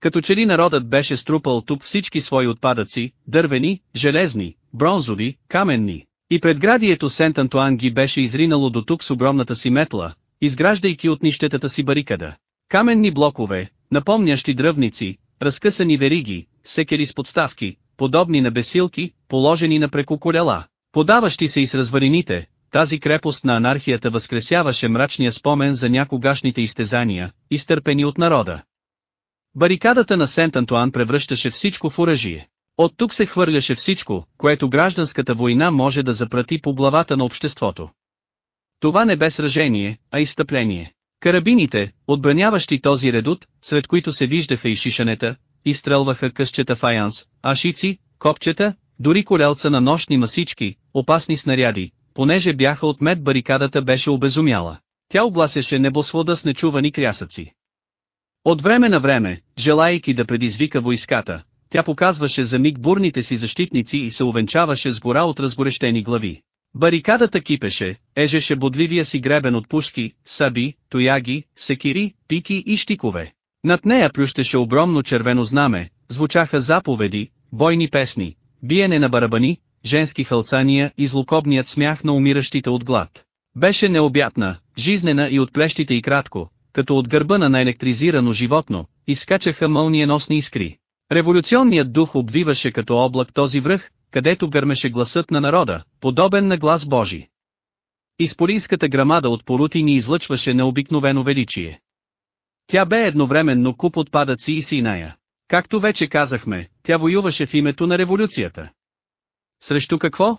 Като че ли народът беше струпал тук всички свои отпадъци, дървени, железни, бронзови, каменни. И предградието Сент-Антуан ги беше изринало до тук с огромната си метла, изграждайки от нищетата си барикада. Каменни блокове, напомнящи дръвници, разкъсани вериги, секери с подставки, подобни на бесилки, положени на прекоколела, подаващи се и с разварините, тази крепост на анархията възкресяваше мрачния спомен за някогашните изтезания, изтърпени от народа. Барикадата на Сент-Антуан превръщаше всичко в оръжие. От тук се хвърляше всичко, което гражданската война може да запрати по главата на обществото. Това не бе сражение, а изстъпление. Карабините, отбраняващи този редут, сред които се виждаха и шишанета, изстрелваха късчета фаянс, ашици, копчета, дори колелца на нощни масички, опасни снаряди, понеже бяха от мед барикадата беше обезумяла. Тя обласяше небосвода с нечувани крясъци. От време на време, желайки да предизвика войската, тя показваше за миг бурните си защитници и се увенчаваше с гора от разгорещени глави. Барикадата кипеше, ежеше бодливия си гребен от пушки, саби, тояги, секири, пики и щикове. Над нея плющеше огромно червено знаме, звучаха заповеди, бойни песни, биене на барабани, женски хълцания и злокобният смях на умиращите от глад. Беше необятна, жизнена и от плещите и кратко, като от гърба на наелектризирано животно, изкачаха мълниеносни искри. Революционният дух обвиваше като облак този връх, където гърмеше гласът на народа, подобен на глас Божи. Изполинската грамада от порути ни излъчваше необикновено величие. Тя бе едновременно куп отпадъци и синая. Както вече казахме, тя воюваше в името на революцията. Срещу какво?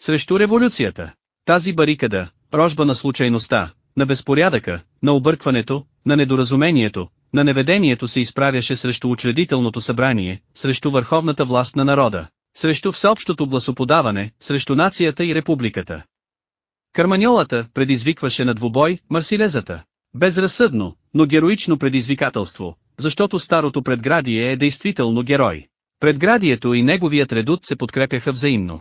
Срещу революцията. Тази барикада, рожба на случайността, на безпорядъка, на объркването, на недоразумението, на неведението се изправяше срещу учредителното събрание, срещу върховната власт на народа, срещу всеобщото гласоподаване, срещу нацията и републиката. Карманьолата предизвикваше на двубой Марсилезата. Безразсъдно, но героично предизвикателство, защото старото предградие е действително герой. Предградието и неговият редут се подкрепяха взаимно.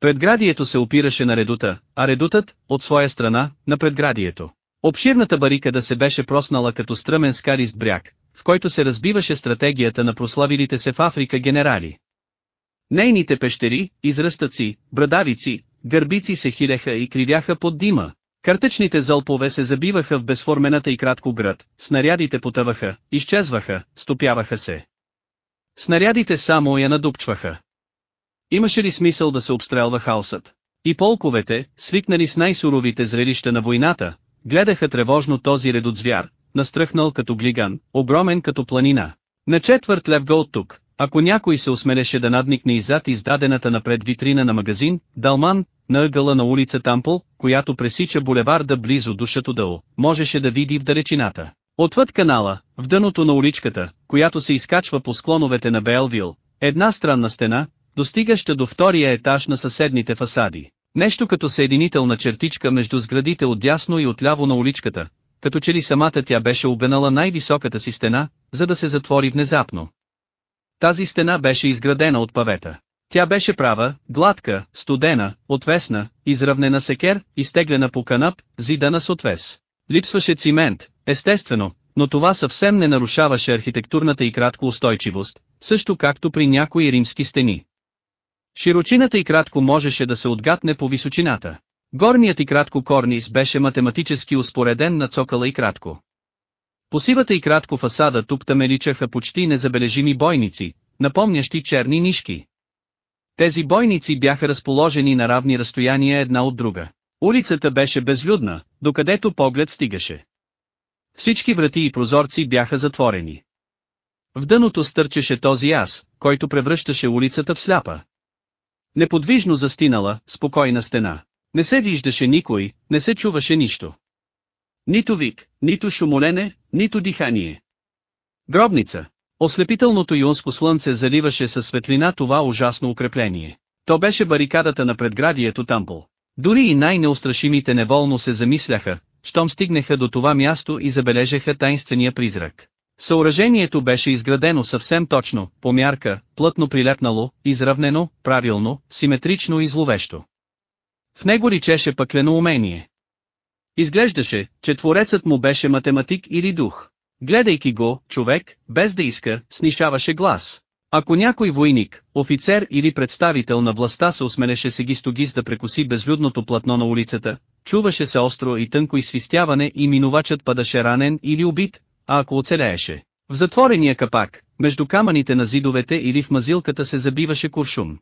Предградието се опираше на редута, а редутът, от своя страна, на предградието. Обширната барикада се беше проснала като стръмен скарист бряг, в който се разбиваше стратегията на прославилите се в Африка генерали. Нейните пещери, изръстъци, брадавици, гърбици се хилеха и кривяха под дима. Картечните зълпове се забиваха в безформената и кратко град, снарядите потъваха, изчезваха, стопяваха се. Снарядите само я надупчваха. Имаше ли смисъл да се обстрелва хаосът? И полковете, свикнали с най-суровите зрелища на войната, гледаха тревожно този редот звяр, настръхнал като глиган, огромен като планина. На четвърт лев го от тук, ако някой се осмелеше да надникне иззад издадената напред витрина на магазин, Далман, на ъгъла на улица Тампл, която пресича булеварда близо до Шатодъл, можеше да види в далечината. Отвъд канала, в дъното на уличката, която се изкачва по склоновете на Белвил, една странна стена, достигаща до втория етаж на съседните фасади. Нещо като съединителна чертичка между сградите от дясно и отляво на уличката, като че ли самата тя беше обенала най-високата си стена, за да се затвори внезапно. Тази стена беше изградена от павета. Тя беше права, гладка, студена, отвесна, изравнена секер, изтеглена по канап, зидана с отвес. Липсваше цимент, естествено, но това съвсем не нарушаваше архитектурната и кратко устойчивост, също както при някои римски стени. Широчината и кратко можеше да се отгатне по височината. Горният и кратко корнис беше математически успореден на цокала и кратко. По сивата и кратко фасада тук тамеличаха почти незабележими бойници, напомнящи черни нишки. Тези бойници бяха разположени на равни разстояния една от друга. Улицата беше безлюдна, докъдето поглед стигаше. Всички врати и прозорци бяха затворени. В дъното стърчеше този аз, който превръщаше улицата в сляпа. Неподвижно застинала, спокойна стена. Не се виждаше никой, не се чуваше нищо. Нито вик, нито шумолене, нито дихание. Гробница. Ослепителното юнско слънце заливаше със светлина това ужасно укрепление. То беше барикадата на предградието Тампл. Дори и най-неустрашимите неволно се замисляха, щом стигнаха до това място и забележаха тайнствения призрак. Съоръжението беше изградено съвсем точно, по мярка, плътно прилепнало, изравнено, правилно, симетрично и зловещо. В него личеше пъклено умение. Изглеждаше, че творецът му беше математик или дух. Гледайки го, човек, без да иска, снишаваше глас. Ако някой войник, офицер или представител на властта се осмелеше сегистогиз да прекоси безлюдното платно на улицата, чуваше се остро и тънко изсвистяване и минувачът падаше ранен или убит, а ако оцелееше. В затворения капак, между камъните на зидовете или в мазилката се забиваше куршум.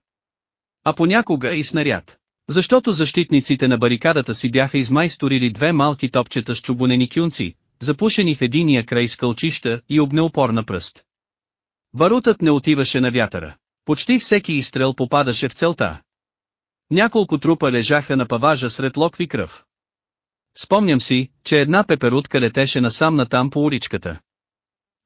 А понякога и снаряд. Защото защитниците на барикадата си бяха измайсторили две малки топчета с чугунени кюнци, запушени в единия край скълчища и огнеопорна пръст. Барутът не отиваше на вятъра. Почти всеки изстрел попадаше в целта. Няколко трупа лежаха на паважа сред локви кръв. Спомням си, че една пеперутка летеше насам натам по уличката.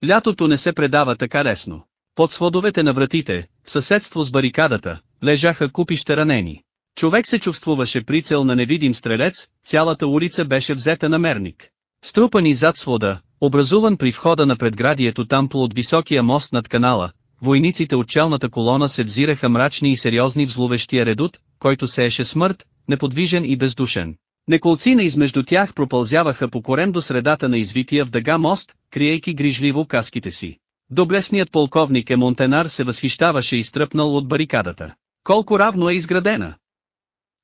Лятото не се предава така лесно. Под сводовете на вратите, в съседство с барикадата, лежаха купища ранени. Човек се чувствуваше прицел на невидим стрелец, цялата улица беше взета на мерник. Струпани зад свода, образуван при входа на предградието тампл от високия мост над канала, войниците от челната колона се взираха мрачни и сериозни в зловещия редут, който сееше смърт, неподвижен и бездушен. Неколцина измежду тях пропълзяваха по корем до средата на извития в дъга мост, криейки грижливо каските си. Доблесният полковник Емонтенар се възхищаваше и стръпнал от барикадата. Колко равно е изградена!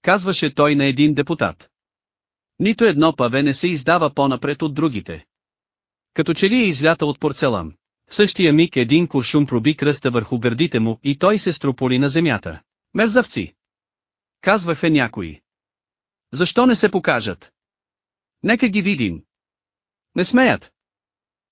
Казваше той на един депутат. Нито едно паве не се издава по-напред от другите. Като че ли е излята от порцелан. В същия миг един куршум проби кръста върху гърдите му и той се строполи на земята. Мерзавци! Казваха някои. Защо не се покажат? Нека ги видим. Не смеят.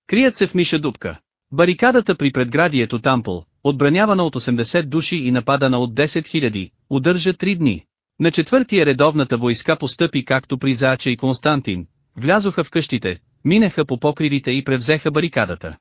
Крият се в миша дупка. Барикадата при предградието Тампл, отбранявана от 80 души и нападана от 10 000, удържа 3 дни. На четвъртия редовната войска постъпи както при Заача и Константин, влязоха в къщите, минаха по покривите и превзеха барикадата.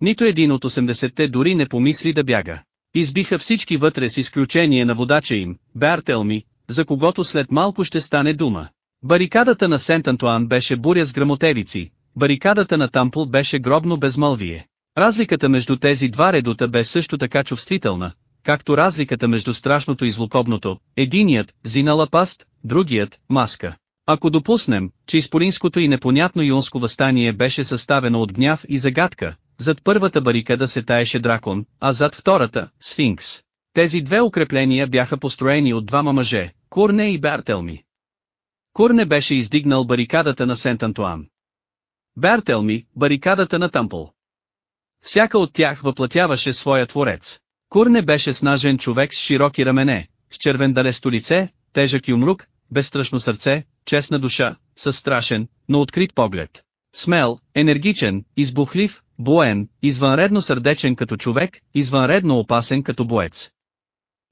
Нито един от 80-те дори не помисли да бяга. Избиха всички вътре с изключение на водача им, Бертелми, за когото след малко ще стане дума. Барикадата на Сент-Антуан беше буря с грамотевици, барикадата на Тампл беше гробно безмълвие. Разликата между тези два редута бе също така чувствителна, както разликата между страшното и злокобното, единият, зинала паст, другият, маска. Ако допуснем, че изполинското и непонятно юнско възстание беше съставено от гняв и загадка, зад първата барикада се таеше дракон, а зад втората – сфинкс. Тези две укрепления бяха построени от двама мъже, Курне и Бертелми. Курне беше издигнал барикадата на Сент-Антуан. Бертелми – барикадата на Тъмпъл. Всяка от тях въплатяваше своя творец. Курне беше снажен човек с широки рамене, с червен далесто лице, тежък юмрук, безстрашно сърце, честна душа, със страшен, но открит поглед. Смел, енергичен, избухлив, буен, извънредно сърдечен като човек, извънредно опасен като боец.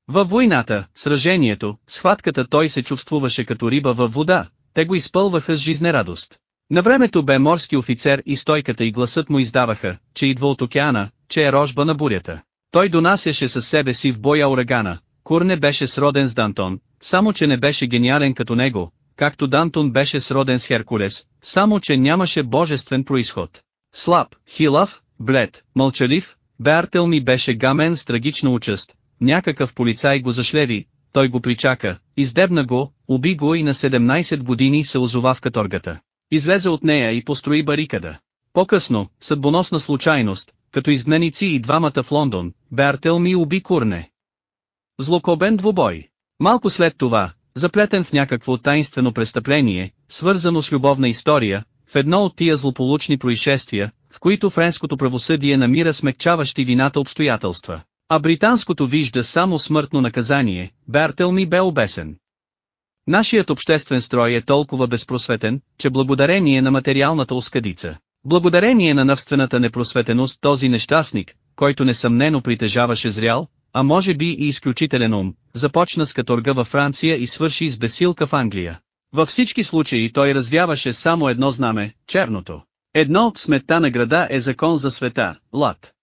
Във войната, сражението, схватката той се чувствуваше като риба във вода, те го изпълваха с жизнерадост. На времето бе морски офицер и стойката и гласът му издаваха, че идва от океана, че е рожба на бурята. Той донасяше със себе си в боя урагана, Курне беше сроден с Дантон, само че не беше гениален като него, както Дантон беше сроден с Херкулес, само че нямаше божествен происход. Слаб, хилав, блед, мълчалив, Бертел ми беше гамен с трагична участ, някакъв полицай го зашлеви, той го причака, издебна го, уби го и на 17 години се озова в каторгата. Излезе от нея и построи барикада. По-късно, съдбоносна случайност, като изгнаници и двамата в Лондон, Бертел ми уби Курне. Злокобен двубой. Малко след това, заплетен в някакво таинствено престъпление, свързано с любовна история, в едно от тия злополучни происшествия, в които френското правосъдие намира смекчаващи вината обстоятелства, а британското вижда само смъртно наказание, Бертел ми бе обесен. Нашият обществен строй е толкова безпросветен, че благодарение на материалната оскадица, благодарение на навствената непросветеност този нещастник, който несъмнено притежаваше зрял, а може би и изключителен ум, започна с каторга във Франция и свърши с бесилка в Англия. Във всички случаи той развяваше само едно знаме, черното. Едно, смета на града е закон за света, лад.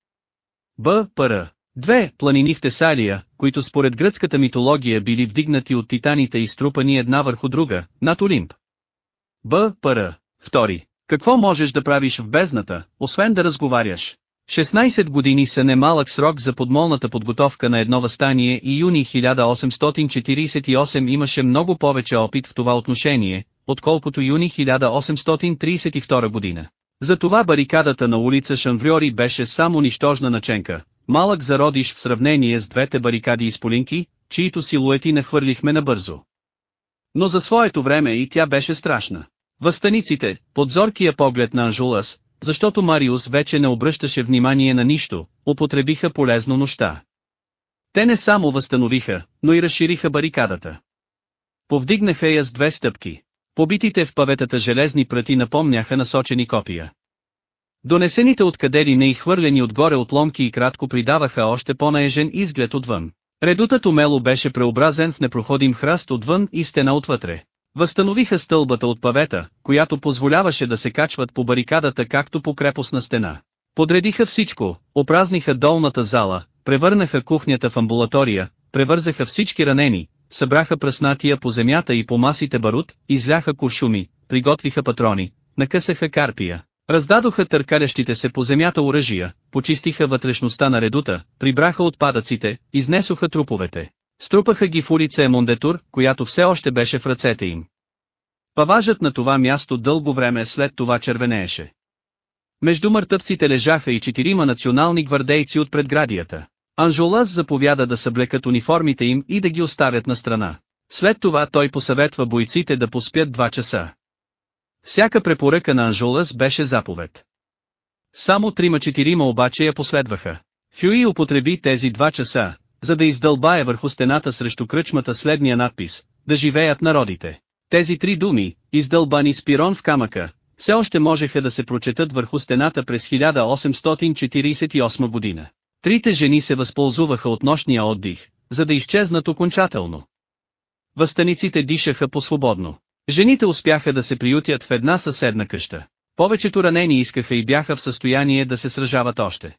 Б. Пр. Две, планини в Тесалия, които според гръцката митология били вдигнати от титаните и струпани една върху друга, над Олимп. Б. Пр. Втори. Какво можеш да правиш в бездната, освен да разговаряш? 16 години са немалък срок за подмолната подготовка на едно възстание и юни 1848 имаше много повече опит в това отношение, отколкото юни 1832 година. Затова барикадата на улица Шанвриори беше само нищожна наченка, малък зародиш в сравнение с двете барикади из полинки, чието силуети нахвърлихме набързо. Но за своето време и тя беше страшна. Възстаниците, под зоркия поглед на Анжулас, защото Мариус вече не обръщаше внимание на нищо, употребиха полезно нощта. Те не само възстановиха, но и разшириха барикадата. Повдигнаха я с две стъпки. Побитите в паветата железни пръти напомняха насочени копия. Донесените откъде ли не и хвърлени отгоре отломки и кратко придаваха още по-наежен изглед отвън. Редутът умело беше преобразен в непроходим храст отвън и стена отвътре. Възстановиха стълбата от павета, която позволяваше да се качват по барикадата както по крепостна стена. Подредиха всичко, опразниха долната зала, превърнаха кухнята в амбулатория, превързаха всички ранени, събраха пръснатия по земята и по масите барут, изляха куршуми, приготвиха патрони, накъсаха карпия, раздадоха търкалящите се по земята оръжия, почистиха вътрешността на редута, прибраха отпадъците, изнесоха труповете. Струпаха ги в улица Емондетур, която все още беше в ръцете им. Паважът на това място дълго време след това червенееше. Между мъртъвците лежаха и четирима национални гвардейци от предградията. Анжолас заповяда да съблекат униформите им и да ги оставят на страна. След това той посъветва бойците да поспят два часа. Всяка препоръка на Анжолас беше заповед. Само трима-четирима обаче я последваха. Фюи употреби тези два часа, за да издълбае върху стената срещу кръчмата следния надпис «Да живеят народите». Тези три думи, издълбани с пирон в камъка, все още можеха да се прочетат върху стената през 1848 година. Трите жени се възползваха от нощния отдих, за да изчезнат окончателно. Възстаниците дишаха по-свободно. Жените успяха да се приютят в една съседна къща. Повечето ранени искаха и бяха в състояние да се сражават още.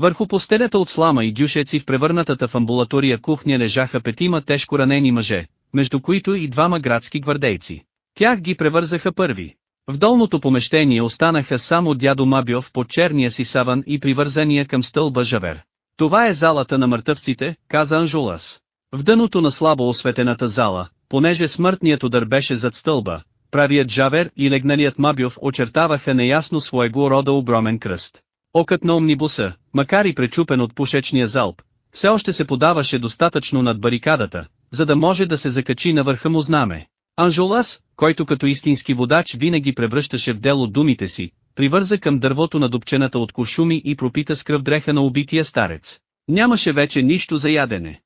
Върху постелята от слама и дюшеци в превърнатата в амбулатория кухня лежаха петима тежко ранени мъже, между които и двама градски гвардейци. Тях ги превързаха първи. В долното помещение останаха само дядо Мабиов под черния си саван и привързания към стълба Жавер. Това е залата на мъртъвците, каза Анжулас. В дъното на слабо осветената зала, понеже смъртният удар беше зад стълба, правият Жавер и легналият Мабиов очертаваха неясно своего рода огромен кръст. Окът на омнибуса, макар и пречупен от пушечния залп, все още се подаваше достатъчно над барикадата, за да може да се закачи на върха му знаме. Анжолас, който като истински водач винаги превръщаше в дело думите си, привърза към дървото на дупчената от кошуми и пропита с кръв дреха на убития старец. Нямаше вече нищо за ядене.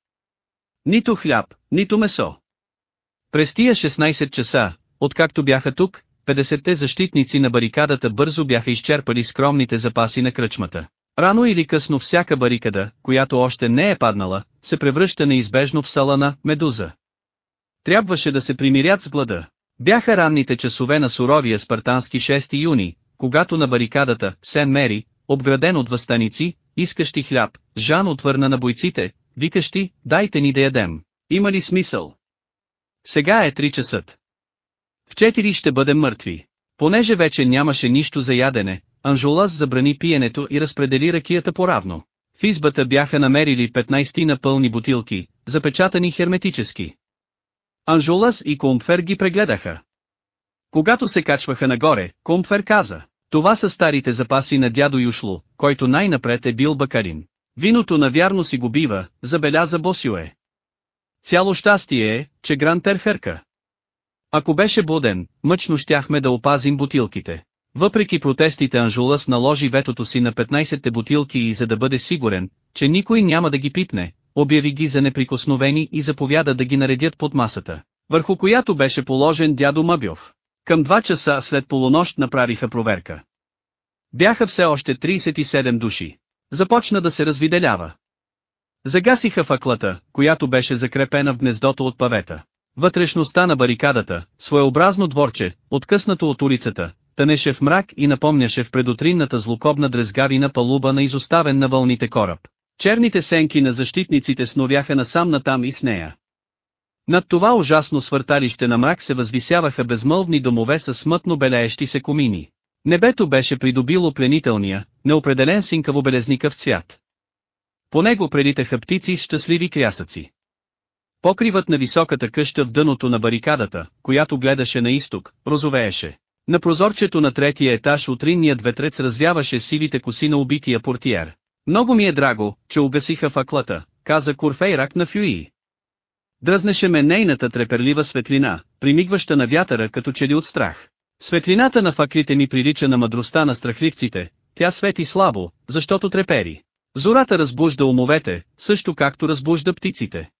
Нито хляб, нито месо. През тия 16 часа, откакто бяха тук, 50-те защитници на барикадата бързо бяха изчерпали скромните запаси на кръчмата. Рано или късно всяка барикада, която още не е паднала, се превръща неизбежно в салана медуза. Трябваше да се примирят с глада. Бяха ранните часове на суровия спартански 6 юни, когато на барикадата, Сен Мери, обграден от възстаници, искащи хляб, Жан отвърна на бойците, викащи, дайте ни да ядем. Има ли смисъл? Сега е 3 часът. В 4 ще бъдем мъртви. Понеже вече нямаше нищо за ядене, Анжулас забрани пиенето и разпредели ракията поравно. В избата бяха намерили 15 на пълни бутилки, запечатани херметически. Анжулас и Комфер ги прегледаха. Когато се качваха нагоре, Комфер каза, това са старите запаси на дядо Юшло, който най-напред е бил бакарин. Виното навярно си го бива, забеляза Босюе. Цяло щастие е, че Гран Терхърка. Ако беше буден, мъчно щяхме да опазим бутилките. Въпреки протестите Анжулас наложи ветото си на 15-те бутилки и за да бъде сигурен, че никой няма да ги пипне, обяви ги за неприкосновени и заповяда да ги наредят под масата, върху която беше положен дядо Мъбьов. Към два часа след полунощ направиха проверка. Бяха все още 37 души. Започна да се развиделява. Загасиха факлата, която беше закрепена в гнездото от павета. Вътрешността на барикадата, своеобразно дворче, откъснато от улицата, тънеше в мрак и напомняше в предутринната злокобна дрезгарина палуба на изоставен на вълните кораб. Черните сенки на защитниците сновяха насам натам и с нея. Над това ужасно свърталище на мрак се възвисяваха безмълвни домове с смътно белеещи се комини. Небето беше придобило пленителния, неопределен синкаво-белезникъв цвят. По него прелитаха птици с щастливи крясъци. Покривът на високата къща в дъното на барикадата, която гледаше на изток, розовееше. На прозорчето на третия етаж утринният ветрец развяваше сивите коси на убития портиер. Много ми е драго, че угасиха факлата, каза Курфейрак на Фюи. Дръзнеше ме нейната треперлива светлина, примигваща на вятъра като че ли от страх. Светлината на факлите ми прилича на мъдростта на страхливците, тя свети слабо, защото трепери. Зората разбужда умовете, също както разбужда птиците.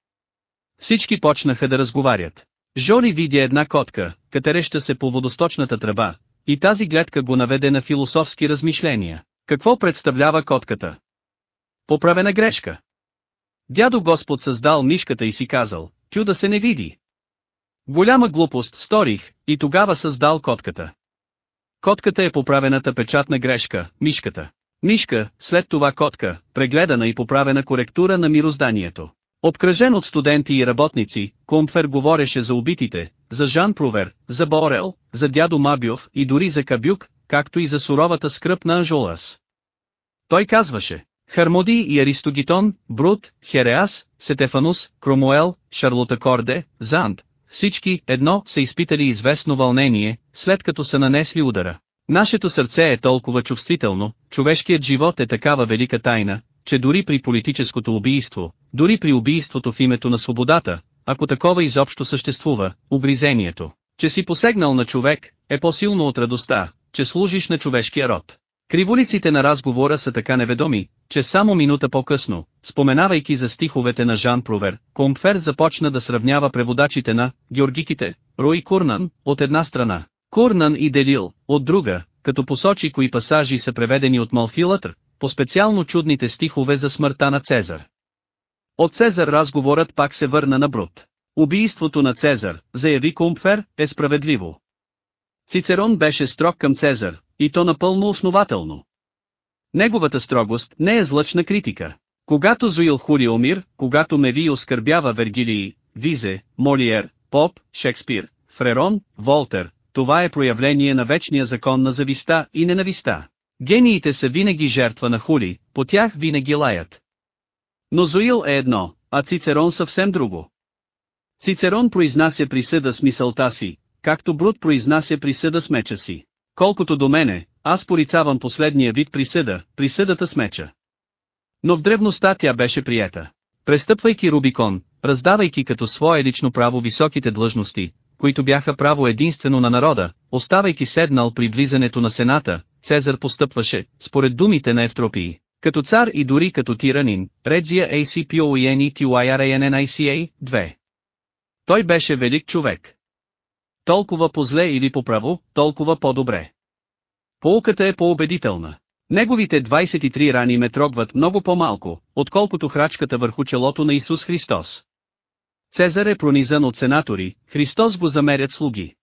Всички почнаха да разговарят. Жоли видя една котка, катереща се по водосточната тръба, и тази гледка го наведе на философски размишления. Какво представлява котката? Поправена грешка. Дядо Господ създал мишката и си казал, тю се не види. Голяма глупост сторих, и тогава създал котката. Котката е поправената печатна грешка, мишката. Мишка, след това котка, прегледана и поправена коректура на мирозданието. Обкръжен от студенти и работници, Комфер говореше за убитите, за Жан Провер, за Борел, за дядо Мабиов и дори за Кабюк, както и за суровата скръп на Анжолас. Той казваше, Хармоди и Аристогитон, Брут, Хереас, Сетефанус, Кромуел, Шарлота Корде, Занд, всички едно са изпитали известно вълнение, след като са нанесли удара. Нашето сърце е толкова чувствително, човешкият живот е такава велика тайна, че дори при политическото убийство, дори при убийството в името на свободата, ако такова изобщо съществува, обризението, че си посегнал на човек, е по-силно от радостта, че служиш на човешкия род. Криволиците на разговора са така неведоми, че само минута по-късно, споменавайки за стиховете на Жан Провер, Комфер започна да сравнява преводачите на Георгиките, Руи Курнан, от една страна, Курнан и Делил, от друга, като посочи кои пасажи са преведени от Малфилътър, по специално чудните стихове за смъртта на Цезар. От Цезар разговорът пак се върна на Брут. Убийството на Цезар, заяви Комфер, е справедливо. Цицерон беше строг към Цезар, и то напълно основателно. Неговата строгост не е злъчна критика. Когато Зуил Хулио Мир, когато Меви оскърбява Вергилии, Визе, Молиер, Поп, Шекспир, Фрерон, Волтер, това е проявление на вечния закон на зависта и ненависта. Гениите са винаги жертва на хули, по тях винаги лаят. Но Зуил е едно, а Цицерон съвсем друго. Цицерон произнася присъда с мисълта си, както Брут произнася присъда с меча си. Колкото до мене, аз порицавам последния вид присъда, присъдата с меча. Но в древността тя беше приета. Престъпвайки Рубикон, раздавайки като свое лично право високите длъжности, които бяха право единствено на народа, оставайки седнал при влизането на Сената, Цезар постъпваше, според думите на Евтропии, като цар и дори като тиранин, Реджия ACPOENETYRANNICA, 2. Той беше велик човек. Толкова по-зле или по-право, толкова по-добре. Полката е по-убедителна. Неговите 23 рани ме трогват много по-малко, отколкото храчката върху челото на Исус Христос. Цезар е пронизан от сенатори, Христос го замерят слуги.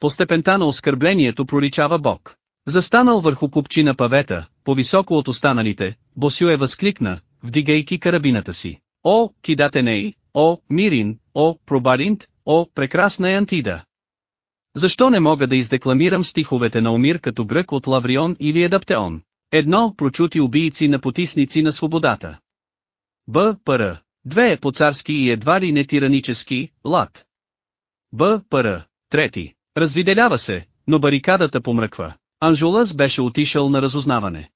По степента на оскърблението проличава Бог. Застанал върху купчина павета, по-високо от останалите, Босю е възкликна, вдигайки карабината си. О, Кидатеней, о, Мирин, о, Пробалинт, о, прекрасна е Антида! Защо не мога да издекламирам стиховете на Омир като грък от Лаврион или Едаптеон? Едно, прочути убийци на потисници на свободата. Б. Пр. Две по-царски и едва ли не тиранически, лад. Б. Пр. Трети. Развиделява се, но барикадата помръква. Анжулас беше отишъл на разузнаване.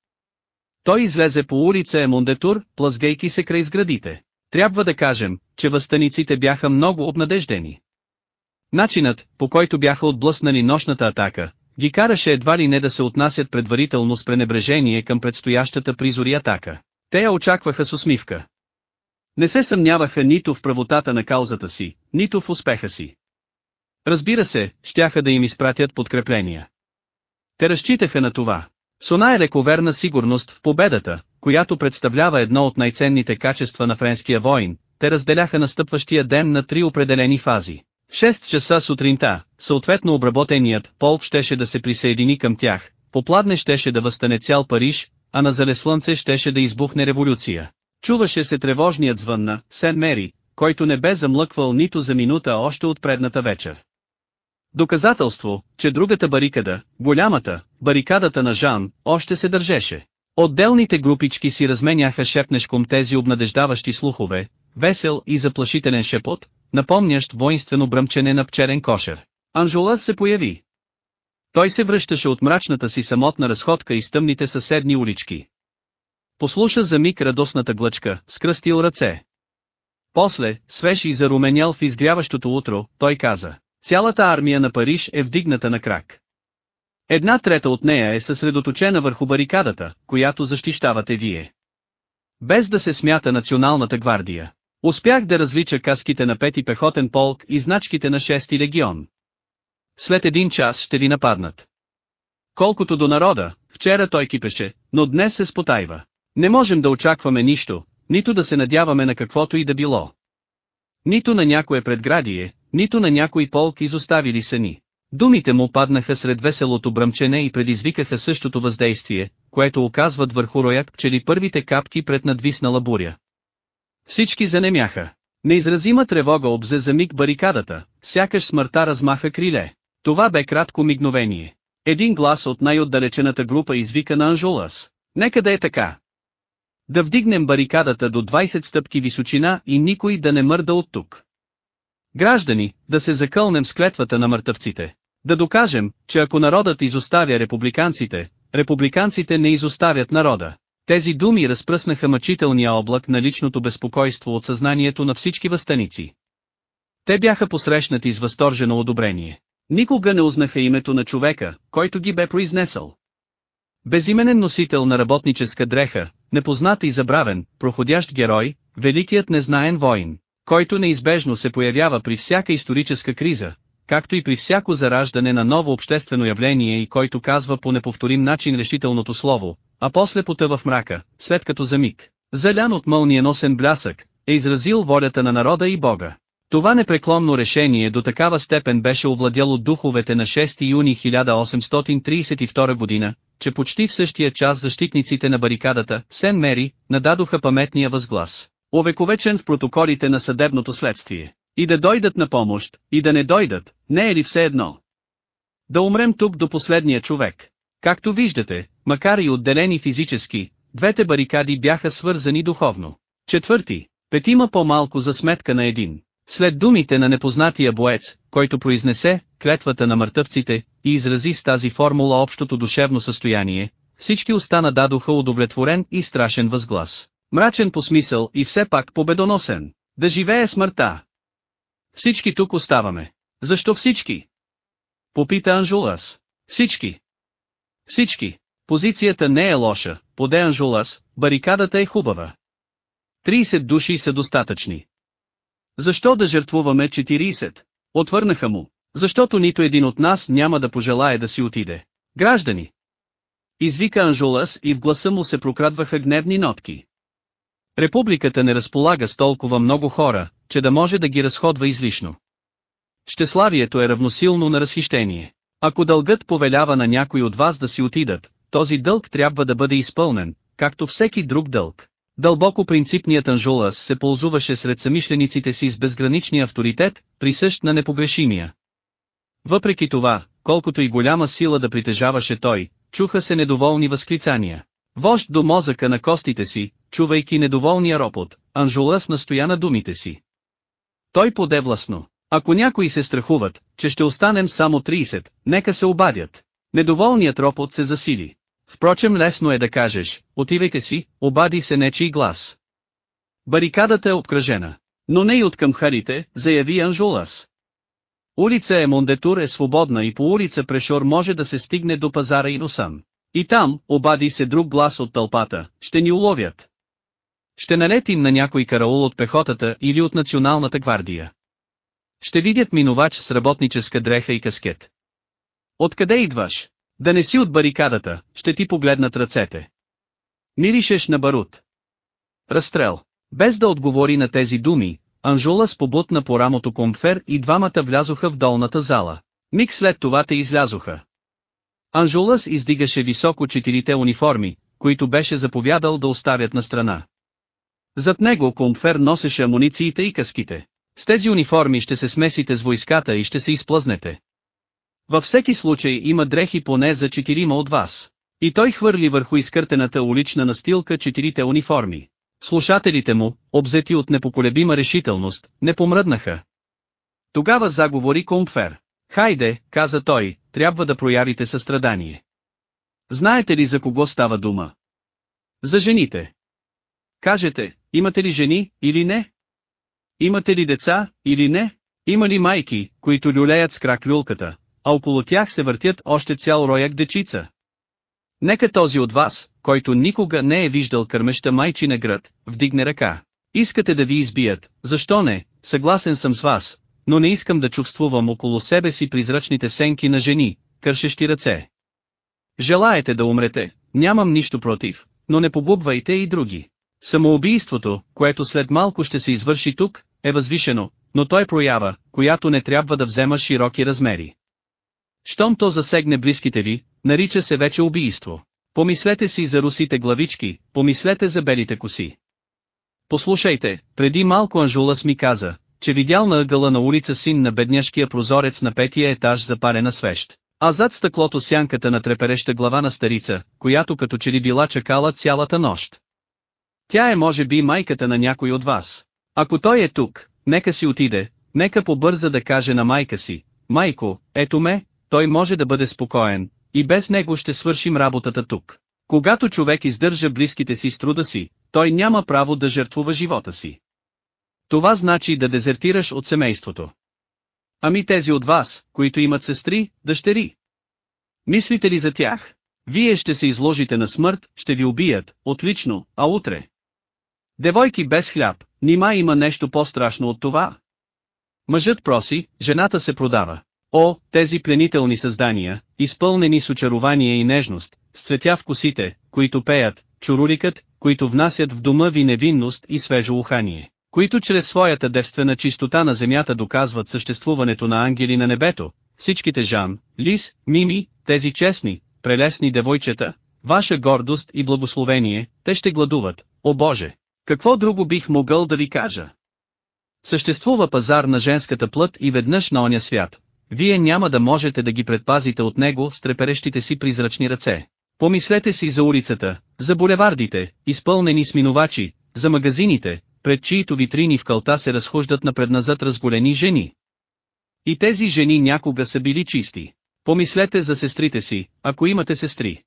Той излезе по улица Емондетур, плъзгайки се край сградите. Трябва да кажем, че възстаниците бяха много обнадеждени. Начинът, по който бяха отблъснали нощната атака, ги караше едва ли не да се отнасят предварително с пренебрежение към предстоящата призори атака. Те я очакваха с усмивка. Не се съмняваха нито в правотата на каузата си, нито в успеха си. Разбира се, щяха да им изпратят подкрепления. Те разчитаха на това. Сона е лековерна сигурност в победата, която представлява едно от най-ценните качества на френския воин, те разделяха настъпващия ден на три определени фази. 6 часа сутринта, съответно обработеният полк щеше да се присъедини към тях, попладне щеше да възстане цял Париж, а на зале слънце щеше да избухне революция. Чуваше се тревожният звън на Сен Мери, който не бе замлъквал нито за минута още от предната вечер. Доказателство, че другата барикада, голямата, барикадата на Жан, още се държеше. Отделните групички си разменяха шепнешком тези обнадеждаващи слухове, весел и заплашителен шепот, напомнящ воинствено бръмчене на пчерен кошер. Анжула се появи. Той се връщаше от мрачната си самотна разходка из тъмните съседни улички. Послуша за миг радостната глъчка, скръстил ръце. После, свеж и заруменял в изгряващото утро, той каза, цялата армия на Париж е вдигната на крак. Една трета от нея е съсредоточена върху барикадата, която защищавате вие. Без да се смята националната гвардия. Успях да различа каските на пети пехотен полк и значките на шести легион. След един час ще ви нападнат. Колкото до народа, вчера той кипеше, но днес се спотайва. Не можем да очакваме нищо, нито да се надяваме на каквото и да било. Нито на някое предградие, нито на някой полк изоставили са ни. Думите му паднаха сред веселото бръмчене и предизвикаха същото въздействие, което оказват върху рояк пчели първите капки пред надвиснала буря. Всички занемяха. Неизразима тревога обзе за миг барикадата, сякаш смъртта размаха криле. Това бе кратко мигновение. Един глас от най-отдалечената група извика на Анжулас. Нека да е така. Да вдигнем барикадата до 20 стъпки височина и никой да не мърда от тук. Граждани, да се закълнем с клетвата на мъртъвците. Да докажем, че ако народът изоставя републиканците, републиканците не изоставят народа. Тези думи разпръснаха мъчителния облак на личното безпокойство от съзнанието на всички възстаници. Те бяха посрещнати с възторжено одобрение. Никога не узнаха името на човека, който ги бе произнесъл. Безименен носител на работническа дреха, непознат и забравен, проходящ герой, великият незнаен воин, който неизбежно се появява при всяка историческа криза, както и при всяко зараждане на ново обществено явление и който казва по неповторим начин решителното слово, а после потъва в мрака, след като за миг, залян от мълниеносен блясък, е изразил волята на народа и Бога. Това непреклонно решение до такава степен беше овладяло духовете на 6 юни 1832 година, че почти в същия час защитниците на барикадата, Сен Мери, нададоха паметния възглас, увековечен в протоколите на съдебното следствие. И да дойдат на помощ, и да не дойдат, не е ли все едно? Да умрем тук до последния човек. Както виждате, макар и отделени физически, двете барикади бяха свързани духовно. Четвърти, петима по-малко за сметка на един. След думите на непознатия боец, който произнесе клетвата на мъртъвците и изрази с тази формула общото душевно състояние, всички остана дадоха удовлетворен и страшен възглас. Мрачен по смисъл и все пак победоносен. Да живее смъртта! Всички тук оставаме. Защо всички? Попита Анжулас. Всички. Всички. Позицията не е лоша, поде Анжулас, барикадата е хубава. 30 души са достатъчни. Защо да жертвуваме 40? Отвърнаха му. Защото нито един от нас няма да пожелае да си отиде. Граждани! Извика Анжулас и в гласа му се прокрадваха гневни нотки. Републиката не разполага с толкова много хора, че да може да ги разходва излишно. Щеславието е равносилно на разхищение. Ако дългът повелява на някой от вас да си отидат, този дълг трябва да бъде изпълнен, както всеки друг дълг. Дълбоко принципният Анжулас се ползуваше сред самишлениците си с безграничния авторитет, присъщ на непогрешимия. Въпреки това, колкото и голяма сила да притежаваше той, чуха се недоволни възклицания. Вожд до мозъка на костите си, чувайки недоволния ропот, Анжулас настоя на думите си. Той поде властно. Ако някои се страхуват, че ще останем само 30, нека се обадят. Недоволният ропот се засили. Впрочем лесно е да кажеш, отивайте си, обади се нечий глас. Барикадата е обкръжена. Но не и от към заяви Анжулас. Улица Емондетур е свободна и по улица Прешор може да се стигне до пазара и Носан. И там, обади се друг глас от тълпата, ще ни уловят. Ще налетим на някой караул от пехотата или от националната гвардия. Ще видят минувач с работническа дреха и каскет. Откъде идваш? Да не си от барикадата, ще ти погледнат ръцете. Миришеш на барут. Разстрел. Без да отговори на тези думи, Анжула побутна по рамото комфер и двамата влязоха в долната зала. Миг след това те излязоха. Анжулас издигаше високо четирите униформи, които беше заповядал да оставят на страна. Зад него Комфер носеше амунициите и каските. С тези униформи ще се смесите с войската и ще се изплъзнете. Във всеки случай има дрехи поне за четирима от вас. И той хвърли върху изкъртената улична настилка четирите униформи. Слушателите му, обзети от непоколебима решителност, не помръднаха. Тогава заговори Комфер. Хайде, каза той, трябва да проявите състрадание. Знаете ли за кого става дума? За жените. Кажете, имате ли жени, или не? Имате ли деца, или не? Има ли майки, които люлеят с крак люлката, а около тях се въртят още цял рояк дечица? Нека този от вас, който никога не е виждал кърмеща майчина град, вдигне ръка. Искате да ви избият, защо не, съгласен съм с вас, но не искам да чувствувам около себе си призрачните сенки на жени, кършещи ръце. Желаете да умрете, нямам нищо против, но не погубвайте и други. Самоубийството, което след малко ще се извърши тук, е възвишено, но той проява, която не трябва да взема широки размери. Щом то засегне близките ви, нарича се вече убийство. Помислете си за русите главички, помислете за белите коси. Послушайте, преди малко Анжулас ми каза, че видял на ъгъла на улица син на бедняшкия прозорец на петия етаж запарена свещ. А зад стъклото сянката на трепереща глава на старица, която като че ли била чакала цялата нощ. Тя е може би майката на някой от вас. Ако той е тук, нека си отиде, нека побърза да каже на майка си, майко, ето ме, той може да бъде спокоен, и без него ще свършим работата тук. Когато човек издържа близките си с труда си, той няма право да жертвува живота си. Това значи да дезертираш от семейството. Ами тези от вас, които имат сестри, дъщери. Мислите ли за тях? Вие ще се изложите на смърт, ще ви убият, отлично, а утре? Девойки без хляб, нима има нещо по-страшно от това? Мъжът проси, жената се продава. О, тези пленителни създания, изпълнени с очарование и нежност, с цветя в косите, които пеят, чуруликът, които внасят в дома ви невинност и свежо ухание, които чрез своята девствена чистота на земята доказват съществуването на ангели на небето, всичките Жан, Лис, Мими, тези честни, прелесни девойчета, ваша гордост и благословение, те ще гладуват, о Боже! Какво друго бих могъл да ви кажа? Съществува пазар на женската плът и веднъж на оня свят. Вие няма да можете да ги предпазите от него с треперещите си призрачни ръце. Помислете си за улицата, за булевардите, изпълнени с минувачи, за магазините, пред чието витрини в кълта се разхождат напредназад разголени жени. И тези жени някога са били чисти. Помислете за сестрите си, ако имате сестри.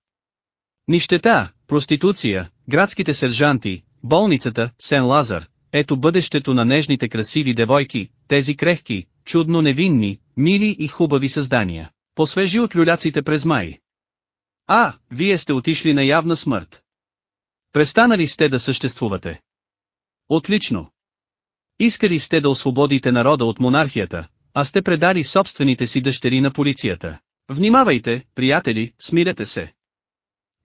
Нищета, проституция, градските сержанти, болницата, Сен Лазар, ето бъдещето на нежните красиви девойки, тези крехки, чудно невинни, мили и хубави създания, посвежи от люляците през май. А, вие сте отишли на явна смърт. Престанали сте да съществувате. Отлично. Искали сте да освободите народа от монархията, а сте предали собствените си дъщери на полицията. Внимавайте, приятели, смирете се.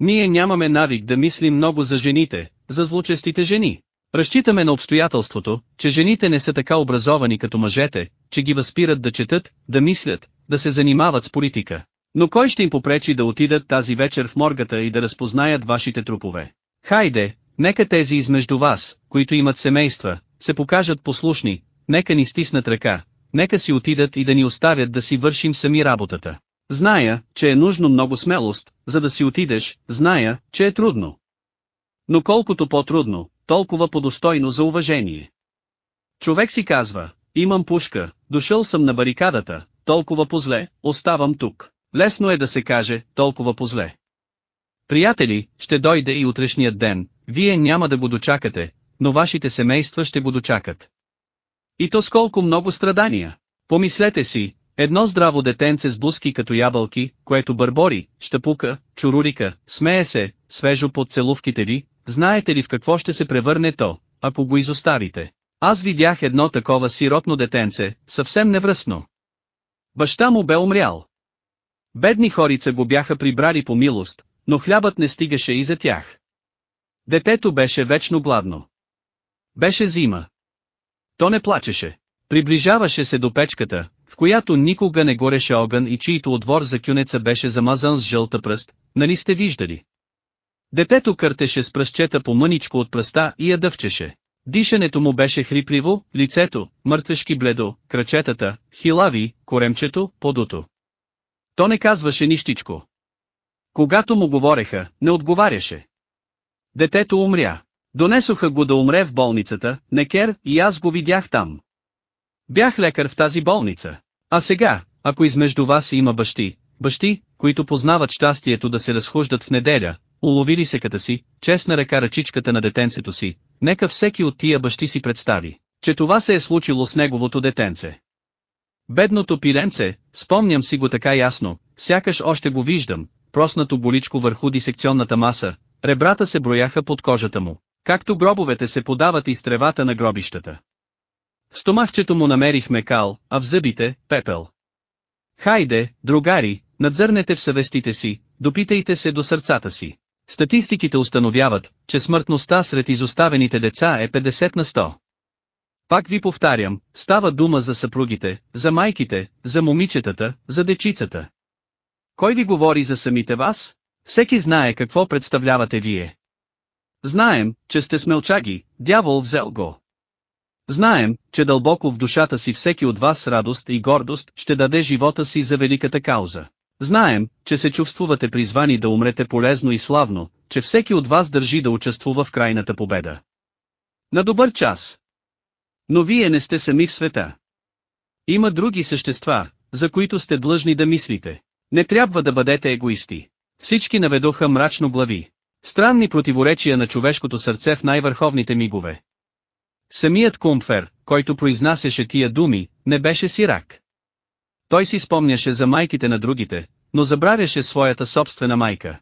Ние нямаме навик да мислим много за жените, за злочестите жени. Разчитаме на обстоятелството, че жените не са така образовани като мъжете, че ги възпират да четат, да мислят, да се занимават с политика. Но кой ще им попречи да отидат тази вечер в моргата и да разпознаят вашите трупове? Хайде, нека тези измежду вас, които имат семейства, се покажат послушни, нека ни стиснат ръка, нека си отидат и да ни оставят да си вършим сами работата. Зная, че е нужно много смелост, за да си отидеш, зная, че е трудно. Но колкото по-трудно, толкова по-достойно за уважение. Човек си казва, имам пушка, дошъл съм на барикадата, толкова позле, оставам тук. Лесно е да се каже, толкова позле. Приятели, ще дойде и утрешният ден, вие няма да го дочакате, но вашите семейства ще го дочакат. И то сколко много страдания. Помислете си, едно здраво детенце с буски като ябълки, което бърбори, щапука, чурурика, смее се, свежо под целувките ви, знаете ли в какво ще се превърне то, ако го изоставите? Аз видях едно такова сиротно детенце, съвсем невръстно. Баща му бе умрял. Бедни хорица го бяха прибрали по милост, но хлябът не стигаше и за тях. Детето беше вечно гладно. Беше зима. То не плачеше. Приближаваше се до печката, в която никога не гореше огън и чието отвор за кюнеца беше замазан с жълта пръст, нали сте виждали? Детето къртеше с пръстчета по мъничко от пръста и я дъвчеше. Дишането му беше хрипливо, лицето, мъртвешки бледо, крачетата, хилави, коремчето, подото. То не казваше нищичко. Когато му говореха, не отговаряше. Детето умря. Донесоха го да умре в болницата, Некер, и аз го видях там. Бях лекар в тази болница. А сега, ако измежду вас има бащи, бащи, които познават щастието да се разхождат в неделя, уловили секата си, честна ръка ръчичката на детенцето си, нека всеки от тия бащи си представи, че това се е случило с неговото детенце. Бедното пиленце, спомням си го така ясно, сякаш още го виждам, проснато боличко върху дисекционната маса, ребрата се брояха под кожата му, както гробовете се подават из тревата на гробищата. В стомахчето му намерих мекал, а в зъбите – пепел. Хайде, другари, надзърнете в съвестите си, допитайте се до сърцата си. Статистиките установяват, че смъртността сред изоставените деца е 50 на 100. Пак ви повтарям, става дума за съпругите, за майките, за момичетата, за дечицата. Кой ви говори за самите вас? Всеки знае какво представлявате вие. Знаем, че сте смелчаги, дявол взел го. Знаем, че дълбоко в душата си всеки от вас с радост и гордост ще даде живота си за великата кауза. Знаем, че се чувствувате призвани да умрете полезно и славно, че всеки от вас държи да участвува в крайната победа. На добър час! Но вие не сте сами в света. Има други същества, за които сте длъжни да мислите. Не трябва да бъдете егоисти. Всички наведоха мрачно глави. Странни противоречия на човешкото сърце в най-върховните мигове. Самият Кумфер, който произнасяше тия думи, не беше сирак. Той си спомняше за майките на другите, но забравяше своята собствена майка.